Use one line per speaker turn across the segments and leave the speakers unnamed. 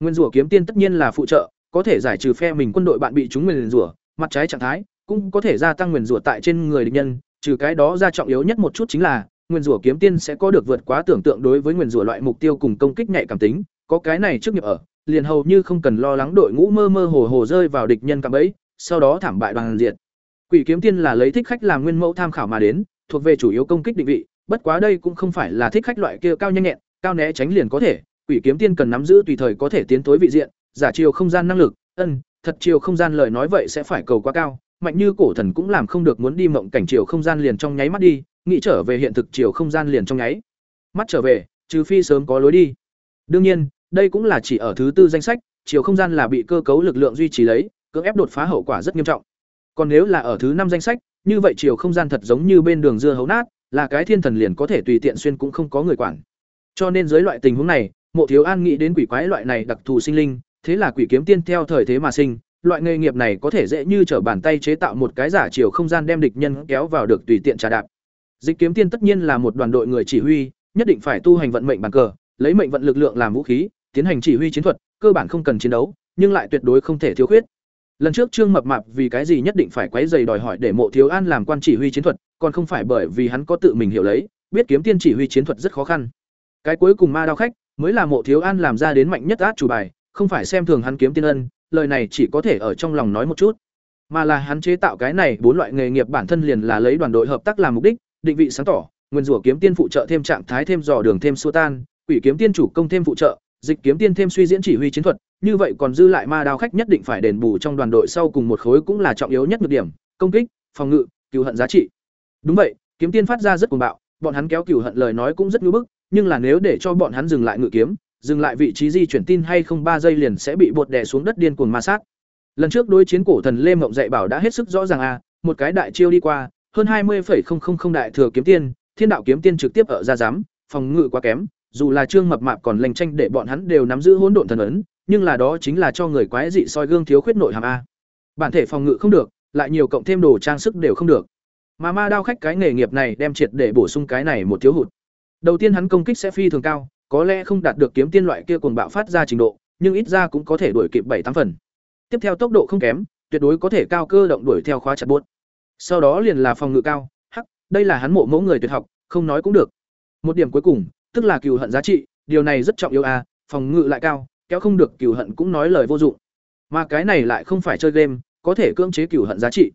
nguyên rủa kiếm tiên tất nhiên là phụ trợ, có thể giải trừ phe mình quân đội bạn bị chúng nguyền rủa mặt trái trạng thái, cũng có thể gia tăng nguyền rủa tại trên người địch nhân, trừ cái đó ra trọng yếu nhất một chút chính là, nguyên rủa kiếm tiên sẽ có được vượt quá tưởng tượng đối với nguyên rủa loại mục tiêu cùng công kích nhạy cảm tính, có cái này trước nghiệp ở, liền hầu như không cần lo lắng đội ngũ mơ mơ hồ hồ rơi vào địch nhân cạm bẫy, sau đó thảm bại đoàn diệt. Quỷ kiếm tiên là lấy thích khách làm nguyên mẫu tham khảo mà đến, thuộc về chủ yếu công kích định vị, bất quá đây cũng không phải là thích khách loại kia cao nhanh nhẹn, cao né tránh liền có thể quỷ kiếm tiên cần nắm giữ tùy thời có thể tiến tối vị diện, giả chiều không gian năng lực, ân, thật chiều không gian lời nói vậy sẽ phải cầu quá cao, mạnh như cổ thần cũng làm không được muốn đi mộng cảnh chiều không gian liền trong nháy mắt đi, nghĩ trở về hiện thực chiều không gian liền trong nháy mắt trở về, trừ phi sớm có lối đi. Đương nhiên, đây cũng là chỉ ở thứ tư danh sách, chiều không gian là bị cơ cấu lực lượng duy trì lấy, cưỡng ép đột phá hậu quả rất nghiêm trọng. Còn nếu là ở thứ năm danh sách, như vậy chiều không gian thật giống như bên đường dưa hấu nát, là cái thiên thần liền có thể tùy tiện xuyên cũng không có người quản. Cho nên dưới loại tình huống này mộ thiếu an nghĩ đến quỷ quái loại này đặc thù sinh linh, thế là quỷ kiếm tiên theo thời thế mà sinh, loại nghề nghiệp này có thể dễ như trở bàn tay chế tạo một cái giả chiều không gian đem địch nhân kéo vào được tùy tiện trà đạp. Dịch kiếm tiên tất nhiên là một đoàn đội người chỉ huy, nhất định phải tu hành vận mệnh bàn cờ, lấy mệnh vận lực lượng làm vũ khí, tiến hành chỉ huy chiến thuật, cơ bản không cần chiến đấu, nhưng lại tuyệt đối không thể thiếu khuyết. Lần trước trương mập mạp vì cái gì nhất định phải quấy dày đòi hỏi để mộ thiếu an làm quan chỉ huy chiến thuật, còn không phải bởi vì hắn có tự mình hiểu lấy, biết kiếm tiên chỉ huy chiến thuật rất khó khăn. Cái cuối cùng ma đao khách mới là mộ thiếu an làm ra đến mạnh nhất át chủ bài, không phải xem thường hắn kiếm tiên ân, lời này chỉ có thể ở trong lòng nói một chút. Mà là hắn chế tạo cái này bốn loại nghề nghiệp bản thân liền là lấy đoàn đội hợp tác làm mục đích, định vị sáng tỏ, nguyên rủa kiếm tiên phụ trợ thêm trạng thái thêm dò đường thêm xua tan, quỷ kiếm tiên chủ công thêm phụ trợ, dịch kiếm tiên thêm suy diễn chỉ huy chiến thuật, như vậy còn dư lại ma đao khách nhất định phải đền bù trong đoàn đội sau cùng một khối cũng là trọng yếu nhất nhược điểm, công kích, phòng ngự cựu hận giá trị. Đúng vậy, kiếm tiên phát ra rất cuồng bạo, bọn hắn kéo cựu hận lời nói cũng rất ngưỡng bức nhưng là nếu để cho bọn hắn dừng lại ngự kiếm dừng lại vị trí di chuyển tin hay không ba giây liền sẽ bị bột đè xuống đất điên cuồng ma sát. Lần trước đối chiến cổ thần lê mộng dạy bảo đã hết sức rõ ràng à, một cái đại chiêu đi qua hơn hai mươi đại thừa kiếm tiên thiên đạo kiếm tiên trực tiếp ở ra giám phòng ngự quá kém dù là trương mập mạp còn lành tranh để bọn hắn đều nắm giữ hỗn độn thần ấn nhưng là đó chính là cho người quái dị soi gương thiếu khuyết nội hàm a. Bản thể phòng ngự không được lại nhiều cộng thêm đồ trang sức đều không được. Mà ma đao khách cái nghề nghiệp này đem triệt để bổ sung cái này một thiếu hụt đầu tiên hắn công kích sẽ phi thường cao, có lẽ không đạt được kiếm tiên loại kia cuồng bạo phát ra trình độ, nhưng ít ra cũng có thể đuổi kịp bảy tám phần. Tiếp theo tốc độ không kém, tuyệt đối có thể cao cơ động đuổi theo khóa chặt buốt. Sau đó liền là phòng ngự cao, hắc, đây là hắn mộ mẫu người tuyệt học, không nói cũng được. Một điểm cuối cùng, tức là cừu hận giá trị, điều này rất trọng yếu a phòng ngự lại cao, kéo không được cừu hận cũng nói lời vô dụng. Mà cái này lại không phải chơi game, có thể cưỡng chế cừu hận giá trị.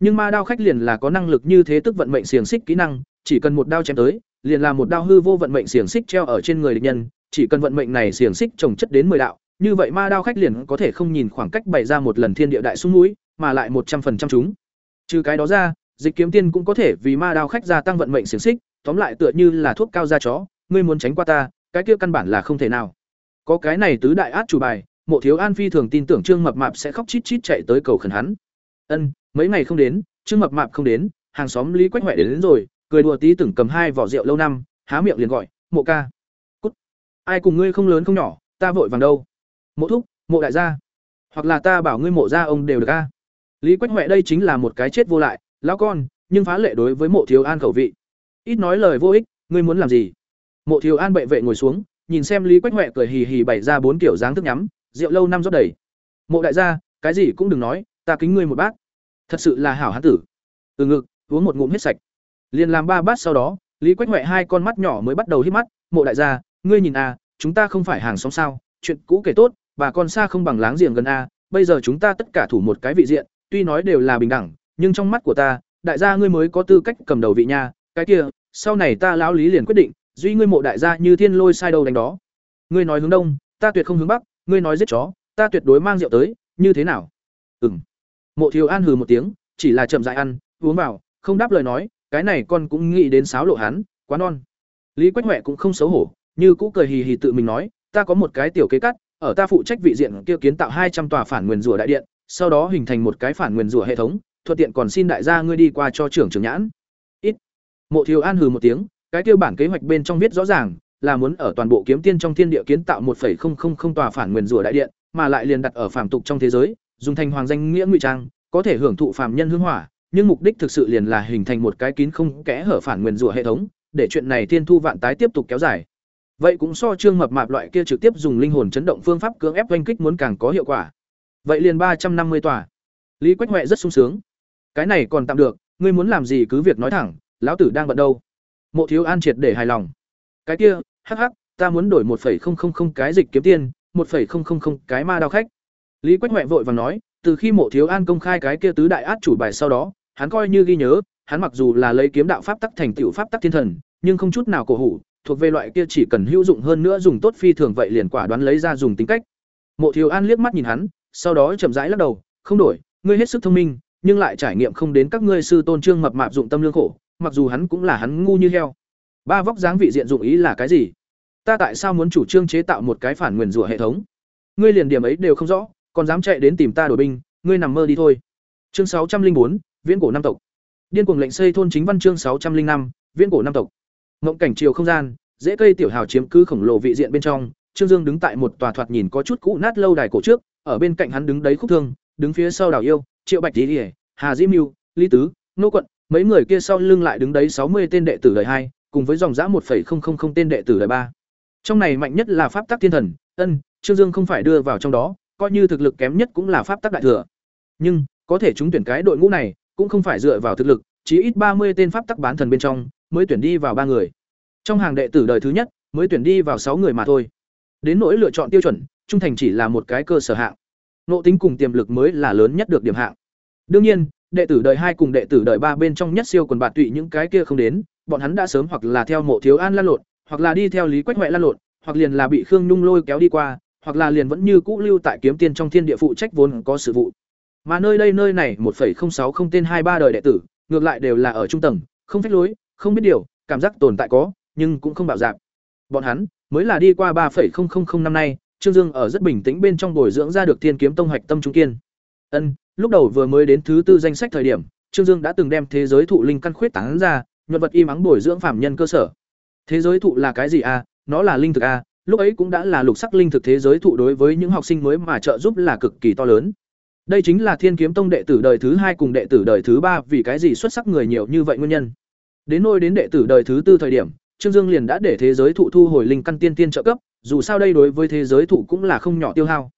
Nhưng ma đao khách liền là có năng lực như thế tức vận mệnh xiềng xích kỹ năng, chỉ cần một đao chém tới liền là một đao hư vô vận mệnh xiềng xích treo ở trên người địch nhân chỉ cần vận mệnh này xiềng xích trồng chất đến mười đạo như vậy ma đao khách liền có thể không nhìn khoảng cách bày ra một lần thiên địa đại sung núi mà lại một trăm phần trăm chúng. Trừ cái đó ra dịch kiếm tiên cũng có thể vì ma đao khách gia tăng vận mệnh xiềng xích tóm lại tựa như là thuốc cao da chó ngươi muốn tránh qua ta cái kia căn bản là không thể nào. Có cái này tứ đại át chủ bài mộ thiếu an phi thường tin tưởng trương mập mạp sẽ khóc chít chít chạy tới cầu khẩn hắn. Ân mấy ngày không đến trương mập mạp không đến hàng xóm lý quách huệ đến, đến rồi cười đùa tí từng cầm hai vỏ rượu lâu năm, há miệng liền gọi, mộ ca, cút. Ai cùng ngươi không lớn không nhỏ, ta vội vàng đâu. Mộ thúc, mộ đại gia. Hoặc là ta bảo ngươi mộ gia ông đều được ca lý quách huệ đây chính là một cái chết vô lại, lão con, nhưng phá lệ đối với mộ thiếu an khẩu vị. Ít nói lời vô ích, ngươi muốn làm gì? Mộ thiếu an bệ vệ ngồi xuống, nhìn xem lý quách huệ cười hì hì bày ra bốn kiểu dáng thức nhắm, rượu lâu năm rót đầy. Mộ đại gia, cái gì cũng đừng nói, ta kính ngươi một bát. Thật sự là hảo hán tử. Từ ngực, uống một ngụm hết sạch liền làm ba bát sau đó, lý quách huệ hai con mắt nhỏ mới bắt đầu hít mắt, mộ đại gia, ngươi nhìn à chúng ta không phải hàng xóm sao? Chuyện cũ kể tốt, bà con xa không bằng láng giềng gần a bây giờ chúng ta tất cả thủ một cái vị diện, tuy nói đều là bình đẳng, nhưng trong mắt của ta, đại gia ngươi mới có tư cách cầm đầu vị nha, cái kia, sau này ta lão lý liền quyết định, duy ngươi mộ đại gia như thiên lôi sai đầu đánh đó. Ngươi nói hướng đông, ta tuyệt không hướng bắc, ngươi nói giết chó, ta tuyệt đối mang rượu tới, như thế nào? Ừng mộ thiếu an hừ một tiếng, chỉ là chậm dại ăn, uống vào, không đáp lời nói cái này con cũng nghĩ đến sáo lộ hắn, quá non. Lý quách huệ cũng không xấu hổ, như cũ cười hì hì tự mình nói, ta có một cái tiểu kế cắt, ở ta phụ trách vị diện kia kiến tạo hai trăm tòa phản nguyền rủa đại điện, sau đó hình thành một cái phản nguyền rủa hệ thống, thuận tiện còn xin đại gia ngươi đi qua cho trưởng trưởng nhãn. Ít. Mộ thiếu an hừ một tiếng, cái tiêu bản kế hoạch bên trong viết rõ ràng, là muốn ở toàn bộ kiếm tiên trong thiên địa kiến tạo một tòa phản nguyền rủa đại điện, mà lại liền đặt ở phàm tục trong thế giới, dùng thành hoàng danh nghĩa ngụy trang, có thể hưởng thụ phàm nhân hương hỏa nhưng mục đích thực sự liền là hình thành một cái kín không kẽ hở phản nguyền rủa hệ thống, để chuyện này thiên thu vạn tái tiếp tục kéo dài. Vậy cũng so trương mập mạp loại kia trực tiếp dùng linh hồn chấn động phương pháp cưỡng ép oanh kích muốn càng có hiệu quả. Vậy liền ba trăm năm mươi tòa. Lý quách huệ rất sung sướng. Cái này còn tạm được, ngươi muốn làm gì cứ việc nói thẳng, lão tử đang bận đâu? Mộ thiếu an triệt để hài lòng. Cái kia, hắc hắc, ta muốn đổi một cái dịch kiếm tiền một cái ma đao khách. Lý quách huệ vội vàng nói, từ khi mộ thiếu an công khai cái kia tứ đại át chủ bài sau đó hắn coi như ghi nhớ, hắn mặc dù là lấy kiếm đạo pháp tắc thành tựu pháp tắc thiên thần, nhưng không chút nào cổ hủ, thuộc về loại kia chỉ cần hữu dụng hơn nữa dùng tốt phi thường vậy liền quả đoán lấy ra dùng tính cách. Mộ thiếu an liếc mắt nhìn hắn, sau đó chậm rãi lắc đầu, không đổi, ngươi hết sức thông minh, nhưng lại trải nghiệm không đến các ngươi sư tôn trương mập mạp dụng tâm lương khổ, mặc dù hắn cũng là hắn ngu như heo. Ba vóc dáng vị diện dụng ý là cái gì? Ta tại sao muốn chủ trương chế tạo một cái phản nguyên rủa hệ thống? Ngươi liền điểm ấy đều không rõ, còn dám chạy đến tìm ta đổi binh, ngươi nằm mơ đi thôi. Chương sáu trăm linh bốn viễn cổ năm tộc. Điên cuồng lệnh xây thôn chính văn chương sáu trăm linh năm, viễn cổ năm tộc. Ngộng cảnh chiều không gian dễ cây tiểu hào chiếm cứ khổng lồ vị diện bên trong, trương dương đứng tại một tòa thoạt nhìn có chút cũ nát lâu đài cổ trước, ở bên cạnh hắn đứng đấy khúc thương, đứng phía sau đào yêu, triệu bạch lý hà diễm mưu, lý tứ, nô quận, mấy người kia sau lưng lại đứng đấy sáu mươi tên đệ tử đời hai, cùng với dòng giã một tên đệ tử đời ba. Trong này mạnh nhất là pháp tắc thiên thần, ân, trương dương không phải đưa vào trong đó, coi như thực lực kém nhất cũng là pháp tắc đại thừa. Nhưng, có thể chúng tuyển cái đội ngũ này cũng không phải dựa vào thực lực chỉ ít ba mươi tên pháp tắc bán thần bên trong, mới tuyển đi vào ba người. Trong hàng đệ tử đời thứ nhất, mới tuyển đi vào sáu người mà thôi. Đến nỗi lựa chọn tiêu chuẩn, trung thành chỉ là một cái cơ sở hạng. Nộ tính cùng tiềm lực mới là lớn nhất được điểm hạng. Đương nhiên, đệ tử đời hai cùng đệ tử đời ba bên trong nhất siêu quần bạt tụy những cái kia không đến, bọn hắn đã sớm hoặc là theo mộ thiếu an lăn lộn, hoặc là đi theo lý quách huệ lăn lộn, hoặc liền là bị khương nhung lôi kéo đi qua, hoặc là liền vẫn như cũ lưu tại kiếm tiên trong thiên địa phụ trách vốn có sự vụ mà nơi đây, nơi này, một sáu không tên hai ba đời đệ tử, ngược lại đều là ở trung tầng, không phách lối, không biết điều, cảm giác tồn tại có, nhưng cũng không bạo dạp bọn hắn mới là đi qua ba năm nay, trương dương ở rất bình tĩnh bên trong bồi dưỡng ra được thiên kiếm tông hạch tâm trung kiên ân, lúc đầu vừa mới đến thứ tư danh sách thời điểm, trương dương đã từng đem thế giới thụ linh căn khuyết tán ra, nhuận vật y mắng bồi dưỡng phạm nhân cơ sở thế giới thụ là cái gì a à? nó là linh thực a à? lúc ấy cũng đã là lục sắc linh thực thế giới thụ đối với những học sinh mới mà trợ giúp là cực kỳ to lớn đây chính là thiên kiếm tông đệ tử đời thứ hai cùng đệ tử đời thứ ba vì cái gì xuất sắc người nhiều như vậy nguyên nhân đến nôi đến đệ tử đời thứ tư thời điểm trương dương liền đã để thế giới thụ thu hồi linh căn tiên tiên trợ cấp dù sao đây đối với thế giới thụ cũng là không nhỏ tiêu hao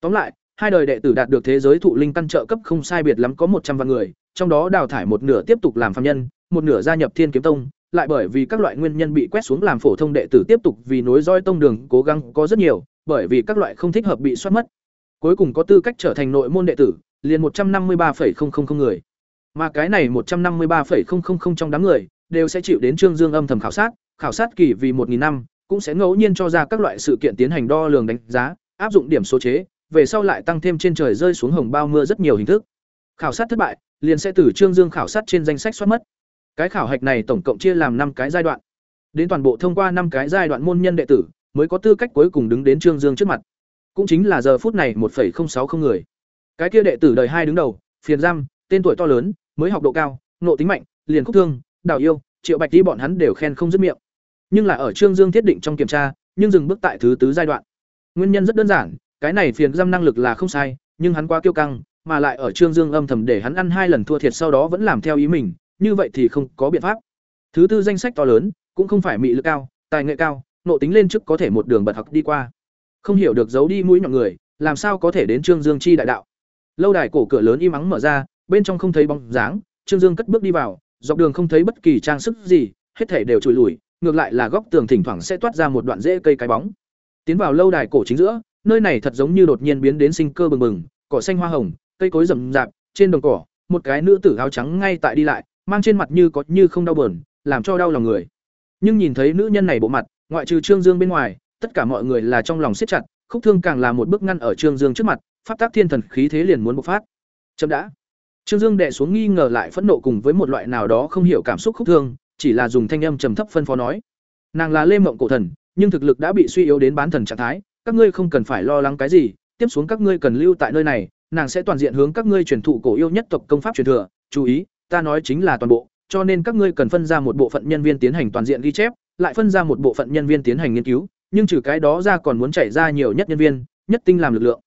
tóm lại hai đời đệ tử đạt được thế giới thụ linh căn trợ cấp không sai biệt lắm có một trăm vạn người trong đó đào thải một nửa tiếp tục làm phàm nhân một nửa gia nhập thiên kiếm tông lại bởi vì các loại nguyên nhân bị quét xuống làm phổ thông đệ tử tiếp tục vì nối dõi tông đường cố gắng có rất nhiều, bởi vì các loại không thích hợp bị soát mất. Cuối cùng có tư cách trở thành nội môn đệ tử, liền 153,000 người. Mà cái này 153,000 trong đám người đều sẽ chịu đến Trương Dương âm thầm khảo sát, khảo sát kỳ vì một nghìn năm, cũng sẽ ngẫu nhiên cho ra các loại sự kiện tiến hành đo lường đánh giá, áp dụng điểm số chế, về sau lại tăng thêm trên trời rơi xuống hồng bao mưa rất nhiều hình thức. Khảo sát thất bại, liền sẽ từ Trương Dương khảo sát trên danh sách xóa mất. Cái khảo hạch này tổng cộng chia làm năm cái giai đoạn. Đến toàn bộ thông qua năm cái giai đoạn môn nhân đệ tử, mới có tư cách cuối cùng đứng đến Trương Dương trước mặt. Cũng chính là giờ phút này 1.060 người. Cái kia đệ tử đời hai đứng đầu, phiền giam, tên tuổi to lớn, mới học độ cao, nộ tính mạnh, liền khúc thương, đào yêu, Triệu Bạch Tí bọn hắn đều khen không dứt miệng. Nhưng là ở Trương Dương thiết định trong kiểm tra, nhưng dừng bước tại thứ tứ giai đoạn. Nguyên nhân rất đơn giản, cái này phiền giam năng lực là không sai, nhưng hắn quá kiêu căng, mà lại ở Trương Dương âm thầm để hắn ăn hai lần thua thiệt sau đó vẫn làm theo ý mình, như vậy thì không có biện pháp. Thứ tư danh sách to lớn, cũng không phải mị lực cao, tài nghệ cao, nộ tính lên trước có thể một đường bật học đi qua. Không hiểu được giấu đi mũi nhọn người, làm sao có thể đến Trương Dương chi đại đạo. Lâu đài cổ cửa lớn im ắng mở ra, bên trong không thấy bóng dáng, Trương Dương cất bước đi vào, dọc đường không thấy bất kỳ trang sức gì, hết thảy đều trùi lùi, ngược lại là góc tường thỉnh thoảng sẽ toát ra một đoạn rễ cây cái bóng. Tiến vào lâu đài cổ chính giữa, nơi này thật giống như đột nhiên biến đến sinh cơ bừng bừng, cỏ xanh hoa hồng, cây cối rậm rạp, trên đồng cỏ, một cái nữ tử áo trắng ngay tại đi lại, mang trên mặt như có như không đau buồn, làm cho đau lòng người. Nhưng nhìn thấy nữ nhân này bộ mặt, ngoại trừ Trương Dương bên ngoài, tất cả mọi người là trong lòng siết chặt, Khúc Thương càng là một bước ngăn ở Trương Dương trước mặt, pháp tác thiên thần khí thế liền muốn bộc phát. chậm đã. Trương Dương đệ xuống nghi ngờ lại phẫn nộ cùng với một loại nào đó không hiểu cảm xúc Khúc Thương, chỉ là dùng thanh âm trầm thấp phân phó nói: "Nàng là Lê Mộng cổ thần, nhưng thực lực đã bị suy yếu đến bán thần trạng thái, các ngươi không cần phải lo lắng cái gì, tiếp xuống các ngươi cần lưu tại nơi này, nàng sẽ toàn diện hướng các ngươi truyền thụ cổ yêu nhất tộc công pháp truyền thừa, chú ý, ta nói chính là toàn bộ, cho nên các ngươi cần phân ra một bộ phận nhân viên tiến hành toàn diện ghi chép, lại phân ra một bộ phận nhân viên tiến hành nghiên cứu, nhưng trừ cái đó ra còn muốn chảy ra nhiều nhất nhân viên, nhất tinh làm lực lượng.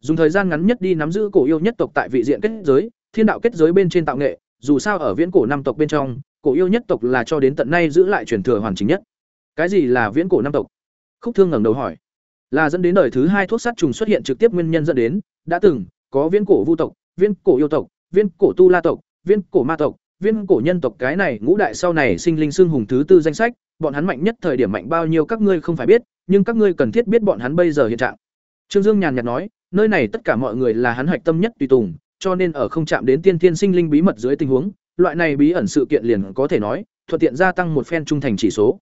Dùng thời gian ngắn nhất đi nắm giữ cổ yêu nhất tộc tại vị diện kết giới, thiên đạo kết giới bên trên tạo nghệ, dù sao ở viễn cổ năm tộc bên trong, cổ yêu nhất tộc là cho đến tận nay giữ lại truyền thừa hoàn chỉnh nhất. Cái gì là viễn cổ năm tộc? Khúc Thương ngẩng đầu hỏi, là dẫn đến đời thứ hai thuốc sát trùng xuất hiện trực tiếp nguyên nhân dẫn đến, đã từng có viễn cổ vu tộc, viễn cổ yêu tộc, viễn cổ tu la tộc, viễn cổ ma tộc, viễn cổ nhân tộc cái này ngũ đại sau này sinh linh xương hùng thứ tư danh sách, bọn hắn mạnh nhất thời điểm mạnh bao nhiêu các ngươi không phải biết, nhưng các ngươi cần thiết biết bọn hắn bây giờ hiện trạng. Trương Dương nhàn nhạt nói, nơi này tất cả mọi người là hắn hoạch tâm nhất tùy tùng, cho nên ở không chạm đến tiên thiên sinh linh bí mật dưới tình huống, loại này bí ẩn sự kiện liền có thể nói, thuận tiện gia tăng một phen trung thành chỉ số.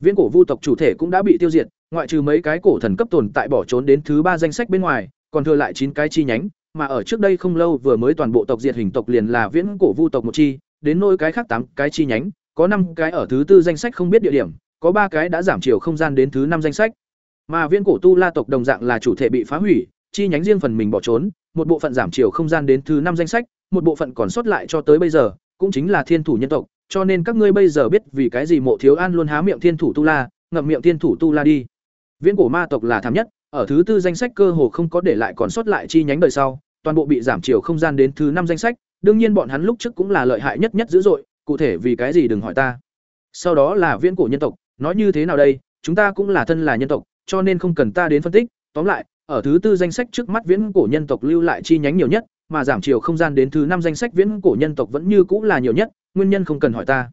Viễn cổ vu tộc chủ thể cũng đã bị tiêu diệt, ngoại trừ mấy cái cổ thần cấp tồn tại bỏ trốn đến thứ ba danh sách bên ngoài, còn thừa lại chín cái chi nhánh, mà ở trước đây không lâu vừa mới toàn bộ tộc diệt hình tộc liền là viễn cổ vu tộc một chi, đến nỗi cái khác tám cái chi nhánh, có năm cái ở thứ tư danh sách không biết địa điểm, có ba cái đã giảm chiều không gian đến thứ năm danh sách. Mà viễn cổ tu la tộc đồng dạng là chủ thể bị phá hủy, chi nhánh riêng phần mình bỏ trốn, một bộ phận giảm chiều không gian đến thứ năm danh sách, một bộ phận còn sót lại cho tới bây giờ, cũng chính là thiên thủ nhân tộc, cho nên các ngươi bây giờ biết vì cái gì Mộ Thiếu An luôn há miệng thiên thủ tu la, ngậm miệng thiên thủ tu la đi. Viễn cổ ma tộc là thảm nhất, ở thứ tư danh sách cơ hồ không có để lại còn sót lại chi nhánh đời sau, toàn bộ bị giảm chiều không gian đến thứ năm danh sách, đương nhiên bọn hắn lúc trước cũng là lợi hại nhất nhất dữ dội, cụ thể vì cái gì đừng hỏi ta. Sau đó là viễn cổ nhân tộc, nói như thế nào đây, chúng ta cũng là thân là nhân tộc, cho nên không cần ta đến phân tích, tóm lại, ở thứ tư danh sách trước mắt viễn cổ nhân tộc lưu lại chi nhánh nhiều nhất, mà giảm chiều không gian đến thứ năm danh sách viễn cổ nhân tộc vẫn như cũng là nhiều nhất, nguyên nhân không cần hỏi ta.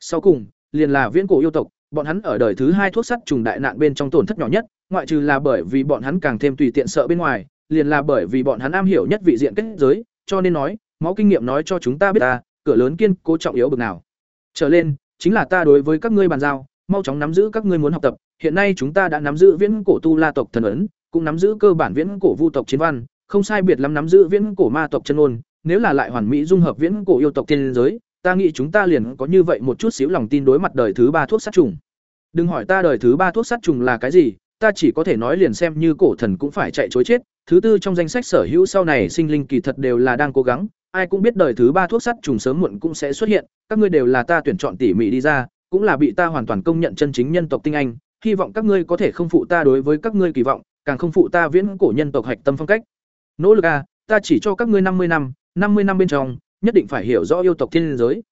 Sau cùng, liền là viễn cổ yêu tộc, bọn hắn ở đời thứ hai thuốc sắt trùng đại nạn bên trong tổn thất nhỏ nhất, ngoại trừ là bởi vì bọn hắn càng thêm tùy tiện sợ bên ngoài, liền là bởi vì bọn hắn am hiểu nhất vị diện kết giới, cho nên nói, máu kinh nghiệm nói cho chúng ta biết ta, cửa lớn kiên cố trọng yếu bực nào. Trở lên, chính là ta đối với các ngươi bàn giao, mau chóng nắm giữ các ngươi muốn học tập, hiện nay chúng ta đã nắm giữ viễn cổ tu la tộc thần ấn, cũng nắm giữ cơ bản viễn cổ vu tộc chiến văn, không sai biệt lắm nắm giữ viễn cổ ma tộc chân ôn, nếu là lại hoàn mỹ dung hợp viễn cổ yêu tộc tiên giới, ta nghĩ chúng ta liền có như vậy một chút xíu lòng tin đối mặt đời thứ ba thuốc sát trùng. Đừng hỏi ta đời thứ ba thuốc sát trùng là cái gì, ta chỉ có thể nói liền xem như cổ thần cũng phải chạy chối chết. Thứ tư trong danh sách sở hữu sau này sinh linh kỳ thật đều là đang cố gắng, ai cũng biết đời thứ ba thuốc sắt trùng sớm muộn cũng sẽ xuất hiện, các ngươi đều là ta tuyển chọn tỉ mỉ đi ra, cũng là bị ta hoàn toàn công nhận chân chính nhân tộc tinh anh, hy vọng các ngươi có thể không phụ ta đối với các ngươi kỳ vọng, càng không phụ ta viễn cổ nhân tộc hạch tâm phong cách. Nỗ lực a, ta chỉ cho các ngươi năm mươi năm, năm mươi năm bên trong, nhất định phải hiểu rõ yêu tộc thiên giới.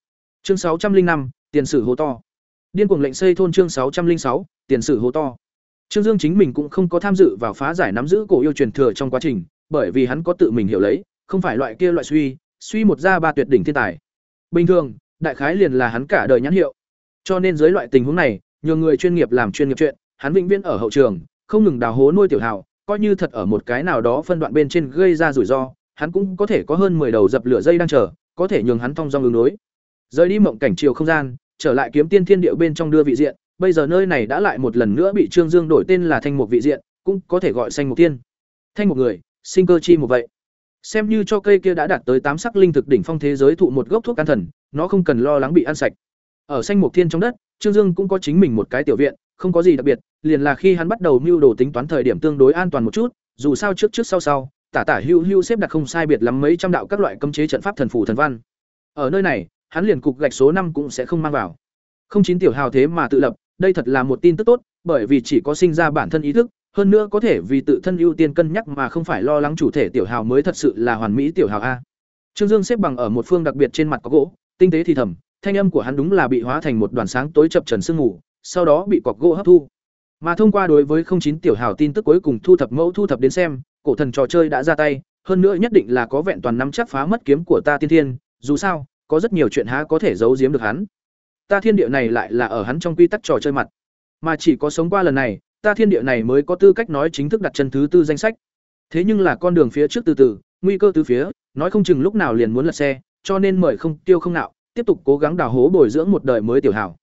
Chương sáu trăm linh năm, tiền sử hố to. Điên cuồng lệnh xây thôn chương sáu trăm linh sáu, tiền sử hố to. Trương Dương chính mình cũng không có tham dự vào phá giải nắm giữ cổ yêu truyền thừa trong quá trình, bởi vì hắn có tự mình hiểu lấy, không phải loại kia loại suy, suy một ra ba tuyệt đỉnh thiên tài. Bình thường, đại khái liền là hắn cả đời nhãn hiệu. Cho nên dưới loại tình huống này, nhiều người chuyên nghiệp làm chuyên nghiệp chuyện, hắn vĩnh viễn ở hậu trường, không ngừng đào hố nuôi tiểu hào, coi như thật ở một cái nào đó phân đoạn bên trên gây ra rủi ro, hắn cũng có thể có hơn 10 đầu dập lửa dây đang chờ, có thể nhường hắn thông dong ứng đối. Rời đi mộng cảnh chiều không gian, trở lại kiếm tiên thiên điệu bên trong đưa vị diện, bây giờ nơi này đã lại một lần nữa bị Trương Dương đổi tên là Thanh Mục vị diện, cũng có thể gọi xanh mục tiên. Thanh một người, sinh cơ chi một vậy. Xem như cho cây kia đã đạt tới tám sắc linh thực đỉnh phong thế giới thụ một gốc thuốc can thần, nó không cần lo lắng bị ăn sạch. Ở xanh mục thiên trong đất, Trương Dương cũng có chính mình một cái tiểu viện, không có gì đặc biệt, liền là khi hắn bắt đầu mưu đồ tính toán thời điểm tương đối an toàn một chút, dù sao trước trước sau sau, tả tả hữu hữu xếp đặt không sai biệt lắm mấy trăm đạo các loại cấm chế trận pháp thần phủ thần văn. Ở nơi này, hắn liền cục gạch số năm cũng sẽ không mang vào. Không chín tiểu hào thế mà tự lập, đây thật là một tin tức tốt, bởi vì chỉ có sinh ra bản thân ý thức, hơn nữa có thể vì tự thân ưu tiên cân nhắc mà không phải lo lắng chủ thể tiểu hào mới thật sự là hoàn mỹ tiểu hào a. Trương Dương xếp bằng ở một phương đặc biệt trên mặt có gỗ, tinh tế thì thầm, thanh âm của hắn đúng là bị hóa thành một đoàn sáng tối chập trần sương ngủ, sau đó bị cọc gỗ hấp thu. Mà thông qua đối với không chín tiểu hào tin tức cuối cùng thu thập mẫu thu thập đến xem, cổ thần trò chơi đã ra tay, hơn nữa nhất định là có vẹn toàn nắm chắc phá mất kiếm của ta tiên thiên, dù sao, có rất nhiều chuyện há có thể giấu giếm được hắn. Ta thiên địa này lại là ở hắn trong quy tắc trò chơi mặt, mà chỉ có sống qua lần này, ta thiên địa này mới có tư cách nói chính thức đặt chân thứ tư danh sách. Thế nhưng là con đường phía trước từ từ, nguy cơ từ phía, nói không chừng lúc nào liền muốn lật xe, cho nên mời không tiêu không nạo, tiếp tục cố gắng đào hố bồi dưỡng một đời mới tiểu hảo.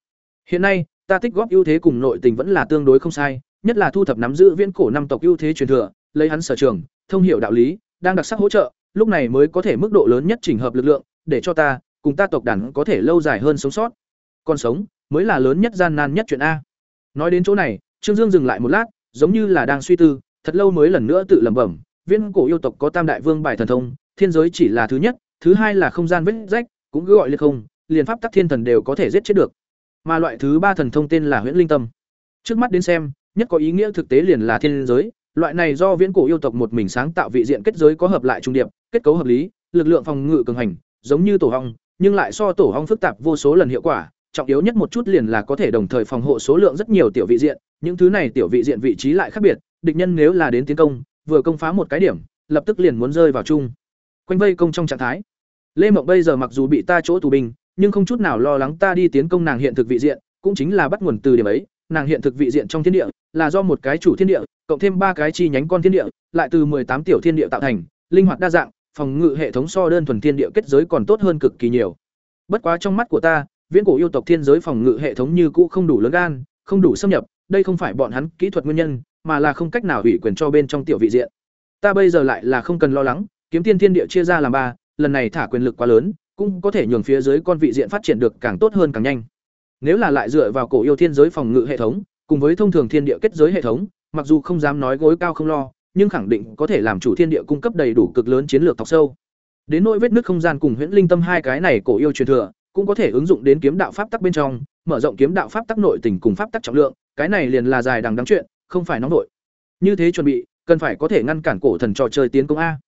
Hiện nay, ta tích góp ưu thế cùng nội tình vẫn là tương đối không sai, nhất là thu thập nắm giữ viễn cổ năm tộc ưu thế truyền thừa, lấy hắn sở trường, thông hiểu đạo lý, đang đặc sắc hỗ trợ, lúc này mới có thể mức độ lớn nhất chỉnh hợp lực lượng, để cho ta cùng ta tộc đàn có thể lâu dài hơn sống sót. Còn sống mới là lớn nhất gian nan nhất chuyện a. Nói đến chỗ này, Trương Dương dừng lại một lát, giống như là đang suy tư, thật lâu mới lần nữa tự lẩm bẩm, viễn cổ yêu tộc có tam đại vương bài thần thông, thiên giới chỉ là thứ nhất, thứ hai là không gian vết rách, cũng cứ gọi liệt không, liền pháp tắc thiên thần đều có thể giết chết được. Mà loại thứ ba thần thông tên là Huyễn Linh Tâm. Trước mắt đến xem, nhất có ý nghĩa thực tế liền là thiên giới, loại này do viễn cổ yêu tộc một mình sáng tạo vị diện kết giới có hợp lại trung điệp, kết cấu hợp lý, lực lượng phòng ngự cường hành, giống như tổ hong, nhưng lại so tổ hong phức tạp vô số lần hiệu quả, trọng yếu nhất một chút liền là có thể đồng thời phòng hộ số lượng rất nhiều tiểu vị diện, những thứ này tiểu vị diện vị trí lại khác biệt, địch nhân nếu là đến tiến công, vừa công phá một cái điểm, lập tức liền muốn rơi vào chung. Quanh vây công trong trạng thái. Lê Mộng bây giờ mặc dù bị ta chỗ tù binh, nhưng không chút nào lo lắng ta đi tiến công nàng hiện thực vị diện, cũng chính là bắt nguồn từ điểm ấy, nàng hiện thực vị diện trong thiên địa là do một cái chủ thiên địa, cộng thêm ba cái chi nhánh con thiên địa, lại từ tám tiểu thiên địa tạo thành, linh hoạt đa dạng, phòng ngự hệ thống so đơn thuần thiên địa kết giới còn tốt hơn cực kỳ nhiều. Bất quá trong mắt của ta, viễn cổ yêu tộc thiên giới phòng ngự hệ thống như cũ không đủ lớn gan, không đủ xâm nhập, đây không phải bọn hắn kỹ thuật nguyên nhân, mà là không cách nào ủy quyền cho bên trong tiểu vị diện. Ta bây giờ lại là không cần lo lắng, kiếm tiên thiên địa chia ra làm ba, lần này thả quyền lực quá lớn, cũng có thể nhường phía dưới con vị diện phát triển được càng tốt hơn càng nhanh. Nếu là lại dựa vào cổ yêu thiên giới phòng ngự hệ thống, cùng với thông thường thiên địa kết giới hệ thống, mặc dù không dám nói gối cao không lo, nhưng khẳng định có thể làm chủ thiên địa cung cấp đầy đủ cực lớn chiến lược thọc sâu. Đến nỗi vết nứt không gian cùng huyễn linh tâm hai cái này cổ yêu truyền thừa, cũng có thể ứng dụng đến kiếm đạo pháp tắc bên trong, mở rộng kiếm đạo pháp tắc nội tình cùng pháp tắc trọng lượng, cái này liền là dài đằng đẵng chuyện, không phải nóng đội. Như thế chuẩn bị, cần phải có thể ngăn cản cổ thần trò chơi tiến công a.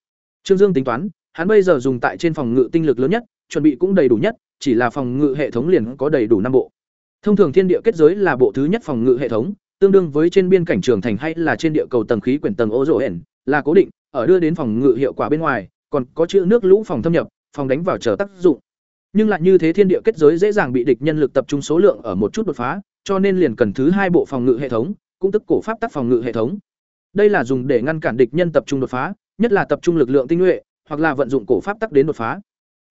Trương Dương tính toán, hắn bây giờ dùng tại trên phòng ngự tinh lực lớn nhất, chuẩn bị cũng đầy đủ nhất, chỉ là phòng ngự hệ thống liền có đầy đủ năm bộ. Thông thường thiên địa kết giới là bộ thứ nhất phòng ngự hệ thống, tương đương với trên biên cảnh trường thành hay là trên địa cầu tầng khí quyển tầng ô rỗ hển, là cố định, ở đưa đến phòng ngự hiệu quả bên ngoài, còn có chữ nước lũ phòng thâm nhập, phòng đánh vào chờ tác dụng. Nhưng lại như thế thiên địa kết giới dễ dàng bị địch nhân lực tập trung số lượng ở một chút đột phá, cho nên liền cần thứ hai bộ phòng ngự hệ thống, cũng tức cổ pháp tác phòng ngự hệ thống. Đây là dùng để ngăn cản địch nhân tập trung đột phá, nhất là tập trung lực lượng tinh nhuệ, hoặc là vận dụng cổ pháp tắc đến đột phá.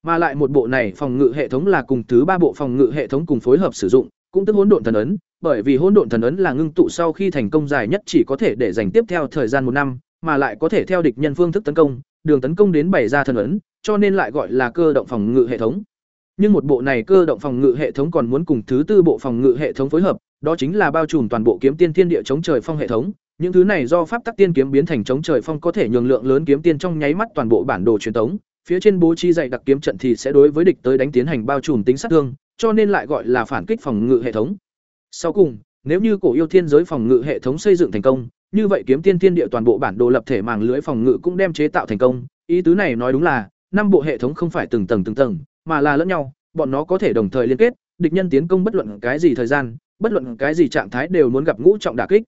Mà lại một bộ này phòng ngự hệ thống là cùng thứ ba bộ phòng ngự hệ thống cùng phối hợp sử dụng, cũng tức hỗn độn thần ấn, bởi vì hỗn độn thần ấn là ngưng tụ sau khi thành công dài nhất chỉ có thể để dành tiếp theo thời gian một năm, mà lại có thể theo địch nhân phương thức tấn công, đường tấn công đến bảy ra thần ấn, cho nên lại gọi là cơ động phòng ngự hệ thống. Nhưng một bộ này cơ động phòng ngự hệ thống còn muốn cùng thứ tư bộ phòng ngự hệ thống phối hợp, đó chính là bao trùm toàn bộ kiếm tiên thiên địa chống trời phong hệ thống. Những thứ này do pháp tắc tiên kiếm biến thành chống trời phong có thể nhường lượng lớn kiếm tiên trong nháy mắt toàn bộ bản đồ truyền thống, phía trên bố trí dày đặc kiếm trận thì sẽ đối với địch tới đánh tiến hành bao trùm tính sát thương, cho nên lại gọi là phản kích phòng ngự hệ thống. Sau cùng, nếu như cổ yêu thiên giới phòng ngự hệ thống xây dựng thành công, như vậy kiếm tiên thiên địa toàn bộ bản đồ lập thể màng lưới phòng ngự cũng đem chế tạo thành công. Ý tứ này nói đúng là, năm bộ hệ thống không phải từng tầng từng tầng, mà là lẫn nhau, bọn nó có thể đồng thời liên kết, địch nhân tiến công bất luận cái gì thời gian, bất luận cái gì trạng thái đều muốn gặp ngũ trọng đả kích.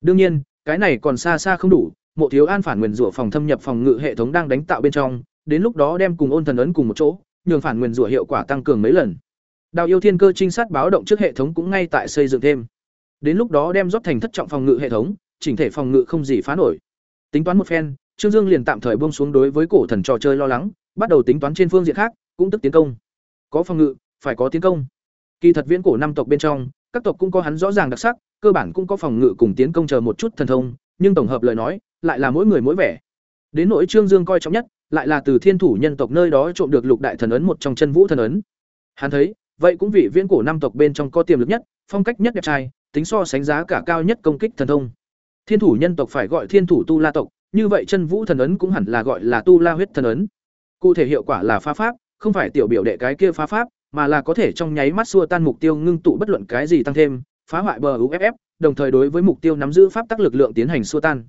Đương nhiên, cái này còn xa xa không đủ, Mộ Thiếu An phản nguyên rủa phòng thâm nhập phòng ngự hệ thống đang đánh tạo bên trong, đến lúc đó đem cùng ôn thần ấn cùng một chỗ, nhường phản nguyên rủa hiệu quả tăng cường mấy lần. Đào yêu thiên cơ trinh sát báo động trước hệ thống cũng ngay tại xây dựng thêm. Đến lúc đó đem rót thành thất trọng phòng ngự hệ thống, chỉnh thể phòng ngự không gì phá nổi. Tính toán một phen, Trương Dương liền tạm thời buông xuống đối với cổ thần trò chơi lo lắng, bắt đầu tính toán trên phương diện khác, cũng tức tiến công. Có phòng ngự, phải có tiến công. Kỳ thật viễn cổ năm tộc bên trong, các tộc cũng có hắn rõ ràng đặc sắc, cơ bản cũng có phòng ngự cùng tiến công chờ một chút thần thông, nhưng tổng hợp lời nói, lại là mỗi người mỗi vẻ. Đến nỗi Trương Dương coi trọng nhất, lại là từ thiên thủ nhân tộc nơi đó trộm được lục đại thần ấn một trong chân vũ thần ấn. Hắn thấy, vậy cũng vị viễn cổ năm tộc bên trong có tiềm lực nhất, phong cách nhất đẹp trai, tính so sánh giá cả cao nhất công kích thần thông. Thiên thủ nhân tộc phải gọi thiên thủ tu la tộc, như vậy chân vũ thần ấn cũng hẳn là gọi là tu la huyết thần ấn. Cụ thể hiệu quả là phá pháp, không phải tiểu biểu đệ cái kia phá pháp, mà là có thể trong nháy mắt xua tan mục tiêu ngưng tụ bất luận cái gì tăng thêm, phá hoại bờ UFF, đồng thời đối với mục tiêu nắm giữ pháp tắc lực lượng tiến hành xua tan.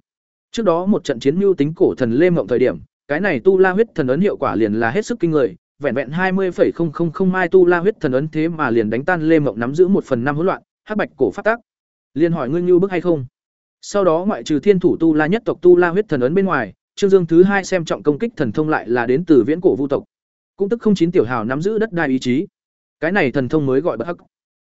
Trước đó một trận chiến mưu tính cổ thần Lê Mộng thời điểm, cái này tu la huyết thần ấn hiệu quả liền là hết sức kinh người, vẹn vẹn hai 20,000 mai tu la huyết thần ấn thế mà liền đánh tan Lê Mộng nắm giữ một phần năm hỗn loạn, hắc bạch cổ pháp tắc. Liên hỏi ngươi như bức hay không? Sau đó ngoại trừ thiên thủ tu la nhất tộc tu la huyết thần ấn bên ngoài, Trương Dương thứ hai xem trọng công kích thần thông lại là đến từ viễn cổ vu tộc. Cũng tức không chín tiểu hào nắm giữ đất đai ý chí. Cái này thần thông mới gọi bất hắc.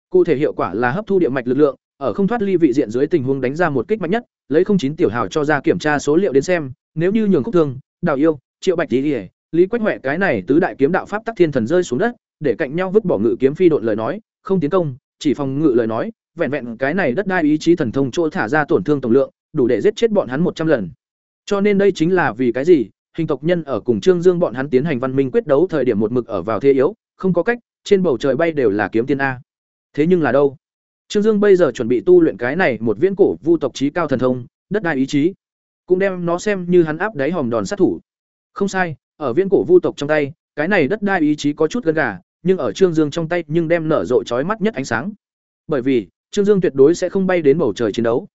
Cụ thể hiệu quả là hấp thu địa mạch lực lượng, ở không thoát ly vị diện dưới tình huống đánh ra một kích mạnh nhất, lấy không chín tiểu hào cho ra kiểm tra số liệu đến xem, nếu như nhường khúc thương, đào yêu, triệu bạch tí đi, lý quách huệ cái này tứ đại kiếm đạo pháp tắc thiên thần rơi xuống đất, để cạnh nhau vứt bỏ ngự kiếm phi độn lời nói, không tiến công, chỉ phòng ngự lời nói, vẹn vẹn cái này đất đai ý chí thần thông chỗ thả ra tổn thương tổng lượng, đủ để giết chết bọn hắn một trăm lần. Cho nên đây chính là vì cái gì? Hình tộc nhân ở cùng Trương Dương bọn hắn tiến hành văn minh quyết đấu thời điểm một mực ở vào thế yếu, không có cách, trên bầu trời bay đều là kiếm tiên a. Thế nhưng là đâu? Trương Dương bây giờ chuẩn bị tu luyện cái này một viễn cổ vu tộc trí cao thần thông, đất đai ý chí, cũng đem nó xem như hắn áp đáy hòm đòn sát thủ. Không sai, ở viễn cổ vu tộc trong tay, cái này đất đai ý chí có chút gần gà, nhưng ở Trương Dương trong tay nhưng đem nở rộ chói mắt nhất ánh sáng. Bởi vì, Trương Dương tuyệt đối sẽ không bay đến bầu trời chiến đấu,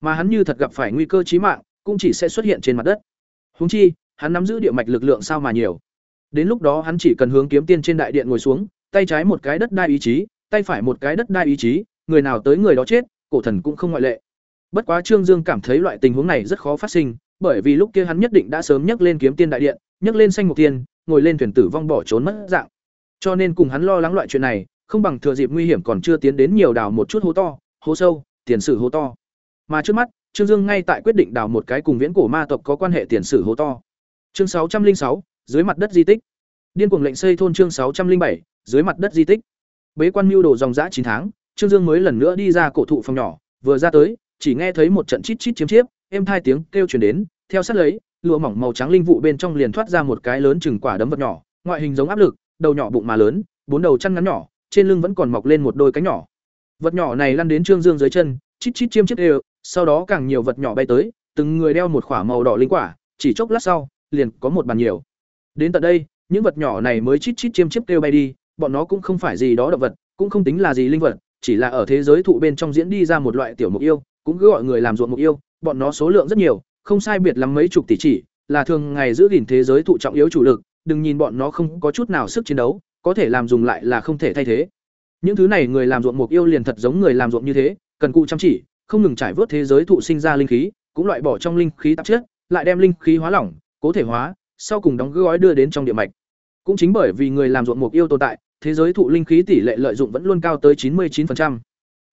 mà hắn như thật gặp phải nguy cơ chí mạng, cũng chỉ sẽ xuất hiện trên mặt đất. Huống chi, hắn nắm giữ địa mạch lực lượng sao mà nhiều. Đến lúc đó hắn chỉ cần hướng kiếm tiên trên đại điện ngồi xuống, tay trái một cái đất đai ý chí, tay phải một cái đất đai ý chí, người nào tới người đó chết, cổ thần cũng không ngoại lệ. Bất quá Trương Dương cảm thấy loại tình huống này rất khó phát sinh, bởi vì lúc kia hắn nhất định đã sớm nhấc lên kiếm tiên đại điện, nhấc lên xanh mục tiên, ngồi lên thuyền tử vong bỏ trốn mất dạng. Cho nên cùng hắn lo lắng loại chuyện này, không bằng thừa dịp nguy hiểm còn chưa tiến đến nhiều đào một chút hố to, hố sâu, tiền sử hố to. Mà trước mắt, Trương Dương ngay tại quyết định đào một cái cùng viễn cổ ma tộc có quan hệ tiền sử hố to. Chương sáu trăm linh sáu dưới mặt đất di tích. Điên cuồng lệnh xây thôn chương sáu trăm linh bảy dưới mặt đất di tích. Bế quan mưu đồ dòng dã chín tháng, Trương Dương mới lần nữa đi ra cổ thụ phòng nhỏ, vừa ra tới, chỉ nghe thấy một trận chít chít chiếm chiếp, êm hai tiếng kêu truyền đến, theo sát lấy, lụa mỏng màu trắng linh vụ bên trong liền thoát ra một cái lớn chừng quả đấm vật nhỏ, ngoại hình giống áp lực, đầu nhỏ bụng mà lớn, bốn đầu chân ngắn nhỏ, trên lưng vẫn còn mọc lên một đôi cánh nhỏ. Vật nhỏ này lăn đến Trương Dương dưới chân, chít chít chiêm chiếp đều, sau đó càng nhiều vật nhỏ bay tới, từng người đeo một quả màu đỏ linh quả, chỉ chốc lát sau, liền có một bàn nhiều. Đến tận đây, những vật nhỏ này mới chít chít chiêm chiếp kêu bay đi, bọn nó cũng không phải gì đó động vật, cũng không tính là gì linh vật, chỉ là ở thế giới thụ bên trong diễn đi ra một loại tiểu mục yêu, cũng cứ gọi người làm ruộng mục yêu, bọn nó số lượng rất nhiều, không sai biệt lắm mấy chục tỷ chỉ, là thường ngày giữ gìn thế giới thụ trọng yếu chủ lực, đừng nhìn bọn nó không có chút nào sức chiến đấu, có thể làm dùng lại là không thể thay thế. Những thứ này người làm ruộng mục yêu liền thật giống người làm ruộng như thế, cần cù chăm chỉ, không ngừng trải vớt thế giới thụ sinh ra linh khí, cũng loại bỏ trong linh khí tạp chất, lại đem linh khí hóa lỏng, cố thể hóa, sau cùng đóng gói đưa đến trong địa mạch. Cũng chính bởi vì người làm ruộng mục yêu tồn tại, thế giới thụ linh khí tỷ lệ lợi dụng vẫn luôn cao tới 99%.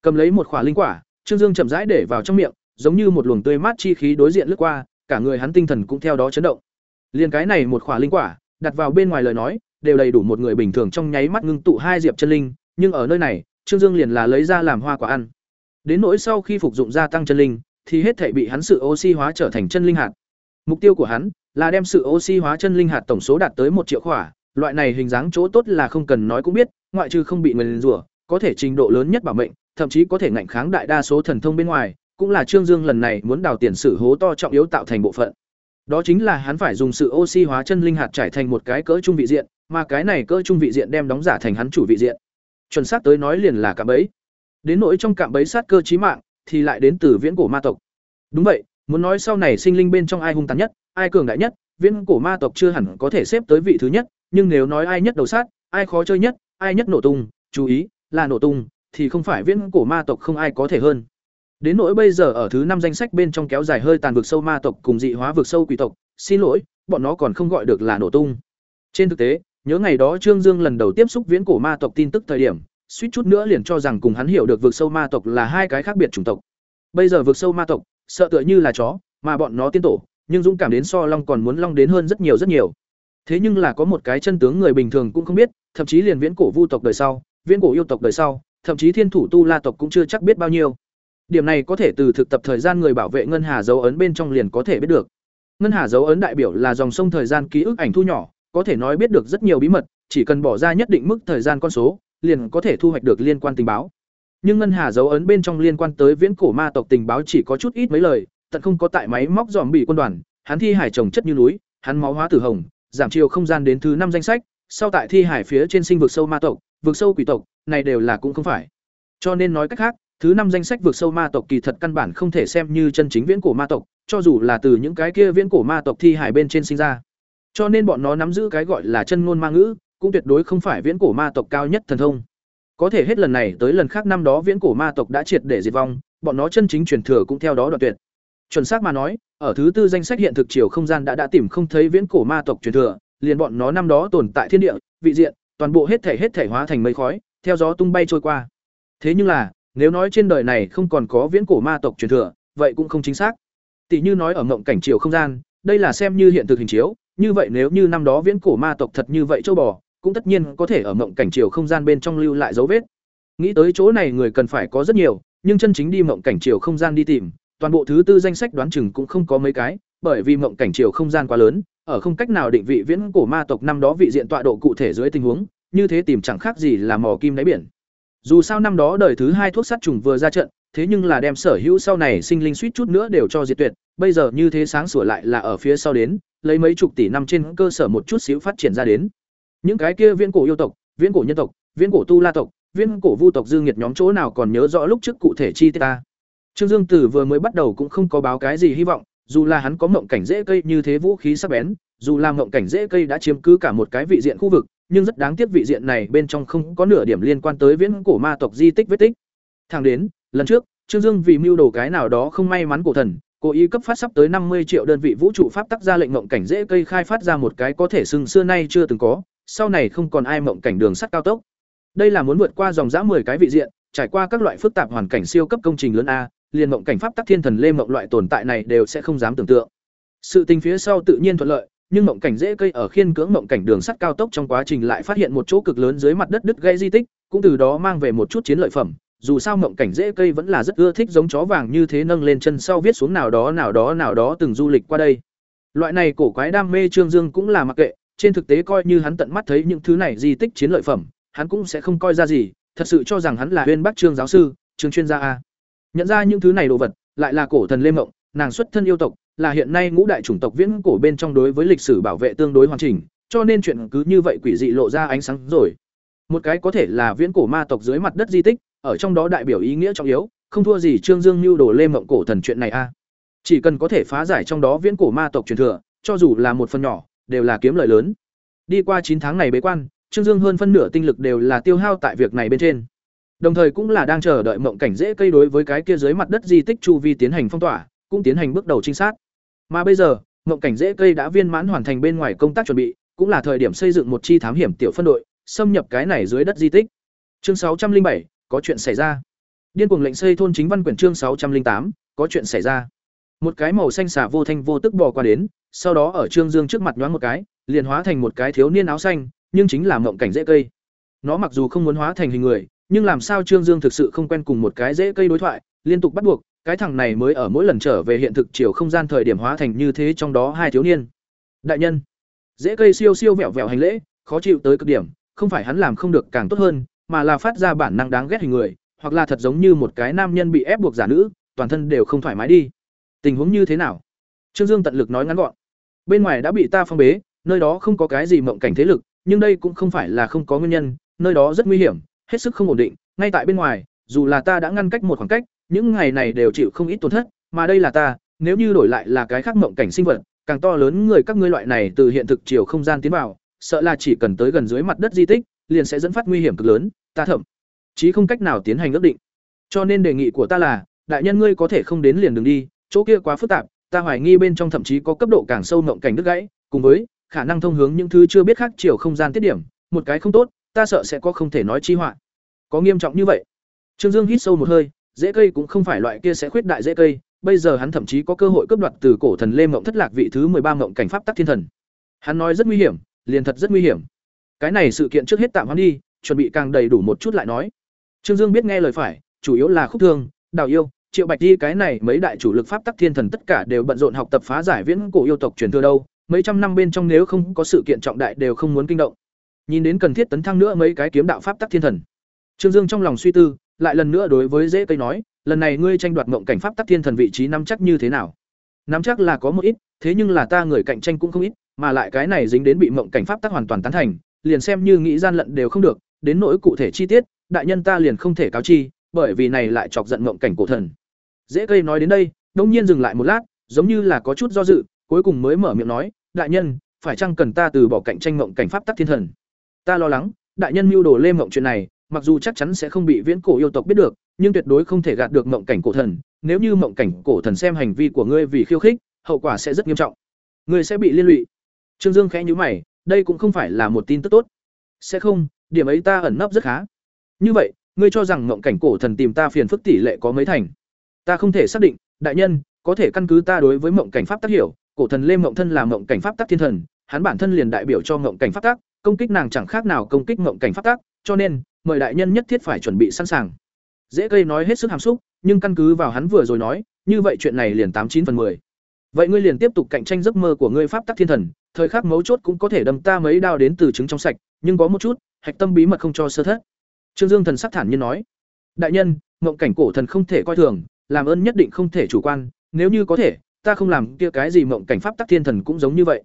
Cầm lấy một quả linh quả, Trương Dương chậm rãi để vào trong miệng, giống như một luồng tươi mát chi khí đối diện lướt qua, cả người hắn tinh thần cũng theo đó chấn động. Liên cái này một quả linh quả, đặt vào bên ngoài lời nói, đều đầy đủ một người bình thường trong nháy mắt ngưng tụ hai diệp chân linh, nhưng ở nơi này, Trương Dương liền là lấy ra làm hoa quả ăn. Đến nỗi sau khi phục dụng gia tăng chân linh, thì hết thảy bị hắn sự oxy hóa trở thành chân linh hạt. Mục tiêu của hắn là đem sự oxy hóa chân linh hạt tổng số đạt tới một triệu khỏa, loại này hình dáng chỗ tốt là không cần nói cũng biết, ngoại trừ không bị nguyền rủa, có thể trình độ lớn nhất bảo mệnh, thậm chí có thể ngạnh kháng đại đa số thần thông bên ngoài, cũng là Trương Dương lần này muốn đào tiền sử hố to trọng yếu tạo thành bộ phận. Đó chính là hắn phải dùng sự oxy hóa chân linh hạt trải thành một cái cỡ trung vị diện, mà cái này cỡ trung vị diện đem đóng giả thành hắn chủ vị diện. Chuẩn xác tới nói liền là cạm bẫy. Đến nỗi trong cạm bẫy sát cơ chí mạng thì lại đến từ viễn cổ ma tộc. Đúng vậy, muốn nói sau này sinh linh bên trong ai hung tàn nhất, ai cường đại nhất, viễn cổ ma tộc chưa hẳn có thể xếp tới vị thứ nhất, nhưng nếu nói ai nhất đầu sát, ai khó chơi nhất, ai nhất nổ tung, chú ý, là nổ tung, thì không phải viễn cổ ma tộc không ai có thể hơn. Đến nỗi bây giờ ở thứ năm danh sách bên trong kéo dài hơi tàn vực sâu ma tộc cùng dị hóa vực sâu quỷ tộc, xin lỗi, bọn nó còn không gọi được là nổ tung. Trên thực tế, nhớ ngày đó Trương Dương lần đầu tiếp xúc viễn cổ ma tộc tin tức thời điểm, suýt chút nữa liền cho rằng cùng hắn hiểu được vực sâu ma tộc là hai cái khác biệt chủng tộc. Bây giờ vực sâu ma tộc, sợ tựa như là chó, mà bọn nó tiên tổ, nhưng dũng cảm đến so long còn muốn long đến hơn rất nhiều rất nhiều. Thế nhưng là có một cái chân tướng người bình thường cũng không biết, thậm chí liền viễn cổ vu tộc đời sau, viễn cổ yêu tộc đời sau, thậm chí thiên thủ tu la tộc cũng chưa chắc biết bao nhiêu. Điểm này có thể từ thực tập thời gian người bảo vệ ngân hà dấu ấn bên trong liền có thể biết được. Ngân hà dấu ấn đại biểu là dòng sông thời gian ký ức ảnh thu nhỏ, có thể nói biết được rất nhiều bí mật, chỉ cần bỏ ra nhất định mức thời gian con số, liền có thể thu hoạch được liên quan tình báo. Nhưng ngân hà dấu ấn bên trong liên quan tới viễn cổ ma tộc tình báo chỉ có chút ít mấy lời, tận không có tại máy móc dòm bị quân đoàn, hắn thi hải trồng chất như núi, hắn máu hóa tử hồng, giảm chiều không gian đến thứ năm danh sách, sau tại thi hải phía trên sinh vực sâu ma tộc, vực sâu quỷ tộc, này đều là cũng không phải. Cho nên nói cách khác, thứ năm danh sách vực sâu ma tộc kỳ thật căn bản không thể xem như chân chính viễn cổ ma tộc, cho dù là từ những cái kia viễn cổ ma tộc thi hải bên trên sinh ra. Cho nên bọn nó nắm giữ cái gọi là chân ngôn ma ngữ, cũng tuyệt đối không phải viễn cổ ma tộc cao nhất thần thông. Có thể hết lần này tới lần khác năm đó viễn cổ ma tộc đã triệt để diệt vong, bọn nó chân chính truyền thừa cũng theo đó đoạn tuyệt. Chuẩn xác mà nói, ở thứ tư danh sách hiện thực chiều không gian đã đã tìm không thấy viễn cổ ma tộc truyền thừa, liền bọn nó năm đó tồn tại thiên địa, vị diện, toàn bộ hết thể hết thể hóa thành mây khói, theo gió tung bay trôi qua. Thế nhưng là, nếu nói trên đời này không còn có viễn cổ ma tộc truyền thừa, vậy cũng không chính xác. Tỷ như nói ở mộng cảnh chiều không gian, đây là xem như hiện thực hình chiếu, như vậy nếu như năm đó viễn cổ ma tộc thật như vậy châu bò, cũng tất nhiên có thể ở mộng cảnh chiều không gian bên trong lưu lại dấu vết. Nghĩ tới chỗ này người cần phải có rất nhiều, nhưng chân chính đi mộng cảnh chiều không gian đi tìm, toàn bộ thứ tư danh sách đoán chừng cũng không có mấy cái, bởi vì mộng cảnh chiều không gian quá lớn, ở không cách nào định vị viễn cổ ma tộc năm đó vị diện tọa độ cụ thể dưới tình huống, như thế tìm chẳng khác gì là mò kim đáy biển. Dù sao năm đó đời thứ hai thuốc sát trùng vừa ra trận, thế nhưng là đem sở hữu sau này sinh linh suýt chút nữa đều cho diệt tuyệt, bây giờ như thế sáng sủa lại là ở phía sau đến, lấy mấy chục tỷ năm trên cơ sở một chút xíu phát triển ra đến. Những cái kia viễn cổ yêu tộc, viễn cổ nhân tộc, viễn cổ tu la tộc, viễn cổ vu tộc dương nghiệt nhóm chỗ nào còn nhớ rõ lúc trước cụ thể chi tiết ta. Trương Dương Tử vừa mới bắt đầu cũng không có báo cái gì hy vọng, dù là hắn có mộng cảnh dễ cây như thế vũ khí sắc bén, dù là mộng cảnh dễ cây đã chiếm cứ cả một cái vị diện khu vực, nhưng rất đáng tiếc vị diện này bên trong không có nửa điểm liên quan tới viễn cổ ma tộc di tích vết tích. Thẳng đến, lần trước, Trương Dương vì mưu đồ cái nào đó không may mắn cổ thần, cố ý cấp phát sắp tới năm mươi triệu đơn vị vũ trụ pháp tắc ra lệnh mộng cảnh dễ cây khai phát ra một cái có thể sừng xưa nay chưa từng có, sau này không còn ai mộng cảnh đường sắt cao tốc. Đây là muốn vượt qua dòng dã 10 cái vị diện, trải qua các loại phức tạp hoàn cảnh siêu cấp công trình lớn a, liền mộng cảnh pháp tắc thiên thần lê mộng loại tồn tại này đều sẽ không dám tưởng tượng. Sự tình phía sau tự nhiên thuận lợi, nhưng mộng cảnh dễ cây ở khiên cưỡng mộng cảnh đường sắt cao tốc trong quá trình lại phát hiện một chỗ cực lớn dưới mặt đất đứt gây di tích, cũng từ đó mang về một chút chiến lợi phẩm. Dù sao mộng cảnh dễ cây vẫn là rất ưa thích giống chó vàng như thế nâng lên chân sau viết xuống nào đó nào đó nào đó từng du lịch qua đây. Loại này cổ quái đam mê Trương Dương cũng là mặc kệ, trên thực tế coi như hắn tận mắt thấy những thứ này di tích chiến lợi phẩm, hắn cũng sẽ không coi ra gì, thật sự cho rằng hắn là Huyên Bắc Trương giáo sư, trường chuyên gia a. Nhận ra những thứ này đồ vật, lại là cổ thần Lê Mộng, nàng xuất thân yêu tộc, là hiện nay ngũ đại chủng tộc viễn cổ bên trong đối với lịch sử bảo vệ tương đối hoàn chỉnh, cho nên chuyện cứ như vậy quỷ dị lộ ra ánh sáng rồi. Một cái có thể là viễn cổ ma tộc dưới mặt đất di tích, ở trong đó đại biểu ý nghĩa trọng yếu, không thua gì Trương Dương mưu đồ Lê Mộng cổ thần chuyện này a. Chỉ cần có thể phá giải trong đó viễn cổ ma tộc truyền thừa, cho dù là một phần nhỏ, đều là kiếm lợi lớn. Đi qua chín tháng này bế quan, Trương Dương hơn phân nửa tinh lực đều là tiêu hao tại việc này bên trên. Đồng thời cũng là đang chờ đợi mộng cảnh dễ cây đối với cái kia dưới mặt đất di tích chu vi tiến hành phong tỏa, cũng tiến hành bước đầu trinh sát. Mà bây giờ, mộng cảnh dễ cây đã viên mãn hoàn thành bên ngoài công tác chuẩn bị, cũng là thời điểm xây dựng một chi thám hiểm tiểu phân đội, xâm nhập cái này dưới đất di tích. Chương sáu trăm linh bảy có chuyện xảy ra. Điên cuồng lệnh xây thôn chính văn quyển chương sáu trăm linh tám có chuyện xảy ra. Một cái màu xanh xả vô thanh vô tức bò qua đến, sau đó ở Trương Dương trước mặt nhoáng một cái, liền hóa thành một cái thiếu niên áo xanh, nhưng chính là mộng cảnh dễ cây. Nó mặc dù không muốn hóa thành hình người, nhưng làm sao Trương Dương thực sự không quen cùng một cái dễ cây đối thoại, liên tục bắt buộc, cái thằng này mới ở mỗi lần trở về hiện thực chiều không gian thời điểm hóa thành như thế trong đó hai thiếu niên. Đại nhân, dễ cây siêu siêu vẹo vẹo hành lễ, khó chịu tới cực điểm, không phải hắn làm không được càng tốt hơn, mà là phát ra bản năng đáng ghét hình người, hoặc là thật giống như một cái nam nhân bị ép buộc giả nữ, toàn thân đều không thoải mái đi. Tình huống như thế nào? Trương Dương tận lực nói ngắn gọn. Bên ngoài đã bị ta phong bế, nơi đó không có cái gì mộng cảnh thế lực, nhưng đây cũng không phải là không có nguyên nhân, nơi đó rất nguy hiểm, hết sức không ổn định, ngay tại bên ngoài, dù là ta đã ngăn cách một khoảng cách, những ngày này đều chịu không ít tổn thất, mà đây là ta, nếu như đổi lại là cái khác mộng cảnh sinh vật, càng to lớn người các ngươi loại này từ hiện thực chiều không gian tiến vào, sợ là chỉ cần tới gần dưới mặt đất di tích, liền sẽ dẫn phát nguy hiểm cực lớn, ta thậm chí không cách nào tiến hành ước định. Cho nên đề nghị của ta là, đại nhân ngươi có thể không đến liền đừng đi, chỗ kia quá phức tạp, ta hoài nghi bên trong thậm chí có cấp độ càng sâu mộng cảnh đứt gãy, cùng với khả năng thông hướng những thứ chưa biết khác chiều không gian tiết điểm, một cái không tốt, ta sợ sẽ có không thể nói chi họa. Có nghiêm trọng như vậy? Trương Dương hít sâu một hơi, dễ cây cũng không phải loại kia sẽ khuyết đại dễ cây, bây giờ hắn thậm chí có cơ hội cướp đoạt từ cổ thần Lê Mộng thất lạc vị thứ ba mộng cảnh pháp tắc thiên thần. Hắn nói rất nguy hiểm, liền thật rất nguy hiểm. Cái này sự kiện trước hết tạm hoãn đi, chuẩn bị càng đầy đủ một chút lại nói. Trương Dương biết nghe lời phải, chủ yếu là khúc thương, đào yêu, triệu bạch đi cái này mấy đại chủ lực pháp tắc thiên thần tất cả đều bận rộn học tập phá giải viễn cổ yêu tộc truyền thừa đâu, mấy trăm năm bên trong nếu không có sự kiện trọng đại đều không muốn kinh động. Nhìn đến cần thiết tấn thăng nữa mấy cái kiếm đạo pháp tắc thiên thần. Trương Dương trong lòng suy tư, lại lần nữa đối với dễ cây nói, lần này ngươi tranh đoạt mộng cảnh pháp tắc thiên thần vị trí nắm chắc như thế nào? Nắm chắc là có một ít, thế nhưng là ta người cạnh tranh cũng không ít, mà lại cái này dính đến bị mộng cảnh pháp tắc hoàn toàn tán thành, liền xem như nghĩ gian lận đều không được, đến nỗi cụ thể chi tiết, đại nhân ta liền không thể cáo chi, bởi vì này lại chọc giận mộng cảnh cổ thần. Dễ cây nói đến đây, đông nhiên dừng lại một lát, giống như là có chút do dự, cuối cùng mới mở miệng nói, đại nhân, phải chăng cần ta từ bỏ cạnh tranh mộng cảnh pháp tắc thiên thần? Ta lo lắng, đại nhân mưu đồ lê mộng chuyện này, mặc dù chắc chắn sẽ không bị viễn cổ yêu tộc biết được, nhưng tuyệt đối không thể gạt được mộng cảnh cổ thần, nếu như mộng cảnh cổ thần xem hành vi của ngươi vì khiêu khích, hậu quả sẽ rất nghiêm trọng. Ngươi sẽ bị liên lụy. Trương Dương khẽ nhíu mày, đây cũng không phải là một tin tức tốt. Sẽ không, điểm ấy ta ẩn nấp rất khá. Như vậy, ngươi cho rằng mộng cảnh cổ thần tìm ta phiền phức tỷ lệ có mấy thành? Ta không thể xác định, đại nhân, có thể căn cứ ta đối với mộng cảnh pháp tác hiểu, cổ thần Lê Mộng thân là mộng cảnh pháp tác thiên thần, hắn bản thân liền đại biểu cho mộng cảnh pháp tác, công kích nàng chẳng khác nào công kích ngộng cảnh pháp tác, cho nên, mời đại nhân nhất thiết phải chuẩn bị sẵn sàng. Dễ cây nói hết sức hàm xúc, nhưng căn cứ vào hắn vừa rồi nói, như vậy chuyện này liền tám chín phần 10. Vậy ngươi liền tiếp tục cạnh tranh giấc mơ của ngươi pháp tắc thiên thần, thời khắc mấu chốt cũng có thể đâm ta mấy đao đến từ trứng trong sạch, nhưng có một chút, hạch tâm bí mật không cho sơ thất. Trương Dương thần sắc thản nhiên nói: "Đại nhân, ngộng cảnh cổ thần không thể coi thường, làm ơn nhất định không thể chủ quan, nếu như có thể, ta không làm kia cái gì mộng cảnh pháp tắc thiên thần cũng giống như vậy.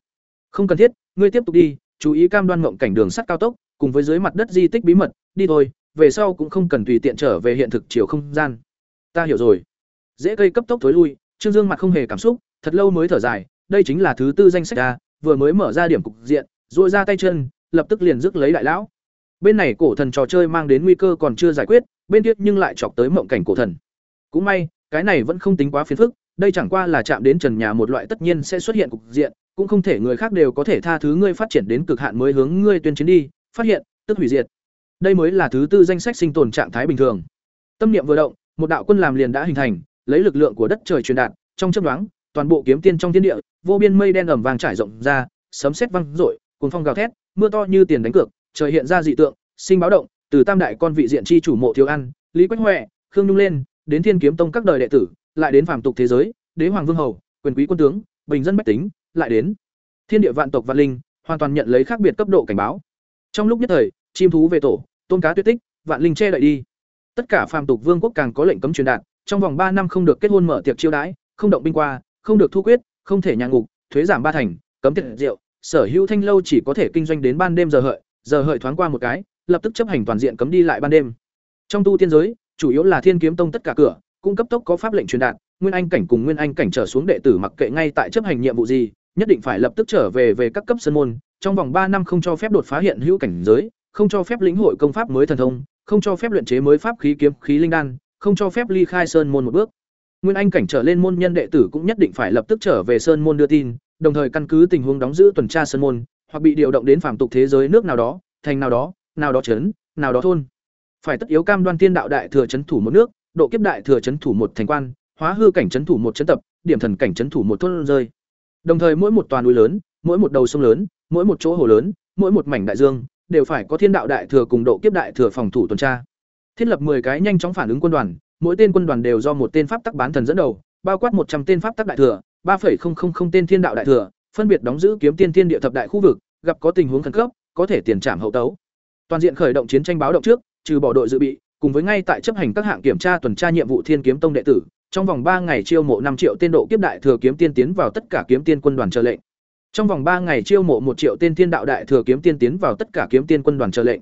Không cần thiết, ngươi tiếp tục đi, chú ý cam đoan mộng cảnh đường sắt cao tốc, cùng với dưới mặt đất di tích bí mật, đi thôi, về sau cũng không cần tùy tiện trở về hiện thực chiều không gian. Ta hiểu rồi. Dễ cây cấp tốc thối lui, Trương Dương mặt không hề cảm xúc, thật lâu mới thở dài, đây chính là thứ tư danh sách a, vừa mới mở ra điểm cục diện, duỗi ra tay chân, lập tức liền rước lấy đại lão. Bên này cổ thần trò chơi mang đến nguy cơ còn chưa giải quyết, bên kia nhưng lại chọc tới mộng cảnh cổ thần. Cũng may, cái này vẫn không tính quá phiền phức, đây chẳng qua là chạm đến trần nhà một loại tất nhiên sẽ xuất hiện cục diện, cũng không thể người khác đều có thể tha thứ ngươi phát triển đến cực hạn mới hướng ngươi tuyên chiến đi, phát hiện, tức hủy diệt. Đây mới là thứ tư danh sách sinh tồn trạng thái bình thường. Tâm niệm vừa động, một đạo quân làm liền đã hình thành, lấy lực lượng của đất trời truyền đạt, trong chớp đoán toàn bộ kiếm tiên trong thiên địa, vô biên mây đen ẩm vàng trải rộng ra, sấm sét văng rội, cuồng phong gào thét, mưa to như tiền đánh cược, trời hiện ra dị tượng, sinh báo động, từ tam đại con vị diện chi chủ mộ thiếu ăn, Lý Quách huệ Khương Nhung lên, đến Thiên Kiếm Tông các đời đệ tử, lại đến phàm tục thế giới, đế hoàng vương hầu, quyền quý quân tướng, bình dân bách tính, lại đến thiên địa vạn tộc vạn linh, hoàn toàn nhận lấy khác biệt cấp độ cảnh báo. Trong lúc nhất thời, chim thú về tổ, tôn cá tuyết tích, vạn linh che đậy đi. Tất cả phàm tục vương quốc càng có lệnh cấm truyền đạt, trong vòng ba năm không được kết hôn mở tiệc chiêu đãi, không động binh qua, không được thu quyết, không thể nhà ngục, thuế giảm ba thành, cấm tiệc rượu, sở hữu thanh lâu chỉ có thể kinh doanh đến ban đêm giờ hợi, giờ hợi thoáng qua một cái, lập tức chấp hành toàn diện cấm đi lại ban đêm. Trong tu tiên giới, chủ yếu là Thiên Kiếm Tông tất cả cửa, cung cấp tốc có pháp lệnh truyền đạt, nguyên anh cảnh cùng nguyên anh cảnh trở xuống đệ tử mặc kệ ngay tại chấp hành nhiệm vụ gì, nhất định phải lập tức trở về về các cấp sân môn, trong vòng ba năm không cho phép đột phá hiện hữu cảnh giới, không cho phép lĩnh hội công pháp mới thần thông, không cho phép luyện chế mới pháp khí kiếm khí linh đan, không cho phép ly khai sơn môn một bước. Nguyên anh cảnh trở lên môn nhân đệ tử cũng nhất định phải lập tức trở về sơn môn đưa tin, đồng thời căn cứ tình huống đóng giữ tuần tra sơn môn, hoặc bị điều động đến phàm tục thế giới nước nào đó, thành nào đó, nào đó trấn, nào đó thôn. Phải tất yếu cam đoan tiên đạo đại thừa chấn thủ một nước, độ kiếp đại thừa chấn thủ một thành quan, hóa hư cảnh chấn thủ một chấn tập, điểm thần cảnh chấn thủ một thôn rơi. Đồng thời mỗi một toàn núi lớn, mỗi một đầu sông lớn, mỗi một chỗ hồ lớn, mỗi một mảnh đại dương đều phải có thiên đạo đại thừa cùng độ kiếp đại thừa phòng thủ tuần tra. Thiết lập 10 cái nhanh chóng phản ứng quân đoàn, mỗi tên quân đoàn đều do một tên pháp tắc bán thần dẫn đầu, bao quát một trăm tên pháp tắc đại thừa, 3.000 tên thiên đạo đại thừa, phân biệt đóng giữ kiếm tiên thiên địa thập đại khu vực, gặp có tình huống khẩn cấp, có thể tiền trảm hậu tấu. Toàn diện khởi động chiến tranh báo động trước, trừ bỏ đội dự bị, cùng với ngay tại chấp hành các hạng kiểm tra tuần tra nhiệm vụ Thiên Kiếm Tông đệ tử, trong vòng ba ngày chiêu mộ năm triệu tên độ kiếp đại thừa kiếm tiên tiến vào tất cả kiếm tiên quân đoàn chờ lệnh. Trong vòng ba ngày chiêu mộ một triệu tên thiên đạo đại thừa kiếm tiên tiến vào tất cả kiếm tiên quân đoàn chờ lệnh.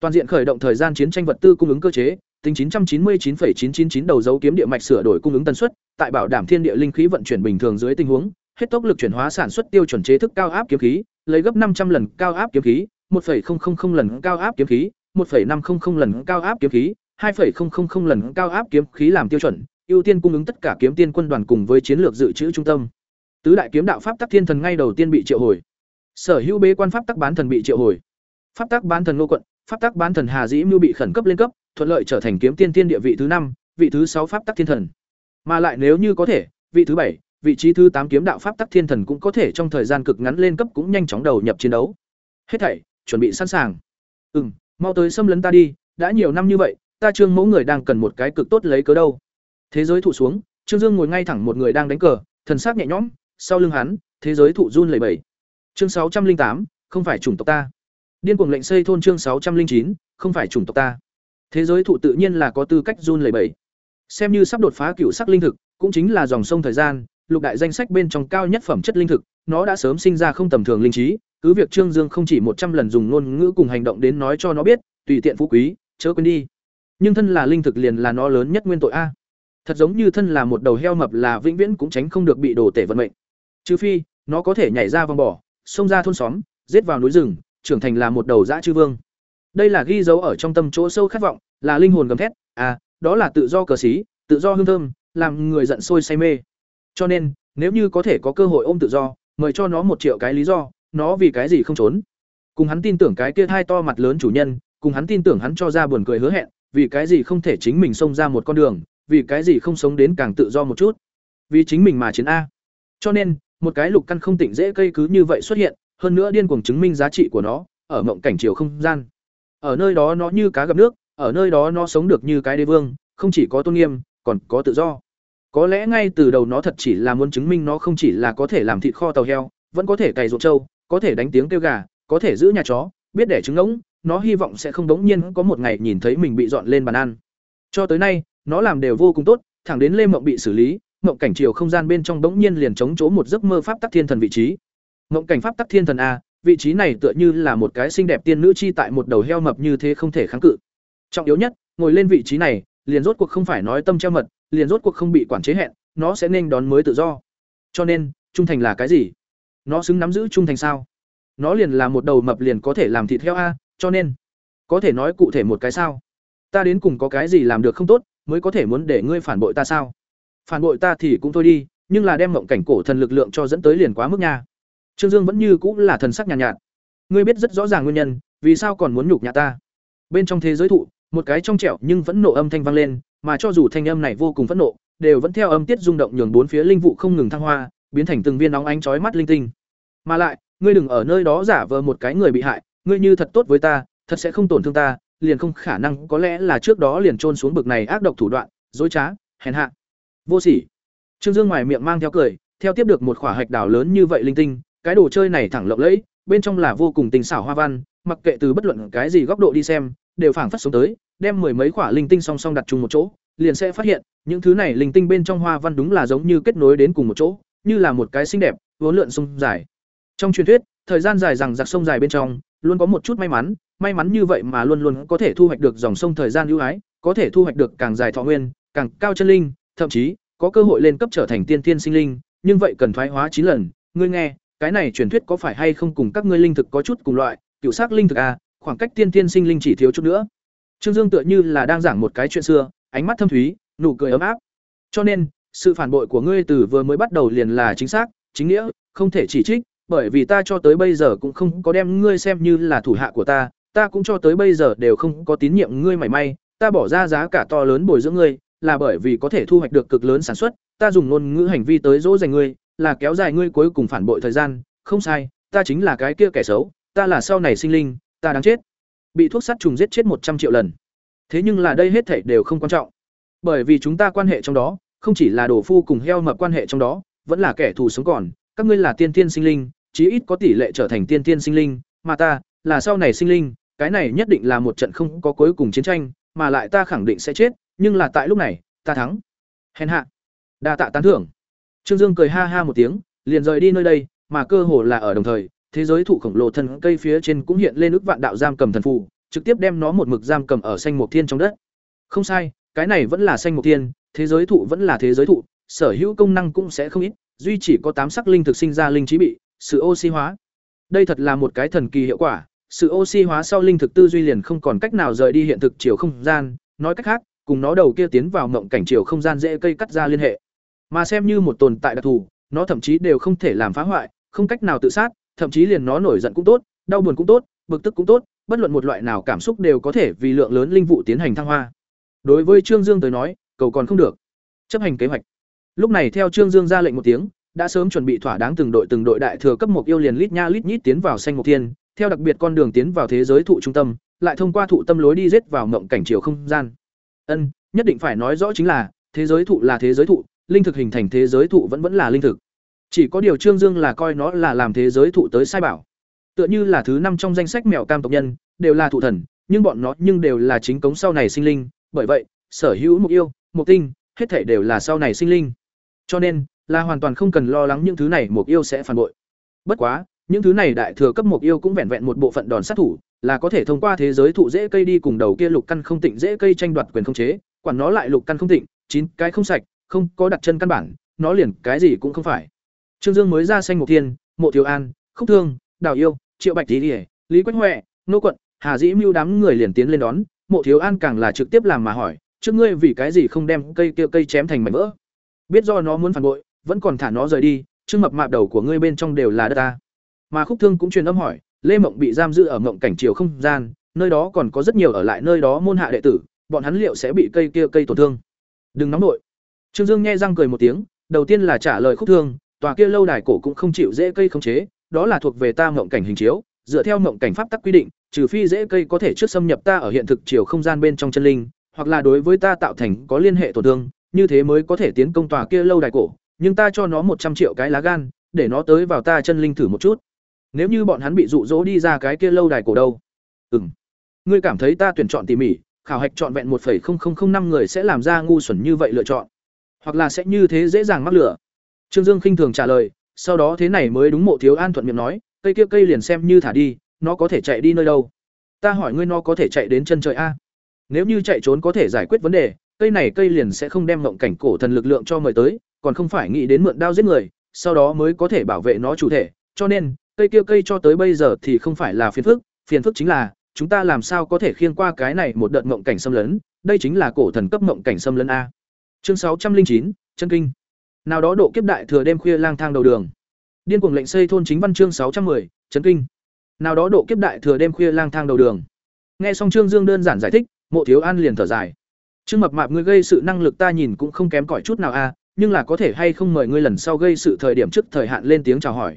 Toàn diện khởi động thời gian chiến tranh vật tư cung ứng cơ chế, tính 999,999 đầu dấu kiếm địa mạch sửa đổi cung ứng tần suất, tại bảo đảm thiên địa linh khí vận chuyển bình thường dưới tình huống, hết tốc lực chuyển hóa sản xuất tiêu chuẩn chế thức cao áp kiếm khí, lấy gấp 500 lần cao áp kiếm khí, 1.000 lần cao áp kiếm khí, 1.500 lần cao áp kiếm khí, 2.000 lần cao áp kiếm khí làm tiêu chuẩn, ưu tiên cung ứng tất cả kiếm tiên quân đoàn cùng với chiến lược dự trữ trung tâm. Tứ đại kiếm đạo pháp tắc thiên thần ngay đầu tiên bị triệu hồi. Sở hữu bế quan pháp tắc bán thần bị triệu hồi. Pháp tắc bán thần Ngô quận, pháp tắc bán thần Hà Dĩ Mưu bị khẩn cấp lên cấp, thuận lợi trở thành kiếm tiên tiên địa vị thứ năm, vị thứ sáu pháp tắc thiên thần. Mà lại nếu như có thể, vị thứ bảy, vị trí thứ tám kiếm đạo pháp tắc thiên thần cũng có thể trong thời gian cực ngắn lên cấp cũng nhanh chóng đầu nhập chiến đấu. Hết thảy, chuẩn bị sẵn sàng. Ừm, mau tới xâm lấn ta đi, đã nhiều năm như vậy, ta Trương Mẫu người đang cần một cái cực tốt lấy cớ đâu. Thế giới thụ xuống, Trương Dương ngồi ngay thẳng một người đang đánh cờ, thần sắc nhẹ nhõm, sau lưng hắn, thế giới thụ run lẩy bẩy. Chương sáu trăm linh tám, không phải chủng tộc ta. Điên cuồng lệnh xây thôn chương sáu trăm linh chín, không phải chủng tộc ta. Thế giới thụ tự nhiên là có tư cách run lẩy bẩy. Xem như sắp đột phá cựu sắc linh thực, cũng chính là dòng sông thời gian, lục đại danh sách bên trong cao nhất phẩm chất linh thực, nó đã sớm sinh ra không tầm thường linh trí, cứ việc Trương Dương không chỉ một trăm lần dùng ngôn ngữ cùng hành động đến nói cho nó biết, tùy tiện phú quý, chớ quên đi. Nhưng thân là linh thực liền là nó lớn nhất nguyên tội a. Thật giống như thân là một đầu heo mập là vĩnh viễn cũng tránh không được bị đổ tể vận mệnh. Trừ phi, nó có thể nhảy ra vòng bỏ, xông ra thôn xóm, giết vào núi rừng, trưởng thành là một đầu dã chư vương. Đây là ghi dấu ở trong tâm chỗ sâu khát vọng, là linh hồn gầm thét, à, đó là tự do cờ xí, tự do hương thơm, làm người giận sôi say mê. Cho nên, nếu như có thể có cơ hội ôm tự do, mời cho nó một triệu cái lý do, nó vì cái gì không trốn. Cùng hắn tin tưởng cái kia hai to mặt lớn chủ nhân, cùng hắn tin tưởng hắn cho ra buồn cười hứa hẹn, vì cái gì không thể chính mình xông ra một con đường, vì cái gì không sống đến càng tự do một chút. Vì chính mình mà chiến a. Cho nên, một cái lục căn không tỉnh dễ cây cứ như vậy xuất hiện, hơn nữa điên cuồng chứng minh giá trị của nó, ở mộng cảnh chiều không gian. Ở nơi đó nó như cá gặp nước, ở nơi đó nó sống được như cái đế vương, không chỉ có tôn nghiêm, còn có tự do. Có lẽ ngay từ đầu nó thật chỉ là muốn chứng minh nó không chỉ là có thể làm thịt kho tàu heo, vẫn có thể cày ruộng trâu, có thể đánh tiếng kêu gà, có thể giữ nhà chó, biết để trứng ngỗng, nó hy vọng sẽ không đống nhiên có một ngày nhìn thấy mình bị dọn lên bàn ăn. Cho tới nay, nó làm đều vô cùng tốt, thẳng đến Lê Mộng bị xử lý, mộng cảnh chiều không gian bên trong đống nhiên liền chống chỗ một giấc mơ pháp tắc thiên thần vị trí. Mộng cảnh pháp tắc thiên thần a, vị trí này tựa như là một cái xinh đẹp tiên nữ chi tại một đầu heo mập như thế không thể kháng cự. Trọng yếu nhất, ngồi lên vị trí này, liền rốt cuộc không phải nói tâm treo mật, liền rốt cuộc không bị quản chế hẹn, nó sẽ nên đón mới tự do. Cho nên, trung thành là cái gì? Nó xứng nắm giữ trung thành sao? Nó liền là một đầu mập liền có thể làm thịt heo a, cho nên, có thể nói cụ thể một cái sao? Ta đến cùng có cái gì làm được không tốt, mới có thể muốn để ngươi phản bội ta sao phản bội ta thì cũng thôi đi nhưng là đem mộng cảnh cổ thần lực lượng cho dẫn tới liền quá mức nha trương dương vẫn như cũng là thần sắc nhàn nhạt, nhạt ngươi biết rất rõ ràng nguyên nhân vì sao còn muốn nhục nhã ta bên trong thế giới thụ một cái trong trẻo nhưng vẫn nộ âm thanh vang lên mà cho dù thanh âm này vô cùng phẫn nộ đều vẫn theo âm tiết rung động nhường bốn phía linh vụ không ngừng thăng hoa biến thành từng viên nóng ánh chói mắt linh tinh. Mà lại, ngươi đừng ở nơi đó giả vờ một cái người bị hại, ngươi như thật tốt với ta, thật sẽ không tổn thương ta, liền không khả năng có lẽ là trước đó liền trôn xuống bực này ác độc thủ đoạn, dối trá, hèn hạ. Vô sỉ. Trương dương ngoài miệng mang theo cười, theo tiếp được một quả hạch đảo lớn như vậy linh tinh, cái đồ chơi này thẳng lộng lẫy, bên trong là vô cùng tình xảo hoa văn, mặc kệ từ bất luận cái gì góc độ đi xem, đều phảng phất xuống tới, đem mười mấy quả linh tinh song song đặt chung một chỗ, liền sẽ phát hiện, những thứ này linh tinh bên trong hoa văn đúng là giống như kết nối đến cùng một chỗ như là một cái xinh đẹp vốn lượn sông dài. Trong truyền thuyết, thời gian dài rằng giặc sông dài bên trong, luôn có một chút may mắn may mắn như vậy mà luôn luôn có thể thu hoạch được dòng sông thời gian ưu ái, có thể thu hoạch được càng dài thọ nguyên, càng cao chân linh, thậm chí, có cơ hội lên cấp trở thành tiên tiên sinh linh, nhưng vậy cần thoái hóa chín lần. Ngươi nghe, cái này truyền thuyết có phải hay không cùng các ngươi linh thực có chút cùng loại? Cựu sắc linh thực à khoảng cách tiên tiên sinh linh chỉ thiếu chút nữa. Trương dương tựa như là đang giảng một cái chuyện xưa, ánh mắt thâm thúy, nụ cười ấm áp. Cho nên sự phản bội của ngươi từ vừa mới bắt đầu liền là chính xác, chính nghĩa, không thể chỉ trích, bởi vì ta cho tới bây giờ cũng không có đem ngươi xem như là thủ hạ của ta ta cũng cho tới bây giờ đều không có tín nhiệm ngươi mảy may, ta bỏ ra giá cả to lớn bồi dưỡng ngươi, là bởi vì có thể thu hoạch được cực lớn sản xuất, ta dùng ngôn ngữ hành vi tới dỗ dành ngươi, là kéo dài ngươi cuối cùng phản bội thời gian, không sai, ta chính là cái kia kẻ xấu, ta là sau này sinh linh, ta đáng chết. Bị thuốc sát trùng giết chết một trăm triệu lần. Thế nhưng là đây hết thảy đều không quan trọng. Bởi vì chúng ta quan hệ trong đó không chỉ là đồ phu cùng heo mập quan hệ trong đó, vẫn là kẻ thù sống còn, các ngươi là tiên tiên sinh linh, chí ít có tỷ lệ trở thành tiên tiên sinh linh, mà ta là sau này sinh linh, cái này nhất định là một trận không có cuối cùng chiến tranh, mà lại ta khẳng định sẽ chết, nhưng là tại lúc này, ta thắng. Hèn hạ. Đa tạ tán thưởng. Trương dương cười ha ha một tiếng, liền rời đi nơi đây, mà cơ hồ là ở đồng thời, thế giới thụ khổng lồ thân cây phía trên cũng hiện lên ức vạn đạo giam cầm thần phù, trực tiếp đem nó một mực giam cầm ở xanh mục thiên trong đất. Không sai, cái này vẫn là xanh mục thiên thế giới thụ vẫn là thế giới thụ, sở hữu công năng cũng sẽ không ít, duy chỉ có tám sắc linh thực sinh ra linh trí bị, sự oxy hóa. Đây thật là một cái thần kỳ hiệu quả, sự oxy hóa sau linh thực tư duy liền không còn cách nào rời đi hiện thực chiều không gian. Nói cách khác, cùng nó đầu kia tiến vào mộng cảnh chiều không gian dễ cây cắt ra liên hệ. Mà xem như một tồn tại đặc thù, nó thậm chí đều không thể làm phá hoại, không cách nào tự sát, thậm chí liền nó nổi giận cũng tốt, đau buồn cũng tốt, bực tức cũng tốt, bất luận một loại nào cảm xúc đều có thể vì lượng lớn linh vụ tiến hành thăng hoa. Đối với trương dương tới nói cầu còn không được. Chấp hành kế hoạch. Lúc này theo trương dương ra lệnh một tiếng, đã sớm chuẩn bị thỏa đáng từng đội từng đội đại thừa cấp một yêu liền lít nha lít nhít tiến vào xanh mục thiên, theo đặc biệt con đường tiến vào thế giới thụ trung tâm, lại thông qua thụ tâm lối đi rết vào mộng cảnh chiều không gian. Ân, nhất định phải nói rõ chính là, thế giới thụ là thế giới thụ, linh thực hình thành thế giới thụ vẫn vẫn là linh thực. Chỉ có điều trương dương là coi nó là làm thế giới thụ tới sai bảo. Tựa như là thứ năm trong danh sách mèo cam tộc nhân, đều là thụ thần, nhưng bọn nó nhưng đều là chính cống sau này sinh linh, bởi vậy, sở hữu mục yêu mục tinh, hết thể đều là sau này sinh linh. Cho nên, là hoàn toàn không cần lo lắng những thứ này mục yêu sẽ phản bội. Bất quá, những thứ này đại thừa cấp mục yêu cũng vẹn vẹn một bộ phận đòn sát thủ, là có thể thông qua thế giới thụ dễ cây đi cùng đầu kia lục căn không tịnh dễ cây tranh đoạt quyền không chế, quản nó lại lục căn không tịnh, chín cái không sạch, không có đặt chân căn bản, nó liền cái gì cũng không phải. Trương dương mới ra xanh mục thiên, mộ thiếu an, khúc thương, đào yêu, triệu bạch lý lý quách huệ, nô quận, hà dĩ mưu đám người liền tiến lên đón, mộ thiếu an càng là trực tiếp làm mà hỏi trước ngươi vì cái gì không đem cây kia cây chém thành mảnh vỡ? Biết do nó muốn phản bội, vẫn còn thả nó rời đi chứ mập mạp đầu của ngươi bên trong đều là đất ta. Mà khúc thương cũng truyền âm hỏi, lê mộng bị giam giữ ở mộng cảnh chiều không gian, nơi đó còn có rất nhiều ở lại nơi đó môn hạ đệ tử, bọn hắn liệu sẽ bị cây kia cây tổn thương? Đừng nóng nổi. Trương dương nghe răng cười một tiếng, đầu tiên là trả lời khúc thương, tòa kia lâu đài cổ cũng không chịu dễ cây khống chế, đó là thuộc về ta mộng cảnh hình chiếu, dựa theo mộng cảnh pháp tắc quy định, trừ phi dễ cây có thể trước xâm nhập ta ở hiện thực chiều không gian bên trong chân linh hoặc là đối với ta tạo thành có liên hệ tổn thương, như thế mới có thể tiến công tòa kia lâu đài cổ, nhưng ta cho nó một trăm triệu cái lá gan, để nó tới vào ta chân linh thử một chút. Nếu như bọn hắn bị dụ dỗ đi ra cái kia lâu đài cổ đâu? Ừ ngươi cảm thấy ta tuyển chọn tỉ mỉ, khảo hạch chọn vẹn một năm người sẽ làm ra ngu xuẩn như vậy lựa chọn. Hoặc là sẽ như thế dễ dàng mắc lửa. Trương dương khinh thường trả lời, sau đó thế này mới đúng mộ thiếu an thuận miệng nói, cây kia cây liền xem như thả đi, nó có thể chạy đi nơi đâu? Ta hỏi ngươi nó có thể chạy đến chân trời a nếu như chạy trốn có thể giải quyết vấn đề cây này cây liền sẽ không đem ngộng cảnh cổ thần lực lượng cho mời tới còn không phải nghĩ đến mượn đao giết người sau đó mới có thể bảo vệ nó chủ thể cho nên cây kia cây cho tới bây giờ thì không phải là phiền phức phiền phức chính là chúng ta làm sao có thể khiêng qua cái này một đợt ngộng cảnh xâm lấn đây chính là cổ thần cấp ngộng cảnh xâm lấn a. Chương sáu trăm linh chín chân kinh. Nào đó độ kiếp đại thừa đêm khuya lang thang đầu đường. Điên cuồng lệnh xây thôn chính văn chương sáu trăm 610, chân kinh. Nào đó độ kiếp đại thừa đêm khuya lang thang đầu đường. Nghe xong Trương Dương đơn giản giải thích, Mộ Thiếu An liền thở dài. Trương Mập Mạp ngươi gây sự năng lực ta nhìn cũng không kém cỏi chút nào a, nhưng là có thể hay không mời ngươi lần sau gây sự thời điểm trước thời hạn lên tiếng chào hỏi.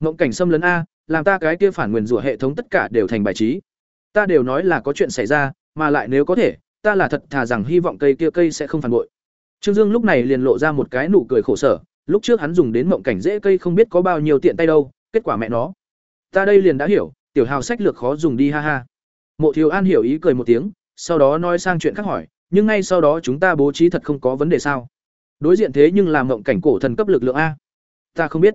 Ngộng cảnh xâm lấn a, làm ta cái kia phản nguyên rủa hệ thống tất cả đều thành bài trí. Ta đều nói là có chuyện xảy ra, mà lại nếu có thể, ta là thật thà rằng hy vọng cây kia cây sẽ không phản bội. Trương Dương lúc này liền lộ ra một cái nụ cười khổ sở, lúc trước hắn dùng đến mộng cảnh dễ cây không biết có bao nhiêu tiện tay đâu, kết quả mẹ nó. Ta đây liền đã hiểu, tiểu hào sách lược khó dùng đi ha ha. Mộ Thiếu An hiểu ý cười một tiếng, sau đó nói sang chuyện khác hỏi, nhưng ngay sau đó chúng ta bố trí thật không có vấn đề sao? Đối diện thế nhưng làm mộng cảnh cổ thần cấp lực lượng a. Ta không biết.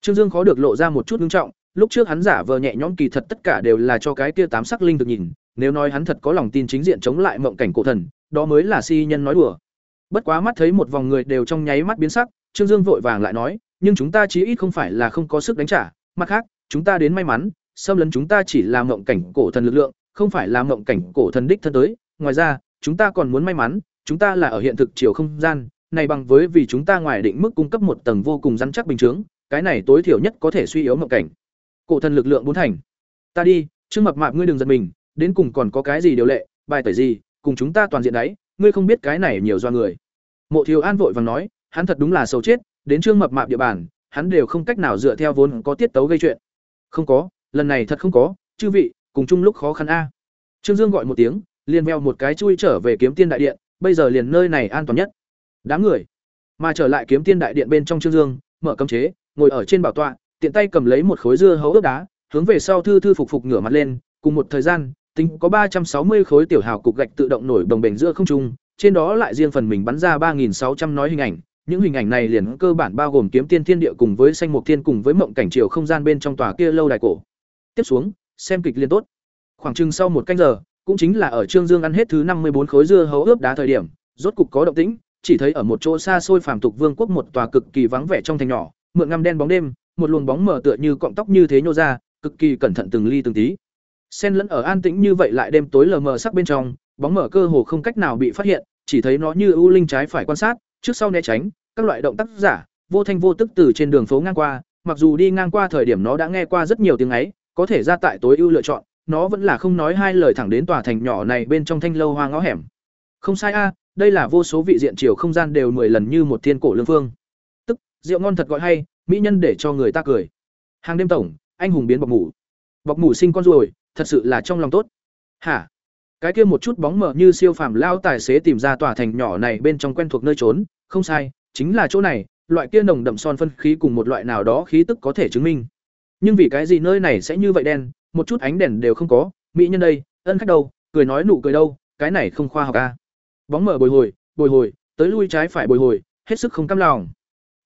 Trương Dương khó được lộ ra một chút ngưng trọng, lúc trước hắn giả vờ nhẹ nhõm kỳ thật tất cả đều là cho cái kia tám sắc linh được nhìn, nếu nói hắn thật có lòng tin chính diện chống lại mộng cảnh cổ thần, đó mới là si nhân nói đùa. Bất quá mắt thấy một vòng người đều trong nháy mắt biến sắc, Trương Dương vội vàng lại nói, nhưng chúng ta chí ít không phải là không có sức đánh trả, mặt khác, chúng ta đến may mắn, xâm lấn chúng ta chỉ là mộng cảnh cổ thần lực lượng, không phải là mộng cảnh cổ thần đích thân tới, ngoài ra, chúng ta còn muốn may mắn, chúng ta là ở hiện thực chiều không gian, này bằng với vì chúng ta ngoài định mức cung cấp một tầng vô cùng rắn chắc bình chứng, cái này tối thiểu nhất có thể suy yếu mộng cảnh. Cổ thần lực lượng bốn thành. Ta đi, Trương Mập Mạp ngươi đừng giật mình, đến cùng còn có cái gì điều lệ, bài tẩy gì, cùng chúng ta toàn diện đấy, ngươi không biết cái này nhiều do người. Mộ Thiếu An vội vàng nói, hắn thật đúng là xấu chết, đến Trương Mập Mạp địa bàn, hắn đều không cách nào dựa theo vốn có tiết tấu gây chuyện. Không có, lần này thật không có, chư vị, cùng chung lúc khó khăn a. Trương Dương gọi một tiếng, liền veo một cái chui trở về Kiếm Tiên đại điện, bây giờ liền nơi này an toàn nhất. Đám người, mà trở lại Kiếm Tiên đại điện bên trong Trương Dương, mở cấm chế, ngồi ở trên bảo tọa, tiện tay cầm lấy một khối dưa hấu ướp đá, hướng về sau thư thư phục phục ngửa mặt lên, cùng một thời gian, tính có ba trăm sáu mươi khối tiểu hào cục gạch tự động nổi đồng bền giữa không trung, trên đó lại riêng phần mình bắn ra ba nghìn sáu trăm nói hình ảnh, những hình ảnh này liền cơ bản bao gồm kiếm tiên thiên địa cùng với xanh mục thiên cùng với mộng cảnh chiều không gian bên trong tòa kia lâu đài cổ. Tiếp xuống, xem kịch liên tốt. Khoảng chừng sau một canh giờ, cũng chính là ở Trương Dương ăn hết thứ năm mươi bốn khối dưa hấu ướp đá thời điểm, rốt cục có động tĩnh, chỉ thấy ở một chỗ xa xôi phàm tục vương quốc một tòa cực kỳ vắng vẻ trong thành nhỏ, mượn ngăm đen bóng đêm, một luồng bóng mở tựa như cọng tóc như thế nhô ra, cực kỳ cẩn thận từng ly từng tí. Xen lẫn ở an tĩnh như vậy lại đêm tối lờ mờ sắc bên trong, bóng mở cơ hồ không cách nào bị phát hiện, chỉ thấy nó như ưu linh trái phải quan sát, trước sau né tránh, các loại động tác giả, vô thanh vô tức từ trên đường phố ngang qua, mặc dù đi ngang qua thời điểm nó đã nghe qua rất nhiều tiếng ấy, có thể ra tại tối ưu lựa chọn, nó vẫn là không nói hai lời thẳng đến tòa thành nhỏ này bên trong thanh lâu hoa ngõ hẻm. Không sai a, đây là vô số vị diện chiều không gian đều mười lần như một thiên cổ lương phương. Tức, rượu ngon thật gọi hay, mỹ nhân để cho người ta cười. Hàng đêm tổng, anh hùng biến bọc mủ. Bọc mủ sinh con ruồi, thật sự là trong lòng tốt. Hả? Cái kia một chút bóng mờ như siêu phàm lao tài xế tìm ra tòa thành nhỏ này bên trong quen thuộc nơi trốn, không sai, chính là chỗ này, loại kia nồng đậm son phân khí cùng một loại nào đó khí tức có thể chứng minh. Nhưng vì cái gì nơi này sẽ như vậy đen, một chút ánh đèn đều không có, mỹ nhân đây, ân khách đâu, cười nói nụ cười đâu, cái này không khoa học a. Bóng mở bồi hồi, bồi hồi, tới lui trái phải bồi hồi, hết sức không cam lòng.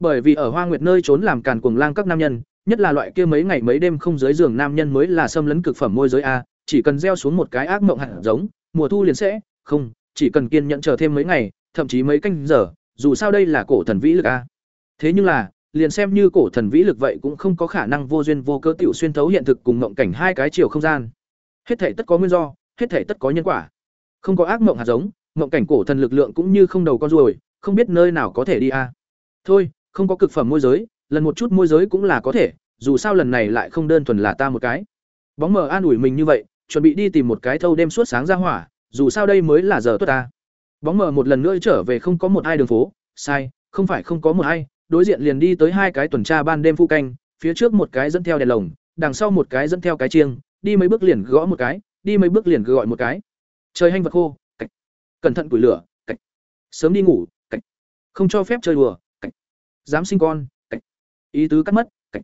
Bởi vì ở Hoa Nguyệt nơi trốn làm càn cuồng lang các nam nhân, nhất là loại kia mấy ngày mấy đêm không dưới giường nam nhân mới là xâm lấn cực phẩm môi giới a, chỉ cần gieo xuống một cái ác mộng hạt giống, mùa thu liền sẽ, không, chỉ cần kiên nhẫn chờ thêm mấy ngày, thậm chí mấy canh giờ, dù sao đây là cổ thần vĩ lực a. Thế nhưng là, liền xem như cổ thần vĩ lực vậy cũng không có khả năng vô duyên vô cớ tiểu xuyên thấu hiện thực cùng mộng cảnh hai cái chiều không gian. Hết thể tất có nguyên do, hết thể tất có nhân quả. Không có ác mộng hạt giống, mộng cảnh cổ thần lực lượng cũng như không đầu con ruồi, không biết nơi nào có thể đi a. À. Thôi, không có cực phẩm môi giới, lần một chút môi giới cũng là có thể, dù sao lần này lại không đơn thuần là ta một cái. Bóng mờ an ủi mình như vậy, chuẩn bị đi tìm một cái thâu đêm suốt sáng ra hỏa, dù sao đây mới là giờ tốt ta. Bóng mờ một lần nữa trở về không có một ai đường phố, sai, không phải không có một ai, đối diện liền đi tới hai cái tuần tra ban đêm phu canh, phía trước một cái dẫn theo đèn lồng, đằng sau một cái dẫn theo cái chiêng, đi mấy bước liền gõ một cái, đi mấy bước liền gọi một cái. Trời hanh vật khô, cạch. Cẩn thận củi lửa, cạch. Sớm đi ngủ, cạch. Không cho phép chơi đùa, cạch. Dám sinh con, cạch. Ý tứ cắt mất, cạch.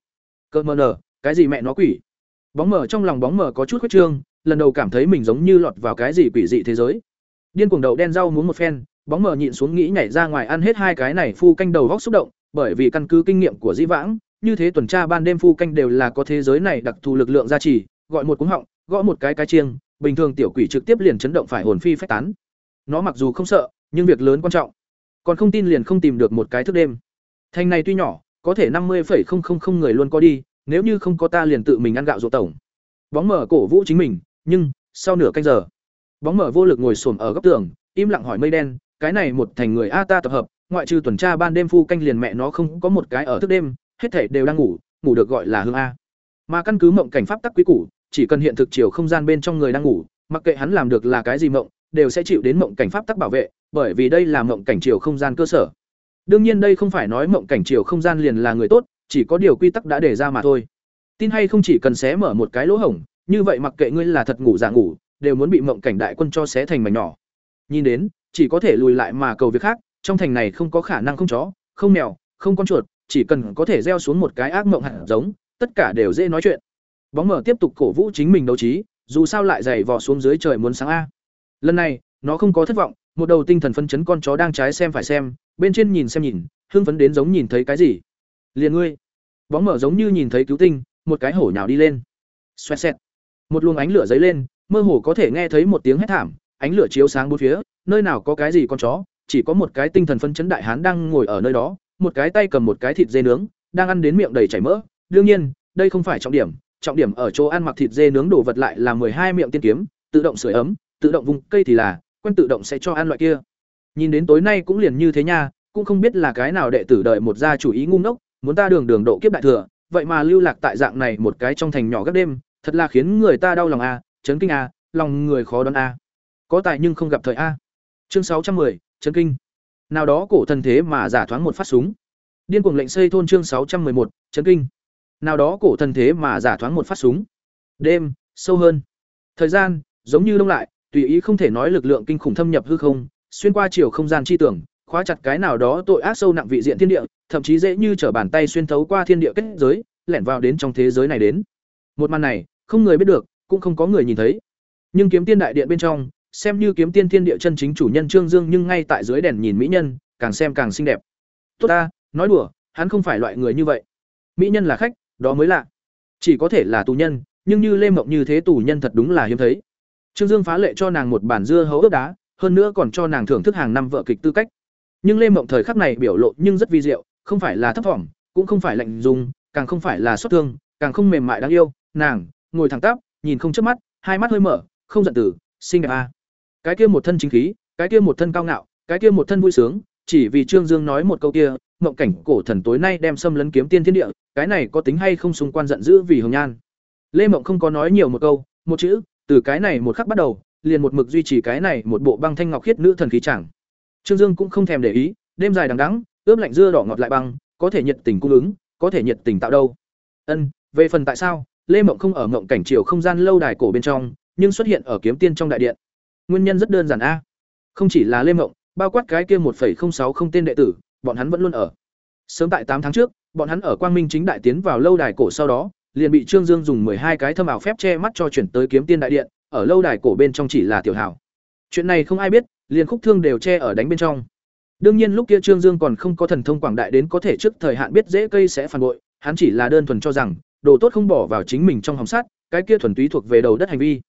Cơ mờ nở, cái gì mẹ nó quỷ. Bóng mờ trong lòng bóng mờ có chút khuyết trương, lần đầu cảm thấy mình giống như lọt vào cái gì quỷ dị thế giới. Điên cuồng đầu đen rau muốn một phen, bóng mờ nhịn xuống nghĩ nhảy ra ngoài ăn hết hai cái này phu canh đầu góc xúc động, bởi vì căn cứ kinh nghiệm của Dĩ Vãng, như thế tuần tra ban đêm phu canh đều là có thế giới này đặc thù lực lượng gia trì, gọi một cú họng, gõ một cái cái chiêng, bình thường tiểu quỷ trực tiếp liền chấn động phải hồn phi phách tán. Nó mặc dù không sợ, nhưng việc lớn quan trọng. Còn không tin liền không tìm được một cái thức đêm. Thành này tuy nhỏ, có thể năm mươi người luôn có đi, nếu như không có ta liền tự mình ăn gạo ruộng tổng. Bóng mở cổ vũ chính mình, nhưng sau nửa canh giờ, bóng mở vô lực ngồi xổm ở góc tường, im lặng hỏi mây đen cái này một thành người a ta tập hợp ngoại trừ tuần tra ban đêm phu canh liền mẹ nó không có một cái ở thức đêm, hết thảy đều đang ngủ ngủ được gọi là hương a. Mà căn cứ mộng cảnh pháp tắc quý củ, chỉ cần hiện thực chiều không gian bên trong người đang ngủ, mặc kệ hắn làm được là cái gì mộng, đều sẽ chịu đến mộng cảnh pháp tắc bảo vệ, bởi vì đây là mộng cảnh chiều không gian cơ sở. Đương nhiên đây không phải nói mộng cảnh chiều không gian liền là người tốt, chỉ có điều quy tắc đã đề ra mà thôi. Tin hay không chỉ cần xé mở một cái lỗ hổng, như vậy mặc kệ ngươi là thật ngủ giả ngủ, đều muốn bị mộng cảnh đại quân cho xé thành mảnh nhỏ. Nhìn đến, chỉ có thể lùi lại mà cầu việc khác trong thành này không có khả năng không chó, không mèo, không con chuột, chỉ cần có thể gieo xuống một cái ác mộng hạt giống, tất cả đều dễ nói chuyện. Bóng mở tiếp tục cổ vũ chính mình đấu trí, dù sao lại dày vò xuống dưới trời muốn sáng a. Lần này, nó không có thất vọng, một đầu tinh thần phân chấn con chó đang trái xem phải xem, bên trên nhìn xem nhìn, hưng phấn đến giống nhìn thấy cái gì. Liền ngươi. Bóng mở giống như nhìn thấy cứu tinh, một cái hổ nhào đi lên. Xoẹt xẹt. Một luồng ánh lửa dấy lên, mơ hồ có thể nghe thấy một tiếng hét thảm, ánh lửa chiếu sáng bốn phía, nơi nào có cái gì con chó chỉ có một cái tinh thần phân chấn đại hán đang ngồi ở nơi đó, một cái tay cầm một cái thịt dê nướng, đang ăn đến miệng đầy chảy mỡ. Đương nhiên, đây không phải trọng điểm trọng điểm ở chỗ ăn mặc thịt dê nướng đồ vật lại là hai miệng tiên kiếm, tự động sưởi ấm, tự động vùng cây thì là, quen tự động sẽ cho ăn loại kia. Nhìn đến tối nay cũng liền như thế nha, cũng không biết là cái nào đệ tử đợi một gia chủ ý ngu ngốc, muốn ta đường đường độ kiếp đại thừa, vậy mà lưu lạc tại dạng này một cái trong thành nhỏ gấp đêm, thật là khiến người ta đau lòng a chấn kinh a lòng người khó đoán a có tài nhưng không gặp thời a chương sáu trăm 610, chấn kinh. Nào đó cổ thần thế mà giả thoáng một phát súng. Điên cuồng lệnh xây thôn chương sáu trăm một, chấn kinh. Nào đó cổ thần thế mà giả thoáng một phát súng. Đêm sâu hơn. Thời gian giống như đông lại tùy ý không thể nói lực lượng kinh khủng thâm nhập hư không xuyên qua chiều không gian chi tưởng khóa chặt cái nào đó tội ác sâu nặng vị diện thiên địa thậm chí dễ như trở bàn tay xuyên thấu qua thiên địa kết giới lẻn vào đến trong thế giới này đến. Một màn này không người biết được cũng không có người nhìn thấy. Nhưng kiếm tiên đại điện bên trong xem như kiếm tiên thiên địa chân chính chủ nhân trương dương nhưng ngay tại dưới đèn nhìn mỹ nhân, càng xem càng xinh đẹp. Tốt ta, nói đùa, hắn không phải loại người như vậy. Mỹ nhân là khách, đó mới lạ. Chỉ có thể là tù nhân, nhưng như lê mộng như thế tù nhân thật đúng là hiếm thấy. Trương dương phá lệ cho nàng một bản dưa hấu ướp đá, hơn nữa còn cho nàng thưởng thức hàng năm vợ kịch tư cách. Nhưng lê mộng thời khắc này biểu lộ nhưng rất vi diệu, không phải là thấp thỏm, cũng không phải lạnh dùng càng không phải là xót thương, càng không mềm mại đáng yêu. Nàng, ngồi thẳng tắp, nhìn không chớp mắt, hai mắt hơi mở, không giận tử, xinh đẹp a à cái kia một thân chính khí, cái kia một thân cao ngạo, cái kia một thân vui sướng, chỉ vì trương dương nói một câu kia mộng cảnh cổ thần tối nay đem xâm lấn kiếm tiên thiên địa, cái này có tính hay không xung quan giận dữ vì hồng nhan. Lê mộng không có nói nhiều một câu, một chữ, từ cái này một khắc bắt đầu, liền một mực duy trì cái này một bộ băng thanh ngọc khiết nữ thần khí chẳng. Trương dương cũng không thèm để ý, đêm dài đằng đắng ướp lạnh dưa đỏ ngọt lại băng, có thể nhiệt tình cung ứng, có thể nhiệt tình tạo đâu. Ân, về phần tại sao, lê mộng không ở mộng cảnh chiều không gian lâu đài cổ bên trong, nhưng xuất hiện ở kiếm tiên trong đại điện nguyên nhân rất đơn giản a. Không chỉ là lê mộng, bao quát cái kia một sáu không tên đệ tử, bọn hắn vẫn luôn ở. Sớm tại tám tháng trước, bọn hắn ở quang minh chính đại tiến vào lâu đài cổ sau đó, liền bị trương dương dùng hai cái thâm ảo phép che mắt cho chuyển tới kiếm tiên đại điện, ở lâu đài cổ bên trong chỉ là tiểu hảo. Chuyện này không ai biết, liền khúc thương đều che ở đánh bên trong. Đương nhiên lúc kia trương dương còn không có thần thông quảng đại đến có thể trước thời hạn biết dễ cây sẽ phản bội, hắn chỉ là đơn thuần cho rằng, đồ tốt không bỏ vào chính mình trong hòng sắt, cái kia thuần túy thuộc về đầu đất hành vi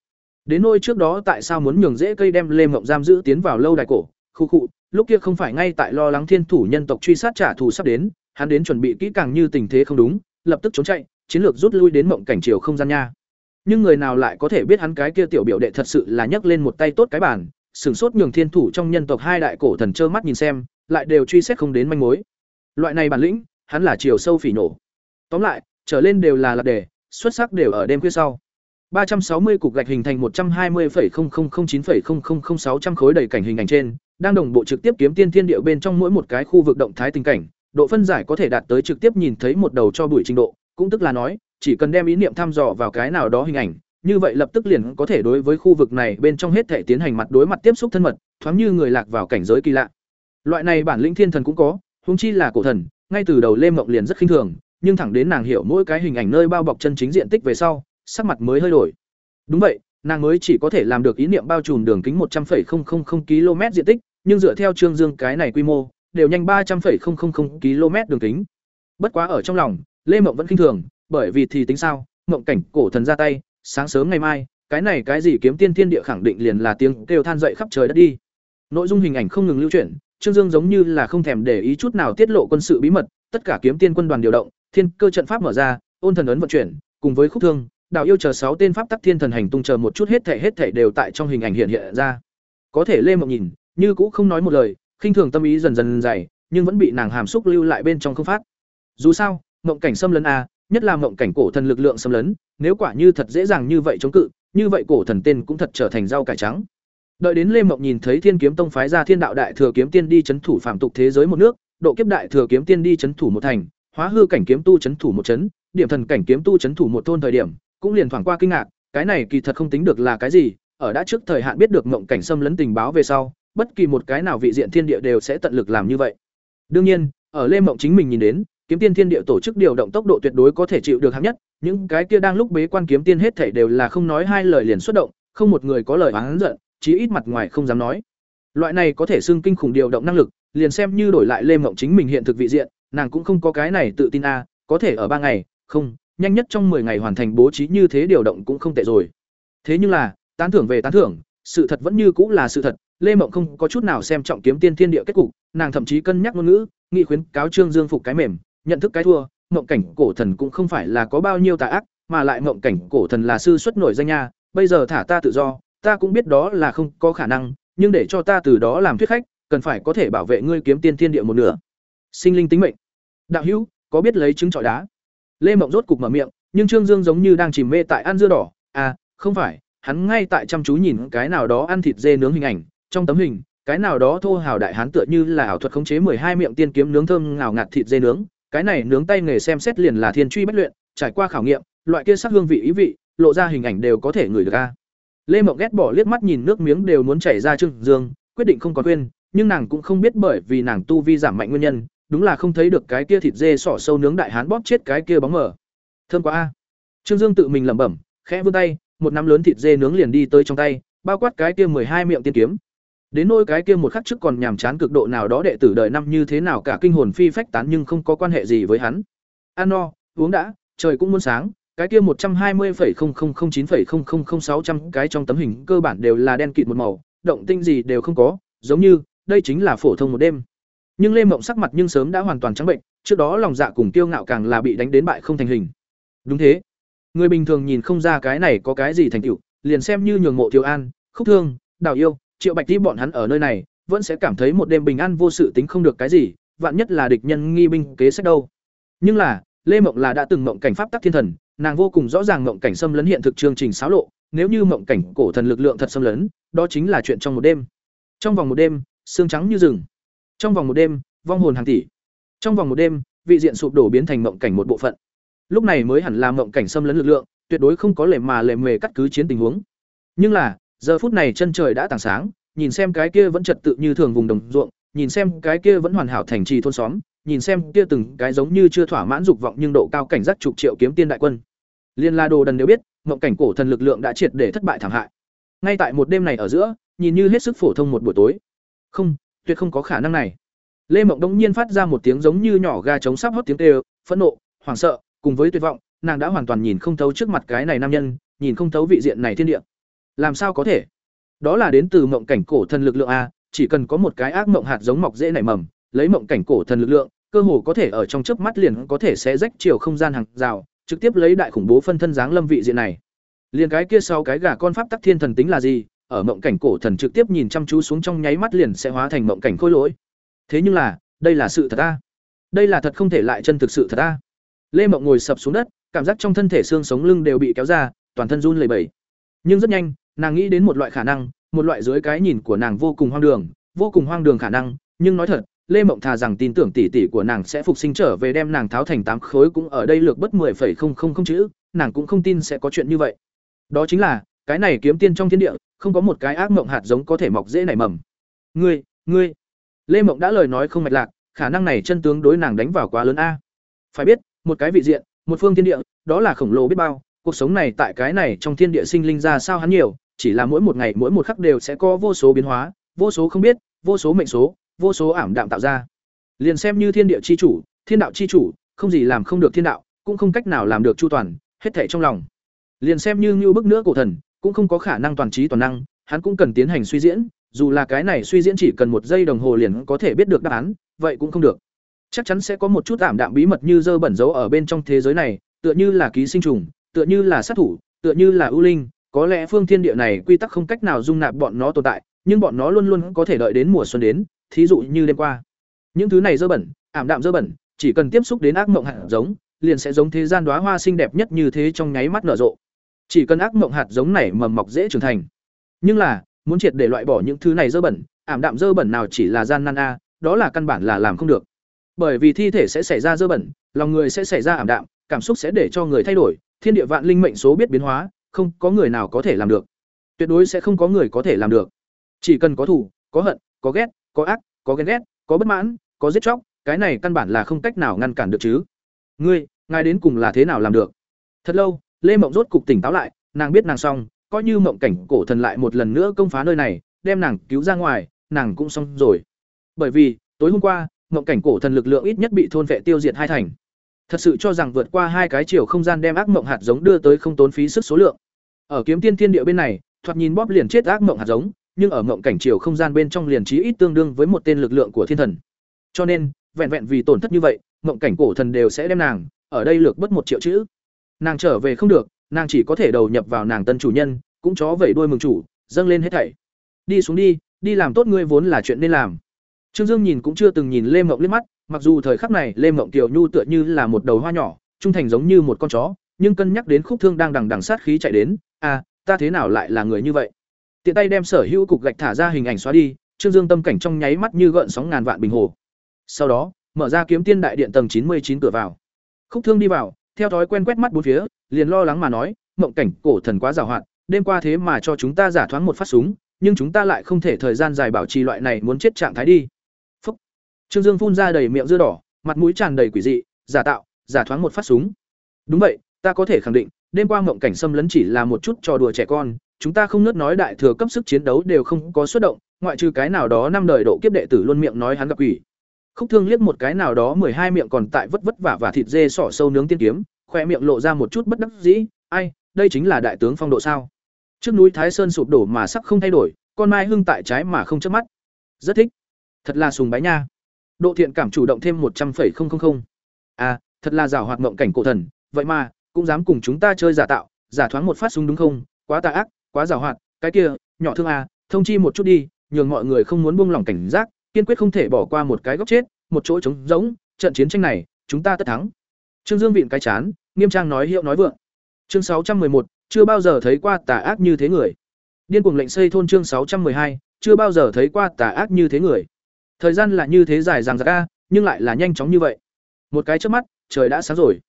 đến nôi trước đó tại sao muốn nhường dễ cây đem lê mộng giam giữ tiến vào lâu đài cổ? Khu khụ lúc kia không phải ngay tại lo lắng thiên thủ nhân tộc truy sát trả thù sắp đến, hắn đến chuẩn bị kỹ càng như tình thế không đúng, lập tức trốn chạy, chiến lược rút lui đến mộng cảnh chiều không gian nha. Nhưng người nào lại có thể biết hắn cái kia tiểu biểu đệ thật sự là nhấc lên một tay tốt cái bản sửng sốt nhường thiên thủ trong nhân tộc hai đại cổ thần trơ mắt nhìn xem, lại đều truy xét không đến manh mối. Loại này bản lĩnh, hắn là chiều sâu phỉ nổ. Tóm lại, trở lên đều là lạc đề, xuất sắc đều ở đêm khuya sau. 360 cục gạch hình thành 120,0009,0000600 khối đầy cảnh hình ảnh trên, đang đồng bộ trực tiếp kiếm tiên thiên điệu bên trong mỗi một cái khu vực động thái tình cảnh, độ phân giải có thể đạt tới trực tiếp nhìn thấy một đầu cho bụi trình độ, cũng tức là nói, chỉ cần đem ý niệm thăm dò vào cái nào đó hình ảnh, như vậy lập tức liền có thể đối với khu vực này bên trong hết thể tiến hành mặt đối mặt tiếp xúc thân mật, thoáng như người lạc vào cảnh giới kỳ lạ. Loại này bản lĩnh thiên thần cũng có, huống chi là cổ thần, ngay từ đầu Lê Mộng liền rất khinh thường, nhưng thẳng đến nàng hiểu mỗi cái hình ảnh nơi bao bọc chân chính diện tích về sau, sắc mặt mới hơi đổi. Đúng vậy, nàng mới chỉ có thể làm được ý niệm bao trùm đường kính một trăm 100,000 km diện tích, nhưng dựa theo Trương Dương cái này quy mô, đều nhanh ba trăm 300,000 km đường kính. Bất quá ở trong lòng, Lê Mộng vẫn khinh thường, bởi vì thì tính sao, mộng cảnh cổ thần ra tay, sáng sớm ngày mai, cái này cái gì kiếm tiên thiên địa khẳng định liền là tiếng kêu than dậy khắp trời đất đi. Nội dung hình ảnh không ngừng lưu chuyển, Trương Dương giống như là không thèm để ý chút nào tiết lộ quân sự bí mật, tất cả kiếm tiên quân đoàn điều động, thiên cơ trận pháp mở ra, ôn thần ấn vận chuyển, cùng với khúc thương, đạo yêu chờ sáu tên pháp tắc thiên thần hành tung chờ một chút hết thể hết thể đều tại trong hình ảnh hiện hiện ra. Có thể Lê Mộng nhìn, như cũ không nói một lời khinh thường tâm ý dần dần dày nhưng vẫn bị nàng hàm xúc lưu lại bên trong không phát dù sao mộng cảnh xâm lấn a nhất là mộng cảnh cổ thần lực lượng xâm lấn nếu quả như thật dễ dàng như vậy chống cự như vậy cổ thần tên cũng thật trở thành rau cải trắng đợi đến lê mộng nhìn thấy thiên kiếm tông phái ra thiên đạo đại thừa kiếm tiên đi chấn thủ phạm tục thế giới một nước độ kiếp đại thừa kiếm tiên đi chấn thủ một thành hóa hư cảnh kiếm tu chấn thủ một chấn điểm thần cảnh kiếm tu chấn thủ một thôn thời điểm cũng liền thoảng qua kinh ngạc, cái này kỳ thật không tính được là cái gì, ở đã trước thời hạn biết được mộng cảnh xâm lấn tình báo về sau, bất kỳ một cái nào vị diện thiên địa đều sẽ tận lực làm như vậy. Đương nhiên, ở lê mộng chính mình nhìn đến, kiếm tiên thiên địa tổ chức điều động tốc độ tuyệt đối có thể chịu được hạng nhất, những cái kia đang lúc bế quan kiếm tiên hết thảy đều là không nói hai lời liền xuất động, không một người có lời oán giận, chí ít mặt ngoài không dám nói. Loại này có thể xưng kinh khủng điều động năng lực, liền xem như đổi lại lê mộng chính mình hiện thực vị diện, nàng cũng không có cái này tự tin a có thể ở ba ngày, không nhanh nhất trong 10 ngày hoàn thành bố trí như thế điều động cũng không tệ rồi. Thế nhưng là, tán thưởng về tán thưởng, sự thật vẫn như cũng là sự thật, lê mộng không có chút nào xem trọng kiếm tiên thiên địa kết cục, nàng thậm chí cân nhắc ngôn ngữ, nghị khuyến cáo trương dương phục cái mềm, nhận thức cái thua, mộng cảnh cổ thần cũng không phải là có bao nhiêu tà ác, mà lại mộng cảnh cổ thần là sư xuất nổi danh nha, bây giờ thả ta tự do, ta cũng biết đó là không có khả năng, nhưng để cho ta từ đó làm thuyết khách, cần phải có thể bảo vệ ngươi kiếm tiên thiên địa một nửa. Sinh linh tính mệnh. Đạo hữu, có biết lấy trứng trọi đá? Lê mộng rốt cục mở miệng, nhưng trương dương giống như đang chìm mê tại ăn dưa đỏ. À không phải, hắn ngay tại chăm chú nhìn cái nào đó ăn thịt dê nướng hình ảnh. Trong tấm hình, cái nào đó thô hào đại hán tựa như là ảo thuật khống chế hai miệng tiên kiếm nướng thơm ngào ngạt thịt dê nướng. Cái này nướng tay nghề xem xét liền là thiên truy bất luyện, trải qua khảo nghiệm, loại kia sắc hương vị ý vị, lộ ra hình ảnh đều có thể ngửi được a. Lê mộng ghét bỏ liếc mắt nhìn nước miếng đều muốn chảy ra trương dương, quyết định không còn quên, nhưng nàng cũng không biết bởi vì nàng tu vi giảm mạnh nguyên nhân đúng là không thấy được cái kia thịt dê sỏ sâu nướng đại hán bóp chết cái kia bóng mở thơm quá a. Trương dương tự mình lẩm bẩm, khẽ vươn tay, một nắm lớn thịt dê nướng liền đi tới trong tay, bao quát cái kia hai miệng tiên kiếm. Đến nỗi cái kia một khắc trước còn nhàm chán cực độ nào đó đệ tử đời năm như thế nào cả kinh hồn phi phách tán nhưng không có quan hệ gì với hắn. Ăn no, uống đã, trời cũng muốn sáng, cái kia một trăm hai mươi chín sáu trăm cái trong tấm hình cơ bản đều là đen kịt một màu, động tinh gì đều không có, giống như, đây chính là phổ thông một đêm nhưng lê mộng sắc mặt nhưng sớm đã hoàn toàn trắng bệnh, trước đó lòng dạ cùng tiêu ngạo càng là bị đánh đến bại không thành hình. Đúng thế. Người bình thường nhìn không ra cái này có cái gì thành tựu, liền xem như nhường mộ thiếu an, khúc thương, đào yêu, triệu bạch đi bọn hắn ở nơi này, vẫn sẽ cảm thấy một đêm bình an vô sự tính không được cái gì, vạn nhất là địch nhân nghi binh kế sách đâu. Nhưng là, lê mộng là đã từng mộng cảnh pháp tắc thiên thần, nàng vô cùng rõ ràng mộng cảnh xâm lấn hiện thực chương trình xáo lộ, nếu như mộng cảnh cổ thần lực lượng thật xâm lấn, đó chính là chuyện trong một đêm. Trong vòng một đêm xương trắng như rừng trong vòng một đêm, vong hồn hàng tỷ. Trong vòng một đêm, vị diện sụp đổ biến thành mộng cảnh một bộ phận. Lúc này mới hẳn là mộng cảnh xâm lấn lực lượng, tuyệt đối không có lề mà lề mề cắt cứ chiến tình huống. Nhưng là, giờ phút này chân trời đã tảng sáng, nhìn xem cái kia vẫn trật tự như thường vùng đồng ruộng, nhìn xem cái kia vẫn hoàn hảo thành trì thôn xóm, nhìn xem kia từng cái giống như chưa thỏa mãn dục vọng nhưng độ cao cảnh giác chục triệu kiếm tiên đại quân. Liên la đồ đần đều biết, mộng cảnh cổ thần lực lượng đã triệt để thất bại thảm hại. Ngay tại một đêm này ở giữa, nhìn như hết sức phổ thông một buổi tối. Không tuyệt không có khả năng này. Lê mộng đống nhiên phát ra một tiếng giống như nhỏ ga trống sắp hót tiếng kêu, phẫn nộ, hoảng sợ, cùng với tuyệt vọng, nàng đã hoàn toàn nhìn không thấu trước mặt cái này nam nhân, nhìn không thấu vị diện này thiên địa. Làm sao có thể? Đó là đến từ mộng cảnh cổ thần lực lượng a, chỉ cần có một cái ác mộng hạt giống mọc dễ nảy mầm, lấy mộng cảnh cổ thần lực lượng, cơ hồ có thể ở trong chớp mắt liền có thể sẽ rách chiều không gian hàng rào, trực tiếp lấy đại khủng bố phân thân dáng lâm vị diện này. Liền cái kia sau cái gà con pháp tắc thiên thần tính là gì? Ở mộng cảnh cổ thần trực tiếp nhìn chăm chú xuống trong nháy mắt liền sẽ hóa thành mộng cảnh khôi lỗi. Thế nhưng là, đây là sự thật ta đây là thật không thể lại chân thực sự thật ta lê mộng ngồi sập xuống đất, cảm giác trong thân thể xương sống lưng đều bị kéo ra, toàn thân run lẩy bẩy. Nhưng rất nhanh, nàng nghĩ đến một loại khả năng, một loại dưới cái nhìn của nàng vô cùng hoang đường, vô cùng hoang đường khả năng, nhưng nói thật, lê mộng thà rằng tin tưởng tỷ tỷ của nàng sẽ phục sinh trở về đem nàng tháo thành tám khối cũng ở đây lược bất mười phẩy không không không chữ, nàng cũng không tin sẽ có chuyện như vậy. Đó chính là cái này kiếm tiên trong thiên địa, không có một cái ác mộng hạt giống có thể mọc dễ nảy mầm. Ngươi ngươi. Lê mộng đã lời nói không mạch lạc, khả năng này chân tướng đối nàng đánh vào quá lớn a. Phải biết, một cái vị diện, một phương thiên địa, đó là khổng lồ biết bao, cuộc sống này tại cái này trong thiên địa sinh linh ra sao hắn nhiều, chỉ là mỗi một ngày, mỗi một khắc đều sẽ có vô số biến hóa, vô số không biết, vô số mệnh số, vô số ảm đạm tạo ra. Liền xem như thiên địa chi chủ, thiên đạo chi chủ, không gì làm không được thiên đạo, cũng không cách nào làm được chu toàn, hết thảy trong lòng. Liền xem như như bức nữa cổ thần cũng không có khả năng toàn trí toàn năng hắn cũng cần tiến hành suy diễn dù là cái này suy diễn chỉ cần một giây đồng hồ liền có thể biết được đáp án vậy cũng không được chắc chắn sẽ có một chút ảm đạm bí mật như dơ bẩn dấu ở bên trong thế giới này tựa như là ký sinh trùng tựa như là sát thủ tựa như là ưu linh có lẽ phương thiên địa này quy tắc không cách nào dung nạp bọn nó tồn tại nhưng bọn nó luôn luôn có thể đợi đến mùa xuân đến, thí dụ như đêm qua. Những thứ này dơ bẩn, ảm đạm dơ bẩn, chỉ cần tiếp xúc đến ác mộng hạt giống, liền sẽ giống thế gian đóa hoa xinh đẹp nhất như thế trong nháy mắt nở rộ. Chỉ cần ác mộng hạt giống này mầm mọc dễ trưởng thành. Nhưng là, muốn triệt để loại bỏ những thứ này dơ bẩn, ảm đạm dơ bẩn nào chỉ là gian nan a, đó là căn bản là làm không được. Bởi vì thi thể sẽ xảy ra dơ bẩn, lòng người sẽ xảy ra ảm đạm, cảm xúc sẽ để cho người thay đổi, thiên địa vạn linh mệnh số biết biến hóa, không có người nào có thể làm được. Tuyệt đối sẽ không có người có thể làm được. Chỉ cần có thù có hận, có ghét, có ác, có ghen ghét, có bất mãn, có giết chóc, cái này căn bản là không cách nào ngăn cản được chứ. Ngươi, ngài đến cùng là thế nào làm được? Thật lâu, Lê Mộng rốt cục tỉnh táo lại, nàng biết nàng xong, coi như mộng cảnh cổ thần lại một lần nữa công phá nơi này, đem nàng cứu ra ngoài, nàng cũng xong rồi. Bởi vì, tối hôm qua, mộng cảnh cổ thần lực lượng ít nhất bị thôn vệ tiêu diệt hai thành. Thật sự cho rằng vượt qua hai cái chiều không gian đem ác mộng hạt giống đưa tới không tốn phí sức số lượng. Ở kiếm tiên thiên địa bên này, thoạt nhìn bóp liền chết ác mộng hạt giống, nhưng ở mộng cảnh chiều không gian bên trong liền trí ít tương đương với một tên lực lượng của thiên thần. Cho nên, vẹn vẹn vì tổn thất như vậy, mộng cảnh cổ thần đều sẽ đem nàng ở đây lược bất một triệu chữ. Nàng trở về không được, nàng chỉ có thể đầu nhập vào nàng tân chủ nhân, cũng chó vẩy đuôi mừng chủ, dâng lên hết thảy. Đi xuống đi, đi làm tốt ngươi vốn là chuyện nên làm. Trương Dương nhìn cũng chưa từng nhìn Lê Mộng liếc mắt, mặc dù thời khắc này Lê Mộng Tiểu Nhu tựa như là một đầu hoa nhỏ, trung thành giống như một con chó, nhưng cân nhắc đến khúc thương đang đằng đằng sát khí chạy đến, à, ta thế nào lại là người như vậy? Tiện tay đem sở hữu cục gạch thả ra hình ảnh xóa đi, Trương Dương tâm cảnh trong nháy mắt như gợn sóng ngàn vạn bình hồ. Sau đó, mở ra kiếm tiên đại điện tầng chín mươi chín cửa vào. Khúc Thương đi vào, theo thói quen quét mắt bốn phía, liền lo lắng mà nói, mộng cảnh cổ thần quá giàu hạn, đêm qua thế mà cho chúng ta giả thoáng một phát súng, nhưng chúng ta lại không thể thời gian dài bảo trì loại này muốn chết trạng thái đi. Phúc. Trương Dương phun ra đầy miệng dưa đỏ, mặt mũi tràn đầy quỷ dị, giả tạo, giả thoáng một phát súng. Đúng vậy, ta có thể khẳng định, đêm qua mộng cảnh xâm lấn chỉ là một chút trò đùa trẻ con, chúng ta không nớt nói đại thừa cấp sức chiến đấu đều không có xuất động, ngoại trừ cái nào đó năm đời độ kiếp đệ tử luôn miệng nói hắn gặp quỷ. Khúc Thương liếc một cái nào đó hai miệng còn tại vất vất vả và thịt dê sỏ sâu nướng tiên kiếm, khoe miệng lộ ra một chút bất đắc dĩ, ai, đây chính là đại tướng phong độ sao? Trước núi Thái Sơn sụp đổ mà sắc không thay đổi, con mai hưng tại trái mà không chớp mắt. Rất thích. Thật là sùng bái nha. Độ thiện cảm chủ động thêm một trăm 100,000. À, thật là giảo hoạt mộng cảnh cổ thần, vậy mà cũng dám cùng chúng ta chơi giả tạo, giả thoáng một phát súng đúng không? Quá tà ác, quá giàu hoạt, cái kia, nhỏ thương à, thông chi một chút đi, nhường mọi người không muốn buông lỏng cảnh giác, kiên quyết không thể bỏ qua một cái góc chết, một chỗ trống rỗng, trận chiến tranh này, chúng ta tất thắng. Trương Dương vịn cái chán, nghiêm trang nói hiệu nói vượng. Chương sáu trăm một, chưa bao giờ thấy qua tà ác như thế người. Điên cuồng lệnh xây thôn chương sáu trăm hai, chưa bao giờ thấy qua tà ác như thế người. Thời gian là như thế dài dằng dặc a, nhưng lại là nhanh chóng như vậy. Một cái trước mắt, trời đã sáng rồi.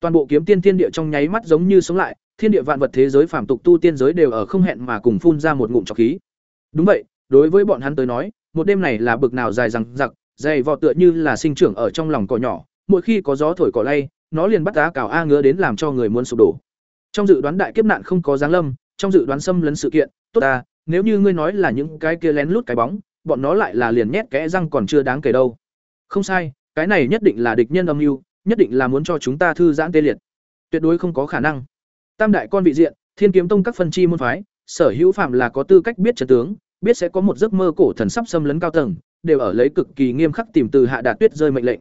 Toàn bộ kiếm tiên tiên địa trong nháy mắt giống như sống lại, thiên địa vạn vật thế giới phàm tục tu tiên giới đều ở không hẹn mà cùng phun ra một ngụm trọc khí. Đúng vậy, đối với bọn hắn tới nói, một đêm này là bực nào dài rằng giặc dày vò tựa như là sinh trưởng ở trong lòng cỏ nhỏ, mỗi khi có gió thổi cỏ lay, nó liền bắt đá cào a ngứa đến làm cho người muốn sụp đổ. Trong dự đoán đại kiếp nạn không có giáng lâm, trong dự đoán xâm lấn sự kiện, tốt ta, nếu như ngươi nói là những cái kia lén lút cái bóng, bọn nó lại là liền nhét kẽ răng còn chưa đáng kể đâu. Không sai, cái này nhất định là địch nhân âm mưu, nhất định là muốn cho chúng ta thư giãn tê liệt. Tuyệt đối không có khả năng. Tam đại con vị diện, Thiên Kiếm Tông các phân chi môn phái, sở hữu phạm là có tư cách biết trận tướng, biết sẽ có một giấc mơ cổ thần sắp xâm lấn cao tầng, đều ở lấy cực kỳ nghiêm khắc tìm từ hạ đạt tuyết rơi mệnh lệnh.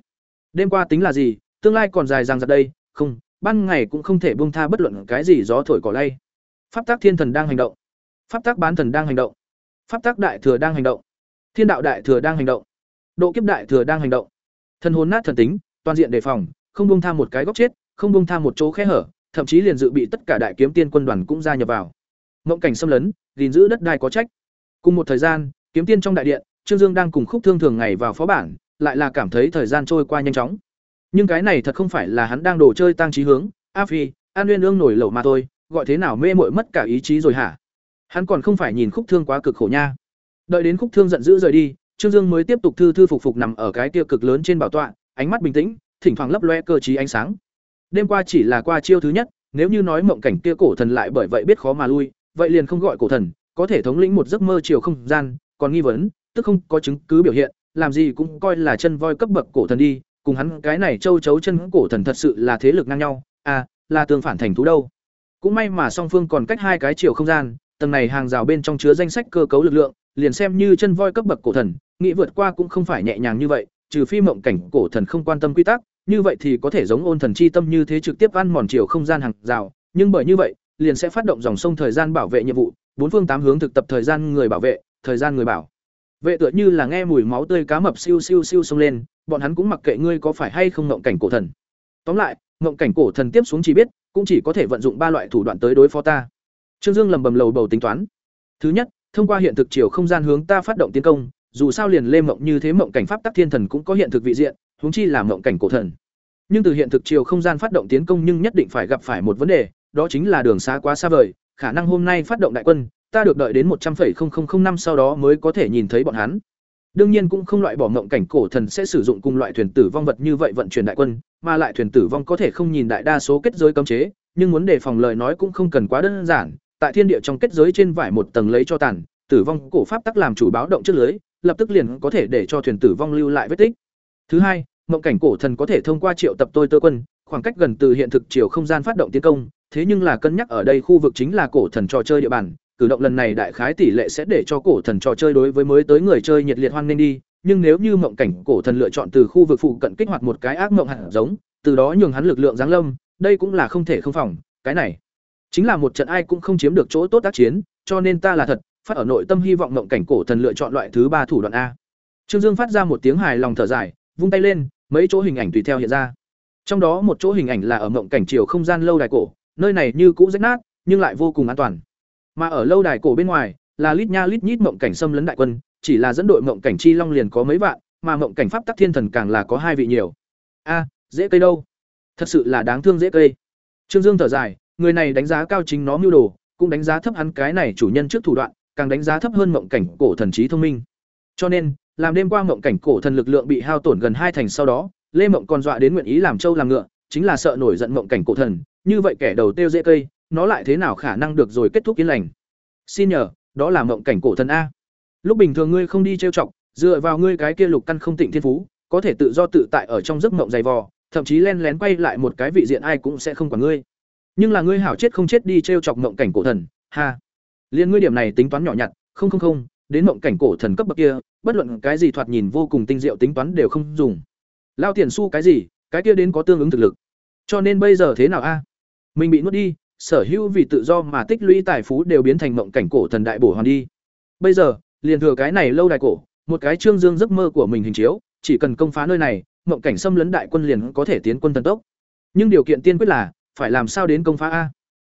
Đêm qua tính là gì, tương lai còn dài dằng dặc đây, không, ban ngày cũng không thể buông tha bất luận cái gì gió thổi cỏ lay. Pháp tắc thiên thần đang hành động, pháp tắc bán thần đang hành động, pháp tắc đại thừa đang hành động, thiên đạo đại thừa đang hành động, độ kiếp đại thừa đang hành động. Thần hồn nát thần tính, toàn diện đề phòng, không buông tha một cái góc chết, không buông tha một chỗ khe hở, thậm chí liền dự bị tất cả đại kiếm tiên quân đoàn cũng gia nhập vào. Mộng cảnh xâm lấn, gìn giữ đất đai có trách. Cùng một thời gian, kiếm tiên trong đại điện, Trương Dương đang cùng Khúc Thương thường ngày vào phó bản, lại là cảm thấy thời gian trôi qua nhanh chóng. Nhưng cái này thật không phải là hắn đang đồ chơi tăng trí hướng, A Phi, An Nguyên ương nổi lẩu mà thôi, gọi thế nào mê muội mất cả ý chí rồi hả? Hắn còn không phải nhìn Khúc Thương quá cực khổ nha. Đợi đến Khúc Thương giận dữ rời đi, Trương Dương mới tiếp tục thư thư phục phục nằm ở cái kia cực lớn trên bảo tọa, ánh mắt bình tĩnh, thỉnh thoảng lấp loe cơ trí ánh sáng. Đêm qua chỉ là qua chiêu thứ nhất, nếu như nói mộng cảnh kia cổ thần lại bởi vậy biết khó mà lui, vậy liền không gọi cổ thần, có thể thống lĩnh một giấc mơ chiều không gian, còn nghi vấn, tức không có chứng cứ biểu hiện, làm gì cũng coi là chân voi cấp bậc cổ thần đi, cùng hắn cái này châu chấu chân cổ thần thật sự là thế lực ngang nhau, à, là tương phản thành thú đâu. Cũng may mà song phương còn cách hai cái chiều không gian, tầng này hàng rào bên trong chứa danh sách cơ cấu lực lượng, liền xem như chân voi cấp bậc cổ thần, nghĩ vượt qua cũng không phải nhẹ nhàng như vậy, trừ phi mộng cảnh cổ thần không quan tâm quy tắc, như vậy thì có thể giống ôn thần chi tâm như thế trực tiếp ăn mòn chiều không gian hàng rào, nhưng bởi như vậy, liền sẽ phát động dòng sông thời gian bảo vệ nhiệm vụ, bốn phương tám hướng thực tập thời gian người bảo vệ, thời gian người bảo. Vệ tựa như là nghe mùi máu tươi cá mập siêu siêu siêu xông lên, bọn hắn cũng mặc kệ ngươi có phải hay không ngộng cảnh cổ thần. Tóm lại, ngộng cảnh cổ thần tiếp xuống chỉ biết, cũng chỉ có thể vận dụng ba loại thủ đoạn tới đối phó ta. Trương Dương lầm bầm lầu bầu tính toán. Thứ nhất, thông qua hiện thực chiều không gian hướng ta phát động tiến công, dù sao liền lê mộng như thế mộng cảnh pháp tắc thiên thần cũng có hiện thực vị diện, huống chi là mộng cảnh cổ thần. Nhưng từ hiện thực chiều không gian phát động tiến công nhưng nhất định phải gặp phải một vấn đề, đó chính là đường xa quá xa vời, khả năng hôm nay phát động đại quân, ta được đợi đến một trăm linh năm sau đó mới có thể nhìn thấy bọn hắn. Đương nhiên cũng không loại bỏ ngộng cảnh cổ thần sẽ sử dụng cùng loại thuyền tử vong vật như vậy vận chuyển đại quân, mà lại thuyền tử vong có thể không nhìn đại đa số kết giới cấm chế, nhưng muốn đề phòng lời nói cũng không cần quá đơn giản, tại thiên địa trong kết giới trên vải một tầng lấy cho tàn, tử vong cổ pháp tắc làm chủ báo động trước lưới, lập tức liền có thể để cho thuyền tử vong lưu lại vết tích. Thứ hai, mộng cảnh cổ thần có thể thông qua triệu tập tôi tơ quân, khoảng cách gần từ hiện thực chiều không gian phát động tiến công, thế nhưng là cân nhắc ở đây khu vực chính là cổ thần trò chơi địa bàn, cử động lần này đại khái tỷ lệ sẽ để cho cổ thần trò chơi đối với mới tới người chơi nhiệt liệt hoan nên đi, nhưng nếu như mộng cảnh cổ thần lựa chọn từ khu vực phụ cận kích hoạt một cái ác mộng hạt giống, từ đó nhường hắn lực lượng giáng lâm, đây cũng là không thể không phòng, cái này chính là một trận ai cũng không chiếm được chỗ tốt tác chiến, cho nên ta là thật, phát ở nội tâm hy vọng mộng cảnh cổ thần lựa chọn loại thứ ba thủ đoạn a. Trương Dương phát ra một tiếng hài lòng thở dài, vung tay lên, mấy chỗ hình ảnh tùy theo hiện ra. Trong đó một chỗ hình ảnh là ở mộng cảnh chiều không gian lâu đài cổ, nơi này như cũ rách nát, nhưng lại vô cùng an toàn. Mà ở lâu đài cổ bên ngoài, là lít nha lít nhít mộng cảnh xâm lấn đại quân, chỉ là dẫn đội mộng cảnh chi long liền có mấy vạn, mà mộng cảnh pháp tắc thiên thần càng là có hai vị nhiều. A, à, dễ cây đâu? Thật sự là đáng thương dễ cây. Trương Dương thở dài, người này đánh giá cao chính nó mưu đồ, cũng đánh giá thấp hắn cái này chủ nhân trước thủ đoạn, càng đánh giá thấp hơn mộng cảnh cổ thần trí thông minh. Cho nên, làm đêm qua mộng cảnh cổ thần lực lượng bị hao tổn gần hai thành sau đó, Lê Mộng còn dọa đến nguyện ý làm trâu làm ngựa, chính là sợ nổi giận mộng cảnh cổ thần, như vậy kẻ đầu tiêu dễ cây, nó lại thế nào khả năng được rồi kết thúc yên lành. Xin nhờ, đó là mộng cảnh cổ thần a. Lúc bình thường ngươi không đi trêu chọc, dựa vào ngươi cái kia lục căn không tịnh thiên phú, có thể tự do tự tại ở trong giấc mộng dày vò, thậm chí len lén quay lại một cái vị diện ai cũng sẽ không quản ngươi. Nhưng là ngươi hảo chết không chết đi trêu chọc mộng cảnh cổ thần, ha. Liên ngươi điểm này tính toán nhỏ nhặt, không không không, đến mộng cảnh cổ thần cấp bậc kia, bất luận cái gì thoạt nhìn vô cùng tinh diệu tính toán đều không dùng. Lao tiền xu cái gì, cái kia đến có tương ứng thực lực. Cho nên bây giờ thế nào a? Mình bị nuốt đi, sở hữu vì tự do mà tích lũy tài phú đều biến thành mộng cảnh cổ thần đại bổ hoàn đi. Bây giờ, liền thừa cái này lâu đài cổ, một cái trương dương giấc mơ của mình hình chiếu, chỉ cần công phá nơi này, mộng cảnh xâm lấn đại quân liền có thể tiến quân thần tốc. Nhưng điều kiện tiên quyết là phải làm sao đến công phá a?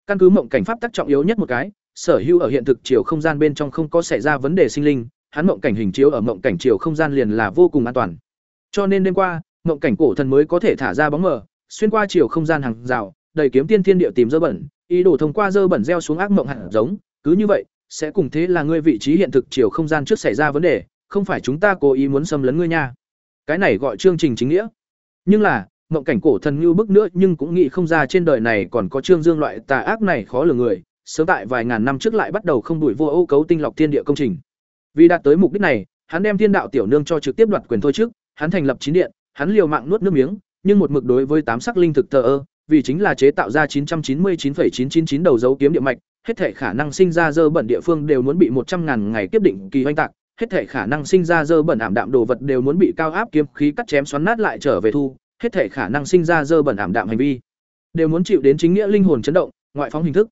Căn cứ mộng cảnh pháp tắc trọng yếu nhất một cái, sở hữu ở hiện thực chiều không gian bên trong không có xảy ra vấn đề sinh linh, hắn mộng cảnh hình chiếu ở mộng cảnh chiều không gian liền là vô cùng an toàn. Cho nên đêm qua, mộng cảnh cổ thần mới có thể thả ra bóng mờ, xuyên qua chiều không gian hàng rào, đầy kiếm tiên thiên địa tìm dơ bẩn, ý đồ thông qua dơ bẩn gieo xuống ác mộng hạt giống, cứ như vậy, sẽ cùng thế là ngươi vị trí hiện thực chiều không gian trước xảy ra vấn đề, không phải chúng ta cố ý muốn xâm lấn ngươi nha. Cái này gọi chương trình chính nghĩa. Nhưng là, mộng cảnh cổ thần như bức nữa nhưng cũng nghĩ không ra trên đời này còn có trương dương loại tà ác này khó lường người, sớm tại vài ngàn năm trước lại bắt đầu không đuổi vô ô cấu tinh lọc thiên địa công trình. Vì đạt tới mục đích này, hắn đem thiên đạo tiểu nương cho trực tiếp đoạt quyền thôi trước, hắn thành lập chín điện, hắn liều mạng nuốt nước miếng, nhưng một mực đối với tám sắc linh thực thờ ơ, vì chính là chế tạo ra 999,999 đầu dấu kiếm địa mạch, hết thể khả năng sinh ra dơ bẩn địa phương đều muốn bị một trăm ngàn ngày kiếp định kỳ hoành tạc, hết thể khả năng sinh ra dơ bẩn ảm đạm đồ vật đều muốn bị cao áp kiếm khí cắt chém xoắn nát lại trở về thu, hết thể khả năng sinh ra dơ bẩn ảm đạm hành vi, đều muốn chịu đến chính nghĩa linh hồn chấn động, ngoại phóng hình thức.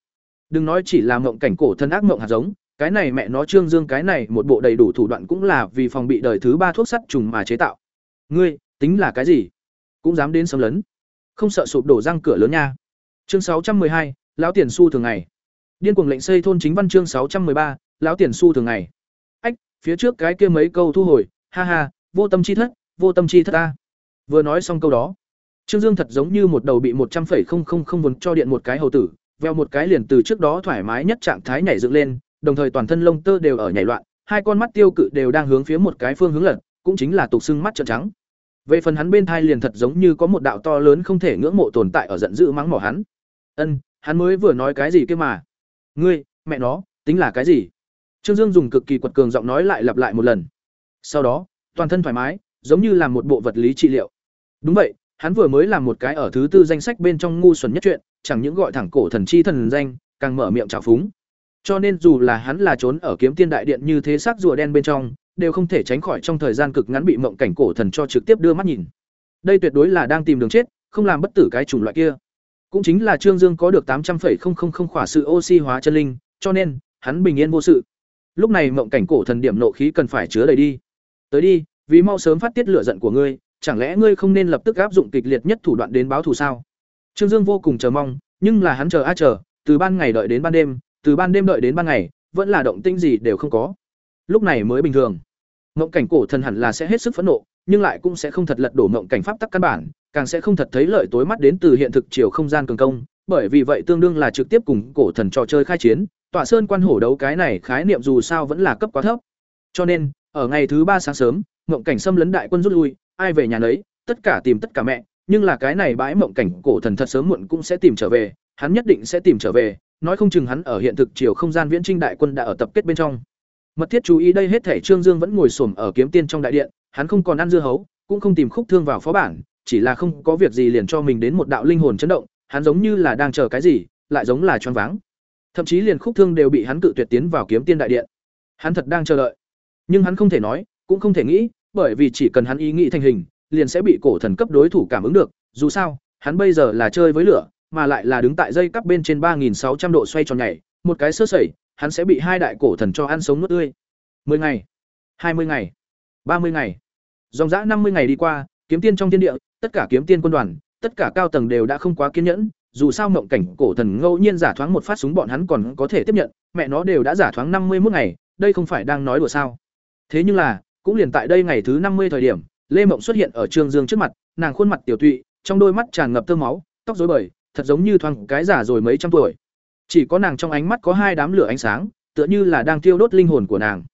Đừng nói chỉ là mộng cảnh cổ thân ác mộng hạt giống, cái này mẹ nó Trương Dương cái này một bộ đầy đủ thủ đoạn cũng là vì phòng bị đời thứ ba thuốc sắt trùng mà chế tạo. Ngươi, tính là cái gì? Cũng dám đến xâm lấn. Không sợ sụp đổ răng cửa lớn nha. Chương sáu trăm hai, lão tiền su thường ngày. Điên cuồng lệnh xây thôn chính văn chương sáu trăm ba, lão tiền su thường ngày. Ách, phía trước cái kia mấy câu thu hồi, ha ha, vô tâm chi thất, vô tâm chi thất ta. Vừa nói xong câu đó, Trương Dương thật giống như một đầu bị một trăm không không không vốn cho điện một cái hầu tử, veo một cái liền từ trước đó thoải mái nhất trạng thái nhảy dựng lên, đồng thời toàn thân lông tơ đều ở nhảy loạn, hai con mắt tiêu cự đều đang hướng phía một cái phương hướng lật, cũng chính là tục xương mắt trợn trắng. Về phần hắn bên thai liền thật giống như có một đạo to lớn không thể ngưỡng mộ tồn tại ở giận dữ mắng mỏ hắn. Ân, hắn mới vừa nói cái gì kia mà? Ngươi, mẹ nó, tính là cái gì? Trương Dương dùng cực kỳ quật cường giọng nói lại lặp lại một lần. Sau đó, toàn thân thoải mái, giống như làm một bộ vật lý trị liệu. Đúng vậy, hắn vừa mới làm một cái ở thứ tư danh sách bên trong ngu xuẩn nhất chuyện, chẳng những gọi thẳng cổ thần chi thần danh, càng mở miệng trào phúng. Cho nên dù là hắn là trốn ở kiếm tiên đại điện như thế sắc rùa đen bên trong, đều không thể tránh khỏi trong thời gian cực ngắn bị mộng cảnh cổ thần cho trực tiếp đưa mắt nhìn. Đây tuyệt đối là đang tìm đường chết, không làm bất tử cái chủng loại kia. Cũng chính là Trương Dương có được tám trăm 800,000 khỏa sự oxy hóa chân linh, cho nên hắn bình yên vô sự. lúc này mộng cảnh cổ thần điểm nộ khí cần phải chứa đầy đi tới đi vì mau sớm phát tiết lửa giận của ngươi chẳng lẽ ngươi không nên lập tức áp dụng kịch liệt nhất thủ đoạn đến báo thù sao trương dương vô cùng chờ mong nhưng là hắn chờ a chờ từ ban ngày đợi đến ban đêm từ ban đêm đợi đến ban ngày vẫn là động tĩnh gì đều không có lúc này mới bình thường mộng cảnh cổ thần hẳn là sẽ hết sức phẫn nộ, nhưng lại cũng sẽ không thật lật đổ mộng cảnh pháp tắc căn bản, càng sẽ không thật thấy lợi tối mắt đến từ hiện thực chiều không gian cường công. Bởi vì vậy tương đương là trực tiếp cùng cổ thần trò chơi khai chiến, tọa sơn quan hổ đấu cái này khái niệm dù sao vẫn là cấp quá thấp. Cho nên, ở ngày thứ ba sáng sớm, mộng cảnh xâm lấn đại quân rút lui, ai về nhà nấy, tất cả tìm tất cả mẹ, nhưng là cái này bãi mộng cảnh cổ thần thật sớm muộn cũng sẽ tìm trở về, hắn nhất định sẽ tìm trở về, nói không chừng hắn ở hiện thực chiều không gian viễn trinh đại quân đã ở tập kết bên trong mật thiết chú ý đây hết thể trương dương vẫn ngồi xổm ở kiếm tiên trong đại điện, hắn không còn ăn dưa hấu, cũng không tìm khúc thương vào phó bản, chỉ là không có việc gì liền cho mình đến một đạo linh hồn chấn động, hắn giống như là đang chờ cái gì, lại giống là choáng váng. Thậm chí liền khúc thương đều bị hắn cự tuyệt tiến vào kiếm tiên đại điện. Hắn thật đang chờ đợi. Nhưng hắn không thể nói, cũng không thể nghĩ, bởi vì chỉ cần hắn ý nghĩ thành hình, liền sẽ bị cổ thần cấp đối thủ cảm ứng được, dù sao, hắn bây giờ là chơi với lửa, mà lại là đứng tại dây cắp bên trên ba nghìn sáu trăm độ xoay tròn nhảy, một cái sơ sẩy hắn sẽ bị hai đại cổ thần cho ăn sống nuốt tươi. Mười ngày, hai mươi ngày, ba mươi ngày. Dòng dã năm mươi ngày đi qua, kiếm tiên trong thiên địa, tất cả kiếm tiên quân đoàn, tất cả cao tầng đều đã không quá kiên nhẫn. Dù sao mộng cảnh cổ thần ngẫu nhiên giả thoáng một phát súng bọn hắn còn có thể tiếp nhận, mẹ nó đều đã giả thoáng năm mươi 51 ngày, đây không phải đang nói đùa sao? Thế nhưng là, cũng liền tại đây ngày thứ năm mươi thời điểm, lê mộng xuất hiện ở trương dương trước mặt, nàng khuôn mặt tiểu tụy, trong đôi mắt tràn ngập tơ máu, tóc rối bời, thật giống như thoáng cái giả rồi mấy trăm tuổi chỉ có nàng trong ánh mắt có hai đám lửa ánh sáng, tựa như là đang thiêu đốt linh hồn của nàng.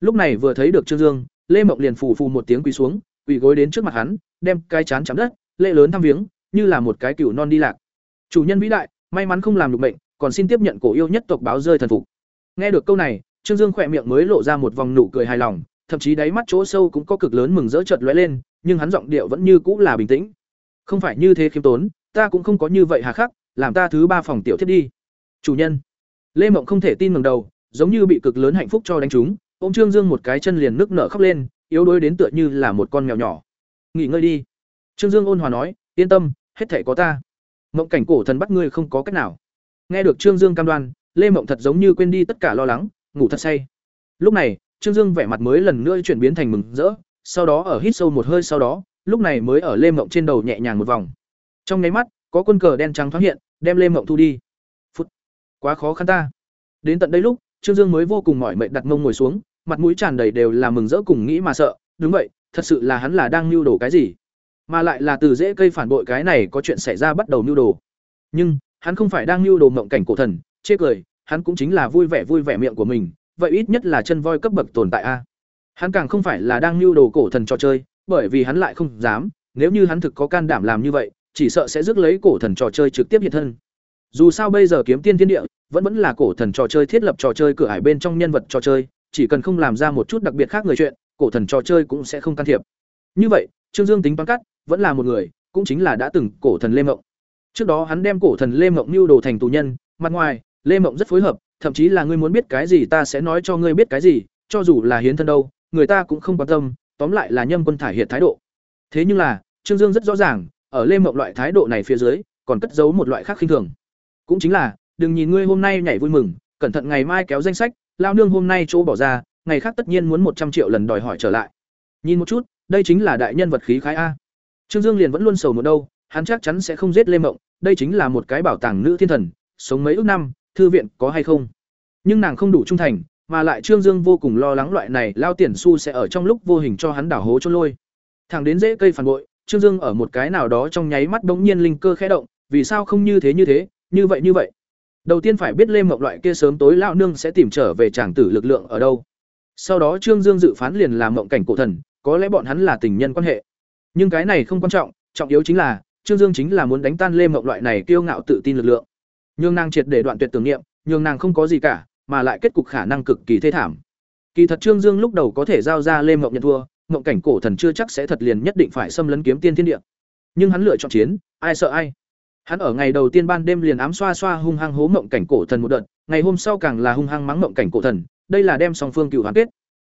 Lúc này vừa thấy được trương dương, lê mộng liền phù phù một tiếng quỳ xuống, quỳ gối đến trước mặt hắn, đem cái chán chạm đất lệ lớn thăm viếng, như là một cái cựu non đi lạc. Chủ nhân vĩ đại, may mắn không làm được bệnh, còn xin tiếp nhận cổ yêu nhất tộc báo rơi thần phục. Nghe được câu này, trương dương khỏe miệng mới lộ ra một vòng nụ cười hài lòng, thậm chí đáy mắt chỗ sâu cũng có cực lớn mừng rỡ chợt lóe lên, nhưng hắn giọng điệu vẫn như cũ là bình tĩnh. Không phải như thế khiêm tốn, ta cũng không có như vậy hà khắc, làm ta thứ ba phòng tiểu thiết đi chủ nhân. Lê mộng không thể tin ngầm đầu, giống như bị cực lớn hạnh phúc cho đánh trúng ô m trương dương một cái chân liền nước nở khóc lên, yếu đuối đến tựa như là một con mèo nhỏ. Nghỉ ngơi đi. Trương dương ôn hòa nói, yên tâm, hết thể có ta. Mộng cảnh cổ thần bắt ngươi không có cách nào. Nghe được trương dương cam đoan, lê mộng thật giống như quên đi tất cả lo lắng, ngủ thật say. Lúc này, trương dương vẻ mặt mới lần nữa chuyển biến thành mừng rỡ, sau đó ở hít sâu một hơi sau đó, lúc này mới ở lê mộng trên đầu nhẹ nhàng một vòng. Trong nháy mắt, có quân cờ đen trắng thoáng hiện, đem lê mộng thu đi quá khó khăn ta. Đến tận đây lúc, trương dương mới vô cùng mỏi mệt đặt mông ngồi xuống, mặt mũi tràn đầy đều là mừng rỡ cùng nghĩ mà sợ, đúng vậy, thật sự là hắn là đang mưu đồ cái gì? Mà lại là từ dễ cây phản bội cái này có chuyện xảy ra bắt đầu mưu đồ. Nhưng, hắn không phải đang mưu đồ mộng cảnh cổ thần, chê cười, hắn cũng chính là vui vẻ vui vẻ miệng của mình, vậy ít nhất là chân voi cấp bậc tồn tại a. Hắn càng không phải là đang mưu đồ cổ thần trò chơi, bởi vì hắn lại không dám, nếu như hắn thực có can đảm làm như vậy, chỉ sợ sẽ rước lấy cổ thần trò chơi trực tiếp hiện thân. Dù sao bây giờ kiếm tiên thiên địa vẫn vẫn là cổ thần trò chơi thiết lập trò chơi cửa ải bên trong nhân vật trò chơi, chỉ cần không làm ra một chút đặc biệt khác người chuyện, cổ thần trò chơi cũng sẽ không can thiệp. Như vậy, trương dương tính toán cắt, vẫn là một người, cũng chính là đã từng cổ thần lê mộng. Trước đó hắn đem cổ thần lê mộng mưu đồ thành tù nhân, mặt ngoài, lê mộng rất phối hợp, thậm chí là ngươi muốn biết cái gì ta sẽ nói cho ngươi biết cái gì, cho dù là hiến thân đâu, người ta cũng không quan tâm, tóm lại là nhâm quân thải hiện thái độ. Thế nhưng là, trương dương rất rõ ràng, ở lê mộng loại thái độ này phía dưới, còn cất giấu một loại khác khinh thường. Cũng chính là đừng nhìn ngươi hôm nay nhảy vui mừng, cẩn thận ngày mai kéo danh sách, lao nương hôm nay chỗ bỏ ra, ngày khác tất nhiên muốn một trăm triệu lần đòi hỏi trở lại. Nhìn một chút, đây chính là đại nhân vật khí khái a. Trương dương liền vẫn luôn sầu một đâu, hắn chắc chắn sẽ không giết lê mộng, đây chính là một cái bảo tàng nữ thiên thần, sống mấy ước năm, thư viện có hay không? Nhưng nàng không đủ trung thành, mà lại trương dương vô cùng lo lắng loại này lao tiền su sẽ ở trong lúc vô hình cho hắn đảo hố trôn lôi. Thẳng đến dễ cây phản bội, trương dương ở một cái nào đó trong nháy mắt bỗng nhiên linh cơ khẽ động, vì sao không như thế như thế, như vậy như vậy? Đầu tiên phải biết lê mộng loại kia sớm tối lao nương sẽ tìm trở về tràng tử lực lượng ở đâu. Sau đó trương dương dự phán liền làm mộng cảnh cổ thần, có lẽ bọn hắn là tình nhân quan hệ. Nhưng cái này không quan trọng trọng yếu chính là, trương dương chính là muốn đánh tan lê mộng loại này kiêu ngạo tự tin lực lượng. Nhưng nàng triệt để đoạn tuyệt tưởng niệm nhưng nàng không có gì cả, mà lại kết cục khả năng cực kỳ thê thảm. Kỳ thật trương dương lúc đầu có thể giao ra lê mộng nhận thua, mộng cảnh cổ thần chưa chắc sẽ thật liền nhất định phải xâm lấn kiếm tiên thiên địa. Nhưng hắn lựa chọn chiến, ai sợ ai? Hắn ở ngày đầu tiên ban đêm liền ám xoa xoa hung hăng hố mộng cảnh cổ thần một đợt ngày hôm sau càng là hung hăng mắng mộng cảnh cổ thần đây là đem song phương cựu hoàn kết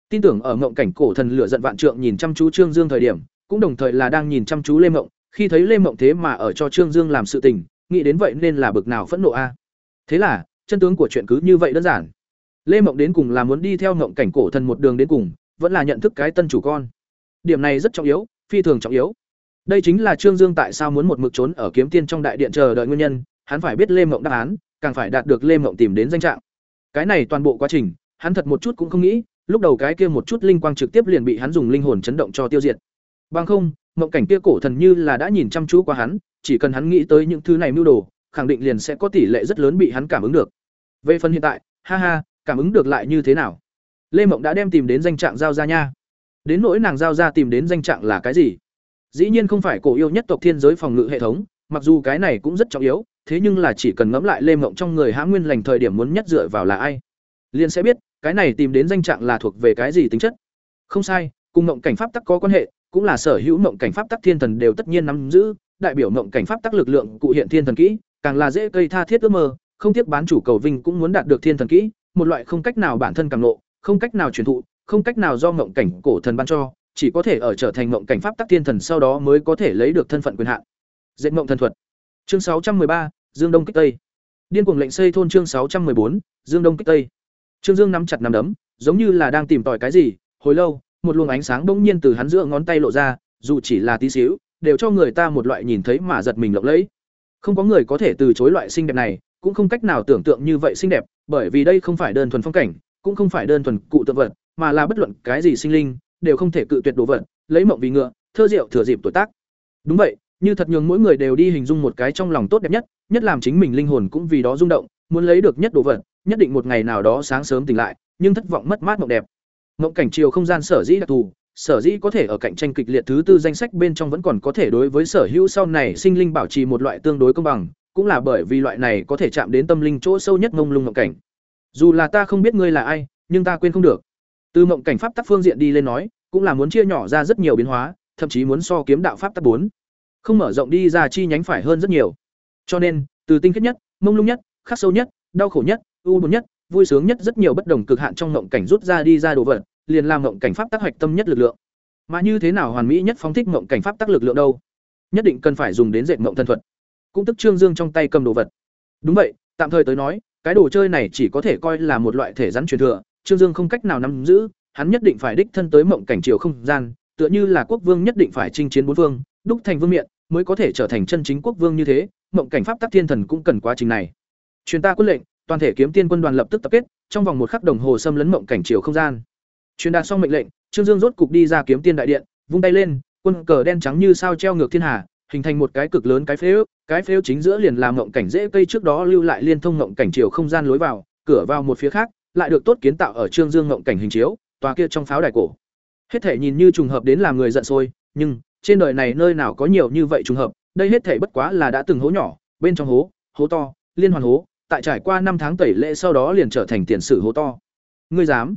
tin tưởng ở mộng cảnh cổ thần lửa giận vạn trượng nhìn chăm chú trương dương thời điểm cũng đồng thời là đang nhìn chăm chú lê mộng khi thấy lê mộng thế mà ở cho trương dương làm sự tình nghĩ đến vậy nên là bực nào phẫn nộ a à. thế là chân tướng của chuyện cứ như vậy đơn giản Lê Mộng đến cùng là muốn đi theo mộng cảnh cổ thần một đường đến cùng, vẫn là nhận thức cái tân chủ con. Điểm này rất trọng yếu, phi thường trọng yếu. Đây chính là Trương Dương tại sao muốn một mực trốn ở kiếm tiên trong đại điện chờ đợi nguyên nhân, hắn phải biết Lê Mộng đáp án, càng phải đạt được Lê Mộng tìm đến danh trạng. Cái này toàn bộ quá trình, hắn thật một chút cũng không nghĩ, lúc đầu cái kia một chút linh quang trực tiếp liền bị hắn dùng linh hồn chấn động cho tiêu diệt. Bằng không, mộng cảnh kia cổ thần như là đã nhìn chăm chú qua hắn, chỉ cần hắn nghĩ tới những thứ này mưu đồ, khẳng định liền sẽ có tỷ lệ rất lớn bị hắn cảm ứng được. Về phần hiện tại, ha ha, cảm ứng được lại như thế nào? Lê Mộng đã đem tìm đến danh trạng giao ra nha. Đến nỗi nàng giao ra tìm đến danh trạng là cái gì? Dĩ nhiên không phải cổ yêu nhất tộc thiên giới phòng ngự hệ thống, mặc dù cái này cũng rất trọng yếu, thế nhưng là chỉ cần ngẫm lại Lê Mộng trong người Hãng Nguyên lành thời điểm muốn nhất dựa vào là ai, liền sẽ biết, cái này tìm đến danh trạng là thuộc về cái gì tính chất. Không sai, cùng mộng cảnh pháp tắc có quan hệ, cũng là sở hữu mộng cảnh pháp tắc thiên thần đều tất nhiên nắm giữ, đại biểu mộng cảnh pháp tắc lực lượng cụ hiện thiên thần kỹ, càng là dễ cây tha thiết ước mơ, không tiếc bán chủ cầu vinh cũng muốn đạt được thiên thần kỹ, một loại không cách nào bản thân càng nộ, không cách nào truyền thụ, không cách nào do mộng cảnh cổ thần ban cho, chỉ có thể ở trở thành mộng cảnh pháp tắc thiên thần sau đó mới có thể lấy được thân phận quyền hạn. Dệt mộng thần thuật. Chương 613, Dương Đông kích Tây. Điên cuồng lệnh xây thôn chương 614, Dương Đông kích Tây. Trương Dương nắm chặt nắm đấm, giống như là đang tìm tòi cái gì, hồi lâu, một luồng ánh sáng bỗng nhiên từ hắn giữa ngón tay lộ ra, dù chỉ là tí xíu, đều cho người ta một loại nhìn thấy mà giật mình lộng lẫy. Không có người có thể từ chối loại xinh đẹp này, cũng không cách nào tưởng tượng như vậy xinh đẹp, bởi vì đây không phải đơn thuần phong cảnh, cũng không phải đơn thuần cụ tượng vật, mà là bất luận cái gì sinh linh, đều không thể cự tuyệt đồ vật, lấy mộng vì ngựa, thơ diệu thừa dịp tuổi tác. Đúng vậy, như thật nhường mỗi người đều đi hình dung một cái trong lòng tốt đẹp nhất, nhất làm chính mình linh hồn cũng vì đó rung động, muốn lấy được nhất đồ vật, nhất định một ngày nào đó sáng sớm tỉnh lại, nhưng thất vọng mất mát mộng đẹp. Mộng cảnh chiều không gian sở dĩ đặc thù, sở dĩ có thể ở cạnh tranh kịch liệt thứ tư danh sách bên trong vẫn còn có thể đối với sở hữu sau này sinh linh bảo trì một loại tương đối công bằng, cũng là bởi vì loại này có thể chạm đến tâm linh chỗ sâu nhất mông lung mộng cảnh. Dù là ta không biết ngươi là ai, nhưng ta quên không được. Từ mộng cảnh pháp tắc phương diện đi lên nói, cũng là muốn chia nhỏ ra rất nhiều biến hóa, thậm chí muốn so kiếm đạo pháp tắc bốn không mở rộng đi ra chi nhánh phải hơn rất nhiều. Cho nên, từ tinh khiết nhất, mông lung nhất, khắc sâu nhất, đau khổ nhất, u buồn nhất, vui sướng nhất rất nhiều bất đồng cực hạn trong mộng cảnh rút ra đi ra đồ vật, liền làm mộng cảnh pháp tác hoạch tâm nhất lực lượng. Mà như thế nào hoàn mỹ nhất phóng thích mộng cảnh pháp tác lực lượng đâu? Nhất định cần phải dùng đến dệt mộng thân thuật. Cũng tức Trương Dương trong tay cầm đồ vật. Đúng vậy, tạm thời tới nói, cái đồ chơi này chỉ có thể coi là một loại thể rắn truyền thừa, Trương Dương không cách nào nắm giữ, hắn nhất định phải đích thân tới mộng cảnh chiều không gian, tựa như là quốc vương nhất định phải chinh chiến bốn vương, đúc thành vương miện, mới có thể trở thành chân chính quốc vương như thế, mộng cảnh pháp tắc thiên thần cũng cần quá trình này. Truyền ta quân lệnh, toàn thể kiếm tiên quân đoàn lập tức tập kết, trong vòng một khắc đồng hồ xâm lấn mộng cảnh chiều không gian. Truyền đạt xong mệnh lệnh, Trương Dương rốt cục đi ra kiếm tiên đại điện, vung tay lên, quân cờ đen trắng như sao treo ngược thiên hà, hình thành một cái cực lớn cái phếu, cái phếu chính giữa liền làm mộng cảnh dễ cây trước đó lưu lại liên thông mộng cảnh chiều không gian lối vào, cửa vào một phía khác, lại được tốt kiến tạo ở Trương Dương ngộng cảnh hình chiếu, tòa kia trong pháo đài cổ. Hết thể nhìn như trùng hợp đến làm người giận sôi, nhưng trên đời này nơi nào có nhiều như vậy trùng hợp, đây hết thể bất quá là đã từng hố nhỏ, bên trong hố, hố to, liên hoàn hố, tại trải qua năm tháng tẩy lệ sau đó liền trở thành tiền sử hố to. Ngươi dám?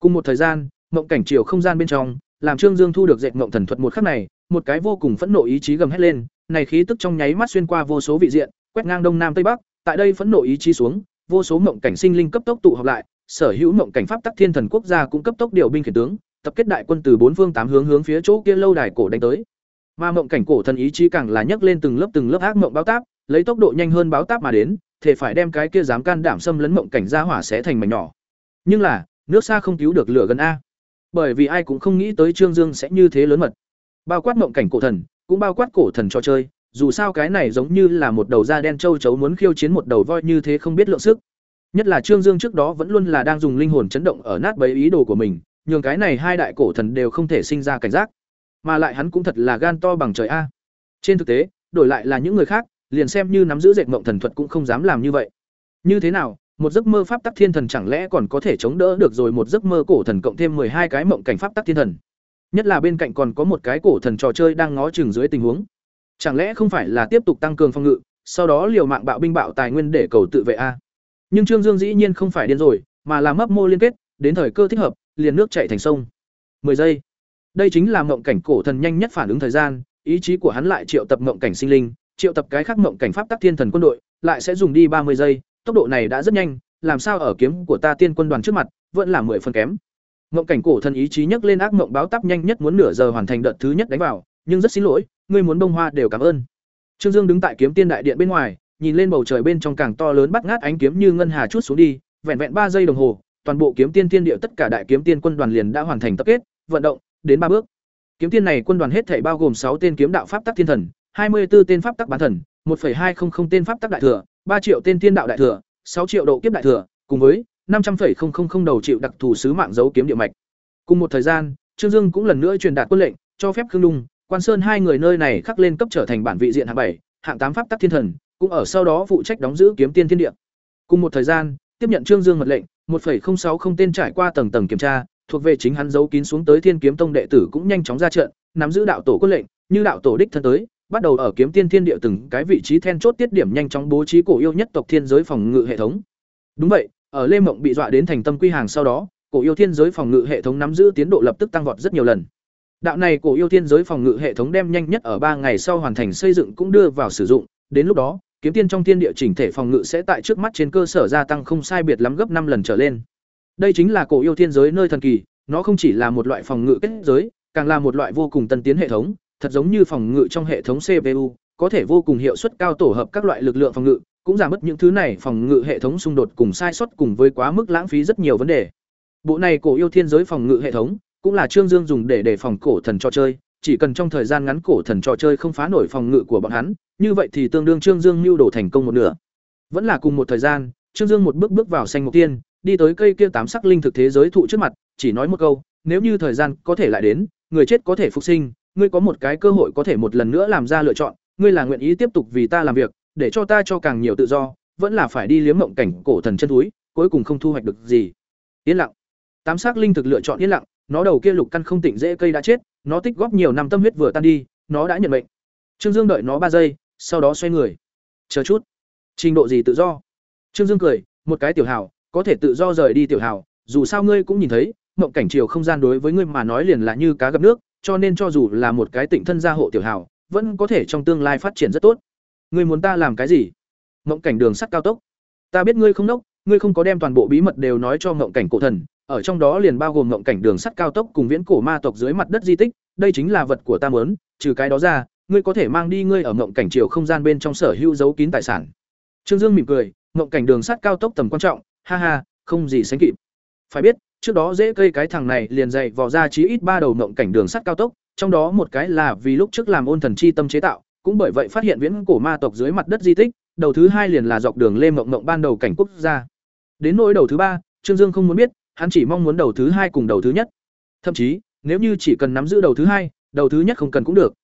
Cùng một thời gian, mộng cảnh chiều không gian bên trong, làm Trương Dương thu được dệt mộng thần thuật một khắc này, một cái vô cùng phẫn nộ ý chí gầm hét lên, này khí tức trong nháy mắt xuyên qua vô số vị diện, quét ngang đông nam tây bắc, tại đây phẫn nộ ý chí xuống, vô số mộng cảnh sinh linh cấp tốc tụ họp lại, sở hữu mộng cảnh pháp tắc thiên thần quốc gia cũng cấp tốc điều binh khiển tướng, tập kết đại quân từ bốn phương tám hướng hướng phía chỗ kia lâu đài cổ đánh tới. Mà mộng cảnh cổ thần ý chí càng là nhấc lên từng lớp từng lớp ác mộng báo táp, lấy tốc độ nhanh hơn báo táp mà đến, thể phải đem cái kia dám can đảm xâm lấn mộng cảnh ra hỏa sẽ thành mảnh nhỏ. Nhưng là, nước xa không cứu được lửa gần a. Bởi vì ai cũng không nghĩ tới Trương Dương sẽ như thế lớn mật. Bao quát mộng cảnh cổ thần, cũng bao quát cổ thần cho chơi, dù sao cái này giống như là một đầu da đen châu chấu muốn khiêu chiến một đầu voi như thế không biết lượng sức. Nhất là Trương Dương trước đó vẫn luôn là đang dùng linh hồn chấn động ở nát bấy ý đồ của mình, nhường cái này hai đại cổ thần đều không thể sinh ra cảnh giác. Mà lại hắn cũng thật là gan to bằng trời a. Trên thực tế, đổi lại là những người khác, liền xem như nắm giữ dệt mộng thần thuật cũng không dám làm như vậy. Như thế nào, một giấc mơ pháp tắc thiên thần chẳng lẽ còn có thể chống đỡ được rồi một giấc mơ cổ thần cộng thêm hai cái mộng cảnh pháp tắc thiên thần. Nhất là bên cạnh còn có một cái cổ thần trò chơi đang ngó chừng dưới tình huống. Chẳng lẽ không phải là tiếp tục tăng cường phòng ngự, sau đó liều mạng bạo binh bạo tài nguyên để cầu tự vệ a? Nhưng Trương Dương dĩ nhiên không phải điên rồi, mà là mấp mô liên kết, đến thời cơ thích hợp, liền nước chảy thành sông. 10 giây. Đây chính là mộng cảnh cổ thần nhanh nhất phản ứng thời gian, ý chí của hắn lại triệu tập mộng cảnh sinh linh, triệu tập cái khác mộng cảnh pháp tắc thiên thần quân đội, lại sẽ dùng đi ba mươi giây, tốc độ này đã rất nhanh, làm sao ở kiếm của ta tiên quân đoàn trước mặt, vẫn là mười phần kém. Mộng cảnh cổ thần ý chí nhấc lên ác mộng báo tắp nhanh nhất muốn nửa giờ hoàn thành đợt thứ nhất đánh vào, nhưng rất xin lỗi, ngươi muốn bông hoa đều cảm ơn. Trương Dương đứng tại kiếm tiên đại điện bên ngoài, nhìn lên bầu trời bên trong càng to lớn bắt ngát ánh kiếm như ngân hà chút xuống đi, vẹn vẹn ba giây đồng hồ, toàn bộ kiếm tiên tiên địa tất cả đại kiếm tiên quân đoàn liền đã hoàn thành tập kết, vận động, đến ba bước. Kiếm tiên này quân đoàn hết thảy bao gồm sáu tên kiếm đạo pháp tắc thiên thần, hai mươi 24 tên pháp tắc bán thần, 1.200 tên pháp tắc đại thừa, ba triệu tên tiên đạo đại thừa, sáu triệu độ kiếp đại thừa, cùng với năm trăm 500,000 đầu triệu đặc thù sứ mạng dấu kiếm địa mạch. Cùng một thời gian, Trương Dương cũng lần nữa truyền đạt quân lệnh, cho phép Khương Dung, Quan Sơn hai người nơi này khắc lên cấp trở thành bản vị diện hạng bảy, hạng tám pháp tắc thiên thần, cũng ở sau đó phụ trách đóng giữ kiếm tiên thiên địa. Cùng một thời gian, tiếp nhận Trương Dương mật lệnh, 1.060 tên trải qua tầng tầng kiểm tra, thuộc về chính hắn giấu kín xuống tới Thiên Kiếm Tông đệ tử cũng nhanh chóng ra trận, nắm giữ đạo tổ quân lệnh, như đạo tổ đích thân tới, bắt đầu ở kiếm tiên thiên địa từng cái vị trí then chốt tiết điểm nhanh chóng bố trí cổ yêu nhất tộc thiên giới phòng ngự hệ thống. Đúng vậy, ở Lê Mộng bị dọa đến thành tâm quy hàng sau đó, cổ yêu thiên giới phòng ngự hệ thống nắm giữ tiến độ lập tức tăng vọt rất nhiều lần. Đạo này cổ yêu thiên giới phòng ngự hệ thống đem nhanh nhất ở ba ngày sau hoàn thành xây dựng cũng đưa vào sử dụng, đến lúc đó, kiếm tiên trong thiên địa chỉnh thể phòng ngự sẽ tại trước mắt trên cơ sở gia tăng không sai biệt lắm gấp năm lần trở lên. Đây chính là cổ yêu thiên giới nơi thần kỳ, nó không chỉ là một loại phòng ngự kết giới, càng là một loại vô cùng tân tiến hệ thống, thật giống như phòng ngự trong hệ thống CPU, có thể vô cùng hiệu suất cao tổ hợp các loại lực lượng phòng ngự, cũng giảm bớt những thứ này phòng ngự hệ thống xung đột cùng sai sót cùng với quá mức lãng phí rất nhiều vấn đề. Bộ này cổ yêu thiên giới phòng ngự hệ thống, cũng là Trương Dương dùng để đề phòng cổ thần trò chơi, chỉ cần trong thời gian ngắn cổ thần trò chơi không phá nổi phòng ngự của bọn hắn, như vậy thì tương đương Trương Dương mưu đồ thành công một nửa. Vẫn là cùng một thời gian, Trương Dương một bước bước vào xanh mục tiên, đi tới cây kia tám sắc linh thực thế giới thụ trước mặt, chỉ nói một câu, nếu như thời gian có thể lại đến, người chết có thể phục sinh, ngươi có một cái cơ hội có thể một lần nữa làm ra lựa chọn, ngươi là nguyện ý tiếp tục vì ta làm việc, để cho ta cho càng nhiều tự do, vẫn là phải đi liếm mộng cảnh cổ thần chân túi, cuối cùng không thu hoạch được gì. Yên lặng. Tám sắc linh thực lựa chọn yên lặng, nó đầu kia lục căn không tỉnh dễ cây đã chết, nó tích góp nhiều năm tâm huyết vừa tan đi, nó đã nhận mệnh. Trương Dương đợi nó ba giây, sau đó xoay người. Chờ chút. Trình độ gì tự do? Trương Dương cười, một cái tiểu hào, có thể tự do rời đi tiểu hào, dù sao ngươi cũng nhìn thấy, mộng cảnh chiều không gian đối với ngươi mà nói liền là như cá gặp nước, cho nên cho dù là một cái tịnh thân gia hộ tiểu hào, vẫn có thể trong tương lai phát triển rất tốt. Ngươi muốn ta làm cái gì? Mộng cảnh đường sắt cao tốc. Ta biết ngươi không nốc, ngươi không có đem toàn bộ bí mật đều nói cho mộng cảnh cổ thần, ở trong đó liền bao gồm ngộng cảnh đường sắt cao tốc cùng viễn cổ ma tộc dưới mặt đất di tích, đây chính là vật của ta muốn, trừ cái đó ra, ngươi có thể mang đi ngươi ở ngộng cảnh chiều không gian bên trong sở hữu giấu kín tài sản. Trương Dương mỉm cười, ngộng cảnh đường sắt cao tốc tầm quan trọng, ha ha, không gì sánh kịp. Phải biết, trước đó dễ cây cái thằng này liền dạy vò ra chí ít ba đầu ngộng cảnh đường sắt cao tốc, trong đó một cái là vì lúc trước làm ôn thần chi tâm chế tạo, cũng bởi vậy phát hiện viễn cổ ma tộc dưới mặt đất di tích, đầu thứ hai liền là dọc đường lên mộng mộng ban đầu cảnh quốc gia. Đến nỗi đầu thứ ba, Trương Dương không muốn biết, hắn chỉ mong muốn đầu thứ hai cùng đầu thứ nhất. Thậm chí, nếu như chỉ cần nắm giữ đầu thứ hai, đầu thứ nhất không cần cũng được.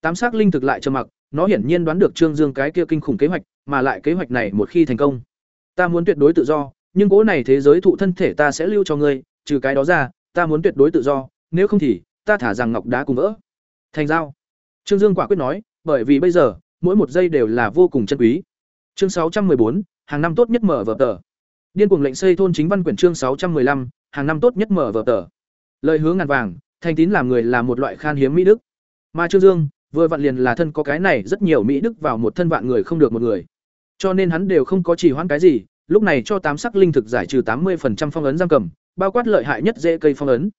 Tám sắc linh thực lại trầm mặc, nó hiển nhiên đoán được Trương Dương cái kia kinh khủng kế hoạch, mà lại kế hoạch này một khi thành công, ta muốn tuyệt đối tự do, nhưng cố này thế giới thụ thân thể ta sẽ lưu cho ngươi, trừ cái đó ra, ta muốn tuyệt đối tự do, nếu không thì ta thả rằng ngọc đá cùng vỡ. Thành giao. Trương Dương quả quyết nói, bởi vì bây giờ, mỗi một giây đều là vô cùng chân quý. Chương sáu trăm bốn, hàng năm tốt nhất mở vở tờ. Điên cuồng lệnh xây thôn chính văn quyển chương sáu trăm 615, hàng năm tốt nhất mở vở tờ. Lời hứa ngàn vàng, thành tín làm người là một loại khan hiếm mỹ đức. Mà Trương Dương, vừa vặn liền là thân có cái này rất nhiều mỹ đức vào một thân vạn người không được một người. Cho nên hắn đều không có chỉ hoãn cái gì, lúc này cho tám sắc linh thực giải trừ tám 80% phong ấn giam cầm, bao quát lợi hại nhất dễ cây phong ấn.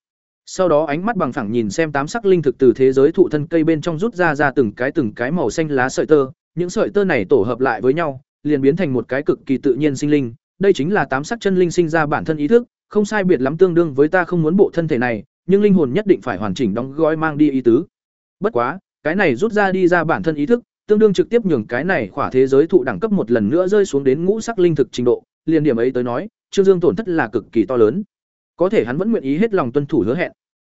Sau đó ánh mắt bằng phẳng nhìn xem tám sắc linh thực từ thế giới thụ thân cây bên trong rút ra ra từng cái từng cái màu xanh lá sợi tơ, những sợi tơ này tổ hợp lại với nhau, liền biến thành một cái cực kỳ tự nhiên sinh linh, đây chính là tám sắc chân linh sinh ra bản thân ý thức, không sai biệt lắm tương đương với ta không muốn bộ thân thể này, nhưng linh hồn nhất định phải hoàn chỉnh đóng gói mang đi ý tứ. Bất quá, cái này rút ra đi ra bản thân ý thức, tương đương trực tiếp nhường cái này khỏa thế giới thụ đẳng cấp một lần nữa rơi xuống đến ngũ sắc linh thực trình độ, liền điểm ấy tới nói, Trương Dương tổn thất là cực kỳ to lớn. Có thể hắn vẫn nguyện ý hết lòng tuân thủ hứa hẹn.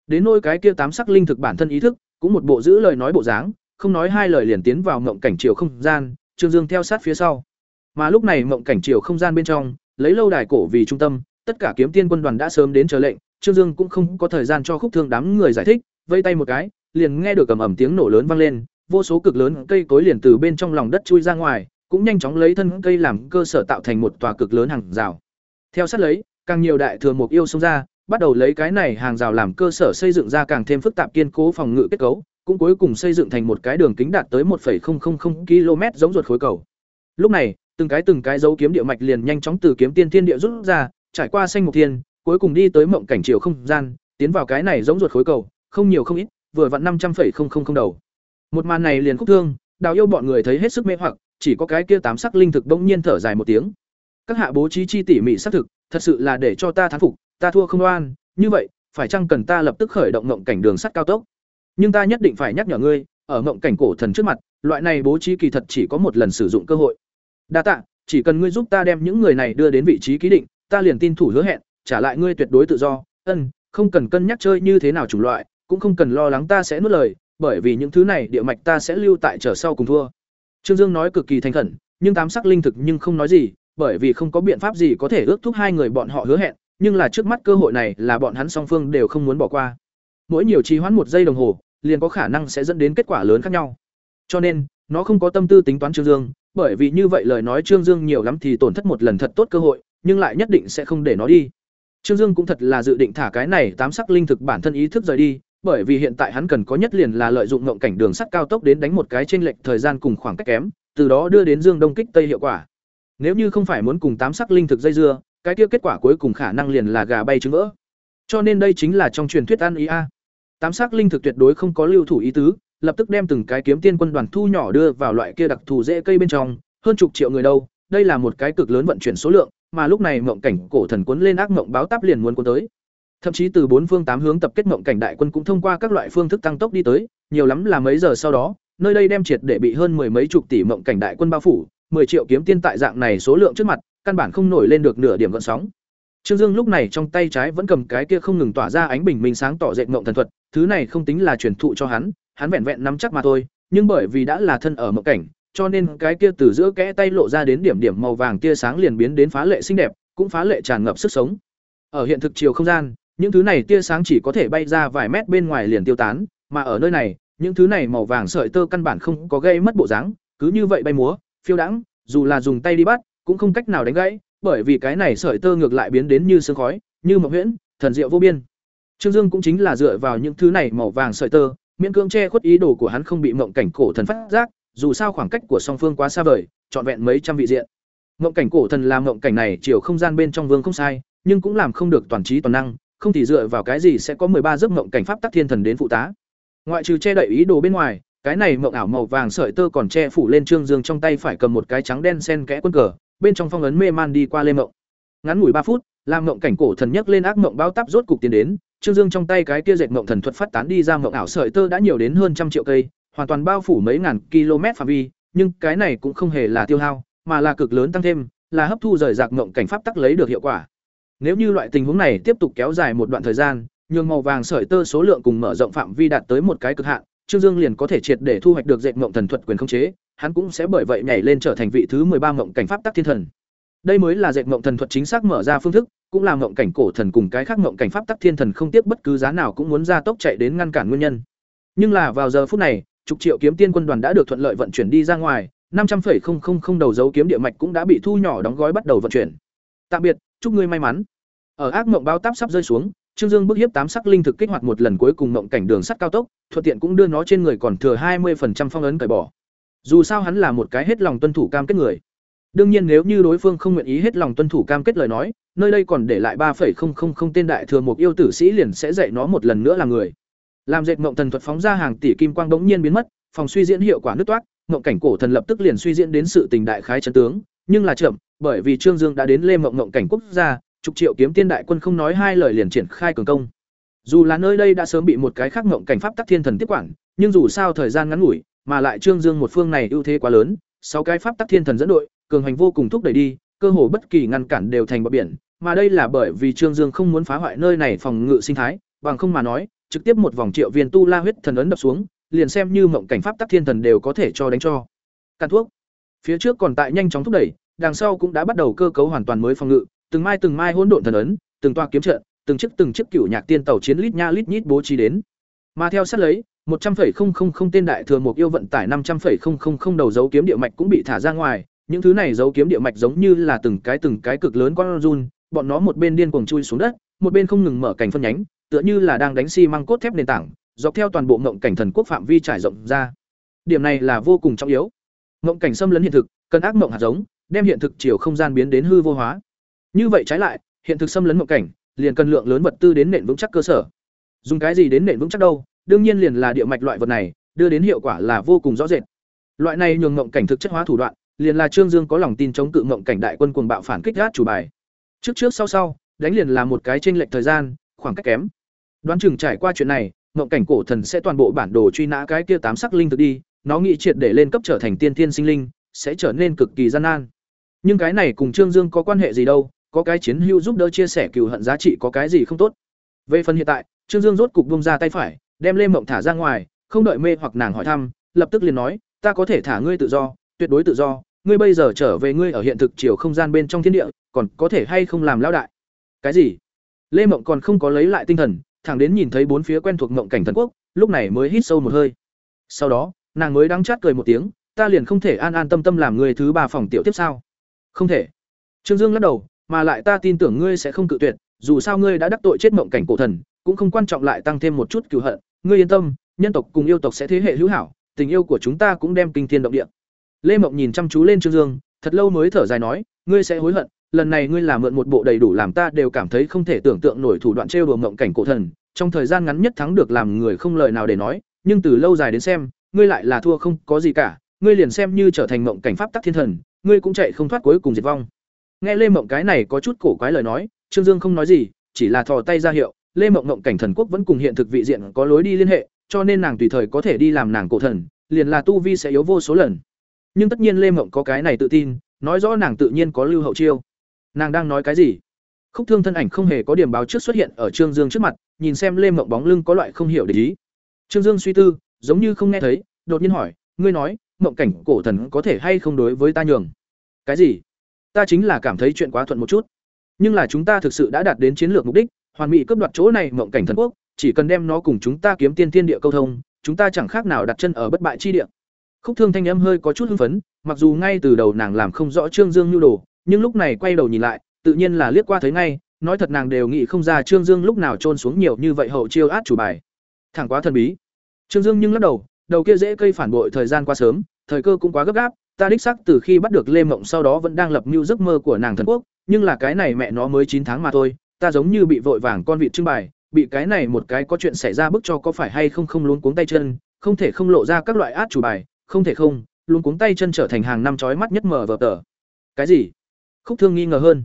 Đến nỗi cái kia tám sắc linh thực bản thân ý thức, cũng một bộ giữ lời nói bộ dáng, không nói hai lời liền tiến vào ngộng cảnh chiều không gian, Trương Dương theo sát phía sau. Mà lúc này mộng cảnh chiều không gian bên trong, lấy lâu đài cổ vì trung tâm, tất cả kiếm tiên quân đoàn đã sớm đến chờ lệnh, Trương Dương cũng không có thời gian cho khúc thương đám người giải thích, vây tay một cái, liền nghe được ầm ầm tiếng nổ lớn vang lên, vô số cực lớn cây cối liền từ bên trong lòng đất chui ra ngoài, cũng nhanh chóng lấy thân cây làm cơ sở tạo thành một tòa cực lớn hàng rào. Theo sát lấy, càng nhiều đại thừa mục yêu xông ra, bắt đầu lấy cái này hàng rào làm cơ sở xây dựng ra càng thêm phức tạp kiên cố phòng ngự kết cấu, cũng cuối cùng xây dựng thành một cái đường kính đạt tới 1,000 km giống ruột khối cầu. Lúc này, từng cái từng cái dấu kiếm địa mạch liền nhanh chóng từ kiếm tiên thiên địa rút ra, trải qua xanh mục thiên, cuối cùng đi tới mộng cảnh chiều không gian, tiến vào cái này giống ruột khối cầu, không nhiều không ít, vừa vặn 500,000 đầu. Một màn này liền khúc thương, đào yêu bọn người thấy hết sức mê hoặc, chỉ có cái kia tám sắc linh thực bỗng nhiên thở dài một tiếng. Các hạ bố trí chi tỉ mỉ xác thực, thật sự là để cho ta thán phục, ta thua không oan, như vậy, phải chăng cần ta lập tức khởi động mộng cảnh đường sắt cao tốc? Nhưng ta nhất định phải nhắc nhở ngươi, ở mộng cảnh cổ thần trước mặt, loại này bố trí kỳ thật chỉ có một lần sử dụng cơ hội. Đa tạ, chỉ cần ngươi giúp ta đem những người này đưa đến vị trí ký định, ta liền tin thủ hứa hẹn, trả lại ngươi tuyệt đối tự do. Ân, không cần cân nhắc chơi như thế nào chủng loại, cũng không cần lo lắng ta sẽ nuốt lời, bởi vì những thứ này địa mạch ta sẽ lưu tại trở sau cùng thua. Trương Dương nói cực kỳ thành khẩn, nhưng tám sắc linh thực nhưng không nói gì, bởi vì không có biện pháp gì có thể ước thúc hai người bọn họ hứa hẹn, nhưng là trước mắt cơ hội này là bọn hắn song phương đều không muốn bỏ qua. Mỗi nhiều trì hoãn một giây đồng hồ, liền có khả năng sẽ dẫn đến kết quả lớn khác nhau. Cho nên, nó không có tâm tư tính toán Trương Dương, bởi vì như vậy lời nói Trương Dương nhiều lắm thì tổn thất một lần thật tốt cơ hội, nhưng lại nhất định sẽ không để nó đi. Trương Dương cũng thật là dự định thả cái này tám sắc linh thực bản thân ý thức rời đi, bởi vì hiện tại hắn cần có nhất liền là lợi dụng ngộng cảnh đường sắt cao tốc đến đánh một cái chênh lệch thời gian cùng khoảng cách kém, từ đó đưa đến Dương Đông kích Tây hiệu quả. Nếu như không phải muốn cùng tám sắc linh thực dây dưa, cái kia kết quả cuối cùng khả năng liền là gà bay trứng vỡ. Cho nên đây chính là trong truyền thuyết ăn ý a. Tám sắc linh thực tuyệt đối không có lưu thủ ý tứ, lập tức đem từng cái kiếm tiên quân đoàn thu nhỏ đưa vào loại kia đặc thù dễ cây bên trong, hơn chục triệu người đâu, đây là một cái cực lớn vận chuyển số lượng, mà lúc này mộng cảnh cổ thần cuốn lên ác mộng báo táp liền muốn cuốn tới. Thậm chí từ bốn phương tám hướng tập kết mộng cảnh đại quân cũng thông qua các loại phương thức tăng tốc đi tới, nhiều lắm là mấy giờ sau đó, nơi đây đem triệt để bị hơn mười mấy chục tỷ mộng cảnh đại quân bao phủ, 10 triệu kiếm tiên tại dạng này số lượng trước mặt, căn bản không nổi lên được nửa điểm gợn sóng. Trương Dương lúc này trong tay trái vẫn cầm cái kia không ngừng tỏa ra ánh bình minh sáng tỏ dệt ngộng thần thuật, thứ này không tính là truyền thụ cho hắn, hắn vẹn vẹn nắm chắc mà thôi, nhưng bởi vì đã là thân ở mộng cảnh, cho nên cái kia từ giữa kẽ tay lộ ra đến điểm điểm màu vàng tia sáng liền biến đến phá lệ xinh đẹp, cũng phá lệ tràn ngập sức sống. Ở hiện thực chiều không gian, những thứ này tia sáng chỉ có thể bay ra vài mét bên ngoài liền tiêu tán, mà ở nơi này, những thứ này màu vàng sợi tơ căn bản không có gây mất bộ dáng, cứ như vậy bay múa, phiêu đãng, dù là dùng tay đi bắt, cũng không cách nào đánh gãy, bởi vì cái này sợi tơ ngược lại biến đến như sương khói, như mộng huyễn, thần diệu vô biên. Trương Dương cũng chính là dựa vào những thứ này màu vàng sợi tơ, miễn cưỡng che khuất ý đồ của hắn không bị mộng cảnh cổ thần phát giác, dù sao khoảng cách của song phương quá xa vời, trọn vẹn mấy trăm vị diện. Mộng cảnh cổ thần làm mộng cảnh này chiều không gian bên trong vương không sai, nhưng cũng làm không được toàn trí toàn năng, không thì dựa vào cái gì sẽ có ba giấc mộng cảnh pháp tắc thiên thần đến phụ tá. Ngoại trừ che đậy ý đồ bên ngoài, cái này mộng ảo màu vàng sợi tơ còn che phủ lên trương dương trong tay phải cầm một cái trắng đen sen kẽ quân cờ bên trong phong ấn mê man đi qua lê mộng ngắn ngủi ba phút làm mộng cảnh cổ thần nhấc lên ác mộng bao tắp rốt cục tiến đến trương dương trong tay cái kia dệt mộng thần thuật phát tán đi ra mộng ảo sợi tơ đã nhiều đến hơn trăm triệu cây hoàn toàn bao phủ mấy ngàn km phạm vi nhưng cái này cũng không hề là tiêu hao mà là cực lớn tăng thêm là hấp thu rời rạc mộng cảnh pháp tắc lấy được hiệu quả nếu như loại tình huống này tiếp tục kéo dài một đoạn thời gian nhường màu vàng sợi tơ số lượng cùng mở rộng phạm vi đạt tới một cái cực hạn Trương Dương liền có thể triệt để thu hoạch được dệt mộng thần thuật quyền khống chế, hắn cũng sẽ bởi vậy nhảy lên trở thành vị thứ ba mộng cảnh pháp tắc thiên thần. Đây mới là dệt mộng thần thuật chính xác mở ra phương thức, cũng là mộng cảnh cổ thần cùng cái khác mộng cảnh pháp tắc thiên thần không tiếc bất cứ giá nào cũng muốn ra tốc chạy đến ngăn cản nguyên nhân. Nhưng là vào giờ phút này, chục triệu kiếm tiên quân đoàn đã được thuận lợi vận chuyển đi ra ngoài, năm trăm 500,000 đầu dấu kiếm địa mạch cũng đã bị thu nhỏ đóng gói bắt đầu vận chuyển. Tạm biệt, chúc ngươi may mắn. Ở ác mộng báo táp sắp rơi xuống, Trương Dương bức hiếp tám sắc linh thực kích hoạt một lần cuối cùng mộng cảnh đường sắt cao tốc, thuận tiện cũng đưa nó trên người còn thừa hai 20% phong ấn cởi bỏ. Dù sao hắn là một cái hết lòng tuân thủ cam kết người. Đương nhiên nếu như đối phương không nguyện ý hết lòng tuân thủ cam kết lời nói, nơi đây còn để lại 3.000 tên đại thừa một yêu tử sĩ liền sẽ dạy nó một lần nữa là người. Làm dệt mộng thần thuật phóng ra hàng tỷ kim quang bỗng nhiên biến mất, phòng suy diễn hiệu quả nứt toát, mộng cảnh cổ thần lập tức liền suy diễn đến sự tình đại khái chấn tướng, nhưng là chậm, bởi vì Trương Dương đã đến lê mộng mộng cảnh quốc gia, chục triệu kiếm tiên đại quân không nói hai lời liền triển khai cường công. Dù là nơi đây đã sớm bị một cái khác mộng cảnh pháp tắc thiên thần tiếp quản, nhưng dù sao thời gian ngắn ngủi, mà lại Trương Dương một phương này ưu thế quá lớn, sáu cái pháp tắc thiên thần dẫn đội, cường hành vô cùng thúc đẩy đi, cơ hồ bất kỳ ngăn cản đều thành bọt biển, mà đây là bởi vì Trương Dương không muốn phá hoại nơi này phòng ngự sinh thái, bằng không mà nói, trực tiếp một vòng triệu viên tu la huyết thần ấn đập xuống, liền xem như mộng cảnh pháp tắc thiên thần đều có thể cho đánh cho. Càn thuốc. Phía trước còn tại nhanh chóng thúc đẩy, đằng sau cũng đã bắt đầu cơ cấu hoàn toàn mới phòng ngự, từng mai từng mai hỗn độn thần ấn, từng toa kiếm trận, từng chiếc từng chiếc cựu nhạc tiên tàu chiến lít nha lít nhít bố trí đến. Mà theo sát lấy, một trăm 100,000 tên đại thừa một yêu vận tải năm trăm 500,000 đầu dấu kiếm địa mạch cũng bị thả ra ngoài, những thứ này giấu kiếm địa mạch giống như là từng cái từng cái cực lớn con run, bọn nó một bên điên cuồng chui xuống đất, một bên không ngừng mở cảnh phân nhánh, tựa như là đang đánh xi măng cốt thép nền tảng, dọc theo toàn bộ ngộng cảnh thần quốc phạm vi trải rộng ra. Điểm này là vô cùng trọng yếu. Ngộng cảnh xâm lấn hiện thực, cần ác mộng hạt giống, đem hiện thực chiều không gian biến đến hư vô hóa. Như vậy trái lại, hiện thực xâm lấn ngộng cảnh, liền cần lượng lớn vật tư đến nền vững chắc cơ sở. Dùng cái gì đến nền vững chắc đâu? Đương nhiên liền là địa mạch loại vật này, đưa đến hiệu quả là vô cùng rõ rệt. Loại này nhường ngộng cảnh thực chất hóa thủ đoạn, liền là Trương Dương có lòng tin chống cự mộng cảnh đại quân cuồng bạo phản kích gát chủ bài. Trước trước sau sau, đánh liền là một cái chênh lệch thời gian, khoảng cách kém. Đoán chừng trải qua chuyện này, ngộng cảnh cổ thần sẽ toàn bộ bản đồ truy nã cái kia tám sắc linh thực đi, nó nghĩ triệt để lên cấp trở thành tiên tiên sinh linh, sẽ trở nên cực kỳ gian nan. Nhưng cái này cùng Trương Dương có quan hệ gì đâu, có cái chiến hữu giúp đỡ chia sẻ cừu hận giá trị có cái gì không tốt. Về phần hiện tại, Trương Dương rốt cục buông ra tay phải, đem Lê Mộng thả ra ngoài, không đợi mê hoặc nàng hỏi thăm, lập tức liền nói, "Ta có thể thả ngươi tự do, tuyệt đối tự do, ngươi bây giờ trở về ngươi ở hiện thực chiều không gian bên trong thiên địa, còn có thể hay không làm lão đại?" Cái gì? Lê Mộng còn không có lấy lại tinh thần, thẳng đến nhìn thấy bốn phía quen thuộc mộng cảnh thần quốc, lúc này mới hít sâu một hơi. Sau đó, nàng mới đắng chát cười một tiếng, "Ta liền không thể an an tâm tâm làm người thứ ba phòng tiểu tiếp sao?" "Không thể." Trương Dương lắc đầu, "Mà lại ta tin tưởng ngươi sẽ không cự tuyệt, dù sao ngươi đã đắc tội chết mộng cảnh cổ thần, cũng không quan trọng lại tăng thêm một chút cừu hận, ngươi yên tâm, nhân tộc cùng yêu tộc sẽ thế hệ hữu hảo, tình yêu của chúng ta cũng đem kinh thiên động địa. Lê Mộng nhìn chăm chú lên Trương Dương, thật lâu mới thở dài nói, ngươi sẽ hối hận, lần này ngươi làm mượn một bộ đầy đủ làm ta đều cảm thấy không thể tưởng tượng nổi thủ đoạn trêu đùa mộng cảnh cổ thần, trong thời gian ngắn nhất thắng được làm người không lời nào để nói, nhưng từ lâu dài đến xem, ngươi lại là thua không có gì cả, ngươi liền xem như trở thành mộng cảnh pháp tắc thiên thần, ngươi cũng chạy không thoát cuối cùng diệt vong. Nghe Lê Mộng cái này có chút cổ quái lời nói, Trương Dương không nói gì, chỉ là thò tay ra hiệu, Lê Mộng Mộng cảnh thần quốc vẫn cùng hiện thực vị diện có lối đi liên hệ, cho nên nàng tùy thời có thể đi làm nàng cổ thần, liền là tu vi sẽ yếu vô số lần. Nhưng tất nhiên Lê Mộng có cái này tự tin, nói rõ nàng tự nhiên có lưu hậu chiêu. Nàng đang nói cái gì? Khúc Thương thân ảnh không hề có điểm báo trước xuất hiện ở Trương Dương trước mặt, nhìn xem Lê Mộng bóng lưng có loại không hiểu để ý. Trương Dương suy tư, giống như không nghe thấy, đột nhiên hỏi, "Ngươi nói, mộng cảnh cổ thần có thể hay không đối với ta nhường?" "Cái gì?" "Ta chính là cảm thấy chuyện quá thuận một chút. Nhưng là chúng ta thực sự đã đạt đến chiến lược mục đích, hoàn mỹ cướp đoạt chỗ này mộng cảnh thần quốc, chỉ cần đem nó cùng chúng ta kiếm tiên thiên địa câu thông, chúng ta chẳng khác nào đặt chân ở bất bại chi địa. Khúc Thương thanh âm hơi có chút hưng phấn, mặc dù ngay từ đầu nàng làm không rõ Trương Dương nhu đồ, nhưng lúc này quay đầu nhìn lại, tự nhiên là liếc qua thấy ngay, nói thật nàng đều nghĩ không ra Trương Dương lúc nào trôn xuống nhiều như vậy hậu chiêu át chủ bài. Thẳng quá thần bí. Trương Dương nhưng lắc đầu, đầu kia dễ cây phản bội thời gian quá sớm, thời cơ cũng quá gấp gáp, ta đích xác từ khi bắt được Lê Mộng sau đó vẫn đang lập mưu giấc mơ của nàng thần quốc, nhưng là cái này mẹ nó mới chín tháng mà thôi, ta giống như bị vội vàng con vịt trưng bày, bị cái này một cái có chuyện xảy ra bức cho có phải hay không không luống cuống tay chân, không thể không lộ ra các loại át chủ bài, không thể không, luống cuống tay chân trở thành hàng năm chói mắt nhất mở vở tờ. Cái gì? Khúc Thương nghi ngờ hơn.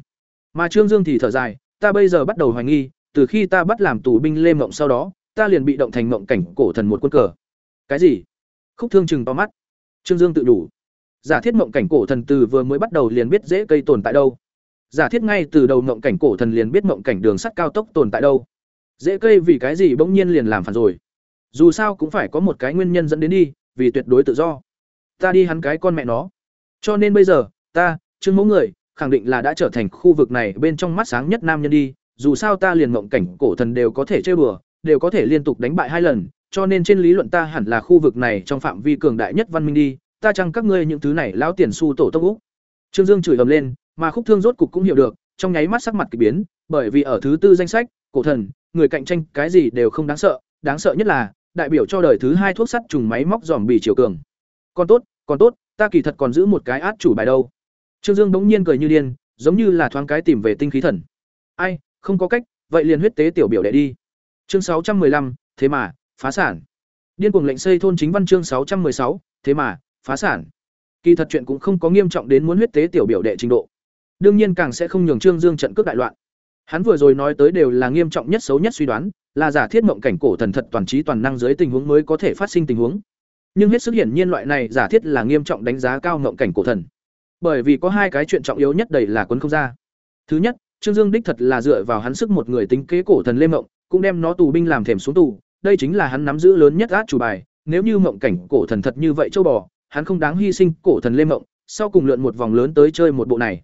Mà Trương Dương thì thở dài, ta bây giờ bắt đầu hoài nghi, từ khi ta bắt làm tù binh Lê Mộng sau đó, ta liền bị động thành mộng cảnh cổ thần một quân cờ. Cái gì? Khúc Thương chừng to mắt. Trương Dương tự đủ. Giả thiết mộng cảnh cổ thần từ vừa mới bắt đầu liền biết dễ cây tồn tại đâu giả thiết ngay từ đầu mộng cảnh cổ thần liền biết mộng cảnh đường sắt cao tốc tồn tại đâu dễ cây vì cái gì bỗng nhiên liền làm phản rồi dù sao cũng phải có một cái nguyên nhân dẫn đến đi vì tuyệt đối tự do. Ta đi hắn cái con mẹ nó. Cho nên bây giờ, ta, trương mẫu người, khẳng định là đã trở thành khu vực này bên trong mắt sáng nhất nam nhân đi. Dù sao ta liền mộng cảnh cổ thần đều có thể chơi bừa đều có thể liên tục đánh bại hai lần. Cho nên trên lý luận ta hẳn là khu vực này trong phạm vi cường đại nhất văn minh đi. Ta chăng các ngươi những thứ này lão tiền su tổ tông úc? Trương dương chửi ầm lên, mà khúc thương rốt cục cũng hiểu được, trong nháy mắt sắc mặt kỳ biến, bởi vì ở thứ tư danh sách, cổ thần, người cạnh tranh cái gì đều không đáng sợ. Đáng sợ nhất là đại biểu cho đời thứ hai thuốc sắt trùng máy móc dòm bì chiều cường. Còn tốt còn tốt, ta kỳ thật còn giữ một cái át chủ bài đâu. Trương dương bỗng nhiên cười như điên, giống như là thoáng cái tìm về tinh khí thần. Ai, không có cách, vậy liền huyết tế tiểu biểu đệ đi. Chương sáu trăm lăm, thế mà, phá sản. Điên cuồng lệnh xây thôn chính văn chương sáu trăm sáu, thế mà, phá sản. Kỳ thật chuyện cũng không có nghiêm trọng đến muốn huyết tế tiểu biểu đệ trình độ. Đương nhiên càng sẽ không nhường trương dương trận cướp đại loạn hắn vừa rồi nói tới đều là nghiêm trọng nhất xấu nhất suy đoán là giả thiết mộng cảnh cổ thần thật toàn trí toàn năng dưới tình huống mới có thể phát sinh tình huống. Nhưng hết sức hiển nhiên loại này giả thiết là nghiêm trọng đánh giá cao mộng cảnh cổ thần. Bởi vì có hai cái chuyện trọng yếu nhất đầy là quấn không ra. Thứ nhất trương dương đích thật là dựa vào hắn sức một người tính kế cổ thần lê mộng cũng đem nó tù binh làm thềm xuống tù. Đây chính là hắn nắm giữ lớn nhất át chủ bài nếu như mộng cảnh cổ thần thật như vậy châu bò hắn không đáng hy sinh cổ thần lê mộng sau cùng lượn một vòng lớn tới chơi một bộ này.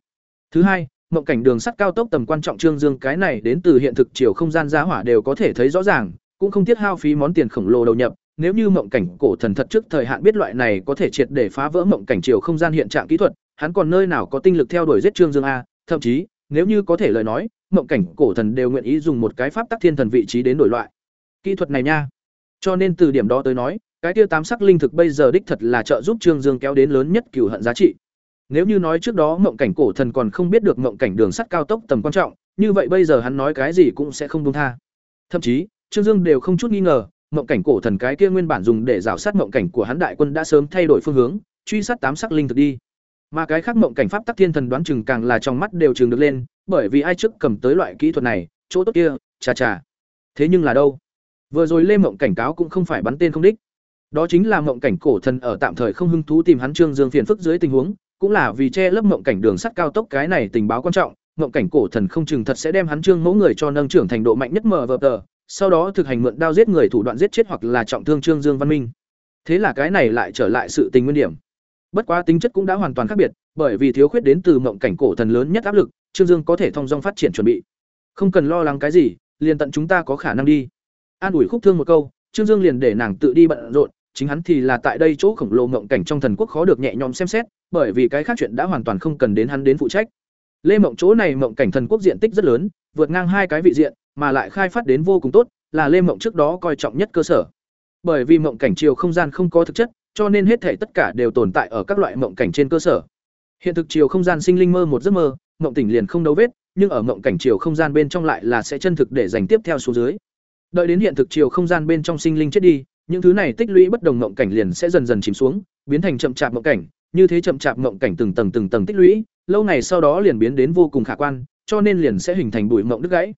Thứ hai, mộng cảnh đường sắt cao tốc tầm quan trọng Trương Dương cái này đến từ hiện thực chiều không gian giá hỏa đều có thể thấy rõ ràng, cũng không thiết hao phí món tiền khổng lồ đầu nhập, nếu như mộng cảnh cổ thần thật trước thời hạn biết loại này có thể triệt để phá vỡ mộng cảnh chiều không gian hiện trạng kỹ thuật, hắn còn nơi nào có tinh lực theo đuổi giết Trương Dương a, thậm chí, nếu như có thể lời nói, mộng cảnh cổ thần đều nguyện ý dùng một cái pháp tắc thiên thần vị trí đến đổi loại. Kỹ thuật này nha. Cho nên từ điểm đó tới nói, cái tiêu tám sắc linh thực bây giờ đích thật là trợ giúp Trương Dương kéo đến lớn nhất cửu hận giá trị. Nếu như nói trước đó mộng cảnh cổ thần còn không biết được mộng cảnh đường sắt cao tốc tầm quan trọng, như vậy bây giờ hắn nói cái gì cũng sẽ không buông tha. Thậm chí, Trương Dương đều không chút nghi ngờ, mộng cảnh cổ thần cái kia nguyên bản dùng để rào sát mộng cảnh của hắn đại quân đã sớm thay đổi phương hướng, truy sát tám sắc linh thực đi. Mà cái khác mộng cảnh pháp tắc thiên thần đoán chừng càng là trong mắt đều trường được lên, bởi vì ai trước cầm tới loại kỹ thuật này, chỗ tốt kia, chà chà. Thế nhưng là đâu? Vừa rồi Lê Mộng cảnh cáo cũng không phải bắn tên không đích. Đó chính là mộng cảnh cổ thần ở tạm thời không hứng thú tìm hắn Trương Dương phiền phức dưới tình huống, cũng là vì che lấp mộng cảnh đường sắt cao tốc cái này tình báo quan trọng, mộng cảnh cổ thần không chừng thật sẽ đem hắn Trương mẫu người cho nâng trưởng thành độ mạnh nhất mở vở tờ, sau đó thực hành mượn đao giết người thủ đoạn giết chết hoặc là trọng thương Trương Dương Văn Minh. Thế là cái này lại trở lại sự tình nguyên điểm. Bất quá tính chất cũng đã hoàn toàn khác biệt, bởi vì thiếu khuyết đến từ mộng cảnh cổ thần lớn nhất áp lực, Trương Dương có thể thông dong phát triển chuẩn bị. Không cần lo lắng cái gì, liền tận chúng ta có khả năng đi. An ủi khúc thương một câu, Trương Dương liền để nàng tự đi bận rộn, chính hắn thì là tại đây chỗ khổng lồ mộng cảnh trong thần quốc khó được nhẹ nhõm xem xét, bởi vì cái khác chuyện đã hoàn toàn không cần đến hắn đến phụ trách. Lê Mộng chỗ này mộng cảnh thần quốc diện tích rất lớn, vượt ngang hai cái vị diện, mà lại khai phát đến vô cùng tốt, là Lê Mộng trước đó coi trọng nhất cơ sở. Bởi vì mộng cảnh chiều không gian không có thực chất, cho nên hết thảy tất cả đều tồn tại ở các loại mộng cảnh trên cơ sở. Hiện thực chiều không gian sinh linh mơ một giấc mơ, mộng tỉnh liền không đấu vết, nhưng ở mộng cảnh chiều không gian bên trong lại là sẽ chân thực để dành tiếp theo xuống dưới. Đợi đến hiện thực chiều không gian bên trong sinh linh chết đi, những thứ này tích lũy bất đồng mộng cảnh liền sẽ dần dần chìm xuống, biến thành chậm chạp mộng cảnh, như thế chậm chạp mộng cảnh từng tầng từng tầng tích lũy, lâu ngày sau đó liền biến đến vô cùng khả quan, cho nên liền sẽ hình thành bụi mộng đứt gãy.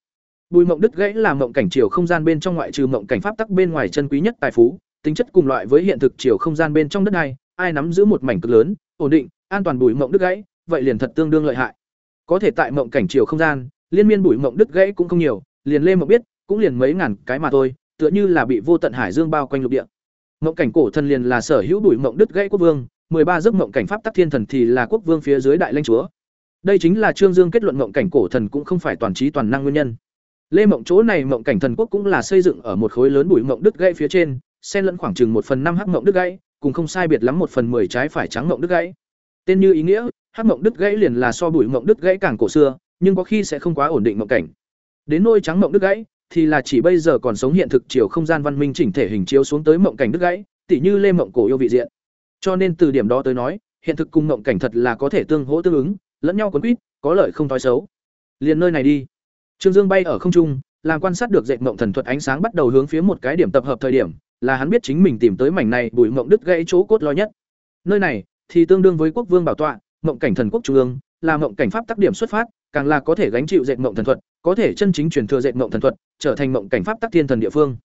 Bụi mộng đứt gãy là mộng cảnh chiều không gian bên trong ngoại trừ mộng cảnh pháp tắc bên ngoài chân quý nhất tài phú, tính chất cùng loại với hiện thực chiều không gian bên trong đất này, ai nắm giữ một mảnh cực lớn, ổn định, an toàn bụi mộng đứt gãy, vậy liền thật tương đương lợi hại. Có thể tại mộng cảnh chiều không gian, liên miên bụi mộng đứt gãy cũng không nhiều, liền lê mộng biết, cũng liền mấy ngàn cái mà thôi, tựa như là bị vô tận hải dương bao quanh lục địa. Mộng cảnh cổ thần liền là sở hữu đuổi mộng đứt gãy quốc vương, ba giấc mộng cảnh pháp tắc thiên thần thì là quốc vương phía dưới đại lãnh chúa. Đây chính là Trương Dương kết luận mộng cảnh cổ thần cũng không phải toàn trí toàn năng nguyên nhân. Lê mộng chỗ này mộng cảnh thần quốc cũng là xây dựng ở một khối lớn bụi mộng đứt gãy phía trên, xen lẫn khoảng chừng một phần năm hắc mộng đứt gãy, cùng không sai biệt lắm một phần 10 trái phải trắng mộng đứt gãy. Tên như ý nghĩa, hắc mộng đứt gãy liền là so bụi mộng đứt gãy càng cổ xưa, nhưng có khi sẽ không quá ổn định mộng cảnh. Đến nôi trắng mộng đứt gãy, thì là chỉ bây giờ còn sống hiện thực chiều không gian văn minh chỉnh thể hình chiếu xuống tới mộng cảnh đứt gãy, tỉ như lê mộng cổ yêu vị diện. Cho nên từ điểm đó tới nói, hiện thực cùng mộng cảnh thật là có thể tương hỗ tương ứng, lẫn nhau cuốn quýt, có lợi không thói xấu. Liền nơi này đi. Trương Dương bay ở không trung, làm quan sát được dệt mộng thần thuật ánh sáng bắt đầu hướng phía một cái điểm tập hợp thời điểm, là hắn biết chính mình tìm tới mảnh này bụi mộng đứt gãy chỗ cốt lõi nhất. Nơi này thì tương đương với quốc vương bảo tọa, mộng cảnh thần quốc trung ương, là mộng cảnh pháp tác điểm xuất phát, càng là có thể gánh chịu dệt mộng thần thuật, có thể chân chính truyền thừa dệt mộng thần thuật, trở thành mộng cảnh pháp tắc thiên thần địa phương.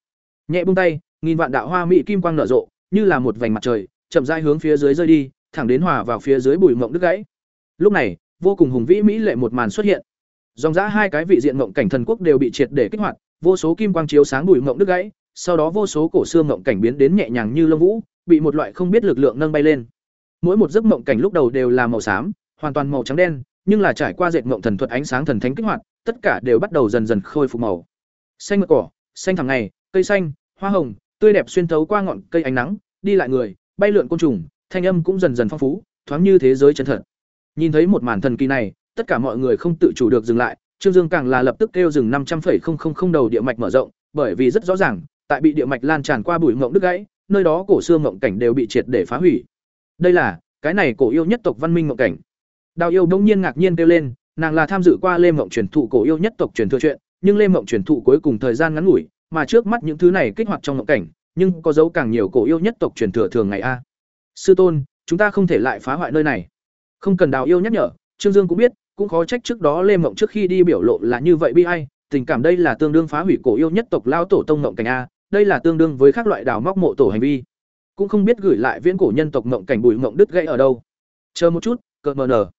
Nhẹ buông tay, nghìn vạn đạo hoa mỹ kim quang nở rộ, như là một vành mặt trời, chậm rãi hướng phía dưới rơi đi, thẳng đến hòa vào phía dưới bụi mộng đứt gãy. Lúc này, vô cùng hùng vĩ mỹ lệ một màn xuất hiện. Dòng dã hai cái vị diện mộng cảnh thần quốc đều bị triệt để kích hoạt, vô số kim quang chiếu sáng bụi mộng đứt gãy, sau đó vô số cổ xương mộng cảnh biến đến nhẹ nhàng như lông vũ, bị một loại không biết lực lượng nâng bay lên. Mỗi một giấc mộng cảnh lúc đầu đều là màu xám, hoàn toàn màu trắng đen, nhưng là trải qua dệt mộng thần thuật ánh sáng thần thánh kích hoạt, tất cả đều bắt đầu dần dần khôi phục màu. Xanh mượt cỏ, xanh thẳng ngày, cây xanh, hoa hồng, tươi đẹp xuyên thấu qua ngọn cây ánh nắng, đi lại người, bay lượn côn trùng, thanh âm cũng dần dần phong phú, thoáng như thế giới chân thật. Nhìn thấy một màn thần kỳ này, tất cả mọi người không tự chủ được dừng lại, Trương Dương càng là lập tức kêu dừng năm trăm 500,000 đầu địa mạch mở rộng, bởi vì rất rõ ràng, tại bị địa mạch lan tràn qua bụi ngộng đứt gãy, nơi đó cổ xương ngộng cảnh đều bị triệt để phá hủy. Đây là, cái này cổ yêu nhất tộc văn minh ngộng cảnh. Đào Yêu bỗng nhiên ngạc nhiên kêu lên, nàng là tham dự qua Lê Mộng truyền thụ cổ yêu nhất tộc truyền thừa chuyện, nhưng Lê Mộng truyền thụ cuối cùng thời gian ngắn ngủi, mà trước mắt những thứ này kích hoạt trong mộng cảnh, nhưng có dấu càng nhiều cổ yêu nhất tộc truyền thừa thường ngày a. Sư tôn, chúng ta không thể lại phá hoại nơi này. Không cần Đào Yêu nhắc nhở, Trương Dương cũng biết, cũng khó trách trước đó Lê Mộng trước khi đi biểu lộ là như vậy bi ai, tình cảm đây là tương đương phá hủy cổ yêu nhất tộc lao tổ tông mộng cảnh a, đây là tương đương với các loại đào móc mộ tổ hành vi. Cũng không biết gửi lại viễn cổ nhân tộc mộng cảnh bùi mộng đứt gãy ở đâu. Chờ một chút, cợt mờ nở.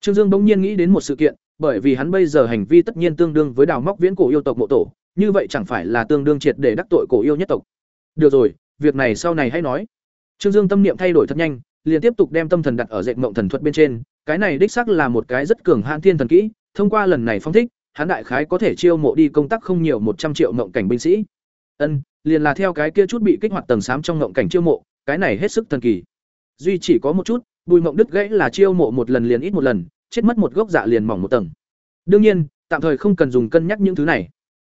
Trương Dương bỗng nhiên nghĩ đến một sự kiện, bởi vì hắn bây giờ hành vi tất nhiên tương đương với đào móc viễn cổ yêu tộc mộ tổ, như vậy chẳng phải là tương đương triệt để đắc tội cổ yêu nhất tộc. Được rồi, việc này sau này hãy nói. Trương Dương tâm niệm thay đổi thật nhanh, liền tiếp tục đem tâm thần đặt ở dệt mộng thần thuật bên trên, cái này đích xác là một cái rất cường hãn thiên thần kỹ, thông qua lần này phong thích, hắn đại khái có thể chiêu mộ đi công tác không nhiều một trăm triệu mộng cảnh binh sĩ. Ân, liền là theo cái kia chút bị kích hoạt tầng xám trong mộng cảnh chiêu mộ, cái này hết sức thần kỳ. Duy chỉ có một chút, bùi mộng đứt gãy là chiêu mộ một lần liền ít một lần, chết mất một gốc dạ liền mỏng một tầng. Đương nhiên, tạm thời không cần dùng cân nhắc những thứ này.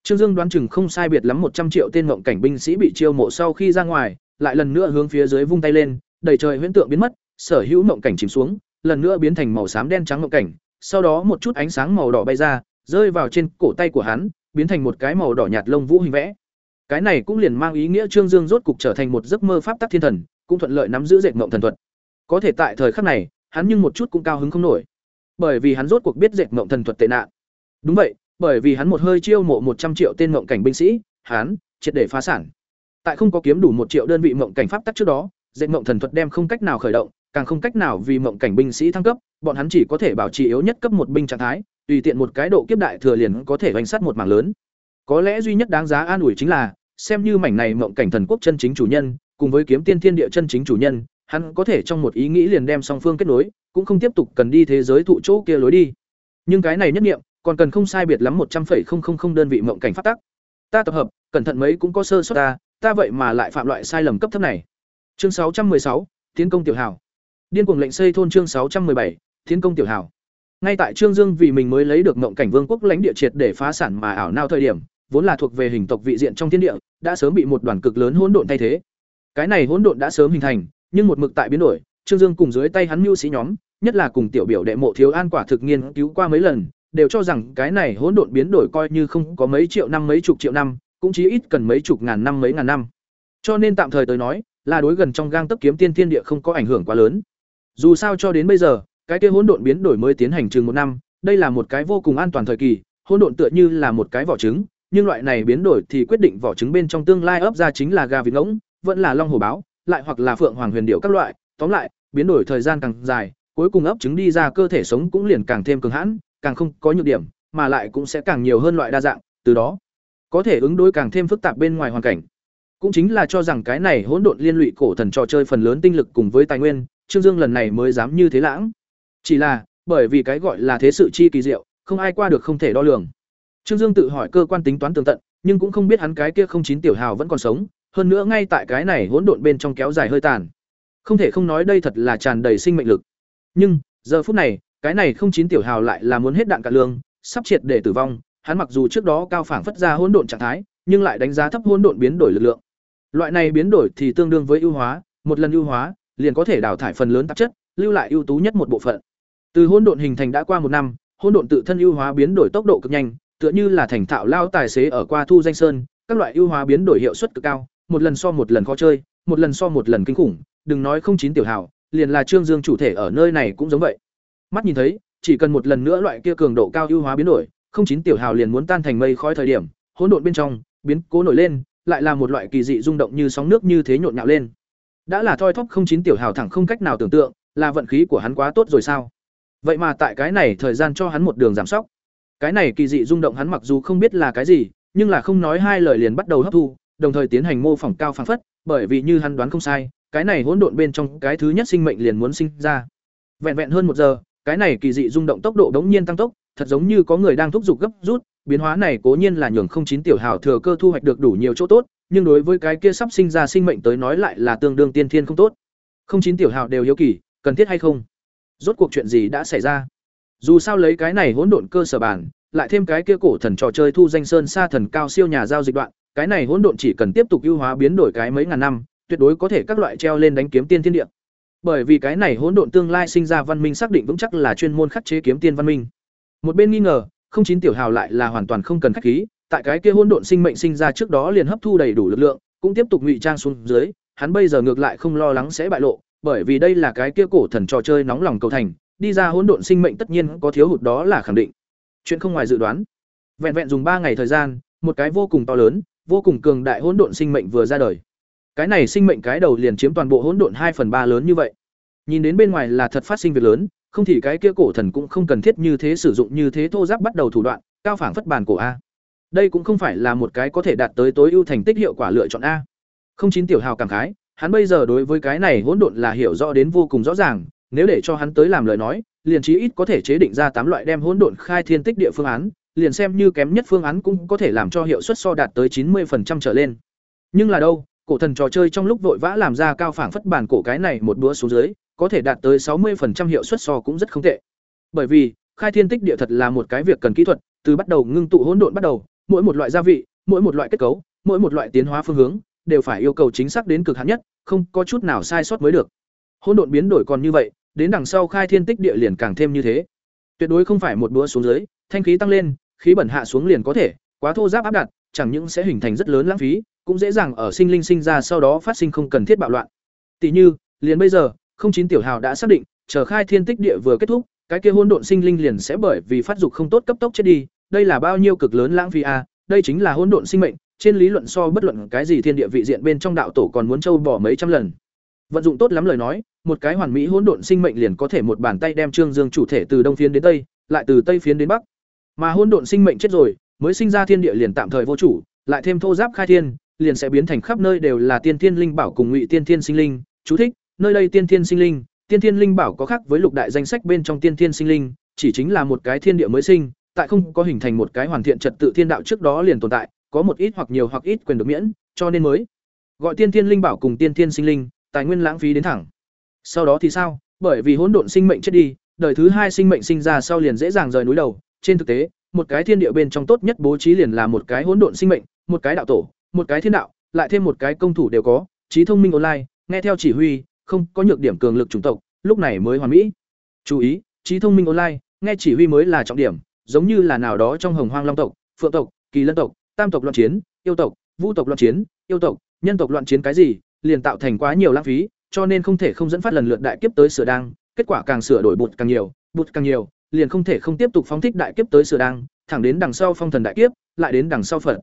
Trương Dương đoán chừng không sai biệt lắm một trăm triệu tên mộng cảnh binh sĩ bị chiêu mộ sau khi ra ngoài, lại lần nữa hướng phía dưới vung tay lên, đầy trời huyễn tượng biến mất, sở hữu mộng cảnh chìm xuống, lần nữa biến thành màu xám đen trắng mộng cảnh, sau đó một chút ánh sáng màu đỏ bay ra, rơi vào trên cổ tay của hắn, biến thành một cái màu đỏ nhạt lông vũ hình vẽ. Cái này cũng liền mang ý nghĩa Trương Dương rốt cục trở thành một giấc mơ pháp tắc thiên thần, cũng thuận lợi nắm giữ dệt mộng thần thuật. Có thể tại thời khắc này, hắn nhưng một chút cũng cao hứng không nổi. Bởi vì hắn rốt cuộc biết dệt mộng thần thuật tệ nạn. Đúng vậy, bởi vì hắn một hơi chiêu mộ một trăm triệu tên mộng cảnh binh sĩ, hắn triệt để phá sản. Tại không có kiếm đủ một triệu đơn vị mộng cảnh pháp tắc trước đó, dệt mộng thần thuật đem không cách nào khởi động, càng không cách nào vì mộng cảnh binh sĩ thăng cấp, bọn hắn chỉ có thể bảo trì yếu nhất cấp một binh trạng thái, tùy tiện một cái độ kiếp đại thừa liền có thể đánh sát một mảng lớn. Có lẽ duy nhất đáng giá an ủi chính là, xem như mảnh này mộng cảnh thần quốc chân chính chủ nhân, cùng với kiếm tiên thiên địa chân chính chủ nhân, hắn có thể trong một ý nghĩ liền đem song phương kết nối, cũng không tiếp tục cần đi thế giới thụ chỗ kia lối đi. Nhưng cái này nhất niệm, còn cần không sai biệt lắm một trăm 100,000 đơn vị mộng cảnh phát tắc. Ta tập hợp, cẩn thận mấy cũng có sơ suất ta, ta vậy mà lại phạm loại sai lầm cấp thấp này. Chương sáu trăm sáu tiến công tiểu hảo. Điên cuồng lệnh xây thôn chương sáu trăm bảy tiến công tiểu hảo. Ngay tại Trương Dương vì mình mới lấy được mộng cảnh vương quốc lãnh địa triệt để phá sản mà ảo nao thời điểm, vốn là thuộc về hình tộc vị diện trong thiên địa, đã sớm bị một đoàn cực lớn hỗn độn thay thế. Cái này hỗn độn đã sớm hình thành, nhưng một mực tại biến đổi, Trương Dương cùng dưới tay hắn mưu sĩ nhóm, nhất là cùng tiểu biểu đệ mộ thiếu an quả thực nghiên cứu qua mấy lần, đều cho rằng cái này hỗn độn biến đổi coi như không có mấy triệu năm mấy chục triệu năm, cũng chỉ ít cần mấy chục ngàn năm mấy ngàn năm. Cho nên tạm thời tới nói, là đối gần trong gang tấc kiếm tiên thiên địa không có ảnh hưởng quá lớn. Dù sao cho đến bây giờ, cái kia hỗn độn biến đổi mới tiến hành chừng một năm, đây là một cái vô cùng an toàn thời kỳ, hỗn độn tựa như là một cái vỏ trứng, nhưng loại này biến đổi thì quyết định vỏ trứng bên trong tương lai ấp ra chính là gà vịt ngỗng, vẫn là long hổ báo, lại hoặc là phượng hoàng huyền điệu các loại, tóm lại, biến đổi thời gian càng dài, cuối cùng ấp trứng đi ra cơ thể sống cũng liền càng thêm cường hãn, càng không có nhược điểm, mà lại cũng sẽ càng nhiều hơn loại đa dạng, từ đó có thể ứng đối càng thêm phức tạp bên ngoài hoàn cảnh. Cũng chính là cho rằng cái này hỗn độn liên lụy cổ thần trò chơi phần lớn tinh lực cùng với tài nguyên, Trương Dương lần này mới dám như thế lãng. Chỉ là, bởi vì cái gọi là thế sự chi kỳ diệu, không ai qua được không thể đo lường. Trương Dương tự hỏi cơ quan tính toán tường tận, nhưng cũng không biết hắn cái kia không chín tiểu hào vẫn còn sống, hơn nữa ngay tại cái này hỗn độn bên trong kéo dài hơi tàn. Không thể không nói đây thật là tràn đầy sinh mệnh lực. Nhưng, giờ phút này, cái này không chín tiểu hào lại là muốn hết đạn cả lương, sắp triệt để tử vong, hắn mặc dù trước đó cao phảng phất ra hỗn độn trạng thái, nhưng lại đánh giá thấp hỗn độn biến đổi lực lượng. Loại này biến đổi thì tương đương với ưu hóa, một lần ưu hóa, liền có thể đào thải phần lớn tạp chất, lưu lại ưu tú nhất một bộ phận. Từ hỗn độn hình thành đã qua một năm, hỗn độn tự thân ưu hóa biến đổi tốc độ cực nhanh, tựa như là thành thạo lao tài xế ở qua thu danh sơn, các loại ưu hóa biến đổi hiệu suất cực cao, một lần so một lần khó chơi, một lần so một lần kinh khủng, đừng nói không chín tiểu hào, liền là Trương Dương chủ thể ở nơi này cũng giống vậy. Mắt nhìn thấy, chỉ cần một lần nữa loại kia cường độ cao ưu hóa biến đổi, không chín tiểu hào liền muốn tan thành mây khói thời điểm, hỗn độn bên trong, biến cố nổi lên, lại là một loại kỳ dị rung động như sóng nước như thế nhộn nhạo lên. Đã là thoi thóp không chín tiểu hào thẳng không cách nào tưởng tượng, là vận khí của hắn quá tốt rồi sao? Vậy mà tại cái này thời gian cho hắn một đường giảm sóc. Cái này kỳ dị rung động hắn mặc dù không biết là cái gì, nhưng là không nói hai lời liền bắt đầu hấp thu, đồng thời tiến hành mô phỏng cao phảng phất, bởi vì như hắn đoán không sai, cái này hỗn độn bên trong cái thứ nhất sinh mệnh liền muốn sinh ra. Vẹn vẹn hơn một giờ, cái này kỳ dị rung động tốc độ đống nhiên tăng tốc, thật giống như có người đang thúc giục gấp rút, biến hóa này cố nhiên là nhường không chín tiểu hào thừa cơ thu hoạch được đủ nhiều chỗ tốt, nhưng đối với cái kia sắp sinh ra sinh mệnh tới nói lại là tương đương tiên thiên không tốt. Không chín tiểu hào đều hiếu kỳ, cần thiết hay không? Rốt cuộc chuyện gì đã xảy ra? Dù sao lấy cái này hỗn độn cơ sở bản, lại thêm cái kia cổ thần trò chơi thu danh sơn xa thần cao siêu nhà giao dịch đoạn, cái này hỗn độn chỉ cần tiếp tục ưu hóa biến đổi cái mấy ngàn năm, tuyệt đối có thể các loại treo lên đánh kiếm tiên thiên địa. Bởi vì cái này hỗn độn tương lai sinh ra văn minh xác định vững chắc là chuyên môn khắc chế kiếm tiên văn minh. Một bên nghi ngờ, không chín tiểu hào lại là hoàn toàn không cần khách khí, tại cái kia hỗn độn sinh mệnh sinh ra trước đó liền hấp thu đầy đủ lực lượng, cũng tiếp tục ngụy trang xuống dưới, hắn bây giờ ngược lại không lo lắng sẽ bại lộ, bởi vì đây là cái kia cổ thần trò chơi nóng lòng cầu thành, đi ra hỗn độn sinh mệnh tất nhiên có thiếu hụt đó là khẳng định. Chuyện không ngoài dự đoán. Vẹn vẹn dùng ba ngày thời gian, một cái vô cùng to lớn, vô cùng cường đại hỗn độn sinh mệnh vừa ra đời. Cái này sinh mệnh cái đầu liền chiếm toàn bộ hỗn độn hai phần ba lớn như vậy. Nhìn đến bên ngoài là thật phát sinh việc lớn, không thì cái kia cổ thần cũng không cần thiết như thế sử dụng như thế thô giáp bắt đầu thủ đoạn, cao phảng phất bàn cổ a. Đây cũng không phải là một cái có thể đạt tới tối ưu thành tích hiệu quả lựa chọn a. Không chín tiểu hào cảm khái, hắn bây giờ đối với cái này hỗn độn là hiểu rõ đến vô cùng rõ ràng, nếu để cho hắn tới làm lời nói, liền chí ít có thể chế định ra tám loại đem hỗn độn khai thiên tích địa phương án, liền xem như kém nhất phương án cũng có thể làm cho hiệu suất so đạt tới chín 90% trở lên. Nhưng là đâu, cổ thần trò chơi trong lúc vội vã làm ra cao phảng phất bản cổ cái này một bữa xuống dưới, có thể đạt tới 60% hiệu suất so cũng rất không tệ. Bởi vì, khai thiên tích địa thật là một cái việc cần kỹ thuật, từ bắt đầu ngưng tụ hỗn độn bắt đầu, mỗi một loại gia vị, mỗi một loại kết cấu, mỗi một loại tiến hóa phương hướng, đều phải yêu cầu chính xác đến cực hạn nhất, không có chút nào sai sót mới được. Hỗn độn biến đổi còn như vậy, đến đằng sau khai thiên tích địa liền càng thêm như thế. Tuyệt đối không phải một bữa xuống dưới, thanh khí tăng lên, khí bẩn hạ xuống liền có thể, quá thô giáp áp đặt, chẳng những sẽ hình thành rất lớn lãng phí, cũng dễ dàng ở sinh linh sinh ra sau đó phát sinh không cần thiết bạo loạn. Tỷ như, liền bây giờ, không chín tiểu hào đã xác định, chờ khai thiên tích địa vừa kết thúc, cái kia hỗn độn sinh linh liền sẽ bởi vì phát dục không tốt cấp tốc chết đi, đây là bao nhiêu cực lớn lãng phí a, đây chính là hỗn độn sinh mệnh, trên lý luận so bất luận cái gì thiên địa vị diện bên trong đạo tổ còn muốn châu bỏ mấy trăm lần. Vận dụng tốt lắm lời nói, một cái hoàn mỹ hỗn độn sinh mệnh liền có thể một bàn tay đem Trương Dương chủ thể từ đông phiến đến tây, lại từ tây phiến đến bắc. Mà hỗn độn sinh mệnh chết rồi, mới sinh ra thiên địa liền tạm thời vô chủ, lại thêm thô giáp khai thiên, liền sẽ biến thành khắp nơi đều là tiên thiên linh bảo cùng ngụy tiên thiên sinh linh. Chú thích: Nơi đây tiên thiên sinh linh, tiên thiên linh bảo có khác với lục đại danh sách bên trong tiên thiên sinh linh, chỉ chính là một cái thiên địa mới sinh, tại không có hình thành một cái hoàn thiện trật tự thiên đạo trước đó liền tồn tại, có một ít hoặc nhiều hoặc ít quyền được miễn, cho nên mới gọi tiên thiên linh bảo cùng tiên thiên sinh linh, tài nguyên lãng phí đến thẳng. Sau đó thì sao? Bởi vì hỗn độn sinh mệnh chết đi, đời thứ hai sinh mệnh sinh ra sau liền dễ dàng rời núi đầu, trên thực tế, một cái thiên địa bên trong tốt nhất bố trí liền là một cái hỗn độn sinh mệnh, một cái đạo tổ, một cái thiên đạo, lại thêm một cái công thủ đều có, trí thông minh online, nghe theo chỉ huy, không có nhược điểm cường lực chủng tộc, lúc này mới hoàn mỹ. Chú ý, trí thông minh online, nghe chỉ huy mới là trọng điểm, giống như là nào đó trong Hồng Hoang Long tộc, Phượng tộc, Kỳ Lân tộc, Tam tộc loạn chiến, yêu tộc, Vũ tộc loạn chiến, yêu tộc, nhân tộc loạn chiến cái gì, liền tạo thành quá nhiều lãng phí, cho nên không thể không dẫn phát lần lượt đại kiếp tới sửa đang, kết quả càng sửa đổi bụt càng nhiều, bụt càng nhiều, liền không thể không tiếp tục phóng thích đại kiếp tới sửa đang, thẳng đến đằng sau phong thần đại kiếp, lại đến đằng sau Phật.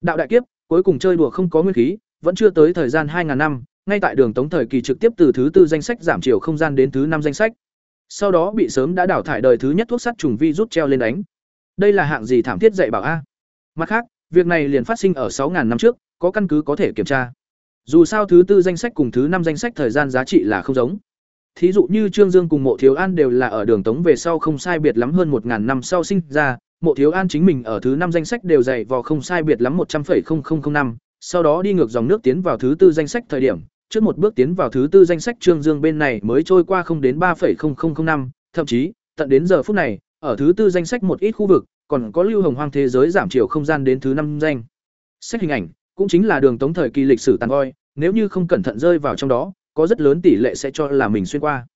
Đạo đại kiếp, cuối cùng chơi đùa không có nguyên khí, vẫn chưa tới thời gian 2000 năm, ngay tại đường Tống thời kỳ trực tiếp từ thứ tư danh sách giảm chiều không gian đến thứ năm danh sách. Sau đó bị sớm đã đào thải đời thứ nhất thuốc sát trùng vi rút treo lên đánh. Đây là hạng gì thảm thiết dạy bảo a? Mặt khác, việc này liền phát sinh ở 6000 năm trước, có căn cứ có thể kiểm tra. Dù sao thứ tư danh sách cùng thứ năm danh sách thời gian giá trị là không giống. Thí dụ như Trương Dương cùng Mộ Thiếu An đều là ở đường Tống về sau không sai biệt lắm hơn 1000 năm sau sinh ra, Mộ Thiếu An chính mình ở thứ năm danh sách đều dày vò không sai biệt lắm 100,0005, năm, sau đó đi ngược dòng nước tiến vào thứ tư danh sách thời điểm, trước một bước tiến vào thứ tư danh sách Trương Dương bên này mới trôi qua không đến 3,0005, năm, thậm chí, tận đến giờ phút này, ở thứ tư danh sách một ít khu vực, còn có lưu hồng hoang thế giới giảm chiều không gian đến thứ năm danh. Sách hình ảnh, cũng chính là đường tống thời kỳ lịch sử tàn voi, nếu như không cẩn thận rơi vào trong đó, có rất lớn tỷ lệ sẽ cho là mình xuyên qua.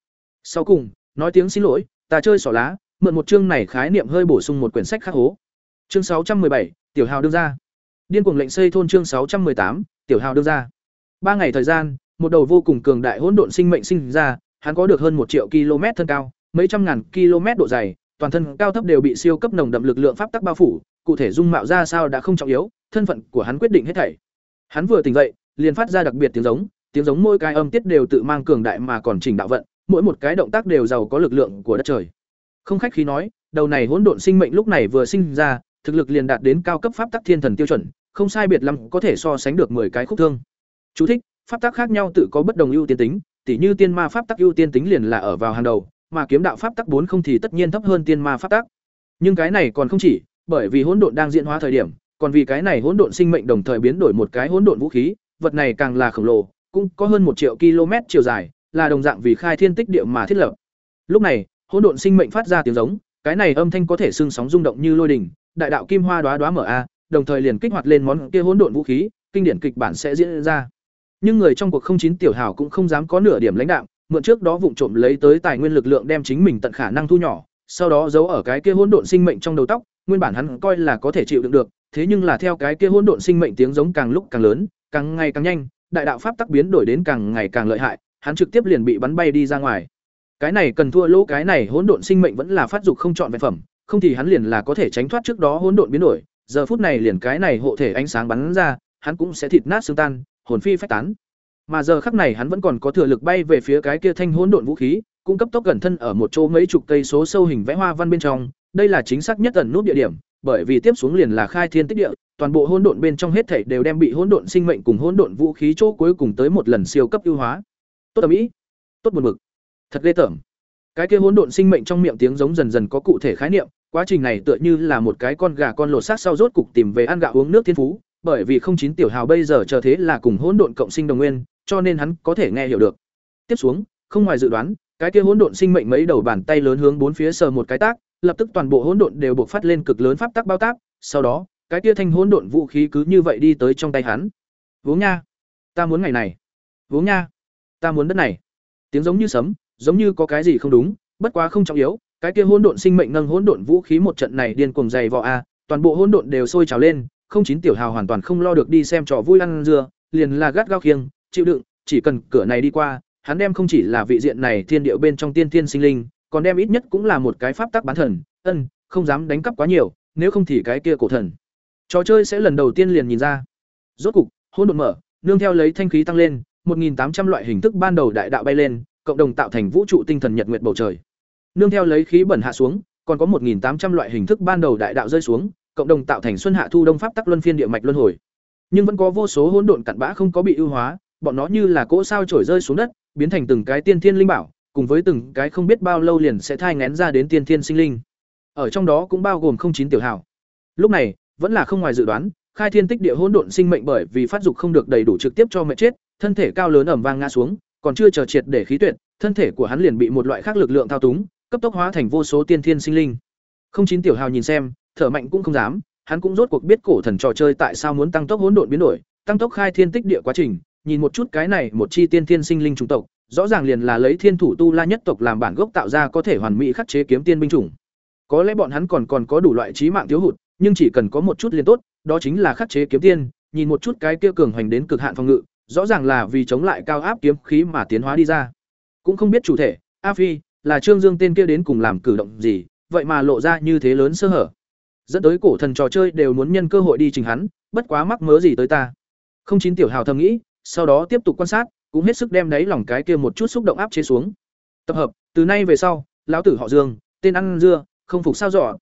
Sau cùng, nói tiếng xin lỗi, ta chơi xỏ lá, mượn một chương này khái niệm hơi bổ sung một quyển sách khác hố. Chương 617, tiểu hào đương ra. Điên cuồng lệnh xây thôn chương 618, tiểu hào đương ra. Ba ngày thời gian, một đầu vô cùng cường đại hỗn độn sinh mệnh sinh ra, hắn có được hơn một triệu km thân cao, mấy trăm ngàn km độ dày, toàn thân cao thấp đều bị siêu cấp nồng đậm lực lượng pháp tắc bao phủ, cụ thể dung mạo ra sao đã không trọng yếu, thân phận của hắn quyết định hết thảy. Hắn vừa tỉnh dậy, liền phát ra đặc biệt tiếng giống, tiếng giống mỗi cái âm tiết đều tự mang cường đại mà còn chỉnh đạo vận, mỗi một cái động tác đều giàu có lực lượng của đất trời. Không khách khí nói, đầu này hỗn độn sinh mệnh lúc này vừa sinh ra, thực lực liền đạt đến cao cấp pháp tắc thiên thần tiêu chuẩn, không sai biệt lắm có thể so sánh được 10 cái khúc thương. Chú thích: Pháp tắc khác nhau tự có bất đồng ưu tiên tính, tỉ như tiên ma pháp tắc ưu tiên tính liền là ở vào hàng đầu, mà kiếm đạo pháp tắc bốn không thì tất nhiên thấp hơn tiên ma pháp tắc. Nhưng cái này còn không chỉ, bởi vì hỗn độn đang diễn hóa thời điểm, còn vì cái này hỗn độn sinh mệnh đồng thời biến đổi một cái hỗn độn vũ khí, vật này càng là khổng lồ, cũng có hơn một triệu km chiều dài, là đồng dạng vì khai thiên tích địa mà thiết lập. Lúc này, hỗn độn sinh mệnh phát ra tiếng giống, cái này âm thanh có thể xưng sóng rung động như lôi đình, đại đạo kim hoa đóa đóa mở a, đồng thời liền kích hoạt lên món kia hỗn độn vũ khí, kinh điển kịch bản sẽ diễn ra. Nhưng người trong cuộc không chín tiểu hảo cũng không dám có nửa điểm lãnh đạo, mượn trước đó vụng trộm lấy tới tài nguyên lực lượng đem chính mình tận khả năng thu nhỏ, sau đó giấu ở cái kia hỗn độn sinh mệnh trong đầu tóc, nguyên bản hắn coi là có thể chịu đựng được, thế nhưng là theo cái kia hỗn độn sinh mệnh tiếng giống càng lúc càng lớn, càng ngày càng nhanh, đại đạo pháp tắc biến đổi đến càng ngày càng lợi hại, hắn trực tiếp liền bị bắn bay đi ra ngoài. Cái này cần thua lỗ cái này hỗn độn sinh mệnh vẫn là phát dục không chọn vẹn phẩm, không thì hắn liền là có thể tránh thoát trước đó hỗn độn biến đổi, giờ phút này liền cái này hộ thể ánh sáng bắn ra, hắn cũng sẽ thịt nát xương tan, hồn phi phách tán. Mà giờ khắc này hắn vẫn còn có thừa lực bay về phía cái kia thanh hỗn độn vũ khí, cung cấp tốc gần thân ở một chỗ mấy chục cây số sâu hình vẽ hoa văn bên trong, đây là chính xác nhất ẩn nút địa điểm, bởi vì tiếp xuống liền là khai thiên tích địa, toàn bộ hỗn độn bên trong hết thảy đều đem bị hỗn độn sinh mệnh cùng hỗn độn vũ khí chỗ cuối cùng tới một lần siêu cấp ưu hóa. Tốt ầm ý, tốt buồn mực, Thật ghê tởm. Cái kia hỗn độn sinh mệnh trong miệng tiếng giống dần dần có cụ thể khái niệm, quá trình này tựa như là một cái con gà con lột xác sau rốt cục tìm về ăn gạo uống nước thiên phú, bởi vì không chín tiểu hào bây giờ chờ thế là cùng hỗn độn cộng sinh đồng nguyên, cho nên hắn có thể nghe hiểu được. Tiếp xuống, không ngoài dự đoán, cái kia hỗn độn sinh mệnh mấy đầu bàn tay lớn hướng bốn phía sờ một cái tác, lập tức toàn bộ hỗn độn đều bộc phát lên cực lớn pháp tắc bao tác, sau đó, cái kia thanh hỗn độn vũ khí cứ như vậy đi tới trong tay hắn. Uống nha, ta muốn ngày này. Uống nha, ta muốn đất này. Tiếng giống như sấm, giống như có cái gì không đúng, bất quá không trọng yếu, cái kia hỗn độn sinh mệnh nâng hỗn độn vũ khí một trận này điên cuồng dày vò a, toàn bộ hỗn độn đều sôi trào lên, không chín tiểu hào hoàn toàn không lo được đi xem trò vui ăn dưa, liền là gắt gao khiêng, chịu đựng, chỉ cần cửa này đi qua, hắn đem không chỉ là vị diện này thiên điệu bên trong tiên thiên sinh linh, còn đem ít nhất cũng là một cái pháp tắc bán thần, ân, không dám đánh cắp quá nhiều, nếu không thì cái kia cổ thần. Trò chơi sẽ lần đầu tiên liền nhìn ra. Rốt cục, hỗn độn mở, nương theo lấy thanh khí tăng lên, 1800 loại hình thức ban đầu đại đạo bay lên, cộng đồng tạo thành vũ trụ tinh thần nhật nguyệt bầu trời. Nương theo lấy khí bẩn hạ xuống, còn có 1800 loại hình thức ban đầu đại đạo rơi xuống, cộng đồng tạo thành xuân hạ thu đông pháp tắc luân phiên địa mạch luân hồi. Nhưng vẫn có vô số hỗn độn cặn bã không có bị ưu hóa, bọn nó như là cỗ sao trổi rơi xuống đất, biến thành từng cái tiên thiên linh bảo, cùng với từng cái không biết bao lâu liền sẽ thai ngén ra đến tiên thiên sinh linh. Ở trong đó cũng bao gồm không chín tiểu hảo. Lúc này, vẫn là không ngoài dự đoán, khai thiên tích địa hỗn độn sinh mệnh bởi vì phát dục không được đầy đủ trực tiếp cho mẹ chết, thân thể cao lớn ẩm vang ngã xuống, còn chưa chờ triệt để khí tuyệt, thân thể của hắn liền bị một loại khác lực lượng thao túng, cấp tốc hóa thành vô số tiên thiên sinh linh. Không chín tiểu hào nhìn xem, thở mạnh cũng không dám, hắn cũng rốt cuộc biết cổ thần trò chơi tại sao muốn tăng tốc hỗn độn biến đổi, tăng tốc khai thiên tích địa quá trình, nhìn một chút cái này một chi tiên thiên sinh linh chủng tộc, rõ ràng liền là lấy thiên thủ tu la nhất tộc làm bản gốc tạo ra có thể hoàn mỹ khắc chế kiếm tiên binh chủng. Có lẽ bọn hắn còn còn có đủ loại trí mạng thiếu hụt, nhưng chỉ cần có một chút liền tốt, đó chính là khắc chế kiếm tiên, nhìn một chút cái kia cường hoành đến cực hạn phòng ngự, rõ ràng là vì chống lại cao áp kiếm khí mà tiến hóa đi ra. Cũng không biết chủ thể, A Phi, là Trương Dương tên kia đến cùng làm cử động gì, vậy mà lộ ra như thế lớn sơ hở. Dẫn tới cổ thần trò chơi đều muốn nhân cơ hội đi trình hắn, bất quá mắc mớ gì tới ta. Không chín tiểu hào thầm nghĩ, sau đó tiếp tục quan sát, cũng hết sức đem đáy lòng cái kia một chút xúc động áp chế xuống. Tập hợp, từ nay về sau, lão tử họ Dương, tên ăn dưa, không phục sao dọ.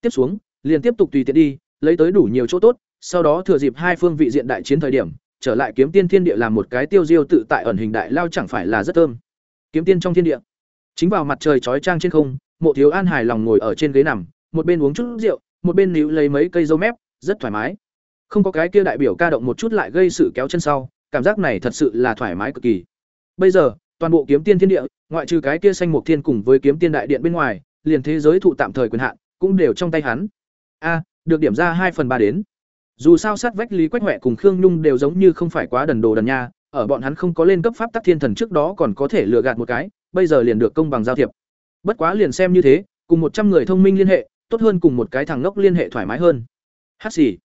Tiếp xuống, liền tiếp tục tùy tiện đi, lấy tới đủ nhiều chỗ tốt, sau đó thừa dịp hai phương vị diện đại chiến thời điểm, trở lại kiếm tiên thiên địa làm một cái tiêu diêu tự tại ẩn hình đại lao chẳng phải là rất thơm. Kiếm tiên trong thiên địa. Chính vào mặt trời chói chang trên không, Mộ Thiếu An hài lòng ngồi ở trên ghế nằm, một bên uống chút rượu, một bên níu lấy mấy cây dâu mép, rất thoải mái. Không có cái kia đại biểu ca động một chút lại gây sự kéo chân sau, cảm giác này thật sự là thoải mái cực kỳ. Bây giờ, toàn bộ kiếm tiên thiên địa, ngoại trừ cái kia xanh mục thiên cùng với kiếm tiên đại điện bên ngoài, liền thế giới thụ tạm thời quyền hạn, cũng đều trong tay hắn. A, được điểm ra hai phần ba đến. Dù sao sát vách Lý Quách Hoè cùng Khương Nhung đều giống như không phải quá đần đồ đần nha, ở bọn hắn không có lên cấp pháp tắc thiên thần trước đó còn có thể lừa gạt một cái, bây giờ liền được công bằng giao thiệp. Bất quá liền xem như thế, cùng một trăm người thông minh liên hệ, tốt hơn cùng một cái thằng ngốc liên hệ thoải mái hơn. Hát xì.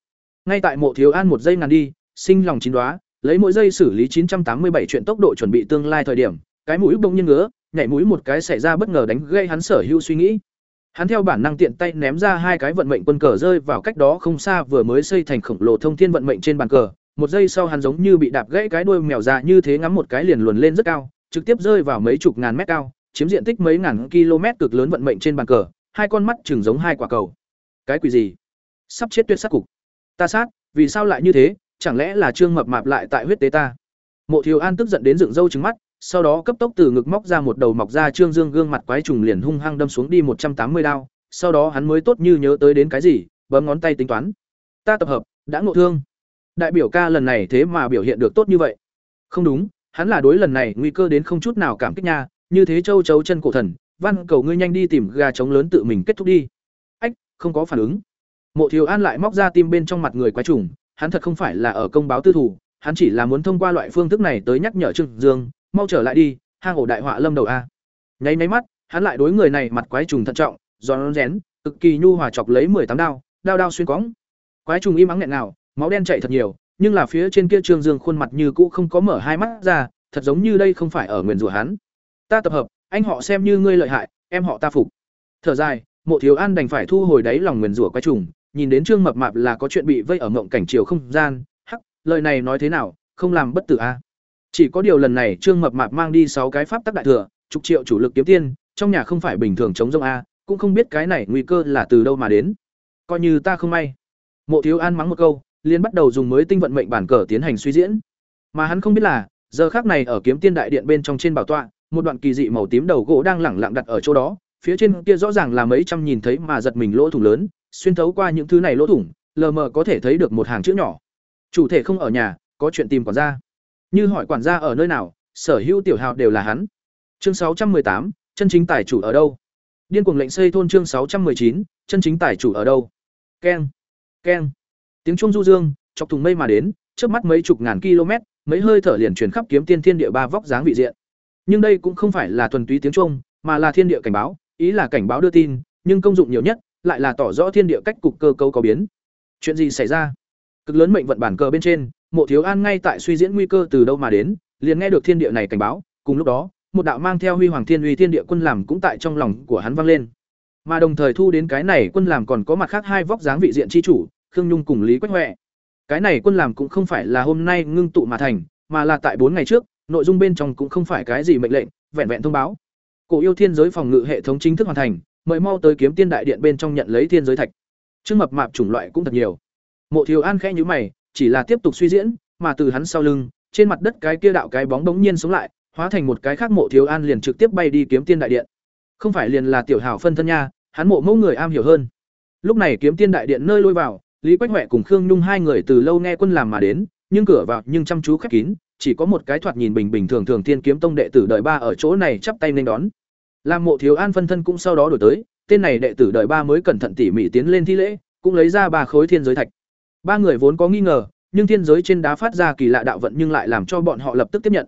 Ngay tại Mộ Thiếu An một giây ngàn đi, sinh lòng chín đoá, lấy mỗi giây xử lý chín trăm tám mươi bảy chuyện tốc độ chuẩn bị tương lai thời điểm, cái mũi bỗng nhiên ngứa, nhảy mũi một cái xảy ra bất ngờ đánh gây hắn sở hữu suy nghĩ. Hắn theo bản năng tiện tay ném ra hai cái vận mệnh quân cờ rơi vào cách đó không xa vừa mới xây thành khổng lồ thông thiên vận mệnh trên bàn cờ, một giây sau hắn giống như bị đạp gãy cái đuôi mèo già như thế ngắm một cái liền luồn lên rất cao, trực tiếp rơi vào mấy chục ngàn mét cao, chiếm diện tích mấy ngàn km cực lớn vận mệnh trên bàn cờ, hai con mắt chừng giống hai quả cầu. Cái quỷ gì? Sắp chết tuyệt sát cục. Ta sát, vì sao lại như thế, chẳng lẽ là trương mập mạp lại tại huyết tế ta? Mộ Thiếu An tức giận đến dựng râu trừng mắt, sau đó cấp tốc từ ngực móc ra một đầu mọc ra trương dương gương mặt quái trùng liền hung hăng đâm xuống đi một trăm tám mươi đao, sau đó hắn mới tốt như nhớ tới đến cái gì, bấm ngón tay tính toán. Ta tập hợp, đã ngộ thương. Đại biểu ca lần này thế mà biểu hiện được tốt như vậy. Không đúng, hắn là đối lần này nguy cơ đến không chút nào cảm kích nha, như thế châu chấu chân cổ thần, văn cầu ngươi nhanh đi tìm gà trống lớn tự mình kết thúc đi. Ách, không có phản ứng. Mộ Thiếu An lại móc ra tim bên trong mặt người quái trùng, hắn thật không phải là ở công báo tư thủ, hắn chỉ là muốn thông qua loại phương thức này tới nhắc nhở Trương Dương, mau trở lại đi hang ổ đại họa lâm đầu a. Nháy nháy mắt hắn lại đối người này mặt quái trùng thận trọng giòn rén cực kỳ nhu hòa chọc lấy tám đao đao đao xuyên quõng. Quái trùng im ắng nghẹn nào máu đen chảy thật nhiều nhưng là phía trên kia trương dương khuôn mặt như cũ không có mở hai mắt ra thật giống như đây không phải ở nguyền rủa hắn. Ta tập hợp anh họ xem như ngươi lợi hại em họ ta phục. Thở dài mộ thiếu an đành phải thu hồi đáy lòng nguyền rủa quái trùng nhìn đến trương mập mạp là có chuyện bị vây ở mộng cảnh chiều không gian hắc lời này nói thế nào không làm bất tử a chỉ có điều lần này Trương Mập Mạp mang đi sáu cái pháp tắc đại thừa, chục triệu chủ lực kiếm tiên, trong nhà không phải bình thường chống rông a, cũng không biết cái này nguy cơ là từ đâu mà đến. Coi như ta không may. Mộ Thiếu An mắng một câu, liền bắt đầu dùng mới tinh vận mệnh bản cờ tiến hành suy diễn. Mà hắn không biết là, giờ khắc này ở kiếm tiên đại điện bên trong trên bảo tọa, một đoạn kỳ dị màu tím đầu gỗ đang lẳng lặng đặt ở chỗ đó, phía trên kia rõ ràng là mấy trăm nhìn thấy mà giật mình lỗ thủng lớn, xuyên thấu qua những thứ này lỗ thủng, lờ mờ có thể thấy được một hàng chữ nhỏ. Chủ thể không ở nhà, có chuyện tìm quản gia. Như hỏi quản gia ở nơi nào, sở hữu tiểu hào đều là hắn. Chương sáu trăm tám, chân chính tài chủ ở đâu? Điên cuồng lệnh xây thôn chương sáu trăm chín, chân chính tài chủ ở đâu? Keng, keng. Tiếng trung du dương, chọc thùng mây mà đến, trước mắt mấy chục ngàn km, mấy hơi thở liền truyền khắp kiếm tiên thiên địa ba vóc dáng vị diện. Nhưng đây cũng không phải là thuần túy tiếng Trung, mà là thiên địa cảnh báo, ý là cảnh báo đưa tin, nhưng công dụng nhiều nhất lại là tỏ rõ thiên địa cách cục cơ cấu có biến. Chuyện gì xảy ra? Cực lớn mệnh vận bản cờ bên trên, Mộ Thiếu An ngay tại suy diễn nguy cơ từ đâu mà đến, liền nghe được thiên địa này cảnh báo, cùng lúc đó, một đạo mang theo huy hoàng thiên uy thiên địa quân làm cũng tại trong lòng của hắn vang lên. mà đồng thời thu đến cái này quân làm còn có mặt khác hai vóc dáng vị diện chi chủ khương nhung cùng lý quách Hoè. cái này quân làm cũng không phải là hôm nay ngưng tụ mà thành mà là tại bốn ngày trước nội dung bên trong cũng không phải cái gì mệnh lệnh vẹn vẹn thông báo cổ yêu thiên giới phòng ngự hệ thống chính thức hoàn thành mời mau tới kiếm tiên đại điện bên trong nhận lấy thiên giới thạch. Trương mập mạp chủng loại cũng thật nhiều. Mộ thiếu an khẽ nhíu mày, chỉ là tiếp tục suy diễn, mà từ hắn sau lưng, trên mặt đất cái kia đạo cái bóng bỗng nhiên sống lại, hóa thành một cái khác mộ thiếu an liền trực tiếp bay đi kiếm tiên đại điện. Không phải liền là tiểu hảo phân thân nha, hắn mộ mẫu người am hiểu hơn. Lúc này kiếm tiên đại điện nơi lôi vào, lý quách huệ cùng khương nhung hai người từ lâu nghe quân làm mà đến, nhưng cửa vào nhưng chăm chú khép kín, chỉ có một cái thoạt nhìn bình bình thường thường tiên kiếm tông đệ tử đợi ba ở chỗ này chắp tay nên đón làm mộ thiếu an phân thân cũng sau đó đổi tới, tên này đệ tử đời ba mới cẩn thận tỉ mỉ tiến lên thi lễ, cũng lấy ra ba khối thiên giới thạch. Ba người vốn có nghi ngờ, nhưng thiên giới trên đá phát ra kỳ lạ đạo vận nhưng lại làm cho bọn họ lập tức tiếp nhận.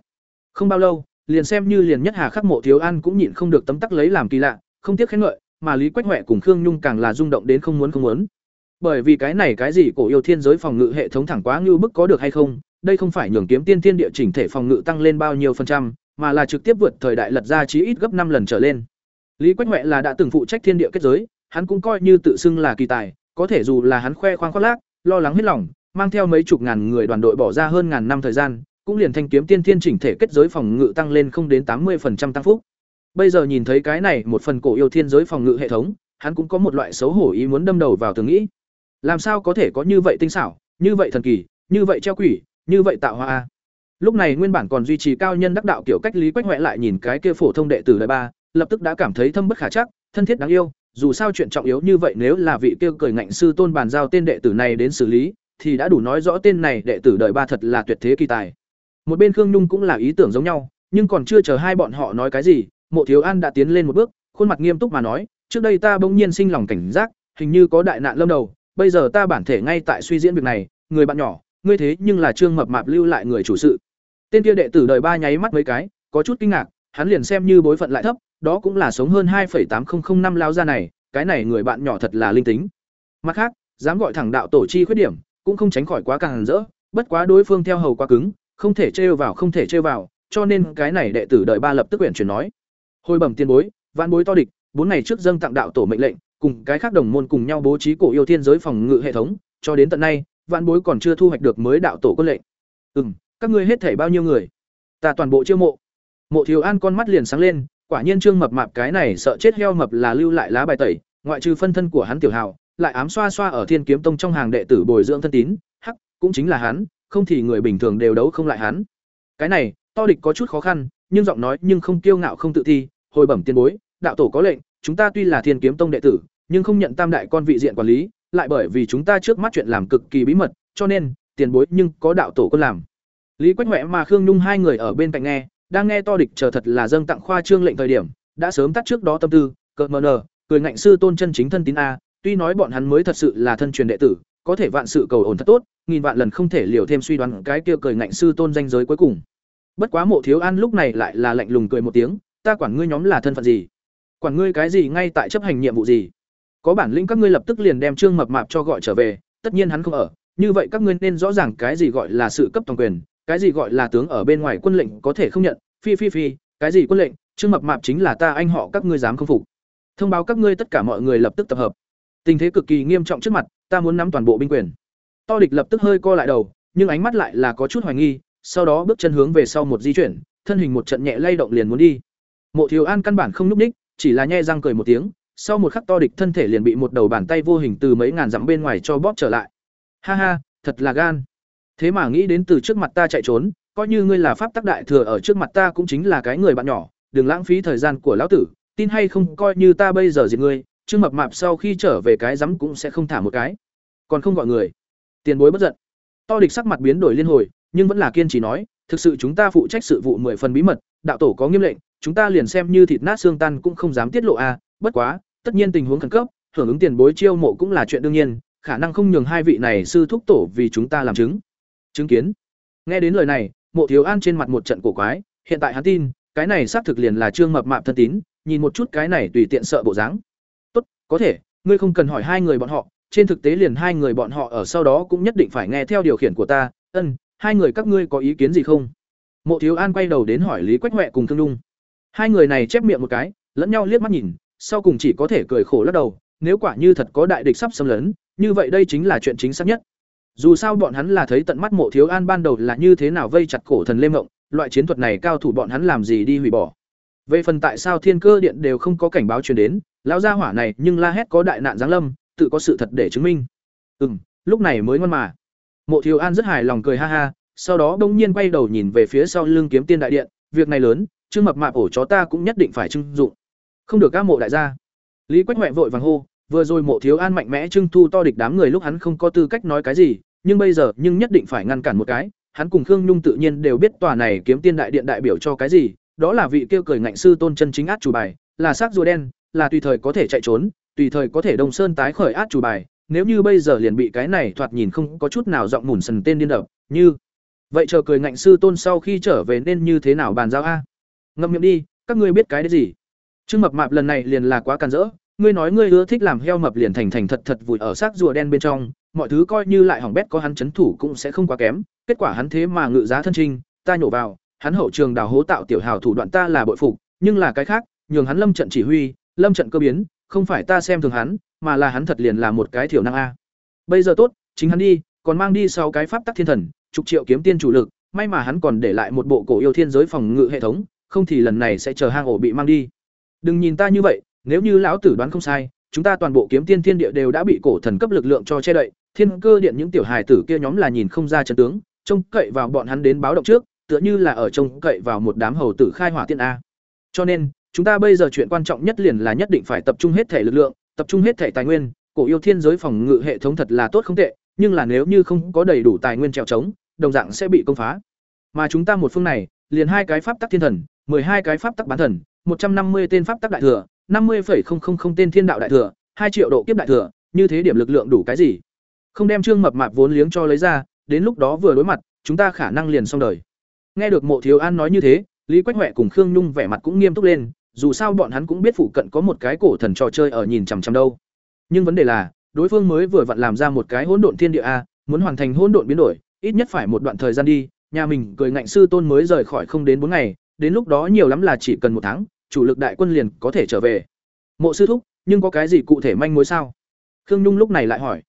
Không bao lâu, liền xem như liền nhất hà khắc mộ thiếu an cũng nhịn không được tấm tắc lấy làm kỳ lạ, không tiếc khen ngợi, mà lý quách Hoạ cùng khương nhung càng là rung động đến không muốn không muốn. Bởi vì cái này cái gì cổ yêu thiên giới phòng ngự hệ thống thẳng quá như bức có được hay không, đây không phải nhường kiếm tiên thiên địa chỉnh thể phòng ngự tăng lên bao nhiêu phần trăm mà là trực tiếp vượt thời đại lật ra chí ít gấp năm lần trở lên. Lý quách huệ là đã từng phụ trách thiên địa kết giới, hắn cũng coi như tự xưng là kỳ tài, có thể dù là hắn khoe khoang khoác lác, lo lắng hết lòng, mang theo mấy chục ngàn người đoàn đội bỏ ra hơn ngàn năm thời gian, cũng liền thanh kiếm tiên thiên chỉnh thể kết giới phòng ngự tăng lên không đến tám 80% tăng phúc. Bây giờ nhìn thấy cái này một phần cổ yêu thiên giới phòng ngự hệ thống, hắn cũng có một loại xấu hổ ý muốn đâm đầu vào tường nghĩ. Làm sao có thể có như vậy tinh xảo, như vậy thần kỳ, như vậy treo quỷ, như vậy tạo hoa lúc này nguyên bản còn duy trì cao nhân đắc đạo kiểu cách lý quách huệ lại nhìn cái kia phổ thông đệ tử đời ba, lập tức đã cảm thấy thâm bất khả chắc, thân thiết đáng yêu, dù sao chuyện trọng yếu như vậy nếu là vị kia cười ngạnh sư tôn bàn giao tên đệ tử này đến xử lý, thì đã đủ nói rõ tên này đệ tử đời ba thật là tuyệt thế kỳ tài. Một bên khương nhung cũng là ý tưởng giống nhau, nhưng còn chưa chờ hai bọn họ nói cái gì, mộ thiếu an đã tiến lên một bước, khuôn mặt nghiêm túc mà nói, trước đây ta bỗng nhiên sinh lòng cảnh giác, hình như có đại nạn lâm đầu, bây giờ ta bản thể ngay tại suy diễn việc này, người bạn nhỏ, ngươi thế nhưng là trương mập mạp lưu lại người chủ sự tên kia đệ tử đời ba nháy mắt mấy cái, có chút kinh ngạc, hắn liền xem như bối phận lại thấp, đó cũng là sống hơn hai tám nghìn năm lao ra này, cái này người bạn nhỏ thật là linh tính. Mặt khác, dám gọi thẳng đạo tổ chi khuyết điểm, cũng không tránh khỏi quá càng rỡ, bất quá đối phương theo hầu quá cứng, không thể trêu vào, không thể trêu vào, cho nên cái này đệ tử đợi ba lập tức quyển chuyển nói. Hồi bẩm tiên bối, vạn bối to địch, bốn ngày trước dâng tặng đạo tổ mệnh lệnh, cùng cái khác đồng môn cùng nhau bố trí cổ yêu thiên giới phòng ngự hệ thống, cho đến tận nay, vạn bối còn chưa thu hoạch được mới đạo tổ quân lệnh. Ừ m các ngươi hết thảy bao nhiêu người? Ta toàn bộ chiêu mộ. Mộ thiếu an con mắt liền sáng lên, quả nhiên trương mập mạp cái này sợ chết heo mập là lưu lại lá bài tẩy, ngoại trừ phân thân của hắn tiểu hào, lại ám xoa xoa ở thiên kiếm tông trong hàng đệ tử bồi dưỡng thân tín, hắc, cũng chính là hắn, không thì người bình thường đều đấu không lại hắn. Cái này, to địch có chút khó khăn, nhưng giọng nói nhưng không kiêu ngạo không tự thi, hồi bẩm tiên bối, đạo tổ có lệnh, chúng ta tuy là thiên kiếm tông đệ tử, nhưng không nhận tam đại con vị diện quản lý, lại bởi vì chúng ta trước mắt chuyện làm cực kỳ bí mật, cho nên, tiền bối nhưng có đạo tổ quân làm lý quách huệ mà khương nhung hai người ở bên cạnh nghe, đang nghe to địch chờ thật là dâng tặng khoa trương lệnh thời điểm, đã sớm tắt trước đó tâm tư, cợt mờ nờ cười ngạnh sư tôn chân chính thân tín a, tuy nói bọn hắn mới thật sự là thân truyền đệ tử, có thể vạn sự cầu ổn thật tốt, nghìn vạn lần không thể liều thêm suy đoán cái kia cười ngạnh sư tôn danh giới cuối cùng. Bất quá mộ thiếu an lúc này lại là lạnh lùng cười một tiếng, ta quản ngươi nhóm là thân phận gì? Quản ngươi cái gì ngay tại chấp hành nhiệm vụ gì? Có bản lĩnh các ngươi lập tức liền đem trương mập mạp cho gọi trở về, tất nhiên hắn không ở, như vậy các ngươi nên rõ ràng cái gì gọi là sự cấp toàn quyền cái gì gọi là tướng ở bên ngoài quân lệnh có thể không nhận, phi phi phi, cái gì quân lệnh, trương mập mạp chính là ta, anh họ các ngươi dám không phục. Thông báo các ngươi tất cả mọi người lập tức tập hợp. Tình thế cực kỳ nghiêm trọng trước mặt, ta muốn nắm toàn bộ binh quyền. To địch lập tức hơi co lại đầu, nhưng ánh mắt lại là có chút hoài nghi, sau đó bước chân hướng về sau một di chuyển, thân hình một trận nhẹ lay động liền muốn đi. Mộ thiếu an căn bản không nhúc ních chỉ là nhe răng cười một tiếng, sau một khắc to địch thân thể liền bị một đầu bàn tay vô hình từ mấy ngàn dặm bên ngoài cho bóp trở lại. Ha ha, thật là gan thế mà nghĩ đến từ trước mặt ta chạy trốn coi như ngươi là pháp tắc đại thừa ở trước mặt ta cũng chính là cái người bạn nhỏ đừng lãng phí thời gian của lão tử tin hay không coi như ta bây giờ diệt ngươi trương mập mạp sau khi trở về cái rắm cũng sẽ không thả một cái. Còn không gọi người. Tiền bối bất giận. To địch sắc mặt biến đổi liên hồi nhưng vẫn là kiên trì nói thực sự chúng ta phụ trách sự vụ mười phần bí mật đạo tổ có nghiêm lệnh chúng ta liền xem như thịt nát xương tan cũng không dám tiết lộ a à, bất quá tất nhiên tình huống khẩn cấp hưởng ứng tiền bối chiêu mộ cũng là chuyện đương nhiên khả năng không nhường hai vị này sư thúc tổ vì chúng ta làm chứng chứng kiến. Nghe đến lời này mộ thiếu an trên mặt một trận cổ quái hiện tại hắn tin cái này xác thực liền là trương mập mạp thân tín nhìn một chút cái này tùy tiện sợ bộ dáng. Tốt có thể ngươi không cần hỏi hai người bọn họ trên thực tế liền hai người bọn họ ở sau đó cũng nhất định phải nghe theo điều khiển của ta. Ân hai người các ngươi có ý kiến gì không? Mộ thiếu an quay đầu đến hỏi lý quách huệ cùng thương đung hai người này chép miệng một cái lẫn nhau liếc mắt nhìn sau cùng chỉ có thể cười khổ lắc đầu, nếu quả như thật có đại địch sắp xâm lấn, như vậy đây chính là chuyện chính xác nhất. Dù sao bọn hắn là thấy tận mắt Mộ Thiếu An ban đầu là như thế nào vây chặt cổ thần Lê Mộng, loại chiến thuật này cao thủ bọn hắn làm gì đi hủy bỏ. Về phần tại sao Thiên Cơ Điện đều không có cảnh báo truyền đến, lão gia hỏa này nhưng la hét có đại nạn giáng lâm, tự có sự thật để chứng minh. Ừm, lúc này mới ngoan mà. Mộ Thiếu An rất hài lòng cười ha ha, sau đó bỗng nhiên quay đầu nhìn về phía sau lưng Kiếm Tiên đại điện, việc này lớn, trương mập mạp ổ chó ta cũng nhất định phải trưng dụng. Không được các mộ đại gia. Lý Quách Hoè vội vàng hô, vừa rồi Mộ Thiếu An mạnh mẽ trưng thu to địch đám người lúc hắn không có tư cách nói cái gì, nhưng bây giờ nhưng nhất định phải ngăn cản một cái, hắn cùng Khương Nhung tự nhiên đều biết tòa này Kiếm Tiên đại điện đại biểu cho cái gì, đó là vị kêu cười ngạnh sư tôn chân chính át chủ bài, là xác rùa đen, là tùy thời có thể chạy trốn, tùy thời có thể đông sơn tái khởi át chủ bài, nếu như bây giờ liền bị cái này thoạt nhìn không có chút nào giọng mùn sần tên điên đập, như vậy chờ cười ngạnh sư tôn sau khi trở về nên như thế nào bàn giao a? Ngậm miệng đi, các ngươi biết cái đấy gì? Trương Mập Mạp lần này liền là quá càn rỡ, ngươi nói ngươi ưa thích làm heo mập liền thành thành thật thật vùi ở xác rùa đen bên trong, mọi thứ coi như lại hỏng bét có hắn chấn thủ cũng sẽ không quá kém, kết quả hắn thế mà ngự giá thân trinh, ta nhổ vào, hắn hậu trường đào hố tạo tiểu hào thủ đoạn ta là bội phục, nhưng là cái khác, nhường hắn lâm trận chỉ huy, lâm trận cơ biến, không phải ta xem thường hắn, mà là hắn thật liền là một cái thiểu năng a. Bây giờ tốt, chính hắn đi, còn mang đi sau cái pháp tắc thiên thần, chục triệu kiếm tiên chủ lực, may mà hắn còn để lại một bộ cổ yêu thiên giới phòng ngự hệ thống, không thì lần này sẽ chờ hang ổ bị mang đi. Đừng nhìn ta như vậy, nếu như lão tử đoán không sai, chúng ta toàn bộ kiếm tiên thiên địa đều đã bị cổ thần cấp lực lượng cho che đậy, thiên cơ điện những tiểu hài tử kia nhóm là nhìn không ra chân tướng, trông cậy vào bọn hắn đến báo động trước, tựa như là ở trông cậy vào một đám hầu tử khai hỏa tiên a. Cho nên, chúng ta bây giờ chuyện quan trọng nhất liền là nhất định phải tập trung hết thể lực lượng, tập trung hết thể tài nguyên, cổ yêu thiên giới phòng ngự hệ thống thật là tốt không tệ, nhưng là nếu như không có đầy đủ tài nguyên trèo trống, đồng dạng sẽ bị công phá. Mà chúng ta một phương này, liền hai cái pháp tắc thiên thần, hai cái pháp tắc bán thần, một trăm năm mươi tên pháp tắc đại thừa, 50,000 tên thiên đạo đại thừa, hai triệu độ kiếp đại thừa, như thế điểm lực lượng đủ cái gì? Không đem Trương Mập Mạp vốn liếng cho lấy ra, đến lúc đó vừa đối mặt, chúng ta khả năng liền xong đời. Nghe được Mộ Thiếu An nói như thế, Lý Quách Hoạ cùng Khương Nhung vẻ mặt cũng nghiêm túc lên, dù sao bọn hắn cũng biết phụ cận có một cái cổ thần trò chơi ở nhìn chằm chằm đâu. Nhưng vấn đề là, đối phương mới vừa vặn làm ra một cái hỗn độn thiên địa a, muốn hoàn thành hỗn độn biến đổi, ít nhất phải một đoạn thời gian đi, nhà mình cười ngạnh sư tôn mới rời khỏi không đến bốn ngày, đến lúc đó nhiều lắm là chỉ cần một tháng, chủ lực đại quân liền có thể trở về. Mộ sư thúc, nhưng có cái gì cụ thể manh mối sao? Khương Nhung lúc này lại hỏi.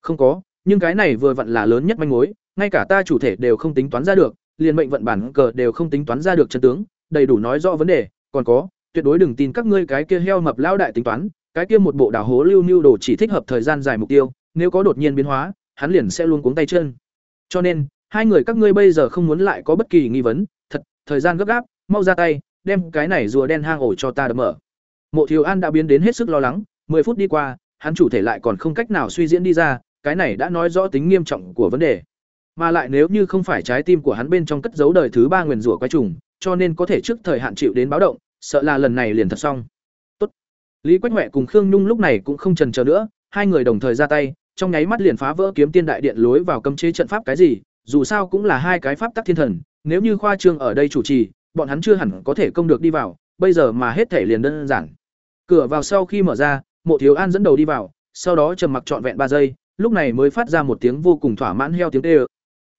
Không có, nhưng cái này vừa vặn là lớn nhất manh mối, ngay cả ta chủ thể đều không tính toán ra được, liền mệnh vận bản cờ đều không tính toán ra được chân tướng, đầy đủ nói rõ vấn đề, còn có, tuyệt đối đừng tin các ngươi cái kia heo mập lao đại tính toán, cái kia một bộ đảo hố lưu nưu đồ chỉ thích hợp thời gian dài mục tiêu, nếu có đột nhiên biến hóa, hắn liền sẽ luôn cuống tay chân. Cho nên, hai người các ngươi bây giờ không muốn lại có bất kỳ nghi vấn, thật, thời gian gấp gáp, mau ra tay, đem cái này rùa đen hang ổ cho ta đập mở. Mộ Thiếu An đã biến đến hết sức lo lắng, 10 phút đi qua, hắn chủ thể lại còn không cách nào suy diễn đi ra, cái này đã nói rõ tính nghiêm trọng của vấn đề. Mà lại nếu như không phải trái tim của hắn bên trong cất giấu đời thứ ba nguyền rủa quái trùng, cho nên có thể trước thời hạn chịu đến báo động, sợ là lần này liền thật xong. Tốt. Lý Quách Hoè cùng Khương Nhung lúc này cũng không chần chờ nữa, hai người đồng thời ra tay, trong nháy mắt liền phá vỡ kiếm tiên đại điện lối vào cấm chế trận pháp cái gì, dù sao cũng là hai cái pháp tắc thiên thần, nếu như khoa trương ở đây chủ trì, bọn hắn chưa hẳn có thể công được đi vào, bây giờ mà hết thể liền đơn giản. Cửa vào sau khi mở ra, Mộ Thiếu An dẫn đầu đi vào, sau đó trầm mặc trọn vẹn ba giây, lúc này mới phát ra một tiếng vô cùng thỏa mãn heo tiếng tê.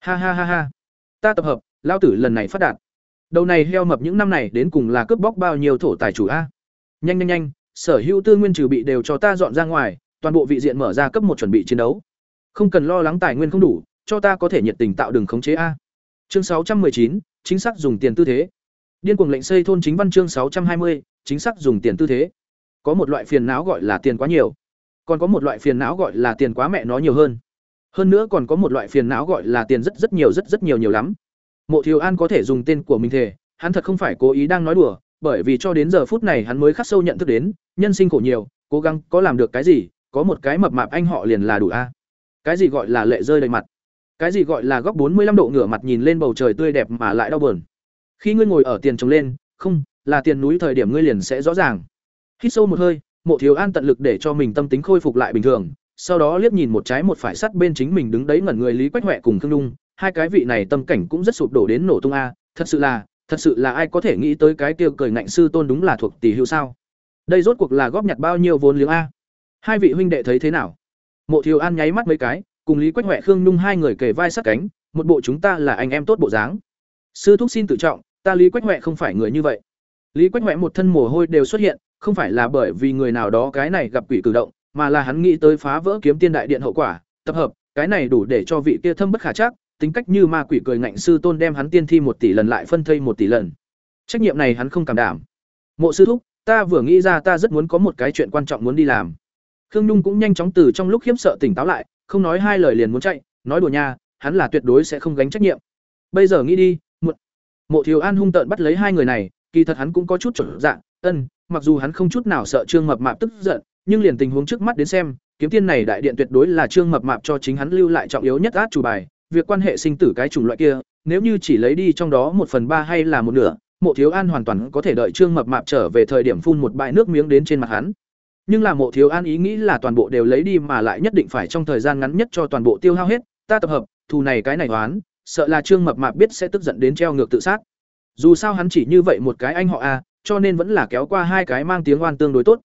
Ha ha ha ha. Ta tập hợp, lao tử lần này phát đạt. Đầu này heo mập những năm này đến cùng là cướp bóc bao nhiêu thổ tài chủ a. Nhanh nhanh nhanh, sở hữu tư nguyên trừ bị đều cho ta dọn ra ngoài, toàn bộ vị diện mở ra cấp một chuẩn bị chiến đấu. Không cần lo lắng tài nguyên không đủ, cho ta có thể nhiệt tình tạo đường khống chế a. Chương sáu trăm chín, chính xác dùng tiền tư thế. Điên cuồng lệnh xây thôn chính văn chương sáu trăm hai mươi, chính xác dùng tiền tư thế. Có một loại phiền não gọi là tiền quá nhiều, còn có một loại phiền não gọi là tiền quá mẹ nó nhiều hơn. Hơn nữa còn có một loại phiền não gọi là tiền rất rất nhiều rất rất nhiều nhiều lắm. Mộ Thiếu An có thể dùng tên của mình thể, hắn thật không phải cố ý đang nói đùa, bởi vì cho đến giờ phút này hắn mới khắc sâu nhận thức đến, nhân sinh khổ nhiều, cố gắng có làm được cái gì, có một cái mập mạp anh họ liền là đủ a. Cái gì gọi là lệ rơi đầy mặt? Cái gì gọi là góc bốn mươi 45 độ ngửa mặt nhìn lên bầu trời tươi đẹp mà lại đau buồn? Khi ngươi ngồi ở tiền trồng lên, không, là tiền núi thời điểm ngươi liền sẽ rõ ràng. Hít sâu một hơi, Mộ Thiếu An tận lực để cho mình tâm tính khôi phục lại bình thường, sau đó liếc nhìn một trái một phải sắt bên chính mình đứng đấy ngẩn người Lý Quách Hoè cùng Khương Dung, hai cái vị này tâm cảnh cũng rất sụp đổ đến nổ tung a, thật sự là, thật sự là ai có thể nghĩ tới cái kia cười ngạnh sư tôn đúng là thuộc tỷ hữu sao? Đây rốt cuộc là góp nhặt bao nhiêu vốn liếng a? Hai vị huynh đệ thấy thế nào? Mộ Thiếu An nháy mắt mấy cái, cùng Lý Quách Hoè Khương Nhung hai người kề vai sát cánh, một bộ chúng ta là anh em tốt bộ dáng. Sư thúc xin tự trọng, ta Lý Quách huệ không phải người như vậy. Lý Quách huệ một thân mồ hôi đều xuất hiện, không phải là bởi vì người nào đó cái này gặp quỷ cử động, mà là hắn nghĩ tới phá vỡ kiếm tiên đại điện hậu quả, tập hợp, cái này đủ để cho vị kia thâm bất khả chắc, tính cách như ma quỷ cười ngạnh sư tôn đem hắn tiên thi một tỷ lần lại phân thây một tỷ lần. Trách nhiệm này hắn không cảm đảm. Mộ sư thúc, ta vừa nghĩ ra ta rất muốn có một cái chuyện quan trọng muốn đi làm. Khương Nhung cũng nhanh chóng từ trong lúc khiếp sợ tỉnh táo lại, không nói hai lời liền muốn chạy, nói đùa nha, hắn là tuyệt đối sẽ không gánh trách nhiệm. Bây giờ nghĩ đi. Mộ Thiếu An hung tợn bắt lấy hai người này, kỳ thật hắn cũng có chút chuẩn dạng, ân, mặc dù hắn không chút nào sợ Trương Mập Mạp tức giận, nhưng liền tình huống trước mắt đến xem, kiếm tiên này đại điện tuyệt đối là Trương Mập Mạp cho chính hắn lưu lại trọng yếu nhất át chủ bài, việc quan hệ sinh tử cái chủng loại kia, nếu như chỉ lấy đi trong đó một phần ba hay là một nửa, Mộ Thiếu An hoàn toàn có thể đợi Trương Mập Mạp trở về thời điểm phun một bãi nước miếng đến trên mặt hắn. Nhưng là Mộ Thiếu An ý nghĩ là toàn bộ đều lấy đi mà lại nhất định phải trong thời gian ngắn nhất cho toàn bộ tiêu hao hết, ta tập hợp, thù này cái này oán, sợ là Trương Mập Mạp biết sẽ tức giận đến treo ngược tự sát. Dù sao hắn chỉ như vậy một cái anh họ a, cho nên vẫn là kéo qua hai cái mang tiếng oan tương đối tốt.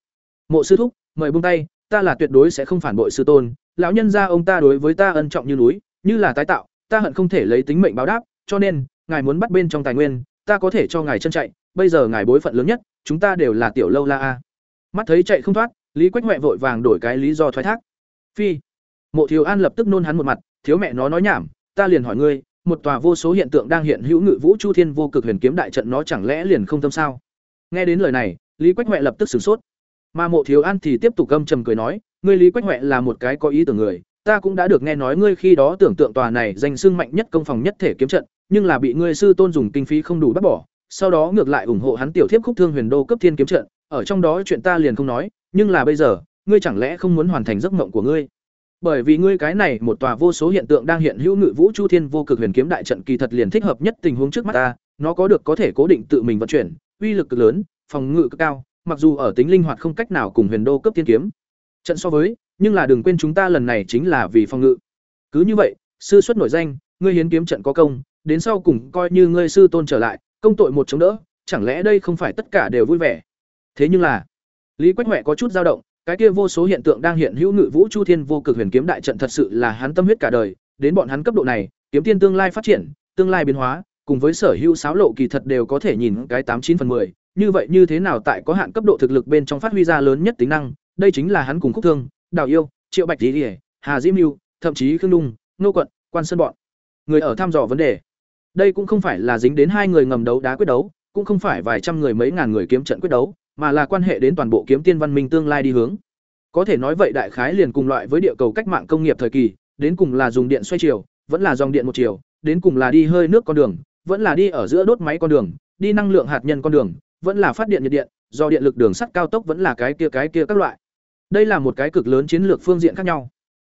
Mộ sư thúc, mời buông tay, ta là tuyệt đối sẽ không phản bội sư tôn, lão nhân gia ông ta đối với ta ân trọng như núi, như là tái tạo, ta hận không thể lấy tính mệnh báo đáp, cho nên, ngài muốn bắt bên trong tài nguyên, ta có thể cho ngài chân chạy, bây giờ ngài bối phận lớn nhất, chúng ta đều là tiểu lâu la a. Mắt thấy chạy không thoát, Lý Quách huệ vội vàng đổi cái lý do thoái thác. Phi. Mộ Thiếu An lập tức nôn hắn một mặt, thiếu mẹ nó nói nhảm, ta liền hỏi ngươi, một tòa vô số hiện tượng đang hiện hữu ngự vũ chu thiên vô cực huyền kiếm đại trận nó chẳng lẽ liền không tâm sao? Nghe đến lời này, Lý Quách huệ lập tức sửng sốt. Mà Mộ Thiếu An thì tiếp tục gâm trầm cười nói, ngươi Lý Quách huệ là một cái có ý tưởng người, ta cũng đã được nghe nói ngươi khi đó tưởng tượng tòa này danh xưng mạnh nhất công phòng nhất thể kiếm trận, nhưng là bị ngươi sư tôn dùng kinh phí không đủ bắt bỏ, sau đó ngược lại ủng hộ hắn tiểu thiếp khúc thương huyền đô cấp thiên kiếm trận, ở trong đó chuyện ta liền không nói, nhưng là bây giờ, ngươi chẳng lẽ không muốn hoàn thành giấc mộng của ngươi? Bởi vì ngươi cái này một tòa vô số hiện tượng đang hiện hữu ngự vũ chu thiên vô cực huyền kiếm đại trận kỳ thật liền thích hợp nhất tình huống trước mắt ta, nó có được có thể cố định tự mình vận chuyển, uy lực cực lớn, phòng ngự cực cao, mặc dù ở tính linh hoạt không cách nào cùng huyền đô cấp tiên kiếm trận so với, nhưng là đừng quên chúng ta lần này chính là vì phòng ngự. Cứ như vậy, sư xuất nổi danh, ngươi hiến kiếm trận có công, đến sau cùng coi như ngươi sư tôn trở lại, công tội một chống đỡ, chẳng lẽ đây không phải tất cả đều vui vẻ? Thế nhưng là, Lý Quách huệ có chút dao động, cái kia vô số hiện tượng đang hiện hữu ngự vũ chu thiên vô cực huyền kiếm đại trận thật sự là hắn tâm huyết cả đời, đến bọn hắn cấp độ này, kiếm tiên tương lai phát triển, tương lai biến hóa, cùng với sở hữu sáo lộ kỳ thật đều có thể nhìn cái tám chín phần 10, như vậy như thế nào tại có hạn cấp độ thực lực bên trong phát huy ra lớn nhất tính năng, đây chính là hắn cùng khúc thương, đào yêu, triệu bạch tỷ, hà diễm lưu, thậm chí khương đung, nô quận, quan sơn bọn. Người ở thăm dò vấn đề. Đây cũng không phải là dính đến hai người ngầm đấu đá quyết đấu, cũng không phải vài trăm người mấy ngàn người kiếm trận quyết đấu, mà là quan hệ đến toàn bộ kiếm tiên văn minh tương lai đi hướng. Có thể nói vậy đại khái liền cùng loại với địa cầu cách mạng công nghiệp thời kỳ, đến cùng là dùng điện xoay chiều, vẫn là dòng điện một chiều, đến cùng là đi hơi nước con đường, vẫn là đi ở giữa đốt máy con đường, đi năng lượng hạt nhân con đường, vẫn là phát điện nhiệt điện, do điện lực đường sắt cao tốc vẫn là cái kia cái kia các loại. Đây là một cái cực lớn chiến lược phương diện khác nhau.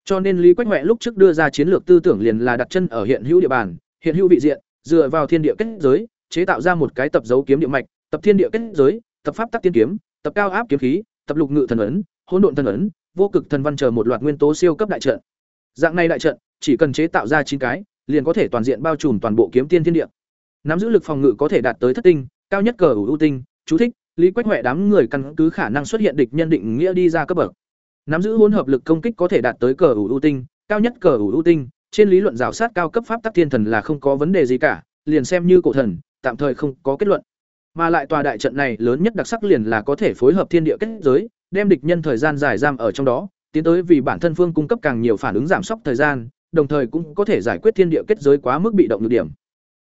Cho nên Lý Quách Hoạ lúc trước đưa ra chiến lược tư tưởng liền là đặt chân ở hiện hữu địa bàn, hiện hữu vị diện, dựa vào thiên địa kết giới, chế tạo ra một cái tập dấu kiếm địa mạch, tập thiên địa kết giới, tập pháp tắc tiên kiếm, tập cao áp kiếm khí, tập lục ngự thần ấn, hỗn độn thần ấn, vô cực thần văn chờ một loạt nguyên tố siêu cấp đại trận. Dạng này đại trận, chỉ cần chế tạo ra chín cái, liền có thể toàn diện bao trùm toàn bộ kiếm tiên thiên địa. Nắm giữ lực phòng ngự có thể đạt tới thất tinh, cao nhất cờ ưu tinh, chú thích, Lý Quách Hoè đám người căn cứ khả năng xuất hiện địch nhân định nghĩa đi ra cấp bậc. Nắm giữ hỗn hợp lực công kích có thể đạt tới cờ ưu tinh, cao nhất cờ ưu tinh, trên lý luận rào sát cao cấp pháp tắc thiên thần là không có vấn đề gì cả, liền xem như cổ thần, tạm thời không có kết luận. Mà lại tòa đại trận này lớn nhất đặc sắc liền là có thể phối hợp thiên địa kết giới, đem địch nhân thời gian dài giam ở trong đó, tiến tới vì bản thân phương cung cấp càng nhiều phản ứng giảm sốc thời gian, đồng thời cũng có thể giải quyết thiên địa kết giới quá mức bị động nhược điểm.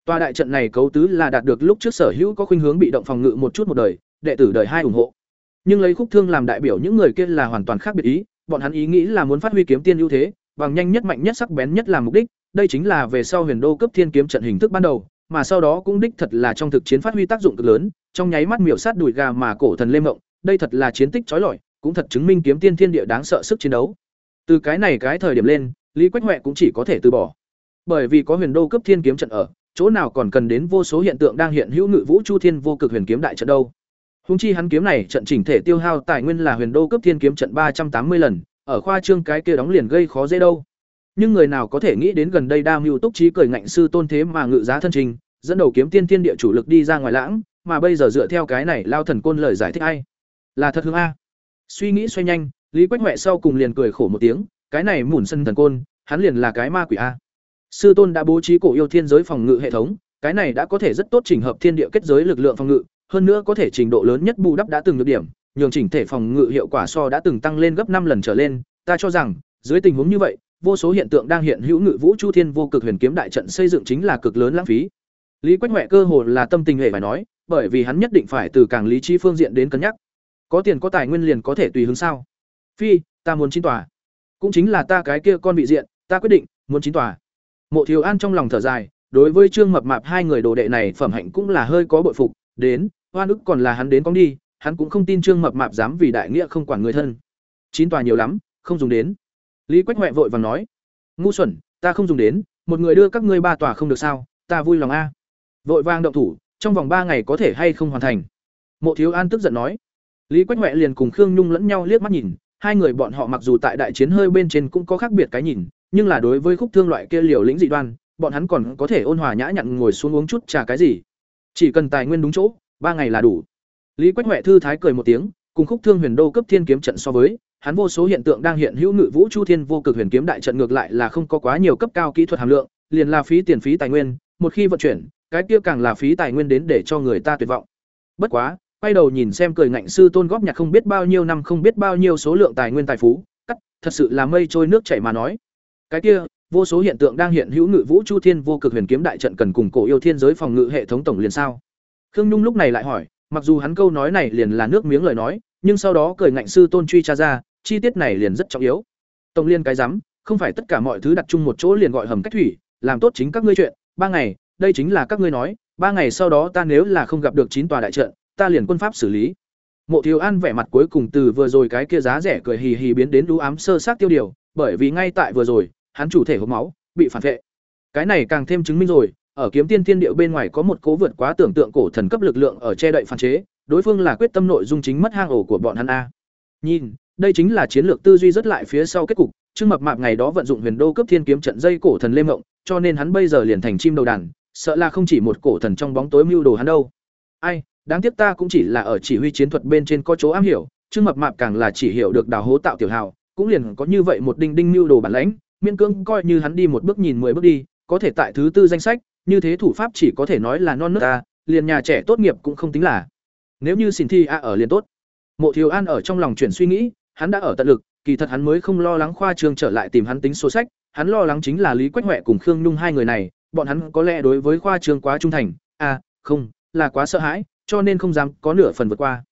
Tòa đại trận này cấu tứ là đạt được lúc trước sở hữu có khuynh hướng bị động phòng ngự một chút một đời, đệ tử đời hai ủng hộ. Nhưng lấy khúc thương làm đại biểu những người kia là hoàn toàn khác biệt ý, bọn hắn ý nghĩ là muốn phát huy kiếm tiên ưu thế, bằng nhanh nhất mạnh nhất sắc bén nhất làm mục đích, đây chính là về sau Huyền Đô cấp thiên kiếm trận hình thức ban đầu, mà sau đó cũng đích thật là trong thực chiến phát huy tác dụng cực lớn, trong nháy mắt miểu sát đùi gà mà cổ thần lên mộng, đây thật là chiến tích chói lọi, cũng thật chứng minh kiếm tiên thiên địa đáng sợ sức chiến đấu. Từ cái này cái thời điểm lên, Lý Quách Hoạ cũng chỉ có thể từ bỏ. Bởi vì có Huyền Đô cấp thiên kiếm trận ở, chỗ nào còn cần đến vô số hiện tượng đang hiện hữu ngự vũ chu thiên vô cực huyền kiếm đại trận đâu. Hung chi hắn kiếm này trận chỉnh thể tiêu hao tài nguyên là huyền đô cấp thiên kiếm trận ba trăm tám mươi lần, ở khoa trương cái kia đóng liền gây khó dễ đâu. Nhưng người nào có thể nghĩ đến gần đây đa mưu túc trí cười ngạnh sư tôn thế mà ngự giá thân trình, dẫn đầu kiếm tiên thiên địa chủ lực đi ra ngoài lãng, mà bây giờ dựa theo cái này lao thần côn lời giải thích ai? Là thật hương a. Suy nghĩ xoay nhanh, Lý Quách huệ sau cùng liền cười khổ một tiếng, cái này mủn sân thần côn, hắn liền là cái ma quỷ a. Sư tôn đã bố trí cổ yêu thiên giới phòng ngự hệ thống, cái này đã có thể rất tốt chỉnh hợp thiên địa kết giới lực lượng phòng ngự, hơn nữa có thể trình độ lớn nhất bù đắp đã từng được điểm, nhường chỉnh thể phòng ngự hiệu quả so đã từng tăng lên gấp năm lần trở lên, ta cho rằng, dưới tình huống như vậy, vô số hiện tượng đang hiện hữu ngự vũ chu thiên vô cực huyền kiếm đại trận xây dựng chính là cực lớn lãng phí. Lý Quách huệ cơ hồ là tâm tình hệ phải nói, bởi vì hắn nhất định phải từ càng lý trí phương diện đến cân nhắc. Có tiền có tài nguyên liền có thể tùy hướng sao? Phi, ta muốn chín tòa. Cũng chính là ta cái kia con bị diện, ta quyết định, muốn chín tòa. Mộ Thiếu An trong lòng thở dài, đối với Trương Mập Mạp hai người đồ đệ này phẩm hạnh cũng là hơi có bội phục, đến, oan ức còn là hắn đến cong đi, hắn cũng không tin Trương Mập Mạp dám vì đại nghĩa không quản người thân. Chín tòa nhiều lắm, không dùng đến. Lý Quách Hoè vội vàng nói, ngu xuẩn, ta không dùng đến, một người đưa các ngươi ba tòa không được sao, ta vui lòng a. Vội vàng động thủ, trong vòng ba ngày có thể hay không hoàn thành. Mộ Thiếu An tức giận nói. Lý Quách Hoè liền cùng Khương Nhung lẫn nhau liếc mắt nhìn, hai người bọn họ mặc dù tại đại chiến hơi bên trên cũng có khác biệt cái nhìn, nhưng là đối với khúc thương loại kia liều lĩnh dị đoan, bọn hắn còn có thể ôn hòa nhã nhặn ngồi xuống uống chút trà cái gì. Chỉ cần tài nguyên đúng chỗ, ba ngày là đủ. Lý Quách Hoè thư thái cười một tiếng, cùng khúc thương huyền đô cấp thiên kiếm trận so với, hắn vô số hiện tượng đang hiện hữu ngự vũ chu thiên vô cực huyền kiếm đại trận ngược lại là không có quá nhiều cấp cao kỹ thuật hàm lượng, liền là phí tiền phí tài nguyên, một khi vận chuyển, cái kia càng là phí tài nguyên đến để cho người ta tuyệt vọng. Bất quá, quay đầu nhìn xem cười ngạnh sư tôn góp nhặt không biết bao nhiêu năm không biết bao nhiêu số lượng tài nguyên tài phú, cắt, thật sự là mây trôi nước chảy mà nói. Cái kia, vô số hiện tượng đang hiện hữu ngự vũ chu thiên vô cực huyền kiếm đại trận cần cùng cổ yêu thiên giới phòng ngự hệ thống tổng liền sao? Khương Nhung lúc này lại hỏi, mặc dù hắn câu nói này liền là nước miếng lời nói, nhưng sau đó cười ngạnh sư tôn truy tra ra, chi tiết này liền rất trọng yếu. Tổng liên cái rắm, không phải tất cả mọi thứ đặt chung một chỗ liền gọi hầm cách thủy, làm tốt chính các ngươi chuyện, ba ngày, đây chính là các ngươi nói, ba ngày sau đó ta nếu là không gặp được chín tòa đại trận, ta liền quân pháp xử lý. Mộ Thiếu An vẻ mặt cuối cùng từ vừa rồi cái kia giá rẻ cười hì hì biến đến đú ám sơ xác tiêu điều, bởi vì ngay tại vừa rồi, hắn chủ thể hộc máu, bị phản vệ. Cái này càng thêm chứng minh rồi, ở kiếm tiên thiên điệu bên ngoài có một cố vượt quá tưởng tượng cổ thần cấp lực lượng ở che đậy phản chế, đối phương là quyết tâm nội dung chính mất hang ổ của bọn hắn a. Nhìn, đây chính là chiến lược tư duy rất lại phía sau kết cục, Trương Mập Mạp ngày đó vận dụng Huyền Đô cấp thiên kiếm trận dây cổ thần Lê Mộng, cho nên hắn bây giờ liền thành chim đầu đàn, sợ là không chỉ một cổ thần trong bóng tối mưu đồ hắn đâu. Ai, đáng tiếc ta cũng chỉ là ở chỉ huy chiến thuật bên trên có chỗ am hiểu, Trương Mập Mạp càng là chỉ hiểu được đào hố tạo tiểu hào, cũng liền có như vậy một đinh đinh mưu đồ bản lãnh, miễn cưỡng coi như hắn đi một bước nhìn mười bước đi, có thể tại thứ tư danh sách, như thế thủ pháp chỉ có thể nói là non nước ta, liền nhà trẻ tốt nghiệp cũng không tính là. Nếu như xin thi a ở liền tốt. Mộ Thiếu An ở trong lòng chuyển suy nghĩ, hắn đã ở tận lực, kỳ thật hắn mới không lo lắng khoa trương trở lại tìm hắn tính số sách, hắn lo lắng chính là Lý Quách Hoạ cùng Khương Nhung hai người này, bọn hắn có lẽ đối với khoa trương quá trung thành, à, không, là quá sợ hãi, cho nên không dám có nửa phần vượt qua.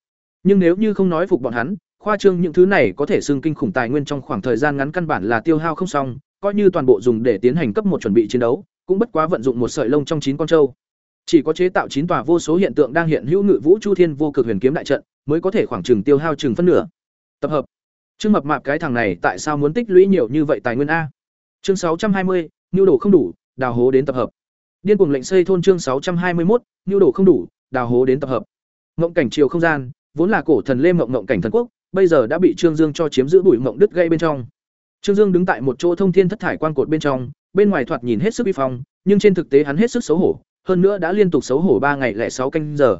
Nhưng nếu như không nói phục bọn hắn, khoa trương những thứ này có thể xưng kinh khủng tài nguyên trong khoảng thời gian ngắn căn bản là tiêu hao không xong, coi như toàn bộ dùng để tiến hành cấp một chuẩn bị chiến đấu, cũng bất quá vận dụng một sợi lông trong chín con trâu. Chỉ có chế tạo chín tòa vô số hiện tượng đang hiện hữu ngự vũ chu thiên vô cực huyền kiếm đại trận, mới có thể khoảng chừng tiêu hao chừng phân nửa. Tập hợp. Trương Mập Mạp cái thằng này tại sao muốn tích lũy nhiều như vậy tài nguyên a? Chương sáu trăm hai mươi, nhu đồ không đủ, đào hố đến tập hợp. Điên cuồng lệnh xây thôn chương sáu trăm hai mươi một, nhu đồ không đủ, đào hố đến tập hợp. Ngộng cảnh chiều không gian, vốn là cổ thần Lê Mộng ngộng cảnh thần quốc, bây giờ đã bị Trương Dương cho chiếm giữ bụi mộng đứt gây bên trong. Trương Dương đứng tại một chỗ thông thiên thất thải quan cột bên trong, bên ngoài thoạt nhìn hết sức uy phong, nhưng trên thực tế hắn hết sức xấu hổ, hơn nữa đã liên tục xấu hổ ba ngày lẻ sáu canh giờ.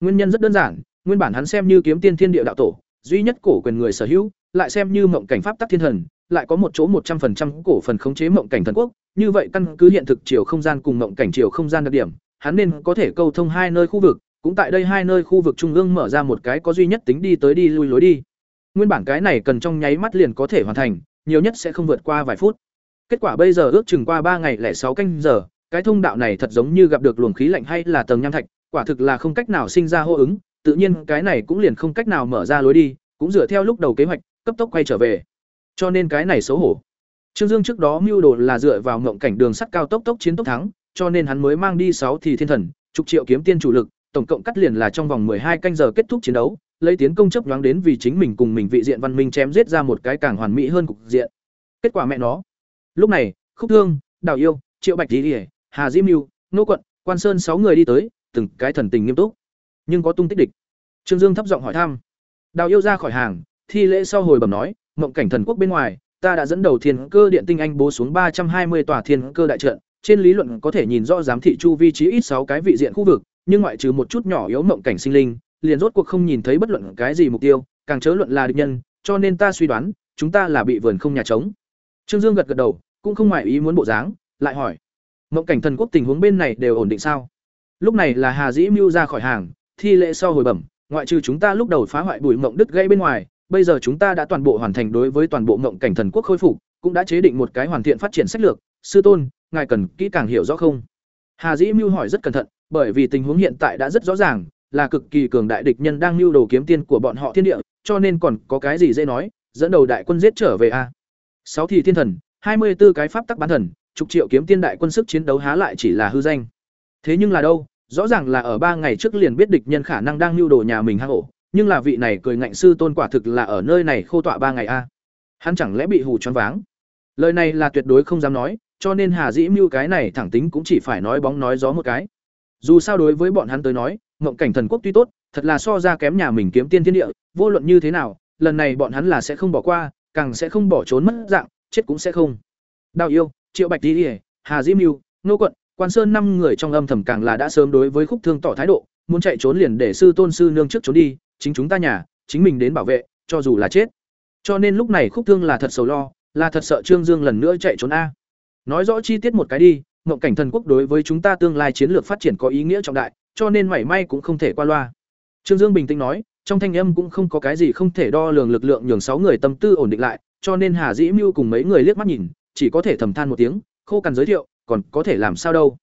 Nguyên nhân rất đơn giản, nguyên bản hắn xem như kiếm tiên thiên địa đạo tổ, duy nhất cổ quyền người sở hữu, lại xem như mộng cảnh pháp tắc thiên thần, lại có một chỗ một trăm 100% cổ phần khống chế mộng cảnh thần quốc, như vậy căn cứ hiện thực chiều không gian cùng mộng cảnh chiều không gian đặc điểm, hắn nên có thể câu thông hai nơi khu vực, cũng tại đây hai nơi khu vực trung ương mở ra một cái có duy nhất tính đi tới đi lui lối đi. Nguyên bản cái này cần trong nháy mắt liền có thể hoàn thành, nhiều nhất sẽ không vượt qua vài phút. Kết quả bây giờ ước chừng qua ba ngày lẻ sáu canh giờ, cái thông đạo này thật giống như gặp được luồng khí lạnh hay là tầng nham thạch, quả thực là không cách nào sinh ra hô ứng, tự nhiên cái này cũng liền không cách nào mở ra lối đi, cũng dựa theo lúc đầu kế hoạch, cấp tốc quay trở về. Cho nên cái này xấu hổ. Trương Dương trước đó mưu đồ là dựa vào ngộng cảnh đường sắt cao tốc tốc chiến tốc thắng, cho nên hắn mới mang đi sáu thì thiên thần, chục triệu kiếm tiên chủ lực, tổng cộng cắt liền là trong vòng hai canh giờ kết thúc chiến đấu, lấy tiến công chấp nhoáng đến vì chính mình cùng mình vị diện văn minh chém giết ra một cái càng hoàn mỹ hơn cục diện. Kết quả mẹ nó. Lúc này, Khúc Thương, Đào Yêu, Triệu Bạch lý, Hà Diễm Nưu, Nô Quận, Quan Sơn sáu người đi tới, từng cái thần tình nghiêm túc. Nhưng có tung tích địch. Trương Dương thấp giọng hỏi thăm. Đào Yêu ra khỏi hàng, thi lễ sau hồi bẩm nói, mộng cảnh thần quốc bên ngoài, ta đã dẫn đầu thiên cơ điện tinh anh bố xuống ba trăm hai mươi tòa thiên cơ đại trận, trên lý luận có thể nhìn rõ giám thị chu vi trí ít sáu cái vị diện khu vực, nhưng ngoại trừ một chút nhỏ yếu mộng cảnh sinh linh, liền rốt cuộc không nhìn thấy bất luận cái gì mục tiêu, càng chớ luận là địch nhân, cho nên ta suy đoán, chúng ta là bị vườn không nhà trống. Trương Dương gật gật đầu, cũng không ngoại ý muốn bộ dáng, lại hỏi: "Mộng cảnh thần quốc tình huống bên này đều ổn định sao?" Lúc này là Hà Dĩ Mưu ra khỏi hàng, thi lễ sau hồi bẩm, ngoại trừ chúng ta lúc đầu phá hoại bụi mộng đứt gãy bên ngoài, bây giờ chúng ta đã toàn bộ hoàn thành đối với toàn bộ mộng cảnh thần quốc khôi phục, cũng đã chế định một cái hoàn thiện phát triển sách lược, sư tôn, ngài cần kỹ càng hiểu rõ không? Hà Dĩ Mưu hỏi rất cẩn thận, bởi vì tình huống hiện tại đã rất rõ ràng, là cực kỳ cường đại địch nhân đang mưu đồ kiếm tiên của bọn họ thiên địa, cho nên còn có cái gì dễ nói, dẫn đầu đại quân giết trở về a. Sáu thì thiên thần, hai mươi 24 cái pháp tắc bán thần, chục triệu kiếm tiên đại quân sức chiến đấu há lại chỉ là hư danh. Thế nhưng là đâu, rõ ràng là ở ba ngày trước liền biết địch nhân khả năng đang mưu đồ nhà mình hang ổ, nhưng là vị này cười ngạnh sư tôn quả thực là ở nơi này khô tọa ba ngày a. Hắn chẳng lẽ bị hù choáng váng? Lời này là tuyệt đối không dám nói, cho nên Hà Dĩ Mưu cái này thẳng tính cũng chỉ phải nói bóng nói gió một cái. Dù sao đối với bọn hắn tới nói, mộng cảnh thần quốc tuy tốt, thật là so ra kém nhà mình kiếm tiên thiên địa, vô luận như thế nào, lần này bọn hắn là sẽ không bỏ qua, càng sẽ không bỏ trốn mất dạng, chết cũng sẽ không. Đào yêu, Triệu Bạch Tỷ, Hà Dĩ Mưu, Nô Quận, Quan Sơn năm người trong âm thầm càng là đã sớm đối với Khúc Thương tỏ thái độ, muốn chạy trốn liền để sư tôn sư nương trước trốn đi, chính chúng ta nhà, chính mình đến bảo vệ, cho dù là chết. Cho nên lúc này Khúc Thương là thật sầu lo, là thật sợ Trương Dương lần nữa chạy trốn a. Nói rõ chi tiết một cái đi, mộng cảnh thần quốc đối với chúng ta tương lai chiến lược phát triển có ý nghĩa trọng đại, cho nên mảy may cũng không thể qua loa. Trương Dương bình tĩnh nói, trong thanh âm cũng không có cái gì không thể đo lường lực lượng nhường sáu người tâm tư ổn định lại, cho nên Hà Dĩ Mưu cùng mấy người liếc mắt nhìn, chỉ có thể thầm than một tiếng, khô cằn giới thiệu, còn có thể làm sao đâu.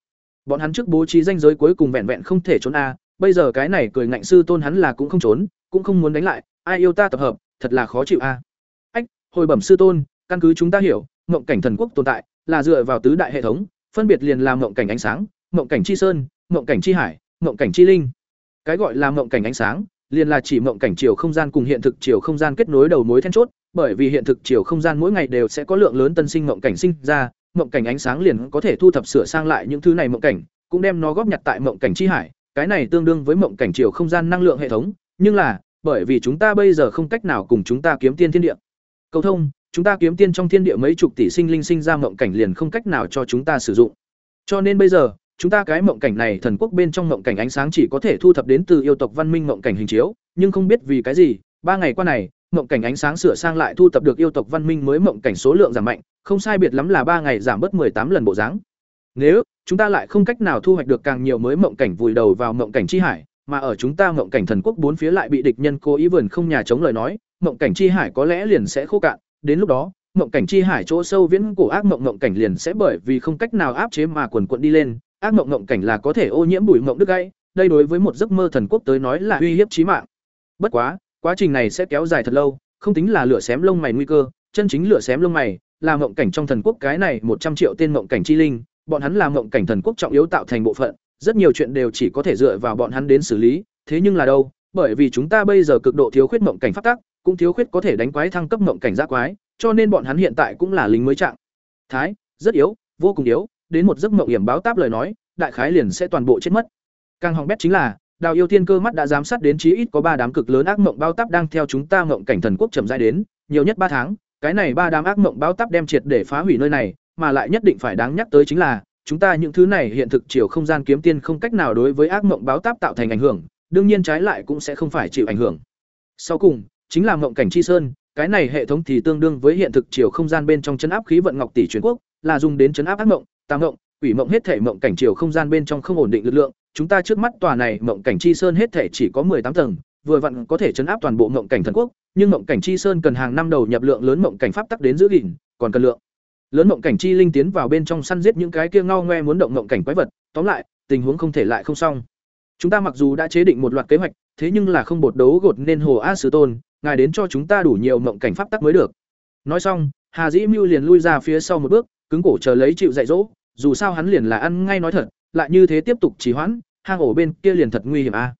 Bọn hắn trước bố trí danh giới cuối cùng vẹn vẹn không thể trốn a, bây giờ cái này cười ngạnh sư tôn hắn là cũng không trốn, cũng không muốn đánh lại, ai yêu ta tập hợp, thật là khó chịu a. Ách, hồi bẩm sư tôn, căn cứ chúng ta hiểu, mộng cảnh thần quốc tồn tại là dựa vào tứ đại hệ thống, phân biệt liền làm mộng cảnh ánh sáng, mộng cảnh chi sơn, mộng cảnh chi hải, mộng cảnh chi linh. Cái gọi là mộng cảnh ánh sáng, liền là chỉ mộng cảnh chiều không gian cùng hiện thực chiều không gian kết nối đầu mối then chốt, bởi vì hiện thực chiều không gian mỗi ngày đều sẽ có lượng lớn tân sinh mộng cảnh sinh ra, mộng cảnh ánh sáng liền có thể thu thập sửa sang lại những thứ này mộng cảnh, cũng đem nó góp nhặt tại mộng cảnh chi hải, cái này tương đương với mộng cảnh chiều không gian năng lượng hệ thống, nhưng là, bởi vì chúng ta bây giờ không cách nào cùng chúng ta kiếm tiên thiên địa. Cầu thông, chúng ta kiếm tiên trong thiên địa mấy chục tỷ sinh linh sinh ra mộng cảnh liền không cách nào cho chúng ta sử dụng. Cho nên bây giờ, chúng ta cái mộng cảnh này thần quốc bên trong mộng cảnh ánh sáng chỉ có thể thu thập đến từ yêu tộc văn minh mộng cảnh hình chiếu, nhưng không biết vì cái gì, ba ngày qua này, mộng cảnh ánh sáng sửa sang lại thu tập được yêu tộc văn minh mới mộng cảnh số lượng giảm mạnh, không sai biệt lắm là ba ngày giảm bớt tám lần bộ dáng. Nếu chúng ta lại không cách nào thu hoạch được càng nhiều mới mộng cảnh vùi đầu vào mộng cảnh chi hải, mà ở chúng ta mộng cảnh thần quốc bốn phía lại bị địch nhân cố ý vườn không nhà chống lời nói, mộng cảnh chi hải có lẽ liền sẽ khô cạn, đến lúc đó mộng cảnh chi hải chỗ sâu viễn cổ ác mộng mộng cảnh liền sẽ bởi vì không cách nào áp chế mà quần quật đi lên. Ác mộng mộng cảnh là có thể ô nhiễm bụi mộng đứt gãy đây đối với một giấc mơ thần quốc tới nói là uy hiếp chí mạng. Bất quá quá trình này sẽ kéo dài thật lâu không tính là lửa xém lông mày nguy cơ chân chính lửa xém lông mày là mộng cảnh trong thần quốc cái này một trăm triệu tên mộng cảnh chi linh bọn hắn là mộng cảnh thần quốc trọng yếu tạo thành bộ phận rất nhiều chuyện đều chỉ có thể dựa vào bọn hắn đến xử lý thế nhưng là đâu bởi vì chúng ta bây giờ cực độ thiếu khuyết mộng cảnh phát tác cũng thiếu khuyết có thể đánh quái thăng cấp mộng cảnh giác quái, cho nên bọn hắn hiện tại cũng là lính mới trạng. Thái, rất yếu, vô cùng yếu, đến một giấc mộng hiểm báo táp lời nói, đại khái liền sẽ toàn bộ chết mất. Càng hỏng bét chính là, Đào Yêu Thiên cơ mắt đã giám sát đến chí ít có ba đám cực lớn ác mộng bao táp đang theo chúng ta mộng cảnh thần quốc chậm rãi đến, nhiều nhất ba tháng, cái này ba đám ác mộng bao táp đem triệt để phá hủy nơi này, mà lại nhất định phải đáng nhắc tới chính là, chúng ta những thứ này hiện thực chiều không gian kiếm tiên không cách nào đối với ác mộng báo táp tạo thành ảnh hưởng, đương nhiên trái lại cũng sẽ không phải chịu ảnh hưởng. Sau cùng, chính là mộng cảnh chi sơn, cái này hệ thống thì tương đương với hiện thực chiều không gian bên trong chấn áp khí vận ngọc tỷ truyền quốc, là dùng đến chấn áp ác mộng, tà mộng, quỷ mộng hết thể mộng cảnh chiều không gian bên trong không ổn định lực lượng, chúng ta trước mắt tòa này mộng cảnh chi sơn hết thể chỉ có tám tầng, vừa vặn có thể chấn áp toàn bộ mộng cảnh thần quốc, nhưng mộng cảnh chi sơn cần hàng năm đầu nhập lượng lớn mộng cảnh pháp tắc đến giữ gìn, còn cần lượng lớn mộng cảnh chi linh tiến vào bên trong săn giết những cái kia ngao ngoe muốn động mộng cảnh quái vật, tóm lại, tình huống không thể lại không xong. Chúng ta mặc dù đã chế định một loạt kế hoạch, thế nhưng là không bột đấu gột nên hồ a sứ tôn, ngài đến cho chúng ta đủ nhiều mộng cảnh pháp tắc mới được nói xong hà dĩ mưu liền lui ra phía sau một bước cứng cổ chờ lấy chịu dạy dỗ dù sao hắn liền là ăn ngay nói thật lại như thế tiếp tục trì hoãn, hang ổ bên kia liền thật nguy hiểm a. À.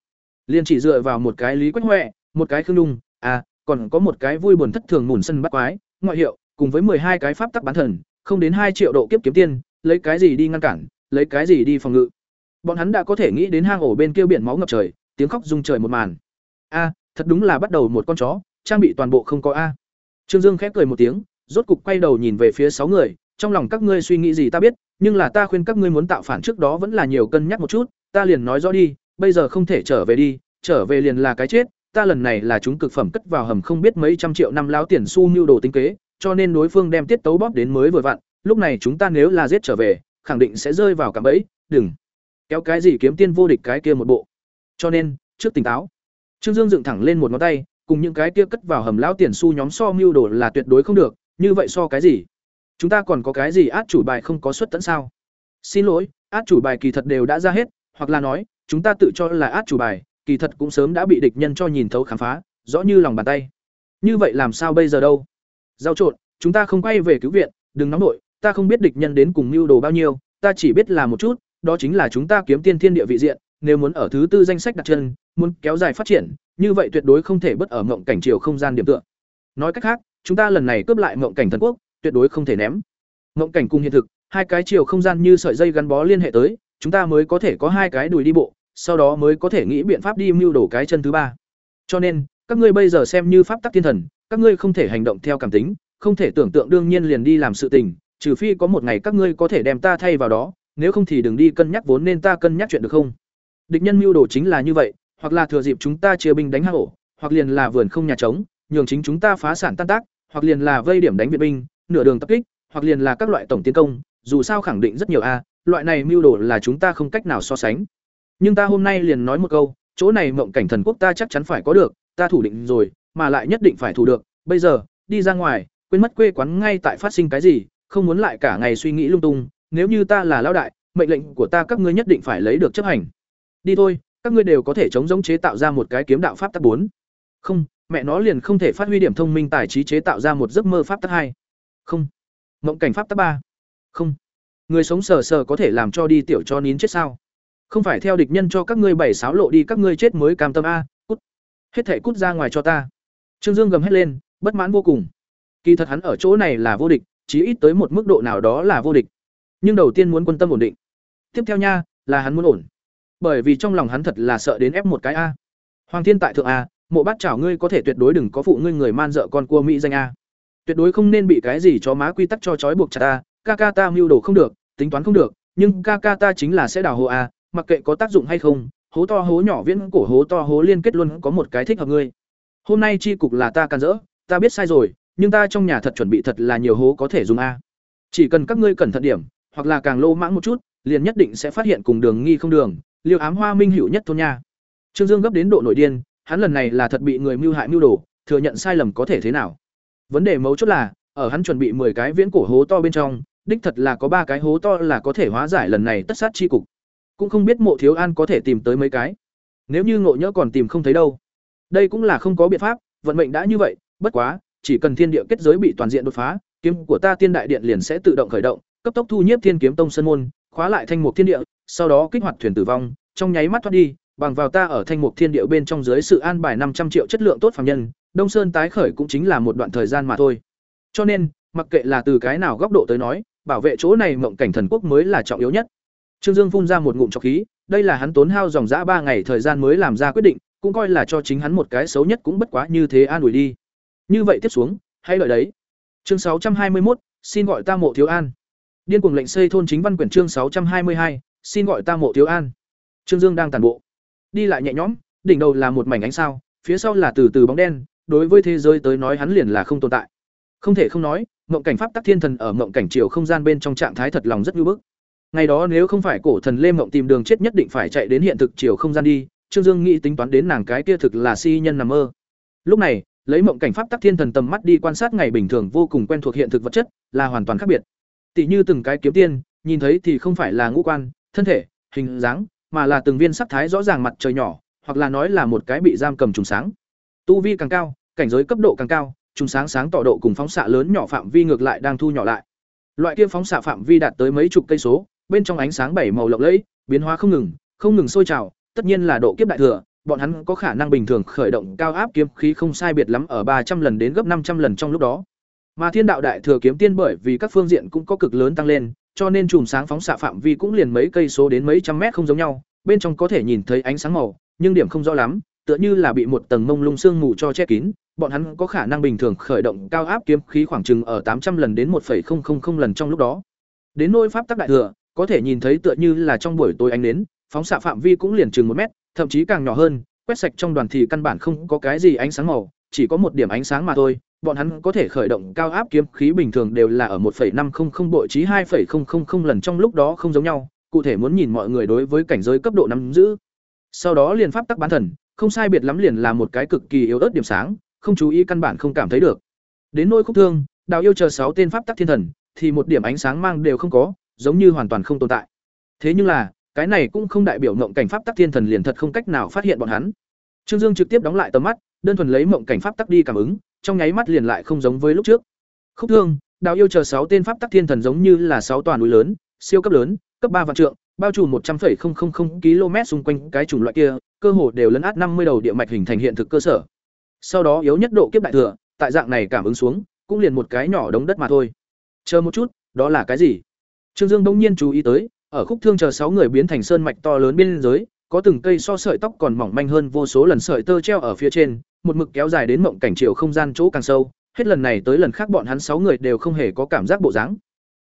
liền chỉ dựa vào một cái lý quách huệ, một cái khương đung à còn có một cái vui buồn thất thường mùn sân bắt quái, ngoại hiệu, cùng với mười hai cái pháp tắc bán thần, không đến hai triệu độ kiếp kiếm tiên, lấy cái gì đi ngăn cản, lấy cái gì đi phòng ngự. Bọn hắn đã có thể nghĩ đến hang ổ bên kia biển máu ngập trời, tiếng khóc rung trời một màn. A, thật đúng là bắt đầu một con chó, trang bị toàn bộ không có a. Trương dương khép cười một tiếng, rốt cục quay đầu nhìn về phía sáu người trong lòng các ngươi suy nghĩ gì ta biết, nhưng là ta khuyên các ngươi muốn tạo phản trước đó vẫn là nhiều cân nhắc một chút, ta liền nói rõ đi, bây giờ không thể trở về đi, trở về liền là cái chết, ta lần này là chúng cực phẩm cất vào hầm không biết mấy trăm triệu năm láo tiền xu mưu đồ tính kế, cho nên đối phương đem tiết tấu bóp đến mới vừa vặn, lúc này chúng ta nếu là giết trở về, khẳng định sẽ rơi vào cạm bẫy, đừng kéo cái gì kiếm tiên vô địch cái kia một bộ. Cho nên, trước tỉnh táo. Trương dương dựng thẳng lên một ngón tay, cùng những cái kia cất vào hầm lão tiền xu nhóm so mưu đồ là tuyệt đối không được, như vậy so cái gì? Chúng ta còn có cái gì át chủ bài không có xuất tận sao? Xin lỗi, át chủ bài kỳ thật đều đã ra hết, hoặc là nói, chúng ta tự cho là át chủ bài, kỳ thật cũng sớm đã bị địch nhân cho nhìn thấu khám phá, rõ như lòng bàn tay. Như vậy làm sao bây giờ đâu? Giao trộn, chúng ta không quay về cứu viện, đừng nóng nổi ta không biết địch nhân đến cùng mưu đồ bao nhiêu, ta chỉ biết là một chút, đó chính là chúng ta kiếm tiên thiên địa vị diện, nếu muốn ở thứ tư danh sách đặt chân, muốn kéo dài phát triển, như vậy tuyệt đối không thể bất ở mộng cảnh chiều không gian điểm tựa. Nói cách khác, chúng ta lần này cướp lại mộng cảnh thần quốc tuyệt đối không thể ném. Mộng cảnh cùng hiện thực, hai cái chiều không gian như sợi dây gắn bó liên hệ tới, chúng ta mới có thể có hai cái đùi đi bộ, sau đó mới có thể nghĩ biện pháp đi mưu đổ cái chân thứ ba. Cho nên, các ngươi bây giờ xem như pháp tắc thiên thần, các ngươi không thể hành động theo cảm tính, không thể tưởng tượng đương nhiên liền đi làm sự tình, trừ phi có một ngày các ngươi có thể đem ta thay vào đó, nếu không thì đừng đi cân nhắc vốn nên ta cân nhắc chuyện được không? Địch nhân mưu đồ chính là như vậy, hoặc là thừa dịp chúng ta chia binh đánh hạ ổ hoặc liền là vườn không nhà trống, nhường chính chúng ta phá sản tan tác, hoặc liền là vây điểm đánh viện binh nửa đường tập kích, hoặc liền là các loại tổng tiến công, dù sao khẳng định rất nhiều a, loại này mưu đồ là chúng ta không cách nào so sánh. Nhưng ta hôm nay liền nói một câu, chỗ này mộng cảnh thần quốc ta chắc chắn phải có được, ta thủ định rồi, mà lại nhất định phải thủ được. Bây giờ, đi ra ngoài, quên mất quê quán ngay tại phát sinh cái gì, không muốn lại cả ngày suy nghĩ lung tung, nếu như ta là lão đại, mệnh lệnh của ta các ngươi nhất định phải lấy được chấp hành. Đi thôi, các ngươi đều có thể chống giống chế tạo ra một cái kiếm đạo pháp tắc bốn. Không, mẹ nó liền không thể phát huy điểm thông minh tài trí chế tạo ra một giấc mơ pháp tắc hai không. Mộng cảnh pháp tắc ba. Không. Người sống sờ sờ có thể làm cho đi tiểu cho nín chết sao? Không phải theo địch nhân cho các ngươi bảy sáo lộ đi, các ngươi chết mới cam tâm a, cút. Hết thể cút ra ngoài cho ta. Trương dương gầm hét lên, bất mãn vô cùng. Kỳ thật hắn ở chỗ này là vô địch, chí ít tới một mức độ nào đó là vô địch. Nhưng đầu tiên muốn quân tâm ổn định. Tiếp theo nha, là hắn muốn ổn. Bởi vì trong lòng hắn thật là sợ đến ép một cái a. Hoàng thiên tại thượng a, mộ bát chảo ngươi có thể tuyệt đối đừng có phụ ngươi người man dợ con cua mỹ danh a tuyệt đối không nên bị cái gì cho má quy tắc cho trói buộc chặt ta, ca ca ta mưu đồ không được, tính toán không được, nhưng ca ca ta chính là sẽ đào hồ a à, mặc kệ có tác dụng hay không, hố to hố nhỏ viễn cổ hố to hố liên kết luôn có một cái thích hợp ngươi. Hôm nay chi cục là ta can dỡ, ta biết sai rồi, nhưng ta trong nhà thật chuẩn bị thật là nhiều hố có thể dùng a. Chỉ cần các ngươi cẩn thận điểm, hoặc là càng lô mãng một chút, liền nhất định sẽ phát hiện cùng đường nghi không đường liệu ám hoa minh hữu nhất thôn nha. Trương dương gấp đến độ nội điên, hắn lần này là thật bị người mưu hại mưu đồ, thừa nhận sai lầm có thể thế nào? Vấn đề mấu chốt là, ở hắn chuẩn bị 10 cái viễn cổ hố to bên trong, đích thật là có ba cái hố to là có thể hóa giải lần này tất sát chi cục. Cũng không biết mộ thiếu an có thể tìm tới mấy cái. Nếu như ngộ nhỡ còn tìm không thấy đâu. Đây cũng là không có biện pháp, vận mệnh đã như vậy, bất quá, chỉ cần thiên địa kết giới bị toàn diện đột phá, kiếm của ta tiên đại điện liền sẽ tự động khởi động, cấp tốc thu nhiếp thiên kiếm tông sơn môn, khóa lại thanh mục thiên địa, sau đó kích hoạt thuyền tử vong, trong nháy mắt thoát đi, bằng vào ta ở thanh mục thiên địa bên trong dưới sự an bài năm trăm triệu chất lượng tốt phàm nhân đông sơn tái khởi cũng chính là một đoạn thời gian mà thôi. Cho nên, mặc kệ là từ cái nào góc độ tới nói, bảo vệ chỗ này mộng cảnh thần quốc mới là trọng yếu nhất. Trương dương phun ra một ngụm trọc khí, đây là hắn tốn hao dòng dã ba ngày thời gian mới làm ra quyết định, cũng coi là cho chính hắn một cái xấu nhất cũng bất quá như thế an ủi đi. Như vậy tiếp xuống, hãy lợi đấy. Chương sáu trăm hai mươi một xin gọi ta mộ thiếu an. Điên cuồng lệnh xây thôn chính văn quyển chương sáu trăm hai mươi hai, xin gọi ta mộ thiếu an. Trương dương đang tàn bộ. Đi lại nhẹ nhõm, đỉnh đầu là một mảnh ánh sao, phía sau là từ từ bóng đen đối với thế giới tới nói hắn liền là không tồn tại. Không thể không nói, mộng cảnh pháp tắc thiên thần ở mộng cảnh chiều không gian bên trong trạng thái thật lòng rất ngưỡng bức. Ngày đó nếu không phải cổ thần lê mộng tìm đường chết nhất định phải chạy đến hiện thực chiều không gian đi, trương dương nghĩ tính toán đến nàng cái kia thực là si nhân nằm mơ. Lúc này, lấy mộng cảnh pháp tắc thiên thần tầm mắt đi quan sát ngày bình thường vô cùng quen thuộc hiện thực vật chất, là hoàn toàn khác biệt. Tỷ như từng cái kiếm tiên, nhìn thấy thì không phải là ngũ quan, thân thể, hình dáng, mà là từng viên sắc thái rõ ràng mặt trời nhỏ, hoặc là nói là một cái bị giam cầm trùng sáng tu vi càng cao cảnh giới cấp độ càng cao chúng sáng sáng tỏ độ cùng phóng xạ lớn nhỏ phạm vi ngược lại đang thu nhỏ lại loại kia phóng xạ phạm vi đạt tới mấy chục cây số bên trong ánh sáng bảy màu lộng lẫy biến hóa không ngừng không ngừng sôi trào tất nhiên là độ kiếp đại thừa bọn hắn có khả năng bình thường khởi động cao áp kiếm khí không sai biệt lắm ở ba trăm lần đến gấp năm trăm lần trong lúc đó. Mà Thiên đạo đại thừa kiếm tiên bởi vì các phương diện cũng có cực lớn tăng lên, cho nên chùm sáng phóng xạ phạm vi cũng liền mấy cây số đến mấy trăm mét không giống nhau, bên trong có thể nhìn thấy ánh sáng màu, nhưng điểm không rõ lắm, tựa như là bị một tầng mông lung sương mù cho che kín, bọn hắn có khả năng bình thường khởi động cao áp kiếm khí khoảng chừng ở tám trăm lần đến 1.000 lần trong lúc đó. Đến nôi pháp tắc đại thừa, có thể nhìn thấy tựa như là trong buổi tối ánh nến, phóng xạ phạm vi cũng liền chừng một mét, thậm chí càng nhỏ hơn, quét sạch trong đoàn thì căn bản không có cái gì ánh sáng màu, chỉ có một điểm ánh sáng mà thôi. Bọn hắn có thể khởi động cao áp kiếm khí bình thường đều là ở 1.500 bội trí 2.000 lần trong lúc đó không giống nhau, cụ thể muốn nhìn mọi người đối với cảnh giới cấp độ nắm giữ. Sau đó liền pháp tắc bán thần, không sai biệt lắm liền là một cái cực kỳ yếu ớt điểm sáng, không chú ý căn bản không cảm thấy được. Đến nỗi khúc thương, đào yêu chờ sáu tên pháp tắc thiên thần, thì một điểm ánh sáng mang đều không có, giống như hoàn toàn không tồn tại. Thế nhưng là, cái này cũng không đại biểu mộng cảnh pháp tắc thiên thần liền thật không cách nào phát hiện bọn hắn. Trương Dương trực tiếp đóng lại tầm mắt, đơn thuần lấy mộng cảnh pháp tắc đi cảm ứng, trong nháy mắt liền lại không giống với lúc trước. Khúc Thương, Đào yêu chờ sáu tên pháp tắc thiên thần giống như là sáu tòa núi lớn, siêu cấp lớn, cấp ba vạn trượng, bao trùm một trăm 100,000 km xung quanh cái chủng loại kia, cơ hồ đều lấn át năm mươi đầu địa mạch hình thành hiện thực cơ sở. Sau đó yếu nhất độ kiếp đại thừa, tại dạng này cảm ứng xuống, cũng liền một cái nhỏ đống đất mà thôi. Chờ một chút, đó là cái gì? Trương Dương đông nhiên chú ý tới, ở khúc thương chờ sáu người biến thành sơn mạch to lớn bên dưới, có từng cây so sợi tóc còn mỏng manh hơn vô số lần sợi tơ treo ở phía trên, một mực kéo dài đến mộng cảnh chiều không gian chỗ càng sâu, hết lần này tới lần khác bọn hắn sáu người đều không hề có cảm giác bộ dáng.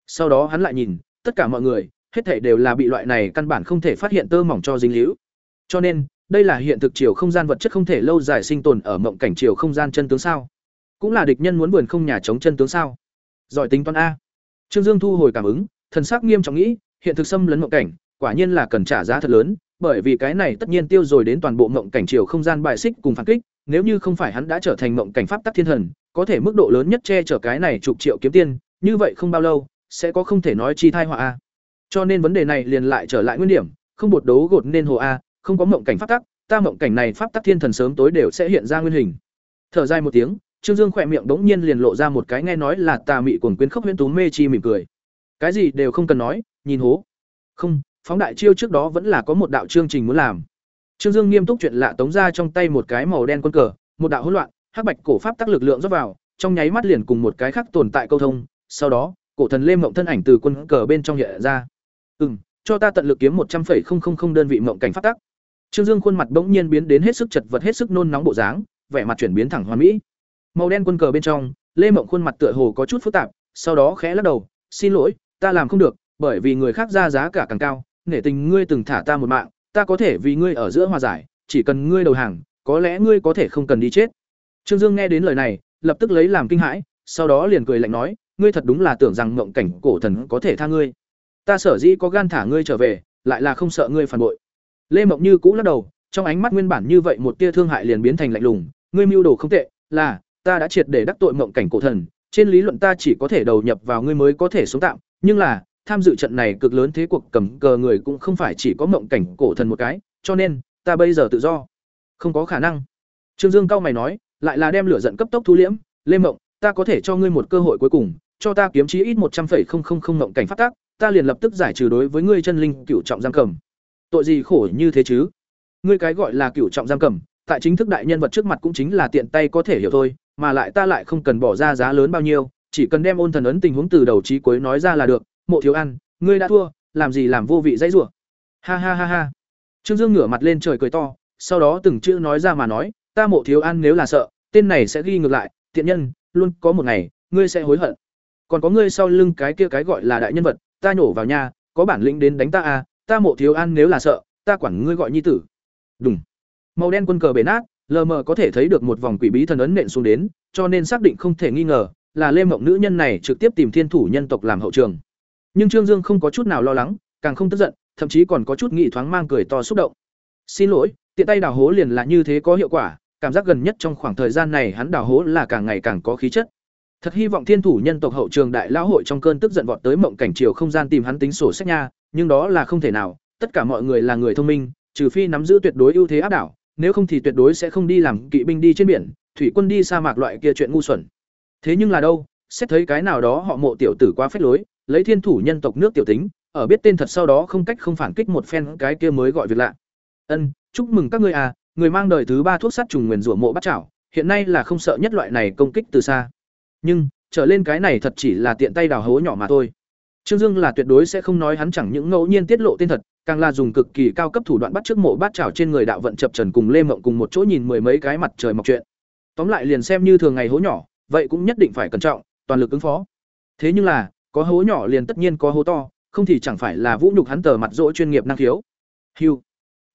Sau đó hắn lại nhìn, tất cả mọi người, hết thảy đều là bị loại này căn bản không thể phát hiện tơ mỏng cho dính líu. Cho nên, đây là hiện thực chiều không gian vật chất không thể lâu dài sinh tồn ở mộng cảnh chiều không gian chân tướng sao? Cũng là địch nhân muốn vườn không nhà chống chân tướng sao? Giỏi tính toán a. Trương Dương thu hồi cảm ứng, thần sắc nghiêm trọng nghĩ, hiện thực xâm lấn mộng cảnh, quả nhiên là cần trả giá thật lớn, bởi vì cái này tất nhiên tiêu rồi đến toàn bộ mộng cảnh chiều không gian bài xích cùng phản kích, nếu như không phải hắn đã trở thành mộng cảnh pháp tắc thiên thần, có thể mức độ lớn nhất che chở cái này chục triệu kiếm tiền, như vậy không bao lâu sẽ có không thể nói chi thai họa a. Cho nên vấn đề này liền lại trở lại nguyên điểm, không bột đấu gột nên hồ a, không có mộng cảnh pháp tắc, ta mộng cảnh này pháp tắc thiên thần sớm tối đều sẽ hiện ra nguyên hình. Thở dài một tiếng, Trương Dương khỏe miệng bỗng nhiên liền lộ ra một cái nghe nói là tà mị cuồng quyến khốc huyễn tú mê chi mỉm cười. Cái gì đều không cần nói, nhìn hố. Không, phóng đại chiêu trước đó vẫn là có một đạo chương trình muốn làm. Trương Dương nghiêm túc chuyện lạ tống ra trong tay một cái màu đen quân cờ, một đạo hỗn loạn, hắc bạch cổ pháp tác lực lượng rót vào, trong nháy mắt liền cùng một cái khác tồn tại câu thông, sau đó, cổ thần Lê Mộng thân ảnh từ quân cờ bên trong hiện ra. "Ừm, cho ta tận lực kiếm một trăm 100,000 đơn vị mộng cảnh phát tác. Trương Dương khuôn mặt bỗng nhiên biến đến hết sức chật vật hết sức nôn nóng bộ dáng, vẻ mặt chuyển biến thẳng hoàn mỹ. Màu đen quân cờ bên trong, Lê Mộng khuôn mặt tựa hồ có chút phức tạp, sau đó khẽ lắc đầu, "Xin lỗi, ta làm không được, bởi vì người khác ra giá cả càng cao, nể tình ngươi từng thả ta một mạng, ta có thể vì ngươi ở giữa hòa giải, chỉ cần ngươi đầu hàng, có lẽ ngươi có thể không cần đi chết." Trương Dương nghe đến lời này, lập tức lấy làm kinh hãi, sau đó liền cười lạnh nói, ngươi thật đúng là tưởng rằng mộng cảnh cổ thần có thể tha ngươi. Ta sở dĩ có gan thả ngươi trở về, lại là không sợ ngươi phản bội. Lê Mộng Như cũ lắc đầu, trong ánh mắt nguyên bản như vậy một tia thương hại liền biến thành lạnh lùng, ngươi mưu đồ không tệ, là ta đã triệt để đắc tội mộng cảnh cổ thần, trên lý luận ta chỉ có thể đầu nhập vào ngươi mới có thể sống tạm, nhưng là, tham dự trận này cực lớn thế cuộc cầm cờ người cũng không phải chỉ có mộng cảnh cổ thần một cái, cho nên, ta bây giờ tự do. Không có khả năng. Trương Dương cao mày nói, lại là đem lửa giận cấp tốc thu liễm, Lê Mộng, ta có thể cho ngươi một cơ hội cuối cùng, cho ta kiếm chí ít một trăm phẩy không không không mộng cảnh phát tác, ta liền lập tức giải trừ đối với ngươi chân linh cựu trọng giam cầm. Tội gì khổ như thế chứ? Ngươi cái gọi là cựu trọng giam cầm, tại chính thức đại nhân vật trước mặt cũng chính là tiện tay có thể hiểu thôi, mà lại ta lại không cần bỏ ra giá lớn bao nhiêu, chỉ cần đem ôn thần ấn tình huống từ đầu chí cuối nói ra là được, Mộ Thiếu Ăn, ngươi đã thua, làm gì làm vô vị dãy rủa. Ha ha ha ha. Trương Dương ngửa mặt lên trời cười to, sau đó từng chữ nói ra mà nói, ta Mộ Thiếu Ăn nếu là sợ, tên này sẽ ghi ngược lại, tiện nhân, luôn có một ngày, ngươi sẽ hối hận. Còn có ngươi sau lưng cái kia cái gọi là đại nhân vật, ta nhổ vào nhà, có bản lĩnh đến đánh ta à, ta Mộ Thiếu Ăn nếu là sợ, ta quản ngươi gọi nhi tử. Đùng. Màu đen quân cờ bể nát, lờ mờ có thể thấy được một vòng quỷ bí thần ấn nện xuống đến, cho nên xác định không thể nghi ngờ, là Lê Mộng nữ nhân này trực tiếp tìm thiên thủ nhân tộc làm hậu trường. Nhưng Trương Dương không có chút nào lo lắng, càng không tức giận, thậm chí còn có chút nghị thoáng mang cười to xúc động. Xin lỗi, tiện tay đào hố liền là như thế có hiệu quả, cảm giác gần nhất trong khoảng thời gian này hắn đào hố là càng ngày càng có khí chất. Thật hy vọng thiên thủ nhân tộc hậu trường đại lão hội trong cơn tức giận vọt tới mộng cảnh chiều không gian tìm hắn tính sổ sách nha, nhưng đó là không thể nào, tất cả mọi người là người thông minh, trừ phi nắm giữ tuyệt đối ưu thế áp đảo, nếu không thì tuyệt đối sẽ không đi làm kỵ binh đi trên biển, thủy quân đi sa mạc loại kia chuyện ngu xuẩn. Thế nhưng là đâu, xét thấy cái nào đó họ mộ tiểu tử quá phết lối, lấy thiên thủ nhân tộc nước tiểu tính, ở biết tên thật sau đó không cách không phản kích một phen cái kia mới gọi việc lạ. Ân, chúc mừng các ngươi à, người mang đời thứ ba thuốc sát trùng nguyền rủa mộ bắt chảo, hiện nay là không sợ nhất loại này công kích từ xa. Nhưng, trở lên cái này thật chỉ là tiện tay đào hố nhỏ mà thôi. Trương Dương là tuyệt đối sẽ không nói hắn chẳng những ngẫu nhiên tiết lộ tên thật, càng là dùng cực kỳ cao cấp thủ đoạn bắt trước mộ bát trào trên người đạo vận chập trần cùng Lê Mộng cùng một chỗ nhìn mười mấy cái mặt trời mọc chuyện. Tóm lại liền xem như thường ngày hố nhỏ, vậy cũng nhất định phải cẩn trọng, toàn lực ứng phó. Thế nhưng là, có hố nhỏ liền tất nhiên có hố to, không thì chẳng phải là vũ nhục hắn tờ mặt rỗ chuyên nghiệp năng khiếu. Hiu,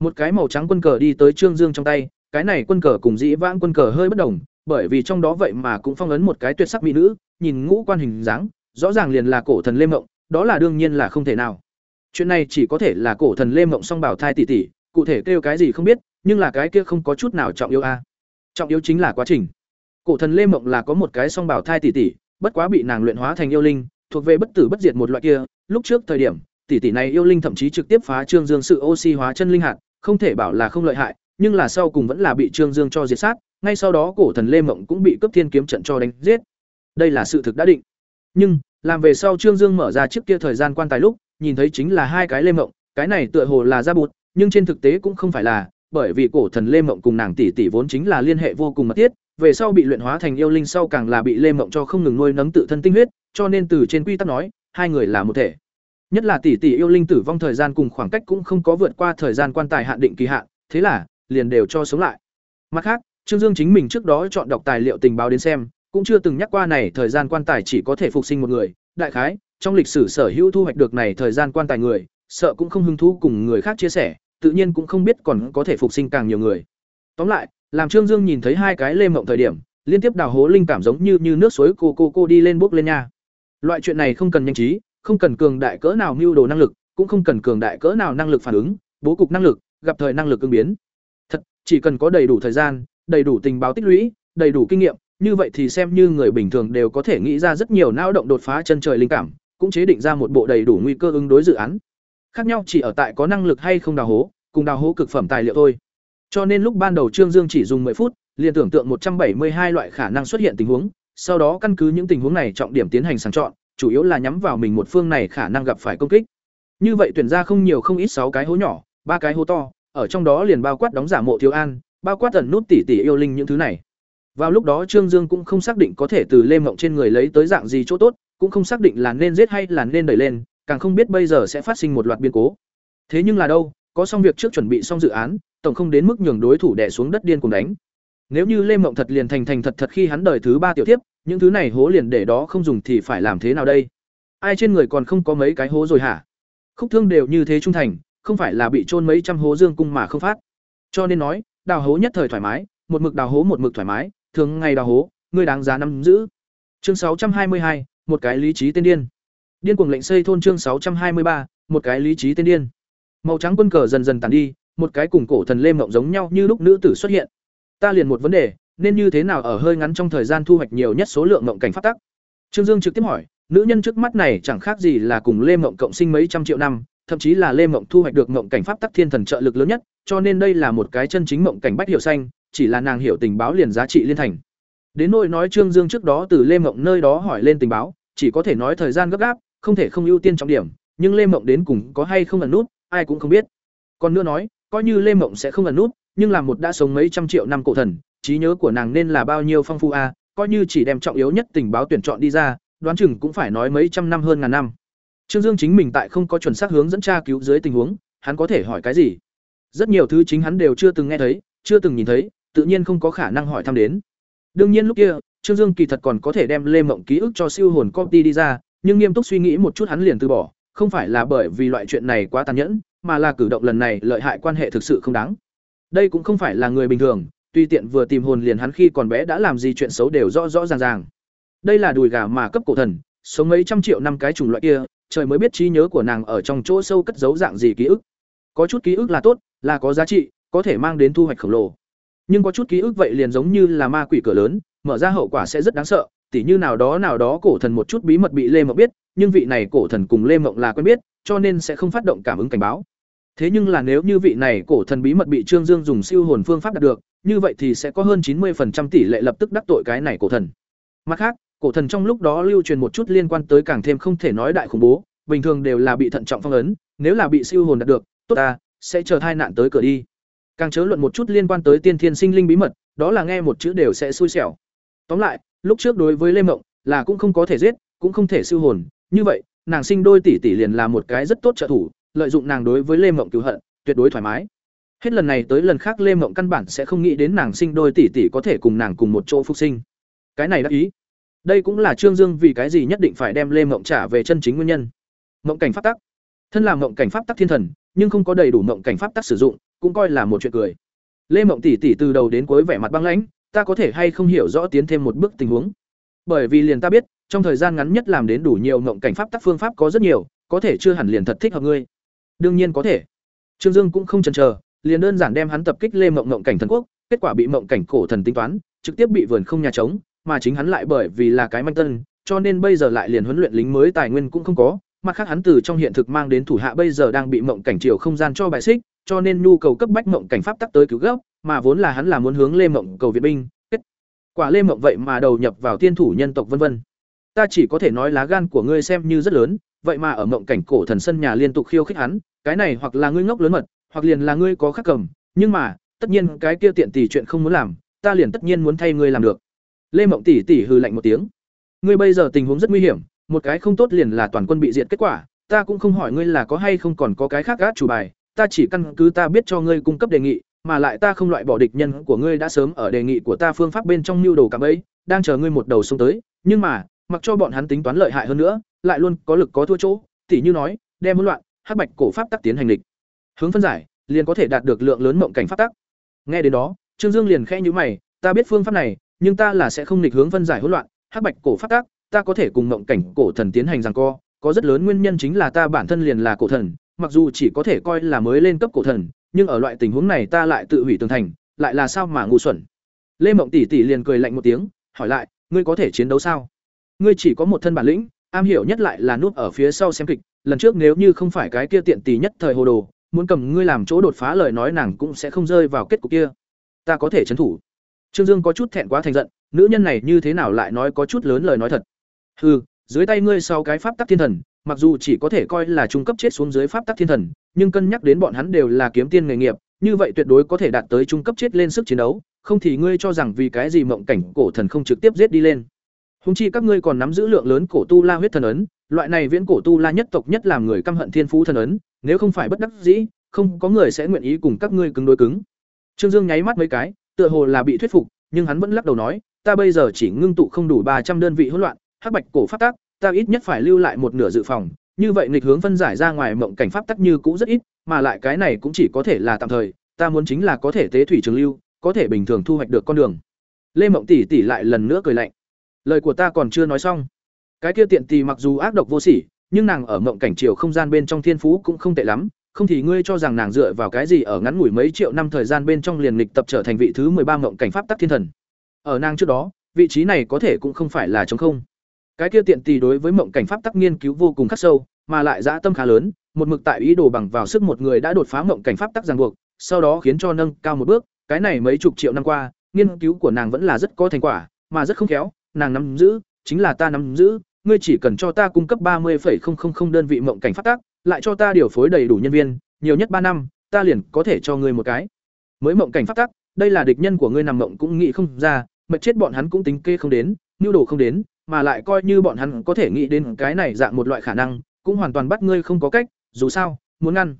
Một cái màu trắng quân cờ đi tới Trương Dương trong tay, cái này quân cờ cùng dĩ vãng quân cờ hơi bất đồng, bởi vì trong đó vậy mà cũng phong ấn một cái tuyệt sắc mỹ nữ, nhìn ngũ quan hình dáng, rõ ràng liền là cổ thần Lê Mộng, đó là đương nhiên là không thể nào. Chuyện này chỉ có thể là cổ thần Lê Mộng song bảo thai tỷ tỷ, cụ thể kêu cái gì không biết, nhưng là cái kia không có chút nào trọng yếu a trọng yếu chính là quá trình cổ thần lê mộng là có một cái song bảo thai tỷ tỷ bất quá bị nàng luyện hóa thành yêu linh thuộc về bất tử bất diệt một loại kia lúc trước thời điểm tỷ tỷ này yêu linh thậm chí trực tiếp phá trương dương sự oxy hóa chân linh hạt không thể bảo là không lợi hại nhưng là sau cùng vẫn là bị trương dương cho diệt sát ngay sau đó cổ thần lê mộng cũng bị cấp thiên kiếm trận cho đánh giết. Đây là sự thực đã định. Nhưng, làm về sau trương dương mở ra trước kia thời gian quan tài lúc, nhìn thấy chính là hai cái lê mộng, cái này tựa hồ là ra bụt, nhưng trên thực tế cũng không phải là, bởi vì cổ thần lê mộng cùng nàng tỷ tỷ vốn chính là liên hệ vô cùng mật thiết, về sau bị luyện hóa thành yêu linh sau càng là bị lê mộng cho không ngừng nuôi nấng tự thân tinh huyết, cho nên từ trên quy tắc nói, hai người là một thể. Nhất là tỷ tỷ yêu linh tử vong thời gian cùng khoảng cách cũng không có vượt qua thời gian quan tài hạn định kỳ hạn, thế là, liền đều cho sống lại. Mặt khác trương dương chính mình trước đó chọn đọc tài liệu tình báo đến xem, cũng chưa từng nhắc qua này thời gian quan tài chỉ có thể phục sinh một người. Đại khái, trong lịch sử sở hữu thu hoạch được này thời gian quan tài người, sợ cũng không hứng thú cùng người khác chia sẻ, tự nhiên cũng không biết còn có thể phục sinh càng nhiều người. Tóm lại, làm trương dương nhìn thấy hai cái lê mộng thời điểm, liên tiếp đào hố linh cảm giống như như nước suối cô cô cô đi lên bước lên nha. Loại chuyện này không cần nhanh trí, không cần cường đại cỡ nào mưu đồ năng lực, cũng không cần cường đại cỡ nào năng lực phản ứng, bố cục năng lực, gặp thời năng lực ứng biến. Thật, chỉ cần có đầy đủ thời gian đầy đủ tình báo tích lũy, đầy đủ kinh nghiệm, như vậy thì xem như người bình thường đều có thể nghĩ ra rất nhiều não động đột phá chân trời linh cảm, cũng chế định ra một bộ đầy đủ nguy cơ ứng đối dự án. Khác nhau chỉ ở tại có năng lực hay không đào hố, cùng đào hố cực phẩm tài liệu thôi. Cho nên lúc ban đầu trương dương chỉ dùng 10 phút, liền tưởng tượng 172 loại khả năng xuất hiện tình huống, sau đó căn cứ những tình huống này trọng điểm tiến hành sàng chọn, chủ yếu là nhắm vào mình một phương này khả năng gặp phải công kích. Như vậy tuyển ra không nhiều không ít sáu cái hố nhỏ, ba cái hố to, ở trong đó liền bao quát đóng giả mộ thiếu an bao quát tận nút tỉ tỉ yêu linh những thứ này. Vào lúc đó trương dương cũng không xác định có thể từ lê mộng trên người lấy tới dạng gì chỗ tốt, cũng không xác định là nên giết hay là nên đẩy lên, càng không biết bây giờ sẽ phát sinh một loạt biến cố. Thế nhưng là đâu, có xong việc trước chuẩn bị xong dự án, tổng không đến mức nhường đối thủ đè xuống đất điên cùng đánh. Nếu như lê mộng thật liền thành thành thật thật khi hắn đời thứ ba tiểu tiếp những thứ này hố liền để đó không dùng thì phải làm thế nào đây? Ai trên người còn không có mấy cái hố rồi hả? Khúc thương đều như thế trung thành, không phải là bị trôn mấy trăm hố dương cung mà không phát. Cho nên nói đào hố nhất thời thoải mái, một mực đào hố một mực thoải mái, thường ngày đào hố ngươi đáng giá nắm giữ. Chương sáu trăm hai mươi hai, một cái lý trí tên điên. Điên cuồng lệnh xây thôn chương sáu trăm hai mươi ba, một cái lý trí tên điên. Màu trắng quân cờ dần dần tàn đi, một cái cùng cổ thần lê mộng giống nhau như lúc nữ tử xuất hiện. Ta liền một vấn đề, nên như thế nào ở hơi ngắn trong thời gian thu hoạch nhiều nhất số lượng mộng cảnh phát tắc? Trương dương trực tiếp hỏi, nữ nhân trước mắt này chẳng khác gì là cùng lê mộng cộng sinh mấy trăm triệu năm thậm chí là lê mộng thu hoạch được mộng cảnh pháp tắc thiên thần trợ lực lớn nhất, cho nên đây là một cái chân chính mộng cảnh bách hiệu xanh, chỉ là nàng hiểu tình báo liền giá trị liên thành. Đến nỗi nói trương dương trước đó từ lê mộng nơi đó hỏi lên tình báo, chỉ có thể nói thời gian gấp gáp, không thể không ưu tiên trọng điểm, nhưng lê mộng đến cùng có hay không ẩn nút, ai cũng không biết. Còn nữa nói, coi như lê mộng sẽ không ẩn nút, nhưng là một đã sống mấy trăm triệu năm cổ thần, trí nhớ của nàng nên là bao nhiêu phong phú a, coi như chỉ đem trọng yếu nhất tình báo tuyển chọn đi ra, đoán chừng cũng phải nói mấy trăm năm hơn ngàn năm trương dương chính mình tại không có chuẩn xác hướng dẫn tra cứu dưới tình huống, hắn có thể hỏi cái gì? Rất nhiều thứ chính hắn đều chưa từng nghe thấy, chưa từng nhìn thấy, tự nhiên không có khả năng hỏi thăm đến. Đương nhiên lúc kia, trương dương kỳ thật còn có thể đem lê mộng ký ức cho siêu hồn copy đi ra, nhưng nghiêm túc suy nghĩ một chút hắn liền từ bỏ, không phải là bởi vì loại chuyện này quá tàn nhẫn, mà là cử động lần này lợi hại quan hệ thực sự không đáng. Đây cũng không phải là người bình thường, tuy tiện vừa tìm hồn liền hắn khi còn bé đã làm gì chuyện xấu đều rõ rõ ràng ràng. Đây là đùi gà mà cấp cổ thần, sống mấy trăm triệu năm cái chủng loại kia trời mới biết trí nhớ của nàng ở trong chỗ sâu cất giấu dạng gì ký ức. Có chút ký ức là tốt, là có giá trị, có thể mang đến thu hoạch khổng lồ. Nhưng có chút ký ức vậy liền giống như là ma quỷ cửa lớn, mở ra hậu quả sẽ rất đáng sợ, tỉ như nào đó nào đó cổ thần một chút bí mật bị lê mộng biết, nhưng vị này cổ thần cùng lê mộng là quen biết, cho nên sẽ không phát động cảm ứng cảnh báo. Thế nhưng là nếu như vị này cổ thần bí mật bị trương dương dùng siêu hồn phương pháp đạt được, như vậy thì sẽ có hơn chín 90% tỷ lệ lập tức đắc tội cái này cổ thần. Mặt khác cổ thần trong lúc đó lưu truyền một chút liên quan tới càng thêm không thể nói đại khủng bố, bình thường đều là bị thận trọng phong ấn, nếu là bị siêu hồn đạt được, tốt ta, sẽ chờ thai nạn tới cửa đi. Càng chớ luận một chút liên quan tới tiên thiên sinh linh bí mật, đó là nghe một chữ đều sẽ xui xẻo. Tóm lại, lúc trước đối với lê mộng, là cũng không có thể giết, cũng không thể siêu hồn, như vậy, nàng sinh đôi tỷ tỷ liền là một cái rất tốt trợ thủ, lợi dụng nàng đối với lê mộng cứu hận, tuyệt đối thoải mái. Hết lần này tới lần khác lê mộng căn bản sẽ không nghĩ đến nàng sinh đôi tỷ tỷ có thể cùng nàng cùng một chỗ phục sinh. Cái này đã ý đây cũng là trương dương vì cái gì nhất định phải đem lê mộng trả về chân chính nguyên nhân. Mộng cảnh pháp tắc. Thân là mộng cảnh pháp tắc thiên thần nhưng không có đầy đủ mộng cảnh pháp tắc sử dụng cũng coi là một chuyện cười. Lê mộng tỷ tỷ từ đầu đến cuối vẻ mặt băng lãnh ta có thể hay không hiểu rõ tiến thêm một bước tình huống? Bởi vì liền ta biết trong thời gian ngắn nhất làm đến đủ nhiều mộng cảnh pháp tắc phương pháp có rất nhiều có thể chưa hẳn liền thật thích hợp ngươi. Đương nhiên có thể. Trương dương cũng không chần chờ liền đơn giản đem hắn tập kích Lê Mộng Mộng cảnh thần quốc, kết quả bị Mộng cảnh cổ thần tính toán, trực tiếp bị vườn không nhà trống, mà chính hắn lại bởi vì là cái manh tân, cho nên bây giờ lại liền huấn luyện lính mới tài nguyên cũng không có, mặt khác hắn từ trong hiện thực mang đến thủ hạ bây giờ đang bị Mộng cảnh triều không gian cho bài xích, cho nên nhu cầu cấp bách Mộng cảnh pháp tắc tới cứu gấp, mà vốn là hắn là muốn hướng Lê Mộng cầu viện binh, kết quả Lê Mộng vậy mà đầu nhập vào tiên thủ nhân tộc vân vân. Ta chỉ có thể nói lá gan của ngươi xem như rất lớn, vậy mà ở Mộng cảnh cổ thần sân nhà liên tục khiêu khích hắn, cái này hoặc là ngươi ngốc lớn mật, hoặc liền là ngươi có khắc cầm, nhưng mà, tất nhiên cái kia tiện tỷ chuyện không muốn làm, ta liền tất nhiên muốn thay ngươi làm được. Lê Mộng tỷ tỷ hừ lạnh một tiếng. Ngươi bây giờ tình huống rất nguy hiểm, một cái không tốt liền là toàn quân bị diệt kết quả, ta cũng không hỏi ngươi là có hay không còn có cái khác gác chủ bài, ta chỉ căn cứ ta biết cho ngươi cung cấp đề nghị, mà lại ta không loại bỏ địch nhân của ngươi đã sớm ở đề nghị của ta phương pháp bên trong nưu đồ cả ấy đang chờ ngươi một đầu xuống tới, nhưng mà, mặc cho bọn hắn tính toán lợi hại hơn nữa, lại luôn có lực có thua chỗ, tỷ như nói, đem hỗn loạn, hắc bạch cổ pháp tắc tiến hành địch. Hướng phân giải, liền có thể đạt được lượng lớn mộng cảnh pháp tắc. Nghe đến đó, Trương Dương liền khẽ nhíu mày, ta biết phương pháp này, nhưng ta là sẽ không nghịch hướng phân giải hỗn loạn, hắc bạch cổ phát tác. ta có thể cùng mộng cảnh cổ thần tiến hành rằng co, có rất lớn nguyên nhân chính là ta bản thân liền là cổ thần, mặc dù chỉ có thể coi là mới lên cấp cổ thần, nhưng ở loại tình huống này ta lại tự hủy tường thành, lại là sao mà ngu xuẩn. Lê Mộng tỷ tỷ liền cười lạnh một tiếng, hỏi lại, ngươi có thể chiến đấu sao? Ngươi chỉ có một thân bản lĩnh, am hiểu nhất lại là núp ở phía sau xem kịch, lần trước nếu như không phải cái kia tiện tỷ nhất thời hồ đồ, muốn cầm ngươi làm chỗ đột phá lời nói nàng cũng sẽ không rơi vào kết cục kia. Ta có thể trấn thủ. Trương Dương có chút thẹn quá thành giận, nữ nhân này như thế nào lại nói có chút lớn lời nói thật. Hừ, dưới tay ngươi sau cái pháp tắc thiên thần, mặc dù chỉ có thể coi là trung cấp chết xuống dưới pháp tắc thiên thần, nhưng cân nhắc đến bọn hắn đều là kiếm tiên nghề nghiệp, như vậy tuyệt đối có thể đạt tới trung cấp chết lên sức chiến đấu, không thì ngươi cho rằng vì cái gì mộng cảnh cổ thần không trực tiếp giết đi lên. Hùng chi các ngươi còn nắm giữ lượng lớn cổ tu la huyết thần ấn, loại này viễn cổ tu la nhất tộc nhất làm người căm hận thiên phú thần ấn, nếu không phải bất đắc dĩ, không có người sẽ nguyện ý cùng các ngươi cứng đối cứng. Trương Dương nháy mắt mấy cái, tựa hồ là bị thuyết phục, nhưng hắn vẫn lắc đầu nói, ta bây giờ chỉ ngưng tụ không đủ ba trăm đơn vị hỗn loạn, hắc bạch cổ pháp tắc, ta ít nhất phải lưu lại một nửa dự phòng, như vậy nghịch hướng phân giải ra ngoài mộng cảnh pháp tắc như cũ rất ít, mà lại cái này cũng chỉ có thể là tạm thời, ta muốn chính là có thể tế thủy trường lưu, có thể bình thường thu hoạch được con đường. Lê Mộng tỷ tỷ lại lần nữa cười lạnh. Lời của ta còn chưa nói xong. Cái kia tiện tỷ mặc dù ác độc vô sỉ, nhưng nàng ở mộng cảnh chiều không gian bên trong thiên phú cũng không tệ lắm, không thì ngươi cho rằng nàng dựa vào cái gì ở ngắn ngủi mấy triệu năm thời gian bên trong liền lịch tập trở thành vị thứ ba mộng cảnh pháp tắc thiên thần. Ở nàng trước đó, vị trí này có thể cũng không phải là trống không. Cái kia tiện tỷ đối với mộng cảnh pháp tắc nghiên cứu vô cùng khắc sâu, mà lại dã tâm khá lớn, một mực tại ý đồ bằng vào sức một người đã đột phá mộng cảnh pháp tắc ràng buộc, sau đó khiến cho nâng cao một bước, cái này mấy chục triệu năm qua, nghiên cứu của nàng vẫn là rất có thành quả, mà rất không khéo, nàng nắm giữ, chính là ta nắm giữ, ngươi chỉ cần cho ta cung cấp ba 30,000 đơn vị mộng cảnh phát tác, lại cho ta điều phối đầy đủ nhân viên, nhiều nhất ba năm, ta liền có thể cho ngươi một cái. Mới mộng cảnh phát tác, đây là địch nhân của ngươi nằm mộng cũng nghĩ không ra, mệt chết bọn hắn cũng tính kê không đến, nhu đồ không đến, mà lại coi như bọn hắn có thể nghĩ đến cái này dạng một loại khả năng, cũng hoàn toàn bắt ngươi không có cách, dù sao, muốn ngăn.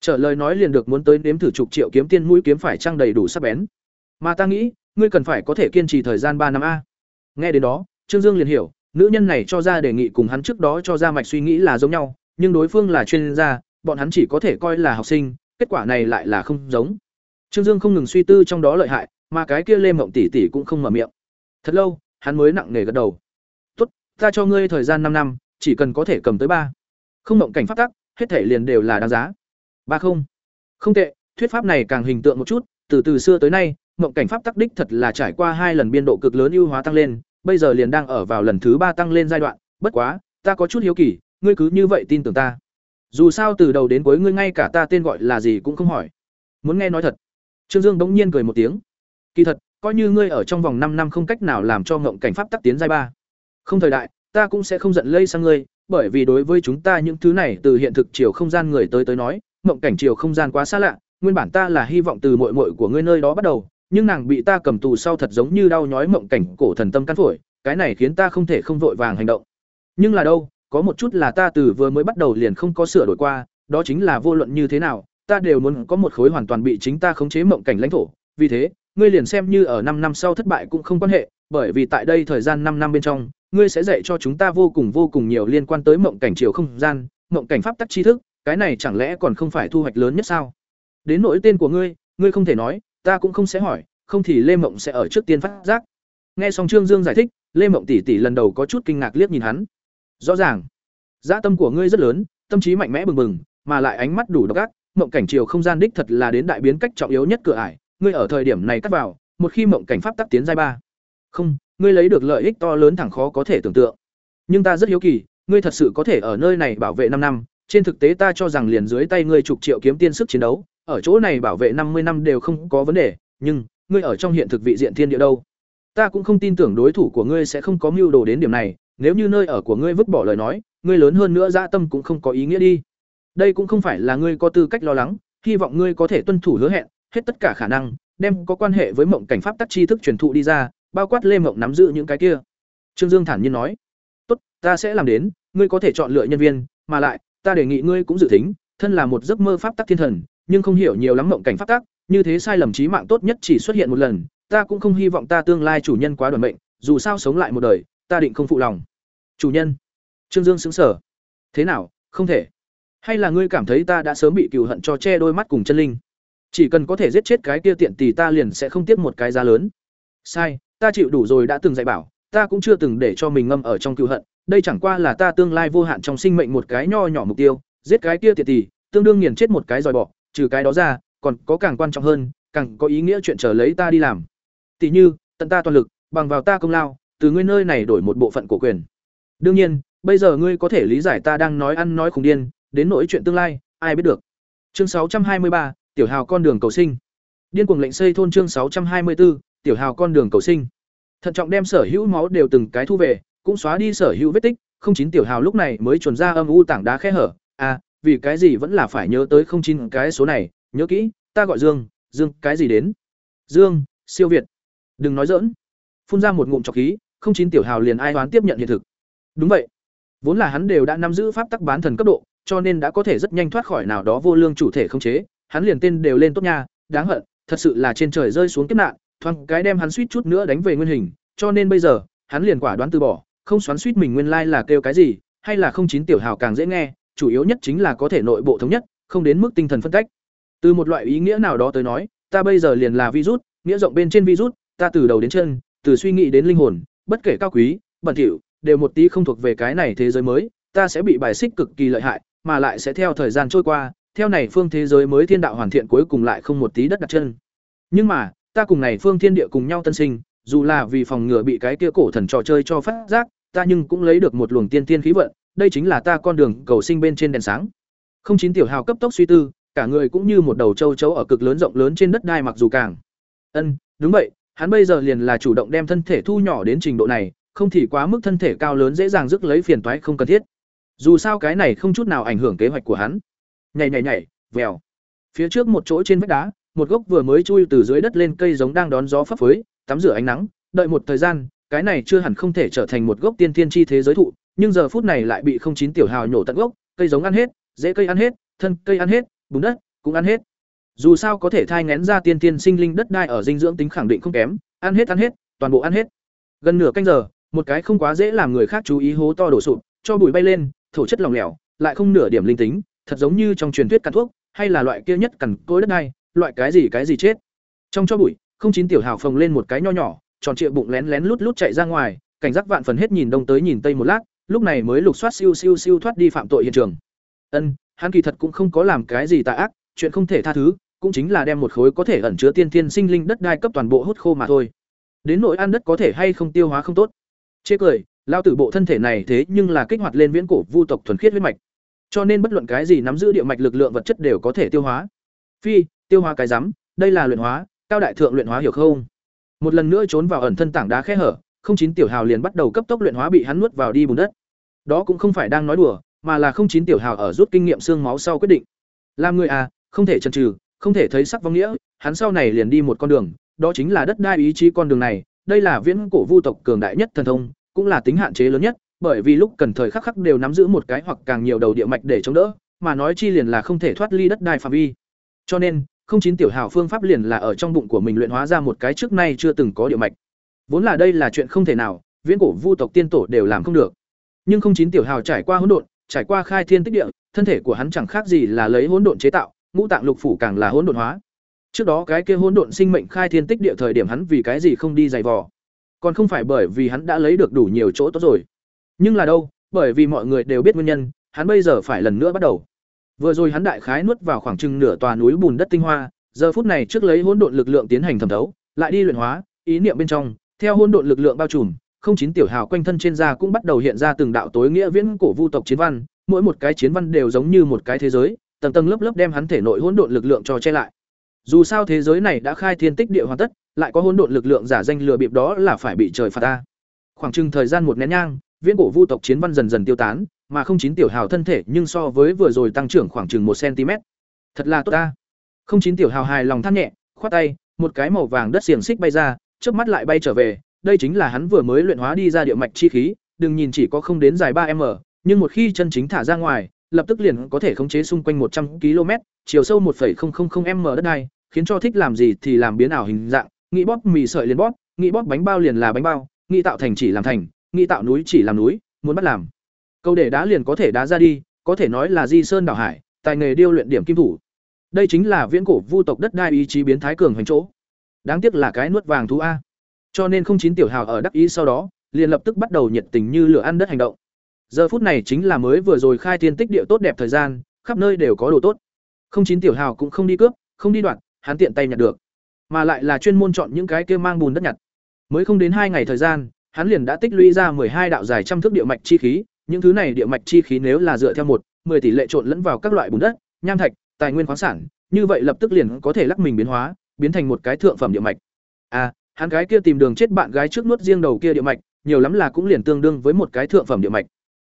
Trở lời nói liền được muốn tới nếm thử chục triệu kiếm tiên mũi kiếm phải trang đầy đủ sắc bén. Mà ta nghĩ, ngươi cần phải có thể kiên trì thời gian ba năm a. Nghe đến đó, Trương Dương liền hiểu, nữ nhân này cho ra đề nghị cùng hắn trước đó cho ra mạch suy nghĩ là giống nhau, nhưng đối phương là chuyên gia, bọn hắn chỉ có thể coi là học sinh, kết quả này lại là không giống. Trương Dương không ngừng suy tư trong đó lợi hại, mà cái kia Lê Mộng tỷ tỷ cũng không mở miệng. Thật lâu, hắn mới nặng nề gật đầu. "Tốt, ta cho ngươi thời gian năm năm, chỉ cần có thể cầm tới ba. Không mộng cảnh pháp tắc, hết thể liền đều là đáng giá." Ba không. Không tệ, thuyết pháp này càng hình tượng một chút, từ từ xưa tới nay, mộng cảnh pháp tắc đích thật là trải qua hai lần biên độ cực lớn ưu hóa tăng lên, bây giờ liền đang ở vào lần thứ ba tăng lên giai đoạn, bất quá, ta có chút hiếu kỳ, ngươi cứ như vậy tin tưởng ta. Dù sao từ đầu đến cuối ngươi ngay cả ta tên gọi là gì cũng không hỏi. Muốn nghe nói thật. Trương Dương bỗng nhiên cười một tiếng. Kỳ thật, coi như ngươi ở trong vòng năm năm không cách nào làm cho ngộng cảnh pháp tắc tiến giai ba. Không thời đại, ta cũng sẽ không giận lây sang ngươi, bởi vì đối với chúng ta những thứ này từ hiện thực chiều không gian người tới tới nói, ngộng cảnh chiều không gian quá xa lạ, nguyên bản ta là hy vọng từ muội muội của ngươi nơi đó bắt đầu, nhưng nàng bị ta cầm tù sau thật giống như đau nhói mộng cảnh cổ thần tâm căn phổi, cái này khiến ta không thể không vội vàng hành động. Nhưng là đâu, có một chút là ta từ vừa mới bắt đầu liền không có sửa đổi qua, đó chính là vô luận như thế nào, ta đều muốn có một khối hoàn toàn bị chính ta khống chế mộng cảnh lãnh thổ, vì thế, ngươi liền xem như ở năm năm sau thất bại cũng không quan hệ, bởi vì tại đây thời gian năm năm bên trong, ngươi sẽ dạy cho chúng ta vô cùng vô cùng nhiều liên quan tới mộng cảnh chiều không gian, mộng cảnh pháp tắc tri thức, cái này chẳng lẽ còn không phải thu hoạch lớn nhất sao? Đến nỗi tên của ngươi, ngươi không thể nói, ta cũng không sẽ hỏi, không thì Lê Mộng sẽ ở trước tiên phát giác. Nghe xong Trương Dương giải thích, Lê Mộng tỷ tỷ lần đầu có chút kinh ngạc liếc nhìn hắn. Rõ ràng, dạ tâm của ngươi rất lớn, tâm trí mạnh mẽ bừng bừng, mà lại ánh mắt đủ độc ác, mộng cảnh chiều không gian đích thật là đến đại biến cách trọng yếu nhất cửa ải, ngươi ở thời điểm này cắt vào, một khi mộng cảnh pháp tắc tiến giai ba. Không, ngươi lấy được lợi ích to lớn thẳng khó có thể tưởng tượng. Nhưng ta rất hiếu kỳ, ngươi thật sự có thể ở nơi này bảo vệ năm năm, trên thực tế ta cho rằng liền dưới tay ngươi chục triệu kiếm tiên sức chiến đấu, ở chỗ này bảo vệ năm mươi năm đều không có vấn đề, nhưng ngươi ở trong hiện thực vị diện thiên địa đâu? Ta cũng không tin tưởng đối thủ của ngươi sẽ không có mưu đồ đến điểm này, nếu như nơi ở của ngươi vứt bỏ lời nói, ngươi lớn hơn nữa dạ tâm cũng không có ý nghĩa đi. Đây cũng không phải là ngươi có tư cách lo lắng, hy vọng ngươi có thể tuân thủ hứa hẹn, hết tất cả khả năng, đem có quan hệ với mộng cảnh pháp tắc tri thức truyền thụ đi ra, bao quát Lê Mộng nắm giữ những cái kia. Trương Dương thản nhiên nói: "Tốt, ta sẽ làm đến, ngươi có thể chọn lựa nhân viên, mà lại, ta đề nghị ngươi cũng dự tính, thân là một giấc mơ pháp tắc thiên thần, nhưng không hiểu nhiều lắm mộng cảnh pháp tắc, như thế sai lầm chí mạng tốt nhất chỉ xuất hiện một lần, ta cũng không hy vọng ta tương lai chủ nhân quá đoản mệnh, dù sao sống lại một đời, ta định không phụ lòng." Chủ nhân? Trương Dương sững sờ. Thế nào, không thể? Hay là ngươi cảm thấy ta đã sớm bị cừu hận cho che đôi mắt cùng chân linh? Chỉ cần có thể giết chết cái kia tiện tỷ ta liền sẽ không tiếc một cái giá lớn. Sai, ta chịu đủ rồi đã từng dạy bảo, ta cũng chưa từng để cho mình ngâm ở trong cừu hận, đây chẳng qua là ta tương lai vô hạn trong sinh mệnh một cái nho nhỏ mục tiêu, giết cái kia tiện tỷ, tương đương nghiền chết một cái dòi bỏ, trừ cái đó ra, còn có càng quan trọng hơn, càng có ý nghĩa chuyện chờ lấy ta đi làm. Tỷ như, tận ta toàn lực, bằng vào ta công lao, từ ngươi nơi này đổi một bộ phận cổ quyền. Đương nhiên, bây giờ ngươi có thể lý giải ta đang nói ăn nói khùng điên, đến nỗi chuyện tương lai, ai biết được. Chương 623, Tiểu Hào con đường cầu sinh. Điên cuồng lệnh xây thôn chương 624, Tiểu Hào con đường cầu sinh. Thận trọng đem sở hữu máu đều từng cái thu về, cũng xóa đi sở hữu vết tích, không chín Tiểu Hào lúc này mới chuẩn ra âm u tảng đá khe hở. À, vì cái gì vẫn là phải nhớ tới không chín cái số này, nhớ kỹ, ta gọi Dương, Dương, cái gì đến? Dương, siêu việt. Đừng nói dỡn Phun ra một ngụm trọc khí, không chín Tiểu Hào liền ai đoán tiếp nhận hiện thực. Đúng vậy. Vốn là hắn đều đã nắm giữ pháp tắc bán thần cấp độ, cho nên đã có thể rất nhanh thoát khỏi nào đó vô lương chủ thể không chế, hắn liền tên đều lên tốt nha, đáng hận, thật sự là trên trời rơi xuống kiếp nạn, thoáng cái đem hắn suýt chút nữa đánh về nguyên hình, cho nên bây giờ, hắn liền quả đoán từ bỏ, không xoắn suýt mình nguyên lai là kêu cái gì, hay là không chín tiểu hào càng dễ nghe, chủ yếu nhất chính là có thể nội bộ thống nhất, không đến mức tinh thần phân tách. Từ một loại ý nghĩa nào đó tới nói, ta bây giờ liền là virus, nghĩa rộng bên trên virus, ta từ đầu đến chân, từ suy nghĩ đến linh hồn, bất kể cao quý, bẩn thỉu, đều một tí không thuộc về cái này thế giới mới, ta sẽ bị bài xích cực kỳ lợi hại, mà lại sẽ theo thời gian trôi qua, theo này phương thế giới mới thiên đạo hoàn thiện cuối cùng lại không một tí đất đặt chân. Nhưng mà, ta cùng này phương thiên địa cùng nhau tân sinh, dù là vì phòng ngừa bị cái kia cổ thần trò chơi cho phát giác, ta nhưng cũng lấy được một luồng tiên tiên khí vận, đây chính là ta con đường cầu sinh bên trên đèn sáng. Không chín tiểu hào cấp tốc suy tư, cả người cũng như một đầu châu chấu ở cực lớn rộng lớn trên đất đai mặc dù càng. Ân, đúng vậy, hắn bây giờ liền là chủ động đem thân thể thu nhỏ đến trình độ này, không thì quá mức thân thể cao lớn dễ dàng rước lấy phiền toái không cần thiết. Dù sao cái này không chút nào ảnh hưởng kế hoạch của hắn. Nhảy nhảy nhảy, vèo. Phía trước một chỗ trên vách đá, một gốc vừa mới chui từ dưới đất lên cây giống đang đón gió phấp phới, tắm rửa ánh nắng, đợi một thời gian, cái này chưa hẳn không thể trở thành một gốc tiên thiên chi thế giới thụ, nhưng giờ phút này lại bị không chín tiểu hào nhổ tận gốc, cây giống ăn hết, rễ cây ăn hết, thân cây ăn hết, bùn đất cũng ăn hết. Dù sao có thể thai ngén ra tiên tiên sinh linh đất đai ở dinh dưỡng tính khẳng định không kém, ăn hết ăn hết, toàn bộ ăn hết. Gần nửa canh giờ, một cái không quá dễ làm người khác chú ý hố to đổ sụp, cho bụi bay lên, thổ chất lỏng lẻo, lại không nửa điểm linh tính, thật giống như trong truyền thuyết cắn thuốc, hay là loại kia nhất cằn cối đất đai, loại cái gì cái gì chết. Trong cho bụi, không chín tiểu hào phồng lên một cái nho nhỏ, tròn trịa bụng lén lén lút lút chạy ra ngoài, cảnh giác vạn phần hết nhìn đông tới nhìn tây một lát, lúc này mới lục soát siêu siêu siêu thoát đi phạm tội hiện trường. Ân, hắn kỳ thật cũng không có làm cái gì tà ác, chuyện không thể tha thứ, cũng chính là đem một khối có thể ẩn chứa tiên tiên sinh linh đất đai cấp toàn bộ hút khô mà thôi. Đến nỗi ăn đất có thể hay không tiêu hóa không tốt. Chê cười, lao tử bộ thân thể này thế nhưng là kích hoạt lên viễn cổ vu tộc thuần khiết huyết mạch cho nên bất luận cái gì nắm giữ địa mạch lực lượng vật chất đều có thể tiêu hóa phi tiêu hóa cái rắm đây là luyện hóa cao đại thượng luyện hóa hiểu không một lần nữa trốn vào ẩn thân tảng đá khe hở không chín tiểu hào liền bắt đầu cấp tốc luyện hóa bị hắn nuốt vào đi bùn đất đó cũng không phải đang nói đùa mà là không chín tiểu hào ở rút kinh nghiệm xương máu sau quyết định làm người à không thể chần chừ không thể thấy sắc vong nghĩa hắn sau này liền đi một con đường đó chính là đất đai ý chí con đường này đây là viễn cổ vu tộc cường đại nhất thần thông cũng là tính hạn chế lớn nhất, bởi vì lúc cần thời khắc khắc đều nắm giữ một cái hoặc càng nhiều đầu địa mạch để chống đỡ, mà nói chi liền là không thể thoát ly đất đai phạm vi. Cho nên, không chín tiểu hào phương pháp liền là ở trong bụng của mình luyện hóa ra một cái trước nay chưa từng có địa mạch. Vốn là đây là chuyện không thể nào, viễn cổ vu tộc tiên tổ đều làm không được. Nhưng không chín tiểu hào trải qua hỗn độn, trải qua khai thiên tích địa, thân thể của hắn chẳng khác gì là lấy hỗn độn chế tạo, ngũ tạng lục phủ càng là hỗn độn hóa. Trước đó cái kia hỗn độn sinh mệnh khai thiên tích địa thời điểm hắn vì cái gì không đi dày vò còn không phải bởi vì hắn đã lấy được đủ nhiều chỗ tốt rồi nhưng là đâu bởi vì mọi người đều biết nguyên nhân hắn bây giờ phải lần nữa bắt đầu Vừa rồi hắn đại khái nuốt vào khoảng chừng nửa tòa núi bùn đất tinh hoa, giờ phút này trước lấy hỗn độn lực lượng tiến hành thẩm thấu, lại đi luyện hóa, ý niệm bên trong, theo hỗn độn lực lượng bao trùm, không chín tiểu hào quanh thân trên da cũng bắt đầu hiện ra từng đạo tối nghĩa viễn cổ vu tộc chiến văn, mỗi một cái chiến văn đều giống như một cái thế giới, tầng tầng lớp lớp đem hắn thể nội hỗn độn lực lượng cho che lại. Dù sao thế giới này đã khai thiên tích địa hoàn tất, lại có hỗn độn lực lượng giả danh lừa bịp đó là phải bị trời phạt ta. Khoảng chừng thời gian một nén nhang, viễn cổ vu tộc chiến văn dần dần tiêu tán, mà không chín tiểu hào thân thể nhưng so với vừa rồi tăng trưởng khoảng chừng một cm. Thật là tốt ta. Không chín tiểu hào hài lòng than nhẹ, khoát tay, một cái màu vàng đất xiềng xích bay ra, chớp mắt lại bay trở về, đây chính là hắn vừa mới luyện hóa đi ra địa mạch chi khí, đừng nhìn chỉ có không đến dài ba m nhưng một khi chân chính thả ra ngoài, lập tức liền có thể khống chế xung quanh một trăm km, chiều sâu 1.000m đất đai, khiến cho thích làm gì thì làm biến ảo hình dạng, nghĩ bóp mì sợi liền bóp, nghĩ bóp bánh bao liền là bánh bao, nghĩ tạo thành chỉ làm thành, nghĩ tạo núi chỉ làm núi, muốn bắt làm. Câu để đá liền có thể đá ra đi, có thể nói là di sơn đảo hải, tài nghề điêu luyện điểm kim thủ. Đây chính là viễn cổ vu tộc đất đai ý chí biến thái cường hành chỗ. Đáng tiếc là cái nuốt vàng thú a. Cho nên không chín tiểu hào ở đắc ý sau đó, liền lập tức bắt đầu nhiệt tình như lửa ăn đất hành động. Giờ phút này chính là mới vừa rồi khai thiên tích địa tốt đẹp thời gian, khắp nơi đều có đồ tốt. Không chín tiểu hào cũng không đi cướp, không đi đoạn, hắn tiện tay nhặt được. Mà lại là chuyên môn chọn những cái kia mang bùn đất nhặt. Mới không đến hai ngày thời gian, hắn liền đã tích lũy ra hai đạo dài trăm thước địa mạch chi khí, những thứ này địa mạch chi khí nếu là dựa theo một 10 tỷ lệ trộn lẫn vào các loại bùn đất, nham thạch, tài nguyên khoáng sản, như vậy lập tức liền có thể lắc mình biến hóa, biến thành một cái thượng phẩm địa mạch. À, hắn cái kia tìm đường chết bạn gái trước nuốt riêng đầu kia địa mạch, nhiều lắm là cũng liền tương đương với một cái thượng phẩm địa mạch.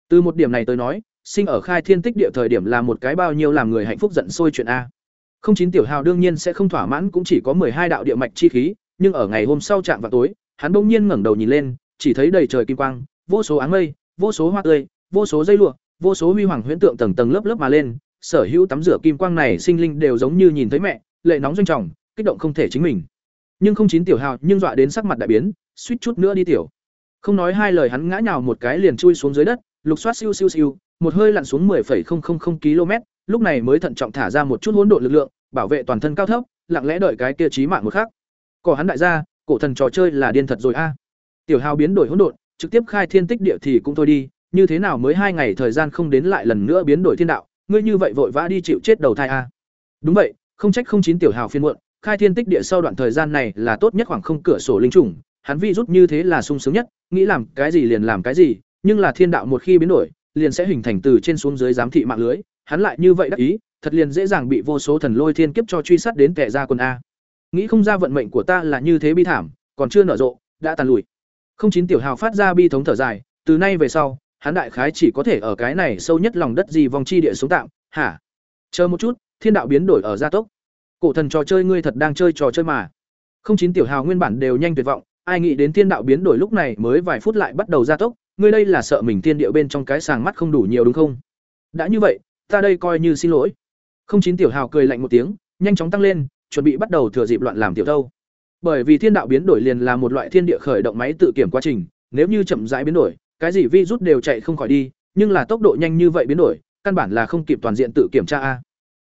Từ một điểm này tới nói, sinh ở khai thiên tích địa thời điểm là một cái bao nhiêu làm người hạnh phúc giận sôi chuyện a. Không chín tiểu hào đương nhiên sẽ không thỏa mãn cũng chỉ có hai đạo địa mạch chi khí, nhưng ở ngày hôm sau trạng vào tối, hắn bỗng nhiên ngẩng đầu nhìn lên, chỉ thấy đầy trời kim quang, vô số áng mây, vô số hoa tươi, vô số dây lụa, vô số huy hoàng huyễn tượng tầng tầng lớp lớp mà lên, sở hữu tắm rửa kim quang này sinh linh đều giống như nhìn thấy mẹ, lệ nóng doanh trọng, kích động không thể chính mình. Nhưng không chín tiểu hào, nhưng dọa đến sắc mặt đại biến, suýt chút nữa đi tiểu. Không nói hai lời hắn ngã nhào một cái liền chui xuống dưới đất, lục xoát siêu siêu siêu, một hơi lặn xuống 10,000 km, lúc này mới thận trọng thả ra một chút hỗn độn lực lượng, bảo vệ toàn thân cao thấp, lặng lẽ đợi cái kia trí mạng một khác. Cỏ hắn đại gia, cổ thần trò chơi là điên thật rồi a. Tiểu Hào biến đổi hỗn độn, trực tiếp khai thiên tích địa thì cũng thôi đi, như thế nào mới hai ngày thời gian không đến lại lần nữa biến đổi thiên đạo, ngươi như vậy vội vã đi chịu chết đầu thai a. Đúng vậy, không trách không chín tiểu Hào phiên muộn, khai thiên tích địa sau đoạn thời gian này là tốt nhất khoảng không cửa sổ linh trùng, hắn vi rút như thế là sung sướng nhất, nghĩ làm cái gì liền làm cái gì, nhưng là thiên đạo một khi biến đổi, liền sẽ hình thành từ trên xuống dưới giám thị mạng lưới, hắn lại như vậy đắc ý, thật liền dễ dàng bị vô số thần lôi thiên kiếp cho truy sát đến kẻ ra quân a. Nghĩ không ra vận mệnh của ta là như thế bi thảm, còn chưa nở rộ, đã tàn lùi. Không chín tiểu hào phát ra bi thống thở dài, từ nay về sau, hắn đại khái chỉ có thể ở cái này sâu nhất lòng đất gì vòng chi địa sống tạm, hả? Chờ một chút, thiên đạo biến đổi ở gia tốc. Cổ thần trò chơi ngươi thật đang chơi trò chơi mà. Không chín tiểu hào nguyên bản đều nhanh tuyệt vọng, ai nghĩ đến thiên đạo biến đổi lúc này mới vài phút lại bắt đầu gia tốc, ngươi đây là sợ mình thiên địa bên trong cái sàng mắt không đủ nhiều đúng không? Đã như vậy, ta đây coi như xin lỗi. Không chín tiểu hào cười lạnh một tiếng, nhanh chóng tăng lên, chuẩn bị bắt đầu thừa dịp loạn làm tiểu thâu. Bởi vì thiên đạo biến đổi liền là một loại thiên địa khởi động máy tự kiểm quá trình, nếu như chậm rãi biến đổi, cái gì virus đều chạy không khỏi đi, nhưng là tốc độ nhanh như vậy biến đổi, căn bản là không kịp toàn diện tự kiểm tra a.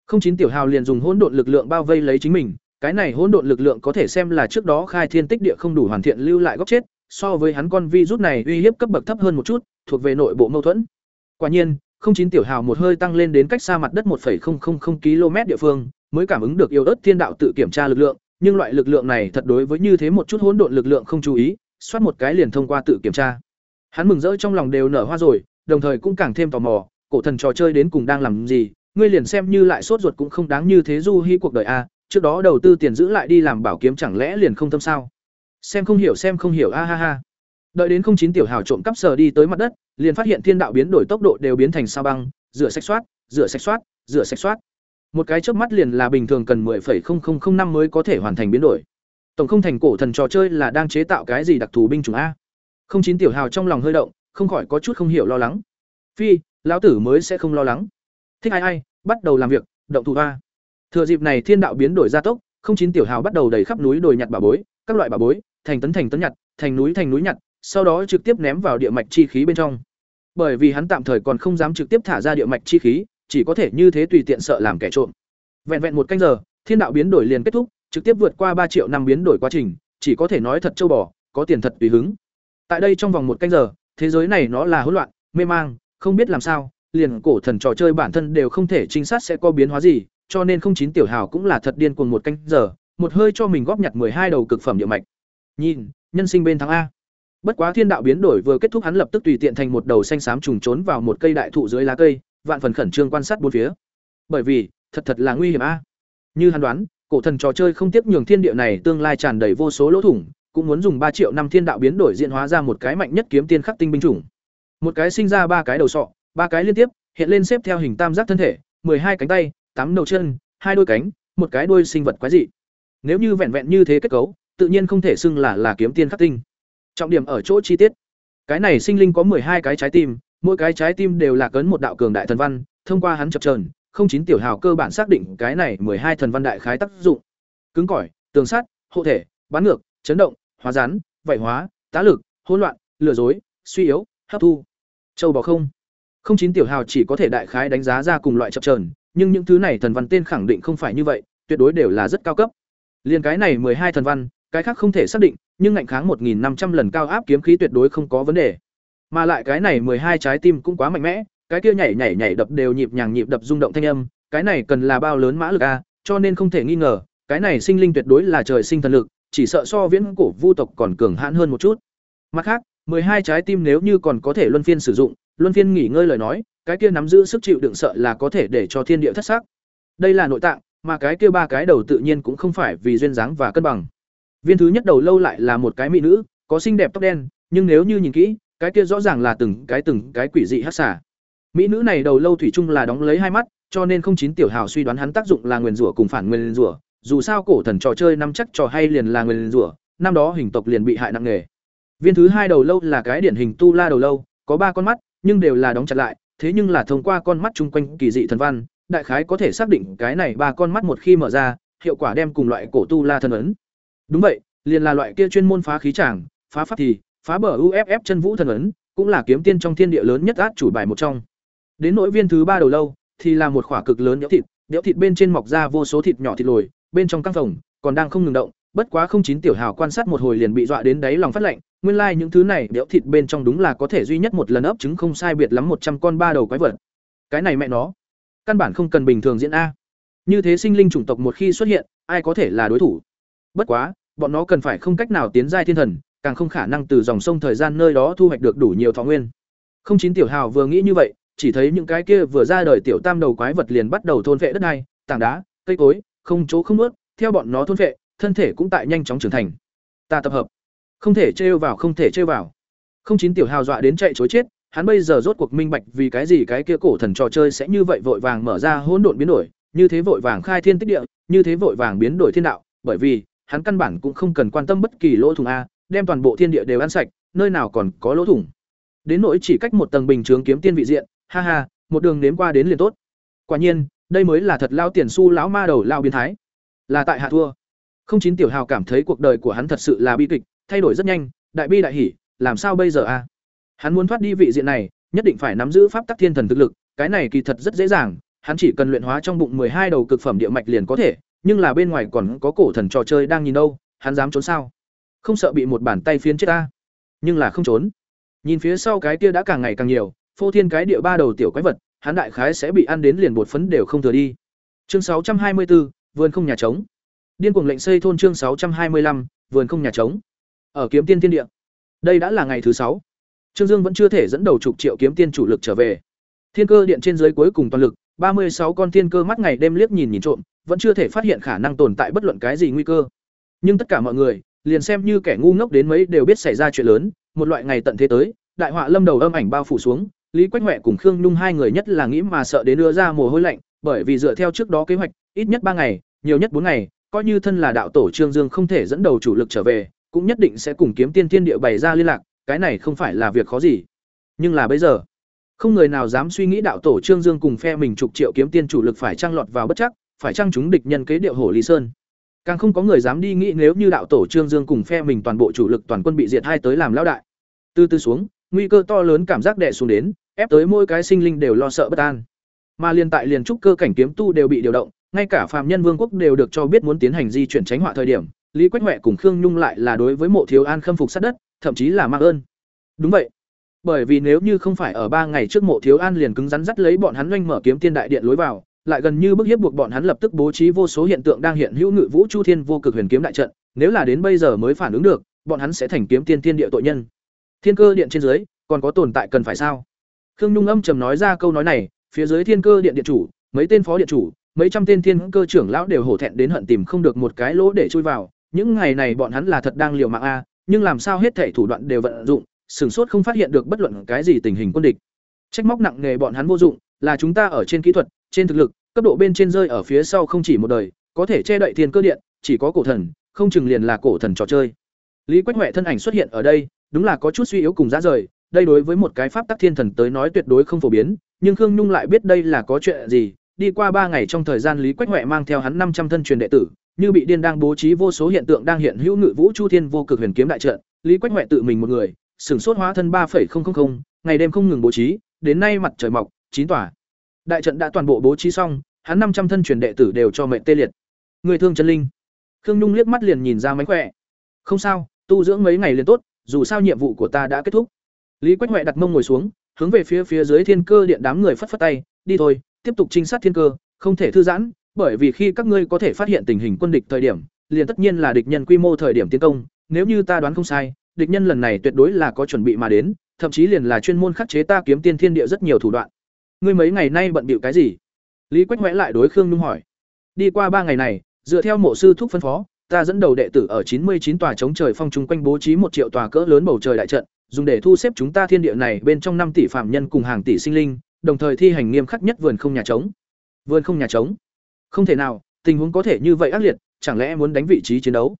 Không chín tiểu hào liền dùng hỗn độn lực lượng bao vây lấy chính mình, cái này hỗn độn lực lượng có thể xem là trước đó khai thiên tích địa không đủ hoàn thiện lưu lại góc chết, so với hắn con vi rút này uy hiếp cấp bậc thấp hơn một chút, thuộc về nội bộ mâu thuẫn. Quả nhiên, không chín tiểu hào một hơi tăng lên đến cách xa mặt đất 1.000 km địa phương, mới cảm ứng được yêu ớt thiên đạo tự kiểm tra lực lượng, nhưng loại lực lượng này thật đối với như thế một chút hỗn độn lực lượng không chú ý, soát một cái liền thông qua tự kiểm tra. Hắn mừng rỡ trong lòng đều nở hoa rồi, đồng thời cũng càng thêm tò mò, cổ thần trò chơi đến cùng đang làm gì, ngươi liền xem như lại sốt ruột cũng không đáng như thế du hy cuộc đời a, trước đó đầu tư tiền giữ lại đi làm bảo kiếm chẳng lẽ liền không tâm sao? Xem không hiểu xem không hiểu a ha ha. Đợi đến không chín tiểu hào trộm cắp sờ đi tới mặt đất, liền phát hiện thiên đạo biến đổi tốc độ đều biến thành sao băng, rửa sạch soát, rửa sạch soát, rửa sạch soát. Một cái chớp mắt liền là bình thường cần 10.0005 mới có thể hoàn thành biến đổi. Tổng không thành cổ thần trò chơi là đang chế tạo cái gì đặc thù binh chủng a? Không chín tiểu hào trong lòng hơi động, không khỏi có chút không hiểu lo lắng. Phi, lão tử mới sẽ không lo lắng. Thích ai ai, bắt đầu làm việc, động thủ hoa Thừa dịp này thiên đạo biến đổi gia tốc, không chín tiểu hào bắt đầu đầy khắp núi đồi nhặt bà bối, các loại bà bối, thành tấn thành tấn nhặt, thành núi thành núi nhặt, sau đó trực tiếp ném vào địa mạch chi khí bên trong. Bởi vì hắn tạm thời còn không dám trực tiếp thả ra địa mạch chi khí, chỉ có thể như thế tùy tiện sợ làm kẻ trộm. Vẹn vẹn một canh giờ, thiên đạo biến đổi liền kết thúc, trực tiếp vượt qua ba triệu năm biến đổi quá trình, chỉ có thể nói thật châu bò, có tiền thật tùy hứng. Tại đây trong vòng một canh giờ, thế giới này nó là hỗn loạn, mê mang, không biết làm sao, liền cổ thần trò chơi bản thân đều không thể chính xác sẽ có biến hóa gì, cho nên không chín tiểu hào cũng là thật điên cuồng một canh giờ, một hơi cho mình góp nhặt hai đầu cực phẩm địa mạch. Nhìn, nhân sinh bên thắng a. Bất quá thiên đạo biến đổi vừa kết thúc hắn lập tức tùy tiện thành một đầu xanh xám trùng trốn vào một cây đại thụ dưới lá cây, vạn phần khẩn trương quan sát bốn phía. Bởi vì, thật thật là nguy hiểm a. Như hắn đoán, cổ thần trò chơi không tiếc nhường thiên địa này tương lai tràn đầy vô số lỗ thủng, cũng muốn dùng ba triệu năm thiên đạo biến đổi diễn hóa ra một cái mạnh nhất kiếm tiên khắc tinh binh chủng. Một cái sinh ra ba cái đầu sọ, ba cái liên tiếp, hiện lên xếp theo hình tam giác thân thể, hai cánh tay, tám đầu chân, hai đôi cánh, một cái đuôi sinh vật quái dị. Nếu như vẹn vẹn như thế kết cấu, tự nhiên không thể xưng là là kiếm tiên khắc tinh. Trọng điểm ở chỗ chi tiết. Cái này sinh linh có hai cái trái tim, mỗi cái trái tim đều là cấn một đạo cường đại thần văn, thông qua hắn chập chờn, không chín tiểu hào cơ bản xác định cái này hai thần văn đại khái tác dụng. Cứng cỏi, tường sắt, hộ thể, bán ngược, chấn động, hóa rán, vảy hóa, tá lực, hỗn loạn, lừa dối, suy yếu, hấp thu. Châu bò không. Không chín tiểu hào chỉ có thể đại khái đánh giá ra cùng loại chập trờn nhưng những thứ này thần văn tên khẳng định không phải như vậy, tuyệt đối đều là rất cao cấp. Liên cái này mười hai thần văn, cái khác không thể xác định, nhưng ngạnh kháng 1500 lần cao áp kiếm khí tuyệt đối không có vấn đề. Mà lại cái này mười hai trái tim cũng quá mạnh mẽ, cái kia nhảy nhảy nhảy đập đều nhịp nhàng nhịp đập rung động thanh âm, cái này cần là bao lớn mã lực a, cho nên không thể nghi ngờ, cái này sinh linh tuyệt đối là trời sinh thần lực, chỉ sợ so viễn cổ vu tộc còn cường hãn hơn một chút. Mặt khác, mười hai trái tim nếu như còn có thể luân phiên sử dụng, luân phiên nghỉ ngơi lời nói, cái kia nắm giữ sức chịu đựng sợ là có thể để cho thiên địa thất sắc. Đây là nội tạng, mà cái kia ba cái đầu tự nhiên cũng không phải vì duyên dáng và cân bằng. Viên thứ nhất đầu lâu lại là một cái mỹ nữ, có xinh đẹp tóc đen, nhưng nếu như nhìn kỹ, cái kia rõ ràng là từng cái từng cái quỷ dị hát xả Mỹ nữ này đầu lâu thủy chung là đóng lấy hai mắt, cho nên không chín tiểu hào suy đoán hắn tác dụng là nguyền rủa cùng phản nguyền rủa, dù sao cổ thần trò chơi năm chắc trò hay liền là nguyền rủa, năm đó hình tộc liền bị hại nặng nề. Viên thứ hai đầu lâu là cái điển hình tu la đầu lâu, có ba con mắt, nhưng đều là đóng chặt lại, thế nhưng là thông qua con mắt chung quanh kỳ dị thần văn, đại khái có thể xác định cái này ba con mắt một khi mở ra, hiệu quả đem cùng loại cổ tu la thần ấn. Đúng vậy, liền là loại kia chuyên môn phá khí tràng, phá pháp thì, phá bờ UFF chân vũ thần ấn, cũng là kiếm tiên trong thiên địa lớn nhất át chủ bài một trong. Đến nỗi viên thứ ba đầu lâu, thì là một khỏa cực lớn nhũ thịt, nhũ thịt bên trên mọc ra vô số thịt nhỏ thịt lồi, bên trong căng phòng, còn đang không ngừng động, bất quá không chín tiểu hào quan sát một hồi liền bị dọa đến đáy lòng phát lạnh, nguyên lai like những thứ này béo thịt bên trong đúng là có thể duy nhất một lần ấp trứng không sai biệt lắm một trăm con ba đầu quái vật. Cái này mẹ nó, căn bản không cần bình thường diễn a. Như thế sinh linh chủng tộc một khi xuất hiện, ai có thể là đối thủ? Bất quá, bọn nó cần phải không cách nào tiến giai thiên thần, càng không khả năng từ dòng sông thời gian nơi đó thu hoạch được đủ nhiều thọ nguyên. Không chín tiểu hào vừa nghĩ như vậy, chỉ thấy những cái kia vừa ra đời tiểu tam đầu quái vật liền bắt đầu thôn vệ đất này, tảng đá, cây cối, không chỗ không nuốt, theo bọn nó thôn vệ, thân thể cũng tại nhanh chóng trưởng thành. Ta tập hợp, không thể trêu vào, không thể trêu vào. Không chín tiểu hào dọa đến chạy chối chết, hắn bây giờ rốt cuộc minh bạch vì cái gì cái kia cổ thần trò chơi sẽ như vậy vội vàng mở ra hỗn độn biến đổi, như thế vội vàng khai thiên tích địa, như thế vội vàng biến đổi thiên đạo, bởi vì hắn căn bản cũng không cần quan tâm bất kỳ lỗ thủng a, đem toàn bộ thiên địa đều ăn sạch, nơi nào còn có lỗ thủng. Đến nỗi chỉ cách một tầng bình chướng kiếm tiên vị diện, ha ha, một đường nếm qua đến liền tốt. Quả nhiên, đây mới là thật lao tiền xu lão ma đầu lao biến thái. Là tại hạ thua. Không chín tiểu hào cảm thấy cuộc đời của hắn thật sự là bi kịch, thay đổi rất nhanh, đại bi đại hỉ, làm sao bây giờ a? Hắn muốn thoát đi vị diện này, nhất định phải nắm giữ pháp tắc thiên thần thực lực, cái này kỳ thật rất dễ dàng, hắn chỉ cần luyện hóa trong bụng hai đầu cực phẩm địa mạch liền có thể, nhưng là bên ngoài còn có cổ thần trò chơi đang nhìn đâu, hắn dám trốn sao? Không sợ bị một bàn tay phiến chết ta. Nhưng là không trốn. Nhìn phía sau cái kia đã càng ngày càng nhiều, phô thiên cái địa ba đầu tiểu quái vật, hắn đại khái sẽ bị ăn đến liền bột phấn đều không thừa đi. Chương 624, vườn không nhà trống. Điên cuồng lệnh xây thôn chương 625, vườn không nhà trống. Ở kiếm tiên thiên địa. Đây đã là ngày thứ sáu. Trương Dương vẫn chưa thể dẫn đầu chục triệu kiếm tiên chủ lực trở về. Thiên cơ điện trên dưới cuối cùng toàn lực, ba mươi sáu con thiên cơ mắt ngày đêm liếc nhìn nhìn trộm, vẫn chưa thể phát hiện khả năng tồn tại bất luận cái gì nguy cơ. Nhưng tất cả mọi người, liền xem như kẻ ngu ngốc đến mấy đều biết xảy ra chuyện lớn, một loại ngày tận thế tới, đại họa lâm đầu âm ảnh bao phủ xuống, Lý Quách Hoạ cùng Khương Nhung hai người nhất là nghĩ mà sợ đến đưa ra mồ hôi lạnh, bởi vì dựa theo trước đó kế hoạch, ít nhất ba ngày, nhiều nhất bốn ngày, coi như thân là đạo tổ Trương Dương không thể dẫn đầu chủ lực trở về, cũng nhất định sẽ cùng kiếm tiên tiên địa bày ra liên lạc, cái này không phải là việc khó gì. Nhưng là bây giờ, không người nào dám suy nghĩ đạo tổ Trương Dương cùng phe mình trục triệu kiếm tiên chủ lực phải trang lọt vào bất chắc, phải trang chúng địch nhân kế điệu hổ Lý Sơn. Càng không có người dám đi nghĩ nếu như đạo tổ Trương Dương cùng phe mình toàn bộ chủ lực toàn quân bị diệt hai tới làm lão đại. Từ từ xuống, nguy cơ to lớn cảm giác đè xuống đến, ép tới mỗi cái sinh linh đều lo sợ bất an. Mà liên tại liền trúc cơ cảnh kiếm tu đều bị điều động, ngay cả phạm nhân vương quốc đều được cho biết muốn tiến hành di chuyển tránh họa thời điểm, Lý Quách huệ cùng Khương Nhung lại là đối với Mộ Thiếu An khâm phục sát đất, thậm chí là mang ơn. Đúng vậy. Bởi vì nếu như không phải ở ba ngày trước Mộ Thiếu An liền cứng rắn dắt lấy bọn hắn doanh mở kiếm tiên đại điện lối vào, lại gần như bức hiếp buộc bọn hắn lập tức bố trí vô số hiện tượng đang hiện hữu ngự vũ chu thiên vô cực huyền kiếm đại trận, nếu là đến bây giờ mới phản ứng được, bọn hắn sẽ thành kiếm tiên tiên địa tội nhân. Thiên cơ điện trên dưới, còn có tồn tại cần phải sao? Khương Nhung âm trầm nói ra câu nói này, phía dưới Thiên Cơ điện điện chủ, mấy tên phó điện chủ, mấy trăm tên thiên cơ trưởng lão đều hổ thẹn đến hận tìm không được một cái lỗ để chui vào, những ngày này bọn hắn là thật đang liều mạng a, nhưng làm sao hết thảy thủ đoạn đều vận dụng, sửng sốt không phát hiện được bất luận cái gì tình hình quân địch. Trách móc nặng nề bọn hắn vô dụng, là chúng ta ở trên kỹ thuật, trên thực lực, cấp độ bên trên rơi ở phía sau không chỉ một đời, có thể che đậy thiên cơ điện, chỉ có cổ thần, không chừng liền là cổ thần trò chơi. Lý Quách huệ thân ảnh xuất hiện ở đây, đúng là có chút suy yếu cùng giá rời, đây đối với một cái pháp tắc thiên thần tới nói tuyệt đối không phổ biến, nhưng Khương Nhung lại biết đây là có chuyện gì, đi qua ba ngày trong thời gian Lý Quách Hoạ mang theo hắn năm trăm thân truyền đệ tử, như bị điên đang bố trí vô số hiện tượng đang hiện hữu ngự vũ chu thiên vô cực huyền kiếm đại trận, Lý Quách Hoạ tự mình một người, sửng sốt hóa thân 3.000, ngày đêm không ngừng bố trí, đến nay mặt trời mọc, chín tòa. Đại trận đã toàn bộ bố trí xong, hắn năm trăm thân truyền đệ tử đều cho mệnh tê liệt. Người thương chân linh. Khương Nhung liếc mắt liền nhìn ra mánh khỏe. Không sao, tu dưỡng mấy ngày liền tốt, dù sao nhiệm vụ của ta đã kết thúc. Lý Quách Hoạ đặt mông ngồi xuống, hướng về phía phía dưới Thiên Cơ điện đám người phất phất tay, đi thôi, tiếp tục trinh sát thiên cơ, không thể thư giãn, bởi vì khi các ngươi có thể phát hiện tình hình quân địch thời điểm, liền tất nhiên là địch nhân quy mô thời điểm tiến công, nếu như ta đoán không sai, địch nhân lần này tuyệt đối là có chuẩn bị mà đến, thậm chí liền là chuyên môn khắc chế ta kiếm tiên thiên địa rất nhiều thủ đoạn. Ngươi mấy ngày nay bận bịu cái gì? Lý Quách Hoẽ lại đối Khương Nhung hỏi. Đi qua ba ngày này, dựa theo mộ sư thúc phân phó, ta dẫn đầu đệ tử ở chín mươi chín tòa chống trời phong trung quanh bố trí một triệu tòa cỡ lớn bầu trời đại trận, dùng để thu xếp chúng ta thiên địa này bên trong năm tỷ phạm nhân cùng hàng tỷ sinh linh, đồng thời thi hành nghiêm khắc nhất vườn không nhà trống. Vườn không nhà trống? Không thể nào, tình huống có thể như vậy ác liệt, chẳng lẽ muốn đánh vị trí chiến đấu?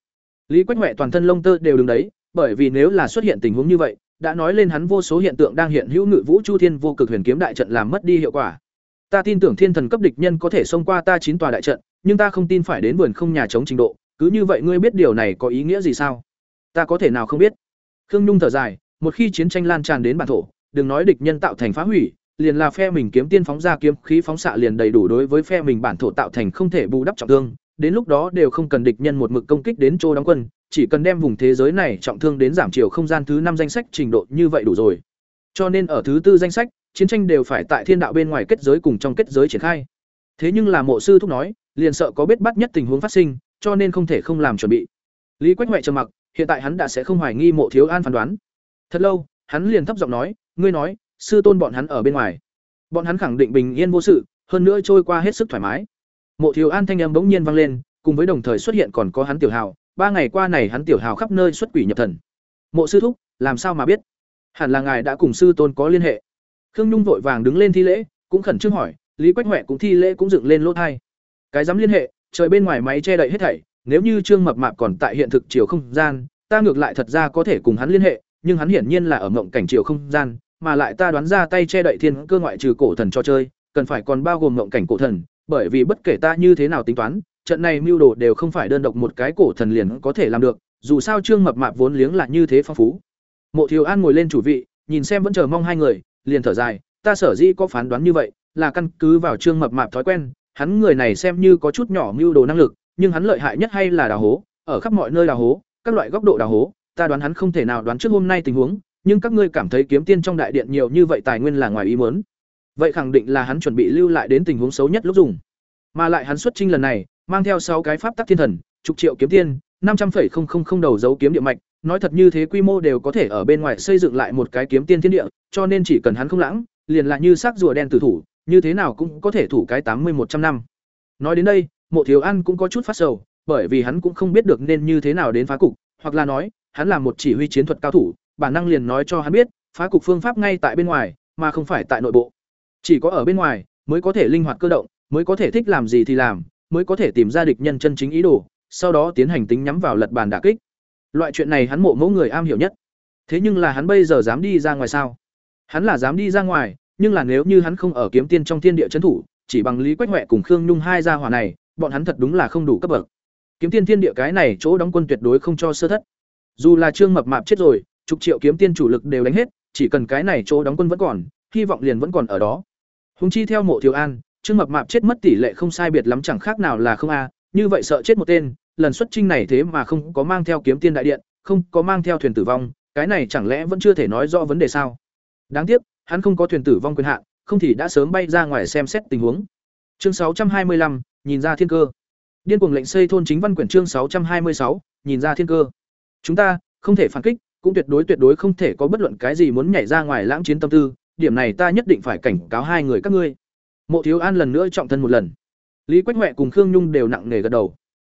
Lý Quách Hoạ toàn thân lông tơ đều đứng đấy, bởi vì nếu là xuất hiện tình huống như vậy, đã nói lên hắn vô số hiện tượng đang hiện hữu ngự vũ chu thiên vô cực huyền kiếm đại trận làm mất đi hiệu quả. Ta tin tưởng thiên thần cấp địch nhân có thể xông qua ta chín tòa đại trận, nhưng ta không tin phải đến vườn không nhà trống trình độ, cứ như vậy ngươi biết điều này có ý nghĩa gì sao? Ta có thể nào không biết? Khương Nhung thở dài, một khi chiến tranh lan tràn đến bản thổ, đừng nói địch nhân tạo thành phá hủy, liền là phe mình kiếm tiên phóng ra kiếm khí phóng xạ liền đầy đủ đối với phe mình bản thổ tạo thành không thể bù đắp trọng thương, đến lúc đó đều không cần địch nhân một mực công kích đến chỗ đóng quân, chỉ cần đem vùng thế giới này trọng thương đến giảm chiều không gian thứ năm danh sách trình độ như vậy đủ rồi. Cho nên ở thứ tư danh sách, chiến tranh đều phải tại thiên đạo bên ngoài kết giới cùng trong kết giới triển khai. Thế nhưng là mộ sư thúc nói, liền sợ có biết bắt nhất tình huống phát sinh, cho nên không thể không làm chuẩn bị. Lý Quách Hoại trầm mặc, hiện tại hắn đã sẽ không hoài nghi Mộ Thiếu An phán đoán. Thật lâu, hắn liền thấp giọng nói, "Ngươi nói, sư tôn bọn hắn ở bên ngoài. Bọn hắn khẳng định bình yên vô sự, hơn nữa trôi qua hết sức thoải mái." Mộ Thiếu An thanh âm bỗng nhiên vang lên, cùng với đồng thời xuất hiện còn có hắn tiểu hào, ba ngày qua này hắn tiểu hào khắp nơi xuất quỷ nhập thần. Mộ sư thúc, làm sao mà biết? Hẳn là ngài đã cùng sư tôn có liên hệ. Khương Nhung vội vàng đứng lên thi lễ, cũng khẩn trương hỏi, Lý Quách Hoè cũng thi lễ cũng dựng lên lỗ tai. Cái dám liên hệ, trời bên ngoài máy che đậy hết thảy, nếu như Trương Mập Mạp còn tại hiện thực chiều không gian, ta ngược lại thật ra có thể cùng hắn liên hệ, nhưng hắn hiển nhiên là ở mộng cảnh chiều không gian, mà lại ta đoán ra tay che đậy thiên cơ ngoại trừ cổ thần cho chơi, cần phải còn bao gồm ngộng cảnh cổ thần, bởi vì bất kể ta như thế nào tính toán, trận này mưu đồ đều không phải đơn độc một cái cổ thần liền có thể làm được, dù sao Trương Mập Mạp vốn liếng là như thế phong phú. Mộ Thiếu An ngồi lên chủ vị, nhìn xem vẫn chờ mong hai người, liền thở dài, ta sở dĩ có phán đoán như vậy, là căn cứ vào Trương Mập Mạp thói quen, hắn người này xem như có chút nhỏ mưu đồ năng lực, nhưng hắn lợi hại nhất hay là đào hố, ở khắp mọi nơi đào hố, các loại góc độ đào hố, ta đoán hắn không thể nào đoán trước hôm nay tình huống, nhưng các ngươi cảm thấy kiếm tiên trong đại điện nhiều như vậy tài nguyên là ngoài ý muốn. Vậy khẳng định là hắn chuẩn bị lưu lại đến tình huống xấu nhất lúc dùng. Mà lại hắn xuất chinh lần này, mang theo sáu cái pháp tắc thiên thần, chục triệu kiếm tiên, năm trăm không đầu dấu kiếm địa mạch, nói thật như thế quy mô đều có thể ở bên ngoài xây dựng lại một cái kiếm tiên thiên địa, cho nên chỉ cần hắn không lãng, liền là như xác rùa đen tử thủ, như thế nào cũng có thể thủ cái tám mươi một trăm năm. Nói đến đây, Mộ Thiếu An cũng có chút phát sầu, bởi vì hắn cũng không biết được nên như thế nào đến phá cục, hoặc là nói, hắn là một chỉ huy chiến thuật cao thủ, bản năng liền nói cho hắn biết, phá cục phương pháp ngay tại bên ngoài, mà không phải tại nội bộ. Chỉ có ở bên ngoài mới có thể linh hoạt cơ động, mới có thể thích làm gì thì làm, mới có thể tìm ra địch nhân chân chính ý đồ, sau đó tiến hành tính nhắm vào lật bàn đả kích. Loại chuyện này hắn mộ mẫu người am hiểu nhất. Thế nhưng là hắn bây giờ dám đi ra ngoài sao? Hắn là dám đi ra ngoài, nhưng là nếu như hắn không ở kiếm tiên trong thiên địa trấn thủ, chỉ bằng Lý Quách Hoạ cùng Khương Nhung hai gia hỏa này, bọn hắn thật đúng là không đủ cấp bậc. Kiếm tiên thiên địa cái này chỗ đóng quân tuyệt đối không cho sơ thất. Dù là Trương Mập Mạp chết rồi, chục triệu kiếm tiên chủ lực đều đánh hết, chỉ cần cái này chỗ đóng quân vẫn còn, hy vọng liền vẫn còn ở đó. Hùng chi theo Mộ Thiếu An, Trương Mập Mạp chết mất tỷ lệ không sai biệt lắm chẳng khác nào là không a, như vậy sợ chết một tên, lần xuất chinh này thế mà không có mang theo kiếm tiên đại điện, không có mang theo thuyền tử vong, cái này chẳng lẽ vẫn chưa thể nói rõ vấn đề sao? Đáng tiếc, hắn không có thuyền tử vong quyền hạn, không thì đã sớm bay ra ngoài xem xét tình huống. Chương 625, nhìn ra thiên cơ. Điên cuồng lệnh xây thôn chính văn quyển chương 626, nhìn ra thiên cơ. Chúng ta không thể phản kích, cũng tuyệt đối tuyệt đối không thể có bất luận cái gì muốn nhảy ra ngoài lãng chiến tâm tư, điểm này ta nhất định phải cảnh cáo hai người các ngươi. Mộ Thiếu An lần nữa trọng thân một lần. Lý Quách Hoạ cùng Khương Nhung đều nặng nề gật đầu.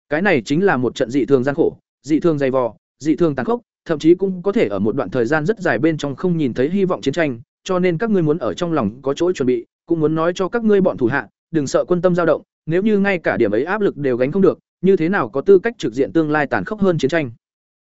Cái này chính là một trận dị thường gian khổ, dị thường dày vò, dị thường tàn khốc, thậm chí cũng có thể ở một đoạn thời gian rất dài bên trong không nhìn thấy hy vọng chiến tranh, cho nên các ngươi muốn ở trong lòng có chỗ chuẩn bị, cũng muốn nói cho các ngươi bọn thủ hạ, đừng sợ quân tâm dao động, nếu như ngay cả điểm ấy áp lực đều gánh không được, như thế nào có tư cách trực diện tương lai tàn khốc hơn chiến tranh.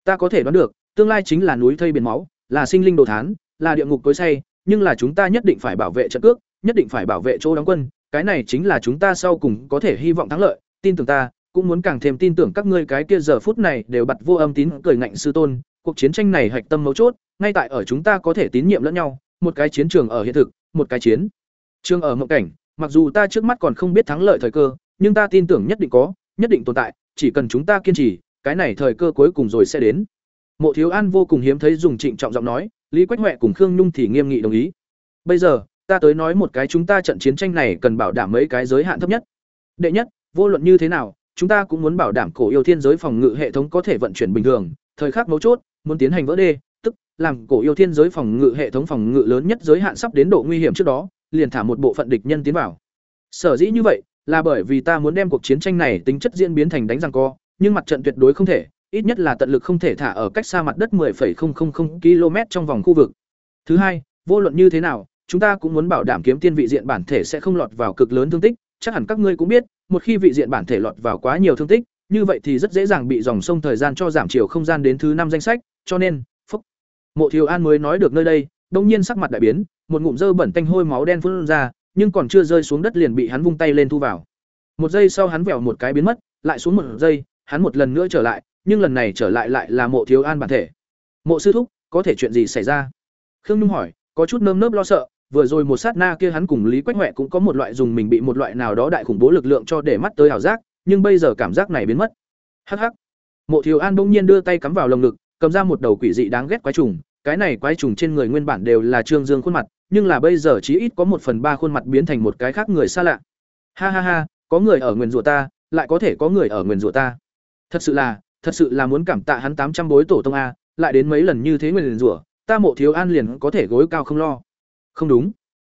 Ta có thể đoán được, tương lai chính là núi thây biển máu, là sinh linh đồ thán, là địa ngục tối say, nhưng là chúng ta nhất định phải bảo vệ trận cước, nhất định phải bảo vệ chỗ đóng quân, cái này chính là chúng ta sau cùng có thể hy vọng thắng lợi, tin tưởng ta, cũng muốn càng thêm tin tưởng các ngươi cái kia giờ phút này đều bật vô âm tín cười ngạnh sư tôn, cuộc chiến tranh này hạch tâm mấu chốt, ngay tại ở chúng ta có thể tín nhiệm lẫn nhau, một cái chiến trường ở hiện thực, một cái chiến trường ở mộng cảnh, mặc dù ta trước mắt còn không biết thắng lợi thời cơ, nhưng ta tin tưởng nhất định có, nhất định tồn tại, chỉ cần chúng ta kiên trì, cái này thời cơ cuối cùng rồi sẽ đến. Mộ Thiếu An vô cùng hiếm thấy dùng trịnh trọng giọng nói, Lý Quách Hoè cùng Khương Nhung thì nghiêm nghị đồng ý. Bây giờ, ta tới nói một cái chúng ta trận chiến tranh này cần bảo đảm mấy cái giới hạn thấp nhất. Đệ nhất, vô luận như thế nào, chúng ta cũng muốn bảo đảm cổ yêu thiên giới phòng ngự hệ thống có thể vận chuyển bình thường, thời khắc mấu chốt, muốn tiến hành vỡ đê, tức làm cổ yêu thiên giới phòng ngự hệ thống phòng ngự lớn nhất giới hạn sắp đến độ nguy hiểm trước đó, liền thả một bộ phận địch nhân tiến vào. Sở dĩ như vậy, là bởi vì ta muốn đem cuộc chiến tranh này tính chất diễn biến thành đánh răng co, nhưng mặt trận tuyệt đối không thể, ít nhất là tận lực không thể thả ở cách xa mặt đất 10,000 km trong vòng khu vực. Thứ hai, vô luận như thế nào, chúng ta cũng muốn bảo đảm kiếm tiên vị diện bản thể sẽ không lọt vào cực lớn thương tích, chắc hẳn các ngươi cũng biết, một khi vị diện bản thể lọt vào quá nhiều thương tích, như vậy thì rất dễ dàng bị dòng sông thời gian cho giảm chiều không gian đến thứ năm danh sách, cho nên, phúc. Mộ Thiếu An mới nói được nơi đây, đông nhiên sắc mặt đại biến, một ngụm dơ bẩn tanh hôi máu đen phun ra, nhưng còn chưa rơi xuống đất liền bị hắn vung tay lên thu vào. Một giây sau hắn vèo một cái biến mất, lại xuống một giây, hắn một lần nữa trở lại, nhưng lần này trở lại lại là Mộ Thiếu An bản thể. Mộ sư thúc, có thể chuyện gì xảy ra? Khương Nhung hỏi, có chút nơm nớp lo sợ, vừa rồi một sát na kia hắn cùng Lý Quách huệ cũng có một loại dùng mình bị một loại nào đó đại khủng bố lực lượng cho để mắt tới ảo giác, nhưng bây giờ cảm giác này biến mất. Hắc hắc. Mộ Thiếu An bỗng nhiên đưa tay cắm vào lồng ngực, cầm ra một đầu quỷ dị đáng ghét quái trùng, cái này quái trùng trên người nguyên bản đều là trương dương khuôn mặt, nhưng là bây giờ chí ít có một phần ba khuôn mặt biến thành một cái khác người xa lạ. Ha ha ha, có người ở nguyền rủa ta, lại có thể có người ở nguyền rủa ta. Thật sự là, thật sự là muốn cảm tạ hắn tám trăm bối tổ tông a, lại đến mấy lần như thế nguyên rủa, ta Mộ Thiếu An liền có thể gối cao không lo. Không đúng.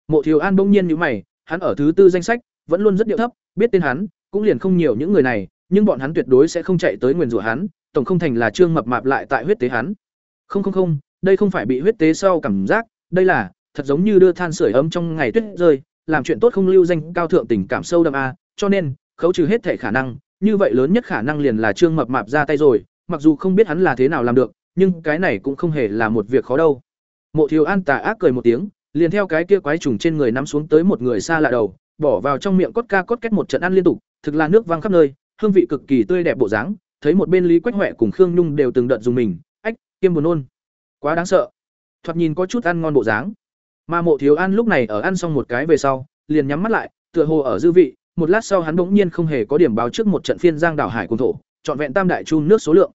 Mộ Thiếu An bỗng nhiên nhíu mày, hắn ở thứ tư danh sách, vẫn luôn rất điệu thấp, biết tên hắn, cũng liền không nhiều những người này, nhưng bọn hắn tuyệt đối sẽ không chạy tới nguyền rủa hắn, tổng không thành là trương mập mạp lại tại huyết tế hắn. Không không không, đây không phải bị huyết tế sau cảm giác, đây là thật giống như đưa than sưởi ấm trong ngày tuyết rơi, làm chuyện tốt không lưu danh cao thượng tình cảm sâu đậm a, cho nên, khấu trừ hết thể khả năng, như vậy lớn nhất khả năng liền là trương mập mạp ra tay rồi, mặc dù không biết hắn là thế nào làm được, nhưng cái này cũng không hề là một việc khó đâu. Mộ Thiếu An tà ác cười một tiếng, liền theo cái kia quái trùng trên người nắm xuống tới một người xa lạ đầu, bỏ vào trong miệng cốt ca cốt kết một trận ăn liên tục, thực là nước văng khắp nơi, hương vị cực kỳ tươi đẹp bộ dáng, thấy một bên Lý Quách huệ cùng Khương Nhung đều từng đợt dùng mình, ách, kiêm buồn nôn. Quá đáng sợ. Thoạt nhìn có chút ăn ngon bộ dáng. Mà Mộ Thiếu An lúc này ở ăn xong một cái về sau, liền nhắm mắt lại, tựa hồ ở dư vị, một lát sau hắn bỗng nhiên không hề có điểm báo trước một trận phiên giang đảo hải cùng thổ, trọn vẹn tam đại chun nước số lượng.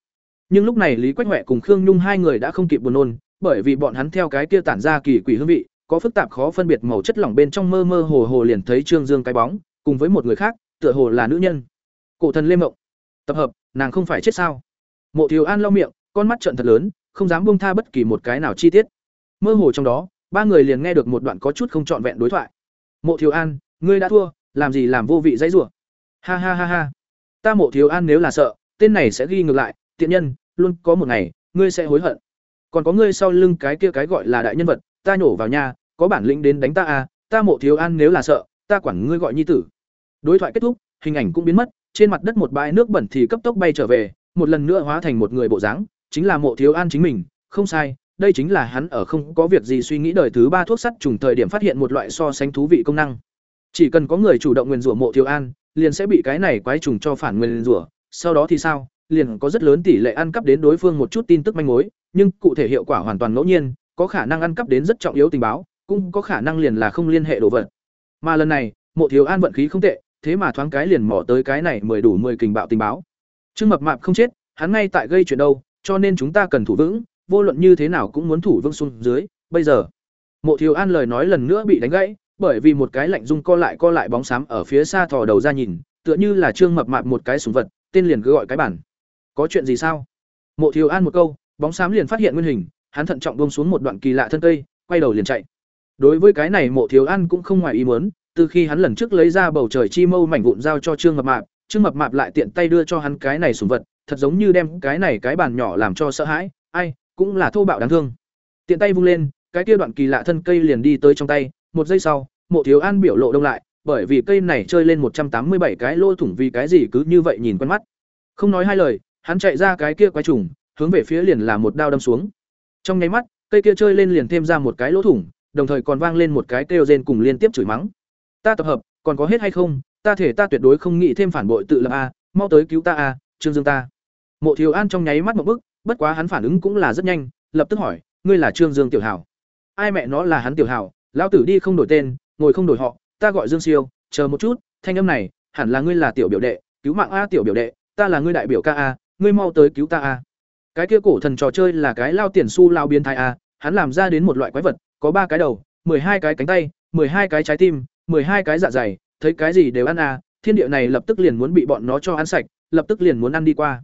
Nhưng lúc này Lý Quách Hoè cùng Khương Nhung hai người đã không kịp buồn nôn, bởi vì bọn hắn theo cái kia tản ra kỳ quỷ hương vị, có phức tạp khó phân biệt màu chất lỏng bên trong mơ mơ hồ hồ liền thấy Trương Dương cái bóng, cùng với một người khác, tựa hồ là nữ nhân. Cổ thần Lê Mộng. Tập hợp, nàng không phải chết sao? Mộ Thiều An lau miệng, con mắt trợn thật lớn, không dám buông tha bất kỳ một cái nào chi tiết. Mơ hồ trong đó, ba người liền nghe được một đoạn có chút không trọn vẹn đối thoại. Mộ Thiều An, ngươi đã thua, làm gì làm vô vị dãy rủa? Ha ha ha ha. Ta Mộ Thiếu An nếu là sợ, tên này sẽ ghi ngược lại, tiện nhân, luôn có một ngày, ngươi sẽ hối hận. Còn có ngươi sau lưng cái kia cái gọi là đại nhân vật, ta nhổ vào nhà, có bản lĩnh đến đánh ta à, ta Mộ Thiếu An nếu là sợ, ta quản ngươi gọi nhi tử. Đối thoại kết thúc, hình ảnh cũng biến mất, trên mặt đất một bãi nước bẩn thì cấp tốc bay trở về, một lần nữa hóa thành một người bộ dáng, chính là Mộ Thiếu An chính mình, không sai, đây chính là hắn ở không có việc gì suy nghĩ đời thứ ba thuốc sắt trùng thời điểm phát hiện một loại so sánh thú vị công năng. Chỉ cần có người chủ động nguyên rủa Mộ Thiếu An, liền sẽ bị cái này quái trùng cho phản nguyên rủa, sau đó thì sao? Liền có rất lớn tỷ lệ ăn cắp đến đối phương một chút tin tức manh mối, nhưng cụ thể hiệu quả hoàn toàn ngẫu nhiên, có khả năng ăn cắp đến rất trọng yếu tình báo, cũng có khả năng liền là không liên hệ đồ vật. Mà lần này, Mộ Thiếu An vận khí không tệ, thế mà thoáng cái liền mò tới cái này mười đủ mười kình bạo tình báo. Trương Mập Mạp không chết, hắn ngay tại gây chuyện đâu, cho nên chúng ta cần thủ vững, vô luận như thế nào cũng muốn thủ vững xuống dưới, bây giờ. Mộ Thiếu An lời nói lần nữa bị đánh gãy, bởi vì một cái lạnh dung co lại co lại bóng xám ở phía xa thò đầu ra nhìn, tựa như là trương mập mạp một cái súng vật, tên liền cứ gọi cái bản. Có chuyện gì sao? Mộ Thiếu An một câu, bóng xám liền phát hiện nguyên hình, hắn thận trọng buông xuống một đoạn kỳ lạ thân cây, quay đầu liền chạy. Đối với cái này Mộ Thiếu An cũng không ngoài ý muốn, từ khi hắn lần trước lấy ra bầu trời chi mâu mảnh vụn giao cho trương mập mạp, trương mập mạp lại tiện tay đưa cho hắn cái này súng vật, thật giống như đem cái này cái bàn nhỏ làm cho sợ hãi, ai, cũng là thô bạo đáng thương. Tiện tay vung lên, cái kia đoạn kỳ lạ thân cây liền đi tới trong tay, một giây sau, Mộ Thiếu An biểu lộ đông lại, bởi vì cây này chơi lên một trăm tám mươi bảy cái lỗ thủng vì cái gì cứ như vậy nhìn quen mắt. Không nói hai lời, hắn chạy ra cái kia quái trùng, hướng về phía liền là một đao đâm xuống. Trong nháy mắt, cây kia chơi lên liền thêm ra một cái lỗ thủng, đồng thời còn vang lên một cái kêu rên cùng liên tiếp chửi mắng. Ta tập hợp, còn có hết hay không? Ta thể ta tuyệt đối không nghĩ thêm phản bội tự lập a, mau tới cứu ta a, Trương Dương ta. Mộ Thiếu An trong nháy mắt một bức, bất quá hắn phản ứng cũng là rất nhanh, lập tức hỏi, ngươi là Trương Dương tiểu hảo? Ai mẹ nó là hắn tiểu hảo, lão tử đi không đổi tên, ngồi không đổi họ, ta gọi Dương Siêu, chờ một chút, thanh âm này, hẳn là ngươi là tiểu biểu đệ, cứu mạng a tiểu biểu đệ, ta là ngươi đại biểu ca a, ngươi mau tới cứu ta a. Cái kia cổ thần trò chơi là cái lao tiền su lao biến thái a, hắn làm ra đến một loại quái vật, có ba cái đầu, hai cái cánh tay, hai cái trái tim, hai cái dạ dày, thấy cái gì đều ăn a, thiên địa này lập tức liền muốn bị bọn nó cho ăn sạch, lập tức liền muốn ăn đi qua.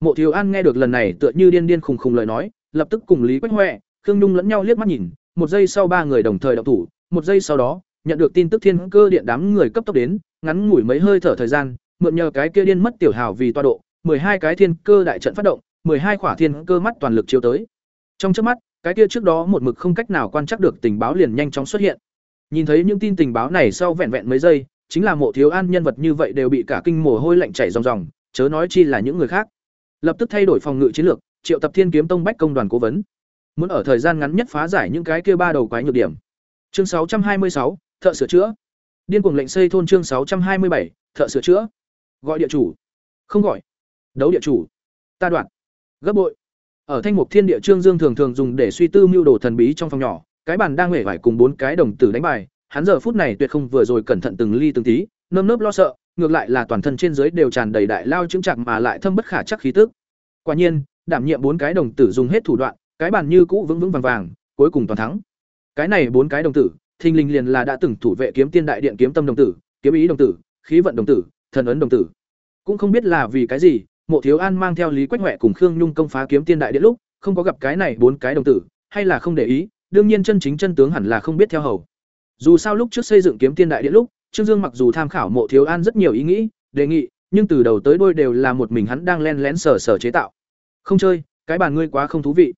Mộ Thiếu An nghe được lần này tựa như điên điên khùng khùng lời nói, lập tức cùng Lý Quách huệ Khương Nhung lẫn nhau liếc mắt nhìn, một giây sau ba người đồng thời động thủ, một giây sau đó, nhận được tin tức thiên cơ điện đám người cấp tốc đến, ngắn ngủi mấy hơi thở thời gian, mượn nhờ cái kia điên mất tiểu hào vì toa độ, hai cái thiên cơ đại trận phát động, hai khỏa thiên cơ mắt toàn lực chiếu tới. Trong chớp mắt, cái kia trước đó một mực không cách nào quan trắc được tình báo liền nhanh chóng xuất hiện. Nhìn thấy những tin tình báo này sau vẹn vẹn mấy giây, chính là Mộ Thiếu An nhân vật như vậy đều bị cả kinh mồ hôi lạnh chảy ròng ròng, chớ nói chi là những người khác. Lập tức thay đổi phòng ngự chiến lược, triệu tập Thiên Kiếm Tông bách công đoàn cố vấn. Muốn ở thời gian ngắn nhất phá giải những cái kia ba đầu quái nhược điểm. Chương 626, thợ sửa chữa. Điên cuồng lệnh xây thôn chương 627, thợ sửa chữa. Gọi địa chủ. Không gọi. Đấu địa chủ. Ta đoạn. Gấp bội. Ở Thanh Mục Thiên Địa Trương Dương thường thường dùng để suy tư mưu đồ thần bí trong phòng nhỏ, cái bàn đang hề vải cùng bốn cái đồng tử đánh bài, hắn giờ phút này tuyệt không vừa rồi cẩn thận từng ly từng tí, nơm nớp lo sợ, ngược lại là toàn thân trên dưới đều tràn đầy đại lao chứng trạng mà lại thâm bất khả chắc khí tức. Quả nhiên, đảm nhiệm bốn cái đồng tử dùng hết thủ đoạn, cái bàn như cũ vững vững vàng vàng, cuối cùng toàn thắng. Cái này bốn cái đồng tử, thình lình liền là đã từng thủ vệ kiếm tiên đại điện kiếm tâm đồng tử, kiếm ý đồng tử, khí vận đồng tử, thần ấn đồng tử. Cũng không biết là vì cái gì, Mộ Thiếu An mang theo Lý Quách huệ cùng Khương Nhung công phá kiếm tiên đại điện lúc, không có gặp cái này bốn cái đồng tử, hay là không để ý, đương nhiên chân chính chân tướng hẳn là không biết theo hầu. Dù sao lúc trước xây dựng kiếm tiên đại điện lúc, Trương Dương mặc dù tham khảo Mộ Thiếu An rất nhiều ý nghĩ, đề nghị, nhưng từ đầu tới đuôi đều là một mình hắn đang len lén sở sở chế tạo. Không chơi, cái bàn ngươi quá không thú vị.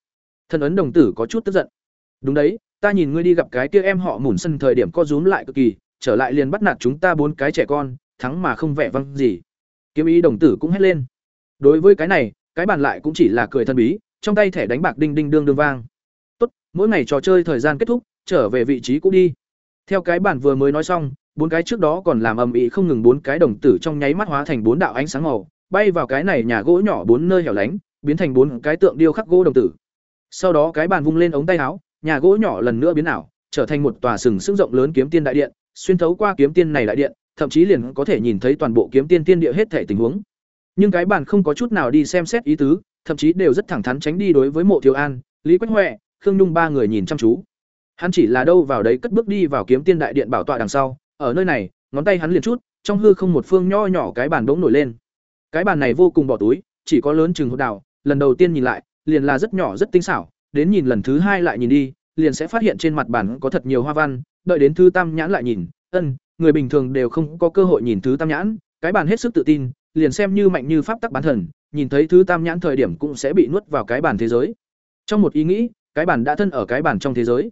Thần ấn đồng tử có chút tức giận. Đúng đấy, ta nhìn ngươi đi gặp cái kia em họ mủn sân thời điểm co rúm lại cực kỳ, trở lại liền bắt nạt chúng ta bốn cái trẻ con, thắng mà không vẻ văng gì. Kiếm ý đồng tử cũng hét lên. Đối với cái này, cái bàn lại cũng chỉ là cười thân bí, trong tay thẻ đánh bạc đinh đinh đương đương vang. Tốt, mỗi ngày trò chơi thời gian kết thúc, trở về vị trí cũ đi. Theo cái bản vừa mới nói xong, bốn cái trước đó còn làm ầm ĩ không ngừng bốn cái đồng tử trong nháy mắt hóa thành bốn đạo ánh sáng màu, bay vào cái này nhà gỗ nhỏ bốn nơi hẻo lánh, biến thành bốn cái tượng điêu khắc gỗ đồng tử. Sau đó cái bàn vung lên ống tay áo, nhà gỗ nhỏ lần nữa biến ảo, trở thành một tòa sừng sững rộng lớn kiếm tiên đại điện, xuyên thấu qua kiếm tiên này đại điện, thậm chí liền có thể nhìn thấy toàn bộ kiếm tiên tiên địa hết thể tình huống. Nhưng cái bàn không có chút nào đi xem xét ý tứ, thậm chí đều rất thẳng thắn tránh đi đối với Mộ Thiếu An, Lý Quách Hoè, Khương Nhung ba người nhìn chăm chú. Hắn chỉ là đâu vào đấy cất bước đi vào kiếm tiên đại điện bảo tọa đằng sau, ở nơi này, ngón tay hắn liền chút, trong hư không một phương nho nhỏ cái bàn bỗng nổi lên. Cái bàn này vô cùng bỏ túi, chỉ có lớn chừng hột đào, lần đầu tiên nhìn lại, liền là rất nhỏ rất tinh xảo, đến nhìn lần thứ hai lại nhìn đi, liền sẽ phát hiện trên mặt bàn có thật nhiều hoa văn, đợi đến thứ tam nhãn lại nhìn, ân, người bình thường đều không có cơ hội nhìn thứ tam nhãn, cái bàn hết sức tự tin, liền xem như mạnh như pháp tắc bán thần, nhìn thấy thứ tam nhãn thời điểm cũng sẽ bị nuốt vào cái bàn thế giới. Trong một ý nghĩ, cái bàn đã thân ở cái bàn trong thế giới.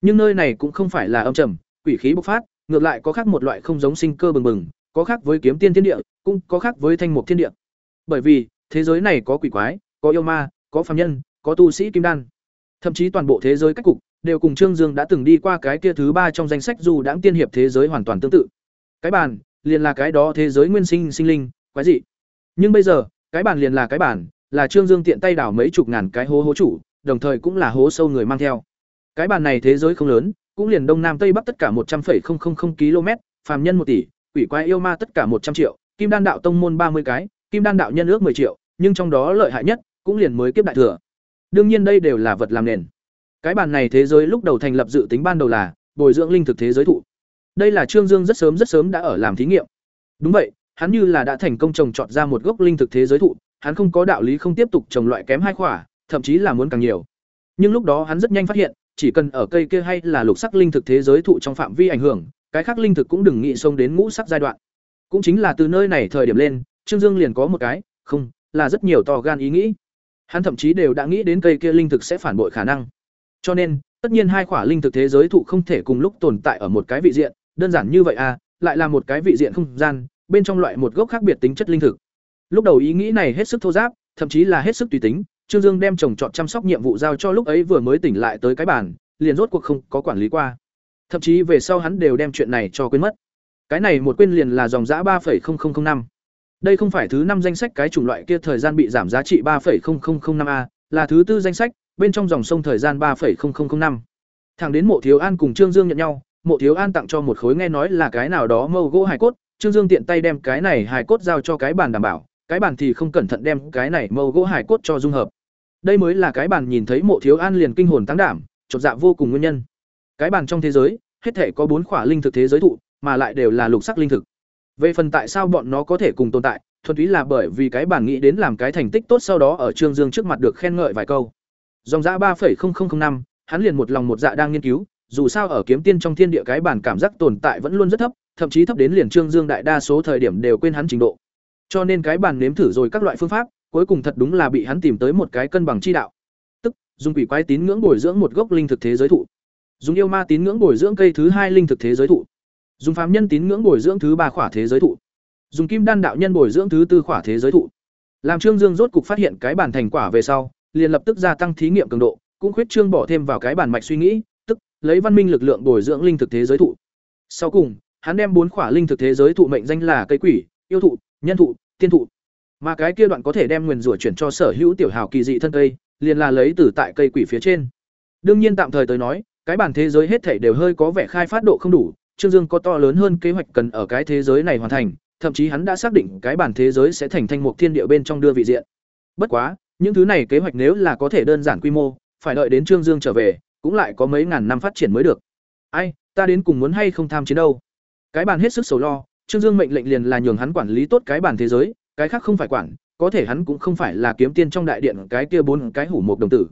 Nhưng nơi này cũng không phải là âm trầm, quỷ khí bộc phát, ngược lại có khác một loại không giống sinh cơ bừng bừng, có khác với kiếm tiên thiên địa, cũng có khác với thanh mục thiên địa. Bởi vì, thế giới này có quỷ quái, có yêu ma, có phàm nhân, có tu sĩ kim đan. Thậm chí toàn bộ thế giới cách cục đều cùng Trương Dương đã từng đi qua cái kia thứ ba trong danh sách dù đãng tiên hiệp thế giới hoàn toàn tương tự. Cái bàn, liền là cái đó thế giới nguyên sinh sinh linh, quái dị. Nhưng bây giờ, cái bàn liền là cái bàn, là Trương Dương tiện tay đảo mấy chục ngàn cái hố hố chủ, đồng thời cũng là hố sâu người mang theo. Cái bàn này thế giới không lớn, cũng liền đông nam tây bắc tất cả một trăm 100,000 km, phàm nhân một tỷ, quỷ quái yêu ma tất cả một trăm triệu, kim đan đạo tông môn ba mươi cái, kim đan đạo nhân ước 10 triệu, nhưng trong đó lợi hại nhất cũng liền mới kiếp đại thừa. Đương nhiên đây đều là vật làm nền. Cái bàn này thế giới lúc đầu thành lập dự tính ban đầu là bồi dưỡng linh thực thế giới thụ. Đây là Trương Dương rất sớm rất sớm đã ở làm thí nghiệm. Đúng vậy, hắn như là đã thành công trồng trọt ra một gốc linh thực thế giới thụ, hắn không có đạo lý không tiếp tục trồng loại kém hai khỏa, thậm chí là muốn càng nhiều. Nhưng lúc đó hắn rất nhanh phát hiện, chỉ cần ở cây kia hay là lục sắc linh thực thế giới thụ trong phạm vi ảnh hưởng, cái khác linh thực cũng đừng nghĩ xông đến ngũ sắc giai đoạn. Cũng chính là từ nơi này thời điểm lên, Trương Dương liền có một cái, không, là rất nhiều to gan ý nghĩ. Hắn thậm chí đều đã nghĩ đến cây kia linh thực sẽ phản bội khả năng. Cho nên, tất nhiên hai quả linh thực thế giới thụ không thể cùng lúc tồn tại ở một cái vị diện, đơn giản như vậy à, lại là một cái vị diện không gian, bên trong loại một gốc khác biệt tính chất linh thực. Lúc đầu ý nghĩ này hết sức thô giáp, thậm chí là hết sức tùy tính, Trương Dương đem trồng trọt chăm sóc nhiệm vụ giao cho lúc ấy vừa mới tỉnh lại tới cái bản, liền rốt cuộc không có quản lý qua. Thậm chí về sau hắn đều đem chuyện này cho quên mất. Cái này một quên liền là dòng giá 3.0005. Đây không phải thứ năm danh sách cái chủng loại kia thời gian bị giảm giá trị 3.0005a, là thứ tư danh sách, bên trong dòng sông thời gian 3.0005. Thẳng đến Mộ Thiếu An cùng Trương Dương nhận nhau, Mộ Thiếu An tặng cho một khối nghe nói là cái nào đó mâu gỗ hài cốt, Trương Dương tiện tay đem cái này hài cốt giao cho cái bàn đảm bảo, cái bàn thì không cẩn thận đem cái này mâu gỗ hài cốt cho dung hợp. Đây mới là cái bàn nhìn thấy Mộ Thiếu An liền kinh hồn tăng đảm, chột dạ vô cùng nguyên nhân. Cái bàn trong thế giới, hết thể có bốn khỏa linh thực thế giới thụ, mà lại đều là lục sắc linh thực. Về phần tại sao bọn nó có thể cùng tồn tại, thuần túy là bởi vì cái bản nghĩ đến làm cái thành tích tốt sau đó ở Trương Dương trước mặt được khen ngợi vài câu. Dòng giá 3.0005, hắn liền một lòng một dạ đang nghiên cứu, dù sao ở kiếm tiên trong thiên địa cái bản cảm giác tồn tại vẫn luôn rất thấp, thậm chí thấp đến liền Trương Dương đại đa số thời điểm đều quên hắn trình độ. Cho nên cái bản nếm thử rồi các loại phương pháp, cuối cùng thật đúng là bị hắn tìm tới một cái cân bằng chi đạo. Tức, dùng quỷ quái tín ngưỡng bồi dưỡng một gốc linh thực thế giới thụ. Dùng yêu ma tín ngưỡng bồi dưỡng cây thứ hai linh thực thế giới thụ. Dùng phàm nhân tín ngưỡng bồi dưỡng thứ ba khỏa thế giới thụ. Dùng kim đan đạo nhân bồi dưỡng thứ tư khỏa thế giới thụ. Làm Trương Dương rốt cục phát hiện cái bản thành quả về sau, liền lập tức gia tăng thí nghiệm cường độ, cũng khuyết trương bỏ thêm vào cái bản mạch suy nghĩ, tức lấy văn minh lực lượng bồi dưỡng linh thực thế giới thụ. Sau cùng, hắn đem bốn khỏa linh thực thế giới thụ mệnh danh là cây quỷ, yêu thụ, nhân thụ, tiên thụ. Mà cái kia đoạn có thể đem nguyền rủa chuyển cho sở hữu tiểu hào kỳ dị thân cây, liền là lấy từ tại cây quỷ phía trên. Đương nhiên tạm thời tới nói, cái bản thế giới hết thảy đều hơi có vẻ khai phát độ không đủ, Trương Dương có to lớn hơn kế hoạch cần ở cái thế giới này hoàn thành, thậm chí hắn đã xác định cái bản thế giới sẽ thành thành một thiên địa bên trong đưa vị diện. Bất quá, những thứ này kế hoạch nếu là có thể đơn giản quy mô, phải đợi đến Trương Dương trở về, cũng lại có mấy ngàn năm phát triển mới được. Ai, ta đến cùng muốn hay không tham chiến đâu? Cái bản hết sức sầu lo, Trương Dương mệnh lệnh liền là nhường hắn quản lý tốt cái bản thế giới, cái khác không phải quản, có thể hắn cũng không phải là kiếm tiên trong đại điện cái kia bốn cái hủ mục đồng tử.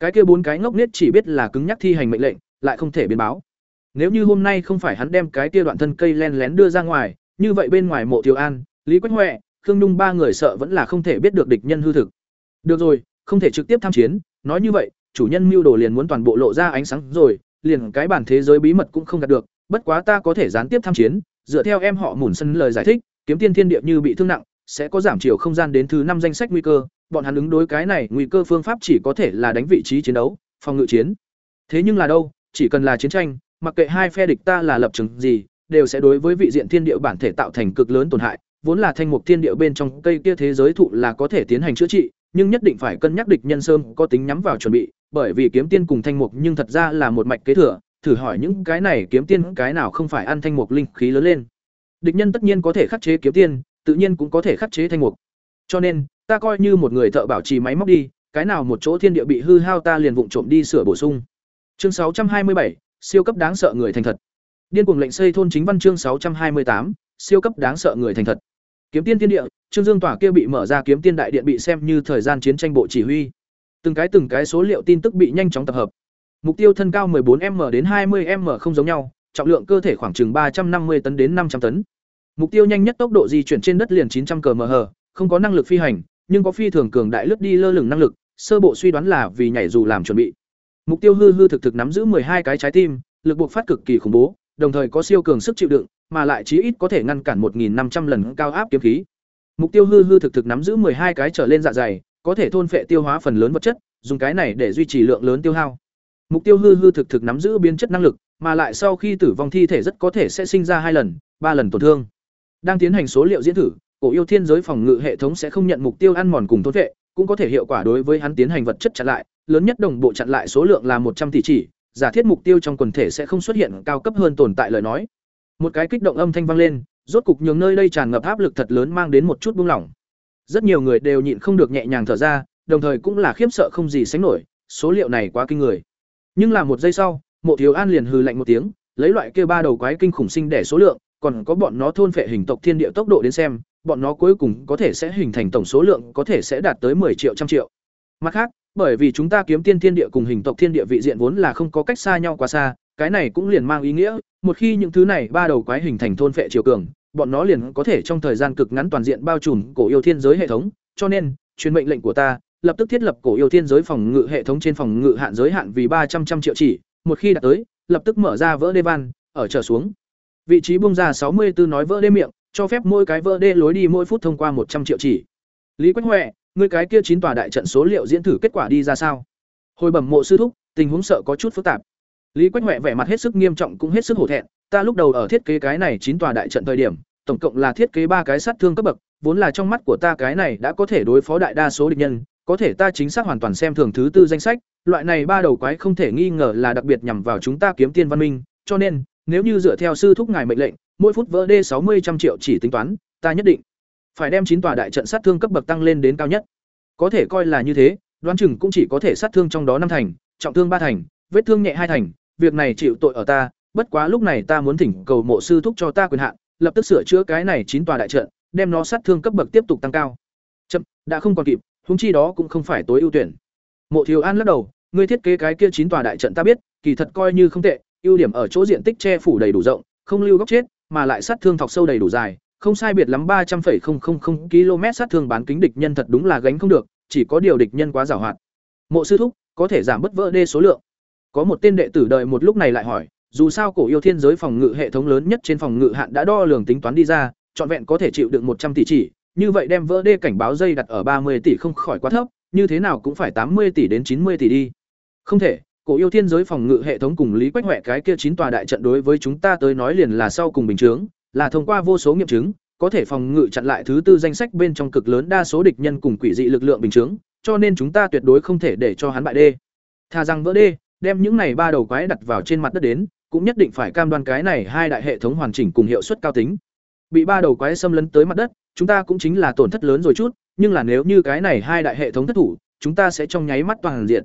Cái kia bốn cái ngốc nết chỉ biết là cứng nhắc thi hành mệnh lệnh, lại không thể biến báo. Nếu như hôm nay không phải hắn đem cái kia đoạn thân cây len lén đưa ra ngoài, như vậy bên ngoài Mộ Thiếu An, Lý Quách Hoè, Khương Nhung ba người sợ vẫn là không thể biết được địch nhân hư thực. Được rồi, không thể trực tiếp tham chiến, nói như vậy, chủ nhân mưu đồ liền muốn toàn bộ lộ ra ánh sáng rồi, liền cái bản thế giới bí mật cũng không đạt được, bất quá ta có thể gián tiếp tham chiến, dựa theo em họ Mùn Sân lời giải thích, kiếm tiên thiên địa như bị thương nặng, sẽ có giảm chiều không gian đến thứ năm danh sách nguy cơ, bọn hắn ứng đối cái này, nguy cơ phương pháp chỉ có thể là đánh vị trí chiến đấu, phòng ngự chiến. Thế nhưng là đâu, chỉ cần là chiến tranh, mặc kệ hai phe địch ta là lập trường gì, đều sẽ đối với vị diện thiên địa bản thể tạo thành cực lớn tổn hại, vốn là thanh mục thiên địa bên trong cây kia thế giới thụ là có thể tiến hành chữa trị, nhưng nhất định phải cân nhắc địch nhân sớm có tính nhắm vào chuẩn bị, bởi vì kiếm tiên cùng thanh mục nhưng thật ra là một mạch kế thừa, thử hỏi những cái này kiếm tiên cái nào không phải ăn thanh mục linh khí lớn lên. Địch nhân tất nhiên có thể khắc chế kiếm tiên, tự nhiên cũng có thể khắc chế thanh mục. Cho nên, ta coi như một người thợ bảo trì máy móc đi, cái nào một chỗ thiên địa bị hư hao ta liền vụng trộm đi sửa bổ sung. Chương 627, siêu cấp đáng sợ người thành thật. Điên cuồng lệnh xây thôn chính văn chương 628, siêu cấp đáng sợ người thành thật. Kiếm tiên thiên địa, Trương Dương tỏa kia bị mở ra kiếm tiên đại điện bị xem như thời gian chiến tranh bộ chỉ huy. Từng cái từng cái số liệu tin tức bị nhanh chóng tập hợp. Mục tiêu thân cao 14m đến 20m không giống nhau, trọng lượng cơ thể khoảng chừng 350 tấn đến 500 tấn. Mục tiêu nhanh nhất tốc độ di chuyển trên đất liền 900 km/h, không có năng lực phi hành, nhưng có phi thường cường đại lướt đi lơ lửng năng lực, sơ bộ suy đoán là vì nhảy dù làm chuẩn bị. Mục tiêu hư hư thực thực nắm giữ 12 cái trái tim, lực buộc phát cực kỳ khủng bố, đồng thời có siêu cường sức chịu đựng, mà lại chí ít có thể ngăn cản 1500 lần cao áp kiếm khí. Mục tiêu hư hư thực thực nắm giữ 12 cái trở lên dạ dày, có thể thôn phệ tiêu hóa phần lớn vật chất, dùng cái này để duy trì lượng lớn tiêu hao. Mục tiêu hư hư thực thực nắm giữ biến chất năng lực, mà lại sau khi tử vong thi thể rất có thể sẽ sinh ra hai lần, ba lần tổn thương. Đang tiến hành số liệu diễn thử, cổ yêu thiên giới phòng ngự hệ thống sẽ không nhận mục tiêu ăn mòn cùng thôn vệ, cũng có thể hiệu quả đối với hắn tiến hành vật chất chặn lại, lớn nhất đồng bộ chặn lại số lượng là một trăm tỷ chỉ, giả thiết mục tiêu trong quần thể sẽ không xuất hiện cao cấp hơn tồn tại lời nói. Một cái kích động âm thanh vang lên, rốt cục nhường nơi đây tràn ngập áp lực thật lớn mang đến một chút buông lỏng. Rất nhiều người đều nhịn không được nhẹ nhàng thở ra, đồng thời cũng là khiếp sợ không gì sánh nổi, số liệu này quá kinh người. nhưng là một giây sau mộ thiếu an liền hừ lạnh một tiếng lấy loại kia ba đầu quái kinh khủng sinh đẻ số lượng còn có bọn nó thôn phệ hình tộc thiên địa tốc độ đến xem bọn nó cuối cùng có thể sẽ hình thành tổng số lượng có thể sẽ đạt tới 10 triệu, trăm triệu. Mặt khác, bởi vì chúng ta kiếm tiên thiên địa cùng hình tộc thiên địa vị diện vốn là không có cách xa nhau quá xa, cái này cũng liền mang ý nghĩa, một khi những thứ này ba đầu quái hình thành thôn phệ triều cường, bọn nó liền có thể trong thời gian cực ngắn toàn diện bao trùm cổ yêu thiên giới hệ thống. Cho nên, truyền mệnh lệnh của ta, lập tức thiết lập cổ yêu thiên giới phòng ngự hệ thống trên phòng ngự hạn giới hạn vì ba trăm trăm triệu chỉ. Một khi đạt tới, lập tức mở ra vỡ đê van, ở trở xuống. Vị trí bung ra sáu mươi 64 nói vỡ đê miệng cho phép mỗi cái vỡ đê lối đi mỗi phút thông qua một trăm triệu chỉ. Lý quách huệ người cái kia chín tòa đại trận số liệu diễn thử kết quả đi ra sao? Hồi bẩm mộ sư thúc, tình huống sợ có chút phức tạp. Lý quách huệ vẻ mặt hết sức nghiêm trọng cũng hết sức hổ thẹn, ta lúc đầu ở thiết kế cái này chín tòa đại trận thời điểm, tổng cộng là thiết kế ba cái sát thương cấp bậc, vốn là trong mắt của ta cái này đã có thể đối phó đại đa số địch nhân, có thể ta chính xác hoàn toàn xem thường thứ tư danh sách, loại này ba đầu quái không thể nghi ngờ là đặc biệt nhằm vào chúng ta kiếm tiên văn minh, cho nên, nếu như dựa theo sư thúc ngài mệnh lệnh mỗi phút vỡ đê sáu mươi trăm triệu chỉ tính toán, ta nhất định phải đem chín tòa đại trận sát thương cấp bậc tăng lên đến cao nhất. Có thể coi là như thế, đoán chừng cũng chỉ có thể sát thương trong đó năm thành, trọng thương ba thành, vết thương nhẹ hai thành, việc này chịu tội ở ta, bất quá lúc này ta muốn thỉnh cầu mộ sư thúc cho ta quyền hạn, lập tức sửa chữa cái này chín tòa đại trận, đem nó sát thương cấp bậc tiếp tục tăng cao. Chậm, đã không còn kịp húng chi đó cũng không phải tối ưu tuyển. Mộ thiếu an lắc đầu, ngươi thiết kế cái kia chín tòa đại trận ta biết, kỳ thật coi như không tệ, ưu điểm ở chỗ diện tích che phủ đầy đủ rộng, không lưu góc chết mà lại sát thương thọc sâu đầy đủ dài. Không sai biệt lắm ba trăm linh km sát thương bán kính địch nhân thật đúng là gánh không được, chỉ có điều địch nhân quá giàu hoạt. Mộ sư thúc, có thể giảm bất vỡ đê số lượng. Có một tên đệ tử đợi một lúc này lại hỏi, dù sao cổ yêu thiên giới phòng ngự hệ thống lớn nhất trên phòng ngự hạn đã đo lường tính toán đi ra, trọn vẹn có thể chịu được một trăm tỷ chỉ, như vậy đem vỡ đê cảnh báo dây đặt ở ba mươi tỷ không khỏi quá thấp, như thế nào cũng phải tám mươi tỷ đến chín mươi tỷ đi. Không thể cổ yêu thiên giới phòng ngự hệ thống cùng lý quách huệ cái kia chín tòa đại trận đối với chúng ta tới nói liền là sau cùng bình chướng, là thông qua vô số nghiệm chứng, có thể phòng ngự chặn lại thứ tư danh sách bên trong cực lớn đa số địch nhân cùng quỷ dị lực lượng bình chướng, cho nên chúng ta tuyệt đối không thể để cho hắn bại đê. Thà rằng vỡ đê, đem những này ba đầu quái đặt vào trên mặt đất đến, cũng nhất định phải cam đoan cái này hai đại hệ thống hoàn chỉnh cùng hiệu suất cao tính. Bị ba đầu quái xâm lấn tới mặt đất, chúng ta cũng chính là tổn thất lớn rồi chút, nhưng là nếu như cái này hai đại hệ thống thất thủ, chúng ta sẽ trong nháy mắt toàn diện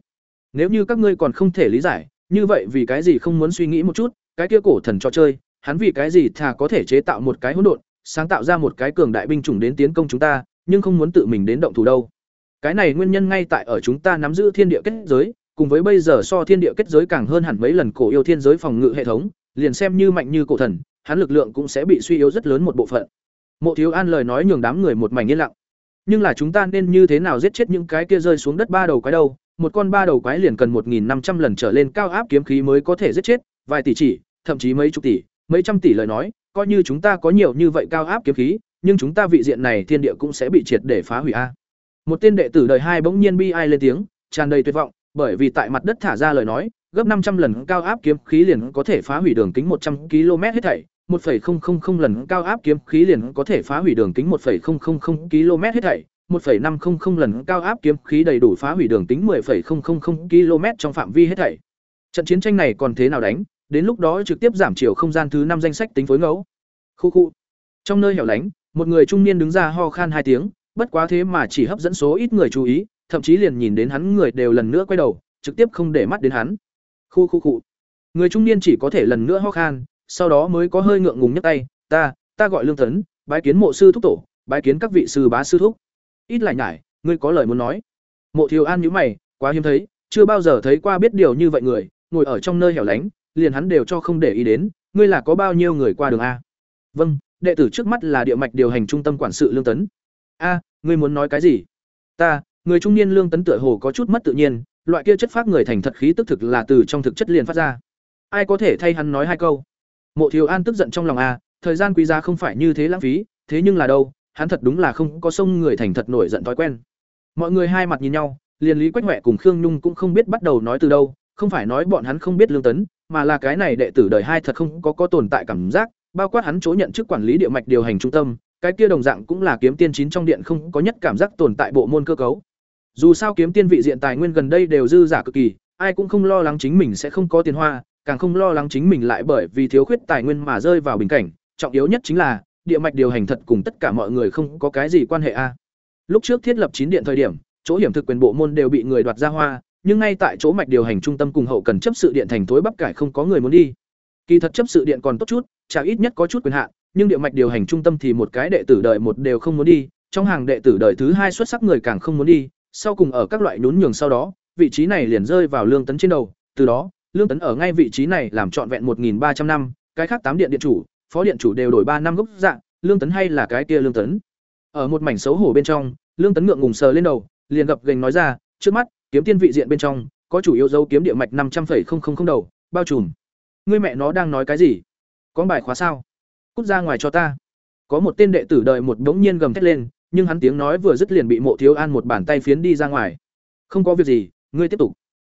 nếu như các ngươi còn không thể lý giải, như vậy vì cái gì không muốn suy nghĩ một chút, cái kia cổ thần trò chơi, hắn vì cái gì thà có thể chế tạo một cái hỗn độn, sáng tạo ra một cái cường đại binh chủng đến tiến công chúng ta, nhưng không muốn tự mình đến động thủ đâu. Cái này nguyên nhân ngay tại ở chúng ta nắm giữ thiên địa kết giới, cùng với bây giờ so thiên địa kết giới càng hơn hẳn mấy lần cổ yêu thiên giới phòng ngự hệ thống, liền xem như mạnh như cổ thần, hắn lực lượng cũng sẽ bị suy yếu rất lớn một bộ phận. Mộ thiếu an lời nói nhường đám người một mảnh yên lặng. Nhưng là chúng ta nên như thế nào giết chết những cái kia rơi xuống đất ba đầu quái đâu? Một con ba đầu quái liền cần một năm trăm lần trở lên cao áp kiếm khí mới có thể giết chết vài tỷ chỉ thậm chí mấy chục tỷ mấy trăm tỷ lời nói coi như chúng ta có nhiều như vậy cao áp kiếm khí nhưng chúng ta vị diện này thiên địa cũng sẽ bị triệt để phá hủy a. Một tên đệ tử đời hai bỗng nhiên bi ai lên tiếng tràn đầy tuyệt vọng bởi vì tại mặt đất thả ra lời nói gấp năm trăm lần cao áp kiếm khí liền có thể phá hủy đường kính một trăm km hết thảy 1.000 lần cao áp kiếm khí liền có thể phá hủy đường kính 1.000 km hết thảy, 1.500 lần cao áp kiếm khí đầy đủ phá hủy đường tính 10.000 km trong phạm vi hết thảy. Trận chiến tranh này còn thế nào đánh, đến lúc đó trực tiếp giảm chiều không gian thứ năm danh sách tính phối ngẫu. Khu khu. Trong nơi hẻo lánh, một người trung niên đứng ra ho khan hai tiếng, bất quá thế mà chỉ hấp dẫn số ít người chú ý, thậm chí liền nhìn đến hắn người đều lần nữa quay đầu, trực tiếp không để mắt đến hắn. Khu khu khu. Người trung niên chỉ có thể lần nữa ho khan, sau đó mới có hơi ngượng ngùng nhấc tay, "Ta, ta gọi Lương Tấn, bái kiến mộ sư thúc tổ, bái kiến các vị sư bá sư thúc." Ít lại nhải, ngươi có lời muốn nói. Mộ Thiếu An nhíu mày, quá hiếm thấy, chưa bao giờ thấy qua biết điều như vậy người, ngồi ở trong nơi hẻo lánh, liền hắn đều cho không để ý đến, ngươi là có bao nhiêu người qua đường a? Vâng, đệ tử trước mắt là địa mạch điều hành trung tâm quản sự Lương Tấn. A, ngươi muốn nói cái gì? Ta, người trung niên Lương Tấn tựa hồ có chút mất tự nhiên, loại kia chất phát người thành thật khí tức thực là từ trong thực chất liền phát ra. Ai có thể thay hắn nói hai câu? Mộ Thiếu An tức giận trong lòng a, thời gian quý giá không phải như thế lãng phí, thế nhưng là đâu, hắn thật đúng là không có sông người thành thật nổi giận thói quen. Mọi người hai mặt nhìn nhau, liền Lý Quách Hoè cùng Khương Nhung cũng không biết bắt đầu nói từ đâu, không phải nói bọn hắn không biết lương tấn, mà là cái này đệ tử đời hai thật không có có tồn tại cảm giác, bao quát hắn chỗ nhận chức quản lý địa mạch điều hành trung tâm, cái kia đồng dạng cũng là kiếm tiên chín trong điện không có nhất cảm giác tồn tại bộ môn cơ cấu. Dù sao kiếm tiên vị diện tài nguyên gần đây đều dư giả cực kỳ, ai cũng không lo lắng chính mình sẽ không có tiền hoa, càng không lo lắng chính mình lại bởi vì thiếu khuyết tài nguyên mà rơi vào bình cảnh, trọng yếu nhất chính là địa mạch điều hành thật cùng tất cả mọi người không có cái gì quan hệ a. Lúc trước thiết lập chín điện thời điểm, chỗ hiểm thực quyền bộ môn đều bị người đoạt ra hoa, nhưng ngay tại chỗ mạch điều hành trung tâm cùng hậu cần chấp sự điện thành thối bắp cải không có người muốn đi. Kỳ thật chấp sự điện còn tốt chút, chả ít nhất có chút quyền hạn, nhưng địa mạch điều hành trung tâm thì một cái đệ tử đời một đều không muốn đi, trong hàng đệ tử đời thứ hai xuất sắc người càng không muốn đi, sau cùng ở các loại nhún nhường sau đó, vị trí này liền rơi vào lương tấn trên đầu, từ đó, lương tấn ở ngay vị trí này làm trọn vẹn một ba trăm năm, cái khác tám điện điện chủ, phó điện chủ đều đổi ba năm gốc dạng, lương tấn hay là cái kia lương tấn. Ở một mảnh xấu hổ bên trong, lương tấn ngượng ngùng sờ lên đầu, liền gập gềnh nói ra, trước mắt, kiếm tiên vị diện bên trong, có chủ yếu dấu kiếm địa mạch năm trăm không đầu, bao trùm. Ngươi mẹ nó đang nói cái gì? Có bài khóa sao? Cút ra ngoài cho ta. Có một tên đệ tử đợi một đống nhiên gầm thét lên, nhưng hắn tiếng nói vừa dứt liền bị Mộ Thiếu An một bàn tay phiến đi ra ngoài. Không có việc gì, ngươi tiếp tục.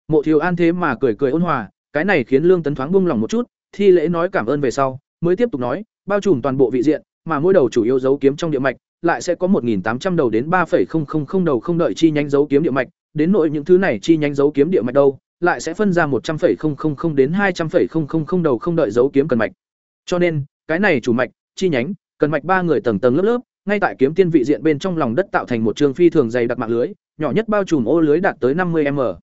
Mộ Thiếu An thế mà cười cười ôn hòa, cái này khiến Lương Tấn thoáng buông lòng một chút, thi lễ nói cảm ơn về sau, mới tiếp tục nói, bao trùm toàn bộ vị diện, mà mỗi đầu chủ yếu dấu kiếm trong địa mạch, lại sẽ có 1800 đầu đến 3.000 đầu không đợi chi nhánh dấu kiếm địa mạch, đến nội những thứ này chi nhánh dấu kiếm địa mạch đâu, lại sẽ phân ra 100.000 đến 200.000 đầu không đợi dấu kiếm cần mạch. Cho nên, cái này chủ mạch, chi nhánh, cần mạch ba người tầng tầng lớp lớp, ngay tại kiếm tiên vị diện bên trong lòng đất tạo thành một trường phi thường dày đặc mạng lưới, nhỏ nhất bao trùm ô lưới đạt tới 50m.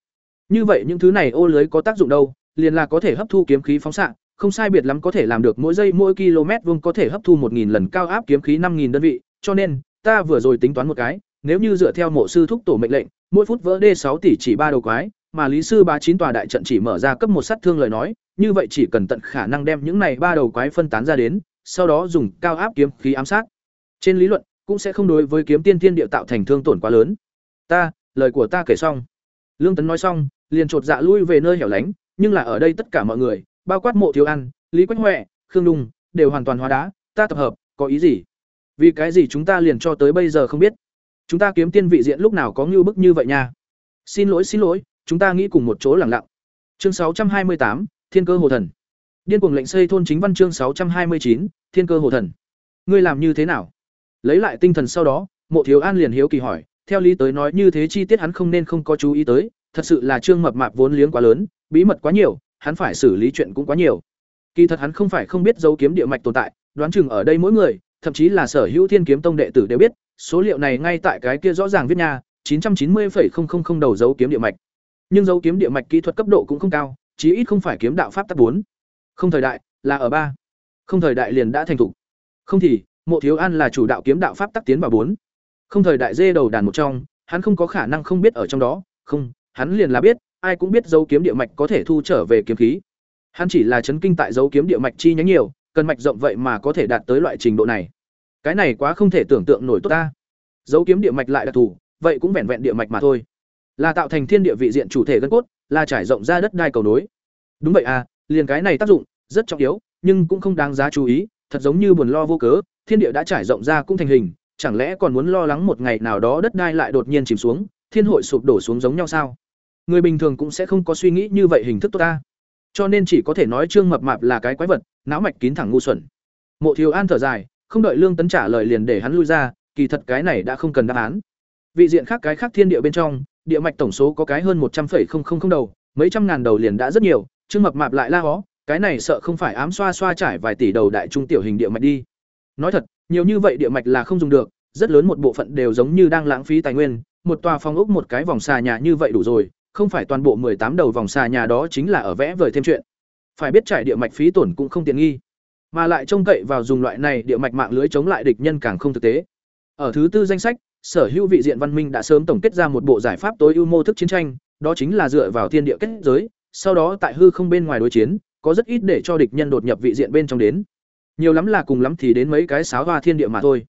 Như vậy những thứ này ô lưới có tác dụng đâu, liền là có thể hấp thu kiếm khí phóng xạ, không sai biệt lắm có thể làm được mỗi giây mỗi km vuông có thể hấp thu 1000 lần cao áp kiếm khí 5000 đơn vị, cho nên, ta vừa rồi tính toán một cái, nếu như dựa theo mộ sư thúc tổ mệnh lệnh, mỗi phút vỡ d6 tỷ chỉ ba đầu quái, mà lý sư ba chín tòa đại trận chỉ mở ra cấp một sát thương lời nói, như vậy chỉ cần tận khả năng đem những này ba đầu quái phân tán ra đến, sau đó dùng cao áp kiếm khí ám sát. Trên lý luận, cũng sẽ không đối với kiếm tiên thiên địa tạo thành thương tổn quá lớn. Ta, lời của ta kể xong. Lương Tấn nói xong, liền chột dạ lui về nơi hẻo lánh, nhưng là ở đây tất cả mọi người, bao quát Mộ Thiếu Ăn, Lý Quách huệ, Khương Đung, đều hoàn toàn hóa đá, ta tập hợp, có ý gì? Vì cái gì chúng ta liền cho tới bây giờ không biết? Chúng ta kiếm tiên vị diện lúc nào có ngưu bức như vậy nha? Xin lỗi xin lỗi, chúng ta nghĩ cùng một chỗ lặng lặng. Chương sáu trăm hai mươi tám, Thiên cơ hồ thần. Điên cuồng lệnh xây thôn chính văn chương sáu trăm hai mươi chín, Thiên cơ hồ thần. Ngươi làm như thế nào? Lấy lại tinh thần sau đó, Mộ Thiếu An liền hiếu kỳ hỏi, theo lý tới nói như thế chi tiết hắn không nên không có chú ý tới, thật sự là trương mập mạp vốn liếng quá lớn, bí mật quá nhiều, hắn phải xử lý chuyện cũng quá nhiều. Kỳ thật hắn không phải không biết dấu kiếm địa mạch tồn tại, đoán chừng ở đây mỗi người, thậm chí là sở hữu Thiên Kiếm Tông đệ tử đều biết, số liệu này ngay tại cái kia rõ ràng viết nha, 990,000 đầu dấu kiếm địa mạch. Nhưng dấu kiếm địa mạch kỹ thuật cấp độ cũng không cao, chí ít không phải kiếm đạo pháp tắc 4. Không thời đại, là ở 3. Không thời đại liền đã thành thủ. Không thì, Mộ Thiếu An là chủ đạo kiếm đạo pháp tắc tiến vào 4. Không thời đại dê đầu đàn một trong, hắn không có khả năng không biết ở trong đó, không, hắn liền là biết, ai cũng biết dấu kiếm địa mạch có thể thu trở về kiếm khí. Hắn chỉ là chấn kinh tại dấu kiếm địa mạch chi nhánh nhiều, cần mạch rộng vậy mà có thể đạt tới loại trình độ này. Cái này quá không thể tưởng tượng nổi tốt ta. Dấu kiếm địa mạch lại đặc thù, vậy cũng vẹn vẹn địa mạch mà thôi. Là tạo thành thiên địa vị diện chủ thể gân cốt, là trải rộng ra đất đai cầu nối. Đúng vậy à, liền cái này tác dụng rất trọng yếu, nhưng cũng không đáng giá chú ý, thật giống như buồn lo vô cớ, thiên địa đã trải rộng ra cũng thành hình, chẳng lẽ còn muốn lo lắng một ngày nào đó đất đai lại đột nhiên chìm xuống, thiên hội sụp đổ xuống giống nhau sao? Người bình thường cũng sẽ không có suy nghĩ như vậy hình thức tốt ta. Cho nên chỉ có thể nói Trương Mập Mạp là cái quái vật, não mạch kín thẳng ngu xuẩn. Mộ Thiếu An thở dài, không đợi Lương Tấn trả lời liền để hắn lui ra, kỳ thật cái này đã không cần đáp án. Vị diện khác cái khác thiên địa bên trong, địa mạch tổng số có cái hơn một trăm 100,000 đầu, mấy trăm ngàn đầu liền đã rất nhiều, Trương Mập Mạp lại la hó, cái này sợ không phải ám xoa xoa trải vài tỷ đầu đại trung tiểu hình địa mạch đi. Nói thật, nhiều như vậy địa mạch là không dùng được, rất lớn một bộ phận đều giống như đang lãng phí tài nguyên, một tòa phòng ốc một cái vòng xà nhà như vậy đủ rồi, không phải toàn bộ tám đầu vòng xà nhà đó chính là ở vẽ vời thêm chuyện. Phải biết trải địa mạch phí tổn cũng không tiện nghi, mà lại trông cậy vào dùng loại này địa mạch mạng lưới chống lại địch nhân càng không thực tế. Ở thứ tư danh sách, Sở Hữu vị diện văn minh đã sớm tổng kết ra một bộ giải pháp tối ưu mô thức chiến tranh, đó chính là dựa vào thiên địa kết giới, sau đó tại hư không bên ngoài đối chiến, có rất ít để cho địch nhân đột nhập vị diện bên trong đến. Nhiều lắm là cùng lắm thì đến mấy cái sáo hoa thiên địa mà thôi.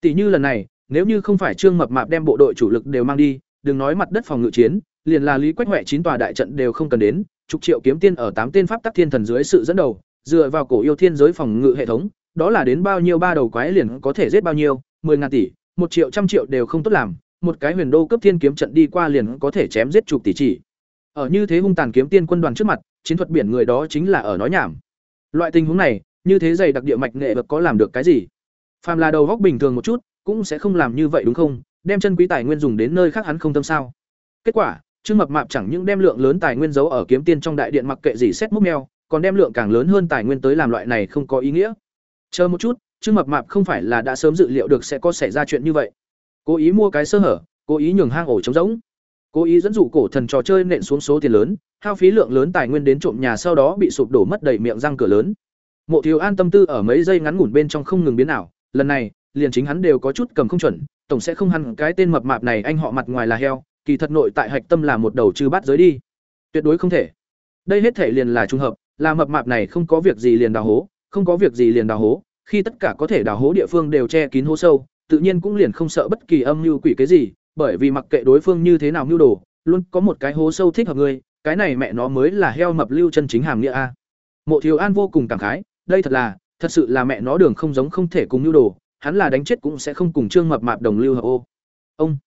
Tỷ như lần này, nếu như không phải Trương Mập Mạp đem bộ đội chủ lực đều mang đi, đừng nói mặt đất phòng ngự chiến, liền là Lý Quách Hoè chín tòa đại trận đều không cần đến, trục triệu kiếm tiên ở tám tên pháp tắc thiên thần dưới sự dẫn đầu, dựa vào cổ yêu thiên giới phòng ngự hệ thống, đó là đến bao nhiêu ba đầu quái liền có thể giết bao nhiêu, 10 ngàn tỷ, một triệu trăm triệu đều không tốt làm, một cái huyền đô cấp thiên kiếm trận đi qua liền có thể chém giết chục tỷ chỉ. Ở như thế hung tàn kiếm tiên quân đoàn trước mặt, chiến thuật biển người đó chính là ở nói nhảm. Loại tình huống này, như thế dày đặc địa mạch nghệ vực có làm được cái gì? Phàm là đầu góc bình thường một chút, cũng sẽ không làm như vậy đúng không? Đem chân quý tài nguyên dùng đến nơi khác hắn không tâm sao? Kết quả, Trương Mập Mạp chẳng những đem lượng lớn tài nguyên giấu ở kiếm tiên trong đại điện mặc kệ gì xét múc meo, còn đem lượng càng lớn hơn tài nguyên tới làm loại này không có ý nghĩa. Chờ một chút, Trương Mập Mạp không phải là đã sớm dự liệu được sẽ có xảy ra chuyện như vậy. Cố ý mua cái sơ hở, cố ý nhường hang ổ trống rỗng. cố ý dẫn dụ cổ thần trò chơi nện xuống số tiền lớn hao phí lượng lớn tài nguyên đến trộm nhà sau đó bị sụp đổ mất đầy miệng răng cửa lớn mộ thiếu an tâm tư ở mấy giây ngắn ngủn bên trong không ngừng biến ảo lần này liền chính hắn đều có chút cầm không chuẩn tổng sẽ không hẳn cái tên mập mạp này anh họ mặt ngoài là heo kỳ thật nội tại hạch tâm là một đầu trừ bát giới đi. Tuyệt đối không thể. Đây hết thể liền là trùng hợp, là mập mạp này không có việc gì liền đào hố, không có việc gì liền đào hố, khi tất cả có thể đào hố địa phương đều che kín hố sâu, tự nhiên cũng liền không sợ bất kỳ âm mưu quỷ cái gì, bởi vì mặc kệ đối phương như thế nào mưu đồ, luôn có một cái hố sâu thích hợp ngươi, cái này mẹ nó mới là heo mập lưu chân chính hàm nghĩa a. Mộ thiếu an vô cùng cảm khái, đây thật là, thật sự là mẹ nó đường không giống không thể cùng mưu đồ, hắn là đánh chết cũng sẽ không cùng trương mập mạp đồng lưu hợp ô. Ông!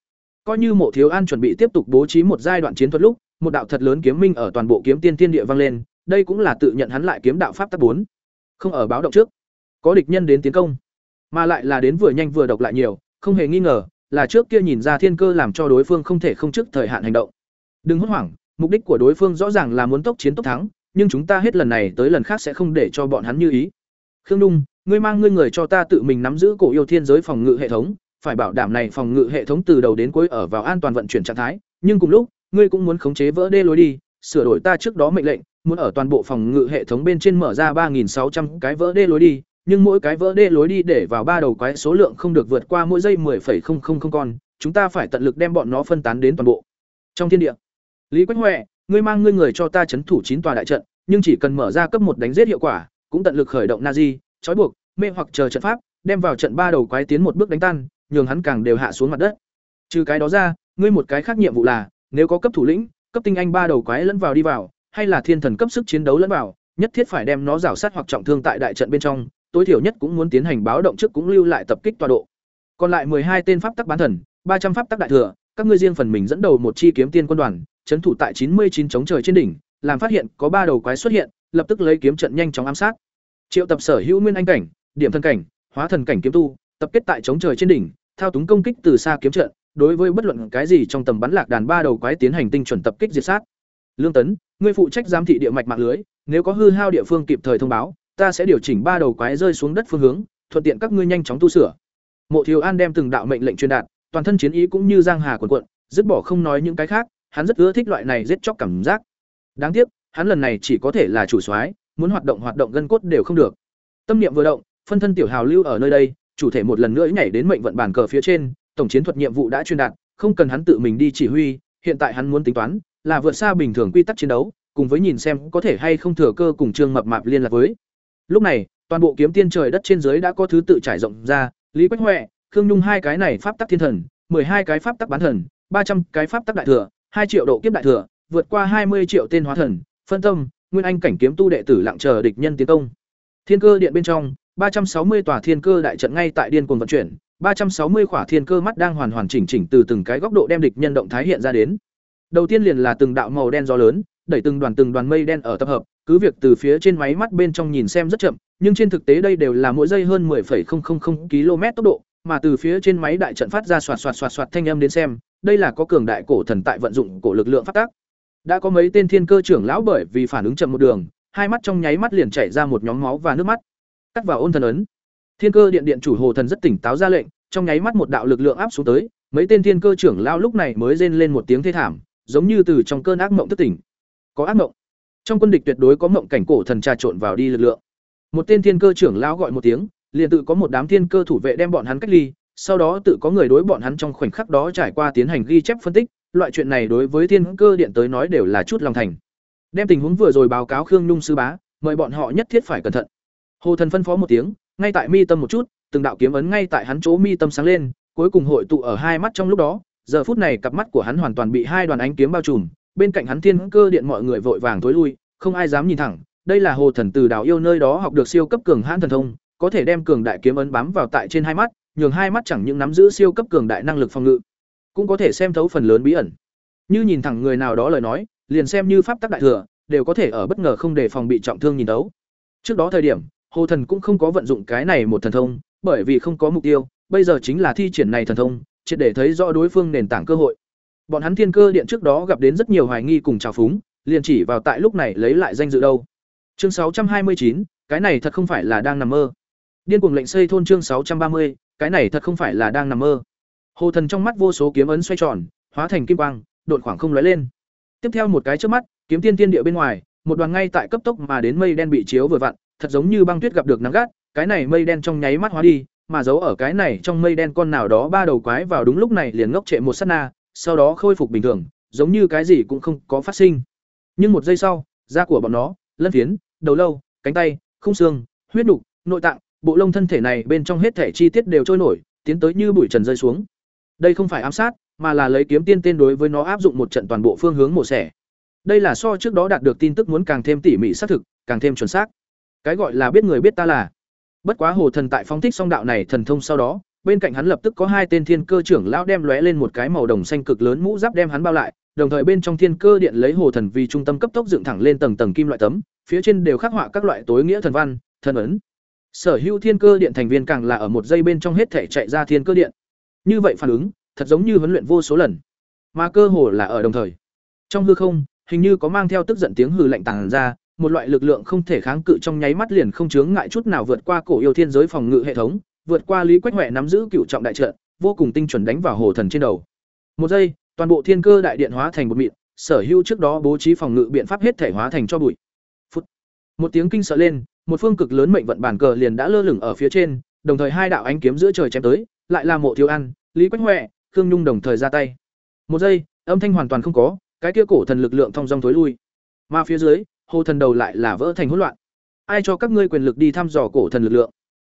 Coi như mộ thiếu an chuẩn bị tiếp tục bố trí một giai đoạn chiến thuật lúc một đạo thật lớn kiếm minh ở toàn bộ kiếm tiên tiên địa vang lên đây cũng là tự nhận hắn lại kiếm đạo pháp tắc bốn. Không ở báo động trước có địch nhân đến tiến công mà lại là đến vừa nhanh vừa độc lại nhiều không hề nghi ngờ là trước kia nhìn ra thiên cơ làm cho đối phương không thể không trước thời hạn hành động. Đừng hốt hoảng mục đích của đối phương rõ ràng là muốn tốc chiến tốc thắng nhưng chúng ta hết lần này tới lần khác sẽ không để cho bọn hắn như ý. Khương Dung, ngươi mang ngươi người cho ta tự mình nắm giữ cổ yêu thiên giới phòng ngự hệ thống phải bảo đảm này phòng ngự hệ thống từ đầu đến cuối ở vào an toàn vận chuyển trạng thái nhưng cùng lúc ngươi cũng muốn khống chế vỡ đê lối đi sửa đổi ta trước đó mệnh lệnh muốn ở toàn bộ phòng ngự hệ thống bên trên mở ra ba sáu trăm cái vỡ đê lối đi nhưng mỗi cái vỡ đê lối đi để vào ba đầu quái số lượng không được vượt qua mỗi giây 10,000 con, chúng ta phải tận lực đem bọn nó phân tán đến toàn bộ. Trong thiên địa, Lý Quách Hoè, ngươi mang ngươi người cho ta chấn thủ chín tòa đại trận, nhưng chỉ cần mở ra cấp một đánh giết hiệu quả, cũng tận lực khởi động Nazi, trói buộc, mê hoặc chờ trận pháp, đem vào trận ba đầu quái tiến một bước đánh tan, nhường hắn càng đều hạ xuống mặt đất. Trừ cái đó ra, ngươi một cái khác nhiệm vụ là, nếu có cấp thủ lĩnh, cấp tinh anh ba đầu quái lẫn vào đi vào, hay là thiên thần cấp sức chiến đấu lẫn vào, nhất thiết phải đem nó rào sát hoặc trọng thương tại đại trận bên trong, tối thiểu nhất cũng muốn tiến hành báo động trước cũng lưu lại tập kích tọa độ. Còn lại hai tên pháp tắc bán thần, ba trăm pháp tắc đại thừa, các ngươi riêng phần mình dẫn đầu một chi kiếm tiên quân đoàn, trấn thủ tại chín mươi chín chống trời trên đỉnh, làm phát hiện có ba đầu quái xuất hiện, lập tức lấy kiếm trận nhanh chóng ám sát. Triệu tập sở hữu nguyên anh cảnh, điểm thân cảnh, hóa thần cảnh kiếm tu, tập kết tại chống trời trên đỉnh, thao túng công kích từ xa kiếm trận, đối với bất luận cái gì trong tầm bắn lạc đàn ba đầu quái tiến hành tinh chuẩn tập kích diệt sát. Lương Tấn, ngươi phụ trách giám thị địa mạch mạng lưới, nếu có hư hao địa phương kịp thời thông báo, ta sẽ điều chỉnh ba đầu quái rơi xuống đất phương hướng, thuận tiện các ngươi nhanh chóng tu sửa. Mộ Thiếu An đem từng đạo mệnh lệnh truyền đạt, toàn thân chiến ý cũng như giang hà cuộn cuộn, dứt bỏ không nói những cái khác, hắn rất ưa thích loại này giết chóc cảm giác. Đáng tiếc, hắn lần này chỉ có thể là chủ soái, muốn hoạt động hoạt động gân cốt đều không được. Tâm niệm vừa động, phân thân tiểu hào lưu ở nơi đây, chủ thể một lần nữa nhảy đến mệnh vận bản cờ phía trên, tổng chiến thuật nhiệm vụ đã truyền đạt, không cần hắn tự mình đi chỉ huy, hiện tại hắn muốn tính toán, là vượt xa bình thường quy tắc chiến đấu, cùng với nhìn xem có thể hay không thừa cơ cùng Trương Mập Mạp liên lạc với. Lúc này, toàn bộ kiếm tiên trời đất trên dưới đã có thứ tự trải rộng ra, Lý Quách Hoè, Khương Nhung hai cái này pháp tắc thiên thần, hai cái pháp tắc bán thần, ba trăm cái pháp tắc đại thừa, hai triệu độ kiếp đại thừa, vượt qua hai mươi triệu tên hóa thần, phân tâm, nguyên anh cảnh kiếm tu đệ tử lặng chờ địch nhân tiến công. Thiên cơ điện bên trong, ba trăm sáu mươi tòa thiên cơ đại trận ngay tại điên cuồng vận chuyển, ba trăm sáu mươi khỏa thiên cơ mắt đang hoàn hoàn chỉnh chỉnh từ từng cái góc độ đem địch nhân động thái hiện ra đến. Đầu tiên liền là từng đạo màu đen gió lớn, đẩy từng đoàn từng đoàn mây đen ở tập hợp, cứ việc từ phía trên máy mắt bên trong nhìn xem rất chậm, nhưng trên thực tế đây đều là mỗi giây hơn 10,000 km tốc độ, mà từ phía trên máy đại trận phát ra xoạt xoạt xoạt xoạt thanh âm đến xem, đây là có cường đại cổ thần tại vận dụng cổ lực lượng phát tác. Đã có mấy tên thiên cơ trưởng lão bởi vì phản ứng chậm một đường, hai mắt trong nháy mắt liền chảy ra một nhóm máu và nước mắt. Cắt vào ôn thần ấn. Thiên cơ điện điện chủ Hồ Thần rất tỉnh táo ra lệnh, trong nháy mắt một đạo lực lượng áp xuống tới, mấy tên thiên cơ trưởng lao lúc này mới rên lên một tiếng thê thảm, giống như từ trong cơn ác mộng thức tỉnh. Có ác mộng trong quân địch tuyệt đối có mộng cảnh cổ thần trà trộn vào đi lực lượng một tên thiên cơ trưởng lao gọi một tiếng liền tự có một đám thiên cơ thủ vệ đem bọn hắn cách ly sau đó tự có người đối bọn hắn trong khoảnh khắc đó trải qua tiến hành ghi chép phân tích loại chuyện này đối với thiên cơ điện tới nói đều là chút lòng thành đem tình huống vừa rồi báo cáo khương nhung sư bá mời bọn họ nhất thiết phải cẩn thận hồ thần phân phó một tiếng, ngay tại mi tâm một chút, từng đạo kiếm ấn ngay tại hắn chỗ mi tâm sáng lên, cuối cùng hội tụ ở hai mắt trong lúc đó. Giờ phút này cặp mắt của hắn hoàn toàn bị hai đoàn ánh kiếm bao trùm, bên cạnh hắn thiên cơ điện mọi người vội vàng tối lui, không ai dám nhìn thẳng. Đây là hồ thần từ đào yêu nơi đó học được siêu cấp cường hãn thần thông, có thể đem cường đại kiếm ấn bám vào tại trên hai mắt, nhường hai mắt chẳng những nắm giữ siêu cấp cường đại năng lực phòng ngự, cũng có thể xem thấu phần lớn bí ẩn. Như nhìn thẳng người nào đó lời nói, liền xem như pháp tắc đại thừa, đều có thể ở bất ngờ không đề phòng bị trọng thương nhìn đấu. trước đó thời điểm hồ thần cũng không có vận dụng cái này một thần thông bởi vì không có mục tiêu bây giờ chính là thi triển này thần thông triệt để thấy rõ đối phương nền tảng cơ hội Bọn hắn Thiên Cơ Điện trước đó gặp đến rất nhiều hoài nghi cùng trào phúng, liền chỉ vào tại lúc này lấy lại danh dự đâu. Chương sáu trăm hai mươi chín, cái này thật không phải là đang nằm mơ. Điên cuồng lệnh xây thôn chương sáu trăm ba mươi, cái này thật không phải là đang nằm mơ. Hồ Thần trong mắt vô số kiếm ấn xoay tròn, hóa thành kim quang, đột khoảng không lóe lên. Tiếp theo một cái chớp mắt, kiếm tiên tiên địa bên ngoài, một đoàn ngay tại cấp tốc mà đến mây đen bị chiếu vừa vặn, thật giống như băng tuyết gặp được nắng gắt, cái này mây đen trong nháy mắt hóa đi, mà giấu ở cái này trong mây đen con nào đó ba đầu quái vào đúng lúc này liền ngốc trệ một sát na, sau đó khôi phục bình thường, giống như cái gì cũng không có phát sinh. Nhưng một giây sau, da của bọn nó, lân phiến, đầu lâu, cánh tay, khung xương, huyết nục, nội tạng, bộ lông thân thể này bên trong hết thể chi tiết đều trôi nổi, tiến tới như bụi trần rơi xuống. Đây không phải ám sát, mà là lấy kiếm tiên tên đối với nó áp dụng một trận toàn bộ phương hướng mổ xẻ. Đây là so trước đó đạt được tin tức muốn càng thêm tỉ mỉ xác thực, càng thêm chuẩn xác. Cái gọi là biết người biết ta là. Bất quá Hồ Thần tại phóng thích song đạo này thần thông sau đó, bên cạnh hắn lập tức có hai tên thiên cơ trưởng lão đem lóe lên một cái màu đồng xanh cực lớn mũ giáp đem hắn bao lại, đồng thời bên trong thiên cơ điện lấy Hồ Thần vì trung tâm cấp tốc dựng thẳng lên tầng tầng kim loại tấm, phía trên đều khắc họa các loại tối nghĩa thần văn, thần ấn. Sở hữu thiên cơ điện thành viên càng là ở một giây bên trong hết thể chạy ra thiên cơ điện. Như vậy phản ứng, thật giống như huấn luyện vô số lần, mà cơ hồ là ở đồng thời. Trong hư không, hình như có mang theo tức giận tiếng hừ lạnh tàng ra, một loại lực lượng không thể kháng cự trong nháy mắt liền không chướng ngại chút nào vượt qua cổ yêu thiên giới phòng ngự hệ thống, vượt qua Lý Quách Hoè nắm giữ cựu trọng đại trận, vô cùng tinh chuẩn đánh vào hồ thần trên đầu. Một giây, toàn bộ thiên cơ đại điện hóa thành một mịn, sở hữu trước đó bố trí phòng ngự biện pháp hết thể hóa thành cho bụi. Phút. Một tiếng kinh sợ lên, một phương cực lớn mệnh vận bản cờ liền đã lơ lửng ở phía trên, đồng thời hai đạo ánh kiếm giữa trời chém tới, lại là Mộ Thiếu An, Lý Quách Hoè, Khương Nhung đồng thời ra tay. Một giây, âm thanh hoàn toàn không có, cái kia cổ thần lực lượng thông dong tối lui. Mà phía dưới, hồ thần đầu lại là vỡ thành hỗn loạn. Ai cho các ngươi quyền lực đi thăm dò cổ thần lực lượng?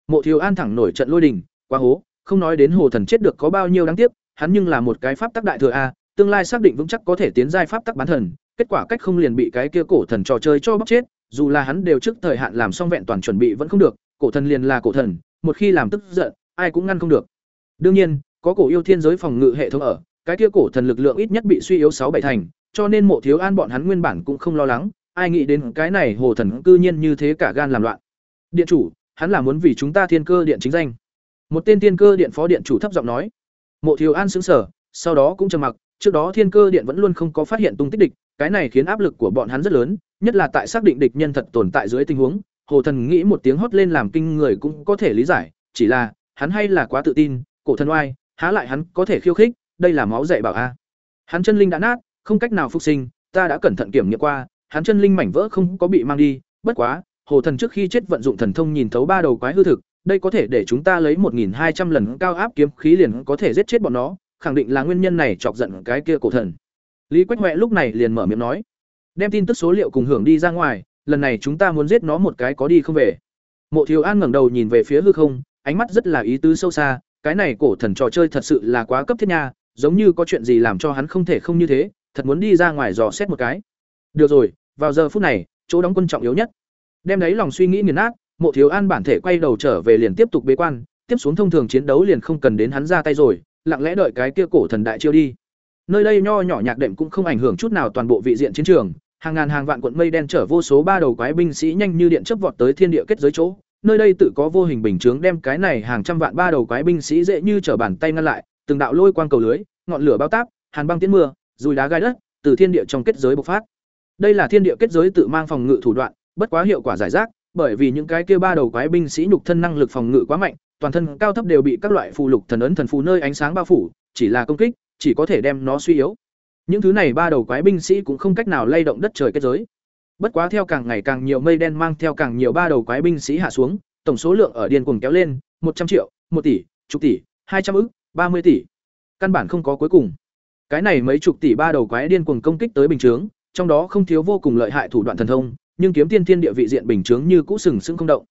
Mộ Thiếu An thẳng nổi trận lôi đình, quá hố, không nói đến hồ thần chết được có bao nhiêu đáng tiếc, hắn nhưng là một cái pháp tắc đại thừa a, tương lai xác định vững chắc có thể tiến giai pháp tắc bán thần, kết quả cách không liền bị cái kia cổ thần trò chơi cho bóc chết, dù là hắn đều trước thời hạn làm xong vẹn toàn chuẩn bị vẫn không được, cổ thần liền là cổ thần, một khi làm tức giận, ai cũng ngăn không được. Đương nhiên, có cổ yêu thiên giới phòng ngự hệ thống ở, cái kia cổ thần lực lượng ít nhất bị suy yếu sáu bảy thành, cho nên Mộ Thiếu An bọn hắn nguyên bản cũng không lo lắng, ai nghĩ đến cái này hồ thần cư nhiên như thế cả gan làm loạn. Điện chủ, hắn là muốn vì chúng ta thiên cơ điện chính danh. Một tên thiên cơ điện phó điện chủ thấp giọng nói. Mộ Thiếu An sững sờ, sau đó cũng trầm mặc, trước đó thiên cơ điện vẫn luôn không có phát hiện tung tích địch, cái này khiến áp lực của bọn hắn rất lớn, nhất là tại xác định địch nhân thật tồn tại dưới tình huống, Hồ Thần nghĩ một tiếng hót lên làm kinh người cũng có thể lý giải, chỉ là, hắn hay là quá tự tin, cổ thần oai, há lại hắn có thể khiêu khích, đây là máu dạy bảo a. Hắn chân linh đã nát, không cách nào phục sinh, ta đã cẩn thận kiểm nghiệm qua, hắn chân linh mảnh vỡ không có bị mang đi, bất quá, Hồ Thần trước khi chết vận dụng thần thông nhìn thấu ba đầu quái hư thực, đây có thể để chúng ta lấy 1200 lần cao áp kiếm khí liền có thể giết chết bọn nó, khẳng định là nguyên nhân này chọc giận cái kia cổ thần. Lý Quách Hoè lúc này liền mở miệng nói, đem tin tức số liệu cùng hưởng đi ra ngoài, lần này chúng ta muốn giết nó một cái có đi không về. Mộ Thiếu An ngẩng đầu nhìn về phía hư không, ánh mắt rất là ý tứ sâu xa, cái này cổ thần trò chơi thật sự là quá cấp thiết nha, giống như có chuyện gì làm cho hắn không thể không như thế, thật muốn đi ra ngoài dò xét một cái. Được rồi, vào giờ phút này, chỗ đóng quân trọng yếu nhất. Đem đấy lòng suy nghĩ nghiền nát, Mộ Thiếu An bản thể quay đầu trở về liền tiếp tục bế quan, tiếp xuống thông thường chiến đấu liền không cần đến hắn ra tay rồi, lặng lẽ đợi cái kia cổ thần đại chiêu đi. Nơi đây nho nhỏ nhạc đệm cũng không ảnh hưởng chút nào toàn bộ vị diện chiến trường, hàng ngàn hàng vạn cuộn mây đen chở vô số ba đầu quái binh sĩ nhanh như điện chớp vọt tới thiên địa kết giới chỗ. Nơi đây tự có vô hình bình chướng đem cái này hàng trăm vạn ba đầu quái binh sĩ dễ như trở bàn tay ngăn lại, từng đạo lôi quang cầu lưới, ngọn lửa bao táp, hàn băng tiến mưa, dùi đá gai đất, từ thiên địa trong kết giới bộc phát. Đây là thiên địa kết giới tự mang phòng ngự thủ đoạn, bất quá hiệu quả giải rác, bởi vì những cái kia ba đầu quái binh sĩ nhục thân năng lực phòng ngự quá mạnh, toàn thân cao thấp đều bị các loại phù lục thần ấn thần phù nơi ánh sáng bao phủ, chỉ là công kích, chỉ có thể đem nó suy yếu. Những thứ này ba đầu quái binh sĩ cũng không cách nào lay động đất trời kết giới. Bất quá theo càng ngày càng nhiều mây đen mang theo càng nhiều ba đầu quái binh sĩ hạ xuống, tổng số lượng ở điên cuồng kéo lên, một trăm triệu, một tỷ, chục tỷ, hai trăm ức, ba mươi tỷ. Căn bản không có cuối cùng. Cái này mấy chục tỷ ba đầu quái điên cuồng công kích tới bình chướng, trong đó không thiếu vô cùng lợi hại thủ đoạn thần thông, nhưng kiếm tiên thiên địa vị diện bình chướng như cũ sừng sững không động.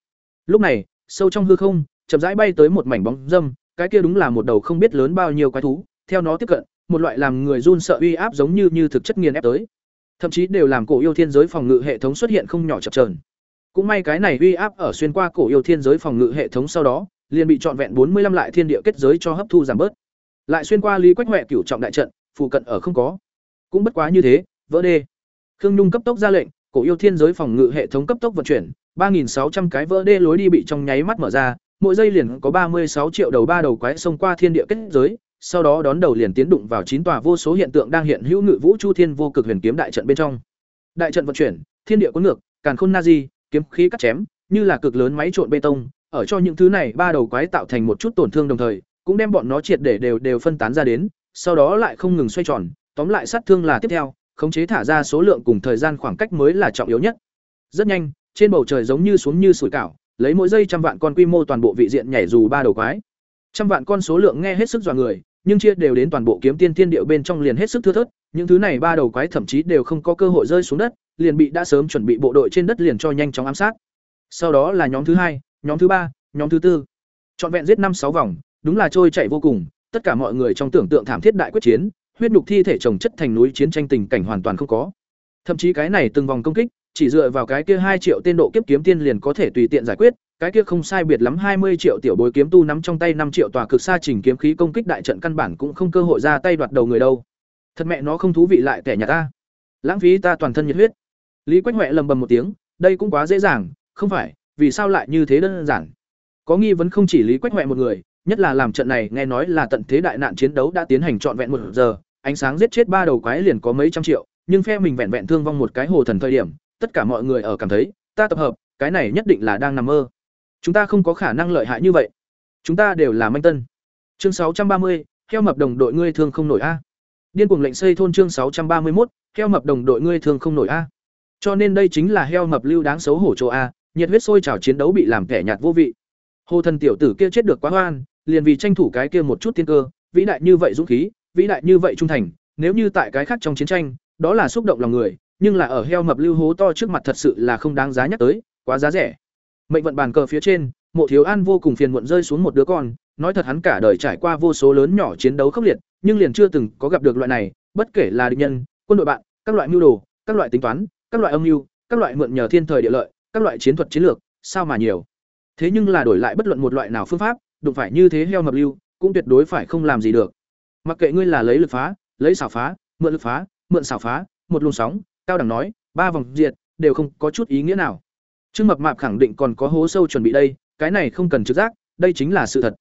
Lúc này, sâu trong hư không, chậm rãi bay tới một mảnh bóng dâm, cái kia đúng là một đầu không biết lớn bao nhiêu quái thú, theo nó tiếp cận, một loại làm người run sợ uy áp giống như như thực chất nghiền ép tới. Thậm chí đều làm cổ yêu thiên giới phòng ngự hệ thống xuất hiện không nhỏ chập chờn. Cũng may cái này uy áp ở xuyên qua cổ yêu thiên giới phòng ngự hệ thống sau đó, liền bị trọn vẹn bốn mươi 45 lại thiên địa kết giới cho hấp thu giảm bớt. Lại xuyên qua Lý Quách Hoè cửu trọng đại trận, phụ cận ở không có. Cũng bất quá như thế, vỡ đê. Khương Nhung cấp tốc ra lệnh, cổ yêu thiên giới phòng ngự hệ thống cấp tốc vận chuyển, 3600 cái vỡ đê lối đi bị trong nháy mắt mở ra, mỗi giây liền có 36 triệu đầu ba đầu quái xông qua thiên địa kết giới, sau đó đón đầu liền tiến đụng vào chín tòa vô số hiện tượng đang hiện hữu ngự vũ chu thiên vô cực huyền kiếm đại trận bên trong. Đại trận vận chuyển, thiên địa cuốn ngược, càn khôn nazi, kiếm khí cắt chém, như là cực lớn máy trộn bê tông, ở cho những thứ này ba đầu quái tạo thành một chút tổn thương đồng thời, cũng đem bọn nó triệt để đều đều phân tán ra đến, sau đó lại không ngừng xoay tròn, tóm lại sát thương là tiếp theo, khống chế thả ra số lượng cùng thời gian khoảng cách mới là trọng yếu nhất. Rất nhanh, trên bầu trời giống như xuống như sủi cảo, lấy mỗi giây trăm vạn con quy mô toàn bộ vị diện nhảy dù ba đầu quái. Trăm vạn con số lượng nghe hết sức dọa người, nhưng chia đều đến toàn bộ kiếm tiên thiên điệu bên trong liền hết sức thưa thớt, những thứ này ba đầu quái thậm chí đều không có cơ hội rơi xuống đất, liền bị đã sớm chuẩn bị bộ đội trên đất liền cho nhanh chóng ám sát. Sau đó là nhóm thứ hai, nhóm thứ ba, nhóm thứ tư. Trọn vẹn giết năm sáu vòng, đúng là trôi chạy vô cùng, tất cả mọi người trong tưởng tượng thảm thiết đại quyết chiến, huyết nhục thi thể chồng chất thành núi chiến tranh tình cảnh hoàn toàn không có. Thậm chí cái này từng vòng công kích, chỉ dựa vào cái kia hai triệu tên độ kiếp kiếm tiên liền có thể tùy tiện giải quyết, cái kia không sai biệt lắm hai mươi triệu tiểu bối kiếm tu nắm trong tay năm triệu tòa cực xa trình kiếm khí công kích đại trận căn bản cũng không cơ hội ra tay đoạt đầu người đâu. Thật mẹ nó không thú vị lại kẻ nhà ta. Lãng phí ta toàn thân nhiệt huyết. Lý Quách Hoạ lầm bầm một tiếng, đây cũng quá dễ dàng, không phải, vì sao lại như thế đơn giản? Có nghi vấn không chỉ Lý Quách Hoạ một người, nhất là làm trận này nghe nói là tận thế đại nạn chiến đấu đã tiến hành trọn vẹn một giờ, ánh sáng giết chết ba đầu quái liền có mấy trăm triệu, nhưng phe mình vẹn vẹn thương vong một cái hồ thần thời điểm, tất cả mọi người ở cảm thấy, ta tập hợp, cái này nhất định là đang nằm mơ. Chúng ta không có khả năng lợi hại như vậy. Chúng ta đều là manh tân. Chương sáu trăm ba mươi, theo mập đồng đội ngươi thương không nổi a. Điên cuồng lệnh xây thôn chương sáu trăm ba mươi một, theo mập đồng đội ngươi thương không nổi a. Cho nên đây chính là heo mập lưu đáng xấu hổ chỗ a, nhiệt huyết sôi trào chiến đấu bị làm kẻ nhạt vô vị. Hồ thần tiểu tử kia chết được quá hoan, liền vì tranh thủ cái kia một chút tiên cơ, vĩ đại như vậy dũng khí, vĩ đại như vậy trung thành, nếu như tại cái khác trong chiến tranh, đó là xúc động lòng người, nhưng là ở heo mập lưu hố to trước mặt thật sự là không đáng giá nhắc tới, quá giá rẻ. Mệnh vận bàn cờ phía trên, Mộ Thiếu An vô cùng phiền muộn rơi xuống một đứa con, nói thật hắn cả đời trải qua vô số lớn nhỏ chiến đấu khốc liệt, nhưng liền chưa từng có gặp được loại này, bất kể là địch nhân, quân đội bạn, các loại mưu đồ, các loại tính toán, các loại âm mưu, các loại mượn nhờ thiên thời địa lợi, các loại chiến thuật chiến lược, sao mà nhiều. Thế nhưng là đổi lại bất luận một loại nào phương pháp, đụng phải như thế heo mập lưu, cũng tuyệt đối phải không làm gì được. Mặc kệ ngươi là lấy lực phá, lấy xảo phá, mượn lực phá, mượn xảo phá, một luồng sóng, cao đẳng nói, ba vòng diệt, đều không có chút ý nghĩa nào. Trương Mập Mạp khẳng định còn có hố sâu chuẩn bị đây, cái này không cần trực giác, đây chính là sự thật.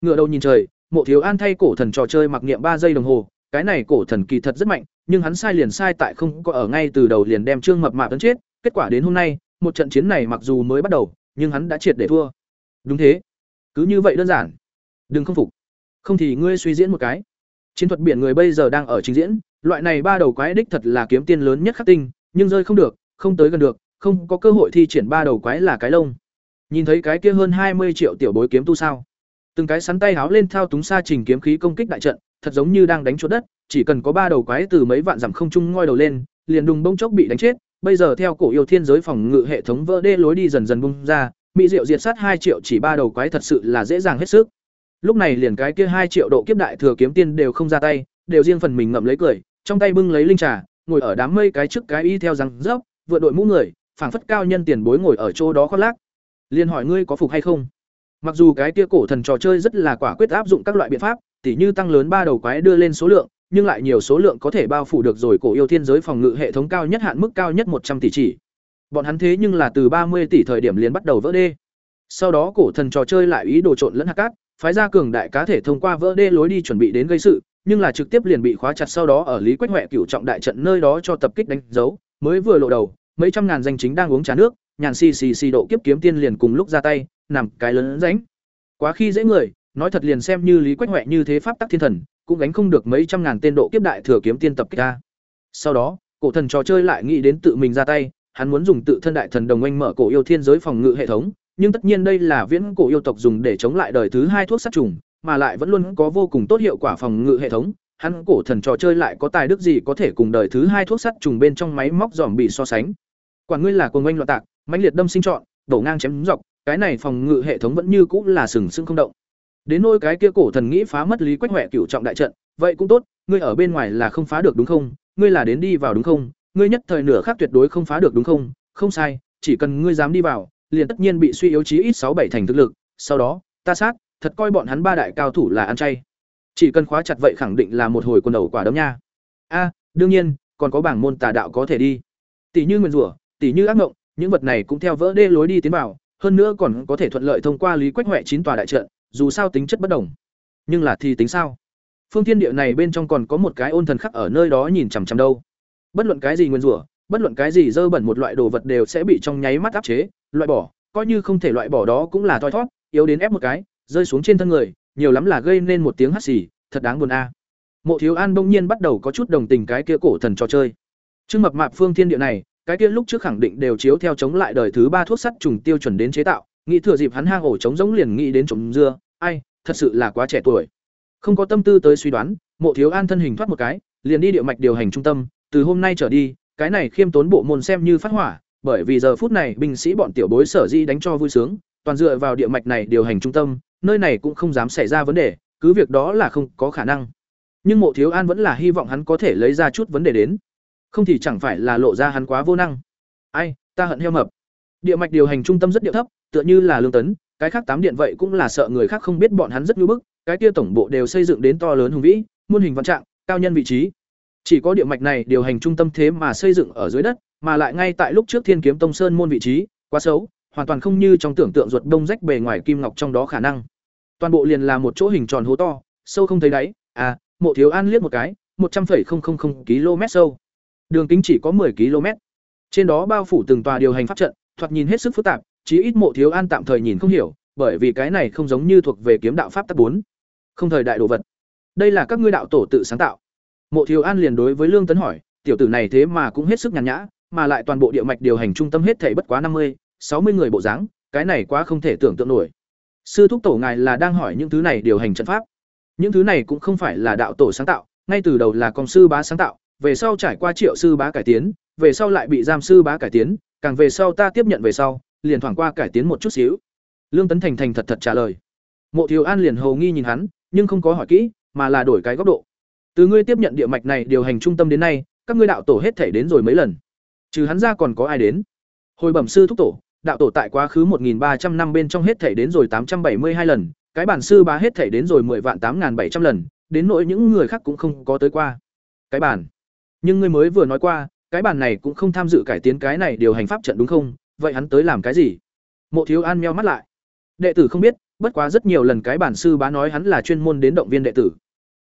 Ngựa đầu nhìn trời, Mộ Thiếu An thay cổ thần trò chơi mặc niệm ba giây đồng hồ, cái này cổ thần kỳ thật rất mạnh, nhưng hắn sai liền sai tại không có ở ngay từ đầu liền đem Trương Mập Mạp tấn chết, kết quả đến hôm nay, một trận chiến này mặc dù mới bắt đầu, nhưng hắn đã triệt để thua. Đúng thế. Cứ như vậy đơn giản. Đừng không phục. Không thì ngươi suy diễn một cái. Chiến thuật biển người bây giờ đang ở trình diễn, loại này ba đầu quái đích thật là kiếm tiên lớn nhất khắc tinh, nhưng rơi không được, không tới gần được, không có cơ hội thi triển ba đầu quái là cái lông. Nhìn thấy cái kia hơn hai mươi triệu tiểu bối kiếm tu sao? Từng cái sắn tay háo lên thao túng xa trình kiếm khí công kích đại trận, thật giống như đang đánh chuột đất, chỉ cần có ba đầu quái từ mấy vạn dặm không trung ngoi đầu lên, liền đùng bông chốc bị đánh chết. Bây giờ theo cổ yêu thiên giới phòng ngự hệ thống vỡ đê lối đi dần dần bung ra, mỹ diệu diệt sát hai triệu chỉ ba đầu quái thật sự là dễ dàng hết sức. Lúc này liền cái kia hai triệu độ kiếp đại thừa kiếm tiên đều không ra tay, đều riêng phần mình ngậm lấy cười, trong tay bưng lấy linh trà, ngồi ở đám mây cái trước cái y theo răng rớp, vượt đội mũ người, phảng phất cao nhân tiền bối ngồi ở chỗ đó khoác lác. Liên hỏi ngươi có phục hay không? Mặc dù cái kia cổ thần trò chơi rất là quả quyết áp dụng các loại biện pháp, tỉ như tăng lớn ba đầu quái đưa lên số lượng, nhưng lại nhiều số lượng có thể bao phủ được rồi cổ yêu thiên giới phòng ngự hệ thống cao nhất hạn mức cao nhất một trăm tỷ chỉ. Bọn hắn thế nhưng là từ ba mươi tỷ thời điểm liền bắt đầu vỡ đê. Sau đó cổ thần trò chơi lại ý đồ trộn lẫn hạt cát, phái ra cường đại cá thể thông qua vỡ đê lối đi chuẩn bị đến gây sự, nhưng là trực tiếp liền bị khóa chặt sau đó ở Lý Quách Hoè cửu trọng đại trận nơi đó cho tập kích đánh dấu, mới vừa lộ đầu, mấy trăm ngàn danh chính đang uống trà nước, nhàn xì xì xì độ kiếp kiếm tiên liền cùng lúc ra tay, nằm cái lớn rãnh. Quá khi dễ người, nói thật liền xem như Lý Quách Hoè như thế pháp tắc thiên thần, cũng gánh không được mấy trăm ngàn tên độ kiếp đại thừa kiếm tiên tập kích ra. Sau đó, cổ thần trò chơi lại nghĩ đến tự mình ra tay, hắn muốn dùng tự thân đại thần đồng anh mở cổ yêu thiên giới phòng ngự hệ thống, nhưng tất nhiên đây là viễn cổ yêu tộc dùng để chống lại đời thứ hai thuốc sát trùng, mà lại vẫn luôn có vô cùng tốt hiệu quả phòng ngự hệ thống, hắn cổ thần trò chơi lại có tài đức gì có thể cùng đời thứ hai thuốc sát trùng bên trong máy móc dòm bị so sánh. Quản ngươi là cuồng oanh loạn tạc, mãnh liệt đâm sinh trọn, đổ ngang chém dọc, cái này phòng ngự hệ thống vẫn như cũ là sừng sững không động. Đến nỗi cái kia cổ thần nghĩ phá mất lý quách huệ cửu trọng đại trận, vậy cũng tốt, ngươi ở bên ngoài là không phá được đúng không? Ngươi là đến đi vào đúng không? Ngươi nhất thời nửa khác tuyệt đối không phá được đúng không? Không sai, chỉ cần ngươi dám đi vào, liền tất nhiên bị suy yếu chí ít sáu bảy thành thực lực, sau đó, ta sát, thật coi bọn hắn ba đại cao thủ là ăn chay. Chỉ cần khóa chặt vậy khẳng định là một hồi quần đầu quả đấm nha. A, đương nhiên, còn có bảng môn tà đạo có thể đi. Tỷ như nguyên rủa, tỷ như ác mộng, những vật này cũng theo vỡ đê lối đi tiến vào, hơn nữa còn có thể thuận lợi thông qua lý quách huệ chín tòa đại trận, dù sao tính chất bất đồng. Nhưng là thì tính sao? Phương thiên địa này bên trong còn có một cái ôn thần khắc ở nơi đó nhìn chằm chằm đâu. Bất luận cái gì nguyên rủa, bất luận cái gì dơ bẩn một loại đồ vật đều sẽ bị trong nháy mắt áp chế, loại bỏ, coi như không thể loại bỏ đó cũng là thoi thoát, yếu đến ép một cái, rơi xuống trên thân người, nhiều lắm là gây nên một tiếng hắt xì, thật đáng buồn a. Mộ Thiếu An bỗng nhiên bắt đầu có chút đồng tình cái kia cổ thần trò chơi. Trương mập mạp phương thiên địa này, cái kia lúc trước khẳng định đều chiếu theo chống lại đời thứ ba thuốc sắt trùng tiêu chuẩn đến chế tạo, nghĩ thừa dịp hắn hang ổ chống giống liền nghĩ đến trồng dưa, ai, thật sự là quá trẻ tuổi. Không có tâm tư tới suy đoán, Mộ Thiếu An thân hình thoát một cái, liền đi địa mạch điều hành trung tâm, từ hôm nay trở đi, cái này khiêm tốn bộ môn xem như phát hỏa, bởi vì giờ phút này binh sĩ bọn tiểu bối sở di đánh cho vui sướng, toàn dựa vào địa mạch này điều hành trung tâm, nơi này cũng không dám xảy ra vấn đề, cứ việc đó là không có khả năng. Nhưng Mộ Thiếu An vẫn là hy vọng hắn có thể lấy ra chút vấn đề đến. Không thì chẳng phải là lộ ra hắn quá vô năng. Ai, ta hận heo mập. Địa mạch điều hành trung tâm rất điệu thấp, tựa như là lương tấn, cái khác tám điện vậy cũng là sợ người khác không biết bọn hắn rất nhu bức, cái kia tổng bộ đều xây dựng đến to lớn hùng vĩ, muôn hình vạn trạng, cao nhân vị trí. Chỉ có địa mạch này điều hành trung tâm thế mà xây dựng ở dưới đất, mà lại ngay tại lúc trước Thiên Kiếm Tông Sơn môn vị trí, quá xấu, hoàn toàn không như trong tưởng tượng ruột đông rách bề ngoài kim ngọc trong đó khả năng. Toàn bộ liền là một chỗ hình tròn hố to, sâu không thấy đáy, à, Mộ Thiếu An liếc một cái, một trăm 100,000 km sâu. Đường kính chỉ có 10 km. Trên đó bao phủ từng tòa điều hành pháp trận, thoạt nhìn hết sức phức tạp, chí ít Mộ Thiếu An tạm thời nhìn không hiểu, bởi vì cái này không giống như thuộc về kiếm đạo pháp tắc bốn, không thời đại đồ vật. Đây là các ngươi đạo tổ tự sáng tạo. Mộ Thiếu An liền đối với Lương Tấn hỏi, tiểu tử này thế mà cũng hết sức nhàn nhã, mà lại toàn bộ địa mạch điều hành trung tâm hết thảy bất quá năm mươi, sáu mươi người bộ dáng, cái này quá không thể tưởng tượng nổi. Sư thúc tổ ngài là đang hỏi những thứ này điều hành trận pháp. Những thứ này cũng không phải là đạo tổ sáng tạo, ngay từ đầu là công sư bá sáng tạo, về sau trải qua triệu sư bá cải tiến, về sau lại bị giam sư bá cải tiến, càng về sau ta tiếp nhận về sau, liền thoảng qua cải tiến một chút xíu. Lương Tấn Thành thành thật thật trả lời. Mộ Thiếu An liền hầu nghi nhìn hắn, nhưng không có hỏi kỹ, mà là đổi cái góc độ. Từ ngươi tiếp nhận địa mạch này điều hành trung tâm đến nay, các ngươi đạo tổ hết thể đến rồi mấy lần? Trừ hắn ra còn có ai đến? Hồi bẩm sư thúc tổ, đạo tổ tại quá khứ 1300 năm bên trong hết thể đến rồi 872 lần, cái bản sư bá hết thể đến rồi 10 vạn 8700 lần, đến nỗi những người khác cũng không có tới qua. Cái bản. Nhưng ngươi mới vừa nói qua, cái bản này cũng không tham dự cải tiến cái này điều hành pháp trận đúng không? Vậy hắn tới làm cái gì? Mộ Thiếu An meo mắt lại. Đệ tử không biết, bất quá rất nhiều lần cái bản sư bá nói hắn là chuyên môn đến động viên đệ tử.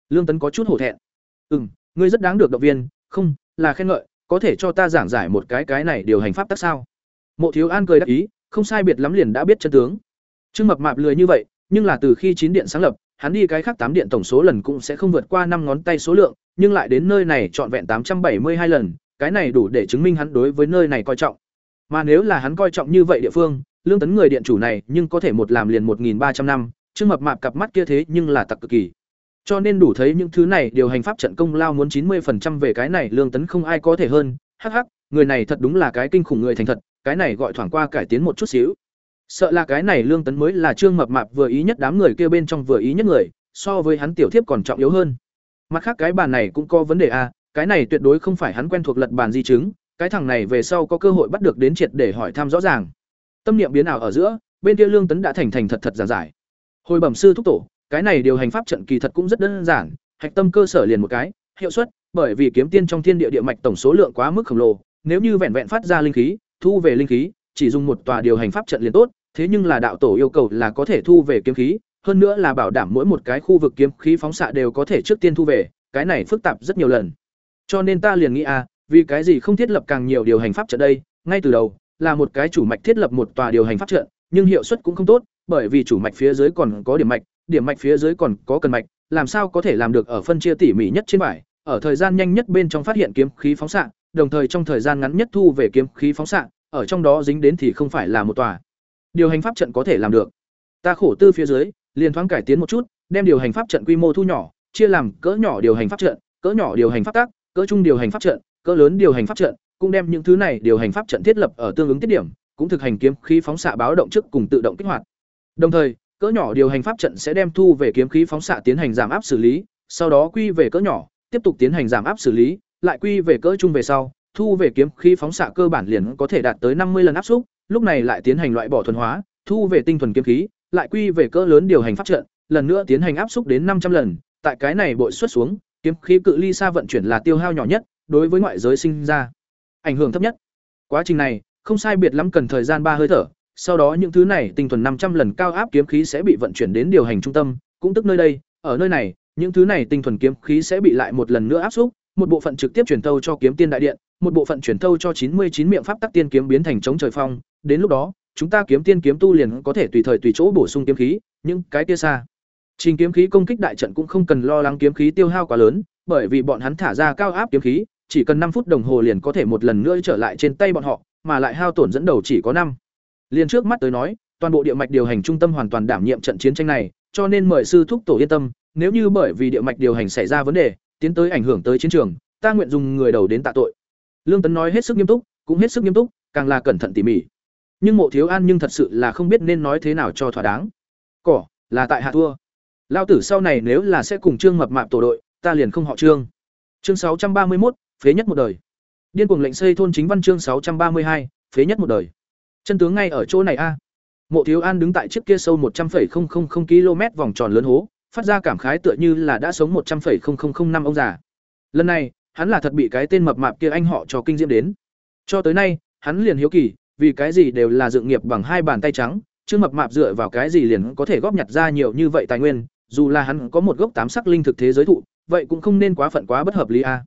Lương Tấn có chút hổ thẹn. "Ừm, ngươi rất đáng được động viên, không, là khen ngợi, có thể cho ta giảng giải một cái cái này điều hành pháp tắc sao?" Mộ Thiếu An cười đáp ý, không sai biệt lắm liền đã biết chân tướng. Trương Mập Mạp lười như vậy, nhưng là từ khi chín điện sáng lập, hắn đi cái khác tám điện tổng số lần cũng sẽ không vượt qua năm ngón tay số lượng, nhưng lại đến nơi này trọn vẹn tám trăm bảy mươi hai lần, cái này đủ để chứng minh hắn đối với nơi này coi trọng. Mà nếu là hắn coi trọng như vậy địa phương, lương tấn người điện chủ này nhưng có thể một làm liền một ba trăm năm, Trương Mập Mạp cặp mắt kia thế nhưng là tặc cực kỳ. Cho nên đủ thấy những thứ này điều hành pháp trận công lao muốn chín 90% về cái này lương tấn không ai có thể hơn, hắc hắc, người này thật đúng là cái kinh khủng người thành thật, cái này gọi thoảng qua cải tiến một chút xíu. Sợ là cái này lương tấn mới là trương mập mạp vừa ý nhất đám người kia bên trong vừa ý nhất người, so với hắn tiểu thiếp còn trọng yếu hơn. Mặt khác cái bàn này cũng có vấn đề a, cái này tuyệt đối không phải hắn quen thuộc lật bàn di chứng, cái thằng này về sau có cơ hội bắt được đến triệt để hỏi thăm rõ ràng. Tâm niệm biến ảo ở giữa, bên kia lương tấn đã thành thành thật thật giảng giải. Hồi bẩm sư thúc tổ, cái này điều hành pháp trận kỳ thật cũng rất đơn giản, hạch tâm cơ sở liền một cái, hiệu suất, bởi vì kiếm tiên trong thiên địa địa mạch tổng số lượng quá mức khổng lồ, nếu như vẹn vẹn phát ra linh khí, thu về linh khí, chỉ dùng một tòa điều hành pháp trận liền tốt, thế nhưng là đạo tổ yêu cầu là có thể thu về kiếm khí, hơn nữa là bảo đảm mỗi một cái khu vực kiếm khí phóng xạ đều có thể trước tiên thu về, cái này phức tạp rất nhiều lần. Cho nên ta liền nghĩ a, à, vì cái gì không thiết lập càng nhiều điều hành pháp trận đây, ngay từ đầu, là một cái chủ mạch thiết lập một tòa điều hành pháp trận, nhưng hiệu suất cũng không tốt, bởi vì chủ mạch phía dưới còn có điểm mạch, điểm mạch phía dưới còn có cần mạch, làm sao có thể làm được ở phân chia tỉ mỉ nhất trên bài, ở thời gian nhanh nhất bên trong phát hiện kiếm khí phóng xạ, đồng thời trong thời gian ngắn nhất thu về kiếm khí phóng xạ, ở trong đó dính đến thì không phải là một tòa. Điều hành pháp trận có thể làm được. Ta khổ tư phía dưới, liền thoáng cải tiến một chút, đem điều hành pháp trận quy mô thu nhỏ, chia làm cỡ nhỏ điều hành pháp trận, cỡ nhỏ điều hành pháp tác, cỡ trung điều hành pháp trận, cỡ lớn điều hành pháp trận, cũng đem những thứ này điều hành pháp trận thiết lập ở tương ứng tiết điểm, cũng thực hành kiếm khí phóng xạ báo động trước cùng tự động kích hoạt. Đồng thời, cỡ nhỏ điều hành pháp trận sẽ đem thu về kiếm khí phóng xạ tiến hành giảm áp xử lý, sau đó quy về cỡ nhỏ, tiếp tục tiến hành giảm áp xử lý, lại quy về cỡ trung về sau, thu về kiếm khí phóng xạ cơ bản liền có thể đạt tới năm mươi lần áp xúc, lúc này lại tiến hành loại bỏ thuần hóa, thu về tinh thuần kiếm khí, lại quy về cỡ lớn điều hành pháp trận, lần nữa tiến hành áp xúc đến năm trăm lần, tại cái này bội xuất xuống, kiếm khí cự ly xa vận chuyển là tiêu hao nhỏ nhất, đối với ngoại giới sinh ra ảnh hưởng thấp nhất. Quá trình này, không sai biệt lắm cần thời gian ba hơi thở, sau đó những thứ này tinh thuần năm trăm lần cao áp kiếm khí sẽ bị vận chuyển đến điều hành trung tâm, cũng tức nơi đây, ở nơi này, những thứ này tinh thuần kiếm khí sẽ bị lại một lần nữa áp xúc, một bộ phận trực tiếp truyền thâu cho kiếm tiên đại điện, một bộ phận truyền thâu cho chín mươi chín miệng pháp tắc tiên kiếm biến thành chống trời phong, đến lúc đó, chúng ta kiếm tiên kiếm tu liền có thể tùy thời tùy chỗ bổ sung kiếm khí, nhưng cái kia xa. Trình kiếm khí công kích đại trận cũng không cần lo lắng kiếm khí tiêu hao quá lớn, bởi vì bọn hắn thả ra cao áp kiếm khí, chỉ cần năm phút đồng hồ liền có thể một lần nữa trở lại trên tay bọn họ, mà lại hao tổn dẫn đầu chỉ có năm. Liên trước mắt tới nói, toàn bộ địa mạch điều hành trung tâm hoàn toàn đảm nhiệm trận chiến tranh này, cho nên mời sư thúc tổ yên tâm, nếu như bởi vì địa mạch điều hành xảy ra vấn đề, tiến tới ảnh hưởng tới chiến trường, ta nguyện dùng người đầu đến tạ tội. Lương Tấn nói hết sức nghiêm túc, cũng hết sức nghiêm túc, càng là cẩn thận tỉ mỉ. Nhưng Mộ Thiếu An nhưng thật sự là không biết nên nói thế nào cho thỏa đáng. Cỏ, là tại hạ thua. Lão tử sau này nếu là sẽ cùng Trương Mập Mạp tổ đội, ta liền không họ Trương. Chương sáu trăm ba mươi một, phế nhất một đời. Điên cuồng lệnh xây thôn chính văn chương sáu trăm ba mươi hai, phế nhất một đời. Chân tướng ngay ở chỗ này a. Mộ Thiếu An đứng tại chiếc kia sâu một trăm 100,000 km vòng tròn lớn hố, phát ra cảm khái tựa như là đã sống một trăm 100,000 năm ông già. Lần này, hắn là thật bị cái tên mập mạp kia anh họ cho kinh diễm đến. Cho tới nay, hắn liền hiếu kỳ, vì cái gì đều là dựng nghiệp bằng hai bàn tay trắng, chưa mập mạp dựa vào cái gì liền có thể góp nhặt ra nhiều như vậy tài nguyên, dù là hắn có một gốc tám sắc linh thực thế giới thụ, vậy cũng không nên quá phận quá bất hợp lý a.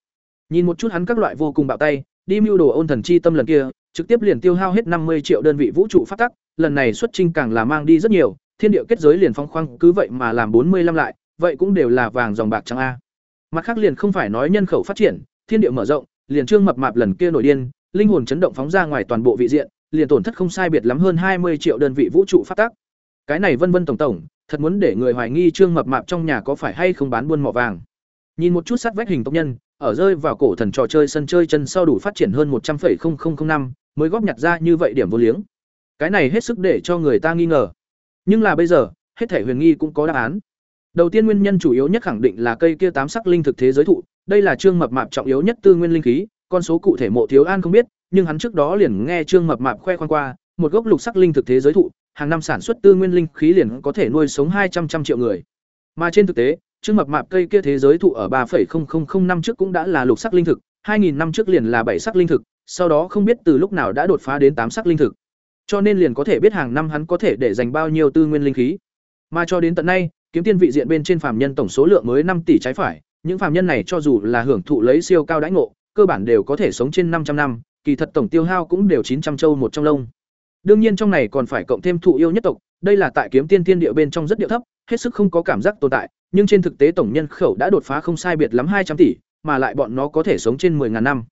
Nhìn một chút hắn các loại vô cùng bạo tay, đi mưu đồ ôn thần chi tâm lần kia, trực tiếp liền tiêu hao hết năm mươi triệu đơn vị vũ trụ phát tắc, lần này xuất trình càng là mang đi rất nhiều, thiên địa kết giới liền phong khoang cứ vậy mà làm bốn mươi 45 lại, vậy cũng đều là vàng dòng bạc trắng a. Mặt khác liền không phải nói nhân khẩu phát triển, thiên địa mở rộng, liền trương mập mạp lần kia nổi điên, linh hồn chấn động phóng ra ngoài toàn bộ vị diện, liền tổn thất không sai biệt lắm hơn hai mươi triệu đơn vị vũ trụ phát tác. Cái này vân vân tổng tổng, thật muốn để người hoài nghi trương mập mạp trong nhà có phải hay không bán buôn mỏ vàng. Nhìn một chút sát vách hình tộc nhân, ở rơi vào cổ thần trò chơi sân chơi chân sau đủ phát triển hơn một trăm năm mới góp nhặt ra như vậy điểm vô liếng. Cái này hết sức để cho người ta nghi ngờ. Nhưng là bây giờ, hết thể huyền nghi cũng có đáp án. Đầu tiên nguyên nhân chủ yếu nhất khẳng định là cây kia tám sắc linh thực thế giới thụ, đây là trương mập mạp trọng yếu nhất tư nguyên linh khí, con số cụ thể mộ thiếu an không biết, nhưng hắn trước đó liền nghe trương mập mạp khoe khoang qua, một gốc lục sắc linh thực thế giới thụ, hàng năm sản xuất tư nguyên linh khí liền có thể nuôi sống hai trăm trăm triệu người. Mà trên thực tế, Trước mập mạp cây kia thế giới thụ ở 3.0005 năm trước cũng đã là lục sắc linh thực, 2000 năm trước liền là bảy sắc linh thực, sau đó không biết từ lúc nào đã đột phá đến tám sắc linh thực. Cho nên liền có thể biết hàng năm hắn có thể để dành bao nhiêu tư nguyên linh khí. Mà cho đến tận nay, kiếm tiên vị diện bên trên phàm nhân tổng số lượng mới năm tỷ trái phải, những phàm nhân này cho dù là hưởng thụ lấy siêu cao đãi ngộ, cơ bản đều có thể sống trên 500 năm, kỳ thật tổng tiêu hao cũng đều 900 châu một trong lông. Đương nhiên trong này còn phải cộng thêm thụ yêu nhất tộc, đây là tại kiếm tiên tiên địa bên trong rất địa thấp, hết sức không có cảm giác tồn tại, nhưng trên thực tế tổng nhân khẩu đã đột phá không sai biệt lắm 200 tỷ, mà lại bọn nó có thể sống trên 10.000 năm.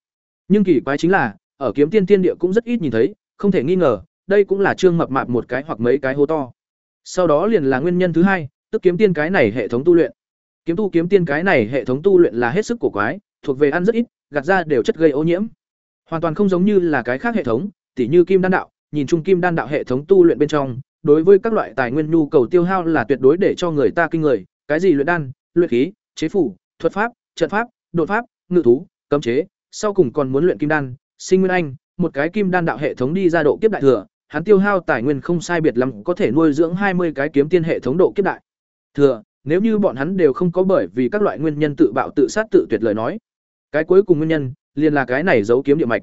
Nhưng kỳ quái chính là, ở kiếm tiên tiên địa cũng rất ít nhìn thấy, không thể nghi ngờ, đây cũng là trương mập mạp một cái hoặc mấy cái hố to. Sau đó liền là nguyên nhân thứ hai, tức kiếm tiên cái này hệ thống tu luyện. Kiếm tu kiếm tiên cái này hệ thống tu luyện là hết sức cổ quái, thuộc về ăn rất ít, gạt ra đều chất gây ô nhiễm. Hoàn toàn không giống như là cái khác hệ thống, tỉ như kim đan đạo, nhìn chung kim đan đạo hệ thống tu luyện bên trong, đối với các loại tài nguyên nhu cầu tiêu hao là tuyệt đối để cho người ta kinh người, cái gì luyện đan, luyện khí, chế phủ, thuật pháp, trận pháp, đột pháp, ngự thú, cấm chế, sau cùng còn muốn luyện kim đan, sinh nguyên anh, một cái kim đan đạo hệ thống đi ra độ kiếp đại thừa, hắn tiêu hao tài nguyên không sai biệt lắm có thể nuôi dưỡng hai mươi cái kiếm tiên hệ thống độ kiếp đại. Thừa, nếu như bọn hắn đều không có bởi vì các loại nguyên nhân tự bạo tự sát tự tuyệt lời nói. Cái cuối cùng nguyên nhân, liền là cái này giấu kiếm địa mạch.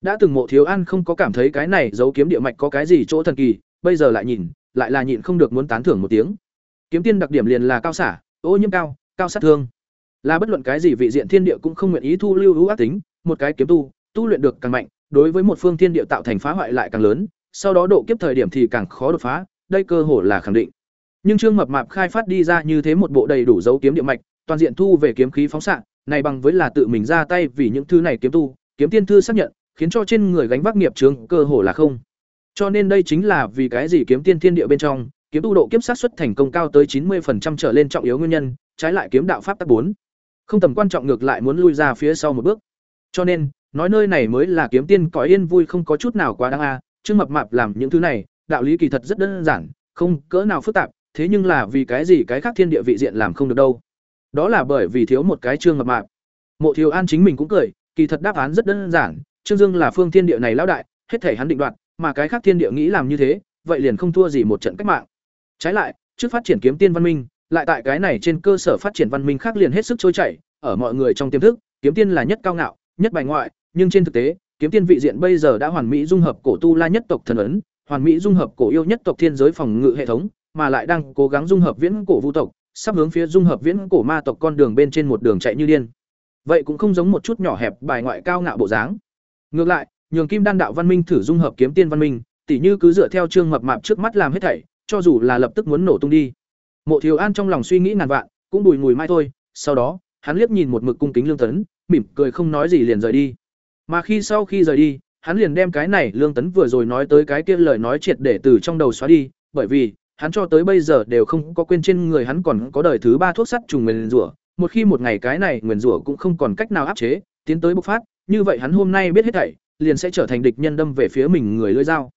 Đã từng Mộ Thiếu An không có cảm thấy cái này giấu kiếm địa mạch có cái gì chỗ thần kỳ, bây giờ lại nhìn, lại là nhịn không được muốn tán thưởng một tiếng. Kiếm tiên đặc điểm liền là cao xả, ô nhiễm cao, cao sát thương. Là bất luận cái gì vị diện thiên địa cũng không nguyện ý thu lưu ưu ác tính, một cái kiếm tu, tu luyện được càng mạnh, đối với một phương thiên địa tạo thành phá hoại lại càng lớn, sau đó độ kiếp thời điểm thì càng khó đột phá, đây cơ hồ là khẳng định. Nhưng Trương Mập Mạp khai phát đi ra như thế một bộ đầy đủ dấu kiếm địa mạch, toàn diện thu về kiếm khí phóng xạ, này bằng với là tự mình ra tay vì những thứ này kiếm tu, kiếm tiên thư xác nhận, khiến cho trên người gánh vác nghiệp chướng cơ hồ là không. Cho nên đây chính là vì cái gì kiếm tiên thiên địa bên trong, kiếm tu độ kiếp sát xuất thành công cao tới chín 90% trở lên trọng yếu nguyên nhân, trái lại kiếm đạo pháp tắc bốn Không tầm quan trọng ngược lại muốn lui ra phía sau một bước. Cho nên, nói nơi này mới là kiếm tiên cõi yên vui không có chút nào quá đáng a, à, Trương Mập Mạp làm những thứ này, đạo lý kỳ thật rất đơn giản, không cỡ nào phức tạp, thế nhưng là vì cái gì cái khác thiên địa vị diện làm không được đâu. Đó là bởi vì thiếu một cái Trương Mập Mạp. Mộ Thiếu An chính mình cũng cười, kỳ thật đáp án rất đơn giản, Trương Dương là phương thiên địa này lão đại, hết thể hắn định đoạt, mà cái khác thiên địa nghĩ làm như thế, vậy liền không thua gì một trận cách mạng. Trái lại, trước phát triển kiếm tiên văn minh, lại tại cái này trên cơ sở phát triển văn minh khác liền hết sức trôi chảy, ở mọi người trong tiềm thức, kiếm tiên là nhất cao ngạo, nhất bài ngoại, nhưng trên thực tế, kiếm tiên vị diện bây giờ đã hoàn mỹ dung hợp cổ tu la nhất tộc thần ấn, hoàn mỹ dung hợp cổ yêu nhất tộc thiên giới phòng ngự hệ thống, mà lại đang cố gắng dung hợp viễn cổ vu tộc, sắp hướng phía dung hợp viễn cổ ma tộc con đường bên trên một đường chạy như điên. Vậy cũng không giống một chút nhỏ hẹp bài ngoại cao ngạo bộ dáng. Ngược lại, nhường Kim Đan đạo văn minh thử dung hợp kiếm tiên văn minh, tỉ như cứ dựa theo chương mập mạp trước mắt làm hết thảy, cho dù là lập tức muốn nổ tung đi. Mộ Thiếu An trong lòng suy nghĩ ngàn vạn, cũng bùi ngùi mai thôi, sau đó, hắn liếc nhìn một mực cung kính Lương Tấn, mỉm cười không nói gì liền rời đi. Mà khi sau khi rời đi, hắn liền đem cái này Lương Tấn vừa rồi nói tới cái kia lời nói triệt để từ trong đầu xóa đi, bởi vì, hắn cho tới bây giờ đều không có quên trên người hắn còn có đời thứ ba thuốc sắt trùng nguyền rủa, một khi một ngày cái này nguyền rủa cũng không còn cách nào áp chế, tiến tới bộc phát, như vậy hắn hôm nay biết hết thảy, liền sẽ trở thành địch nhân đâm về phía mình người lưỡi dao.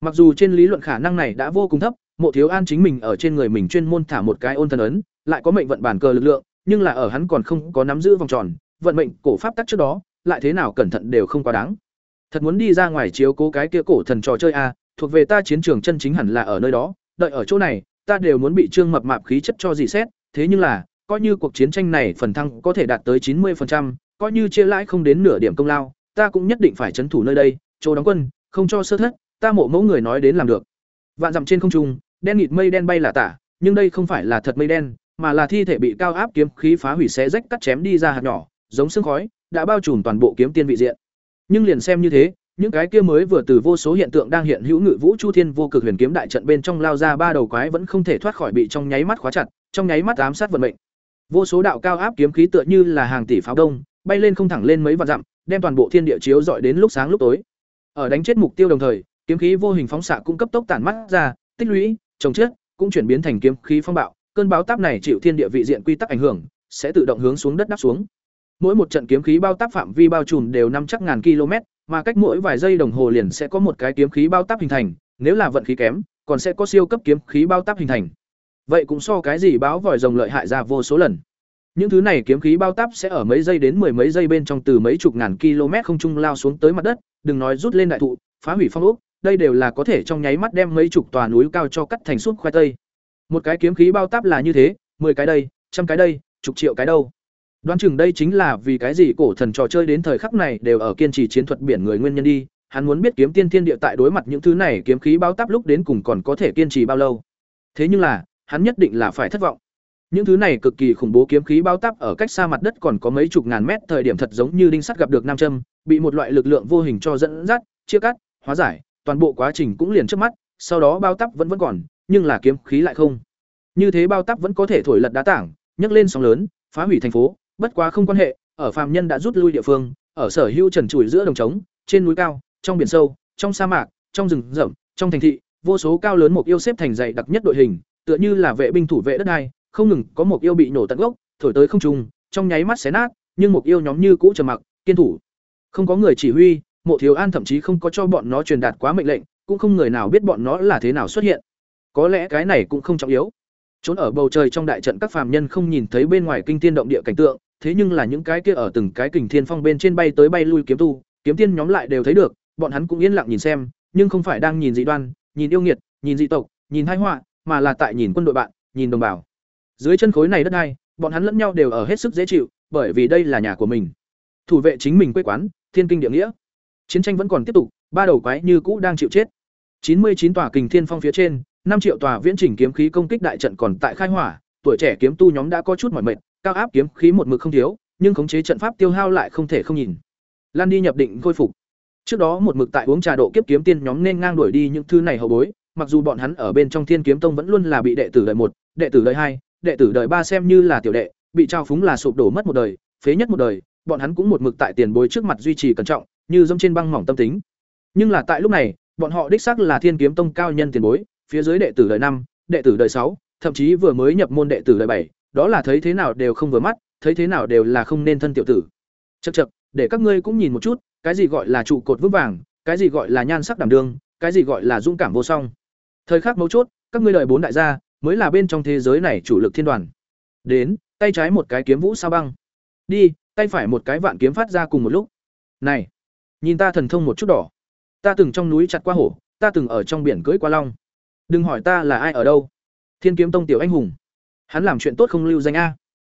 Mặc dù trên lý luận khả năng này đã vô cùng thấp, Mộ Thiếu An chính mình ở trên người mình chuyên môn thả một cái ôn thần ấn, lại có mệnh vận bản cờ lực lượng, nhưng là ở hắn còn không có nắm giữ vòng tròn, vận mệnh cổ pháp tắc trước đó, lại thế nào cẩn thận đều không quá đáng. Thật muốn đi ra ngoài chiếu cố cái kia cổ thần trò chơi a, thuộc về ta chiến trường chân chính hẳn là ở nơi đó, đợi ở chỗ này, ta đều muốn bị trương mập mạp khí chất cho gì xét, thế nhưng là, coi như cuộc chiến tranh này phần thăng có thể đạt tới chín 90%, coi như chia lãi không đến nửa điểm công lao, ta cũng nhất định phải trấn thủ nơi đây, chỗ đóng quân, không cho sơ thất, ta mộ mẫu người nói đến làm được. Vạn dặm trên không trung, đen nghịt mây đen bay là tả, nhưng đây không phải là thật mây đen, mà là thi thể bị cao áp kiếm khí phá hủy xé rách cắt chém đi ra hạt nhỏ, giống sương khói, đã bao trùm toàn bộ kiếm tiên vị diện. Nhưng liền xem như thế, những cái kia mới vừa từ vô số hiện tượng đang hiện hữu ngự vũ chu thiên vô cực huyền kiếm đại trận bên trong lao ra ba đầu quái vẫn không thể thoát khỏi bị trong nháy mắt khóa chặt, trong nháy mắt ám sát vận mệnh. Vô số đạo cao áp kiếm khí tựa như là hàng tỷ pháo đông, bay lên không thẳng lên mấy vạn dặm, đem toàn bộ thiên địa chiếu dọi đến lúc sáng lúc tối. Ở đánh chết mục tiêu đồng thời, kiếm khí vô hình phóng xạ cũng cấp tốc tản mắt ra, tích lũy, trồng chết, cũng chuyển biến thành kiếm khí phong bạo, cơn báo táp này chịu thiên địa vị diện quy tắc ảnh hưởng, sẽ tự động hướng xuống đất đáp xuống. Mỗi một trận kiếm khí bao táp phạm vi bao trùm đều năm chắc ngàn km, mà cách mỗi vài giây đồng hồ liền sẽ có một cái kiếm khí bao táp hình thành, nếu là vận khí kém, còn sẽ có siêu cấp kiếm khí bao táp hình thành. Vậy cũng so cái gì báo vòi rồng lợi hại ra vô số lần. Những thứ này kiếm khí bao táp sẽ ở mấy giây đến mười mấy giây bên trong từ mấy chục ngàn km không trung lao xuống tới mặt đất, đừng nói rút lên đại thụ, phá hủy phong ốc, đây đều là có thể trong nháy mắt đem mấy chục tòa núi cao cho cắt thành suốt khoai tây. Một cái kiếm khí bao táp là như thế, mười cái đây, trăm cái đây, chục triệu cái đâu. Đoán chừng đây chính là vì cái gì cổ thần trò chơi đến thời khắc này đều ở kiên trì chiến thuật biển người nguyên nhân đi, hắn muốn biết kiếm tiên thiên địa tại đối mặt những thứ này kiếm khí bao táp lúc đến cùng còn có thể kiên trì bao lâu. Thế nhưng là, hắn nhất định là phải thất vọng. Những thứ này cực kỳ khủng bố kiếm khí bao táp ở cách xa mặt đất còn có mấy chục ngàn mét, thời điểm thật giống như đinh sắt gặp được nam châm, bị một loại lực lượng vô hình cho dẫn dắt, chia cắt, hóa giải, toàn bộ quá trình cũng liền trước mắt, sau đó bao tắp vẫn vẫn còn, nhưng là kiếm khí lại không. Như thế bao tắp vẫn có thể thổi lật đá tảng, nhấc lên sóng lớn, phá hủy thành phố, bất quá không quan hệ, ở phàm nhân đã rút lui địa phương, ở sở hữu trần trụi giữa đồng trống, trên núi cao, trong biển sâu, trong sa mạc, trong rừng rậm, trong thành thị, vô số cao lớn một yêu xếp thành dày đặc nhất đội hình, tựa như là vệ binh thủ vệ đất đai, không ngừng có một yêu bị nổ tận gốc, thổi tới không trung, trong nháy mắt xé nát, nhưng một yêu nhóm như cũ trầm mặc, kiên thủ. Không có người chỉ huy, Mộ Thiếu An thậm chí không có cho bọn nó truyền đạt quá mệnh lệnh, cũng không người nào biết bọn nó là thế nào xuất hiện. Có lẽ cái này cũng không trọng yếu. Trốn ở bầu trời trong đại trận các phàm nhân không nhìn thấy bên ngoài kinh thiên động địa cảnh tượng, thế nhưng là những cái kia ở từng cái kình thiên phong bên trên bay tới bay lui kiếm tu, kiếm tiên nhóm lại đều thấy được, bọn hắn cũng yên lặng nhìn xem, nhưng không phải đang nhìn dị đoan, nhìn yêu nghiệt, nhìn dị tộc, nhìn thái họa, mà là tại nhìn quân đội bạn, nhìn đồng bào. Dưới chân khối này đất đai, bọn hắn lẫn nhau đều ở hết sức dễ chịu, bởi vì đây là nhà của mình. Thủ vệ chính mình quê quán, thiên kinh địa nghĩa. Chiến tranh vẫn còn tiếp tục, ba đầu quái như cũ đang chịu chết. chín mươi chín tòa kình thiên phong phía trên, năm triệu tòa viễn chỉnh kiếm khí công kích đại trận còn tại khai hỏa, tuổi trẻ kiếm tu nhóm đã có chút mỏi mệt, cao áp kiếm khí một mực không thiếu, nhưng khống chế trận pháp tiêu hao lại không thể không nhìn. Lan đi nhập định khôi phục. Trước đó một mực tại uống trà độ kiếp kiếm tiên nhóm nên ngang đuổi đi những thứ này hậu bối, mặc dù bọn hắn ở bên trong Thiên Kiếm Tông vẫn luôn là bị đệ tử đời một, đệ tử đời hai, đệ tử đời ba xem như là tiểu đệ, bị trao phúng là sụp đổ mất một đời, phế nhất một đời, bọn hắn cũng một mực tại tiền bối trước mặt duy trì cẩn trọng, như dẫm trên băng mỏng tâm tính. Nhưng là tại lúc này, bọn họ đích xác là Thiên Kiếm Tông cao nhân tiền bối, phía dưới đệ tử đời năm, đệ tử đời sáu, thậm chí vừa mới nhập môn đệ tử đời bảy, đó là thấy thế nào đều không vừa mắt, thấy thế nào đều là không nên thân tiểu tử. Chậc chậc, để các ngươi cũng nhìn một chút, cái gì gọi là trụ cột vững vàng, cái gì gọi là nhan sắc đảm đương, cái gì gọi là dũng cảm vô song. Thời khắc mấu chốt, các ngươi đời bốn đại gia, mới là bên trong thế giới này chủ lực thiên đoàn. Đến, tay trái một cái kiếm vũ sao băng. Đi, tay phải một cái vạn kiếm phát ra cùng một lúc. Này, nhìn ta thần thông một chút đỏ. Ta từng trong núi chặt qua hổ, ta từng ở trong biển cưỡi qua long. Đừng hỏi ta là ai ở đâu. Thiên Kiếm Tông tiểu anh hùng. Hắn làm chuyện tốt không lưu danh a.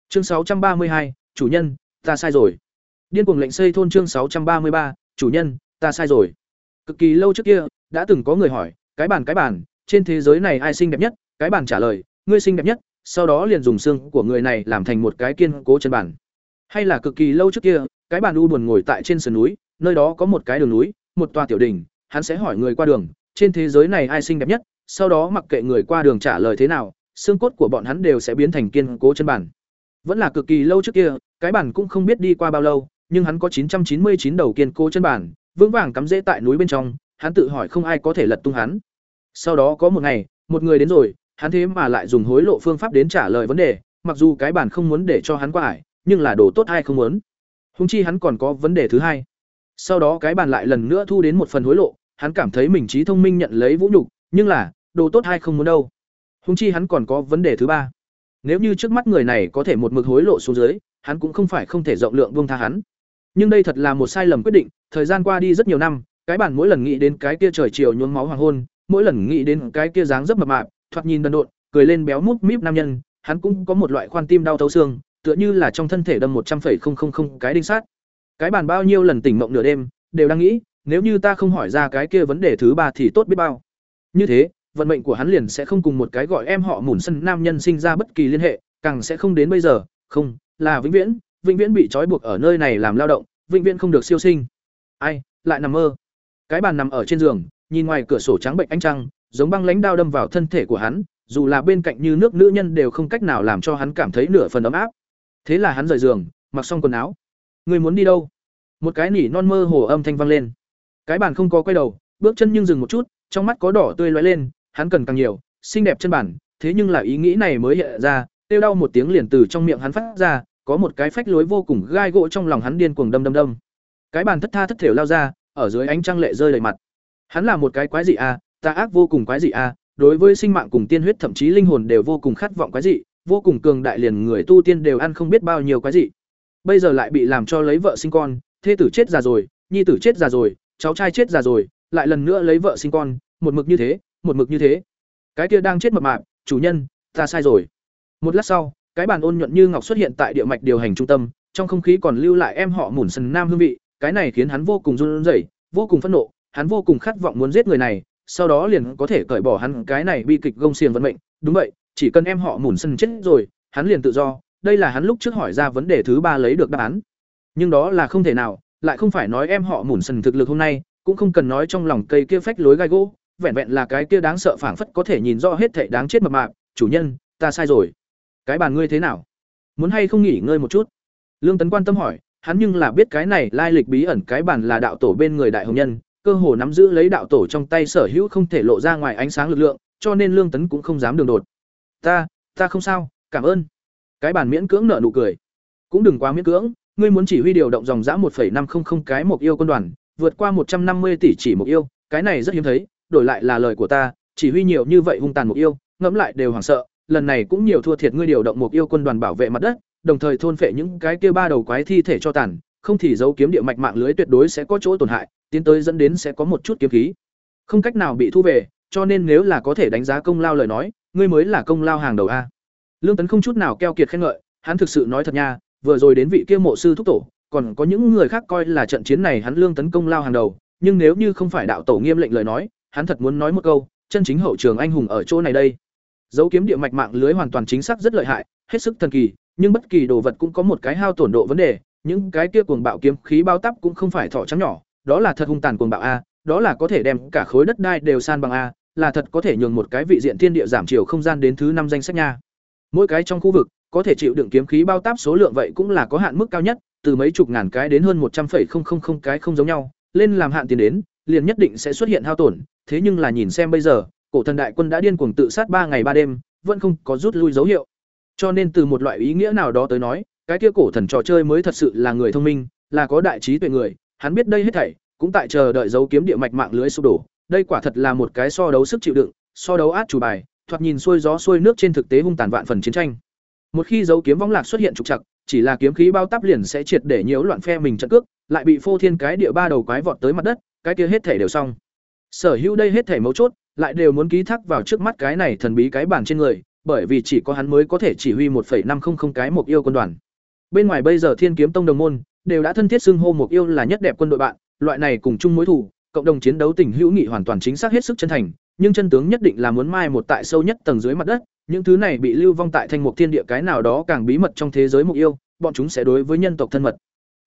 Chương sáu trăm ba mươi hai, chủ nhân, ta sai rồi. Điên cuồng lệnh xây thôn chương sáu trăm ba mươi ba, chủ nhân, ta sai rồi. Cực kỳ lâu trước kia, đã từng có người hỏi, cái bàn cái bàn, trên thế giới này ai xinh đẹp nhất? Cái bàn trả lời, ngươi xinh đẹp nhất, sau đó liền dùng xương của người này làm thành một cái kiên cố chân bàn. Hay là cực kỳ lâu trước kia, cái bàn u buồn ngồi tại trên sườn núi, nơi đó có một cái đường núi, một tòa tiểu đỉnh, hắn sẽ hỏi người qua đường, trên thế giới này ai xinh đẹp nhất, sau đó mặc kệ người qua đường trả lời thế nào, xương cốt của bọn hắn đều sẽ biến thành kiên cố chân bản. Vẫn là cực kỳ lâu trước kia, cái bản cũng không biết đi qua bao lâu, nhưng hắn có 999 đầu kiên cố chân bản, vững vàng cắm rễ tại núi bên trong, hắn tự hỏi không ai có thể lật tung hắn. Sau đó có một ngày, một người đến rồi, hắn thế mà lại dùng hối lộ phương pháp đến trả lời vấn đề, mặc dù cái bản không muốn để cho hắn qua ải, nhưng là đồ tốt ai không muốn. Hùng chi hắn còn có vấn đề thứ hai. Sau đó cái bàn lại lần nữa thu đến một phần hối lộ, hắn cảm thấy mình trí thông minh nhận lấy vũ nhục, nhưng là, đồ tốt hay không muốn đâu. Hùng chi hắn còn có vấn đề thứ ba. Nếu như trước mắt người này có thể một mực hối lộ xuống dưới, hắn cũng không phải không thể rộng lượng buông tha hắn. Nhưng đây thật là một sai lầm quyết định, thời gian qua đi rất nhiều năm, cái bản mỗi lần nghĩ đến cái kia trời chiều nhuốm máu hoàng hôn, mỗi lần nghĩ đến cái kia dáng dấp mập mạp, thoạt nhìn đần độn, cười lên béo múp míp nam nhân, hắn cũng có một loại khoan tim đau thấu xương, tựa như là trong thân thể đâm một trăm không cái đinh sát. Cái bàn bao nhiêu lần tỉnh mộng nửa đêm, đều đang nghĩ, nếu như ta không hỏi ra cái kia vấn đề thứ ba thì tốt biết bao. Như thế, vận mệnh của hắn liền sẽ không cùng một cái gọi em họ mủn sân nam nhân sinh ra bất kỳ liên hệ, càng sẽ không đến bây giờ, không, là vĩnh viễn, vĩnh viễn bị trói buộc ở nơi này làm lao động, vĩnh viễn không được siêu sinh. Ai, lại nằm mơ. Cái bàn nằm ở trên giường, nhìn ngoài cửa sổ trắng bệnh ánh trăng, giống băng lãnh đao đâm vào thân thể của hắn, dù là bên cạnh như nước nữ nhân đều không cách nào làm cho hắn cảm thấy nửa phần ấm áp. Thế là hắn rời giường, mặc xong quần áo. Ngươi muốn đi đâu? Một cái nỉ non mơ hồ âm thanh vang lên. Cái bàn không có quay đầu, bước chân nhưng dừng một chút, trong mắt có đỏ tươi lóe lên, hắn cần càng nhiều, xinh đẹp chân bản, thế nhưng là ý nghĩ này mới hiện ra, tiêu đau một tiếng liền từ trong miệng hắn phát ra, có một cái phách lối vô cùng gai gỗ trong lòng hắn điên cuồng đâm đâm đâm. Cái bàn thất tha thất thểu lao ra, ở dưới ánh trăng lệ rơi đầy mặt. Hắn là một cái quái dị a, à, tà ác vô cùng quái dị a, đối với sinh mạng cùng tiên huyết thậm chí linh hồn đều vô cùng khát vọng quái dị, vô cùng cường đại liền người tu tiên đều ăn không biết bao nhiêu quái dị. Bây giờ lại bị làm cho lấy vợ sinh con, thê tử chết già rồi, nhi tử chết già rồi, cháu trai chết già rồi, lại lần nữa lấy vợ sinh con, một mực như thế, một mực như thế. Cái kia đang chết mập mạp, chủ nhân, ta sai rồi. Một lát sau, cái bàn ôn nhuận như ngọc xuất hiện tại địa mạch điều hành trung tâm, trong không khí còn lưu lại em họ mủn sần nam hương vị, cái này khiến hắn vô cùng run rẩy, vô cùng phẫn nộ, hắn vô cùng khát vọng muốn giết người này, sau đó liền có thể cởi bỏ hắn cái này bi kịch gông xiềng vận mệnh, đúng vậy, chỉ cần em họ mủn sần chết rồi, hắn liền tự do, đây là hắn lúc trước hỏi ra vấn đề thứ ba lấy được đáp án. Nhưng đó là không thể nào, lại không phải nói em họ mủn sần thực lực hôm nay, cũng không cần nói trong lòng cây kia phách lối gai gỗ, vẹn vẹn là cái kia đáng sợ phảng phất có thể nhìn rõ hết thảy đáng chết mập mạp, chủ nhân, ta sai rồi. Cái bàn ngươi thế nào? Muốn hay không nghỉ ngơi một chút? Lương Tấn quan tâm hỏi, hắn nhưng là biết cái này lai lịch bí ẩn cái bàn là đạo tổ bên người đại hồng nhân, cơ hồ nắm giữ lấy đạo tổ trong tay sở hữu không thể lộ ra ngoài ánh sáng lực lượng, cho nên Lương Tấn cũng không dám đường đột. Ta, ta không sao, cảm ơn. Cái bàn miễn cưỡng nợ nụ cười. Cũng đừng quá miễn cưỡng, ngươi muốn chỉ huy điều động dòng dã 1.500 cái mục yêu quân đoàn, vượt qua 150 tỷ chỉ mục yêu, cái này rất hiếm thấy, đổi lại là lời của ta, chỉ huy nhiều như vậy hung tàn mục yêu, ngẫm lại đều hoảng sợ, lần này cũng nhiều thua thiệt ngươi điều động mục yêu quân đoàn bảo vệ mặt đất, đồng thời thôn phệ những cái kia ba đầu quái thi thể cho tàn, không thì giấu kiếm địa mạch mạng lưới tuyệt đối sẽ có chỗ tổn hại, tiến tới dẫn đến sẽ có một chút kiếm khí. Không cách nào bị thu về, cho nên nếu là có thể đánh giá công lao lời nói, ngươi mới là công lao hàng đầu a. Lương Tấn không chút nào keo kiệt khen ngợi, hắn thực sự nói thật nha, vừa rồi đến vị kia mộ sư thúc tổ, còn có những người khác coi là trận chiến này hắn Lương Tấn công lao hàng đầu, nhưng nếu như không phải đạo tổ nghiêm lệnh lời nói, hắn thật muốn nói một câu, chân chính hậu trường anh hùng ở chỗ này đây. Dấu kiếm địa mạch mạng lưới hoàn toàn chính xác rất lợi hại, hết sức thần kỳ, nhưng bất kỳ đồ vật cũng có một cái hao tổn độ vấn đề, những cái kia cuồng bạo kiếm khí bao tắp cũng không phải thỏ trắng nhỏ, đó là thật hung tàn cuồng bạo a, đó là có thể đem cả khối đất đai đều san bằng a, là thật có thể nhường một cái vị diện thiên địa giảm chiều không gian đến thứ năm danh sách nha. Mỗi cái trong khu vực có thể chịu đựng kiếm khí bao táp số lượng vậy cũng là có hạn mức cao nhất, từ mấy chục ngàn cái đến hơn một trăm không cái không giống nhau, lên làm hạn tiền đến, liền nhất định sẽ xuất hiện hao tổn, thế nhưng là nhìn xem bây giờ, cổ thần đại quân đã điên cuồng tự sát ba ngày ba đêm, vẫn không có rút lui dấu hiệu. Cho nên từ một loại ý nghĩa nào đó tới nói, cái kia cổ thần trò chơi mới thật sự là người thông minh, là có đại trí tuệ người, hắn biết đây hết thảy, cũng tại chờ đợi dấu kiếm địa mạch mạng lưới sụp đổ, đây quả thật là một cái so đấu sức chịu đựng, so đấu át chủ bài, thoạt nhìn xuôi gió xuôi nước trên thực tế hung tàn vạn phần chiến tranh. Một khi dấu kiếm vong lạc xuất hiện trục trặc, chỉ là kiếm khí bao táp liền sẽ triệt để nhiễu loạn phe mình trận cước, lại bị phô thiên cái địa ba đầu quái vọt tới mặt đất, cái kia hết thể đều xong. Sở hữu đây hết thể mấu chốt, lại đều muốn ký thác vào trước mắt cái này thần bí cái bản trên người, bởi vì chỉ có hắn mới có thể chỉ huy 1.500 cái mục yêu quân đoàn. Bên ngoài bây giờ Thiên Kiếm Tông đồng môn đều đã thân thiết xưng hô mục yêu là nhất đẹp quân đội bạn, loại này cùng chung mối thù, cộng đồng chiến đấu tình hữu nghị hoàn toàn chính xác hết sức chân thành, nhưng chân tướng nhất định là muốn mai một tại sâu nhất tầng dưới mặt đất, những thứ này bị lưu vong tại thanh mục thiên địa cái nào đó càng bí mật trong thế giới mục yêu, bọn chúng sẽ đối với nhân tộc thân mật.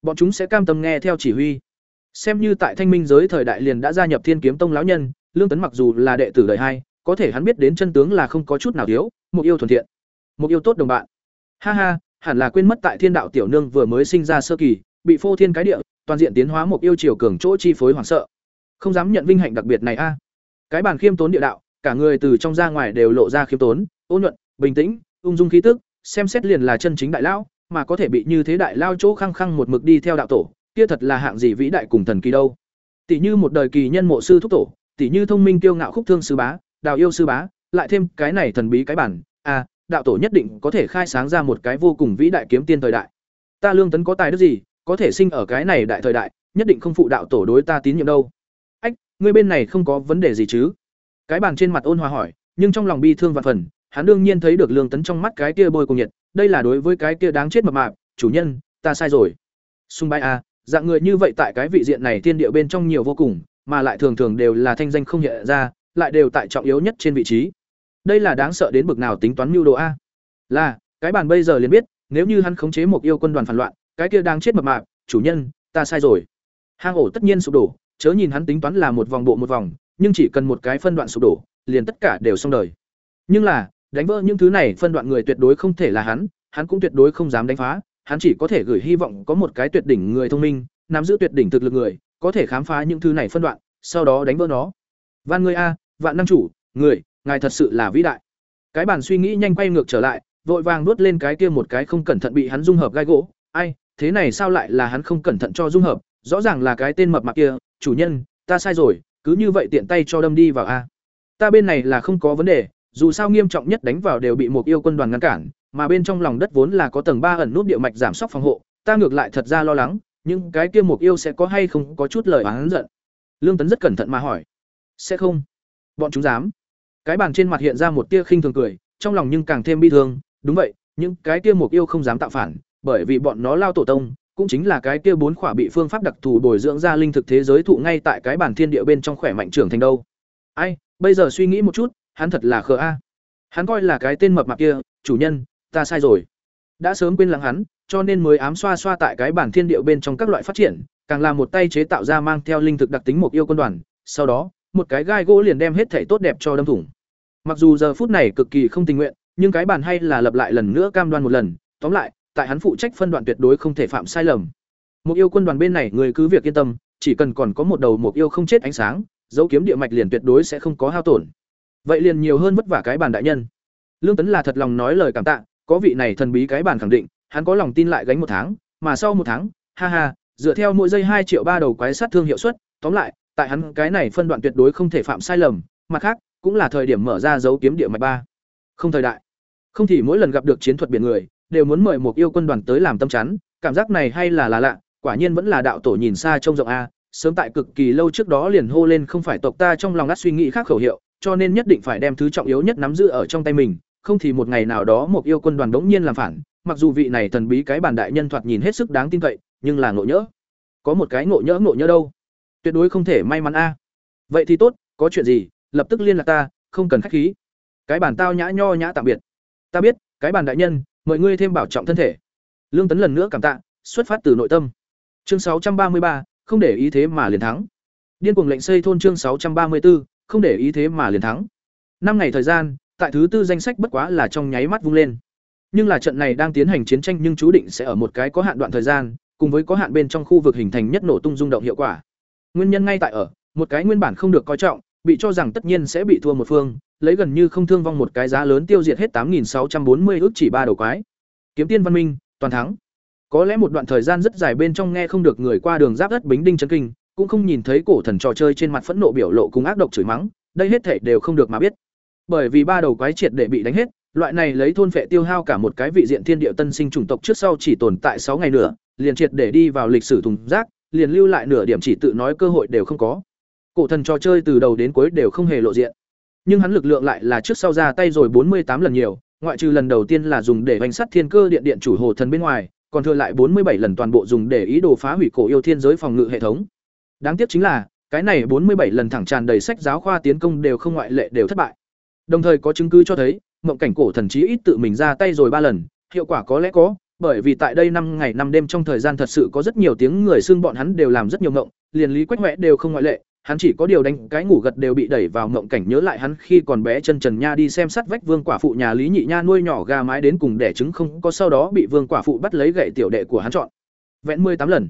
Bọn chúng sẽ cam tâm nghe theo chỉ huy. Xem như tại Thanh Minh giới thời đại liền đã gia nhập Thiên Kiếm Tông lão nhân, Lương Tấn mặc dù là đệ tử đời hai, có thể hắn biết đến chân tướng là không có chút nào thiếu, mục yêu thuần thiện mục yêu tốt đồng bạn ha ha hẳn là quên mất tại thiên đạo tiểu nương vừa mới sinh ra sơ kỳ bị phô thiên cái địa toàn diện tiến hóa mục yêu chiều cường chỗ chi phối hoảng sợ không dám nhận vinh hạnh đặc biệt này a cái bàn khiêm tốn địa đạo cả người từ trong ra ngoài đều lộ ra khiêm tốn ôn nhuận bình tĩnh ung dung khí tức xem xét liền là chân chính đại lão mà có thể bị như thế đại lao chỗ khăng khăng một mực đi theo đạo tổ kia thật là hạng gì vĩ đại cùng thần kỳ đâu. Tỷ như một đời kỳ nhân mộ sư thúc tổ tỷ như thông minh kiêu ngạo khúc thương sư bá đào yêu sư bá lại thêm cái này thần bí cái bản à, đạo tổ nhất định có thể khai sáng ra một cái vô cùng vĩ đại kiếm tiên thời đại. Ta lương tấn có tài đức gì có thể sinh ở cái này đại thời đại nhất định không phụ đạo tổ đối ta tín nhiệm đâu ngươi bên này không có vấn đề gì chứ? Cái bàn trên mặt ôn hòa hỏi, nhưng trong lòng bi thương và phần, hắn đương nhiên thấy được lương tấn trong mắt cái kia bôi cùng nhiệt, đây là đối với cái kia đáng chết mập mạp, chủ nhân, ta sai rồi. Sung bay a à, dạng người như vậy tại cái vị diện này thiên địa bên trong nhiều vô cùng, mà lại thường thường đều là thanh danh không hiện ra, lại đều tại trọng yếu nhất trên vị trí. Đây là đáng sợ đến bực nào tính toán mưu đồ a? Là, cái bàn bây giờ liền biết, nếu như hắn khống chế một yêu quân đoàn phản loạn, cái kia đang chết mập mạp, chủ nhân, ta sai rồi. Hang ổ tất nhiên sụp đổ chớ nhìn hắn tính toán là một vòng bộ một vòng, nhưng chỉ cần một cái phân đoạn sụp đổ, liền tất cả đều xong đời. Nhưng là, đánh vỡ những thứ này phân đoạn người tuyệt đối không thể là hắn hắn cũng tuyệt đối không dám đánh phá, hắn chỉ có thể gửi hy vọng có một cái tuyệt đỉnh người thông minh, nắm giữ tuyệt đỉnh thực lực người, có thể khám phá những thứ này phân đoạn, sau đó đánh vỡ nó. Van người a, vạn năng chủ, người, ngài thật sự là vĩ đại. Cái bản suy nghĩ nhanh quay ngược trở lại, vội vàng nuốt lên cái kia một cái không cẩn thận bị hắn dung hợp gai gỗ. Ai, thế này sao lại là hắn không cẩn thận cho dung hợp? Rõ ràng là cái tên mập mạp kia chủ nhân, ta sai rồi, cứ như vậy tiện tay cho đâm đi vào a. Ta bên này là không có vấn đề, dù sao nghiêm trọng nhất đánh vào đều bị một yêu quân đoàn ngăn cản, mà bên trong lòng đất vốn là có tầng ba ẩn nút địa mạch giảm sốc phòng hộ, ta ngược lại thật ra lo lắng nhưng cái kia một yêu sẽ có hay không có chút lời oán giận. Lương tấn rất cẩn thận mà hỏi. Sẽ không. Bọn chúng dám. Cái bàn trên mặt hiện ra một tia khinh thường cười, trong lòng nhưng càng thêm bi thương. Đúng vậy, những cái kia một yêu không dám tạo phản, bởi vì bọn nó lao tổ tông cũng chính là cái kia bốn khỏa bị phương pháp đặc thù bồi dưỡng ra linh thực thế giới thụ ngay tại cái bản thiên địa bên trong khỏe mạnh trưởng thành đâu. Ai, bây giờ suy nghĩ một chút, hắn thật là khờ a. Hắn coi là cái tên mập mạp kia, chủ nhân, ta sai rồi. Đã sớm quên lãng hắn, cho nên mới ám xoa xoa tại cái bản thiên địa bên trong các loại phát triển, càng là một tay chế tạo ra mang theo linh thực đặc tính một yêu quân đoàn, sau đó, một cái gai gỗ liền đem hết thảy tốt đẹp cho đâm thủng. Mặc dù giờ phút này cực kỳ không tình nguyện, nhưng cái bàn hay là lập lại lần nữa cam đoan một lần, tóm lại tại hắn phụ trách phân đoạn tuyệt đối không thể phạm sai lầm. Một yêu quân đoàn bên này người cứ việc yên tâm, chỉ cần còn có một đầu một yêu không chết ánh sáng, dấu kiếm địa mạch liền tuyệt đối sẽ không có hao tổn. Vậy liền nhiều hơn vất vả cái bàn đại nhân. Lương tấn là thật lòng nói lời cảm tạ, có vị này thần bí cái bàn khẳng định, hắn có lòng tin lại gánh một tháng, mà sau một tháng, ha ha, dựa theo mỗi giây hai triệu ba đầu quái sát thương hiệu suất, tóm lại, tại hắn cái này phân đoạn tuyệt đối không thể phạm sai lầm, mặt khác, cũng là thời điểm mở ra dấu kiếm địa mạch ba. Không thời đại. Không thì mỗi lần gặp được chiến thuật biển người đều muốn mời một yêu quân đoàn tới làm tâm chắn, cảm giác này hay là là lạ, quả nhiên vẫn là đạo tổ nhìn xa trông rộng a, sớm tại cực kỳ lâu trước đó liền hô lên không phải tộc ta trong lòng ngắt suy nghĩ khác khẩu hiệu, cho nên nhất định phải đem thứ trọng yếu nhất nắm giữ ở trong tay mình, không thì một ngày nào đó một yêu quân đoàn đống nhiên làm phản, mặc dù vị này thần bí cái bản đại nhân thoạt nhìn hết sức đáng tin cậy, nhưng là ngộ nhỡ. Có một cái ngộ nhỡ ngộ nhỡ đâu? Tuyệt đối không thể may mắn a. Vậy thì tốt, có chuyện gì, lập tức liên lạc ta, không cần khách khí. Cái bản tao nhã nho nhã tạm biệt. Ta biết, cái bản đại nhân mời ngươi thêm bảo trọng thân thể. Lương tấn lần nữa cảm tạ xuất phát từ nội tâm. Chương sáu trăm ba mươi ba không để ý thế mà liền thắng. Điên cuồng lệnh xây thôn chương sáu trăm ba mươi 634, không để ý thế mà liền thắng. Năm ngày thời gian tại thứ tư danh sách bất quá là trong nháy mắt vung lên. Nhưng là trận này đang tiến hành chiến tranh nhưng chú định sẽ ở một cái có hạn đoạn thời gian cùng với có hạn bên trong khu vực hình thành nhất nổ tung rung động hiệu quả. Nguyên nhân ngay tại ở một cái nguyên bản không được coi trọng bị cho rằng tất nhiên sẽ bị thua một phương, lấy gần như không thương vong một cái giá lớn tiêu diệt hết tám nghìn sáu trăm bốn mươi ước chỉ ba đầu quái. Kiếm tiên văn minh, toàn thắng. Có lẽ một đoạn thời gian rất dài bên trong nghe không được người qua đường giáp đất bính đinh chấn kinh, cũng không nhìn thấy cổ thần trò chơi trên mặt phẫn nộ biểu lộ cùng ác độc chửi mắng, đây hết thể đều không được mà biết. Bởi vì ba đầu quái triệt để bị đánh hết, loại này lấy thôn phệ tiêu hao cả một cái vị diện thiên địa tân sinh chủng tộc trước sau chỉ tồn tại sáu ngày nữa, liền triệt để đi vào lịch sử thùng rác, liền lưu lại nửa điểm chỉ tự nói cơ hội đều không có cổ thần trò chơi từ đầu đến cuối đều không hề lộ diện. Nhưng hắn lực lượng lại là trước sau ra tay rồi bốn mươi tám lần nhiều, ngoại trừ lần đầu tiên là dùng để bánh sắt thiên cơ điện điện chủ hồ thần bên ngoài, còn thừa lại bốn mươi bảy lần toàn bộ dùng để ý đồ phá hủy cổ yêu thiên giới phòng ngự hệ thống. Đáng tiếc chính là, cái này bốn mươi bảy lần thẳng tràn đầy sách giáo khoa tiến công đều không ngoại lệ đều thất bại. Đồng thời có chứng cứ cho thấy, mộng cảnh cổ thần chí ít tự mình ra tay rồi ba lần, hiệu quả có lẽ có, bởi vì tại đây năm ngày năm đêm trong thời gian thật sự có rất nhiều tiếng người xưng bọn hắn đều làm rất nhiều ngộng liền lý quách huệ đều không ngoại lệ Hắn chỉ có điều đánh cái ngủ gật đều bị đẩy vào mộng cảnh nhớ lại hắn khi còn bé chân trần nha đi xem sát vách vương quả phụ nhà Lý Nhị Nha nuôi nhỏ gà mái đến cùng đẻ trứng không có sau đó bị vương quả phụ bắt lấy gậy tiểu đệ của hắn chọn. Vẹn mười tám lần.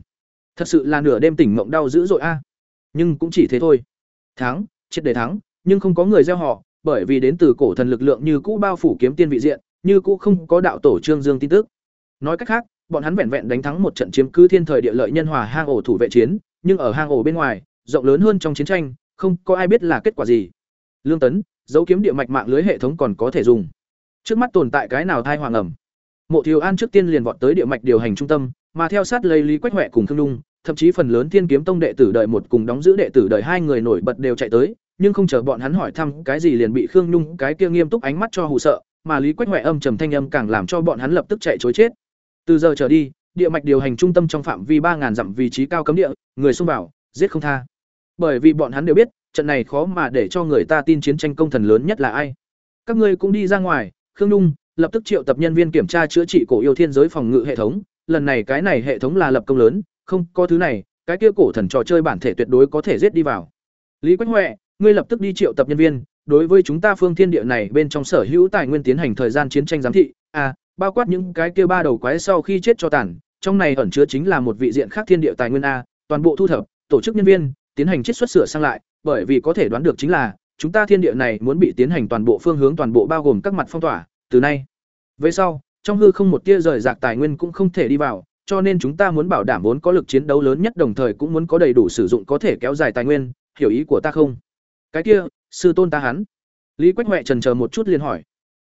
Thật sự là nửa đêm tỉnh mộng đau dữ dội a. Nhưng cũng chỉ thế thôi. Thắng, triệt để thắng, nhưng không có người gieo họ, bởi vì đến từ cổ thần lực lượng như cũ bao phủ kiếm tiên vị diện, như cũ không có đạo tổ Trương Dương tin tức. Nói cách khác, bọn hắn vẹn vẹn đánh thắng một trận chiếm cứ thiên thời địa lợi nhân hòa hang ổ thủ vệ chiến, nhưng ở hang ổ bên ngoài, rộng lớn hơn trong chiến tranh, không có ai biết là kết quả gì. Lương Tấn, dấu kiếm địa mạch mạng lưới hệ thống còn có thể dùng. Trước mắt tồn tại cái nào thai hoàng ẩm. Mộ Thiều An trước tiên liền vọt tới địa mạch điều hành trung tâm, mà theo sát lấy Lý Quách Hoạ cùng Thương Lung, thậm chí phần lớn Thiên Kiếm Tông đệ tử đợi một cùng đóng giữ đệ tử đợi hai người nổi bật đều chạy tới, nhưng không chờ bọn hắn hỏi thăm cái gì liền bị Khương Nhung cái kia nghiêm túc ánh mắt cho hù sợ, mà Lý Quách Hoạ âm trầm thanh âm càng làm cho bọn hắn lập tức chạy trối chết. Từ giờ trở đi, địa mạch điều hành trung tâm trong phạm vi ba ngàn dặm vị trí cao cấm địa, người xông vào, giết không tha. Bởi vì bọn hắn đều biết, trận này khó mà để cho người ta tin chiến tranh công thần lớn nhất là ai. Các ngươi cũng đi ra ngoài, Khương Nhung lập tức triệu tập nhân viên kiểm tra chữa trị cổ yêu thiên giới phòng ngự hệ thống, lần này cái này hệ thống là lập công lớn, không có thứ này, cái kia cổ thần trò chơi bản thể tuyệt đối có thể giết đi vào. Lý Quách Huệ, ngươi lập tức đi triệu tập nhân viên, đối với chúng ta phương thiên địa này bên trong sở hữu tài nguyên tiến hành thời gian chiến tranh giám thị, à, bao quát những cái kia ba đầu quái sau khi chết cho tàn, trong này ẩn chứa chính là một vị diện khác thiên địa tài nguyên a, toàn bộ thu thập, tổ chức nhân viên, tiến hành chiết xuất sửa sang lại, bởi vì có thể đoán được chính là chúng ta thiên địa này muốn bị tiến hành toàn bộ phương hướng toàn bộ bao gồm các mặt phong tỏa, từ nay về sau, trong hư không một tia rời rạc tài nguyên cũng không thể đi vào, cho nên chúng ta muốn bảo đảm vốn có lực chiến đấu lớn nhất đồng thời cũng muốn có đầy đủ sử dụng có thể kéo dài tài nguyên, hiểu ý của ta không? Cái kia, sư tôn ta hắn. Lý Quách Hoè trần chờ một chút liền hỏi.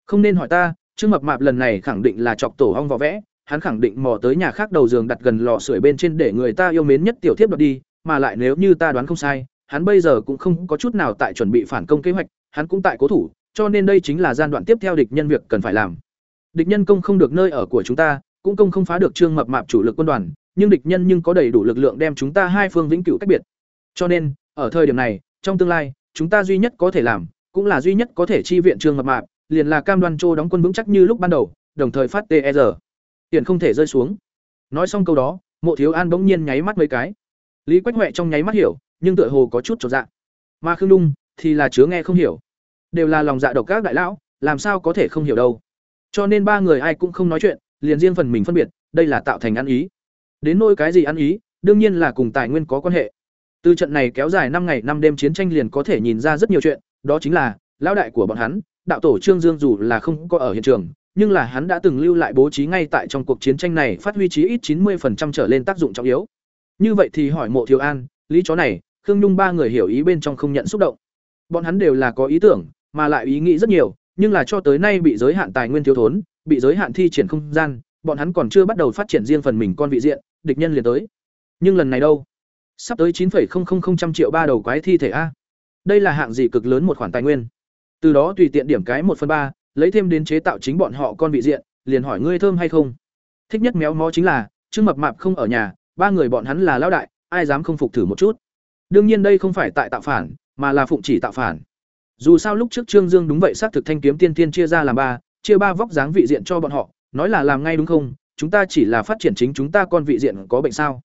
Không nên hỏi ta, Trương Mập Mạp lần này khẳng định là chọc tổ ong vò vẽ, hắn khẳng định mò tới nhà khác đầu giường đặt gần lò sưởi bên trên để người ta yêu mến nhất tiểu thiếp đoạt đi, mà lại nếu như ta đoán không sai, hắn bây giờ cũng không có chút nào tại chuẩn bị phản công kế hoạch, hắn cũng tại cố thủ, cho nên đây chính là gian đoạn tiếp theo địch nhân việc cần phải làm. Địch nhân công không được nơi ở của chúng ta, cũng công không phá được Trương Mập Mạp chủ lực quân đoàn, nhưng địch nhân nhưng có đầy đủ lực lượng đem chúng ta hai phương vĩnh cửu cách biệt. Cho nên, ở thời điểm này, trong tương lai, chúng ta duy nhất có thể làm, cũng là duy nhất có thể chi viện Trương Mập Mạp, liền là cam đoan Trô đóng quân vững chắc như lúc ban đầu, đồng thời phát TR. E Tiền không thể rơi xuống. Nói xong câu đó, Mộ Thiếu An bỗng nhiên nháy mắt mấy cái. Lý Quách Huệ trong nháy mắt hiểu, nhưng tựa hồ có chút chột dạ. Mà Khương Dung thì là chứa nghe không hiểu. Đều là lòng dạ độc các đại lão, làm sao có thể không hiểu đâu. Cho nên ba người ai cũng không nói chuyện, liền riêng phần mình phân biệt, đây là tạo thành ăn ý. Đến nỗi cái gì ăn ý, đương nhiên là cùng tài nguyên có quan hệ. Từ trận này kéo dài năm ngày năm đêm chiến tranh liền có thể nhìn ra rất nhiều chuyện, đó chính là lão đại của bọn hắn, đạo tổ Trương Dương dù là không có ở hiện trường, nhưng là hắn đã từng lưu lại bố trí ngay tại trong cuộc chiến tranh này phát huy chí ít chín 90% trở lên tác dụng trọng yếu. Như vậy thì hỏi Mộ Thiếu An, lý chó này, Khương Nhung ba người hiểu ý bên trong không nhận xúc động. Bọn hắn đều là có ý tưởng, mà lại ý nghĩ rất nhiều, nhưng là cho tới nay bị giới hạn tài nguyên thiếu thốn, bị giới hạn thi triển không gian, bọn hắn còn chưa bắt đầu phát triển riêng phần mình con vị diện, địch nhân liền tới. Nhưng lần này đâu? Sắp tới 9,000 triệu ba đầu quái thi thể a. Đây là hạng gì cực lớn một khoản tài nguyên. Từ đó tùy tiện điểm cái một phần ba, lấy thêm đến chế tạo chính bọn họ con vị diện, liền hỏi ngươi thơm hay không. Thích nhất méo mó chính là, Trương Mập Mạp không ở nhà, ba người bọn hắn là lão đại, ai dám không phục thử một chút. Đương nhiên đây không phải tại tạo phản, mà là phụng chỉ tạo phản. Dù sao lúc trước Trương Dương đúng vậy xác thực thanh kiếm tiên tiên chia ra làm ba, chia ba vóc dáng vị diện cho bọn họ, nói là làm ngay đúng không? Chúng ta chỉ là phát triển chính chúng ta con vị diện có bệnh sao?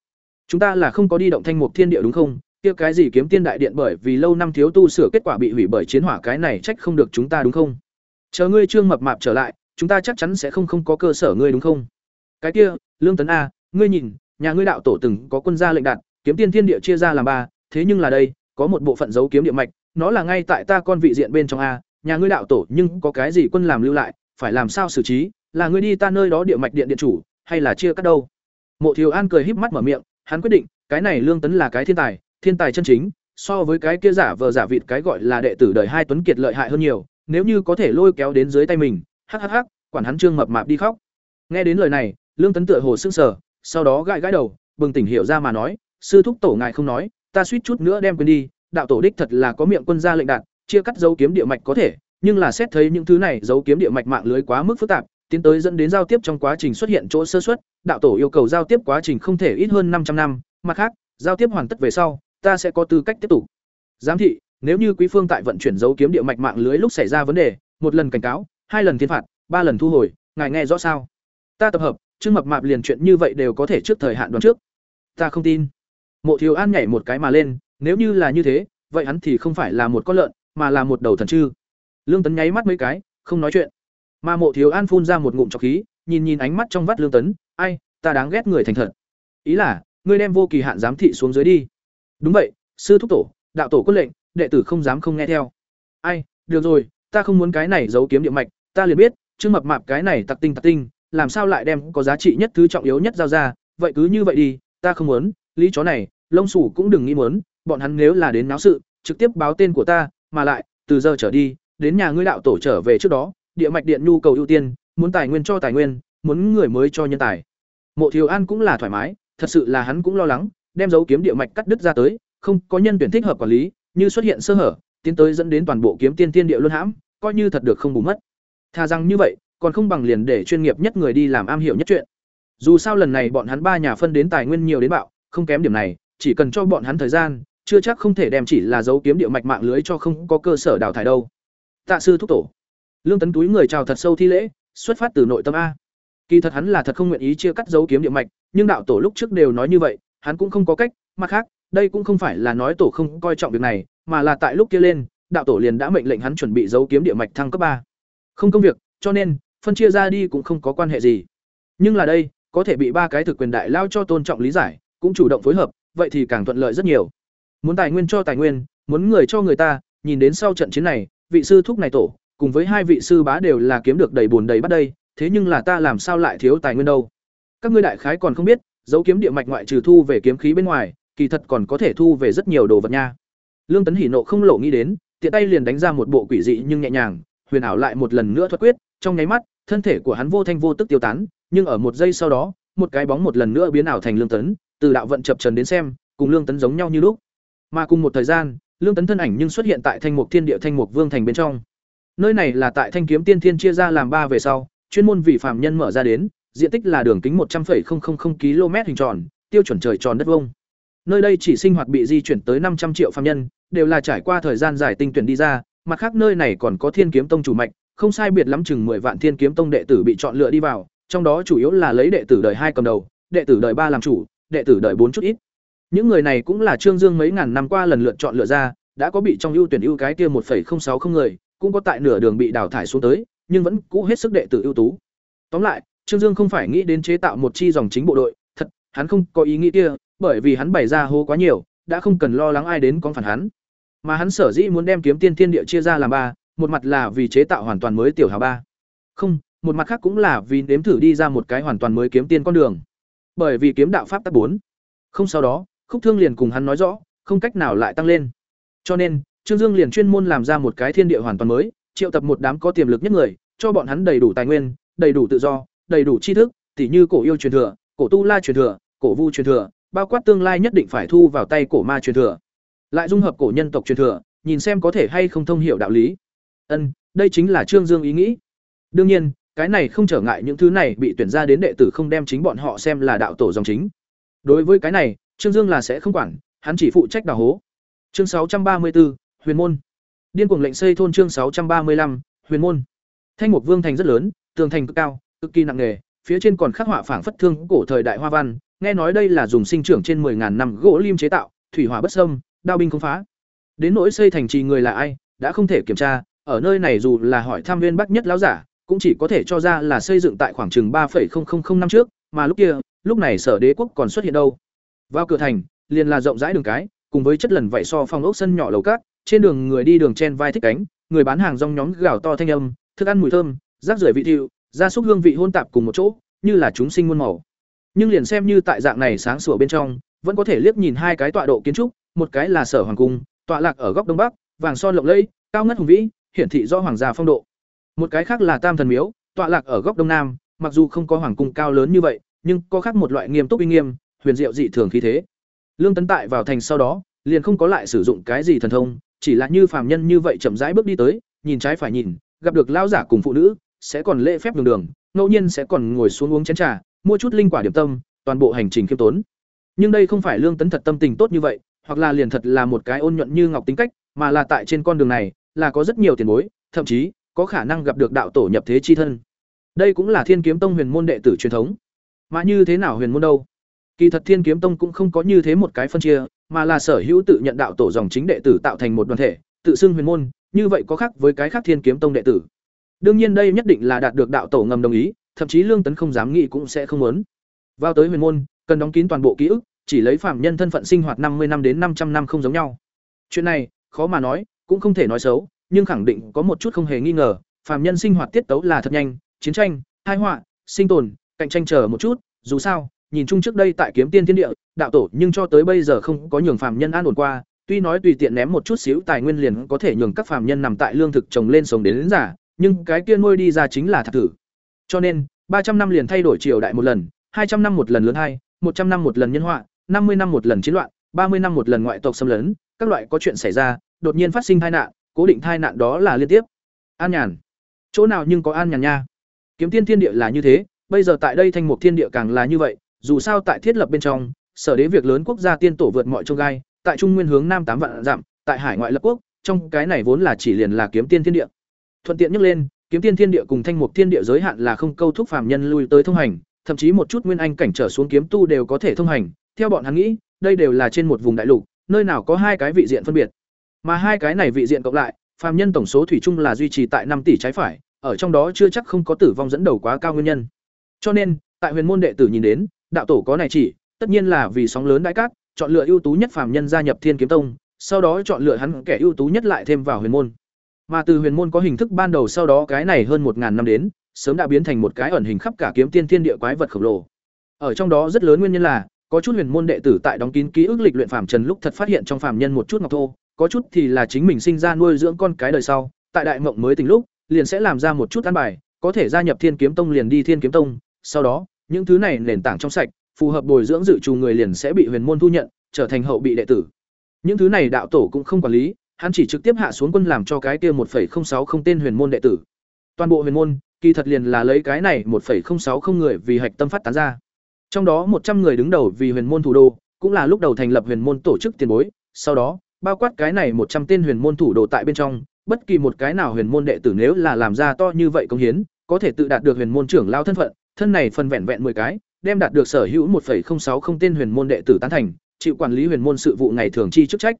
Chúng ta là không có đi động thanh mục thiên địa đúng không? Kia cái gì kiếm tiên đại điện bởi vì lâu năm thiếu tu sửa kết quả bị hủy bởi chiến hỏa cái này trách không được chúng ta đúng không? Chờ ngươi Trương mập mạp trở lại, chúng ta chắc chắn sẽ không không có cơ sở ngươi đúng không? Cái kia, Lương Tấn a, ngươi nhìn, nhà ngươi đạo tổ từng có quân gia lệnh đạt, kiếm tiên thiên địa chia ra làm ba, thế nhưng là đây, có một bộ phận dấu kiếm địa mạch, nó là ngay tại ta con vị diện bên trong a, nhà ngươi đạo tổ nhưng có cái gì quân làm lưu lại, phải làm sao xử trí, là ngươi đi ta nơi đó địa mạch điện điện chủ, hay là chia cắt đâu? Mộ Thiếu An cười híp mắt mở miệng, hắn quyết định, cái này Lương Tấn là cái thiên tài, thiên tài chân chính, so với cái kia giả vờ giả vịt cái gọi là đệ tử đời hai tuấn kiệt lợi hại hơn nhiều, nếu như có thể lôi kéo đến dưới tay mình, hắc hắc hắc, quản hắn trương mập mạp đi khóc. Nghe đến lời này, Lương Tấn tựa hồ sững sờ, sau đó gãi gãi đầu, bừng tỉnh hiểu ra mà nói, sư thúc tổ ngài không nói, ta suýt chút nữa đem quên đi, đạo tổ đích thật là có miệng quân gia lệnh đạt, chia cắt dấu kiếm địa mạch có thể, nhưng là xét thấy những thứ này dấu kiếm địa mạch mạng lưới quá mức phức tạp, tiến tới dẫn đến giao tiếp trong quá trình xuất hiện chỗ sơ suất, đạo tổ yêu cầu giao tiếp quá trình không thể ít hơn 500 năm, mặt khác, giao tiếp hoàn tất về sau, ta sẽ có tư cách tiếp tục. Giám thị, nếu như quý phương tại vận chuyển dấu kiếm địa mạch mạng lưới lúc xảy ra vấn đề, một lần cảnh cáo, hai lần thiên phạt, ba lần thu hồi, ngài nghe rõ sao? Ta tập hợp, Trương Mập Mạp liền chuyện như vậy đều có thể trước thời hạn đoán trước. Ta không tin. Mộ Thiếu An nhảy một cái mà lên, nếu như là như thế vậy hắn thì không phải là một con lợn mà là một đầu thần chư. Lương tấn nháy mắt mấy cái không nói chuyện. Mà mộ thiếu an phun ra một ngụm trọc khí nhìn nhìn ánh mắt trong vắt lương tấn ai ta đáng ghét người thành thật. Ý là ngươi đem vô kỳ hạn giám thị xuống dưới đi. Đúng vậy sư thúc tổ đạo tổ quân lệnh đệ tử không dám không nghe theo. Ai được rồi ta không muốn cái này giấu kiếm địa mạch ta liền biết chứ mập mạp cái này tặc tinh tặc tinh làm sao lại đem có giá trị nhất thứ trọng yếu nhất giao ra? Vậy cứ như vậy đi, ta không muốn. Lý chó này, lông sủ cũng đừng nghĩ muốn. Bọn hắn nếu là đến náo sự, trực tiếp báo tên của ta, mà lại, từ giờ trở đi, đến nhà ngươi đạo tổ trở về trước đó, địa mạch điện nhu cầu ưu tiên, muốn tài nguyên cho tài nguyên, muốn người mới cho nhân tài. Mộ thiếu an cũng là thoải mái, thật sự là hắn cũng lo lắng, đem dấu kiếm địa mạch cắt đứt ra tới, không có nhân tuyển thích hợp quản lý, như xuất hiện sơ hở, tiến tới dẫn đến toàn bộ kiếm tiên tiên địa luân hãm, coi như thật được không bù mất. Tha rằng như vậy còn không bằng liền để chuyên nghiệp nhất người đi làm am hiểu nhất chuyện. Dù sao lần này bọn hắn ba nhà phân đến tài nguyên nhiều đến bạo, không kém điểm này, chỉ cần cho bọn hắn thời gian, chưa chắc không thể đem chỉ là dấu kiếm địa mạch mạng lưới cho không có cơ sở đào thải đâu. Tạ sư thúc tổ, lương tấn túi người chào thật sâu thi lễ, xuất phát từ nội tâm a. Kỳ thật hắn là thật không nguyện ý chia cắt dấu kiếm địa mạch, nhưng đạo tổ lúc trước đều nói như vậy, hắn cũng không có cách, mặt khác, đây cũng không phải là nói tổ không coi trọng việc này, mà là tại lúc kia lên, đạo tổ liền đã mệnh lệnh hắn chuẩn bị dấu kiếm địa mạch thăng cấp ba không công việc, cho nên phân chia ra đi cũng không có quan hệ gì. Nhưng là đây, có thể bị ba cái thực quyền đại lao cho tôn trọng lý giải, cũng chủ động phối hợp, vậy thì càng thuận lợi rất nhiều. Muốn tài nguyên cho tài nguyên, muốn người cho người ta, nhìn đến sau trận chiến này, vị sư thúc này tổ, cùng với hai vị sư bá đều là kiếm được đầy bùn đầy bắt đây, thế nhưng là ta làm sao lại thiếu tài nguyên đâu? Các ngươi đại khái còn không biết, dấu kiếm địa mạch ngoại trừ thu về kiếm khí bên ngoài, kỳ thật còn có thể thu về rất nhiều đồ vật nha. Lương tấn hỉ nộ không lộ nghĩ đến, tiện tay liền đánh ra một bộ quỷ dị nhưng nhẹ nhàng huyền ảo lại một lần nữa thoát quyết, trong nháy mắt, thân thể của hắn vô thanh vô tức tiêu tán, nhưng ở một giây sau đó, một cái bóng một lần nữa biến ảo thành lương tấn, từ đạo vận chập trần đến xem, cùng lương tấn giống nhau như lúc. Mà cùng một thời gian, lương tấn thân ảnh nhưng xuất hiện tại thanh mục thiên địa thanh mục vương thành bên trong. Nơi này là tại thanh kiếm tiên thiên chia ra làm ba về sau, chuyên môn vì phạm nhân mở ra đến, diện tích là đường kính một trăm linh km hình tròn, tiêu chuẩn trời tròn đất vông nơi đây chỉ sinh hoạt bị di chuyển tới năm trăm triệu phạm nhân, đều là trải qua thời gian dài tinh tuyển đi ra mặt khác nơi này còn có thiên kiếm tông chủ mạch không sai biệt lắm chừng mười vạn thiên kiếm tông đệ tử bị chọn lựa đi vào trong đó chủ yếu là lấy đệ tử đời hai cầm đầu đệ tử đời ba làm chủ đệ tử đời bốn chút ít những người này cũng là Trương Dương mấy ngàn năm qua lần lượt chọn lựa ra, đã có bị trong ưu tuyển ưu cái kia 1.060 người, cũng có tại nửa đường bị đào thải xuống tới, nhưng vẫn cũ hết sức đệ tử ưu tú. Tóm lại, Trương Dương không phải nghĩ đến chế tạo một chi dòng chính bộ đội, thật, hắn không có ý nghĩ kia, bởi vì hắn bày ra hô quá nhiều, đã không cần lo lắng ai đến con phản hắn. Mà hắn sở dĩ muốn đem kiếm tiên thiên địa chia ra làm ba, một mặt là vì chế tạo hoàn toàn mới tiểu hào ba. Không, một mặt khác cũng là vì nếm thử đi ra một cái hoàn toàn mới kiếm tiên con đường. Bởi vì kiếm đạo pháp tắc bốn. Không sau đó, khúc thương liền cùng hắn nói rõ không cách nào lại tăng lên cho nên trương dương liền chuyên môn làm ra một cái thiên địa hoàn toàn mới triệu tập một đám có tiềm lực nhất người cho bọn hắn đầy đủ tài nguyên đầy đủ tự do đầy đủ tri thức tỉ như cổ yêu truyền thừa cổ tu la truyền thừa cổ vu truyền thừa bao quát tương lai nhất định phải thu vào tay cổ ma truyền thừa lại dung hợp cổ nhân tộc truyền thừa nhìn xem có thể hay không thông hiểu đạo lý ân đây chính là trương dương ý nghĩ đương nhiên cái này không trở ngại những thứ này bị tuyển ra đến đệ tử không đem chính bọn họ xem là đạo tổ dòng chính đối với cái này Trương Dương là sẽ không quản, hắn chỉ phụ trách đào hố. Chương 634, Huyền môn. Điên cuồng lệnh xây thôn chương 635, Huyền môn. Thanh Mục Vương thành rất lớn, tường thành cực cao, cực kỳ nặng nề, phía trên còn khắc họa phảng phất thương cổ thời đại hoa văn, nghe nói đây là dùng sinh trưởng trên 10000 năm gỗ lim chế tạo, thủy hỏa bất xâm, đao binh không phá. Đến nỗi xây thành trì người là ai, đã không thể kiểm tra, ở nơi này dù là hỏi tham viên bắc nhất lão giả, cũng chỉ có thể cho ra là xây dựng tại khoảng chừng 3.000 năm trước, mà lúc kia, lúc này Sở Đế quốc còn xuất hiện đâu. Vào cửa thành, liền là rộng rãi đường cái, cùng với chất lần vảy so phong ốc sân nhỏ lầu cát, trên đường người đi đường chen vai thích cánh, người bán hàng rong nhóm gào to thanh âm, thức ăn mùi thơm, rác rưởi vị thiệu, gia súc hương vị hôn tạp cùng một chỗ, như là chúng sinh muôn màu. Nhưng liền xem như tại dạng này sáng sủa bên trong, vẫn có thể liếc nhìn hai cái tọa độ kiến trúc, một cái là Sở Hoàng cung, tọa lạc ở góc đông bắc, vàng son lộng lẫy, cao ngất hùng vĩ, hiển thị do hoàng gia phong độ. Một cái khác là Tam thần miếu, tọa lạc ở góc đông nam, mặc dù không có hoàng cung cao lớn như vậy, nhưng có khác một loại nghiêm túc uy nghiêm, huyền diệu dị thường khí thế. Lương Tấn tại vào thành sau đó, liền không có lại sử dụng cái gì thần thông, chỉ là như phàm nhân như vậy chậm rãi bước đi tới, nhìn trái phải nhìn, gặp được lão giả cùng phụ nữ, sẽ còn lễ phép đường đường, ngẫu nhiên sẽ còn ngồi xuống uống chén trà, mua chút linh quả điểm tâm, toàn bộ hành trình khiêm tốn. Nhưng đây không phải Lương Tấn thật tâm tình tốt như vậy, hoặc là liền thật là một cái ôn nhuận như ngọc tính cách, mà là tại trên con đường này, là có rất nhiều tiền bối, thậm chí có khả năng gặp được đạo tổ nhập thế chi thân. Đây cũng là Thiên Kiếm Tông huyền môn đệ tử truyền thống. Mà như thế nào huyền môn đâu? Kỳ thật Thiên Kiếm Tông cũng không có như thế một cái phân chia, mà là sở hữu tự nhận đạo tổ dòng chính đệ tử tạo thành một đoàn thể, tự xưng huyền môn, như vậy có khác với cái khác Thiên Kiếm Tông đệ tử. Đương nhiên đây nhất định là đạt được đạo tổ ngầm đồng ý, thậm chí Lương Tấn không dám nghĩ cũng sẽ không muốn. Vào tới huyền môn, cần đóng kín toàn bộ ký ức, chỉ lấy phạm nhân thân phận sinh hoạt năm mươi năm đến năm trăm năm không giống nhau. Chuyện này, khó mà nói, cũng không thể nói xấu, nhưng khẳng định có một chút không hề nghi ngờ, phạm nhân sinh hoạt tiết tấu là thật nhanh, chiến tranh, tai họa, sinh tồn, cạnh tranh chờ một chút, dù sao, nhìn chung trước đây tại kiếm tiên thiên địa, đạo tổ nhưng cho tới bây giờ không có nhường phạm nhân an ổn qua, tuy nói tùy tiện ném một chút xíu tài nguyên liền có thể nhường các phạm nhân nằm tại lương thực trồng lên sống đến, đến giả, nhưng cái kia nuôi đi ra chính là thật tử. Cho nên, ba trăm năm liền thay đổi triều đại một lần, hai trăm năm một lần lớn hai, một trăm năm một lần nhân họa, năm mươi năm một lần chiến loạn, ba mươi năm một lần ngoại tộc xâm lấn, các loại có chuyện xảy ra, đột nhiên phát sinh tai nạn, cố định tai nạn đó là liên tiếp. An nhàn. Chỗ nào nhưng có an nhàn nha. Kiếm tiên thiên địa là như thế, bây giờ tại đây thanh mục thiên địa càng là như vậy, dù sao tại thiết lập bên trong, sở đế việc lớn quốc gia tiên tổ vượt mọi chông gai, tại trung nguyên hướng nam tám vạn dặm, tại hải ngoại lập quốc, trong cái này vốn là chỉ liền là kiếm tiên thiên địa. Thuận tiện nhắc lên, kiếm tiên thiên địa cùng thanh mục thiên địa giới hạn là không câu thúc phàm nhân lui tới thông hành, thậm chí một chút nguyên anh cảnh trở xuống kiếm tu đều có thể thông hành, theo bọn hắn nghĩ, đây đều là trên một vùng đại lục, nơi nào có hai cái vị diện phân biệt. Mà hai cái này vị diện cộng lại, phàm nhân tổng số thủy chung là duy trì tại năm tỷ trái phải, ở trong đó chưa chắc không có tử vong dẫn đầu quá cao nguyên nhân. Cho nên, tại huyền môn đệ tử nhìn đến, đạo tổ có này chỉ, tất nhiên là vì sóng lớn đại cát, chọn lựa ưu tú nhất phàm nhân gia nhập Thiên Kiếm Tông, sau đó chọn lựa hắn kẻ ưu tú nhất lại thêm vào huyền môn. Mà từ huyền môn có hình thức ban đầu sau đó cái này hơn một ngàn năm đến, sớm đã biến thành một cái ẩn hình khắp cả kiếm tiên thiên địa quái vật khổng lồ. Ở trong đó rất lớn nguyên nhân là, có chút huyền môn đệ tử tại đóng kín ký ức lịch luyện phàm trần lúc thật phát hiện trong phàm nhân một chút ngọc thô, có chút thì là chính mình sinh ra nuôi dưỡng con cái đời sau, tại đại mộng mới tình lúc, liền sẽ làm ra một chút ăn bài, có thể gia nhập Thiên Kiếm Tông liền đi Thiên Kiếm Tông, sau đó, những thứ này nền tảng trong sạch, phù hợp bồi dưỡng dự trù người liền sẽ bị huyền môn thu nhận, trở thành hậu bị đệ tử. Những thứ này đạo tổ cũng không quản lý, hắn chỉ trực tiếp hạ xuống quân làm cho cái kia 1.060 tên huyền môn đệ tử. Toàn bộ huyền môn, kỳ thật liền là lấy cái này 1.060 người vì hạch tâm phát tán ra. Trong đó 100 người đứng đầu vì huyền môn thủ đô, cũng là lúc đầu thành lập huyền môn tổ chức tiền bối, sau đó, bao quát cái này 100 tên huyền môn thủ đồ tại bên trong, bất kỳ một cái nào huyền môn đệ tử nếu là làm ra to như vậy công hiến, có thể tự đạt được huyền môn trưởng lao thân phận, thân này phần vẹn vẹn 10 cái, đem đạt được sở hữu 1.060 tên huyền môn đệ tử tán thành, chịu quản lý huyền môn sự vụ ngày thường chi chức trách.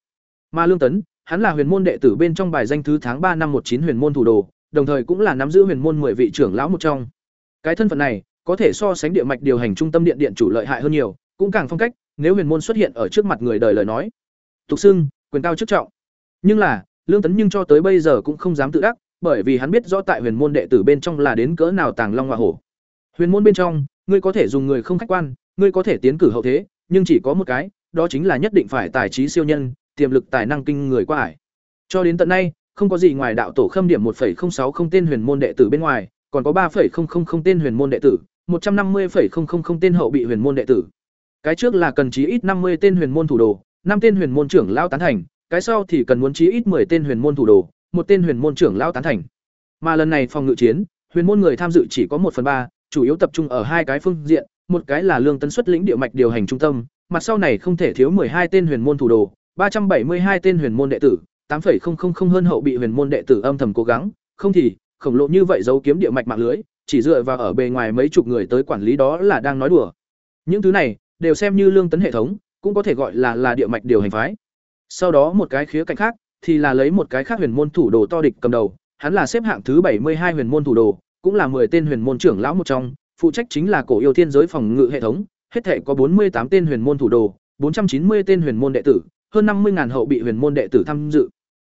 Mà Lương Tấn, hắn là huyền môn đệ tử bên trong bài danh thứ tháng ba năm 19 huyền môn thủ đồ, đồng thời cũng là nắm giữ huyền môn 10 vị trưởng lão một trong. Cái thân phận này, có thể so sánh địa mạch điều hành trung tâm điện điện chủ lợi hại hơn nhiều, cũng càng phong cách, nếu huyền môn xuất hiện ở trước mặt người đời lời nói. Tục xưng, quyền cao chức trọng. Nhưng là, Lương Tấn nhưng cho tới bây giờ cũng không dám tự đắc, bởi vì hắn biết rõ tại huyền môn đệ tử bên trong là đến cỡ nào tàng long hoa hổ. Huyền môn bên trong, ngươi có thể dùng người không khách quan, ngươi có thể tiến cử hậu thế, nhưng chỉ có một cái, đó chính là nhất định phải tài trí siêu nhân, tiềm lực tài năng kinh người quá ải. Cho đến tận nay, không có gì ngoài đạo tổ khâm điểm 1.060 tên huyền môn đệ tử bên ngoài, còn có 3.000 tên huyền môn đệ tử, 150.000 tên hậu bị huyền môn đệ tử. Cái trước là cần chí ít 50 tên huyền môn thủ đồ, 5 tên huyền môn trưởng lão tán thành, cái sau thì cần muốn chí ít 10 tên huyền môn thủ đồ, một tên huyền môn trưởng lão tán thành. Mà lần này phòng ngự chiến, huyền môn người tham dự chỉ có 1 phần 3, chủ yếu tập trung ở hai cái phương diện, một cái là lương tấn xuất lĩnh địa mạch điều hành trung tâm, mặt sau này không thể thiếu hai tên huyền môn thủ đồ, ba trăm bảy mươi hai tên huyền môn đệ tử, 8.000 hơn hậu bị huyền môn đệ tử âm thầm cố gắng, không thì, khổng lồ như vậy giấu kiếm địa mạch mạng lưới, chỉ dựa vào ở bề ngoài mấy chục người tới quản lý đó là đang nói đùa. Những thứ này đều xem như lương tấn hệ thống, cũng có thể gọi là là địa mạch điều hành phái. Sau đó một cái khía cạnh khác thì là lấy một cái khác huyền môn thủ đồ to địch cầm đầu, hắn là xếp hạng thứ bảy mươi hai huyền môn thủ đồ, cũng là 10 tên huyền môn trưởng lão một trong, phụ trách chính là cổ yêu thiên giới phòng ngự hệ thống, hết thể có 48 tên huyền môn thủ đồ, 490 tên huyền môn đệ tử, hơn 50.000 hậu bị huyền môn đệ tử tham dự.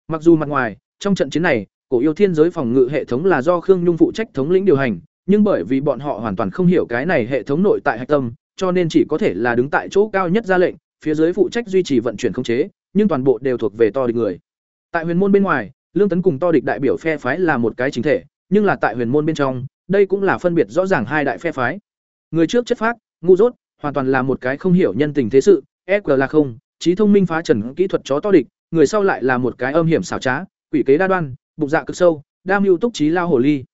Mặc dù mặt ngoài, trong trận chiến này, cổ yêu thiên giới phòng ngự hệ thống là do Khương Nhung phụ trách thống lĩnh điều hành, nhưng bởi vì bọn họ hoàn toàn không hiểu cái này hệ thống nội tại hạch tâm, cho nên chỉ có thể là đứng tại chỗ cao nhất ra lệnh, phía dưới phụ trách duy trì vận chuyển khống chế, nhưng toàn bộ đều thuộc về to địch người. Tại huyền môn bên ngoài, Lương Tấn cùng to địch đại biểu phe phái là một cái chính thể, nhưng là tại huyền môn bên trong, đây cũng là phân biệt rõ ràng hai đại phe phái. Người trước chất phác, ngu dốt, hoàn toàn là một cái không hiểu nhân tình thế sự, EQ là không, trí thông minh phá trần kỹ thuật chó to địch, người sau lại là một cái âm hiểm xảo trá, quỷ kế đa đoan, bụng dạ cực sâu, đa mưu túc trí lao hồ ly.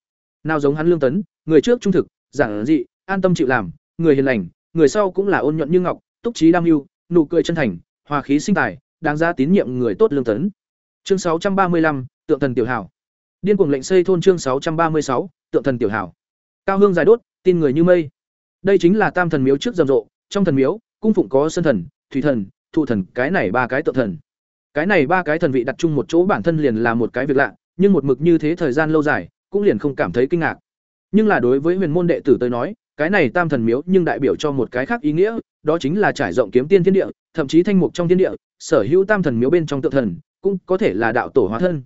Nào giống hắn Lương Tấn, người trước trung thực, giản dị, an tâm chịu làm, người hiền lành, người sau cũng là ôn nhuận như ngọc, túc trí đa mưu, nụ cười chân thành, hòa khí sinh tài, đáng ra tín nhiệm người tốt Lương Tấn. Chương 635, tượng thần tiểu hảo. Điên cuồng lệnh xây thôn chương 636, tượng thần tiểu hảo. Cao hương dài đốt, tin người như mây. Đây chính là Tam thần miếu trước rầm rộ, trong thần miếu, cung phụng có sơn thần, thủy thần, thụ thần cái này ba cái tượng thần cái này ba cái thần vị đặt chung một chỗ bản thân liền là một cái việc lạ, nhưng một mực như thế thời gian lâu dài, cũng liền không cảm thấy kinh ngạc. Nhưng là đối với huyền môn đệ tử tới nói, cái này tam thần miếu nhưng đại biểu cho một cái khác ý nghĩa, đó chính là trải rộng kiếm tiên thiên địa, thậm chí thanh mục trong thiên địa, sở hữu tam thần miếu bên trong tượng thần, cũng có thể là đạo tổ hóa thân.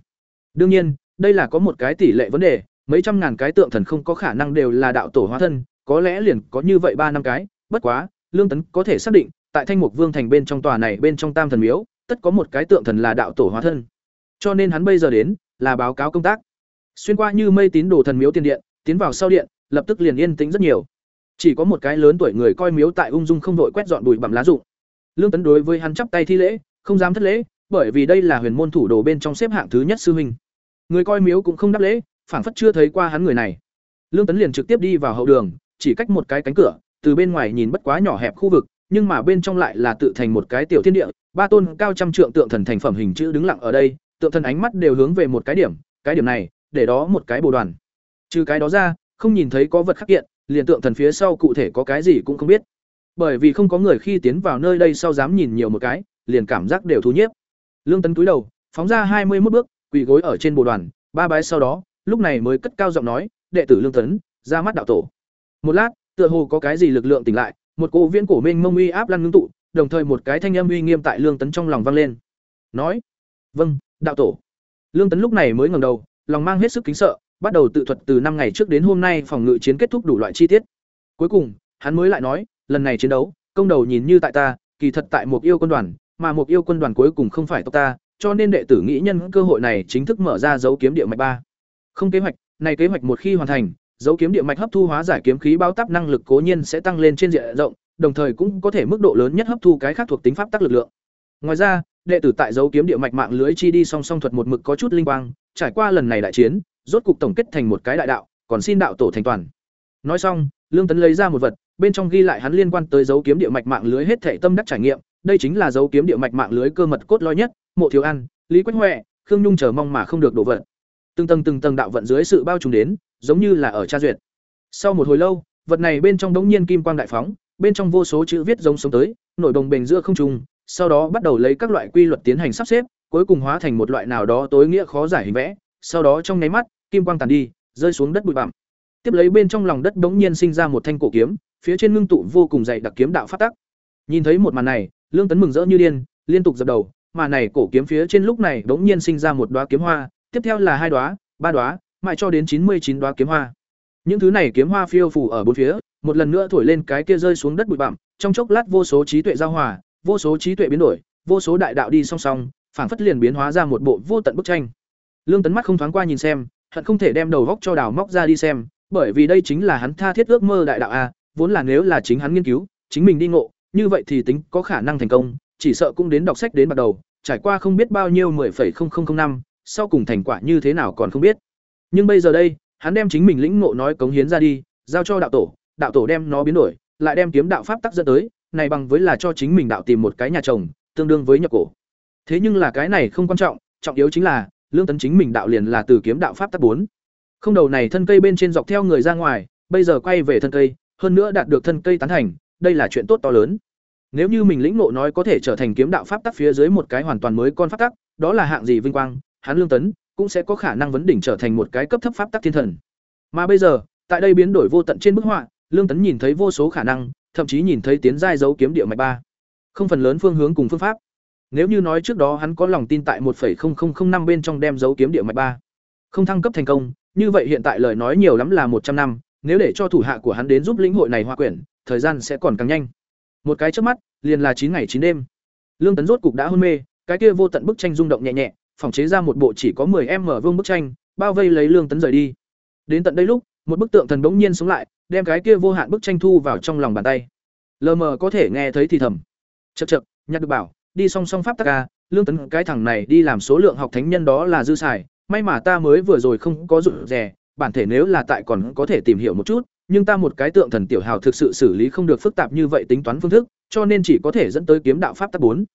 Đương nhiên, đây là có một cái tỷ lệ vấn đề, mấy trăm ngàn cái tượng thần không có khả năng đều là đạo tổ hóa thân, có lẽ liền có như vậy ba năm cái, bất quá, lương tấn có thể xác định, tại thanh mục vương thành bên trong tòa này bên trong tam thần miếu tất có một cái tượng thần là đạo tổ hóa thân. Cho nên hắn bây giờ đến, là báo cáo công tác. Xuyên qua như mây tín đồ thần miếu tiền điện, tiến vào sau điện, lập tức liền yên tĩnh rất nhiều. Chỉ có một cái lớn tuổi người coi miếu tại ung dung không đội quét dọn bụi bặm lá rụng. Lương tấn đối với hắn chắp tay thi lễ, không dám thất lễ, bởi vì đây là huyền môn thủ đồ bên trong xếp hạng thứ nhất sư huynh. Người coi miếu cũng không đáp lễ, phảng phất chưa thấy qua hắn người này. Lương tấn liền trực tiếp đi vào hậu đường, chỉ cách một cái cánh cửa, từ bên ngoài nhìn bất quá nhỏ hẹp khu vực nhưng mà bên trong lại là tự thành một cái tiểu thiên địa, ba tôn cao trăm trượng tượng thần thành phẩm hình chữ đứng lặng ở đây, tượng thần ánh mắt đều hướng về một cái điểm cái điểm này, để đó một cái bồ đoàn. Trừ cái đó ra, không nhìn thấy có vật khắc kiện liền tượng thần phía sau cụ thể có cái gì cũng không biết. Bởi vì không có người khi tiến vào nơi đây sau dám nhìn nhiều một cái, liền cảm giác đều thú nhiếp. Lương tấn cúi đầu, phóng ra hai mươi 21 bước, quỳ gối ở trên bồ đoàn, ba bái sau đó, lúc này mới cất cao giọng nói, đệ tử lương tấn, ra mắt đạo tổ. Một lát, tựa hồ có cái gì lực lượng tỉnh lại một cỗ viễn cổ minh mông uy áp lăn ngưng tụ, đồng thời một cái thanh âm uy nghiêm tại lương tấn trong lòng vang lên. Nói vâng đạo tổ. Lương tấn lúc này mới ngẩng đầu, lòng mang hết sức kính sợ, bắt đầu tự thuật từ năm ngày trước đến hôm nay phòng ngự chiến kết thúc đủ loại chi tiết. Cuối cùng, hắn mới lại nói, lần này chiến đấu, công đầu nhìn như tại ta, kỳ thật tại một yêu quân đoàn, mà một yêu quân đoàn cuối cùng không phải tộc ta, cho nên đệ tử nghĩ nhân cơ hội này chính thức mở ra dấu kiếm địa mạch ba. Không kế hoạch, này kế hoạch một khi hoàn thành dấu kiếm địa mạch hấp thu hóa giải kiếm khí bao táp năng lực cố nhiên sẽ tăng lên trên diện rộng, đồng thời cũng có thể mức độ lớn nhất hấp thu cái khác thuộc tính pháp tác lực lượng. Ngoài ra, đệ tử tại dấu kiếm địa mạch mạng lưới chi đi song song thuật một mực có chút linh quang, trải qua lần này đại chiến, rốt cục tổng kết thành một cái đại đạo, còn xin đạo tổ thành toàn. Nói xong, lương tấn lấy ra một vật, bên trong ghi lại hắn liên quan tới dấu kiếm địa mạch mạng lưới hết thể tâm đắc trải nghiệm, đây chính là dấu kiếm địa mạch mạng lưới cơ mật cốt lõi nhất, mộ thiếu ăn lý quách huệ, khương nhung chờ mong mà không được đổ vận từng tầng từng tầng đạo vận dưới sự bao trùm đến giống như là ở tra duyệt. Sau một hồi lâu, vật này bên trong đống nhiên kim quang đại phóng, bên trong vô số chữ viết giống sống tới, nổi đồng bền giữa không trung, sau đó bắt đầu lấy các loại quy luật tiến hành sắp xếp, cuối cùng hóa thành một loại nào đó tối nghĩa khó giải hình vẽ. Sau đó trong nháy mắt, kim quang tàn đi, rơi xuống đất bụi bặm. Tiếp lấy bên trong lòng đất đống nhiên sinh ra một thanh cổ kiếm, phía trên ngưng tụ vô cùng dày đặc kiếm đạo phát tắc. Nhìn thấy một màn này, lương tấn mừng rỡ như điên, liên tục dập đầu, mà này cổ kiếm phía trên lúc này đống nhiên sinh ra một đóa kiếm hoa, tiếp theo là hai đóa, ba đóa mãi cho đến chín mươi chín đóa kiếm hoa. Những thứ này kiếm hoa phiêu phủ ở bốn phía một lần nữa thổi lên cái kia rơi xuống đất bụi bặm trong chốc lát vô số trí tuệ giao hòa vô số trí tuệ biến đổi vô số đại đạo đi song song phảng phất liền biến hóa ra một bộ vô tận bức tranh. Lương tấn mắt không thoáng qua nhìn xem hận không thể đem đầu góc cho đào móc ra đi xem bởi vì đây chính là hắn tha thiết ước mơ đại đạo a vốn là nếu là chính hắn nghiên cứu chính mình đi ngộ như vậy thì tính có khả năng thành công chỉ sợ cũng đến đọc sách đến bắt đầu trải qua không biết bao nhiêu 10,0005, năm sau cùng thành quả như thế nào còn không biết nhưng bây giờ đây, hắn đem chính mình lĩnh ngộ nói cống hiến ra đi, giao cho đạo tổ đạo tổ đem nó biến đổi, lại đem kiếm đạo pháp tắc dẫn tới, này bằng với là cho chính mình đạo tìm một cái nhà chồng, tương đương với nhập cổ. Thế nhưng là cái này không quan trọng trọng yếu chính là, lương tấn chính mình đạo liền là từ kiếm đạo pháp tắc bốn. Không đầu này thân cây bên trên dọc theo người ra ngoài, bây giờ quay về thân cây, hơn nữa đạt được thân cây tán thành, đây là chuyện tốt to lớn. Nếu như mình lĩnh ngộ nói có thể trở thành kiếm đạo pháp tắc phía dưới một cái hoàn toàn mới con pháp tắc, đó là hạng gì vinh quang, hắn lương tấn cũng sẽ có khả năng vấn đỉnh trở thành một cái cấp thấp pháp tắc thiên thần mà bây giờ tại đây biến đổi vô tận trên bức họa lương tấn nhìn thấy vô số khả năng thậm chí nhìn thấy tiến giai dấu kiếm địa mạch ba không phần lớn phương hướng cùng phương pháp nếu như nói trước đó hắn có lòng tin tại 1.0005 bên trong đem dấu kiếm địa mạch ba không thăng cấp thành công, như vậy hiện tại lời nói nhiều lắm là một trăm năm, nếu để cho thủ hạ của hắn đến giúp lĩnh hội này hoa quyển, thời gian sẽ còn càng nhanh. Một cái chớp mắt, liền là chín ngày chín đêm. Lương Tấn rốt cục đã hôn mê, cái kia vô tận bức tranh rung động nhẹ nhẹ, phòng chế ra một bộ chỉ có 10m vuông bức tranh, bao vây lấy Lương Tấn rời đi. Đến tận đây lúc, một bức tượng thần bỗng nhiên sống lại, đem cái kia vô hạn bức tranh thu vào trong lòng bàn tay. Lờ mờ có thể nghe thấy thì thầm. Chậc chậc, nhặt được bảo, đi song song pháp tắc a, lương tấn cái thằng này đi làm số lượng học thánh nhân đó là dư xài, may mà ta mới vừa rồi không có rụt rè, bản thể nếu là tại còn có thể tìm hiểu một chút, nhưng ta một cái tượng thần tiểu hào thực sự xử lý không được phức tạp như vậy tính toán phương thức, cho nên chỉ có thể dẫn tới kiếm đạo pháp tắc bốn.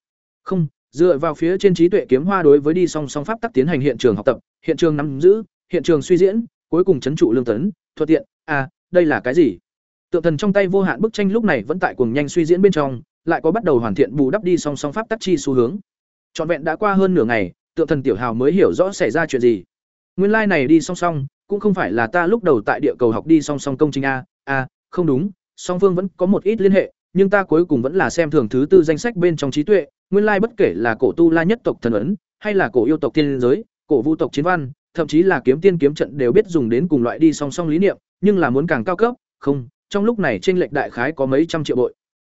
Không, dựa vào phía trên trí tuệ kiếm hoa đối với đi song song pháp tắc tiến hành hiện trường học tập, hiện trường nắm giữ, hiện trường suy diễn, cuối cùng chấn trụ lương tấn, thuận tiện, à, đây là cái gì? Tượng thần trong tay vô hạn bức tranh lúc này vẫn tại cuồng nhanh suy diễn bên trong, lại có bắt đầu hoàn thiện bù đắp đi song song pháp tắc chi xu hướng. Trọn vẹn đã qua hơn nửa ngày, tượng thần tiểu hào mới hiểu rõ xảy ra chuyện gì. Nguyên lai này đi song song, cũng không phải là ta lúc đầu tại địa cầu học đi song song công trình a, a, không đúng, song phương vẫn có một ít liên hệ, nhưng ta cuối cùng vẫn là xem thường thứ tư danh sách bên trong trí tuệ, nguyên lai bất kể là cổ tu la nhất tộc thần ấn, hay là cổ yêu tộc tiên giới, cổ vu tộc chiến văn, thậm chí là kiếm tiên kiếm trận đều biết dùng đến cùng loại đi song song lý niệm, nhưng là muốn càng cao cấp, không, trong lúc này trên lệch đại khái có mấy trăm triệu bội.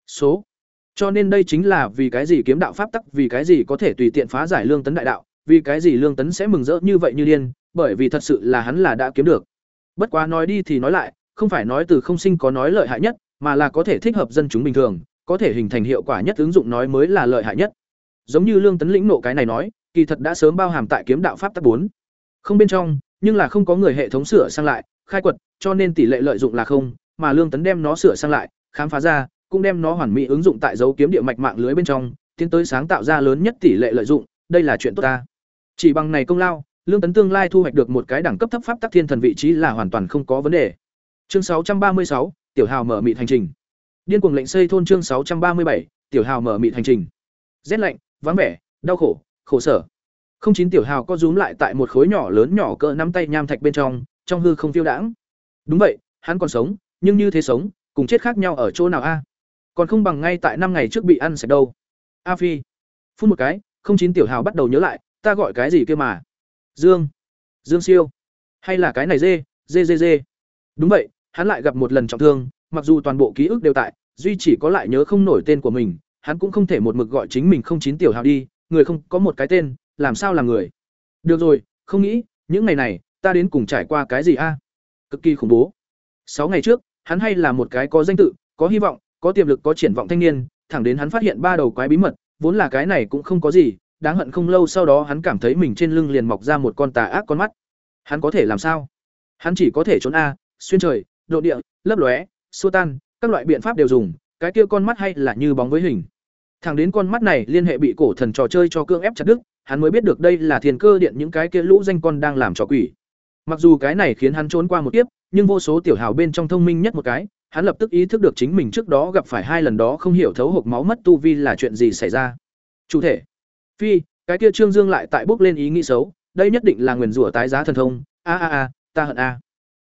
Số. Cho nên đây chính là vì cái gì kiếm đạo pháp tắc, vì cái gì có thể tùy tiện phá giải lương tấn đại đạo, vì cái gì lương tấn sẽ mừng rỡ như vậy như điên, bởi vì thật sự là hắn là đã kiếm được. Bất quá nói đi thì nói lại, không phải nói từ không sinh có nói lợi hại nhất, mà là có thể thích hợp dân chúng bình thường, có thể hình thành hiệu quả nhất ứng dụng nói mới là lợi hại nhất. Giống như lương tấn lĩnh nộ cái này nói, kỳ thật đã sớm bao hàm tại kiếm đạo pháp tắc bốn. Không bên trong nhưng là không có người hệ thống sửa sang lại khai quật cho nên tỷ lệ lợi dụng là không mà lương tấn đem nó sửa sang lại khám phá ra cũng đem nó hoàn mỹ ứng dụng tại dấu kiếm địa mạch mạng lưới bên trong tiến tới sáng tạo ra lớn nhất tỷ lệ lợi dụng đây là chuyện tốt ta. Chỉ bằng này công lao lương tấn tương lai thu hoạch được một cái đẳng cấp thấp pháp tắc thiên thần vị trí là hoàn toàn không có vấn đề. Chương 636, tiểu hào mở mịt hành trình. Điên cuồng lệnh xây thôn chương 637, tiểu hào mở mịt hành trình. Rét lạnh vắng vẻ đau khổ khổ sở. Không chín tiểu hào có rúm lại tại một khối nhỏ lớn nhỏ cỡ nắm tay nham thạch bên trong trong hư không phiêu đãng. Đúng vậy hắn còn sống nhưng như thế sống cùng chết khác nhau ở chỗ nào a? Còn không bằng ngay tại năm ngày trước bị ăn sạch đâu. A phi. Phun một cái không chín tiểu hào bắt đầu nhớ lại ta gọi cái gì kia mà? Dương. Dương siêu. Hay là cái này dê dê dê dê. Đúng vậy hắn lại gặp một lần trọng thương, mặc dù toàn bộ ký ức đều tại, duy chỉ có lại nhớ không nổi tên của mình, hắn cũng không thể một mực gọi chính mình không chín tiểu hào đi, người không có một cái tên, làm sao làm người? Được rồi, không nghĩ, những ngày này, ta đến cùng trải qua cái gì a? Cực kỳ khủng bố. Sáu ngày trước, hắn hay là một cái có danh tự, có hy vọng, có tiềm lực, có triển vọng thanh niên, thẳng đến hắn phát hiện ba đầu quái bí mật, vốn là cái này cũng không có gì, đáng hận không lâu sau đó hắn cảm thấy mình trên lưng liền mọc ra một con tà ác con mắt. Hắn có thể làm sao? Hắn chỉ có thể trốn a, xuyên trời độ địa lấp lóe xua tan các loại biện pháp đều dùng cái kia con mắt hay là như bóng với hình Thẳng đến con mắt này liên hệ bị cổ thần trò chơi cho cương ép chặt đứt, hắn mới biết được đây là thiên cơ điện những cái kia lũ danh con đang làm trò quỷ. Mặc dù cái này khiến hắn trốn qua một kiếp, nhưng vô số tiểu hào bên trong thông minh nhất một cái, hắn lập tức ý thức được chính mình trước đó gặp phải hai lần đó không hiểu thấu hộp máu mất tu vi là chuyện gì xảy ra. Chủ thể, phi, cái kia Trương Dương lại tại bước lên ý nghĩ xấu, đây nhất định là nguyền rủa tái giá thần thông, a a a, ta hận a.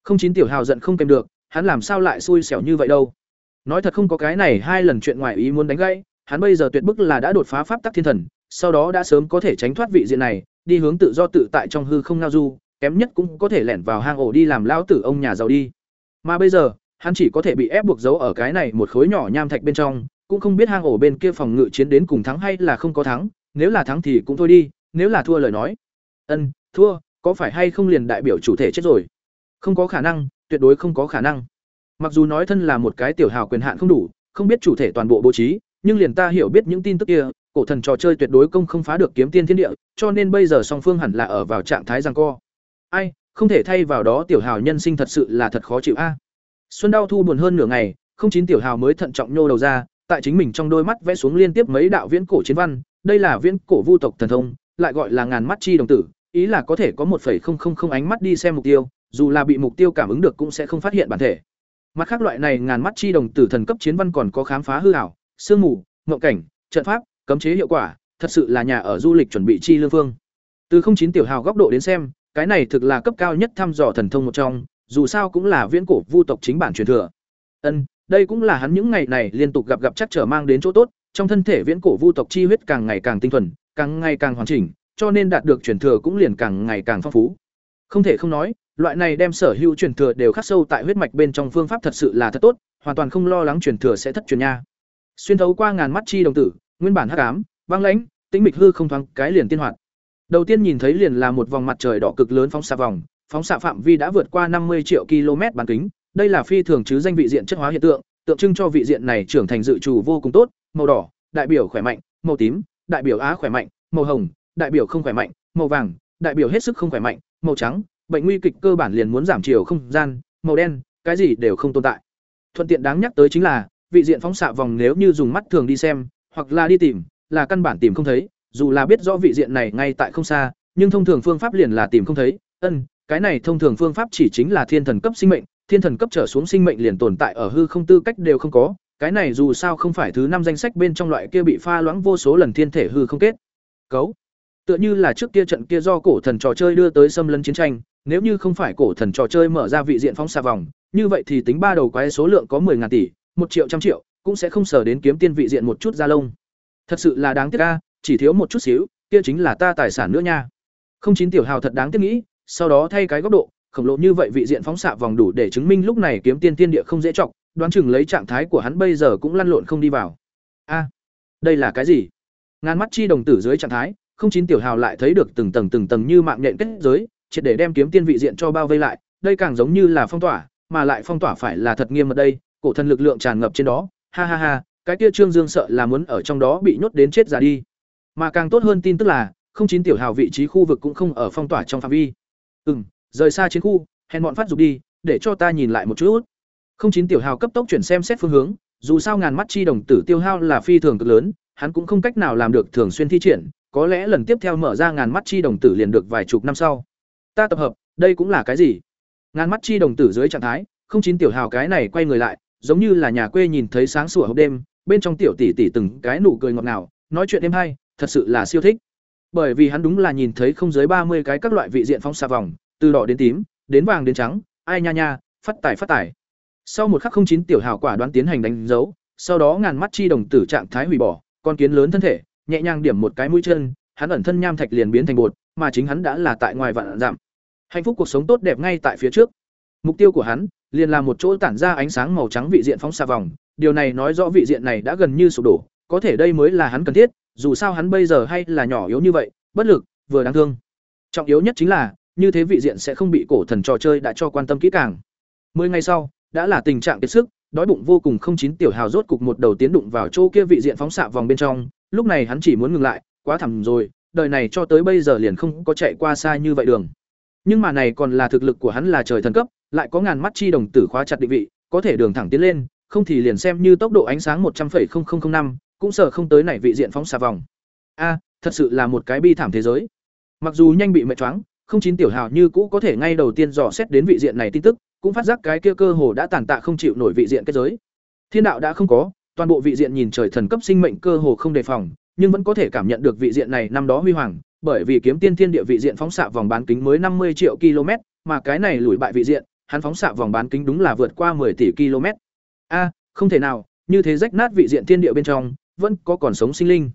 Không chín tiểu hào giận không kèm được, hắn làm sao lại xui xẻo như vậy đâu? Nói thật không có cái này hai lần chuyện ngoài ý muốn đánh gãy, hắn bây giờ tuyệt bức là đã đột phá pháp tắc thiên thần, sau đó đã sớm có thể tránh thoát vị diện này, đi hướng tự do tự tại trong hư không ngao du, kém nhất cũng có thể lẻn vào hang ổ đi làm lão tử ông nhà giàu đi. Mà bây giờ, hắn chỉ có thể bị ép buộc giấu ở cái này một khối nhỏ nham thạch bên trong, cũng không biết hang ổ bên kia phòng ngự chiến đến cùng thắng hay là không có thắng, nếu là thắng thì cũng thôi đi, nếu là thua lời nói. Ân, thua, có phải hay không liền đại biểu chủ thể chết rồi? Không có khả năng, tuyệt đối không có khả năng. Mặc dù nói thân là một cái tiểu hào quyền hạn không đủ, không biết chủ thể toàn bộ bố trí, nhưng liền ta hiểu biết những tin tức kia, cổ thần trò chơi tuyệt đối công không phá được kiếm tiên thiên địa, cho nên bây giờ song phương hẳn là ở vào trạng thái giằng co. Ai, không thể thay vào đó tiểu hào nhân sinh thật sự là thật khó chịu a. Xuân đau thu buồn hơn nửa ngày, không chín tiểu hào mới thận trọng nhô đầu ra, tại chính mình trong đôi mắt vẽ xuống liên tiếp mấy đạo viễn cổ chiến văn, đây là viễn cổ vu tộc thần thông, lại gọi là ngàn mắt chi đồng tử, ý là có thể có 1.000 ánh mắt đi xem mục tiêu, dù là bị mục tiêu cảm ứng được cũng sẽ không phát hiện bản thể. Mặt khác loại này ngàn mắt chi đồng tử thần cấp chiến văn còn có khám phá hư ảo, sương mù, ngộ cảnh, trận pháp, cấm chế hiệu quả, thật sự là nhà ở du lịch chuẩn bị chi lương phương. Từ không chín tiểu hào góc độ đến xem, cái này thực là cấp cao nhất thăm dò thần thông một trong, dù sao cũng là viễn cổ vu tộc chính bản truyền thừa. Ân, đây cũng là hắn những ngày này liên tục gặp gặp chắc trở mang đến chỗ tốt, trong thân thể viễn cổ vu tộc chi huyết càng ngày càng tinh thuần, càng ngày càng hoàn chỉnh, cho nên đạt được truyền thừa cũng liền càng ngày càng phong phú. Không thể không nói, loại này đem sở hữu truyền thừa đều khắc sâu tại huyết mạch bên trong phương pháp thật sự là thật tốt, hoàn toàn không lo lắng truyền thừa sẽ thất truyền nha. Xuyên thấu qua ngàn mắt chi đồng tử nguyên bản hắc ám băng lãnh tĩnh mịch hư không thoáng cái liền tiên hoạt. Đầu tiên nhìn thấy liền là một vòng mặt trời đỏ cực lớn phóng xạ vòng phóng xạ phạm vi đã vượt qua năm mươi triệu km bán kính đây là phi thường chứ danh vị diện chất hóa hiện tượng tượng trưng cho vị diện này trưởng thành dự trù vô cùng tốt màu đỏ đại biểu khỏe mạnh màu tím đại biểu á khỏe mạnh màu hồng đại biểu không khỏe mạnh màu vàng đại biểu hết sức không khỏe mạnh màu trắng bệnh nguy kịch cơ bản liền muốn giảm chiều không gian màu đen cái gì đều không tồn tại. Thuận tiện đáng nhắc tới chính là vị diện phóng xạ vòng nếu như dùng mắt thường đi xem, hoặc là đi tìm, là căn bản tìm không thấy, dù là biết rõ vị diện này ngay tại không xa, nhưng thông thường phương pháp liền là tìm không thấy. Ân, cái này thông thường phương pháp chỉ chính là thiên thần cấp sinh mệnh, thiên thần cấp trở xuống sinh mệnh liền tồn tại ở hư không tư cách đều không có, cái này dù sao không phải thứ năm danh sách bên trong loại kia bị pha loãng vô số lần thiên thể hư không kết. Cấu. Tựa như là trước kia trận kia do cổ thần trò chơi đưa tới xâm lấn chiến tranh nếu như không phải cổ thần trò chơi mở ra vị diện phóng xạ vòng, như vậy thì tính ba đầu quái số lượng có 10 ngàn tỷ, một triệu trăm triệu, cũng sẽ không sở đến kiếm tiên vị diện một chút da lông. Thật sự là đáng tiếc a, chỉ thiếu một chút xíu, kia chính là ta tài sản nữa nha. Không chín tiểu hào thật đáng tiếc nghĩ, sau đó thay cái góc độ, khổng lồ như vậy vị diện phóng xạ vòng đủ để chứng minh lúc này kiếm tiên tiên địa không dễ trọng đoán chừng lấy trạng thái của hắn bây giờ cũng lăn lộn không đi vào. A, đây là cái gì? Ngàn mắt chi đồng tử dưới trạng thái, không chín tiểu hào lại thấy được từng tầng từng tầng như mạng nhện kết giới triệt để đem kiếm tiên vị diện cho bao vây lại, đây càng giống như là phong tỏa, mà lại phong tỏa phải là thật nghiêm mật đây, cổ thần lực lượng tràn ngập trên đó. Ha ha ha, cái kia trương dương sợ là muốn ở trong đó bị nhốt đến chết ra đi. Mà càng tốt hơn tin tức là, không chín tiểu hào vị trí khu vực cũng không ở phong tỏa trong phạm vi. Ừ rời xa chiến khu hẹn bọn phát dục đi, để cho ta nhìn lại một chút. Không chín tiểu hào cấp tốc chuyển xem xét phương hướng, dù sao ngàn mắt chi đồng tử tiêu hao là phi thường cực lớn, hắn cũng không cách nào làm được thường xuyên thi triển, có lẽ lần tiếp theo mở ra ngàn mắt chi đồng tử liền được vài chục năm sau ta tập hợp, đây cũng là cái gì? Ngàn mắt chi đồng tử dưới trạng thái, không chín tiểu hào cái này quay người lại, giống như là nhà quê nhìn thấy sáng sủa hộp đêm, bên trong tiểu tỷ tỷ từng cái nụ cười ngọt ngào, nói chuyện êm hay, thật sự là siêu thích. Bởi vì hắn đúng là nhìn thấy không dưới ba mươi cái các loại vị diện phóng xà vòng, từ đỏ đến tím, đến vàng đến trắng, ai nha nha, phát tài phát tài. Sau một khắc không chín tiểu hào quả đoán tiến hành đánh dấu, sau đó ngàn mắt chi đồng tử trạng thái hủy bỏ, con kiến lớn thân thể, nhẹ nhàng điểm một cái mũi chân, hắn ẩn thân nham thạch liền biến thành bột, mà chính hắn đã là tại ngoài vạn giảm hạnh phúc cuộc sống tốt đẹp ngay tại phía trước. Mục tiêu của hắn liền là một chỗ tản ra ánh sáng màu trắng vị diện phóng xa vòng. Điều này nói rõ vị diện này đã gần như sụp đổ, có thể đây mới là hắn cần thiết, dù sao hắn bây giờ hay là nhỏ yếu như vậy, bất lực, vừa đáng thương. Trọng yếu nhất chính là, như thế vị diện sẽ không bị cổ thần trò chơi đã cho quan tâm kỹ càng. Mười ngày sau, đã là tình trạng kiệt sức, đói bụng vô cùng không chín tiểu hào rốt cục một đầu tiến đụng vào chỗ kia vị diện phóng xạ vòng bên trong. Lúc này hắn chỉ muốn ngừng lại, quá thẳm rồi, đời này cho tới bây giờ liền không có chạy qua xa như vậy đường nhưng mà này còn là thực lực của hắn là trời thần cấp, lại có ngàn mắt chi đồng tử khóa chặt định vị, có thể đường thẳng tiến lên, không thì liền xem như tốc độ ánh sáng một trăm linh năm, cũng sợ không tới này vị diện phóng xạ vòng. A, thật sự là một cái bi thảm thế giới. Mặc dù nhanh bị mệt choáng, không chín tiểu hào như cũ có thể ngay đầu tiên dò xét đến vị diện này tin tức, cũng phát giác cái kia cơ hồ đã tàn tạ không chịu nổi vị diện kết giới. Thiên đạo đã không có, toàn bộ vị diện nhìn trời thần cấp sinh mệnh cơ hồ không đề phòng, nhưng vẫn có thể cảm nhận được vị diện này năm đó huy hoàng bởi vì kiếm tiên thiên địa vị diện phóng xạ vòng bán kính mới năm mươi triệu km, mà cái này lùi bại vị diện, hắn phóng xạ vòng bán kính đúng là vượt qua 10 tỷ km. A, không thể nào, như thế rách nát vị diện thiên địa bên trong, vẫn có còn sống sinh linh.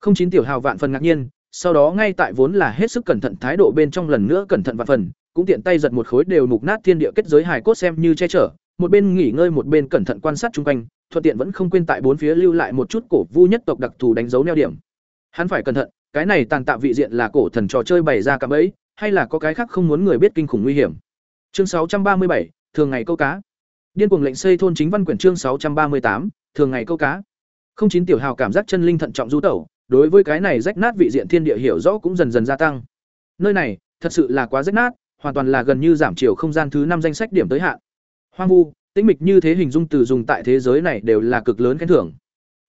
Không chín tiểu hào vạn phần ngạc nhiên, sau đó ngay tại vốn là hết sức cẩn thận thái độ bên trong lần nữa cẩn thận vạn phần, cũng tiện tay giật một khối đều mục nát thiên địa kết giới hài cốt xem như che chở, một bên nghỉ ngơi một bên cẩn thận quan sát chung quanh, thuận tiện vẫn không quên tại bốn phía lưu lại một chút cổ vu nhất tộc đặc thù đánh dấu neo điểm. Hắn phải cẩn thận cái này tàn tạ vị diện là cổ thần trò chơi bày ra cạm ấy hay là có cái khác không muốn người biết kinh khủng nguy hiểm? Chương sáu trăm ba mươi bảy, thường ngày câu cá. Điên cuồng lệnh xây thôn chính văn quyển chương sáu trăm ba mươi tám, thường ngày câu cá. Không chín tiểu hào cảm giác chân linh thận trọng du tẩu, đối với cái này rách nát vị diện thiên địa hiểu rõ cũng dần dần gia tăng. Nơi này, thật sự là quá rách nát, hoàn toàn là gần như giảm chiều không gian thứ năm danh sách điểm tới hạn. Hoang vu, tĩnh mịch như thế hình dung từ dùng tại thế giới này đều là cực lớn khen thưởng.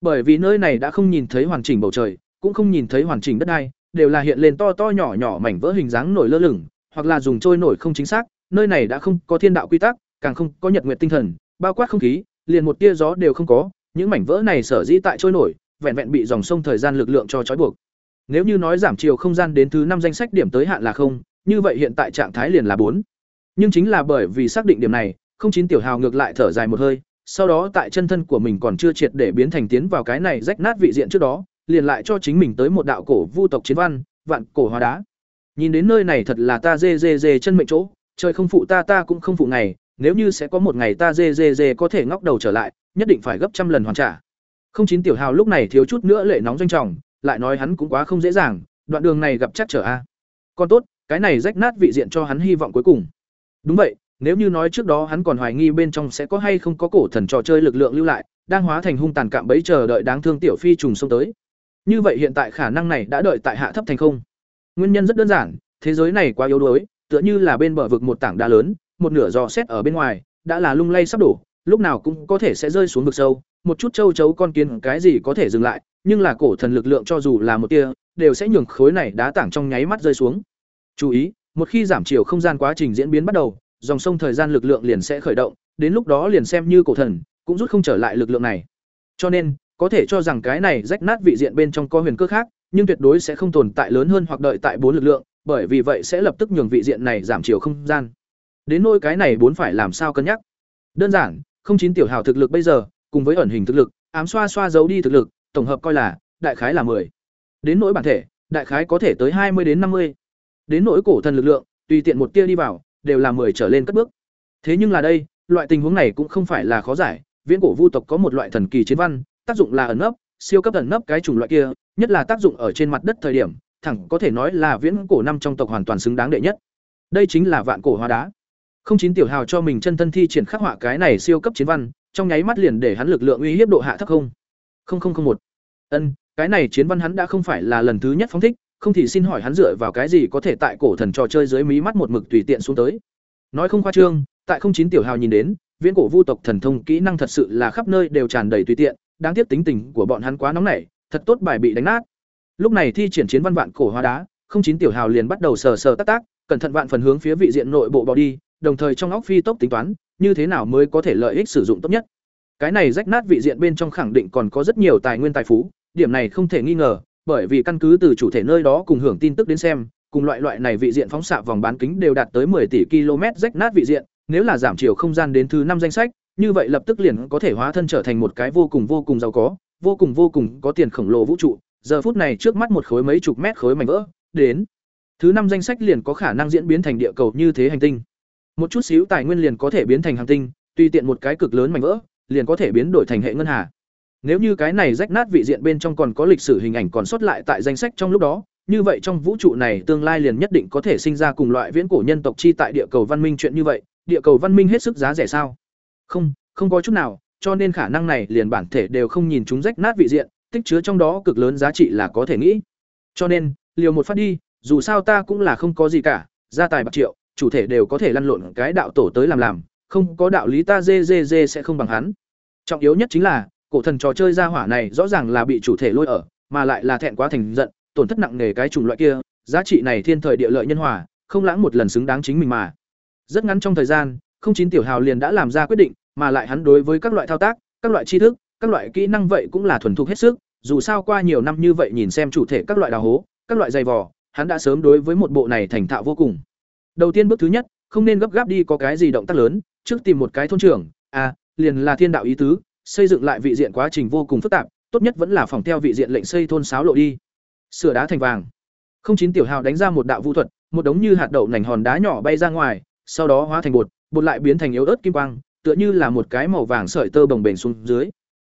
Bởi vì nơi này đã không nhìn thấy hoàn chỉnh bầu trời cũng không nhìn thấy hoàn chỉnh đất đai, đều là hiện lên to to nhỏ nhỏ mảnh vỡ hình dáng nổi lơ lửng, hoặc là dùng trôi nổi không chính xác, nơi này đã không có thiên đạo quy tắc, càng không có nhật nguyệt tinh thần, bao quát không khí, liền một tia gió đều không có, những mảnh vỡ này sở dĩ tại trôi nổi, vẹn vẹn bị dòng sông thời gian lực lượng cho trói buộc. Nếu như nói giảm chiều không gian đến thứ năm danh sách điểm tới hạn là không, như vậy hiện tại trạng thái liền là bốn. Nhưng chính là bởi vì xác định điểm này, không chín tiểu hào ngược lại thở dài một hơi, sau đó tại chân thân của mình còn chưa triệt để biến thành tiến vào cái này rách nát vị diện trước đó liền lại cho chính mình tới một đạo cổ vu tộc chiến văn, vạn cổ hóa đá. Nhìn đến nơi này thật là ta dê dê dê chân mệnh chỗ, trời không phụ ta ta cũng không phụ ngày, nếu như sẽ có một ngày ta dê dê dê có thể ngóc đầu trở lại, nhất định phải gấp trăm lần hoàn trả. Không chín tiểu hào lúc này thiếu chút nữa lệ nóng doanh trọng, lại nói hắn cũng quá không dễ dàng, đoạn đường này gặp chắc trở a. Còn tốt, cái này rách nát vị diện cho hắn hy vọng cuối cùng. Đúng vậy, nếu như nói trước đó hắn còn hoài nghi bên trong sẽ có hay không có cổ thần trò chơi lực lượng lưu lại, đang hóa thành hung tàn cạm bẫy chờ đợi đáng thương tiểu phi trùng xông tới như vậy hiện tại khả năng này đã đợi tại hạ thấp thành không? Nguyên nhân rất đơn giản thế giới này quá yếu đuối tựa như là bên bờ vực một tảng đá lớn một nửa giò xét ở bên ngoài đã là lung lay sắp đổ lúc nào cũng có thể sẽ rơi xuống vực sâu một chút châu chấu con kiến cái gì có thể dừng lại nhưng là cổ thần lực lượng cho dù là một tia đều sẽ nhường khối này đá tảng trong nháy mắt rơi xuống. Chú ý một khi giảm chiều không gian quá trình diễn biến bắt đầu dòng sông thời gian lực lượng liền sẽ khởi động đến lúc đó liền xem như cổ thần cũng rút không trở lại lực lượng này. Cho nên, có thể cho rằng cái này rách nát vị diện bên trong có huyền cơ khác, nhưng tuyệt đối sẽ không tồn tại lớn hơn hoặc đợi tại bốn lực lượng, bởi vì vậy sẽ lập tức nhường vị diện này giảm chiều không gian. Đến nỗi cái này bốn phải làm sao cân nhắc. Đơn giản, không chín tiểu hào thực lực bây giờ, cùng với ẩn hình thực lực, ám xoa xoa giấu đi thực lực, tổng hợp coi là đại khái là 10. Đến nỗi bản thể, đại khái có thể tới hai mươi đến năm mươi. Đến nỗi cổ thần lực lượng, tùy tiện một tia đi vào, đều là 10 trở lên cất bước. Thế nhưng là đây, loại tình huống này cũng không phải là khó giải, viễn cổ vu tộc có một loại thần kỳ chiến văn, tác dụng là ẩn nấp, siêu cấp ẩn nấp cái chủng loại kia, nhất là tác dụng ở trên mặt đất thời điểm, thẳng có thể nói là viễn cổ năm trong tộc hoàn toàn xứng đáng đệ nhất. Đây chính là vạn cổ hóa đá. Không chín tiểu hào cho mình chân thân thi triển khắc họa cái này siêu cấp chiến văn, trong nháy mắt liền để hắn lực lượng uy hiếp độ hạ thấp không. Không không không một. Ân, cái này chiến văn hắn đã không phải là lần thứ nhất phóng thích, không thì xin hỏi hắn dựa vào cái gì có thể tại cổ thần trò chơi dưới mí mắt một mực tùy tiện xuống tới. Nói không khoa trương, tại không chín tiểu hào nhìn đến, viễn cổ vu tộc thần thông kỹ năng thật sự là khắp nơi đều tràn đầy tùy tiện, đáng tiếc tính tình của bọn hắn quá nóng nảy, thật tốt bài bị đánh nát. Lúc này thi triển chiến văn vạn cổ hóa đá, không chín tiểu hào liền bắt đầu sờ sờ tác tác, cẩn thận vạn phần hướng phía vị diện nội bộ bỏ đi, đồng thời trong óc phi tốc tính toán, như thế nào mới có thể lợi ích sử dụng tốt nhất. Cái này rách nát vị diện bên trong khẳng định còn có rất nhiều tài nguyên tài phú, điểm này không thể nghi ngờ, bởi vì căn cứ từ chủ thể nơi đó cùng hưởng tin tức đến xem, cùng loại loại này vị diện phóng xạ vòng bán kính đều đạt tới 10 tỷ km rách nát vị diện, nếu là giảm chiều không gian đến thứ năm danh sách, như vậy lập tức liền có thể hóa thân trở thành một cái vô cùng vô cùng giàu có, vô cùng vô cùng có tiền khổng lồ vũ trụ. Giờ phút này trước mắt một khối mấy chục mét khối mảnh vỡ, đến thứ năm danh sách liền có khả năng diễn biến thành địa cầu như thế hành tinh. Một chút xíu tài nguyên liền có thể biến thành hành tinh, tùy tiện một cái cực lớn mảnh vỡ, liền có thể biến đổi thành hệ ngân hà. Nếu như cái này rách nát vị diện bên trong còn có lịch sử hình ảnh còn sót lại tại danh sách trong lúc đó, như vậy trong vũ trụ này tương lai liền nhất định có thể sinh ra cùng loại viễn cổ nhân tộc chi tại địa cầu văn minh chuyện như vậy, địa cầu văn minh hết sức giá rẻ sao? Không, không có chút nào, cho nên khả năng này liền bản thể đều không nhìn chúng rách nát vị diện, tích chứa trong đó cực lớn giá trị là có thể nghĩ. Cho nên, liều một phát đi, dù sao ta cũng là không có gì cả, gia tài bạc triệu, chủ thể đều có thể lăn lộn cái đạo tổ tới làm làm, không có đạo lý ta dê dê dê sẽ không bằng hắn. Trọng yếu nhất chính là, cổ thần trò chơi gia hỏa này rõ ràng là bị chủ thể lôi ở, mà lại là thẹn quá thành giận, tổn thất nặng nề cái chủng loại kia, giá trị này thiên thời địa lợi nhân hòa, không lãng một lần xứng đáng chính mình mà. Rất ngắn trong thời gian, không chín tiểu hào liền đã làm ra quyết định, mà lại hắn đối với các loại thao tác, các loại tri thức, các loại kỹ năng vậy cũng là thuần thục hết sức, dù sao qua nhiều năm như vậy nhìn xem chủ thể các loại đào hố, các loại dày vò, hắn đã sớm đối với một bộ này thành thạo vô cùng. Đầu tiên bước thứ nhất, không nên gấp gáp đi có cái gì động tác lớn, trước tìm một cái thôn trưởng, à, liền là thiên đạo ý tứ, xây dựng lại vị diện quá trình vô cùng phức tạp, tốt nhất vẫn là phòng theo vị diện lệnh xây thôn sáo lộ đi. Sửa đá thành vàng. Không chín tiểu hào đánh ra một đạo vũ thuật, một đống như hạt đậu nành hòn đá nhỏ bay ra ngoài, sau đó hóa thành bột, bột lại biến thành yếu ớt kim quang, tựa như là một cái màu vàng sợi tơ bồng bềnh xuống dưới.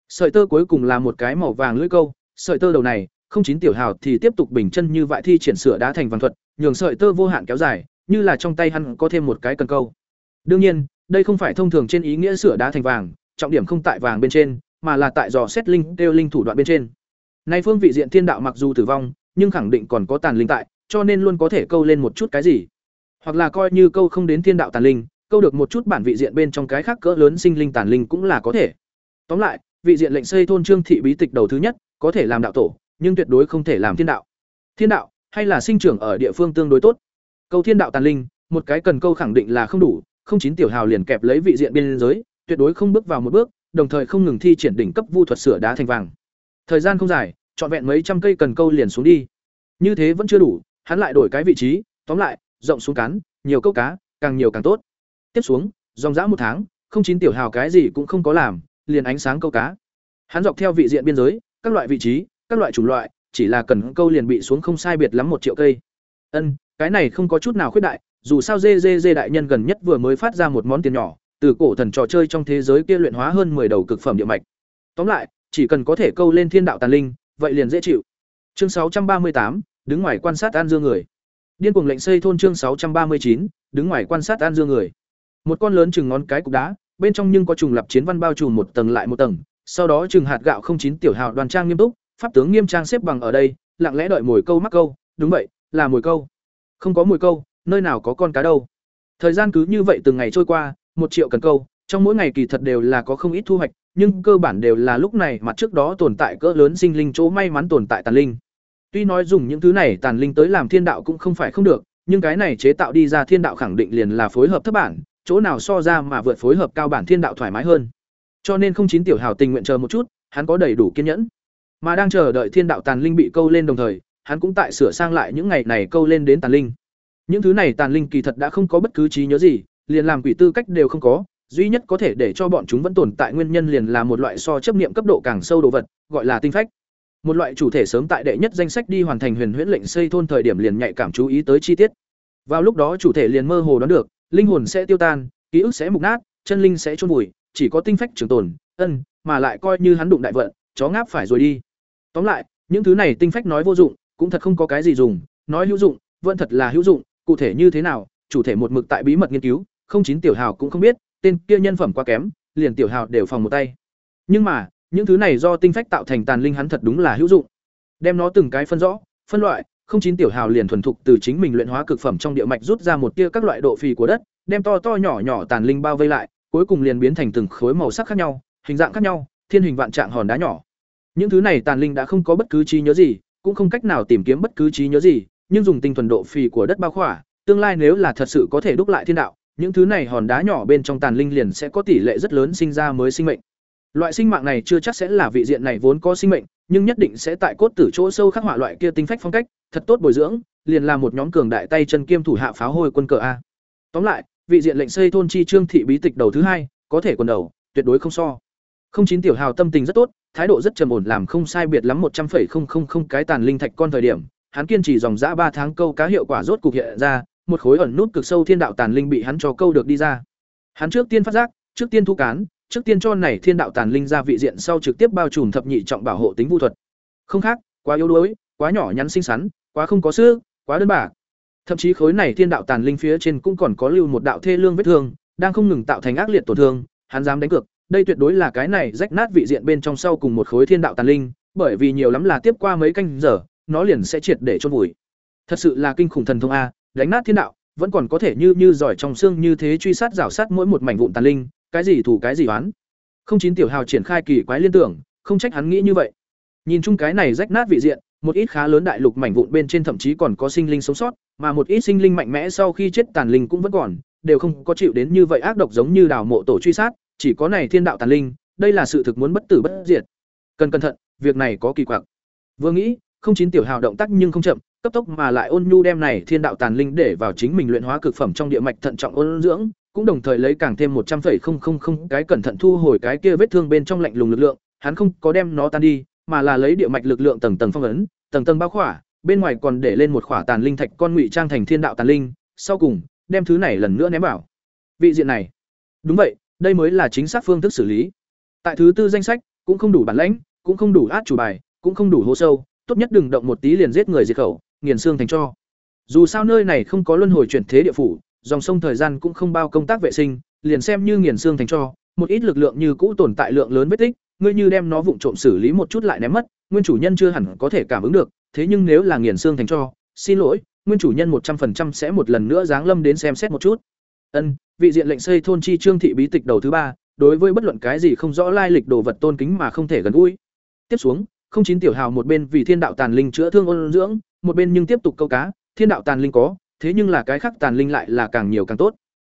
Sợi tơ cuối cùng là một cái màu vàng lưỡi câu, sợi tơ đầu này, không chín tiểu hào thì tiếp tục bình chân như vậy thi triển sửa đá thành vàng thuật, nhường sợi tơ vô hạn kéo dài, như là trong tay hắn có thêm một cái cần câu. Đương nhiên, đây không phải thông thường trên ý nghĩa sửa đá thành vàng, trọng điểm không tại vàng bên trên, mà là tại dò xét linh tiêu linh thủ đoạn bên trên. Nay phương vị diện thiên đạo mặc dù tử vong, nhưng khẳng định còn có tàn linh tại, cho nên luôn có thể câu lên một chút cái gì. Hoặc là coi như câu không đến thiên đạo tàn linh, câu được một chút bản vị diện bên trong cái khác cỡ lớn sinh linh tàn linh cũng là có thể. Tóm lại, vị diện lệnh xây thôn trương thị bí tịch đầu thứ nhất, có thể làm đạo tổ, nhưng tuyệt đối không thể làm thiên đạo. Thiên đạo hay là sinh trưởng ở địa phương tương đối tốt. Câu thiên đạo tàn linh, một cái cần câu khẳng định là không đủ, không chín tiểu hào liền kẹp lấy vị diện biên giới, tuyệt đối không bước vào một bước, đồng thời không ngừng thi triển đỉnh cấp vu thuật sửa đá thành vàng. Thời gian không dài, trọn vẹn mấy trăm cây cần câu liền xuống đi. Như thế vẫn chưa đủ, hắn lại đổi cái vị trí, tóm lại, rộng xuống cắn, nhiều câu cá, càng nhiều càng tốt. Tiếp xuống, dòng dã một tháng, không chín tiểu hào cái gì cũng không có làm, liền ánh sáng câu cá. Hắn dọc theo vị diện biên giới, các loại vị trí, các loại chủng loại, chỉ là cần câu liền bị xuống không sai biệt lắm một triệu cây. Ân, cái này không có chút nào khuyết đại, dù sao dê dê dê đại nhân gần nhất vừa mới phát ra một món tiền nhỏ, từ cổ thần trò chơi trong thế giới kia luyện hóa hơn 10 đầu cực phẩm địa mạch. Tóm lại, chỉ cần có thể câu lên thiên đạo tàn linh, vậy liền dễ chịu. Chương 638, đứng ngoài quan sát An Dương người. Điên cuồng lệnh xây thôn chương 639, đứng ngoài quan sát An Dương người. Một con lớn chừng ngón cái cục đá, bên trong nhưng có trùng lập chiến văn bao trùm một tầng lại một tầng, sau đó chừng hạt gạo không chín tiểu hào đoàn trang nghiêm túc, pháp tướng nghiêm trang xếp bằng ở đây, lặng lẽ đợi mồi câu mắc câu, đúng vậy, là mồi câu. Không có mồi câu, nơi nào có con cá đâu. Thời gian cứ như vậy từng ngày trôi qua, một triệu cần câu, trong mỗi ngày kỳ thật đều là có không ít thu hoạch, nhưng cơ bản đều là lúc này mặt trước đó tồn tại cỡ lớn sinh linh chỗ may mắn tồn tại tàn linh. Tuy nói dùng những thứ này tàn linh tới làm thiên đạo cũng không phải không được, nhưng cái này chế tạo đi ra thiên đạo khẳng định liền là phối hợp thấp bản, chỗ nào so ra mà vượt phối hợp cao bản thiên đạo thoải mái hơn. Cho nên không chín tiểu hào tình nguyện chờ một chút, hắn có đầy đủ kiên nhẫn. Mà đang chờ đợi thiên đạo tàn linh bị câu lên đồng thời, hắn cũng tại sửa sang lại những ngày này câu lên đến tàn linh. Những thứ này tàn linh kỳ thật đã không có bất cứ trí nhớ gì, liền làm quỷ tư cách đều không có, duy nhất có thể để cho bọn chúng vẫn tồn tại nguyên nhân liền là một loại so chấp niệm cấp độ càng sâu đồ vật, gọi là tinh phách. Một loại chủ thể sớm tại đệ nhất danh sách đi hoàn thành huyền huyễn lệnh xây thôn thời điểm liền nhạy cảm chú ý tới chi tiết. Vào lúc đó chủ thể liền mơ hồ đoán được, linh hồn sẽ tiêu tan, ký ức sẽ mục nát, chân linh sẽ chôn vùi, chỉ có tinh phách trường tồn, ân, mà lại coi như hắn đụng đại vận, chó ngáp phải rồi đi. Tóm lại, những thứ này tinh phách nói vô dụng, cũng thật không có cái gì dùng, nói hữu dụng, vẫn thật là hữu dụng, cụ thể như thế nào, chủ thể một mực tại bí mật nghiên cứu, không chín tiểu hào cũng không biết, tên kia nhân phẩm quá kém, liền tiểu hào đều phòng một tay. Nhưng mà, những thứ này do tinh phách tạo thành tàn linh hắn thật đúng là hữu dụng. Đem nó từng cái phân rõ, phân loại, không chín tiểu hào liền thuần thục từ chính mình luyện hóa cực phẩm trong địa mạch rút ra một tia các loại độ phì của đất, đem to to nhỏ nhỏ tàn linh bao vây lại, cuối cùng liền biến thành từng khối màu sắc khác nhau, hình dạng khác nhau, thiên hình vạn trạng hòn đá nhỏ. Những thứ này tàn linh đã không có bất cứ trí nhớ gì, cũng không cách nào tìm kiếm bất cứ trí nhớ gì, nhưng dùng tinh thuần độ phì của đất bao khỏa, tương lai nếu là thật sự có thể đúc lại thiên đạo, những thứ này hòn đá nhỏ bên trong tàn linh liền sẽ có tỷ lệ rất lớn sinh ra mới sinh mệnh. Loại sinh mạng này chưa chắc sẽ là vị diện này vốn có sinh mệnh, nhưng nhất định sẽ tại cốt tử chỗ sâu khắc họa loại kia tinh phách phong cách, thật tốt bồi dưỡng, liền là một nhóm cường đại tay chân kiêm thủ hạ pháo hôi quân cờ a. Tóm lại, vị diện lệnh xây thôn chi trương thị bí tịch đầu thứ hai, có thể quần đầu, tuyệt đối không so. Không chín tiểu hào tâm tình rất tốt, thái độ rất trầm ổn làm không sai biệt lắm một trăm 100,000 cái tàn linh thạch con thời điểm, hắn kiên trì dòng dã ba tháng câu cá hiệu quả rốt cục hiện ra, một khối ẩn nút cực sâu thiên đạo tàn linh bị hắn cho câu được đi ra. Hắn trước tiên phát giác, trước tiên thu cán, trước tiên cho này thiên đạo tàn linh ra vị diện sau trực tiếp bao trùm thập nhị trọng bảo hộ tính vu thuật. Không khác, quá yếu đuối, quá nhỏ nhắn xinh xắn, quá không có sức, quá đơn bạc. Thậm chí khối này thiên đạo tàn linh phía trên cũng còn có lưu một đạo thê lương vết thương, đang không ngừng tạo thành ác liệt tổn thương, hắn dám đánh cược, đây tuyệt đối là cái này rách nát vị diện bên trong sau cùng một khối thiên đạo tàn linh, bởi vì nhiều lắm là tiếp qua mấy canh giờ, nó liền sẽ triệt để chôn vùi. Thật sự là kinh khủng thần thông a, đánh nát thiên đạo, vẫn còn có thể như như giỏi trong xương như thế truy sát rảo sát mỗi một mảnh vụn tàn linh, cái gì thủ cái gì oán. Không chín tiểu hào triển khai kỳ quái liên tưởng, không trách hắn nghĩ như vậy. Nhìn chung cái này rách nát vị diện, một ít khá lớn đại lục mảnh vụn bên trên thậm chí còn có sinh linh sống sót, mà một ít sinh linh mạnh mẽ sau khi chết tàn linh cũng vẫn còn, đều không có chịu đến như vậy ác độc giống như đào mộ tổ truy sát, chỉ có này thiên đạo tàn linh, đây là sự thực muốn bất tử bất diệt. Cần cẩn thận, việc này có kỳ quặc. Vừa nghĩ, không chín tiểu hào động tác nhưng không chậm, cấp tốc mà lại ôn nhu đem này thiên đạo tàn linh để vào chính mình luyện hóa cực phẩm trong địa mạch thận trọng ôn dưỡng, cũng đồng thời lấy càng thêm một trăm 100,000 cái cẩn thận thu hồi cái kia vết thương bên trong lạnh lùng lực lượng, hắn không có đem nó tan đi, mà là lấy địa mạch lực lượng tầng tầng phong ấn, tầng tầng bao khỏa, bên ngoài còn để lên một khỏa tàn linh thạch con ngụy trang thành thiên đạo tàn linh, sau cùng, đem thứ này lần nữa ném vào. Vị diện này. Đúng vậy, đây mới là chính xác phương thức xử lý. Tại thứ tư danh sách, cũng không đủ bản lãnh, cũng không đủ át chủ bài, cũng không đủ hố sâu, tốt nhất đừng động một tí liền giết người diệt khẩu, nghiền xương thành cho. Dù sao nơi này không có luân hồi chuyển thế địa phủ, dòng sông thời gian cũng không bao công tác vệ sinh, liền xem như nghiền xương thành cho, một ít lực lượng như cũ tồn tại lượng lớn vết tích, ngươi như đem nó vụng trộm xử lý một chút lại ném mất, nguyên chủ nhân chưa hẳn có thể cảm ứng được, thế nhưng nếu là nghiền xương thành cho, xin lỗi, nguyên chủ nhân một trăm 100% sẽ một lần nữa giáng lâm đến xem xét một chút. Ân, vị diện lệnh xây thôn chi trương thị bí tịch đầu thứ ba, đối với bất luận cái gì không rõ lai lịch đồ vật tôn kính mà không thể gần gũi. Tiếp xuống, không chín tiểu hào một bên vì thiên đạo tàn linh chữa thương ôn dưỡng, một bên nhưng tiếp tục câu cá, thiên đạo tàn linh có, thế nhưng là cái khác tàn linh lại là càng nhiều càng tốt.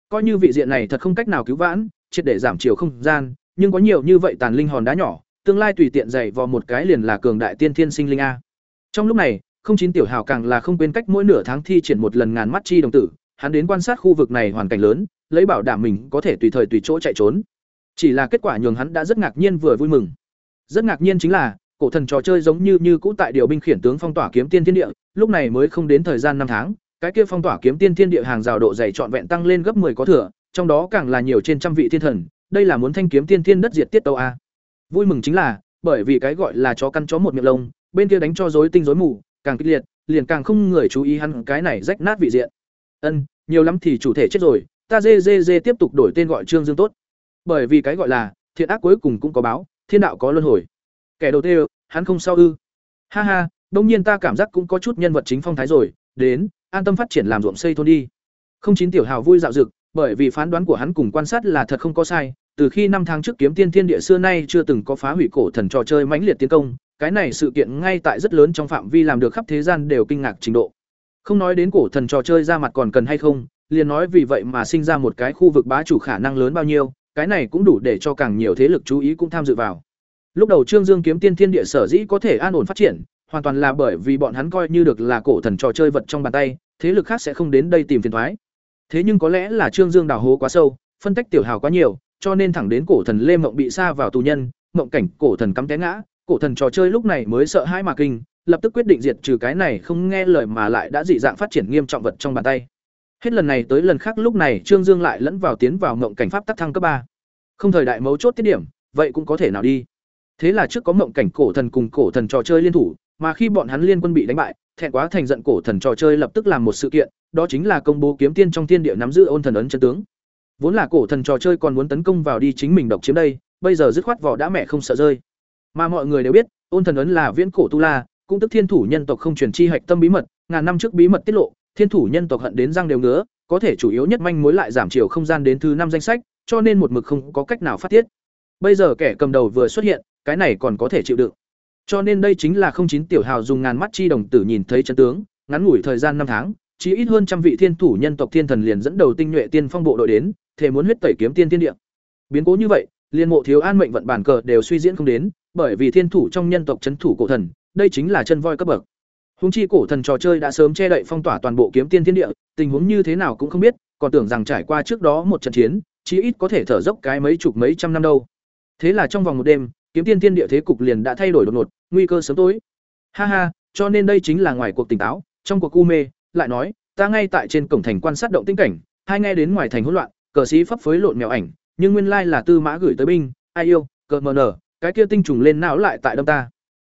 Coi như vị diện này thật không cách nào cứu vãn, triệt để giảm chiều không gian, nhưng có nhiều như vậy tàn linh hòn đá nhỏ, tương lai tùy tiện dạy vào một cái liền là cường đại tiên thiên sinh linh a. Trong lúc này, không chín tiểu hào càng là không quên cách mỗi nửa tháng thi triển một lần ngàn mắt chi đồng tử, hắn đến quan sát khu vực này hoàn cảnh lớn, lấy bảo đảm mình có thể tùy thời tùy chỗ chạy trốn. Chỉ là kết quả nhường hắn đã rất ngạc nhiên vừa vui mừng. Rất ngạc nhiên chính là, cổ thần trò chơi giống như như cũ tại điều binh khiển tướng phong tỏa kiếm tiên thiên địa, lúc này mới không đến thời gian năm tháng, cái kia phong tỏa kiếm tiên thiên địa hàng rào độ dày trọn vẹn tăng lên gấp 10 có thừa, trong đó càng là nhiều trên trăm vị thiên thần, đây là muốn thanh kiếm tiên thiên đất diệt tiết tâu a. Vui mừng chính là, bởi vì cái gọi là chó căn chó một miệng lông, bên kia đánh cho rối tinh rối mù, càng kịch liệt, liền càng không người chú ý hắn cái này rách nát vị diện. Ân, nhiều lắm thì chủ thể chết rồi, ta dê dê dê tiếp tục đổi tên gọi Trương Dương tốt. Bởi vì cái gọi là thiện ác cuối cùng cũng có báo, thiên đạo có luân hồi. Kẻ đầu tiên, hắn không sao ư? Ha ha, đông nhiên ta cảm giác cũng có chút nhân vật chính phong thái rồi, đến, an tâm phát triển làm ruộng xây thôn đi. Không chín tiểu hào vui dạo dực, bởi vì phán đoán của hắn cùng quan sát là thật không có sai, từ khi năm tháng trước kiếm tiên thiên địa xưa nay chưa từng có phá hủy cổ thần trò chơi mãnh liệt tiến công, cái này sự kiện ngay tại rất lớn trong phạm vi làm được khắp thế gian đều kinh ngạc trình độ. Không nói đến cổ thần trò chơi ra mặt còn cần hay không, liền nói vì vậy mà sinh ra một cái khu vực bá chủ khả năng lớn bao nhiêu, cái này cũng đủ để cho càng nhiều thế lực chú ý cũng tham dự vào. Lúc đầu Trương Dương kiếm tiên thiên địa sở dĩ có thể an ổn phát triển, hoàn toàn là bởi vì bọn hắn coi như được là cổ thần trò chơi vật trong bàn tay, thế lực khác sẽ không đến đây tìm phiền thoái Thế nhưng có lẽ là Trương Dương đào hố quá sâu, phân tách tiểu hào quá nhiều, cho nên thẳng đến cổ thần Lê Mộng bị sa vào tù nhân, mộng cảnh cổ thần cắm té ngã, cổ thần trò chơi lúc này mới sợ hãi mà kinh, lập tức quyết định diệt trừ cái này không nghe lời mà lại đã dị dạng phát triển nghiêm trọng vật trong bàn tay. Hết lần này tới lần khác lúc này Trương Dương lại lẫn vào tiến vào mộng cảnh pháp tắc thăng cấp ba. Không thời đại mấu chốt tiết điểm, vậy cũng có thể nào đi. Thế là trước có mộng cảnh cổ thần cùng cổ thần trò chơi liên thủ, mà khi bọn hắn liên quân bị đánh bại, thẹn quá thành giận cổ thần trò chơi lập tức làm một sự kiện, đó chính là công bố kiếm tiên trong thiên địa nắm giữ ôn thần ấn chân tướng. Vốn là cổ thần trò chơi còn muốn tấn công vào đi chính mình độc chiếm đây, bây giờ dứt khoát vỏ đã mẹ không sợ rơi. Mà mọi người đều biết, ôn thần ấn là viễn cổ tu la, cũng tức thiên thủ nhân tộc không truyền chi hạch tâm bí mật, ngàn năm trước bí mật tiết lộ, thiên thủ nhân tộc hận đến răng đều ngứa, có thể chủ yếu nhất manh mối lại giảm chiều không gian đến thứ năm danh sách, cho nên một mực không có cách nào phát tiết. Bây giờ kẻ cầm đầu vừa xuất hiện, cái này còn có thể chịu đựng. Cho nên đây chính là không chín tiểu hào dùng ngàn mắt chi đồng tử nhìn thấy chân tướng, ngắn ngủi thời gian năm tháng, chỉ ít hơn trăm vị thiên thủ nhân tộc thiên thần liền dẫn đầu tinh nhuệ tiên phong bộ đội đến, thể muốn huyết tẩy kiếm tiên tiên địa. Biến cố như vậy, liên mộ thiếu an mệnh vận bản cờ đều suy diễn không đến, bởi vì thiên thủ trong nhân tộc chấn thủ cổ thần, đây chính là chân voi cấp bậc. Hùng chi cổ thần trò chơi đã sớm che đậy phong tỏa toàn bộ kiếm tiên thiên địa, tình huống như thế nào cũng không biết, còn tưởng rằng trải qua trước đó một trận chiến, chí ít có thể thở dốc cái mấy chục mấy trăm năm đâu. Thế là trong vòng một đêm, kiếm tiên thiên địa thế cục liền đã thay đổi đột ngột, nguy cơ sớm tối. Ha ha, cho nên đây chính là ngoài cuộc tỉnh táo, trong cuộc u mê, lại nói, ta ngay tại trên cổng thành quan sát động tĩnh cảnh, hai nghe đến ngoài thành hỗn loạn, cờ sĩ pháp phối lộn mèo ảnh, nhưng nguyên lai là Tư Mã gửi tới binh, ai yêu, cờ mờ nở, cái kia tinh trùng lên não lại tại đâm ta.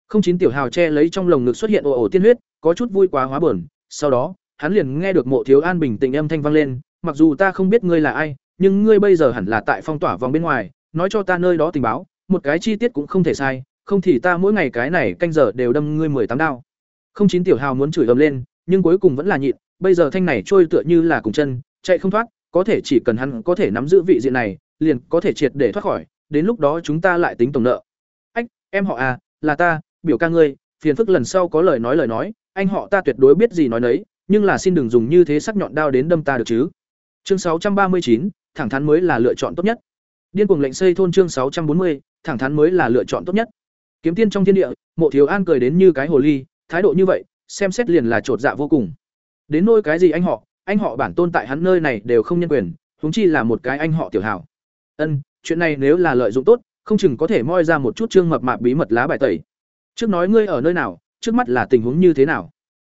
Không chín tiểu hào che lấy trong lồng ngực xuất hiện ồ ồ tiên huyết, có chút vui quá hóa buồn, sau đó, hắn liền nghe được Mộ Thiếu An bình tĩnh âm thanh vang lên, mặc dù ta không biết ngươi là ai, nhưng ngươi bây giờ hẳn là tại phong tỏa vòng bên ngoài, nói cho ta nơi đó tình báo, một cái chi tiết cũng không thể sai, không thì ta mỗi ngày cái này canh giờ đều đâm ngươi mười tám đao. Không chín tiểu hào muốn chửi ầm lên, nhưng cuối cùng vẫn là nhịn, bây giờ thanh này trôi tựa như là cùng chân, chạy không thoát, có thể chỉ cần hắn có thể nắm giữ vị diện này, liền có thể triệt để thoát khỏi, đến lúc đó chúng ta lại tính tổng nợ. Ách, em họ à, là ta, biểu ca ngươi, phiền phức lần sau có lời nói lời nói, anh họ ta tuyệt đối biết gì nói nấy, nhưng là xin đừng dùng như thế sắc nhọn đao đến đâm ta được chứ. Chương 639, thẳng thắn mới là lựa chọn tốt nhất. Điên cuồng lệnh xây thôn chương 640, thẳng thắn mới là lựa chọn tốt nhất. Kiếm tiên trong thiên địa, Mộ Thiếu An cười đến như cái hồ ly, thái độ như vậy, xem xét liền là trột dạ vô cùng. Đến nôi cái gì anh họ, anh họ bản tôn tại hắn nơi này đều không nhân quyền, huống chi là một cái anh họ tiểu hảo. Ân, chuyện này nếu là lợi dụng tốt, không chừng có thể moi ra một chút trương mập mạp bí mật lá bài tẩy. Trước nói ngươi ở nơi nào, trước mắt là tình huống như thế nào?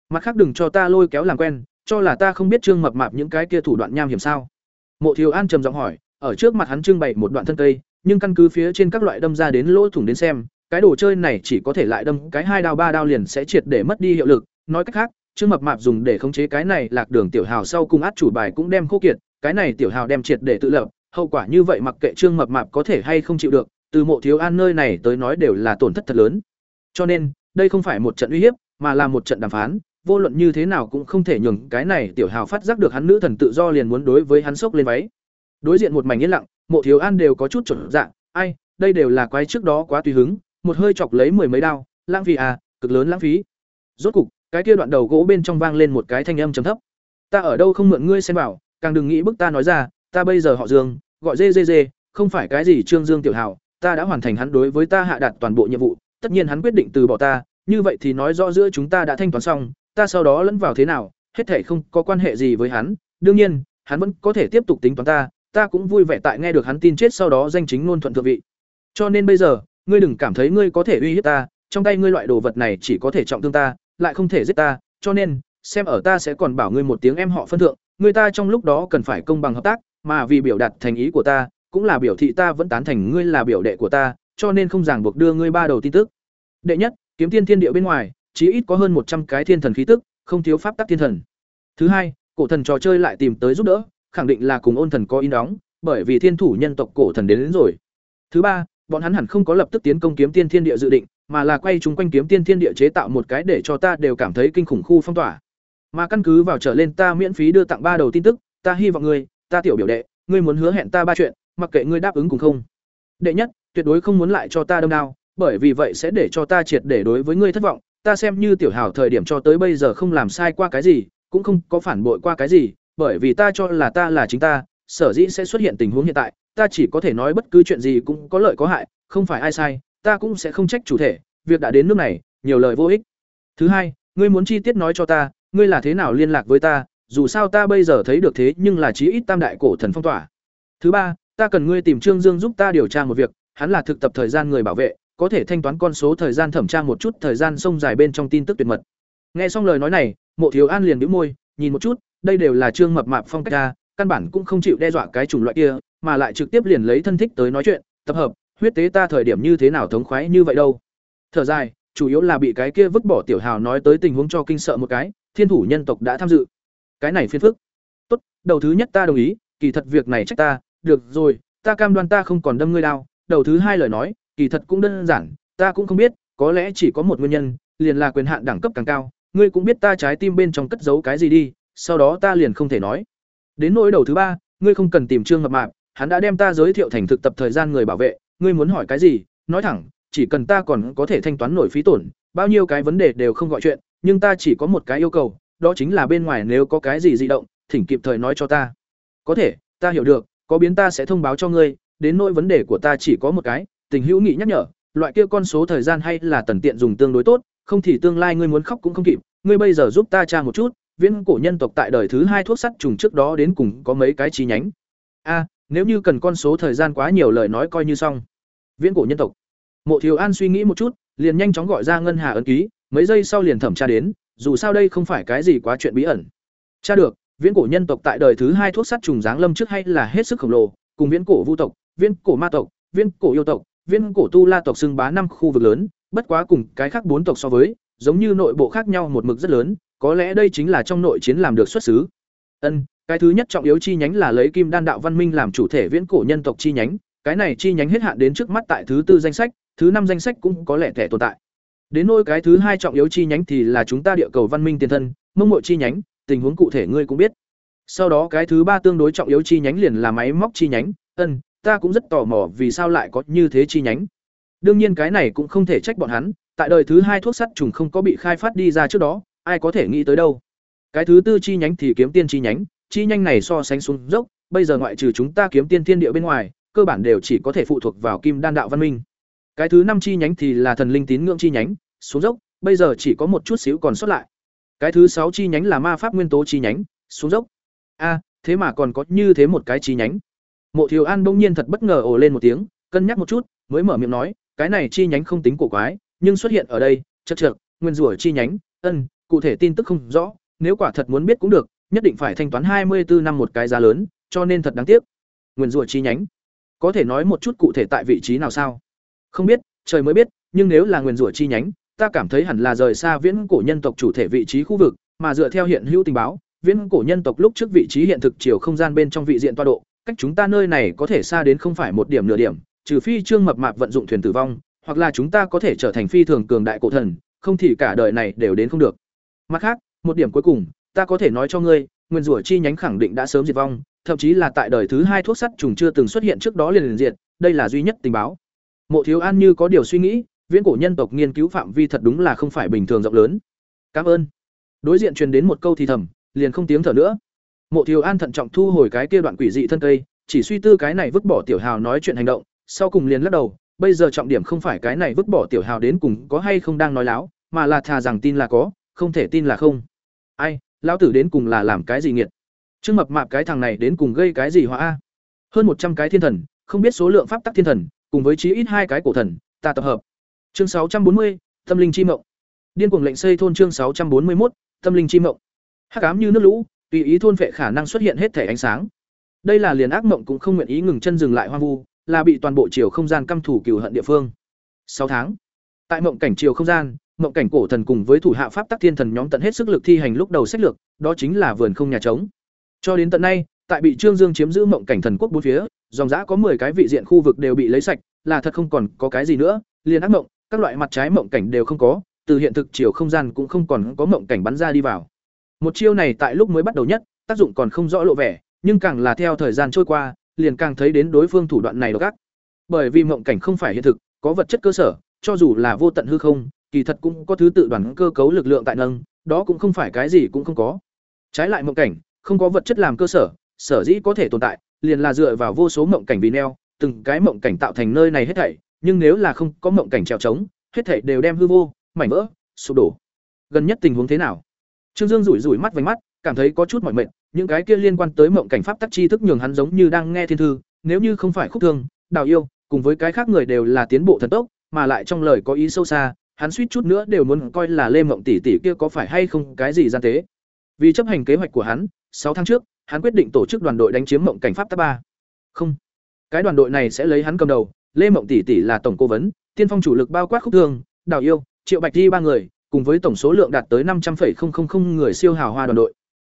Mặt khác đừng cho ta lôi kéo làm quen, cho là ta không biết trương mập mạp những cái kia thủ đoạn nham hiểm sao? Mộ Thiếu An trầm giọng hỏi, ở trước mặt hắn trưng bày một đoạn thân cây, nhưng căn cứ phía trên các loại đâm ra đến lỗ thủng đến xem, cái đồ chơi này chỉ có thể lại đâm cái hai đao ba đao liền sẽ triệt để mất đi hiệu lực, nói cách khác, trương mập mạp dùng để khống chế cái này lạc đường tiểu hào sau cùng át chủ bài cũng đem khô kiệt, cái này tiểu hào đem triệt để tự lập, hậu quả như vậy mặc kệ trương mập mạp có thể hay không chịu được, từ mộ thiếu an nơi này tới nói đều là tổn thất thật lớn. Cho nên, đây không phải một trận uy hiếp, mà là một trận đàm phán, vô luận như thế nào cũng không thể nhường cái này tiểu hào phát giác được hắn nữ thần tự do liền muốn đối với hắn sốc lên váy. Đối diện một mảnh yên lặng, Mộ Thiếu An đều có chút chuẩn dạng, ai, đây đều là quái trước đó quá tùy hứng, một hơi chọc lấy mười mấy đao, lãng phí à, cực lớn lãng phí. Rốt cục, cái kia đoạn đầu gỗ bên trong vang lên một cái thanh âm trầm thấp. Ta ở đâu không mượn ngươi xem bảo, càng đừng nghĩ bức ta nói ra, ta bây giờ họ Dương, gọi dê dê dê, không phải cái gì Trương Dương tiểu hào, ta đã hoàn thành hắn đối với ta hạ đạt toàn bộ nhiệm vụ, tất nhiên hắn quyết định từ bỏ ta, như vậy thì nói rõ giữa chúng ta đã thanh toán xong, ta sau đó lẫn vào thế nào, hết thảy không có quan hệ gì với hắn, đương nhiên, hắn vẫn có thể tiếp tục tính toán ta, ta cũng vui vẻ tại nghe được hắn tin chết sau đó danh chính ngôn thuận thượng vị. Cho nên bây giờ, ngươi đừng cảm thấy ngươi có thể uy hiếp ta, trong tay ngươi loại đồ vật này chỉ có thể trọng thương ta, lại không thể giết ta, cho nên, xem ở ta sẽ còn bảo ngươi một tiếng em họ phân thượng, người ta trong lúc đó cần phải công bằng hợp tác, mà vì biểu đạt thành ý của ta, cũng là biểu thị ta vẫn tán thành ngươi là biểu đệ của ta, cho nên không ràng buộc đưa ngươi ba đầu tin tức. Đệ nhất, kiếm tiên thiên địa bên ngoài, chí ít có hơn một trăm cái thiên thần khí tức, không thiếu pháp tắc thiên thần. Thứ hai, cổ thần trò chơi lại tìm tới giúp đỡ, khẳng định là cùng ôn thần có ý đóng, bởi vì thiên thủ nhân tộc cổ thần đến, đến rồi. Thứ ba, bọn hắn hẳn không có lập tức tiến công kiếm tiên thiên địa dự định, mà là quay chúng quanh kiếm tiên thiên địa chế tạo một cái để cho ta đều cảm thấy kinh khủng khu phong tỏa. Mà căn cứ vào trở lên ta miễn phí đưa tặng ba đầu tin tức, ta hy vọng ngươi, ta tiểu biểu đệ, ngươi muốn hứa hẹn ta ba chuyện, mặc kệ ngươi đáp ứng cùng không. Đệ nhất, tuyệt đối không muốn lại cho ta đâm đao, bởi vì vậy sẽ để cho ta triệt để đối với ngươi thất vọng, ta xem như tiểu hảo thời điểm cho tới bây giờ không làm sai qua cái gì, cũng không có phản bội qua cái gì, bởi vì ta cho là ta là chính ta, sở dĩ sẽ xuất hiện tình huống hiện tại, ta chỉ có thể nói bất cứ chuyện gì cũng có lợi có hại, không phải ai sai, ta cũng sẽ không trách chủ thể, việc đã đến nước này, nhiều lời vô ích. Thứ hai, ngươi muốn chi tiết nói cho ta, ngươi là thế nào liên lạc với ta, dù sao ta bây giờ thấy được thế nhưng là chí ít tam đại cổ thần phong tỏa. Thứ ba, ta cần ngươi tìm Trương Dương giúp ta điều tra một việc, hắn là thực tập thời gian người bảo vệ, có thể thanh toán con số thời gian thẩm tra một chút thời gian sông dài bên trong tin tức tuyệt mật. Nghe xong lời nói này, Mộ Thiếu An liền nhíu môi, nhìn một chút, đây đều là Trương Mập Mạp phong cách ta, căn bản cũng không chịu đe dọa cái chủng loại kia, mà lại trực tiếp liền lấy thân thích tới nói chuyện, tập hợp, huyết tế ta thời điểm như thế nào thống khoái như vậy đâu. Thở dài, chủ yếu là bị cái kia vứt bỏ tiểu hào nói tới tình huống cho kinh sợ một cái, thiên thủ nhân tộc đã tham dự. Cái này phiền phức. Tốt, đầu thứ nhất ta đồng ý, kỳ thật việc này trách ta, được rồi, ta cam đoan ta không còn đâm ngươi đau, đầu thứ hai lời nói, kỳ thật cũng đơn giản, ta cũng không biết, có lẽ chỉ có một nguyên nhân, liền là quyền hạn đẳng cấp càng cao, ngươi cũng biết ta trái tim bên trong cất giấu cái gì đi, sau đó ta liền không thể nói. Đến nỗi đầu thứ ba, ngươi không cần tìm Trương Mập Mạp, hắn đã đem ta giới thiệu thành thực tập thời gian người bảo vệ, ngươi muốn hỏi cái gì, nói thẳng, chỉ cần ta còn có thể thanh toán nổi phí tổn, bao nhiêu cái vấn đề đều không gọi chuyện, nhưng ta chỉ có một cái yêu cầu, đó chính là bên ngoài nếu có cái gì dị động, thỉnh kịp thời nói cho ta. Có thể, ta hiểu được, có biến ta sẽ thông báo cho ngươi, đến nỗi vấn đề của ta chỉ có một cái, tình hữu nghị nhắc nhở, loại kia con số thời gian hay là tần tiện dùng tương đối tốt, không thì tương lai ngươi muốn khóc cũng không kịp, ngươi bây giờ giúp ta tra một chút, viễn cổ nhân tộc tại đời thứ hai thuốc sắt trùng trước đó đến cùng có mấy cái chi nhánh. A, nếu như cần con số thời gian quá nhiều lời nói coi như xong. Viễn cổ nhân tộc. Mộ Thiếu An suy nghĩ một chút, liền nhanh chóng gọi ra ngân hà ấn ký, mấy giây sau liền thẩm tra đến, dù sao đây không phải cái gì quá chuyện bí ẩn. Tra được, viễn cổ nhân tộc tại đời thứ hai thuốc sắt trùng giáng lâm trước hay là hết sức khổng lồ, cùng viễn cổ vu tộc, viễn cổ ma tộc, viễn cổ yêu tộc, viễn cổ tu la tộc xưng bá năm khu vực lớn, bất quá cùng cái khác bốn tộc so với, giống như nội bộ khác nhau một mực rất lớn, có lẽ đây chính là trong nội chiến làm được xuất xứ. Ân, cái thứ nhất trọng yếu chi nhánh là lấy Kim Đan đạo văn minh làm chủ thể viễn cổ nhân tộc chi nhánh, cái này chi nhánh hết hạn đến trước mắt tại thứ tư danh sách, thứ năm danh sách cũng có lẽ thẻ tồn tại. Đến nỗi cái thứ hai trọng yếu chi nhánh thì là chúng ta địa cầu văn minh tiền thân, mông mội chi nhánh, tình huống cụ thể ngươi cũng biết. Sau đó cái thứ ba tương đối trọng yếu chi nhánh liền là máy móc chi nhánh, ân, ta cũng rất tò mò vì sao lại có như thế chi nhánh. Đương nhiên cái này cũng không thể trách bọn hắn, tại đời thứ hai thuốc sắt trùng không có bị khai phát đi ra trước đó, ai có thể nghĩ tới đâu. Cái thứ tư chi nhánh thì kiếm tiên chi nhánh, chi nhánh này so sánh xuống dốc, bây giờ ngoại trừ chúng ta kiếm tiên thiên địa bên ngoài, cơ bản đều chỉ có thể phụ thuộc vào kim đan đạo văn minh. Cái thứ năm chi nhánh thì là thần linh tín ngưỡng chi nhánh, xuống dốc, bây giờ chỉ có một chút xíu còn sót lại. Cái thứ sáu chi nhánh là ma pháp nguyên tố chi nhánh, xuống dốc. A, thế mà còn có như thế một cái chi nhánh. Mộ Thiều An bỗng nhiên thật bất ngờ ồ lên một tiếng, cân nhắc một chút, mới mở miệng nói, cái này chi nhánh không tính cổ quái, nhưng xuất hiện ở đây, chậc chậc, nguyên rủa chi nhánh, ân, cụ thể tin tức không rõ, nếu quả thật muốn biết cũng được, nhất định phải thanh toán hai mươi 24 năm một cái giá lớn, cho nên thật đáng tiếc. Nguyên rủa chi nhánh, có thể nói một chút cụ thể tại vị trí nào sao? Không biết, trời mới biết, nhưng nếu là nguyên rủa chi nhánh, ta cảm thấy hẳn là rời xa viễn cổ nhân tộc chủ thể vị trí khu vực, mà dựa theo hiện hữu tình báo, viễn cổ nhân tộc lúc trước vị trí hiện thực chiều không gian bên trong vị diện toa độ, cách chúng ta nơi này có thể xa đến không phải một điểm nửa điểm, trừ phi trương mập mạp vận dụng thuyền tử vong, hoặc là chúng ta có thể trở thành phi thường cường đại cổ thần, không thì cả đời này đều đến không được. Mặt khác, một điểm cuối cùng, ta có thể nói cho ngươi, nguyên rủa chi nhánh khẳng định đã sớm diệt vong, thậm chí là tại đời thứ hai thuốc sắt trùng chưa từng xuất hiện trước đó liền liền diệt, đây là duy nhất tình báo. Mộ Thiếu An như có điều suy nghĩ, viễn cổ nhân tộc nghiên cứu phạm vi thật đúng là không phải bình thường rộng lớn. Cảm ơn. Đối diện truyền đến một câu thì thầm, liền không tiếng thở nữa. Mộ Thiếu An thận trọng thu hồi cái kia đoạn quỷ dị thân cây, chỉ suy tư cái này vứt bỏ tiểu hào nói chuyện hành động, sau cùng liền lắc đầu, bây giờ trọng điểm không phải cái này vứt bỏ tiểu hào đến cùng có hay không đang nói láo, mà là thà rằng tin là có, không thể tin là không. Ai, lão tử đến cùng là làm cái gì nghiệt? Trương mập mạp cái thằng này đến cùng gây cái gì hóa a? Hơn một trăm cái thiên thần, không biết số lượng pháp tắc thiên thần, cùng với chí ít hai cái cổ thần, ta tập hợp. Chương sáu trăm bốn mươi, Tâm linh chi mộng. Điên cuồng lệnh xây thôn chương sáu trăm bốn mươi một, Tâm linh chi mộng. Hắc ám như nước lũ, tùy ý thôn phệ khả năng xuất hiện hết thể ánh sáng. Đây là liền ác mộng cũng không nguyện ý ngừng chân dừng lại hoang vu, là bị toàn bộ chiều không gian căm thủ cừu hận địa phương. Sáu tháng. Tại mộng cảnh chiều không gian, mộng cảnh cổ thần cùng với thủ hạ pháp tắc thiên thần nhóm tận hết sức lực thi hành lúc đầu sách lược, đó chính là vườn không nhà trống. Cho đến tận nay, tại bị Trương Dương chiếm giữ mộng cảnh thần quốc bốn phía, dòng dã có 10 cái vị diện khu vực đều bị lấy sạch, là thật không còn có cái gì nữa, liền ác mộng, các loại mặt trái mộng cảnh đều không có, từ hiện thực chiều không gian cũng không còn có mộng cảnh bắn ra đi vào. Một chiêu này tại lúc mới bắt đầu nhất, tác dụng còn không rõ lộ vẻ, nhưng càng là theo thời gian trôi qua, liền càng thấy đến đối phương thủ đoạn này độc ác. Bởi vì mộng cảnh không phải hiện thực, có vật chất cơ sở, cho dù là vô tận hư không, kỳ thật cũng có thứ tự đoàn cơ cấu lực lượng tại nâng, đó cũng không phải cái gì cũng không có. Trái lại mộng cảnh, không có vật chất làm cơ sở, sở dĩ có thể tồn tại, liền là dựa vào vô số mộng cảnh vì neo, từng cái mộng cảnh tạo thành nơi này hết thảy, nhưng nếu là không có mộng cảnh trèo trống, hết thảy đều đem hư vô, mảnh vỡ, sụp đổ. Gần nhất tình huống thế nào? Trương Dương rủi rủi mắt vành mắt, cảm thấy có chút mỏi mệt, những cái kia liên quan tới mộng cảnh pháp tắc chi thức nhường hắn giống như đang nghe thiên thư, nếu như không phải khúc thương, đào yêu, cùng với cái khác người đều là tiến bộ thần tốc, mà lại trong lời có ý sâu xa, hắn suýt chút nữa đều muốn coi là Lê Mộng tỷ tỷ kia có phải hay không cái gì gian tế. Vì chấp hành kế hoạch của hắn, sáu tháng trước, hắn quyết định tổ chức đoàn đội đánh chiếm mộng cảnh pháp tháp ba. Không, cái đoàn đội này sẽ lấy hắn cầm đầu, Lê Mộng tỷ tỷ là tổng cố vấn, tiên phong chủ lực bao quát khúc thương, đào yêu, triệu bạch đi ba người, cùng với tổng số lượng đạt tới năm trăm linh người siêu hào hoa đoàn đội.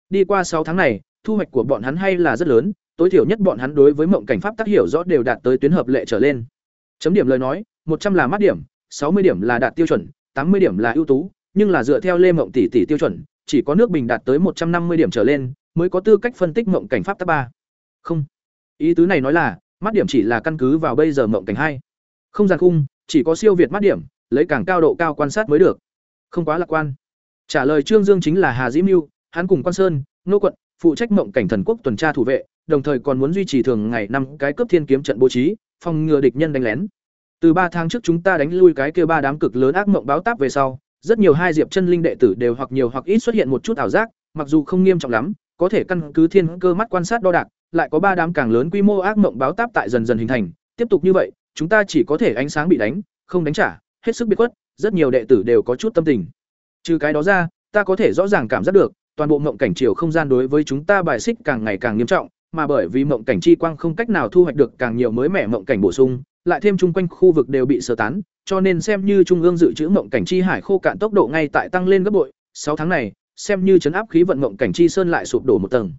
Đi qua sáu tháng này, thu hoạch của bọn hắn hay là rất lớn, tối thiểu nhất bọn hắn đối với mộng cảnh pháp tác hiểu rõ đều đạt tới tuyến hợp lệ trở lên. Chấm điểm lời nói, một trăm là mát điểm, sáu mươi điểm là đạt tiêu chuẩn, tám mươi điểm là ưu tú, nhưng là dựa theo Lê Mộng tỷ tỷ tiêu chuẩn, chỉ có nước bình đạt tới một trăm năm mươi điểm trở lên mới có tư cách phân tích mộng cảnh pháp tác ba. Không. Ý tứ này nói là, mắt điểm chỉ là căn cứ vào bây giờ mộng cảnh hai. Không gian khung, chỉ có siêu việt mắt điểm, lấy càng cao độ cao quan sát mới được. Không quá lạc quan. Trả lời Trương Dương chính là Hà Dĩ Mưu, hắn cùng Quan Sơn, Nô quận, phụ trách mộng cảnh thần quốc tuần tra thủ vệ, đồng thời còn muốn duy trì thường ngày năm cái cấp thiên kiếm trận bố trí, phòng ngừa địch nhân đánh lén. Từ ba tháng trước chúng ta đánh lui cái kia ba đám cực lớn ác mộng báo táp về sau, rất nhiều hai diệp chân linh đệ tử đều hoặc nhiều hoặc ít xuất hiện một chút ảo giác, mặc dù không nghiêm trọng lắm, có thể căn cứ thiên cơ mắt quan sát đo đạc, lại có ba đám càng lớn quy mô ác mộng báo táp tại dần dần hình thành, tiếp tục như vậy, chúng ta chỉ có thể ánh sáng bị đánh, không đánh trả, hết sức biệt quất, rất nhiều đệ tử đều có chút tâm tình. Trừ cái đó ra, ta có thể rõ ràng cảm giác được, toàn bộ mộng cảnh chiều không gian đối với chúng ta bài xích càng ngày càng nghiêm trọng, mà bởi vì mộng cảnh chi quang không cách nào thu hoạch được càng nhiều mới mẻ mộng cảnh bổ sung, lại thêm chung quanh khu vực đều bị sơ tán, cho nên xem như trung ương dự trữ mộng cảnh chi hải khô cạn tốc độ ngay tại tăng lên gấp bội, sáu tháng này, xem như chấn áp khí vận mộng cảnh chi sơn lại sụp đổ một tầng.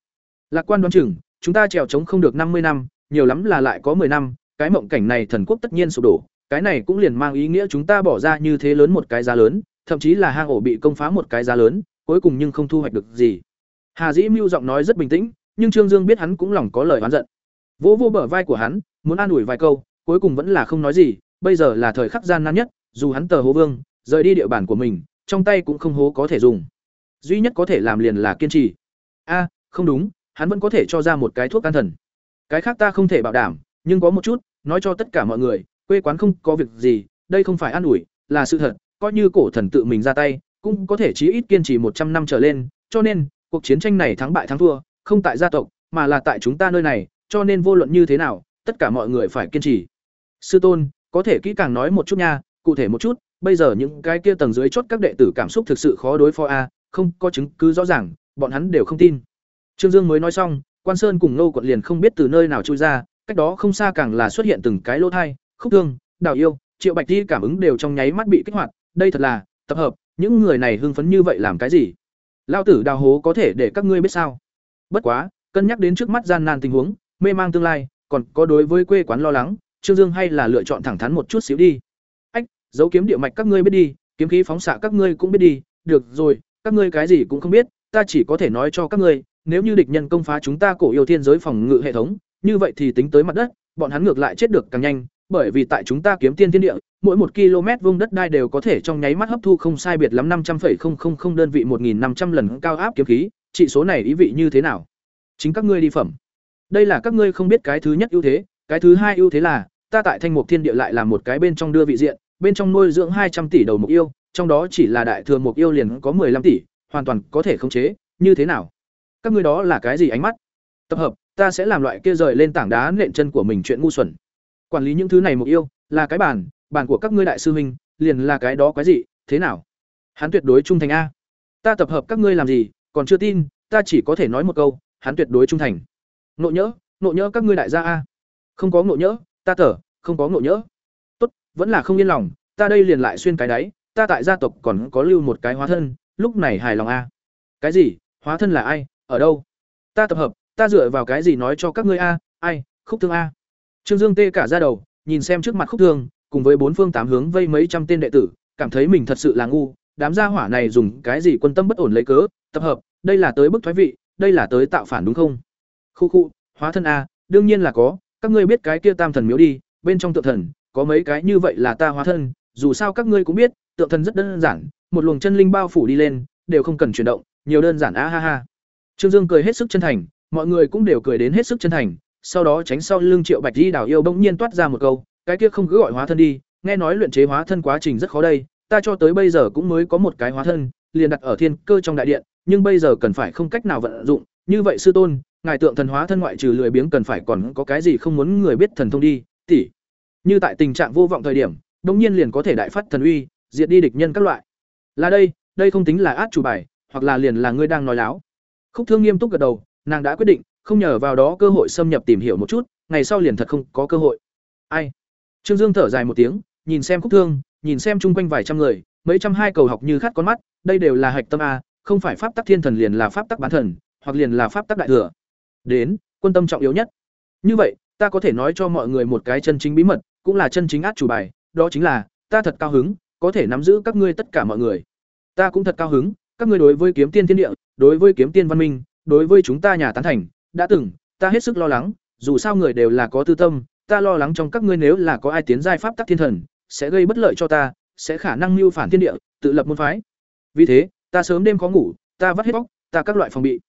Lạc quan đoán chừng, chúng ta trèo chống không được năm mươi năm, nhiều lắm là lại có 10 năm, cái mộng cảnh này thần quốc tất nhiên sụp đổ, cái này cũng liền mang ý nghĩa chúng ta bỏ ra như thế lớn một cái giá lớn, thậm chí là hang ổ bị công phá một cái giá lớn, cuối cùng nhưng không thu hoạch được gì. Hà Dĩ Mưu giọng nói rất bình tĩnh, nhưng Trương Dương biết hắn cũng lòng có lời oán giận. Vỗ vô bờ vai của hắn, muốn an ủi vài câu, cuối cùng vẫn là không nói gì, bây giờ là thời khắc gian nan nhất, dù hắn tờ hố vương, rời đi địa bàn của mình, trong tay cũng không hố có thể dùng. Duy nhất có thể làm liền là kiên trì. A, không đúng, hắn vẫn có thể cho ra một cái thuốc an thần. Cái khác ta không thể bảo đảm, nhưng có một chút, nói cho tất cả mọi người, quê quán không có việc gì, đây không phải an ủi, là sự thật, coi như cổ thần tự mình ra tay, cũng có thể chí ít kiên trì một trăm năm trở lên, cho nên, cuộc chiến tranh này thắng bại thắng thua, không tại gia tộc, mà là tại chúng ta nơi này, cho nên vô luận như thế nào, tất cả mọi người phải kiên trì. Sư tôn, có thể kỹ càng nói một chút nha, cụ thể một chút, bây giờ những cái kia tầng dưới chốt các đệ tử cảm xúc thực sự khó đối phó a, không có chứng cứ rõ ràng, bọn hắn đều không tin. Trương Dương mới nói xong, Quan Sơn cùng Nô quận liền không biết từ nơi nào chui ra, cách đó không xa càng là xuất hiện từng cái lỗ thai, khúc thương, đào yêu, Triệu Bạch Di cảm ứng đều trong nháy mắt bị kích hoạt, đây thật là tập hợp, những người này hưng phấn như vậy làm cái gì? Lao tử đào hố có thể để các ngươi biết sao? Bất quá, cân nhắc đến trước mắt gian nan tình huống, mê mang tương lai, còn có đối với quê quán lo lắng, Trương Dương hay là lựa chọn thẳng thắn một chút xíu đi. Ách, dấu kiếm địa mạch các ngươi biết đi, kiếm khí phóng xạ các ngươi cũng biết đi, được rồi, các ngươi cái gì cũng không biết, ta chỉ có thể nói cho các ngươi, nếu như địch nhân công phá chúng ta cổ yêu thiên giới phòng ngự hệ thống, như vậy thì tính tới mặt đất, bọn hắn ngược lại chết được càng nhanh, bởi vì tại chúng ta kiếm tiên thiên địa, mỗi một km vuông đất đai đều có thể trong nháy mắt hấp thu không sai biệt lắm năm trăm linh đơn vị một năm trăm lần cao áp kiếm khí, trị số này ý vị như thế nào? Chính các ngươi đi phẩm. Đây là các ngươi không biết cái thứ nhất ưu thế, cái thứ hai ưu thế là, ta tại Thanh Mục Thiên Địa lại là một cái bên trong đưa vị diện, bên trong nuôi dưỡng hai trăm tỷ đầu mục yêu, trong đó chỉ là đại thừa mục yêu liền có 15 tỷ, hoàn toàn có thể khống chế, như thế nào? Các ngươi đó là cái gì ánh mắt? Tập hợp, ta sẽ làm loại kia rời lên tảng đá nện chân của mình chuyện ngu xuẩn. Quản lý những thứ này mục yêu, là cái bản, bản của các ngươi đại sư huynh, liền là cái đó quái gì, thế nào? Hắn tuyệt đối trung thành a. Ta tập hợp các ngươi làm gì, còn chưa tin, ta chỉ có thể nói một câu, hắn tuyệt đối trung thành. Nộ nhỡ, nộ nhỡ các ngươi đại gia a. Không có ngộ nhỡ, ta thở, không có ngộ nhỡ. Tốt, vẫn là không yên lòng, ta đây liền lại xuyên cái đáy, ta tại gia tộc còn có lưu một cái hóa thân, lúc này hài lòng a. Cái gì? Hóa thân là ai? Ở đâu? Ta tập hợp, ta dựa vào cái gì nói cho các ngươi a? Ai? Khúc thương a. Trương Dương tê cả ra đầu, nhìn xem trước mặt khúc thương, cùng với bốn phương tám hướng vây mấy trăm tên đệ tử, cảm thấy mình thật sự là ngu, đám gia hỏa này dùng cái gì quân tâm bất ổn lấy cớ, tập hợp, đây là tới bức thoái vị, đây là tới tạo phản đúng không? Khu khu, hóa thân a, đương nhiên là có, các ngươi biết cái kia tam thần miếu đi, bên trong tượng thần, có mấy cái như vậy là ta hóa thân, dù sao các ngươi cũng biết, tượng thần rất đơn giản, một luồng chân linh bao phủ đi lên, đều không cần chuyển động, nhiều đơn giản a ha ha. Trương Dương cười hết sức chân thành, mọi người cũng đều cười đến hết sức chân thành, sau đó tránh sau lưng Triệu Bạch Di đảo yêu bỗng nhiên toát ra một câu, cái kia không cứ gọi hóa thân đi, nghe nói luyện chế hóa thân quá trình rất khó đây, ta cho tới bây giờ cũng mới có một cái hóa thân, liền đặt ở thiên cơ trong đại điện, nhưng bây giờ cần phải không cách nào vận dụng, như vậy sư tôn, ngài tượng thần hóa thân ngoại trừ lười biếng cần phải còn có cái gì không muốn người biết thần thông đi, tỷ. Như tại tình trạng vô vọng thời điểm, đống nhiên liền có thể đại phát thần uy, diệt đi địch nhân các loại. Là đây, đây không tính là át chủ bài, hoặc là liền là ngươi đang nói láo. Khúc Thương nghiêm túc gật đầu, nàng đã quyết định, không nhờ vào đó cơ hội xâm nhập tìm hiểu một chút, ngày sau liền thật không có cơ hội. Ai? Trương Dương thở dài một tiếng, nhìn xem Khúc Thương, nhìn xem chung quanh vài trăm người, mấy trăm hai cầu học như khát con mắt, đây đều là hạch tâm a, không phải pháp tắc thiên thần liền là pháp tắc bán thần, hoặc liền là pháp tắc đại thừa. Đến, quân tâm trọng yếu nhất. Như vậy, ta có thể nói cho mọi người một cái chân chính bí mật, cũng là chân chính át chủ bài, đó chính là, ta thật cao hứng, có thể nắm giữ các ngươi tất cả mọi người. Ta cũng thật cao hứng, các ngươi đối với kiếm tiên thiên địa, đối với kiếm tiên văn minh, đối với chúng ta nhà tán thành, đã từng, ta hết sức lo lắng, dù sao người đều là có tư tâm, ta lo lắng trong các ngươi nếu là có ai tiến giai pháp tắc thiên thần, sẽ gây bất lợi cho ta, sẽ khả năng mưu phản thiên địa, tự lập môn phái. Vì thế, ta sớm đêm khó ngủ, ta vắt hết bóc, ta các loại phòng bị.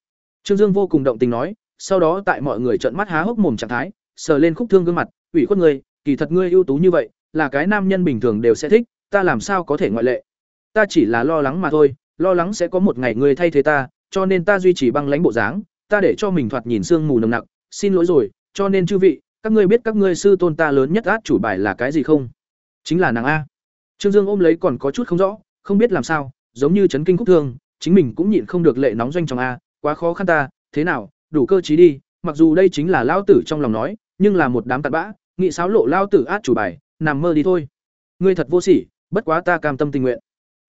Trương Dương vô cùng động tình nói, sau đó tại mọi người trợn mắt há hốc mồm trạng thái, sờ lên khúc thương gương mặt, ủy khuất ngươi, kỳ thật ngươi ưu tú như vậy, là cái nam nhân bình thường đều sẽ thích, ta làm sao có thể ngoại lệ. Ta chỉ là lo lắng mà thôi, lo lắng sẽ có một ngày ngươi thay thế ta, cho nên ta duy trì băng lãnh bộ dáng, ta để cho mình thoạt nhìn sương mù nồng nặc, xin lỗi rồi, cho nên chư vị, các ngươi biết các ngươi sư tôn ta lớn nhất át chủ bài là cái gì không? Chính là nàng a. Trương Dương ôm lấy còn có chút không rõ, không biết làm sao, giống như chấn kinh khúc thương, chính mình cũng nhịn không được lệ nóng doanh trong a, quá khó khăn ta, thế nào, đủ cơ trí đi, mặc dù đây chính là lao tử trong lòng nói, nhưng là một đám tạt bã, nghị sáo lộ lao tử át chủ bài, nằm mơ đi thôi. Ngươi thật vô sỉ, bất quá ta cam tâm tình nguyện.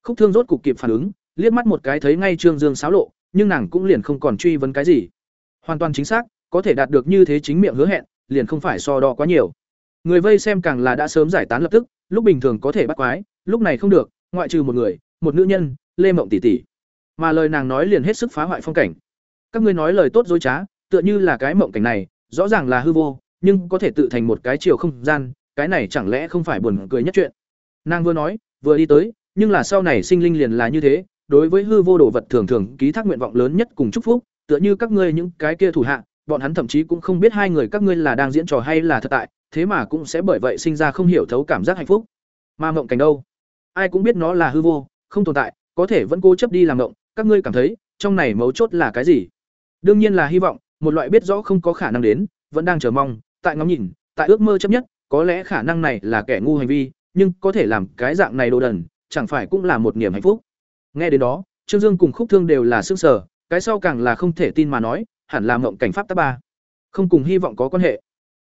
Khúc Thương rốt cục kịp phản ứng, liếc mắt một cái thấy ngay Trương Dương sáo lộ, nhưng nàng cũng liền không còn truy vấn cái gì. Hoàn toàn chính xác, có thể đạt được như thế chính miệng hứa hẹn, liền không phải so đo quá nhiều. Người vây xem càng là đã sớm giải tán lập tức, lúc bình thường có thể bắt quái, lúc này không được, ngoại trừ một người, một nữ nhân, Lê Mộng tỷ tỷ. Mà lời nàng nói liền hết sức phá hoại phong cảnh. Các ngươi nói lời tốt dối trá, tựa như là cái mộng cảnh này, rõ ràng là hư vô, nhưng có thể tự thành một cái chiều không gian, cái này chẳng lẽ không phải buồn cười nhất chuyện. Nàng vừa nói, vừa đi tới, nhưng là sau này sinh linh liền là như thế, đối với hư vô đồ vật thường thường ký thác nguyện vọng lớn nhất cùng chúc phúc, tựa như các ngươi những cái kia thủ hạ, bọn hắn thậm chí cũng không biết hai người các ngươi là đang diễn trò hay là thật tại, thế mà cũng sẽ bởi vậy sinh ra không hiểu thấu cảm giác hạnh phúc. Mà mộng cảnh đâu? Ai cũng biết nó là hư vô, không tồn tại, có thể vẫn cố chấp đi làm mộng, các ngươi cảm thấy, trong này mấu chốt là cái gì? Đương nhiên là hy vọng, một loại biết rõ không có khả năng đến, vẫn đang chờ mong, tại ngắm nhìn, tại ước mơ chấp nhất, có lẽ khả năng này là kẻ ngu hành vi, nhưng có thể làm cái dạng này đồ đần, chẳng phải cũng là một niềm hạnh phúc. Nghe đến đó, Trương Dương cùng Khúc Thương đều là sững sờ, cái sau càng là không thể tin mà nói, hẳn là mộng cảnh pháp tác ba. Không cùng hy vọng có quan hệ.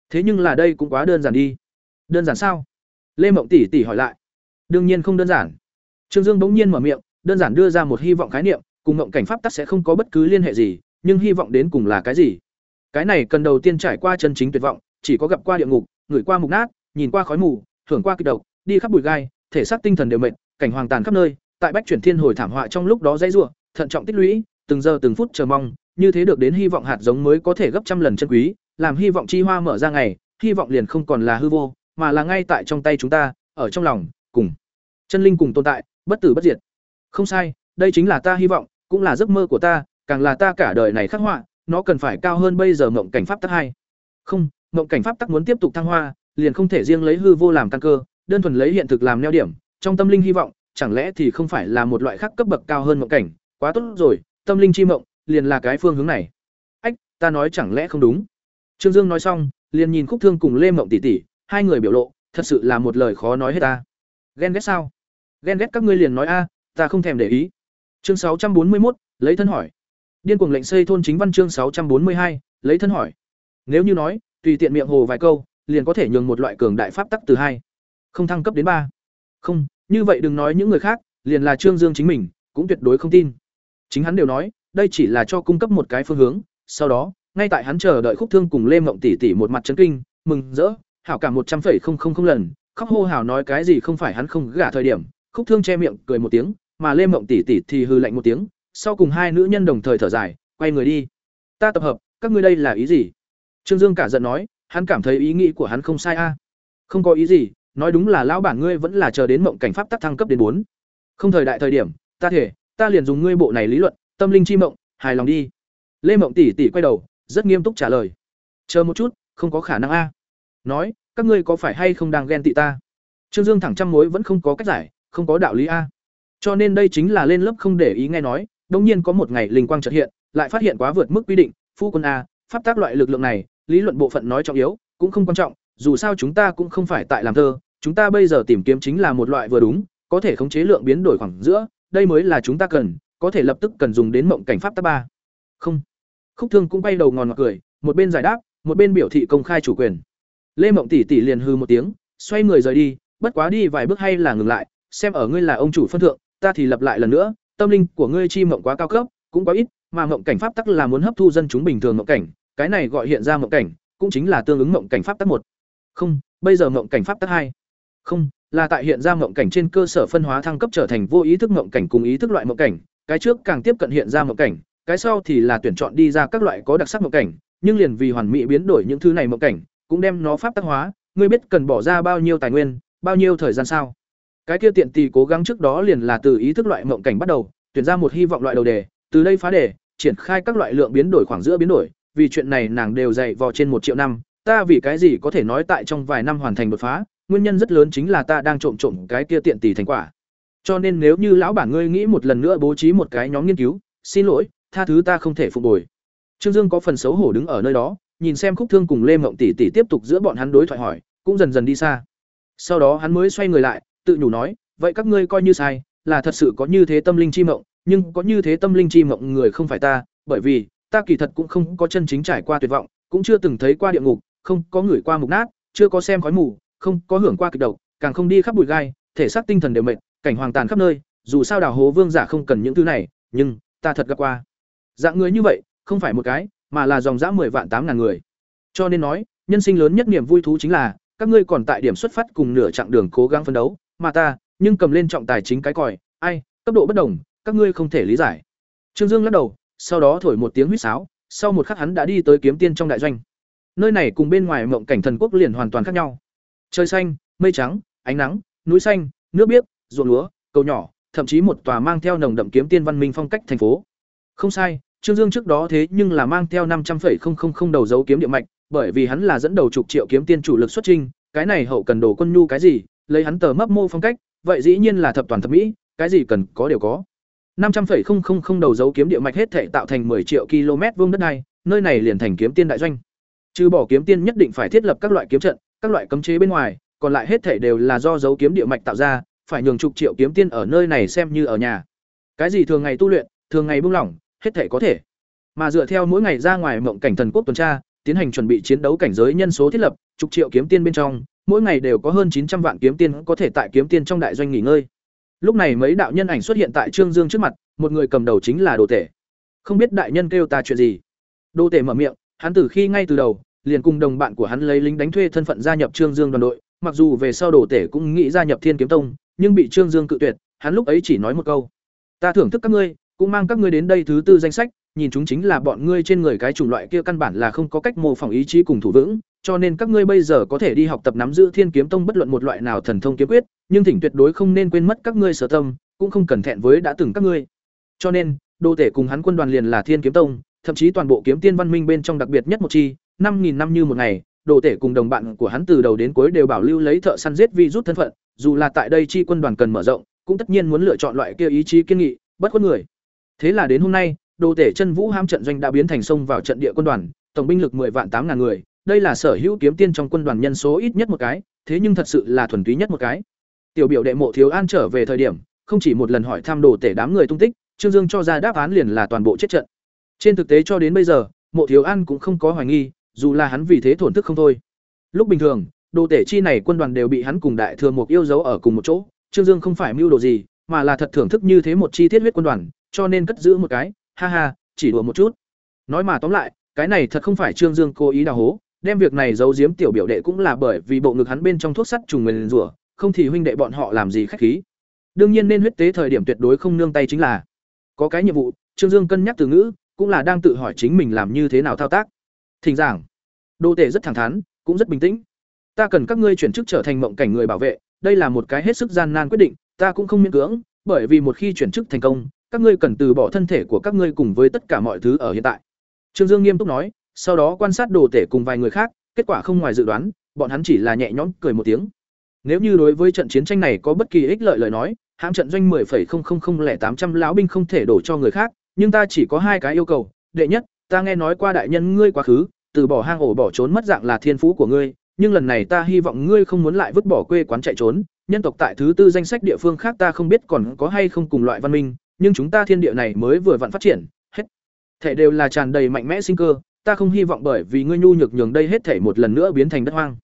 Thế nhưng là đây cũng quá đơn giản đi. Đơn giản sao? Lê Mộng tỷ tỷ hỏi lại. Đương nhiên không đơn giản. Trương Dương bỗng nhiên mở miệng, đơn giản đưa ra một hy vọng khái niệm, cùng mộng cảnh pháp tắc sẽ không có bất cứ liên hệ gì, nhưng hy vọng đến cùng là cái gì? Cái này cần đầu tiên trải qua chân chính tuyệt vọng, chỉ có gặp qua địa ngục, ngửi qua mục nát, nhìn qua khói mù, thưởng qua kịch độc, đi khắp bụi gai, thể xác tinh thần đều mệt, cảnh hoàng tàn khắp nơi, tại bách chuyển thiên hồi thảm họa trong lúc đó dãy rủa, thận trọng tích lũy, từng giờ từng phút chờ mong, như thế được đến hy vọng hạt giống mới có thể gấp trăm lần chân quý, làm hy vọng chi hoa mở ra ngày, hy vọng liền không còn là hư vô, mà là ngay tại trong tay chúng ta, ở trong lòng, cùng chân linh cùng tồn tại, bất tử bất diệt. Không sai, đây chính là ta hy vọng, cũng là giấc mơ của ta, càng là ta cả đời này khắc họa, nó cần phải cao hơn bây giờ mộng cảnh pháp tắc hai. Không, mộng cảnh pháp tắc muốn tiếp tục thăng hoa, liền không thể riêng lấy hư vô làm căn cơ, đơn thuần lấy hiện thực làm neo điểm, trong tâm linh hy vọng, chẳng lẽ thì không phải là một loại khác cấp bậc cao hơn mộng cảnh, quá tốt rồi, tâm linh chi mộng, liền là cái phương hướng này. Ách, ta nói chẳng lẽ không đúng? Trương Dương nói xong, liền nhìn Khúc Thương cùng Lê Mộng tỷ tỷ, hai người biểu lộ, thật sự là một lời khó nói hết ta. Ghen ghét sao? Ghen ghét các ngươi liền nói a, ta không thèm để ý. Chương sáu trăm bốn mươi một, lấy thân hỏi. Điên cuồng lệnh xây thôn chính văn chương sáu trăm bốn mươi hai, lấy thân hỏi. Nếu như nói, tùy tiện miệng hồ vài câu, liền có thể nhường một loại cường đại pháp tắc từ hai, không thăng cấp đến ba. Không, như vậy đừng nói những người khác, liền là Trương Dương chính mình, cũng tuyệt đối không tin. Chính hắn đều nói, đây chỉ là cho cung cấp một cái phương hướng, sau đó, ngay tại hắn chờ đợi khúc thương cùng Lê Mộng tỷ tỷ một mặt chấn kinh, mừng rỡ, hảo cả một trăm phẩy không không không lần, khóc hô hào nói cái gì không phải hắn không gả thời điểm, khúc thương che miệng cười một tiếng, mà Lê Mộng tỷ tỷ thì hư lạnh một tiếng, sau cùng hai nữ nhân đồng thời thở dài, quay người đi. Ta tập hợp, các ngươi đây là ý gì? Trương Dương cả giận nói, hắn cảm thấy ý nghĩ của hắn không sai a. Không có ý gì, nói đúng là lão bản ngươi vẫn là chờ đến mộng cảnh pháp tắc thăng cấp đến bốn. Không thời đại thời điểm, ta thể, ta liền dùng ngươi bộ này lý luận, tâm linh chi mộng, hài lòng đi. Lê Mộng tỷ tỷ quay đầu, rất nghiêm túc trả lời. Chờ một chút, không có khả năng a nói các ngươi có phải hay không đang ghen tị ta trương dương thẳng trăm mối vẫn không có cách giải không có đạo lý a cho nên đây chính là lên lớp không để ý nghe nói đông nhiên có một ngày linh quang chợt hiện, lại phát hiện quá vượt mức quy định, phu quân a, pháp tác loại lực lượng này, lý luận bộ phận nói trọng yếu, cũng không quan trọng, dù sao chúng ta cũng không phải tại làm thơ, chúng ta bây giờ tìm kiếm chính là một loại vừa đúng, có thể khống chế lượng biến đổi khoảng giữa, đây mới là chúng ta cần, có thể lập tức cần dùng đến mộng cảnh pháp tác ba. Không. Khúc thương cũng bay đầu ngòn ngọt cười, một bên giải đáp, một bên biểu thị công khai chủ quyền. Lê mộng tỷ tỷ liền hư một tiếng, xoay người rời đi, bất quá đi vài bước hay là ngừng lại, xem ở ngươi là ông chủ phân thượng, ta thì lặp lại lần nữa tâm linh của ngươi chi mộng quá cao cấp, cũng quá ít, mà mộng cảnh pháp tắc là muốn hấp thu dân chúng bình thường mộng cảnh, cái này gọi hiện ra mộng cảnh, cũng chính là tương ứng mộng cảnh pháp tắc một. Không, bây giờ mộng cảnh pháp tắc hai. Không, là tại hiện ra mộng cảnh trên cơ sở phân hóa thăng cấp trở thành vô ý thức mộng cảnh cùng ý thức loại mộng cảnh, cái trước càng tiếp cận hiện ra mộng cảnh, cái sau thì là tuyển chọn đi ra các loại có đặc sắc mộng cảnh, nhưng liền vì hoàn mỹ biến đổi những thứ này mộng cảnh, cũng đem nó pháp tắc hóa, ngươi biết cần bỏ ra bao nhiêu tài nguyên, bao nhiêu thời gian sao? Cái kia tiện tì cố gắng trước đó liền là từ ý thức loại mộng cảnh bắt đầu, tuyển ra một hy vọng loại đầu đề, từ đây phá đề, triển khai các loại lượng biến đổi khoảng giữa biến đổi, vì chuyện này nàng đều dạy vò trên một triệu năm, ta vì cái gì có thể nói tại trong vài năm hoàn thành đột phá, nguyên nhân rất lớn chính là ta đang trộm trộm cái kia tiện tỷ thành quả. Cho nên nếu như lão bản ngươi nghĩ một lần nữa bố trí một cái nhóm nghiên cứu, xin lỗi, tha thứ ta không thể phục hồi. Trương dương có phần xấu hổ đứng ở nơi đó, nhìn xem khúc thương cùng lê mộng tỷ tỷ tiếp tục giữa bọn hắn đối thoại hỏi, cũng dần dần đi xa. Sau đó hắn mới xoay người lại tự nhủ nói, vậy các ngươi coi như sai, là thật sự có như thế tâm linh chi mộng, nhưng có như thế tâm linh chi mộng người không phải ta, bởi vì ta kỳ thật cũng không có chân chính trải qua tuyệt vọng, cũng chưa từng thấy qua địa ngục, không có người qua mục nát, chưa có xem khói mù, không có hưởng qua kịch độc, càng không đi khắp bụi gai, thể xác tinh thần đều mệt, cảnh hoàng tàn khắp nơi, dù sao đào hố vương giả không cần những thứ này, nhưng ta thật gặp qua. Dạng người như vậy, không phải một cái, mà là dòng dã mười vạn tám ngàn người. Cho nên nói, nhân sinh lớn nhất niềm vui thú chính là, các ngươi còn tại điểm xuất phát cùng nửa chặng đường cố gắng phấn đấu mà ta, nhưng cầm lên trọng tài chính cái còi, ai, cấp độ bất đồng, các ngươi không thể lý giải. Trương dương lắc đầu, sau đó thổi một tiếng huýt sáo, sau một khắc hắn đã đi tới kiếm tiên trong đại doanh. Nơi này cùng bên ngoài mộng cảnh thần quốc liền hoàn toàn khác nhau. Trời xanh, mây trắng, ánh nắng, núi xanh, nước biếc, ruộng lúa, cầu nhỏ, thậm chí một tòa mang theo nồng đậm kiếm tiên văn minh phong cách thành phố. Không sai, trương dương trước đó thế nhưng là mang theo năm trăm linh đầu dấu kiếm địa mạch, bởi vì hắn là dẫn đầu chục triệu kiếm tiên chủ lực xuất trinh cái này hậu cần đồ quân nhu cái gì lấy hắn tờ mấp mô phong cách vậy dĩ nhiên là thập toàn thập mỹ cái gì cần có đều có năm trăm đầu dấu kiếm địa mạch hết thể tạo thành 10 triệu km vuông đất này nơi này liền thành kiếm tiên đại doanh trừ bỏ kiếm tiên nhất định phải thiết lập các loại kiếm trận các loại cấm chế bên ngoài, còn lại hết thảy đều là do dấu kiếm địa mạch tạo ra, phải nhường chục triệu kiếm tiên ở nơi này xem như ở nhà. Cái gì thường ngày tu luyện, thường ngày buông lỏng, hết thảy có thể. Mà dựa theo mỗi ngày ra ngoài mộng cảnh thần quốc tuần tra, tiến hành chuẩn bị chiến đấu cảnh giới nhân số thiết lập, chục triệu kiếm tiên bên trong, mỗi ngày đều có hơn chín trăm vạn kiếm tiên có thể tại kiếm tiên trong đại doanh nghỉ ngơi. Lúc này mấy đạo nhân ảnh xuất hiện tại Trương Dương trước mặt, một người cầm đầu chính là Đồ Tể. Không biết đại nhân kêu ta chuyện gì. Đồ Tể mở miệng, hắn từ khi ngay từ đầu, liền cùng đồng bạn của hắn lấy lính đánh thuê thân phận gia nhập Trương Dương đoàn đội, mặc dù về sau đồ tể cũng nghĩ gia nhập Thiên Kiếm Tông, nhưng bị Trương Dương cự tuyệt, hắn lúc ấy chỉ nói một câu: "Ta thưởng thức các ngươi, cũng mang các ngươi đến đây thứ tư danh sách, nhìn chúng chính là bọn ngươi trên người cái chủng loại kia căn bản là không có cách mô phỏng ý chí cùng thủ vững, cho nên các ngươi bây giờ có thể đi học tập nắm giữ Thiên Kiếm Tông bất luận một loại nào thần thông kiếm quyết, nhưng thỉnh tuyệt đối không nên quên mất các ngươi sở tâm, cũng không cần thẹn với đã từng các ngươi." Cho nên, đô tể cùng hắn quân đoàn liền là Thiên Kiếm Tông, thậm chí toàn bộ kiếm tiên văn minh bên trong đặc biệt nhất một chi, năm nghìn năm như một ngày, đồ tể cùng đồng bạn của hắn từ đầu đến cuối đều bảo lưu lấy thợ săn giết vi rút thân phận, dù là tại đây chi quân đoàn cần mở rộng, cũng tất nhiên muốn lựa chọn loại kia ý chí kiên nghị, bất khuất người. Thế là đến hôm nay, đồ tể chân vũ ham trận doanh đã biến thành sông vào trận địa quân đoàn, tổng binh lực 10 vạn 8000 người, đây là sở hữu kiếm tiên trong quân đoàn nhân số ít nhất một cái, thế nhưng thật sự là thuần túy nhất một cái. Tiểu biểu đệ mộ thiếu an trở về thời điểm, không chỉ một lần hỏi thăm đồ tể đám người tung tích, Trương Dương cho ra đáp án liền là toàn bộ chết trận. Trên thực tế cho đến bây giờ, mộ thiếu an cũng không có hoài nghi, dù là hắn vì thế thuần thức không thôi. Lúc bình thường, đồ tể chi này quân đoàn đều bị hắn cùng đại thừa một yêu dấu ở cùng một chỗ, Trương Dương không phải mưu đồ gì, mà là thật thưởng thức như thế một chi tiết huyết quân đoàn, cho nên cất giữ một cái, ha ha, chỉ đùa một chút. Nói mà tóm lại, cái này thật không phải Trương Dương cố ý đào hố, đem việc này giấu giếm tiểu biểu đệ cũng là bởi vì bộ ngực hắn bên trong thuốc sắt trùng nguyên rủa, không thì huynh đệ bọn họ làm gì khách khí. Đương nhiên nên huyết tế thời điểm tuyệt đối không nương tay chính là. Có cái nhiệm vụ, Trương Dương cân nhắc từ ngữ, cũng là đang tự hỏi chính mình làm như thế nào thao tác. Thỉnh giảng, Đô Tể rất thẳng thắn, cũng rất bình tĩnh. Ta cần các ngươi chuyển chức trở thành mộng cảnh người bảo vệ, đây là một cái hết sức gian nan quyết định, ta cũng không miễn cưỡng, bởi vì một khi chuyển chức thành công, các ngươi cần từ bỏ thân thể của các ngươi cùng với tất cả mọi thứ ở hiện tại. Trương Dương nghiêm túc nói, sau đó quan sát Đồ Tể cùng vài người khác, kết quả không ngoài dự đoán, bọn hắn chỉ là nhẹ nhõm cười một tiếng. Nếu như đối với trận chiến tranh này có bất kỳ ích lợi lời nói, hãm trận doanh 10,000800 lão binh không thể đổ cho người khác, nhưng ta chỉ có hai cái yêu cầu. Đệ nhất, ta nghe nói qua đại nhân ngươi quá khứ, từ bỏ hang ổ bỏ trốn mất dạng là thiên phú của ngươi, nhưng lần này ta hy vọng ngươi không muốn lại vứt bỏ quê quán chạy trốn, nhân tộc tại thứ tư danh sách địa phương khác ta không biết còn có hay không cùng loại văn minh, nhưng chúng ta thiên địa này mới vừa vặn phát triển, hết. Thể đều là tràn đầy mạnh mẽ sinh cơ, ta không hy vọng bởi vì ngươi nhu nhược nhường đây hết thể một lần nữa biến thành đất hoang.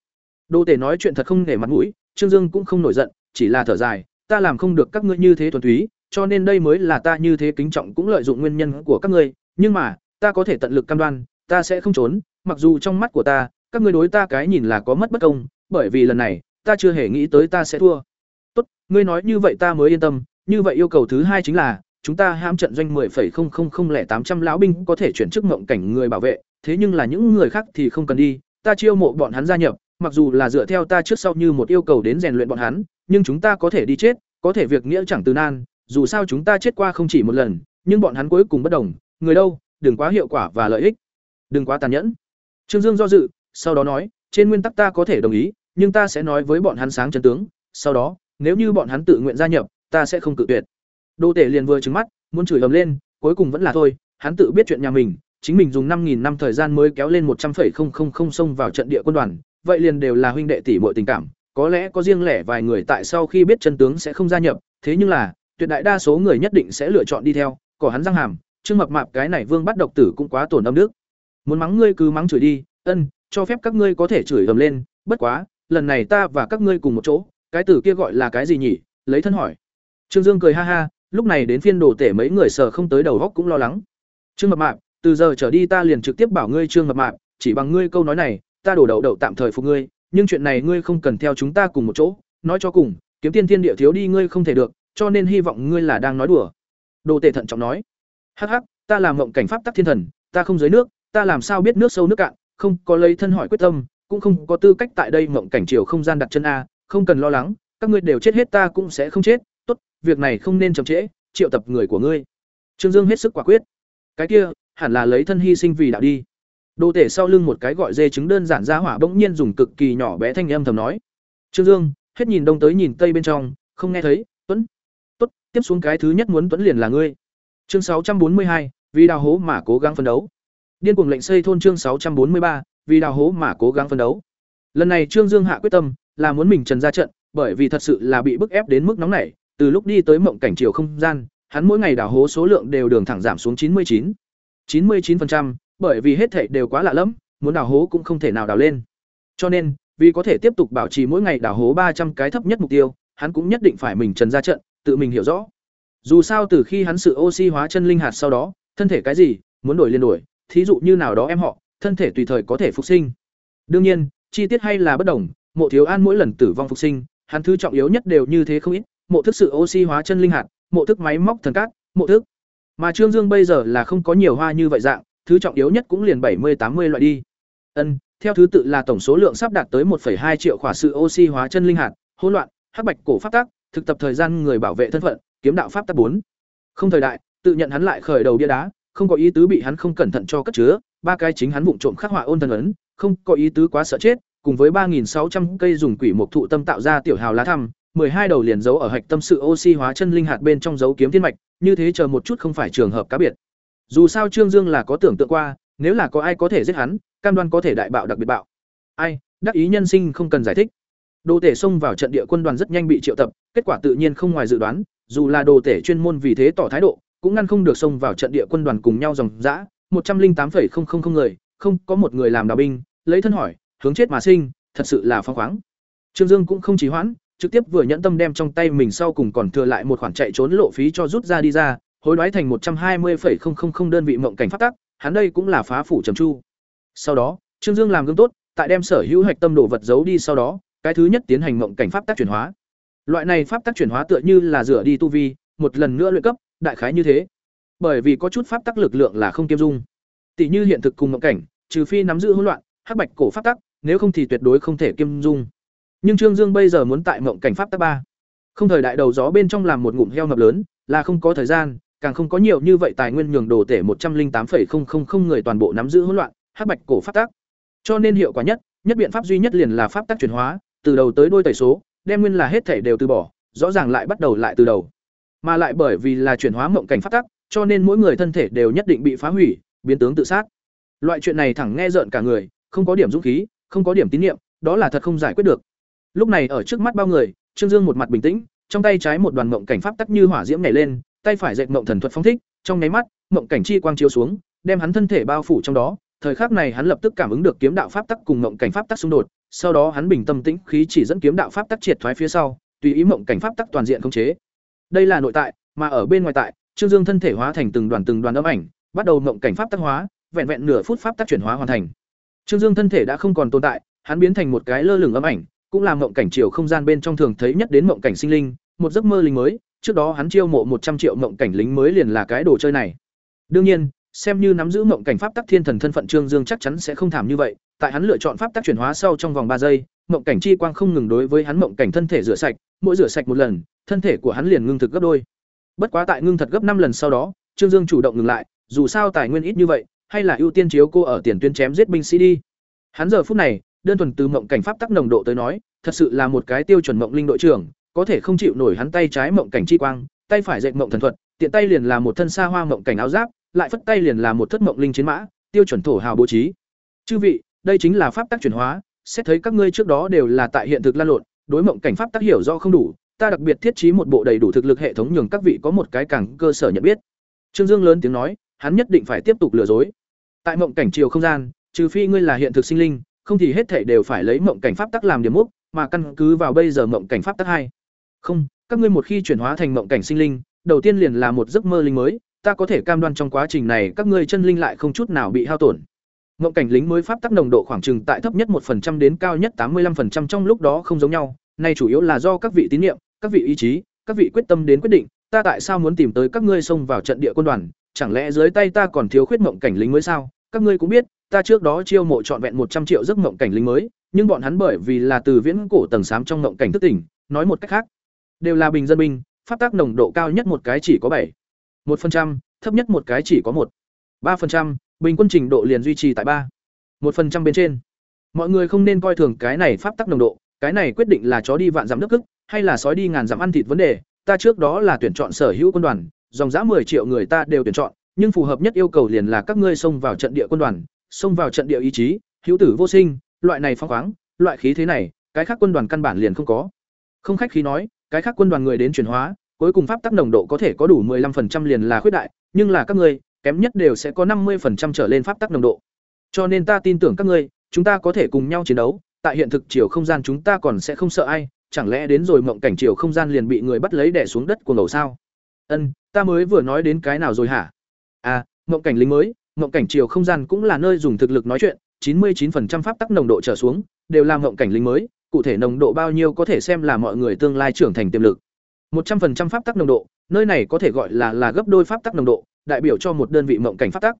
Đô Tể nói chuyện thật không để mặt mũi, Trương Dương cũng không nổi giận, chỉ là thở dài, ta làm không được các ngươi như thế thuần túy, cho nên đây mới là ta như thế kính trọng cũng lợi dụng nguyên nhân của các ngươi, nhưng mà, ta có thể tận lực cam đoan, ta sẽ không trốn, mặc dù trong mắt của ta, các ngươi đối ta cái nhìn là có mất bất công, bởi vì lần này, ta chưa hề nghĩ tới ta sẽ thua. Tốt, ngươi nói như vậy ta mới yên tâm, như vậy yêu cầu thứ hai chính là, chúng ta hãm trận doanh 10.000800 lão binh có thể chuyển chức mộng cảnh người bảo vệ, thế nhưng là những người khác thì không cần đi, ta chiêu mộ bọn hắn gia nhập, mặc dù là dựa theo ta trước sau như một yêu cầu đến rèn luyện bọn hắn, nhưng chúng ta có thể đi chết, có thể việc nghĩa chẳng từ nan, dù sao chúng ta chết qua không chỉ một lần, nhưng bọn hắn cuối cùng bất đồng, người đâu, đừng quá hiệu quả và lợi ích, đừng quá tàn nhẫn. Trương Dương do dự, sau đó nói, trên nguyên tắc ta có thể đồng ý, nhưng ta sẽ nói với bọn hắn sáng chân tướng, sau đó, nếu như bọn hắn tự nguyện gia nhập, ta sẽ không cự tuyệt. Đô Tể liền vừa trừng mắt, muốn chửi ầm lên, cuối cùng vẫn là thôi, hắn tự biết chuyện nhà mình, chính mình dùng 5000 năm thời gian mới kéo lên 100,000 xông vào trận địa quân đoàn, vậy liền đều là huynh đệ tỷ muội tình cảm, có lẽ có riêng lẻ vài người tại sau khi biết chân tướng sẽ không gia nhập, thế nhưng là, tuyệt đại đa số người nhất định sẽ lựa chọn đi theo, cỏ hắn răng hàm, Trương Mập Mạp cái này Vương bắt độc tử cũng quá tổn âm đức. Muốn mắng ngươi cứ mắng chửi đi, ân, cho phép các ngươi có thể chửi ầm lên, bất quá, lần này ta và các ngươi cùng một chỗ, cái tử kia gọi là cái gì nhỉ? Lấy thân hỏi. Trương Dương cười ha ha, lúc này đến phiên đồ tể mấy người sờ không tới đầu góc cũng lo lắng. Trương Mập Mạp, từ giờ trở đi ta liền trực tiếp bảo ngươi Trương Mập Mạp, chỉ bằng ngươi câu nói này, ta đổ đậu đậu tạm thời phục ngươi, nhưng chuyện này ngươi không cần theo chúng ta cùng một chỗ, nói cho cùng, kiếm tiên thiên địa thiếu đi ngươi không thể được, cho nên hy vọng ngươi là đang nói đùa. Đồ tể thận trọng nói. Hắc hắc, ta làm mộng cảnh pháp tắc thiên thần, ta không dưới nước, ta làm sao biết nước sâu nước cạn, không có lấy thân hỏi quyết tâm, cũng không có tư cách tại đây mộng cảnh chiều không gian đặt chân a, không cần lo lắng, các ngươi đều chết hết ta cũng sẽ không chết, việc này không nên chậm trễ, triệu tập người của ngươi. Trương Dương hết sức quả quyết. Cái kia, hẳn là lấy thân hy sinh vì đạo đi. Đồ tể sau lưng một cái gọi dê trứng đơn giản ra hỏa bỗng nhiên dùng cực kỳ nhỏ bé thanh âm thầm nói. Trương Dương, hết nhìn đông tới nhìn tây bên trong, không nghe thấy, Tuấn. Tốt, tiếp xuống cái thứ nhất muốn Tuấn liền là ngươi. Chương sáu trăm bốn mươi hai, vì đào hố mà cố gắng phấn đấu. Điên cuồng lệnh xây thôn chương sáu trăm bốn mươi ba, vì đào hố mà cố gắng phấn đấu. Lần này Trương Dương hạ quyết tâm, là muốn mình trần ra trận, bởi vì thật sự là bị bức ép đến mức nóng nảy, từ lúc đi tới mộng cảnh chiều không gian, hắn mỗi ngày đào hố số lượng đều đường thẳng giảm xuống chín mươi chín. 99%, bởi vì hết thảy đều quá lạ lẫm, muốn đào hố cũng không thể nào đào lên. Cho nên, vì có thể tiếp tục bảo trì mỗi ngày đào hố ba trăm cái thấp nhất mục tiêu, hắn cũng nhất định phải mình trần ra trận, tự mình hiểu rõ. Dù sao từ khi hắn sự oxy hóa chân linh hạt sau đó, thân thể cái gì, muốn đổi liền đổi, thí dụ như nào đó em họ, thân thể tùy thời có thể phục sinh. Đương nhiên, chi tiết hay là bất đồng, Mộ Thiếu An mỗi lần tử vong phục sinh, hắn thứ trọng yếu nhất đều như thế không ít, mộ thức sự oxy hóa chân linh hạt, mộ thức máy móc thần cát, mộ thức. Mà Trương Dương bây giờ là không có nhiều hoa như vậy dạng, thứ trọng yếu nhất cũng liền bảy mươi tám mươi loại đi. Ân, theo thứ tự là tổng số lượng sắp đạt tới 1,2 triệu khỏa sự oxy hóa chân linh hạt, hỗn loạn, hắc bạch cổ pháp tắc, thực tập thời gian người bảo vệ thân phận, kiếm đạo pháp tắc 4. Không thời đại, tự nhận hắn lại khởi đầu bia đá, không có ý tứ bị hắn không cẩn thận cho cất chứa, ba cái chính hắn vụng trộm khắc họa ôn thần ấn, không có ý tứ quá sợ chết, cùng với 3600 cây dùng quỷ mục thụ tâm tạo ra tiểu hào lá thăm, hai đầu liền giấu ở hạch tâm sự oxy hóa chân linh hạt bên trong dấu kiếm thiên mạch, như thế chờ một chút không phải trường hợp cá biệt. Dù sao Trương Dương là có tưởng tượng qua, nếu là có ai có thể giết hắn, cam đoan có thể đại bạo đặc biệt bạo. Ai, đắc ý nhân sinh không cần giải thích. Đồ tể xông vào trận địa quân đoàn rất nhanh bị triệu tập, kết quả tự nhiên không ngoài dự đoán, dù là đồ tể chuyên môn vì thế tỏ thái độ, cũng ngăn không được xông vào trận địa quân đoàn cùng nhau dòng dã, 108,000 người, không có một người làm đào binh, lấy thân hỏi, hướng chết mà sinh, thật sự là phong khoáng. Trương Dương cũng không trì hoãn, trực tiếp vừa nhẫn tâm đem trong tay mình sau cùng còn thừa lại một khoản chạy trốn lộ phí cho rút ra đi ra, hối đoái thành một trăm hai mươi đơn vị mộng cảnh phát tắc, hắn đây cũng là phá phủ trầm chu. Sau đó, Trương Dương làm gương tốt, tại đem sở hữu hạch tâm đồ vật giấu đi sau đó, cái thứ nhất tiến hành mộng cảnh pháp tác chuyển hóa. Loại này pháp tác chuyển hóa tựa như là rửa đi tu vi, một lần nữa luyện cấp, đại khái như thế. Bởi vì có chút pháp tắc lực lượng là không kiêm dung. Tỷ như hiện thực cùng mộng cảnh, trừ phi nắm giữ hỗn loạn, hắc bạch cổ pháp tắc, nếu không thì tuyệt đối không thể kiêm dung. Nhưng Trương Dương bây giờ muốn tại mộng cảnh pháp tác ba, không thời đại đầu gió bên trong làm một ngụm heo ngập lớn, là không có thời gian, càng không có nhiều như vậy tài nguyên nhường đồ tể một trăm linh tám người toàn bộ nắm giữ hỗn loạn, hắc bạch cổ pháp tác. Cho nên hiệu quả nhất, nhất biện pháp duy nhất liền là pháp tắc chuyển hóa, từ đầu tới đuôi tẩy số, đem nguyên là hết thể đều từ bỏ, rõ ràng lại bắt đầu lại từ đầu. Mà lại bởi vì là chuyển hóa mộng cảnh pháp tắc, cho nên mỗi người thân thể đều nhất định bị phá hủy, biến tướng tự sát. Loại chuyện này thẳng nghe rợn cả người, không có điểm dũng khí, không có điểm tín nhiệm, đó là thật không giải quyết được. Lúc này ở trước mắt bao người, Trương Dương một mặt bình tĩnh, trong tay trái một đoàn mộng cảnh pháp tắc như hỏa diễm nhảy lên, tay phải dệt mộng thần thuật phóng thích, trong nháy mắt, mộng cảnh chi quang chiếu xuống, đem hắn thân thể bao phủ trong đó, thời khắc này hắn lập tức cảm ứng được kiếm đạo pháp tắc cùng mộng cảnh pháp tắc xung đột, sau đó hắn bình tâm tĩnh khí chỉ dẫn kiếm đạo pháp tắc triệt thoái phía sau, tùy ý mộng cảnh pháp tắc toàn diện khống chế. Đây là nội tại, mà ở bên ngoài tại, Trương Dương thân thể hóa thành từng đoàn từng đoàn âm ảnh, bắt đầu mộng cảnh pháp tắc hóa, vẹn vẹn nửa phút pháp tắc chuyển hóa hoàn thành. Trương Dương thân thể đã không còn tồn tại, hắn biến thành một cái lơ lửng âm ảnh, cũng là mộng cảnh chiều không gian bên trong thường thấy nhất đến mộng cảnh sinh linh, một giấc mơ linh mới, trước đó hắn chiêu mộ một trăm triệu mộng cảnh lính mới liền là cái đồ chơi này. Đương nhiên, xem như nắm giữ mộng cảnh pháp tắc thiên thần thân phận Trương Dương chắc chắn sẽ không thảm như vậy, tại hắn lựa chọn pháp tắc chuyển hóa sau trong vòng ba giây, mộng cảnh chi quang không ngừng đối với hắn mộng cảnh thân thể rửa sạch, mỗi rửa sạch một lần, thân thể của hắn liền ngưng thực gấp đôi. Bất quá tại ngưng thật gấp năm lần sau đó, Trương Dương chủ động ngừng lại, dù sao tài nguyên ít như vậy, hay là ưu tiên chiếu cô ở tiền tuyến chém giết binh sĩ đi. Hắn giờ phút này, đơn thuần từ mộng cảnh pháp tắc nồng độ tới nói, thật sự là một cái tiêu chuẩn mộng linh đội trưởng, có thể không chịu nổi hắn tay trái mộng cảnh chi quang, tay phải dệt mộng thần thuật, tiện tay liền là một thân xa hoa mộng cảnh áo giáp, lại phất tay liền là một thất mộng linh chiến mã, tiêu chuẩn thổ hào bố trí. Chư vị, đây chính là pháp tắc chuyển hóa, xét thấy các ngươi trước đó đều là tại hiện thực lan lộn, đối mộng cảnh pháp tắc hiểu do không đủ, ta đặc biệt thiết trí một bộ đầy đủ thực lực hệ thống nhường các vị có một cái càng cơ sở nhận biết. Trương Dương lớn tiếng nói, hắn nhất định phải tiếp tục lừa dối. Tại mộng cảnh chiều không gian, trừ phi ngươi là hiện thực sinh linh, không thì hết thảy đều phải lấy mộng cảnh pháp tắc làm điểm mốc, mà căn cứ vào bây giờ mộng cảnh pháp tắc hai. Không, các ngươi một khi chuyển hóa thành mộng cảnh sinh linh, đầu tiên liền là một giấc mơ linh mới, ta có thể cam đoan trong quá trình này các ngươi chân linh lại không chút nào bị hao tổn. Mộng cảnh lính mới pháp tắc nồng độ khoảng chừng tại thấp nhất 1% đến cao nhất 85% trong lúc đó không giống nhau, này chủ yếu là do các vị tín niệm, các vị ý chí, các vị quyết tâm đến quyết định, ta tại sao muốn tìm tới các ngươi xông vào trận địa quân đoàn, chẳng lẽ dưới tay ta còn thiếu khuyết mộng cảnh lính mới sao? Các ngươi cũng biết, ta trước đó chiêu mộ trọn vẹn một trăm triệu giấc mộng cảnh lính mới, nhưng bọn hắn bởi vì là từ viễn cổ tầng xám trong mộng cảnh thức tỉnh, nói một cách khác, đều là bình dân binh, pháp tác nồng độ cao nhất một cái chỉ có bảy. Một phần trăm, thấp nhất một cái chỉ có một. Ba phần trăm, bình quân trình độ liền duy trì tại ba. Một phần trăm bên trên. Mọi người không nên coi thường cái này pháp tắc nồng độ, cái này quyết định là chó đi vạn dặm nước cức, hay là sói đi ngàn dặm ăn thịt vấn đề, ta trước đó là tuyển chọn sở hữu quân đoàn, dòng giá 10 triệu người ta đều tuyển chọn, nhưng phù hợp nhất yêu cầu liền là các ngươi xông vào trận địa quân đoàn, xông vào trận địa ý chí, hữu tử vô sinh, loại này phong khoáng, loại khí thế này, cái khác quân đoàn căn bản liền không có. Không khách khí nói, cái khác quân đoàn người đến chuyển hóa, cuối cùng pháp tắc nồng độ có thể có đủ 15% liền là khuyết đại, nhưng là các ngươi, kém nhất đều sẽ có 50% trở lên pháp tắc nồng độ. Cho nên ta tin tưởng các ngươi, chúng ta có thể cùng nhau chiến đấu, tại hiện thực chiều không gian chúng ta còn sẽ không sợ ai, chẳng lẽ đến rồi mộng cảnh chiều không gian liền bị người bắt lấy đè xuống đất của ngầu sao? Ân, ta mới vừa nói đến cái nào rồi hả? À, mộng cảnh lính mới, mộng cảnh chiều không gian cũng là nơi dùng thực lực nói chuyện, 99% pháp tắc nồng độ trở xuống, đều là mộng cảnh linh mới, cụ thể nồng độ bao nhiêu có thể xem là mọi người tương lai trưởng thành tiềm lực. 100% pháp tắc nồng độ, nơi này có thể gọi là là gấp đôi pháp tắc nồng độ, đại biểu cho một đơn vị mộng cảnh pháp tắc.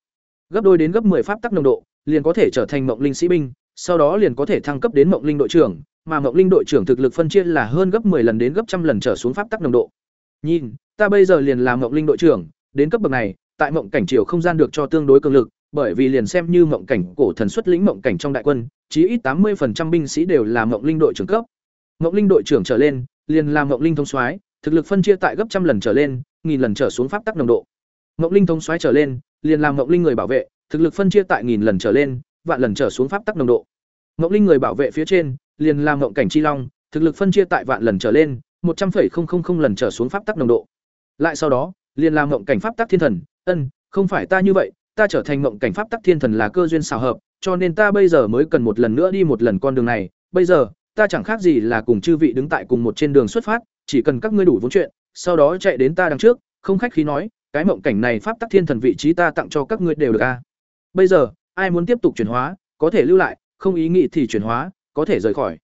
Gấp đôi đến gấp 10 pháp tắc nồng độ, liền có thể trở thành mộng linh sĩ binh, sau đó liền có thể thăng cấp đến mộng linh đội trưởng, mà mộng linh đội trưởng thực lực phân chia là hơn gấp 10 lần đến gấp trăm lần trở xuống pháp tắc nồng độ. Nhìn, ta bây giờ liền làm mộng linh đội trưởng, đến cấp bậc này, tại mộng cảnh chiều không gian được cho tương đối cường lực, bởi vì liền xem như mộng cảnh cổ thần xuất lĩnh mộng cảnh trong đại quân, chí ít 80% binh sĩ đều là mộng linh đội trưởng cấp. Mộng linh đội trưởng trở lên, liền làm mộng linh thông soái, thực lực phân chia tại gấp trăm lần trở lên, nghìn lần trở xuống pháp tắc nồng độ. Mộng linh thông soái trở lên, liền làm mộng linh người bảo vệ, thực lực phân chia tại nghìn lần trở lên, vạn lần trở xuống pháp tắc nồng độ. Mộng linh người bảo vệ phía trên, liền làm mộng cảnh chi long, thực lực phân chia tại vạn lần trở lên, một trăm 100,000 lần trở xuống pháp tắc nồng độ. Lại sau đó, liền làm mộng cảnh pháp tắc thiên thần, ân, không phải ta như vậy, ta trở thành mộng cảnh pháp tắc thiên thần là cơ duyên xào hợp, cho nên ta bây giờ mới cần một lần nữa đi một lần con đường này, bây giờ, ta chẳng khác gì là cùng chư vị đứng tại cùng một trên đường xuất phát, chỉ cần các ngươi đủ vốn chuyện, sau đó chạy đến ta đằng trước, không khách khí nói, cái mộng cảnh này pháp tắc thiên thần vị trí ta tặng cho các ngươi đều được a. Bây giờ, ai muốn tiếp tục chuyển hóa, có thể lưu lại, không ý nghĩ thì chuyển hóa, có thể rời khỏi.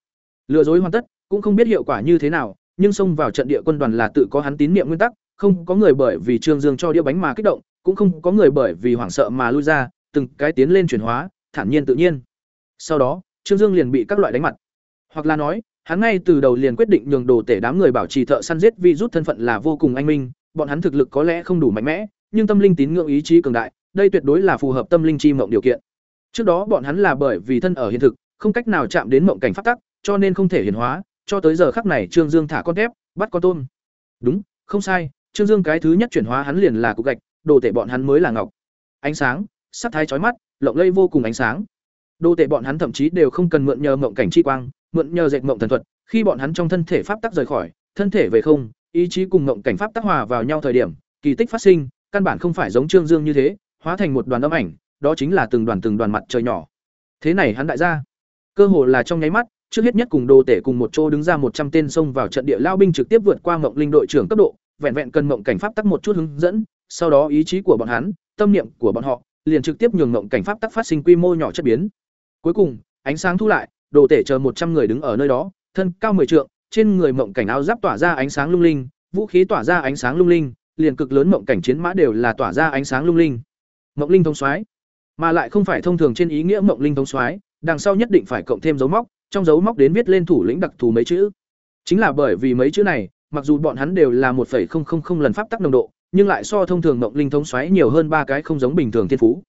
Lừa dối hoàn tất, cũng không biết hiệu quả như thế nào, nhưng xông vào trận địa quân đoàn là tự có hắn tín niệm nguyên tắc, không có người bởi vì Trương Dương cho đĩa bánh mà kích động, cũng không có người bởi vì hoảng sợ mà lui ra, từng cái tiến lên chuyển hóa, thản nhiên tự nhiên. Sau đó, Trương Dương liền bị các loại đánh mặt. Hoặc là nói, hắn ngay từ đầu liền quyết định nhường đồ tể đám người bảo trì thợ săn giết virus rút thân phận là vô cùng anh minh, bọn hắn thực lực có lẽ không đủ mạnh mẽ, nhưng tâm linh tín ngưỡng ý chí cường đại, đây tuyệt đối là phù hợp tâm linh chi mộng điều kiện. Trước đó bọn hắn là bởi vì thân ở hiện thực, không cách nào chạm đến mộng cảnh pháp tắc, cho nên không thể hiển hóa, cho tới giờ khắc này Trương Dương thả con tép, bắt con tôm. Đúng, không sai, Trương Dương cái thứ nhất chuyển hóa hắn liền là cục gạch, đồ tể bọn hắn mới là ngọc. Ánh sáng, sắc thái chói mắt, lộng lẫy vô cùng ánh sáng. Đồ tể bọn hắn thậm chí đều không cần mượn nhờ mộng cảnh chi quang, mượn nhờ dệt mộng thần thuật, khi bọn hắn trong thân thể pháp tắc rời khỏi, thân thể về không, ý chí cùng mộng cảnh pháp tắc hòa vào nhau thời điểm, kỳ tích phát sinh, căn bản không phải giống Trương Dương như thế, hóa thành một đoàn âm ảnh, đó chính là từng đoàn từng đoàn mặt trời nhỏ. Thế này hắn đại gia, cơ hồ là trong nháy mắt, trước hết nhất cùng đồ tể cùng một chỗ đứng ra một trăm tên xông vào trận địa lao binh trực tiếp vượt qua mộng linh đội trưởng cấp độ, vẹn vẹn cần mộng cảnh pháp tắc một chút hướng dẫn, sau đó ý chí của bọn hắn, tâm niệm của bọn họ, liền trực tiếp nhường ngộng cảnh pháp tắc phát sinh quy mô nhỏ chất biến. Cuối cùng, ánh sáng thu lại, đồ tể chờ một trăm người đứng ở nơi đó, thân cao 10 trượng, trên người mộng cảnh áo giáp tỏa ra ánh sáng lung linh, vũ khí tỏa ra ánh sáng lung linh, liền cực lớn mộng cảnh chiến mã đều là tỏa ra ánh sáng lung linh. Mộng linh thông soái, mà lại không phải thông thường trên ý nghĩa mộng linh thông soái, đằng sau nhất định phải cộng thêm dấu móc, trong dấu móc đến viết lên thủ lĩnh đặc thù mấy chữ. Chính là bởi vì mấy chữ này, mặc dù bọn hắn đều là 1.000 lần pháp tắc nồng độ, nhưng lại so thông thường mộng linh thống xoáy nhiều hơn ba cái không giống bình thường thiên phú.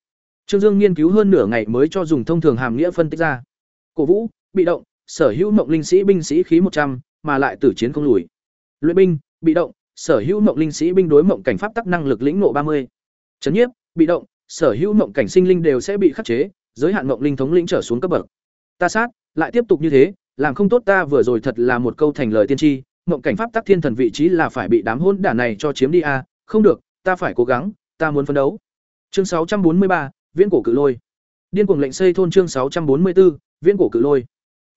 Trương Dương nghiên cứu hơn nửa ngày mới cho dùng thông thường hàm nghĩa phân tích ra. Cổ vũ, bị động, sở hữu mộng linh sĩ binh sĩ khí một trăm mà lại tử chiến không lùi. Luyện binh, bị động, sở hữu mộng linh sĩ binh đối mộng cảnh pháp tắc năng lực lĩnh ngộ ba mươi. Trấn nhiếp, bị động, sở hữu mộng cảnh sinh linh đều sẽ bị khắc chế, giới hạn mộng linh thống lĩnh trở xuống cấp bậc. Ta sát, lại tiếp tục như thế, làm không tốt ta vừa rồi thật là một câu thành lời tiên tri, mộng cảnh pháp tắc thiên thần vị trí là phải bị đám hôn đản này cho chiếm đi a, à, không được, ta phải cố gắng, ta muốn phấn đấu. Chương sáu trăm bốn mươi ba, Viễn cổ cự lôi. Điên cuồng lệnh xây thôn chương 644, Viễn cổ cự lôi.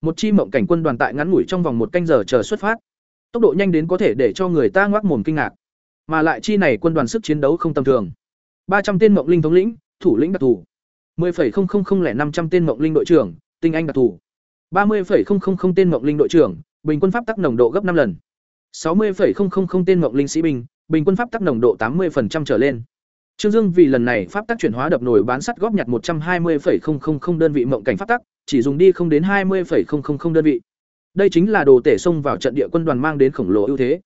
Một chi mộng cảnh quân đoàn tại ngắn ngủi trong vòng một canh giờ chờ xuất phát. Tốc độ nhanh đến có thể để cho người ta ngoác mồm kinh ngạc. Mà lại chi này quân đoàn sức chiến đấu không tầm thường. ba trăm tên mộng linh thống lĩnh thủ lĩnh đặc thù. mười phẩy không không không lẻ năm trăm tên mộng linh đội trưởng tinh anh đặc thù. ba mươi phẩy không không không tên mộng linh đội trưởng bình quân pháp tắc nồng độ gấp năm lần. sáu mươi phẩy không không không tên mộng linh sĩ binh bình quân pháp tắc nồng độ tám mươi trở lên Trương Dương vì lần này pháp tắc chuyển hóa đập nổi bán sắt góp nhặt 120,000 đơn vị mộng cảnh pháp tắc, chỉ dùng đi không đến 20,000 đơn vị. Đây chính là đồ tể xông vào trận địa quân đoàn mang đến khổng lồ ưu thế.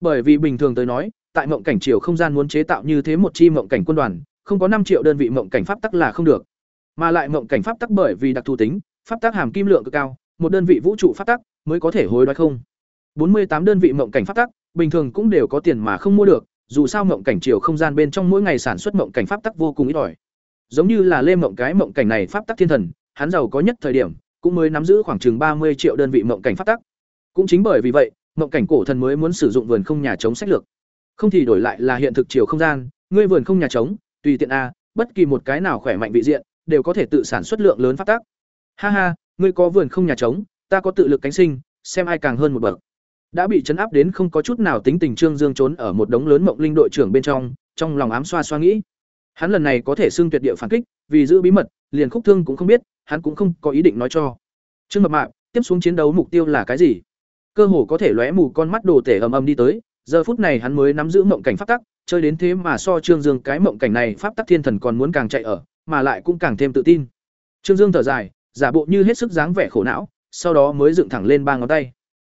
Bởi vì bình thường tới nói, tại mộng cảnh chiều không gian muốn chế tạo như thế một chi mộng cảnh quân đoàn, không có 5 triệu đơn vị mộng cảnh pháp tắc là không được. Mà lại mộng cảnh pháp tắc bởi vì đặc thù tính, pháp tắc hàm kim lượng cực cao, một đơn vị vũ trụ pháp tắc mới có thể hối đoái không. 48 đơn vị mộng cảnh pháp tắc, bình thường cũng đều có tiền mà không mua được, dù sao mộng cảnh chiều không gian bên trong mỗi ngày sản xuất mộng cảnh pháp tắc vô cùng ít ỏi. Giống như là lê mộng cái mộng cảnh này pháp tắc thiên thần hắn giàu có nhất thời điểm cũng mới nắm giữ khoảng chừng ba mươi triệu đơn vị mộng cảnh pháp tắc. Cũng chính bởi vì vậy mộng cảnh cổ thần mới muốn sử dụng vườn không nhà chống sách lược. Không thì đổi lại là hiện thực chiều không gian ngươi vườn không nhà trống, tùy tiện a bất kỳ một cái nào khỏe mạnh vị diện đều có thể tự sản xuất lượng lớn pháp tắc. Ha ha ngươi có vườn không nhà trống, ta có tự lực cánh sinh xem ai càng hơn một bậc đã bị chấn áp đến không có chút nào tính tình trương dương trốn ở một đống lớn mộng linh đội trưởng bên trong trong lòng ám xoa xoa nghĩ. Hắn lần này có thể xưng tuyệt địa phản kích, vì giữ bí mật, liền khúc thương cũng không biết, hắn cũng không có ý định nói cho. Trương mập mạp, tiếp xuống chiến đấu mục tiêu là cái gì? Cơ hồ có thể lóe mù con mắt đồ tể ầm ầm đi tới, giờ phút này hắn mới nắm giữ mộng cảnh pháp tắc, chơi đến thế mà so trương dương cái mộng cảnh này pháp tắc thiên thần còn muốn càng chạy ở, mà lại cũng càng thêm tự tin. Trương dương thở dài, giả bộ như hết sức dáng vẻ khổ não, sau đó mới dựng thẳng lên ba ngón tay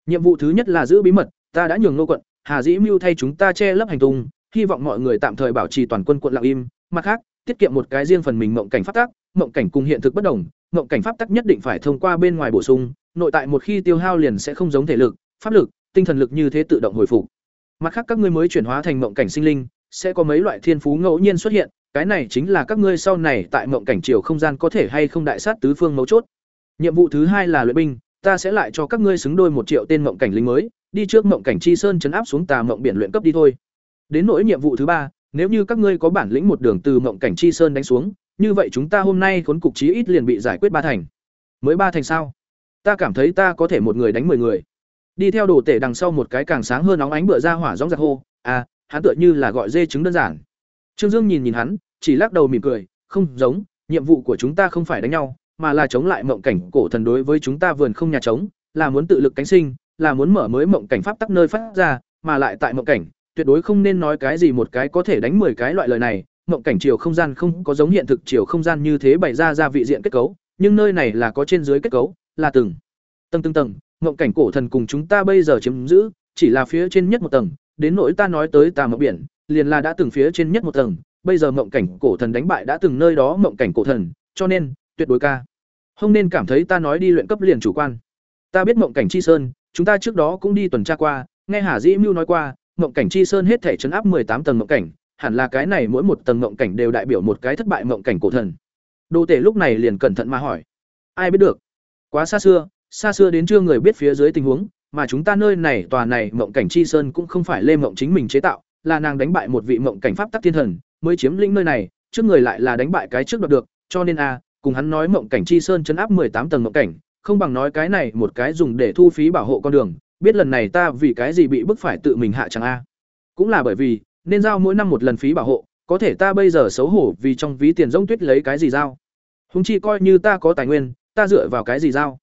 nhiệm vụ thứ nhất là giữ bí mật, ta đã nhường nô quận, hà dĩ mưu thay chúng ta che lấp hành tung, hy vọng mọi người tạm thời bảo trì toàn quân quận lặng im. Mặt khác, tiết kiệm một cái riêng phần mình mộng cảnh pháp tắc, mộng cảnh cùng hiện thực bất đồng, mộng cảnh pháp tắc nhất định phải thông qua bên ngoài bổ sung, nội tại một khi tiêu hao liền sẽ không giống thể lực, pháp lực, tinh thần lực như thế tự động hồi phục. Mặt khác các ngươi mới chuyển hóa thành mộng cảnh sinh linh, sẽ có mấy loại thiên phú ngẫu nhiên xuất hiện, cái này chính là các ngươi sau này tại mộng cảnh chiều không gian có thể hay không đại sát tứ phương mấu chốt. Nhiệm vụ thứ hai là luyện binh ta sẽ lại cho các ngươi xứng đôi một triệu tên mộng cảnh lính mới, đi trước mộng cảnh chi sơn chấn áp xuống tà mộng biển luyện cấp đi thôi. Đến nỗi nhiệm vụ thứ ba, nếu như các ngươi có bản lĩnh một đường từ mộng cảnh chi sơn đánh xuống, như vậy chúng ta hôm nay khốn cục chí ít liền bị giải quyết ba thành. Mới ba thành sao? Ta cảm thấy ta có thể một người đánh mười người. Đi theo đồ tể đằng sau một cái càng sáng hơn óng ánh bựa ra hỏa gióng giặc hô à hắn tựa như là gọi dê trứng đơn giản. Trương dương nhìn nhìn hắn, chỉ lắc đầu mỉm cười, không giống, nhiệm vụ của chúng ta không phải đánh nhau mà là chống lại mộng cảnh cổ thần đối với chúng ta vườn không nhà trống, là muốn tự lực cánh sinh, là muốn mở mới mộng cảnh pháp tắc nơi phát ra, mà lại tại mộng cảnh, tuyệt đối không nên nói cái gì một cái có thể đánh 10 cái loại lời này, mộng cảnh chiều không gian không có giống hiện thực chiều không gian như thế bày ra ra vị diện kết cấu, nhưng nơi này là có trên dưới kết cấu, là từng tầng từng tầng, mộng cảnh cổ thần cùng chúng ta bây giờ chiếm giữ, chỉ là phía trên nhất một tầng, đến nỗi ta nói tới tà mộng biển, liền là đã từng phía trên nhất một tầng, bây giờ mộng cảnh cổ thần đánh bại đã từng nơi đó mộng cảnh cổ thần, cho nên tuyệt đối ca. Không nên cảm thấy ta nói đi luyện cấp liền chủ quan. Ta biết mộng cảnh chi sơn, chúng ta trước đó cũng đi tuần tra qua, nghe hà dĩ mưu nói qua, mộng cảnh chi sơn hết thể chấn áp tám tầng mộng cảnh, hẳn là cái này mỗi một tầng mộng cảnh đều đại biểu một cái thất bại mộng cảnh cổ thần. Đô tể lúc này liền cẩn thận mà hỏi. Ai biết được? Quá xa xưa xa xưa đến chưa người biết phía dưới tình huống, mà chúng ta nơi này, tòa này mộng cảnh chi sơn cũng không phải lê mộng chính mình chế tạo, là nàng đánh bại một vị mộng cảnh pháp tắc thiên thần, mới chiếm lĩnh nơi này, trước người lại là đánh bại cái trước đoạt được, cho nên a cùng hắn nói mộng cảnh chi sơn chấn áp tám tầng mộng cảnh, không bằng nói cái này một cái dùng để thu phí bảo hộ con đường, biết lần này ta vì cái gì bị bức phải tự mình hạ chẳng a. Cũng là bởi vì, nên giao mỗi năm một lần phí bảo hộ, có thể ta bây giờ xấu hổ vì trong ví tiền rông tuyết lấy cái gì giao? Húng chi coi như ta có tài nguyên, ta dựa vào cái gì giao?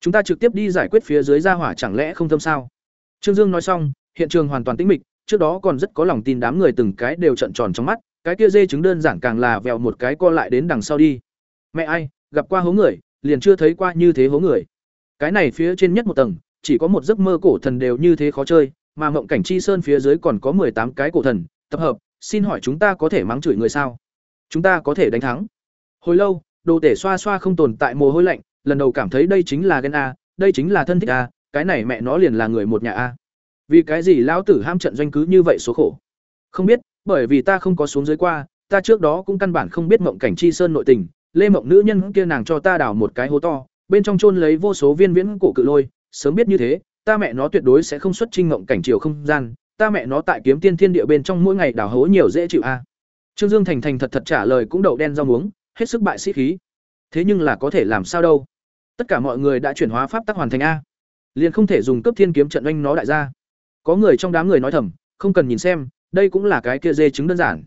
Chúng ta trực tiếp đi giải quyết phía dưới ra hỏa chẳng lẽ không thâm sao? Trương dương nói xong, hiện trường hoàn toàn tĩnh mịch, trước đó còn rất có lòng tin đám người từng cái đều trận tròn trong mắt, cái kia dê chứng đơn giản càng là vèo một cái co lại đến đằng sau đi mẹ ai, gặp qua hố người, liền chưa thấy qua như thế hố người. Cái này phía trên nhất một tầng, chỉ có một giấc mơ cổ thần đều như thế khó chơi, mà mộng cảnh chi sơn phía dưới còn có tám cái cổ thần. Tập hợp, xin hỏi chúng ta có thể mắng chửi người sao? Chúng ta có thể đánh thắng. Hồi lâu, đồ tể xoa xoa không tồn tại mồ hôi lạnh, lần đầu cảm thấy đây chính là ghen a, đây chính là thân thích a, cái này mẹ nó liền là người một nhà a. Vì cái gì lão tử ham trận doanh cứ như vậy số khổ? Không biết, bởi vì ta không có xuống dưới qua, ta trước đó cũng căn bản không biết mộng cảnh chi sơn nội tình lê mộng nữ nhân kia nàng cho ta đào một cái hố to, bên trong chôn lấy vô số viên viễn cổ cự lôi, sớm biết như thế, ta mẹ nó tuyệt đối sẽ không xuất trinh mộng cảnh chiều không gian, ta mẹ nó tại kiếm tiên thiên địa bên trong mỗi ngày đào hố nhiều dễ chịu a. Trương dương thành thành thật thật trả lời cũng đậu đen rau muống, hết sức bại sĩ khí. Thế nhưng là có thể làm sao đâu? Tất cả mọi người đã chuyển hóa pháp tắc hoàn thành a. Liền không thể dùng cấp thiên kiếm trận oanh nó đại ra có người trong đám người nói thầm, không cần nhìn xem, đây cũng là cái kia dê chứng đơn giản.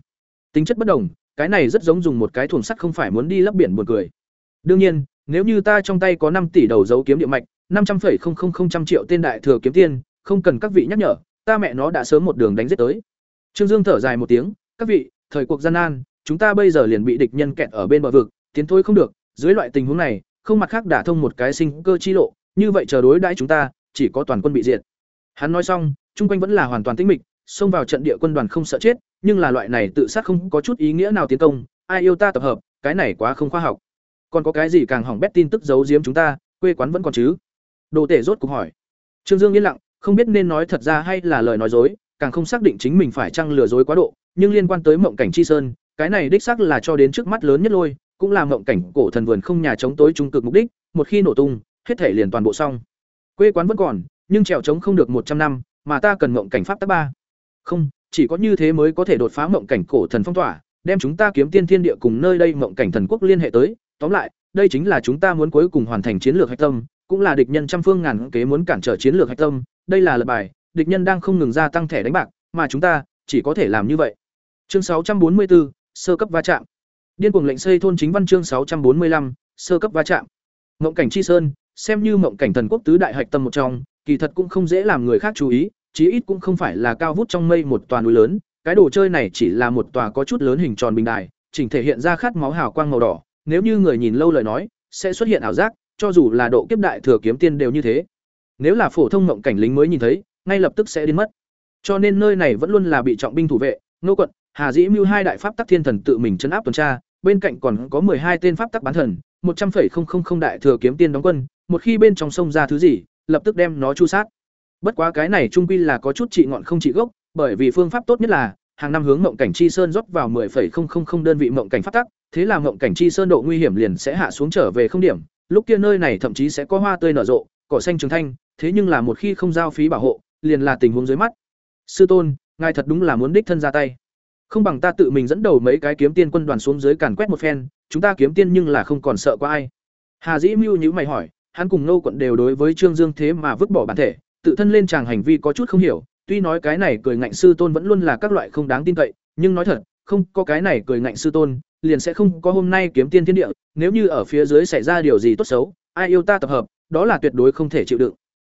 Tính chất bất đồng cái này rất giống dùng một cái thùng sắt không phải muốn đi lấp biển buồn cười. Đương nhiên, nếu như ta trong tay có năm tỷ đầu dấu kiếm địa mạch, năm trăm trăm triệu tên đại thừa kiếm tiên, không cần các vị nhắc nhở, ta mẹ nó đã sớm một đường đánh giết tới. Trương dương thở dài một tiếng, các vị, thời cuộc gian nan, chúng ta bây giờ liền bị địch nhân kẹt ở bên bờ vực, tiến thôi không được, dưới loại tình huống này, không mặt khác đả thông một cái sinh cơ chi lộ, như vậy chờ đối đãi chúng ta, chỉ có toàn quân bị diệt. Hắn nói xong, chung quanh vẫn là hoàn toàn tĩnh mịch, xông vào trận địa quân đoàn không sợ chết nhưng là loại này tự sát không có chút ý nghĩa nào tiến công, ai yêu ta tập hợp, cái này quá không khoa học. Còn có cái gì càng hỏng bét tin tức giấu giếm chúng ta, quê quán vẫn còn chứ? Đồ tể rốt cuộc hỏi. Trương dương yên lặng, không biết nên nói thật ra hay là lời nói dối, càng không xác định chính mình phải chăng lừa dối quá độ, nhưng liên quan tới mộng cảnh chi sơn, cái này đích xác là cho đến trước mắt lớn nhất lôi, cũng là mộng cảnh cổ thần vườn không nhà chống tối trung cực mục đích, một khi nổ tung, hết thể liền toàn bộ xong. Quê quán vẫn còn, nhưng trèo trống không được một trăm năm, mà ta cần mộng cảnh pháp tác ba. Không chỉ có như thế mới có thể đột phá mộng cảnh cổ thần phong tỏa đem chúng ta kiếm tiên thiên địa cùng nơi đây mộng cảnh thần quốc liên hệ tới. Tóm lại đây chính là chúng ta muốn cuối cùng hoàn thành chiến lược hạch tâm cũng là địch nhân trăm phương ngàn kế muốn cản trở chiến lược hạch tâm. Đây là lập bài địch nhân đang không ngừng gia tăng thẻ đánh bạc mà chúng ta chỉ có thể làm như vậy. Chương 644, sơ cấp va chạm. Điên cuồng lệnh xây thôn chính văn chương 645, sơ cấp va chạm. Mộng cảnh chi sơn xem như mộng cảnh thần quốc tứ đại hạch tâm một trong kỳ thật cũng không dễ làm người khác chú ý chí ít cũng không phải là cao vút trong mây một tòa núi lớn, cái đồ chơi này chỉ là một tòa có chút lớn hình tròn bình đài, chỉnh thể hiện ra khát máu hào quang màu đỏ, nếu như người nhìn lâu lời nói, sẽ xuất hiện ảo giác, cho dù là độ kiếp đại thừa kiếm tiên đều như thế. Nếu là phổ thông mộng cảnh lính mới nhìn thấy, ngay lập tức sẽ đến mất. Cho nên nơi này vẫn luôn là bị trọng binh thủ vệ, nô quận, hà dĩ mưu hai đại pháp tắc thiên thần tự mình chấn áp tuần tra, bên cạnh còn có hai tên pháp tắc bán thần, một trăm linh đại thừa kiếm tiên đóng quân, một khi bên trong sông ra thứ gì, lập tức đem nó chu sát bất quá cái này trung quy là có chút trị ngọn không trị gốc bởi vì phương pháp tốt nhất là hàng năm hướng mộng cảnh chi sơn rót vào 10.000 đơn vị mộng cảnh pháp tắc, thế là mộng cảnh chi sơn độ nguy hiểm liền sẽ hạ xuống trở về không điểm, lúc kia nơi này thậm chí sẽ có hoa tươi nở rộ, cỏ xanh trường thanh, thế nhưng là một khi không giao phí bảo hộ, liền là tình huống dưới mắt. Sư tôn, ngài thật đúng là muốn đích thân ra tay. Không bằng ta tự mình dẫn đầu mấy cái kiếm tiên quân đoàn xuống dưới càn quét một phen, chúng ta kiếm tiên nhưng là không còn sợ qua ai. Hà Dĩ Mưu nhíu mày hỏi, hắn cùng Nô quận đều đối với Trương Dương thế mà vứt bỏ bản thể, tự thân lên chàng hành vi có chút không hiểu, tuy nói cái này cười ngạnh sư tôn vẫn luôn là các loại không đáng tin cậy, nhưng nói thật, không có cái này cười ngạnh sư tôn, liền sẽ không có hôm nay kiếm tiên thiên địa, nếu như ở phía dưới xảy ra điều gì tốt xấu, ai yêu ta tập hợp, đó là tuyệt đối không thể chịu đựng.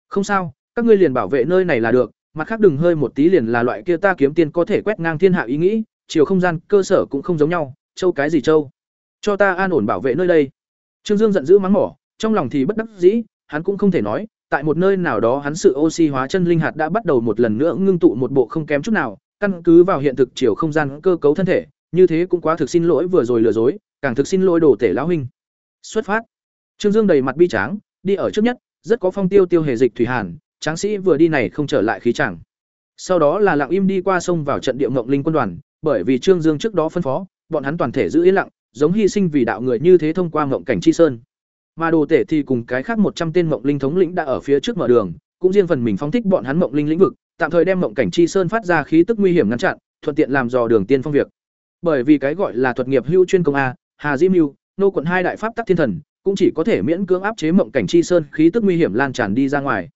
Không sao, các ngươi liền bảo vệ nơi này là được, mặt khác đừng hơi một tí liền là loại kia ta kiếm tiên có thể quét ngang thiên hạ ý nghĩ, chiều không gian, cơ sở cũng không giống nhau, châu cái gì châu? Cho ta an ổn bảo vệ nơi đây. Trương Dương giận dữ mắng mỏ, trong lòng thì bất đắc dĩ, hắn cũng không thể nói, tại một nơi nào đó hắn sự oxy hóa chân linh hạt đã bắt đầu một lần nữa ngưng tụ một bộ không kém chút nào, căn cứ vào hiện thực chiều không gian cơ cấu thân thể, như thế cũng quá thực xin lỗi vừa rồi lừa dối, càng thực xin lỗi đồ tể lão huynh. Xuất phát. Trương Dương đầy mặt bi tráng, đi ở trước nhất, rất có phong tiêu tiêu hề dịch thủy hàn, tráng sĩ vừa đi này không trở lại khí chẳng. Sau đó là lặng im đi qua sông vào trận địa ngộng linh quân đoàn, bởi vì Trương Dương trước đó phân phó, bọn hắn toàn thể giữ yên lặng, giống hy sinh vì đạo người như thế thông qua ngộng cảnh chi sơn. Mà đồ tể thì cùng cái khác một trăm tên mộng linh thống lĩnh đã ở phía trước mở đường, cũng riêng phần mình phóng thích bọn hắn mộng linh lĩnh vực, tạm thời đem mộng cảnh chi sơn phát ra khí tức nguy hiểm ngăn chặn, thuận tiện làm dò đường tiên phong việc. Bởi vì cái gọi là thuật nghiệp hưu chuyên công a, Hà Diêm mưu nô quận hai đại pháp tắc thiên thần, cũng chỉ có thể miễn cưỡng áp chế mộng cảnh chi sơn khí tức nguy hiểm lan tràn đi ra ngoài.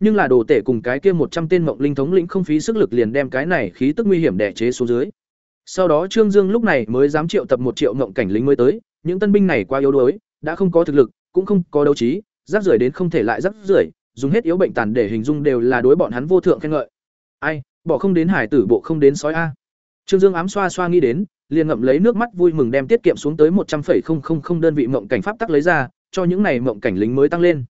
Nhưng là đồ tể cùng cái kia một trăm tên mộng linh thống lĩnh không phí sức lực liền đem cái này khí tức nguy hiểm đè chế xuống dưới. Sau đó Trương Dương lúc này mới dám triệu tập một triệu mộng cảnh lính mới tới, những tân binh này quá yếu đuối, đã không có thực lực, cũng không có đấu trí, rác rưởi đến không thể lại rác rưởi, dùng hết yếu bệnh tàn để hình dung đều là đối bọn hắn vô thượng khen ngợi. Ai, bỏ không đến hải tử bộ không đến sói a. Trương Dương ám xoa xoa nghĩ đến, liền ngậm lấy nước mắt vui mừng đem tiết kiệm xuống tới một trăm 100,000 đơn vị mộng cảnh pháp tắc lấy ra, cho những này mộng cảnh lính mới tăng lên.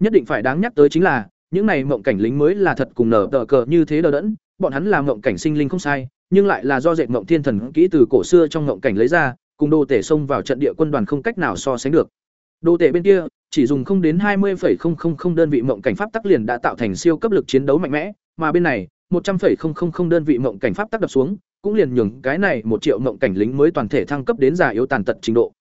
Nhất định phải đáng nhắc tới chính là, những này mộng cảnh lính mới là thật cùng nở tờ cờ như thế đờ đẫn, bọn hắn là mộng cảnh sinh linh không sai, nhưng lại là do dệt mộng thiên thần kỹ từ cổ xưa trong mộng cảnh lấy ra, cùng đồ tể xông vào trận địa quân đoàn không cách nào so sánh được đô tệ bên kia, chỉ dùng không đến hai 20,000 đơn vị mộng cảnh pháp tắc liền đã tạo thành siêu cấp lực chiến đấu mạnh mẽ, mà bên này, một trăm 100,000 đơn vị mộng cảnh pháp tắc đập xuống, cũng liền nhường cái này một triệu mộng cảnh lính mới toàn thể thăng cấp đến già yếu tàn tật trình độ.